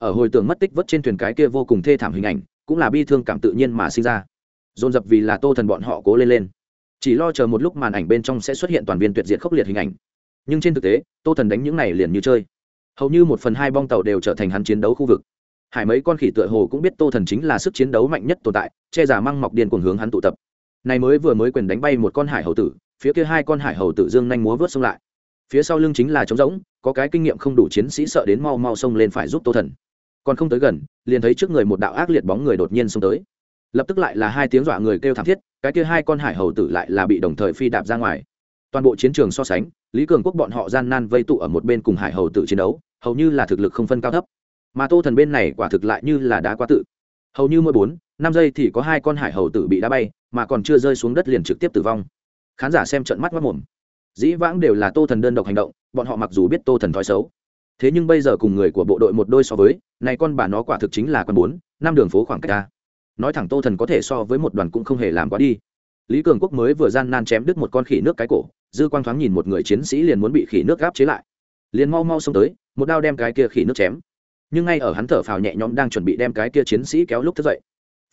ở hồi tưởng mất tích vớt trên thuyền cái kia vô cùng thê thảm hình ảnh, cũng là bi thương cảm tự nhiên mà sinh ra. Dồn dập vì là tô thần bọn họ cố lên lên. Chỉ lo chờ một lúc màn ảnh bên trong sẽ xuất hiện toàn viên tuyệt diệt khốc liệt hình ảnh. Nhưng trên thực tế, tô thần đánh những này liền như chơi. Hầu như một phần hai bong tàu đều trở thành hắn chiến đấu khu vực. Hải mấy con khỉ tựa hồ cũng biết tô thần chính là sức chiến đấu mạnh nhất tồn tại, che giả măng mọc điên cùng hướng hắn tụ tập. Này mới vừa mới quyền đánh bay một con hải hầu tử, phía kia hai con hải hầu tử dương nhanh múa vớt xông lại. Phía sau lưng chính là trống rỗng, có cái kinh nghiệm không đủ chiến sĩ sợ đến mau mau xông lên phải giúp tô thần còn không tới gần, liền thấy trước người một đạo ác liệt bóng người đột nhiên xông tới. Lập tức lại là hai tiếng dọa người kêu thảm thiết, cái kia hai con hải hầu tử lại là bị đồng thời phi đạp ra ngoài. Toàn bộ chiến trường so sánh, lý cường quốc bọn họ gian nan vây tụ ở một bên cùng hải hầu tử chiến đấu, hầu như là thực lực không phân cao thấp. Mà tô thần bên này quả thực lại như là đá quá tự. Hầu như mỗi bốn, năm giây thì có hai con hải hầu tử bị đá bay, mà còn chưa rơi xuống đất liền trực tiếp tử vong. Khán giả xem trận mắt mất mồm. Dĩ vãng đều là tô thần đơn độc hành động, bọn họ mặc dù biết tô thần thói xấu thế nhưng bây giờ cùng người của bộ đội một đôi so với, này con bà nó quả thực chính là con bốn, năm đường phố khoảng cách ta. Nói thẳng tô thần có thể so với một đoàn cũng không hề làm quá đi. Lý cường quốc mới vừa gian nan chém đứt một con khỉ nước cái cổ, dư quang thoáng nhìn một người chiến sĩ liền muốn bị khỉ nước gáp chế lại. Liền mau mau xông tới, một đao đem cái kia khỉ nước chém. Nhưng ngay ở hắn thở phào nhẹ nhõm đang chuẩn bị đem cái kia chiến sĩ kéo lúc thức dậy,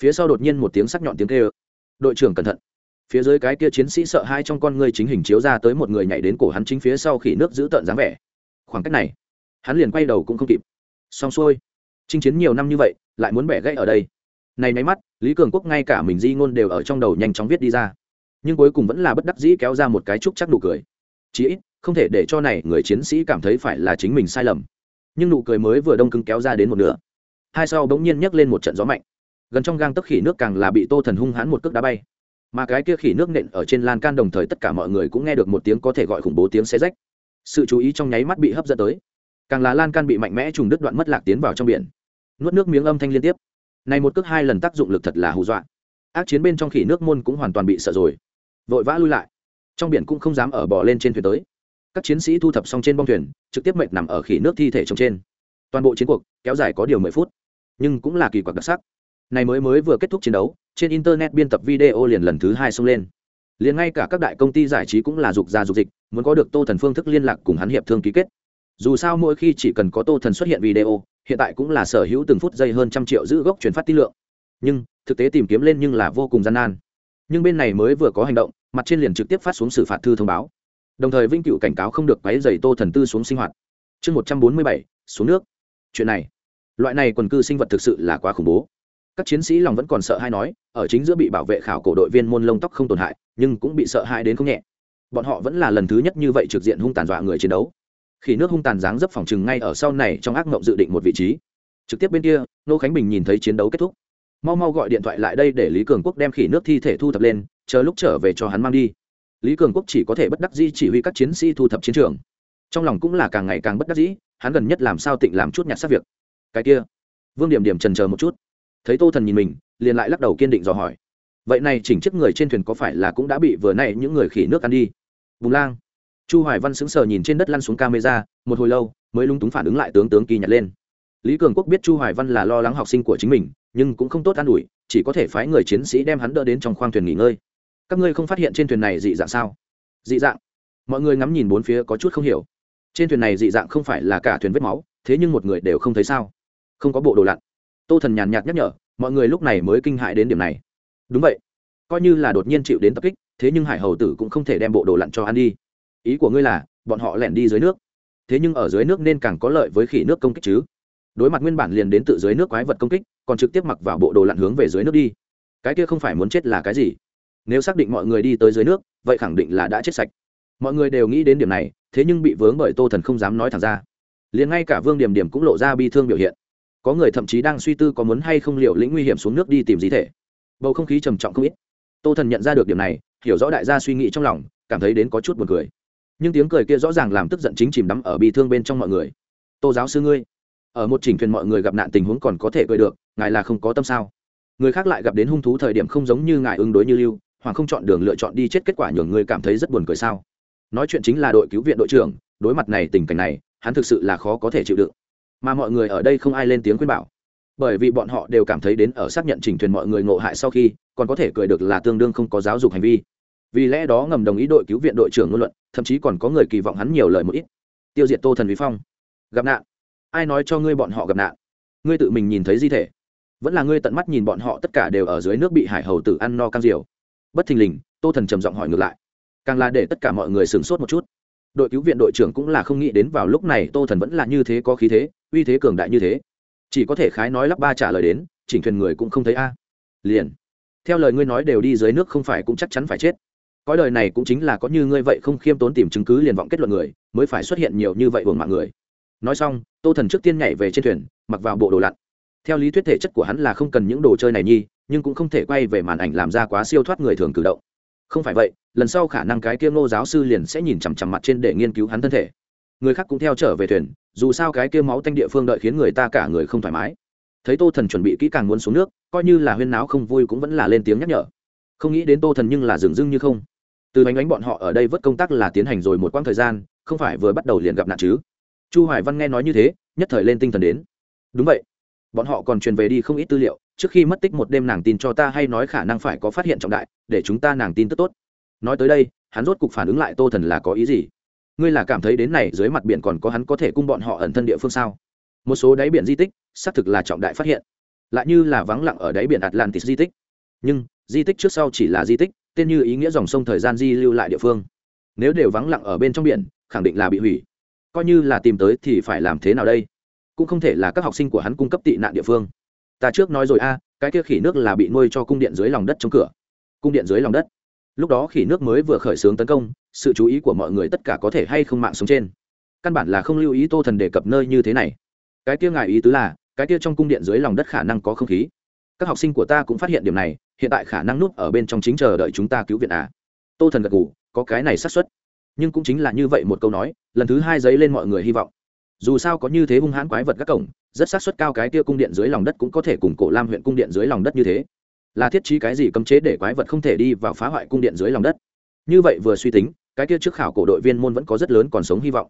phía sau đột nhiên một tiếng sắc nhọn tiếng kêu. Đội trưởng cẩn thận. Phía dưới cái kia chiến sĩ sợ hai trong con người chính hình chiếu ra tới một người nhảy đến cổ hắn chính phía sau khỉ nước giữ tợn dáng vẻ. Khoảng cách này hắn liền quay đầu cũng không kịp. Xong xuôi. Chinh chiến nhiều năm như vậy, lại muốn bẻ gãy ở đây. Này nháy mắt, lý cường quốc ngay cả mình di ngôn đều ở trong đầu nhanh chóng viết đi ra. Nhưng cuối cùng vẫn là bất đắc dĩ kéo ra một cái trúc chắc nụ cười. Chí ít, không thể để cho này người chiến sĩ cảm thấy phải là chính mình sai lầm. Nhưng nụ cười mới vừa đông cứng kéo ra đến một nửa. Hai sau bỗng nhiên nhấc lên một trận gió mạnh. Gần trong gang tấc khỉ nước càng là bị tô thần hung hãn một cước đá bay. Mà cái kia khỉ nước nện ở trên lan can đồng thời tất cả mọi người cũng nghe được một tiếng có thể gọi khủng bố tiếng xe rách. Sự chú ý trong nháy mắt bị hấp dẫn tới càng là lan can bị mạnh mẽ trùng đứt đoạn mất lạc tiến vào trong biển. Nuốt nước miếng âm thanh liên tiếp. Này một cước hai lần tác dụng lực thật là hù dọa. Ác chiến bên trong khỉ nước môn cũng hoàn toàn bị sợ rồi. Vội vã lui lại. Trong biển cũng không dám ở bò lên trên thuyền tới. Các chiến sĩ thu thập xong trên bong thuyền, trực tiếp mệt nằm ở khỉ nước thi thể trồng trên. Toàn bộ chiến cuộc kéo dài có điều mười phút, nhưng cũng là kỳ quặc đặc sắc. Này mới mới vừa kết thúc chiến đấu, trên internet biên tập video liền lần thứ hai xông lên. Liền ngay cả các đại công ty giải trí cũng là dục ra dục dịch, muốn có được tô thần phương thức liên lạc cùng hắn hiệp thương ký kết dù sao mỗi khi chỉ cần có tô thần xuất hiện video, hiện tại cũng là sở hữu từng phút giây hơn trăm triệu giữ gốc truyền phát tin lượng. Nhưng, thực tế tìm kiếm lên nhưng là vô cùng gian nan. Nhưng bên này mới vừa có hành động, mặt trên liền trực tiếp phát xuống xử phạt thư thông báo. Đồng thời vinh cựu cảnh cáo không được quáy dày tô thần tư xuống sinh hoạt. Chương một trăm bốn mươi bảy, xuống nước. Chuyện này, loại này quần cư sinh vật thực sự là quá khủng bố. Các chiến sĩ lòng vẫn còn sợ hay nói, ở chính giữa bị bảo vệ khảo cổ đội viên môn lông tóc không tổn hại, nhưng cũng bị sợ hãi đến không nhẹ. Bọn họ vẫn là lần thứ nhất như vậy trực diện hung tàn dọa người chiến đấu khi nước hung tàn dáng dấp phòng chừng ngay ở sau này trong ác mộng dự định một vị trí. Trực tiếp bên kia, nô khánh bình nhìn thấy chiến đấu kết thúc. Mau mau gọi điện thoại lại đây để lý cường quốc đem khỉ nước thi thể thu thập lên, chờ lúc trở về cho hắn mang đi. Lý cường quốc chỉ có thể bất đắc dĩ chỉ huy các chiến sĩ thu thập chiến trường. Trong lòng cũng là càng ngày càng bất đắc dĩ, hắn gần nhất làm sao tịnh làm chút nhặt xác việc. Cái kia, vương điểm điểm trần chờ một chút. Thấy tô thần nhìn mình, liền lại lắc đầu kiên định dò hỏi. Vậy này chỉnh chiếc người trên thuyền có phải là cũng đã bị vừa nay những người khỉ nước ăn đi? Bùng lang chu hoài văn sững sờ nhìn trên đất lăn xuống camera, một hồi lâu, mới lung túng phản ứng lại tướng tướng kỳ nhặt lên. Lý cường quốc biết chu hoài văn là lo lắng học sinh của chính mình, nhưng cũng không tốt an ủi, chỉ có thể phái người chiến sĩ đem hắn đỡ đến trong khoang thuyền nghỉ ngơi. Các ngươi không phát hiện trên thuyền này dị dạng sao? Dị dạng. Mọi người ngắm nhìn bốn phía có chút không hiểu. Trên thuyền này dị dạng không phải là cả thuyền vết máu, thế nhưng một người đều không thấy sao? Không có bộ đồ lặn. Tô thần nhàn nhạt nhắc nhở, mọi người lúc này mới kinh hại đến điểm này. Đúng vậy. Coi như là đột nhiên chịu đến tập kích, thế nhưng hải hầu tử cũng không thể đem bộ đồ lặn cho ăn đi ý của ngươi là, bọn họ lẻn đi dưới nước. Thế nhưng ở dưới nước nên càng có lợi với khỉ nước công kích chứ. Đối mặt nguyên bản liền đến tự dưới nước quái vật công kích, còn trực tiếp mặc vào bộ đồ lặn hướng về dưới nước đi. Cái kia không phải muốn chết là cái gì? Nếu xác định mọi người đi tới dưới nước, vậy khẳng định là đã chết sạch. Mọi người đều nghĩ đến điểm này, thế nhưng bị vướng bởi tô thần không dám nói thẳng ra. Liền ngay cả vương điểm điểm cũng lộ ra bi thương biểu hiện. Có người thậm chí đang suy tư có muốn hay không liệu lĩnh nguy hiểm xuống nước đi tìm gì thể. Bầu không khí trầm trọng không ít. Tô thần nhận ra được điểm này, hiểu rõ đại gia suy nghĩ trong lòng, cảm thấy đến có chút buồn cười nhưng tiếng cười kia rõ ràng làm tức giận chính chìm đắm ở bi thương bên trong mọi người. Tô giáo sư ngươi, ở một chỉnh thuyền mọi người gặp nạn tình huống còn có thể cười được, ngài là không có tâm sao? Người khác lại gặp đến hung thú thời điểm không giống như ngài ứng đối như lưu hoặc không chọn đường lựa chọn đi chết kết quả nhường người cảm thấy rất buồn cười sao? Nói chuyện chính là đội cứu viện đội trưởng, đối mặt này tình cảnh này, hắn thực sự là khó có thể chịu đựng. Mà mọi người ở đây không ai lên tiếng khuyên bảo. Bởi vì bọn họ đều cảm thấy đến ở xác nhận trình thuyền mọi người ngộ hại sau khi, còn có thể cười được là tương đương không có giáo dục hành vi. Vì lẽ đó ngầm đồng ý đội cứu viện đội trưởng ngôn luận thậm chí còn có người kỳ vọng hắn nhiều lời một ít. Tiêu diệt tô thần vi phong. Gặp nạn. Ai nói cho ngươi bọn họ gặp nạn? Ngươi tự mình nhìn thấy di thể. Vẫn là ngươi tận mắt nhìn bọn họ tất cả đều ở dưới nước bị hải hầu tử ăn no cam diều. Bất thình lình, tô thần trầm giọng hỏi ngược lại. Càng là để tất cả mọi người sửng sốt một chút. Đội cứu viện đội trưởng cũng là không nghĩ đến vào lúc này tô thần vẫn là như thế có khí thế, uy thế cường đại như thế. Chỉ có thể khái nói lắp ba trả lời đến, chỉnh thuyền người cũng không thấy a. Liền. Theo lời ngươi nói đều đi dưới nước không phải cũng chắc chắn phải chết cõi đời này cũng chính là có như ngươi vậy không khiêm tốn tìm chứng cứ liền vọng kết luận người, mới phải xuất hiện nhiều như vậy hưởng mạng người. Nói xong, tô thần trước tiên nhảy về trên thuyền, mặc vào bộ đồ lặn. Theo lý thuyết thể chất của hắn là không cần những đồ chơi này nhi, nhưng cũng không thể quay về màn ảnh làm ra quá siêu thoát người thường cử động. Không phải vậy, lần sau khả năng cái kia ngô giáo sư liền sẽ nhìn chằm chằm mặt trên để nghiên cứu hắn thân thể. Người khác cũng theo trở về thuyền, dù sao cái kia máu tanh địa phương đợi khiến người ta cả người không thoải mái. Thấy tô thần chuẩn bị kỹ càng muốn xuống nước, coi như là huyên náo không vui cũng vẫn là lên tiếng nhắc nhở. Không nghĩ đến tô thần nhưng là dừng dưng như không từ bánh bánh bọn họ ở đây vớt công tác là tiến hành rồi một quãng thời gian, không phải vừa bắt đầu liền gặp nạn chứ? Chu hoài văn nghe nói như thế, nhất thời lên tinh thần đến. Đúng vậy. Bọn họ còn truyền về đi không ít tư liệu, trước khi mất tích một đêm nàng tin cho ta hay nói khả năng phải có phát hiện trọng đại, để chúng ta nàng tin tức tốt. Nói tới đây, hắn rốt cục phản ứng lại tô thần là có ý gì? Ngươi là cảm thấy đến này dưới mặt biển còn có hắn có thể cung bọn họ ẩn thân địa phương sao? Một số đáy biển di tích, xác thực là trọng đại phát hiện. Lại như là vắng lặng ở đáy biển atlantis di tích. Nhưng, di tích trước sau chỉ là di tích tên như ý nghĩa dòng sông thời gian di lưu lại địa phương. Nếu đều vắng lặng ở bên trong biển, khẳng định là bị hủy. Coi như là tìm tới thì phải làm thế nào đây? Cũng không thể là các học sinh của hắn cung cấp tị nạn địa phương. Ta trước nói rồi a, cái kia khỉ nước là bị nuôi cho cung điện dưới lòng đất trong cửa. Cung điện dưới lòng đất. Lúc đó khỉ nước mới vừa khởi xướng tấn công, sự chú ý của mọi người tất cả có thể hay không mạng sống trên. Căn bản là không lưu ý tô thần đề cập nơi như thế này. Cái kia ngài ý tứ là, cái kia trong cung điện dưới lòng đất khả năng có không khí. Các học sinh của ta cũng phát hiện điểm này hiện tại khả năng núp ở bên trong chính chờ đợi chúng ta cứu viện à. Tô thần gật ngủ có cái này xác suất. Nhưng cũng chính là như vậy một câu nói, lần thứ hai giấy lên mọi người hy vọng. Dù sao có như thế hung hãn quái vật các cổng, rất xác suất cao cái kia cung điện dưới lòng đất cũng có thể cùng cổ lam huyện cung điện dưới lòng đất như thế. Là thiết trí cái gì cấm chế để quái vật không thể đi vào phá hoại cung điện dưới lòng đất? Như vậy vừa suy tính, cái kia trước khảo cổ đội viên môn vẫn có rất lớn còn sống hy vọng.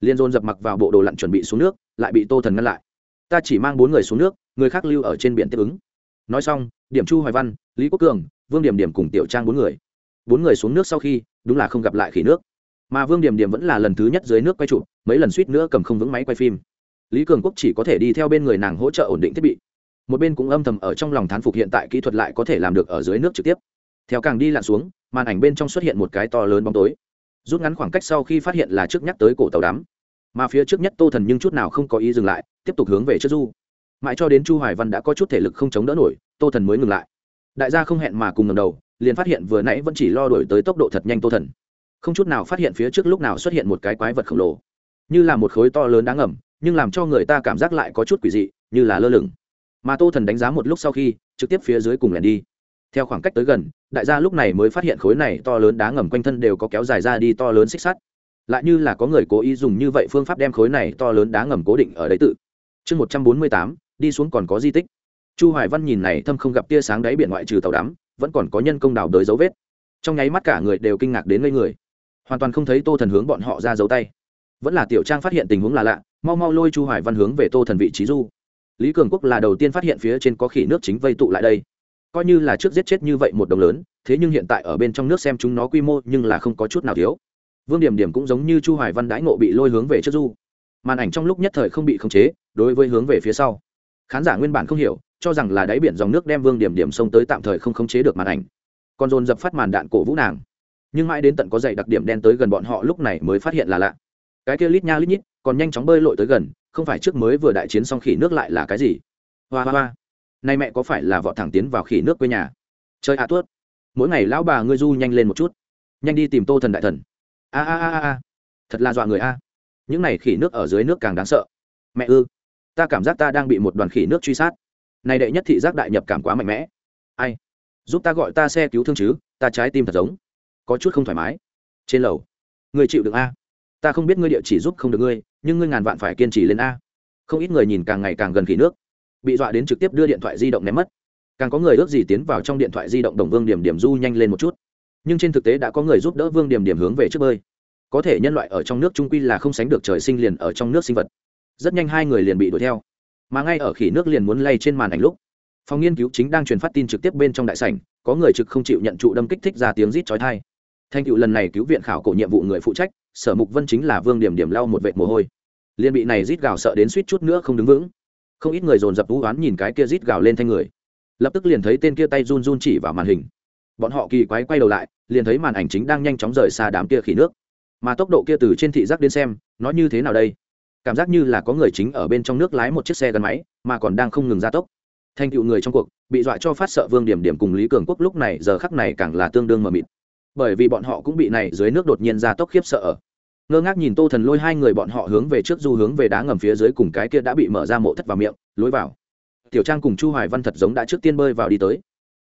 Liên dôn dập mặc vào bộ đồ lặn chuẩn bị xuống nước, lại bị tô thần ngăn lại. Ta chỉ mang bốn người xuống nước, người khác lưu ở trên biển tiếp ứng. Nói xong, điểm chu hoài văn lý quốc cường vương điểm điểm cùng tiểu trang bốn người bốn người xuống nước sau khi đúng là không gặp lại khỉ nước mà vương điểm điểm vẫn là lần thứ nhất dưới nước quay trụ mấy lần suýt nữa cầm không vững máy quay phim lý cường quốc chỉ có thể đi theo bên người nàng hỗ trợ ổn định thiết bị một bên cũng âm thầm ở trong lòng thán phục hiện tại kỹ thuật lại có thể làm được ở dưới nước trực tiếp theo càng đi lặn xuống màn ảnh bên trong xuất hiện một cái to lớn bóng tối rút ngắn khoảng cách sau khi phát hiện là trước nhắc tới cổ tàu đắm mà phía trước nhất tô thần nhưng chút nào không có ý dừng lại tiếp tục hướng về trước du mãi cho đến chu hoài văn đã có chút thể lực không chống đỡ nổi tô thần mới ngừng lại đại gia không hẹn mà cùng ngầm đầu, liền phát hiện vừa nãy vẫn chỉ lo đổi tới tốc độ thật nhanh tô thần. Không chút nào phát hiện phía trước lúc nào xuất hiện một cái quái vật khổng lồ. Như là một khối to lớn đáng ngầm, nhưng làm cho người ta cảm giác lại có chút quỷ dị, như là lơ lửng. Mà tô thần đánh giá một lúc sau khi, trực tiếp phía dưới cùng lẻn đi. Theo khoảng cách tới gần, đại gia lúc này mới phát hiện khối này to lớn đá ngầm quanh thân đều có kéo dài ra đi to lớn xích sắt. Lại như là có người cố ý dùng như vậy phương pháp đem khối này to lớn đá ngầm cố định ở đấy tự. Chương một trăm bốn mươi tám, đi xuống còn có di tích chu hoài văn nhìn này thâm không gặp tia sáng đáy biển ngoại trừ tàu đắm, vẫn còn có nhân công đào đới dấu vết. Trong nháy mắt cả người đều kinh ngạc đến ngây người. Hoàn toàn không thấy tô thần hướng bọn họ ra dấu tay. Vẫn là tiểu trang phát hiện tình huống là lạ, mau mau lôi chu hoài văn hướng về tô thần vị trí du. Lý cường quốc là đầu tiên phát hiện phía trên có khỉ nước chính vây tụ lại đây. Coi như là trước giết chết như vậy một đồng lớn, thế nhưng hiện tại ở bên trong nước xem chúng nó quy mô nhưng là không có chút nào thiếu. Vương điểm điểm cũng giống như chu hoài văn đãi ngộ bị lôi hướng về trước du. Màn ảnh trong lúc nhất thời không bị khống chế, đối với hướng về phía sau. Khán giả nguyên bản không hiểu cho rằng là đáy biển dòng nước đem vương điểm điểm sông tới tạm thời không khống chế được màn ảnh. Còn dồn dập phát màn đạn cổ vũ nàng. Nhưng mãi đến tận có dày đặc điểm đen tới gần bọn họ lúc này mới phát hiện là lạ. Cái kia lít nha lít nhít, còn nhanh chóng bơi lội tới gần, không phải trước mới vừa đại chiến xong khỉ nước lại là cái gì? Hoa hoa hoa. Nay mẹ có phải là vọt thẳng tiến vào khỉ nước quê nhà? Chơi ạ à, tuốt. Mỗi ngày lão bà ngươi du nhanh lên một chút. Nhanh đi tìm tô thần đại thần. A a a a. Thật là dọa người a. Những này khỉ nước ở dưới nước càng đáng sợ. Mẹ ư. Ta cảm giác ta đang bị một đoàn khỉ nước truy sát này đệ nhất thị giác đại nhập cảm quá mạnh mẽ. Ai? Giúp ta gọi ta xe cứu thương chứ, ta trái tim thật giống. Có chút không thoải mái. Trên lầu. Người chịu được a. Ta không biết ngươi địa chỉ giúp không được ngươi, nhưng ngươi ngàn vạn phải kiên trì lên a. Không ít người nhìn càng ngày càng gần khỉ nước. Bị dọa đến trực tiếp đưa điện thoại di động ném mất. Càng có người ước gì tiến vào trong điện thoại di động đồng vương điểm điểm du nhanh lên một chút. Nhưng trên thực tế đã có người giúp đỡ vương điểm điểm hướng về trước bơi. Có thể nhân loại ở trong nước trung quy là không sánh được trời sinh liền ở trong nước sinh vật. Rất nhanh hai người liền bị đuổi theo mà ngay ở khỉ nước liền muốn lay trên màn ảnh lúc, phòng nghiên cứu chính đang truyền phát tin trực tiếp bên trong đại sảnh, có người trực không chịu nhận trụ đâm kích thích ra tiếng rít chói thai thanh cựu lần này cứu viện khảo cổ nhiệm vụ người phụ trách, sở mục vân chính là vương điểm điểm lau một vệt mồ hôi. Liên bị này rít gào sợ đến suýt chút nữa không đứng vững. Không ít người dồn dập vũ oán nhìn cái kia rít gào lên thanh người. Lập tức liền thấy tên kia tay run run chỉ vào màn hình. Bọn họ kỳ quái quay đầu lại, liền thấy màn ảnh chính đang nhanh chóng rời xa đám kia khỉ nước. Mà tốc độ kia từ trên thị giác đến xem, nó như thế nào đây? Cảm giác như là có người chính ở bên trong nước lái một chiếc xe gắn máy, mà còn đang không ngừng gia tốc. Thành tựu người trong cuộc, bị dọa cho phát sợ vương điểm điểm cùng lý cường quốc lúc này giờ khắc này càng là tương đương mờ mịt. Bởi vì bọn họ cũng bị này dưới nước đột nhiên gia tốc khiếp sợ ngơ ngác nhìn tô thần lôi hai người bọn họ hướng về trước du hướng về đá ngầm phía dưới cùng cái kia đã bị mở ra mộ thất vào miệng, lối vào. Tiểu trang cùng chu hoài văn thật giống đã trước tiên bơi vào đi tới.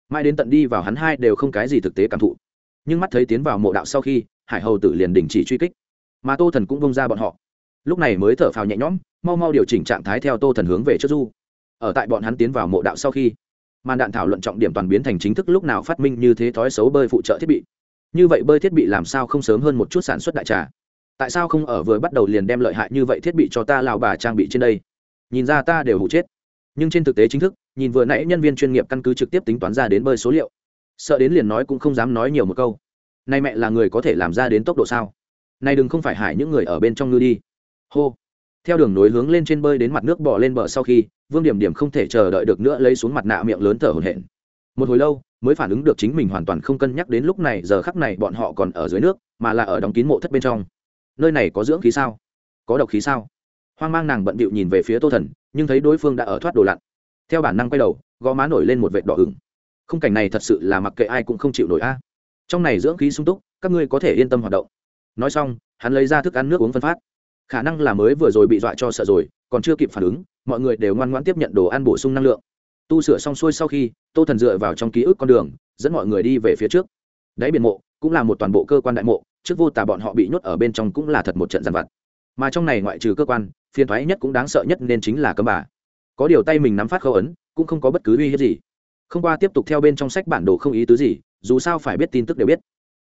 Mai đến tận đi vào hắn hai đều không cái gì thực tế cảm thụ. Nhưng mắt thấy tiến vào mộ đạo sau khi, hải hầu tử liền đình chỉ truy kích. Mà tô thần cũng bông ra bọn họ lúc này mới thở phào nhẹ nhõm, mau mau điều chỉnh trạng thái theo tô thần hướng về trước du. Ở tại bọn hắn tiến vào mộ đạo sau khi, màn đạn thảo luận trọng điểm toàn biến thành chính thức lúc nào phát minh như thế thói xấu bơi phụ trợ thiết bị. Như vậy bơi thiết bị làm sao không sớm hơn một chút sản xuất đại trà? Tại sao không ở vừa bắt đầu liền đem lợi hại như vậy thiết bị cho ta lào bà trang bị trên đây? Nhìn ra ta đều hụ chết. Nhưng trên thực tế chính thức, nhìn vừa nãy nhân viên chuyên nghiệp căn cứ trực tiếp tính toán ra đến bơi số liệu. Sợ đến liền nói cũng không dám nói nhiều một câu. Nay mẹ là người có thể làm ra đến tốc độ sao? Nay đừng không phải hải những người ở bên trong ngư đi hô. Theo đường nối hướng lên trên bơi đến mặt nước bỏ lên bờ sau khi, vương điểm điểm không thể chờ đợi được nữa lấy xuống mặt nạ miệng lớn thở hổn hển. Một hồi lâu, mới phản ứng được chính mình hoàn toàn không cân nhắc đến lúc này giờ khắc này bọn họ còn ở dưới nước, mà là ở đóng kín mộ thất bên trong. Nơi này có dưỡng khí sao? Có độc khí sao? Hoang mang nàng bận bịu nhìn về phía tô thần, nhưng thấy đối phương đã ở thoát đồ lặn. Theo bản năng quay đầu gò má nổi lên một vệt đỏ ửng. Khung cảnh này thật sự là mặc kệ ai cũng không chịu nổi a. Trong này dưỡng khí sung túc, các ngươi có thể yên tâm hoạt động. Nói xong, hắn lấy ra thức ăn nước uống phân phát khả năng là mới vừa rồi bị dọa cho sợ rồi, còn chưa kịp phản ứng, mọi người đều ngoan ngoãn tiếp nhận đồ ăn bổ sung năng lượng. Tu sửa xong xuôi sau khi, tô thần dựa vào trong ký ức con đường, dẫn mọi người đi về phía trước. Đáy biển mộ cũng là một toàn bộ cơ quan đại mộ, trước vô tà bọn họ bị nhốt ở bên trong cũng là thật một trận giàn vặt. Mà trong này ngoại trừ cơ quan, phiền thoái nhất cũng đáng sợ nhất nên chính là cấm bà. Có điều tay mình nắm phát khâu ấn, cũng không có bất cứ uy hiếp gì. Không qua tiếp tục theo bên trong sách bản đồ không ý tứ gì, dù sao phải biết tin tức đều biết.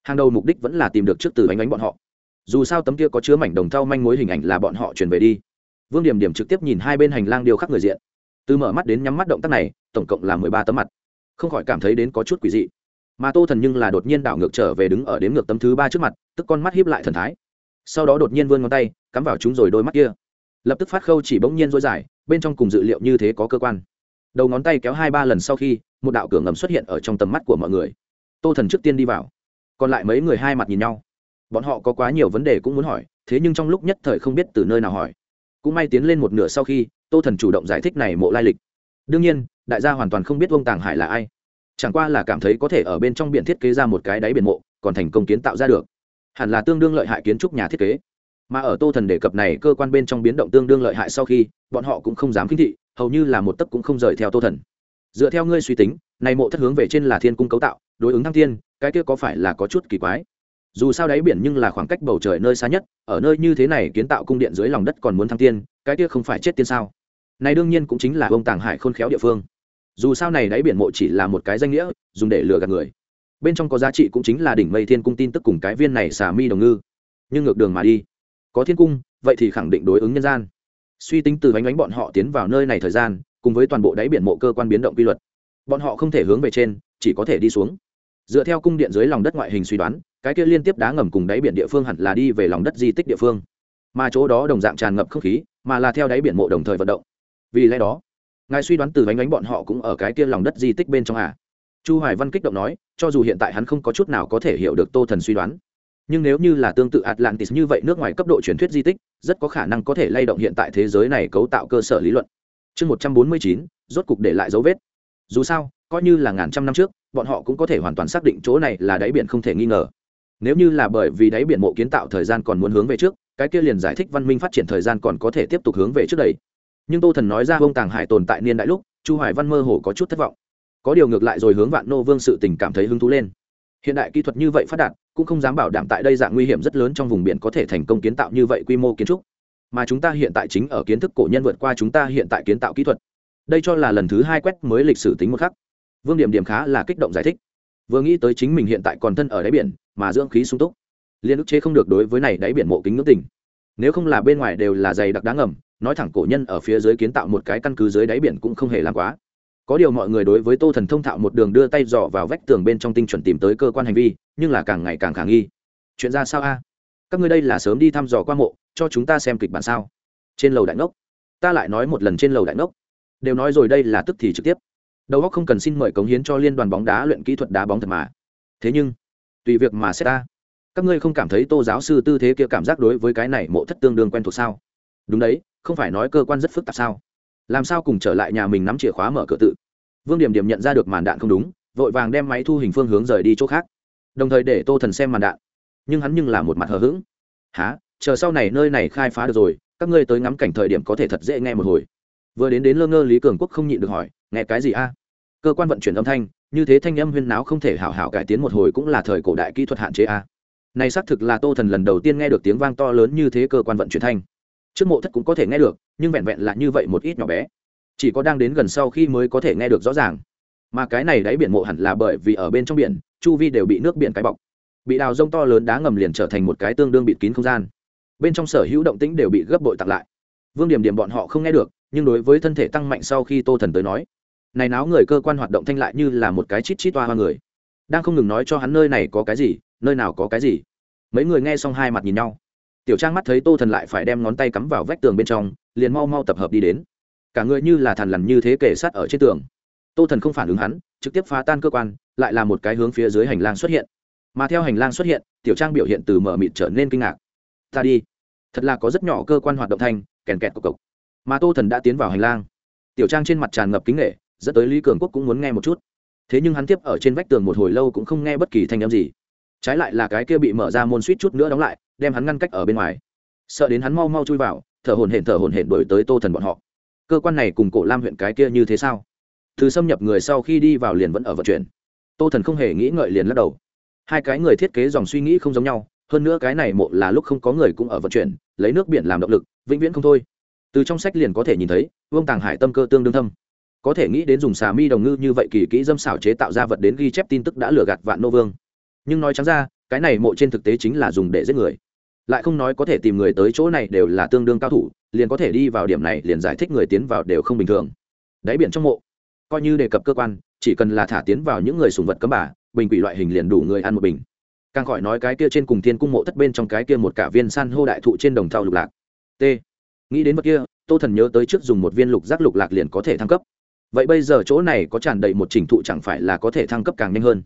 Hàng đầu mục đích vẫn là tìm được trước từ bánh bánh bọn họ dù sao tấm kia có chứa mảnh đồng thau manh mối hình ảnh là bọn họ chuyển về đi. Vương điểm điểm trực tiếp nhìn hai bên hành lang điều khắc người diện. Từ mở mắt đến nhắm mắt động tác này, tổng cộng là mười ba tấm mặt. Không khỏi cảm thấy đến có chút quỷ dị. Mà tô thần nhưng là đột nhiên đảo ngược trở về đứng ở đếm ngược tấm thứ ba trước mặt, tức con mắt hiếp lại thần thái. Sau đó đột nhiên vươn ngón tay, cắm vào chúng rồi đôi mắt kia. Lập tức phát khâu chỉ bỗng nhiên dối dài, bên trong cùng dự liệu như thế có cơ quan. Đầu ngón tay kéo hai ba lần sau khi, một đạo cửa ngầm xuất hiện ở trong tầm mắt của mọi người. Tô thần trước tiên đi vào. Còn lại mấy người hai mặt nhìn nhau bọn họ có quá nhiều vấn đề cũng muốn hỏi, thế nhưng trong lúc nhất thời không biết từ nơi nào hỏi. Cũng may tiến lên một nửa sau khi, tô thần chủ động giải thích này mộ lai lịch. Đương nhiên, đại gia hoàn toàn không biết vông tàng hải là ai. Chẳng qua là cảm thấy có thể ở bên trong biển thiết kế ra một cái đáy biển mộ, còn thành công kiến tạo ra được. Hẳn là tương đương lợi hại kiến trúc nhà thiết kế. Mà ở tô thần đề cập này, cơ quan bên trong biến động tương đương lợi hại sau khi, bọn họ cũng không dám khinh thị, hầu như là một tấc cũng không rời theo tô thần. Dựa theo ngươi suy tính, này mộ thất hướng về trên là thiên cung cấu tạo, đối ứng thăng thiên, cái kia có phải là có chút kỳ quái? Dù sao đáy biển nhưng là khoảng cách bầu trời nơi xa nhất, ở nơi như thế này kiến tạo cung điện dưới lòng đất còn muốn thăng tiên, cái kia không phải chết tiên sao? Này đương nhiên cũng chính là ông tàng hải khôn khéo địa phương. Dù sao này đáy biển mộ chỉ là một cái danh nghĩa, dùng để lừa gạt người. Bên trong có giá trị cũng chính là đỉnh mây thiên cung tin tức cùng cái viên này xà mi đồng ngư. Nhưng ngược đường mà đi. Có thiên cung, vậy thì khẳng định đối ứng nhân gian. Suy tính từ bánh bánh bọn họ tiến vào nơi này thời gian, cùng với toàn bộ đáy biển mộ cơ quan biến động quy luật, bọn họ không thể hướng về trên, chỉ có thể đi xuống dựa theo cung điện dưới lòng đất ngoại hình suy đoán cái kia liên tiếp đá ngầm cùng đáy biển địa phương hẳn là đi về lòng đất di tích địa phương. Mà chỗ đó đồng dạng tràn ngập không khí mà là theo đáy biển mộ đồng thời vận động. Vì lẽ đó ngài suy đoán từ bánh bánh bọn họ cũng ở cái kia lòng đất di tích bên trong à? Chu hoài văn kích động nói cho dù hiện tại hắn không có chút nào có thể hiểu được tô thần suy đoán nhưng nếu như là tương tự atlantis như vậy nước ngoài cấp độ truyền thuyết di tích rất có khả năng có thể lay động hiện tại thế giới này cấu tạo cơ sở lý luận. Chương 149, rốt cục để lại dấu vết. Dù sao coi như là ngàn trăm năm trước bọn họ cũng có thể hoàn toàn xác định chỗ này là đáy biển không thể nghi ngờ. Nếu như là bởi vì đáy biển mộ kiến tạo thời gian còn muốn hướng về trước, cái kia liền giải thích văn minh phát triển thời gian còn có thể tiếp tục hướng về trước đây. Nhưng tô thần nói ra ông tàng hải tồn tại niên đại lúc, chu hoài văn mơ hồ có chút thất vọng. Có điều ngược lại rồi hướng vạn nô vương sự tình cảm thấy hứng thú lên. Hiện đại kỹ thuật như vậy phát đạt, cũng không dám bảo đảm tại đây dạng nguy hiểm rất lớn trong vùng biển có thể thành công kiến tạo như vậy quy mô kiến trúc. Mà chúng ta hiện tại chính ở kiến thức cổ nhân vượt qua chúng ta hiện tại kiến tạo kỹ thuật. Đây cho là lần thứ hai quét mới lịch sử tính một khắc vương điểm điểm khá là kích động giải thích. Vừa nghĩ tới chính mình hiện tại còn thân ở đáy biển, mà dưỡng khí sung túc. Liên ức chế không được đối với này đáy biển mộ kính ngưỡng tình. Nếu không là bên ngoài đều là dày đặc đá ngầm, nói thẳng cổ nhân ở phía dưới kiến tạo một cái căn cứ dưới đáy biển cũng không hề làm quá. Có điều mọi người đối với tô thần thông thạo một đường đưa tay dò vào vách tường bên trong tinh chuẩn tìm tới cơ quan hành vi, nhưng là càng ngày càng khả nghi. Chuyện ra sao a? Các ngươi đây là sớm đi thăm dò qua mộ, cho chúng ta xem kịch bản sao? Trên lầu đại ngốc. Ta lại nói một lần trên lầu đại ngốc. Đều nói rồi đây là tức thì trực tiếp đầu góc không cần xin mời cống hiến cho liên đoàn bóng đá luyện kỹ thuật đá bóng thật mà. Thế nhưng, tùy việc mà xét ta, các ngươi không cảm thấy tô giáo sư tư thế kia cảm giác đối với cái này mộ thất tương đương quen thuộc sao? Đúng đấy, không phải nói cơ quan rất phức tạp sao? Làm sao cùng trở lại nhà mình nắm chìa khóa mở cửa tự? Vương điểm điểm nhận ra được màn đạn không đúng, vội vàng đem máy thu hình phương hướng rời đi chỗ khác. Đồng thời để tô thần xem màn đạn. Nhưng hắn nhưng là một mặt hờ hững. Há chờ sau này nơi này khai phá được rồi, các ngươi tới ngắm cảnh thời điểm có thể thật dễ nghe một hồi. Vừa đến đến lơ ngơ lý cường quốc không nhịn được hỏi nghe cái gì a? Cơ quan vận chuyển âm thanh, như thế thanh âm huyên náo không thể hảo hảo cải tiến một hồi cũng là thời cổ đại kỹ thuật hạn chế a. Này xác thực là tô thần lần đầu tiên nghe được tiếng vang to lớn như thế cơ quan vận chuyển thanh. Trước mộ thất cũng có thể nghe được, nhưng vẹn vẹn là như vậy một ít nhỏ bé. Chỉ có đang đến gần sau khi mới có thể nghe được rõ ràng. Mà cái này đáy biển mộ hẳn là bởi vì ở bên trong biển, chu vi đều bị nước biển cái bọc. Bị đào rông to lớn đá ngầm liền trở thành một cái tương đương bịt kín không gian. Bên trong sở hữu động tĩnh đều bị gấp bội tặng lại. Vương điểm điểm bọn họ không nghe được, nhưng đối với thân thể tăng mạnh sau khi tô thần tới nói này náo người cơ quan hoạt động thanh lại như là một cái chít chít toa hoa người. Đang không ngừng nói cho hắn nơi này có cái gì, nơi nào có cái gì. Mấy người nghe xong hai mặt nhìn nhau. Tiểu trang mắt thấy tô thần lại phải đem ngón tay cắm vào vách tường bên trong, liền mau mau tập hợp đi đến. Cả người như là thằn lằn như thế kể sát ở trên tường. Tô thần không phản ứng hắn, trực tiếp phá tan cơ quan, lại là một cái hướng phía dưới hành lang xuất hiện. Mà theo hành lang xuất hiện, tiểu trang biểu hiện từ mở mịt trở nên kinh ngạc. Ta đi. Thật là có rất nhỏ cơ quan hoạt động thanh, kèn kẹt cộc cộc. Mà tô thần đã tiến vào hành lang. Tiểu trang trên mặt tràn ngập kính nghệ dẫn tới lý cường quốc cũng muốn nghe một chút. Thế nhưng hắn tiếp ở trên vách tường một hồi lâu cũng không nghe bất kỳ thanh âm gì. Trái lại là cái kia bị mở ra môn suýt chút nữa đóng lại, đem hắn ngăn cách ở bên ngoài. Sợ đến hắn mau mau chui vào, thở hồn hển thở hồn hển đổi tới tô thần bọn họ. Cơ quan này cùng cổ lam huyện cái kia như thế sao? Thứ xâm nhập người sau khi đi vào liền vẫn ở vận chuyển. Tô thần không hề nghĩ ngợi liền lắc đầu. Hai cái người thiết kế dòng suy nghĩ không giống nhau, hơn nữa cái này mộ là lúc không có người cũng ở vận chuyển, lấy nước biển làm động lực, vĩnh viễn không thôi. Từ trong sách liền có thể nhìn thấy, vương tàng hải tâm cơ tương đương thâm có thể nghĩ đến dùng xà mi đồng ngư như vậy kỳ kỹ dâm xảo chế tạo ra vật đến ghi chép tin tức đã lừa gạt vạn nô vương. Nhưng nói trắng ra, cái này mộ trên thực tế chính là dùng để giết người. Lại không nói có thể tìm người tới chỗ này đều là tương đương cao thủ, liền có thể đi vào điểm này liền giải thích người tiến vào đều không bình thường. Đáy biển trong mộ, coi như đề cập cơ quan, chỉ cần là thả tiến vào những người sùng vật cấm bà, bình quỷ loại hình liền đủ người ăn một bình. Càng khỏi nói cái kia trên cùng thiên cung mộ thất bên trong cái kia một cả viên san hô đại thụ trên đồng thau lục lạc. T. Nghĩ đến vật kia, tô thần nhớ tới trước dùng một viên lục giác lục lạc liền có thể thăng cấp vậy bây giờ chỗ này có tràn đầy một trình thụ chẳng phải là có thể thăng cấp càng nhanh hơn?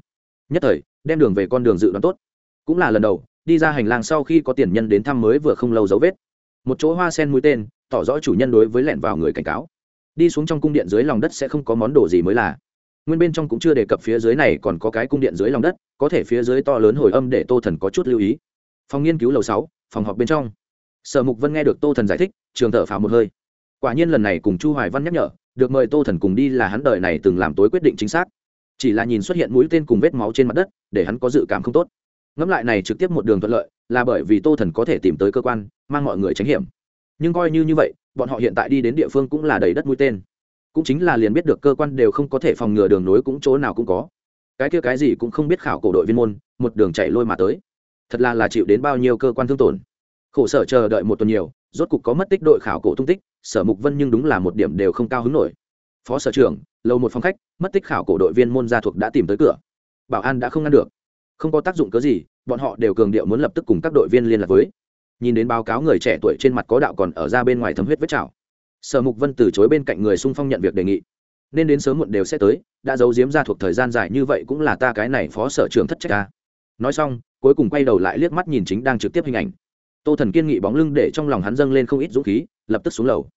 Nhất thời, đem đường về con đường dự đoán tốt. Cũng là lần đầu, đi ra hành lang sau khi có tiền nhân đến thăm mới vừa không lâu dấu vết. Một chỗ hoa sen mũi tên, tỏ rõ chủ nhân đối với lẹn vào người cảnh cáo. Đi xuống trong cung điện dưới lòng đất sẽ không có món đồ gì mới là. Nguyên bên trong cũng chưa đề cập phía dưới này còn có cái cung điện dưới lòng đất, có thể phía dưới to lớn hồi âm để tô thần có chút lưu ý. Phòng nghiên cứu lầu sáu, phòng họp bên trong. Sở mục vân nghe được tô thần giải thích, trường thở phào một hơi. Quả nhiên lần này cùng chu hoài văn nhắc nhở được mời tô thần cùng đi là hắn đời này từng làm tối quyết định chính xác. Chỉ là nhìn xuất hiện mũi tên cùng vết máu trên mặt đất, để hắn có dự cảm không tốt. Ngẫm lại này trực tiếp một đường thuận lợi, là bởi vì tô thần có thể tìm tới cơ quan, mang mọi người tránh hiểm. Nhưng coi như như vậy, bọn họ hiện tại đi đến địa phương cũng là đầy đất mũi tên. Cũng chính là liền biết được cơ quan đều không có thể phòng ngừa đường nối cũng chỗ nào cũng có. Cái kia cái gì cũng không biết khảo cổ đội viên môn, một đường chạy lôi mà tới. Thật là là chịu đến bao nhiêu cơ quan thương tổn. Khổ sở chờ đợi một tuần nhiều rốt cục có mất tích đội khảo cổ tung tích, sở mục vân nhưng đúng là một điểm đều không cao hứng nổi. Phó sở trưởng, lâu một phòng khách, mất tích khảo cổ đội viên môn gia thuộc đã tìm tới cửa. Bảo an đã không ngăn được. Không có tác dụng cớ gì, bọn họ đều cường điệu muốn lập tức cùng các đội viên liên lạc với. Nhìn đến báo cáo người trẻ tuổi trên mặt có đạo còn ở ra bên ngoài thấm huyết vết chảo. Sở mục vân từ chối bên cạnh người xung phong nhận việc đề nghị. Nên đến sớm muộn đều sẽ tới, đã giấu giếm ra thuộc thời gian dài như vậy cũng là ta cái này phó sở trưởng thất trách ta nói xong, cuối cùng quay đầu lại liếc mắt nhìn chính đang trực tiếp hình ảnh tô thần kiên nghị bóng lưng để trong lòng hắn dâng lên không ít dũng khí, lập tức xuống lầu.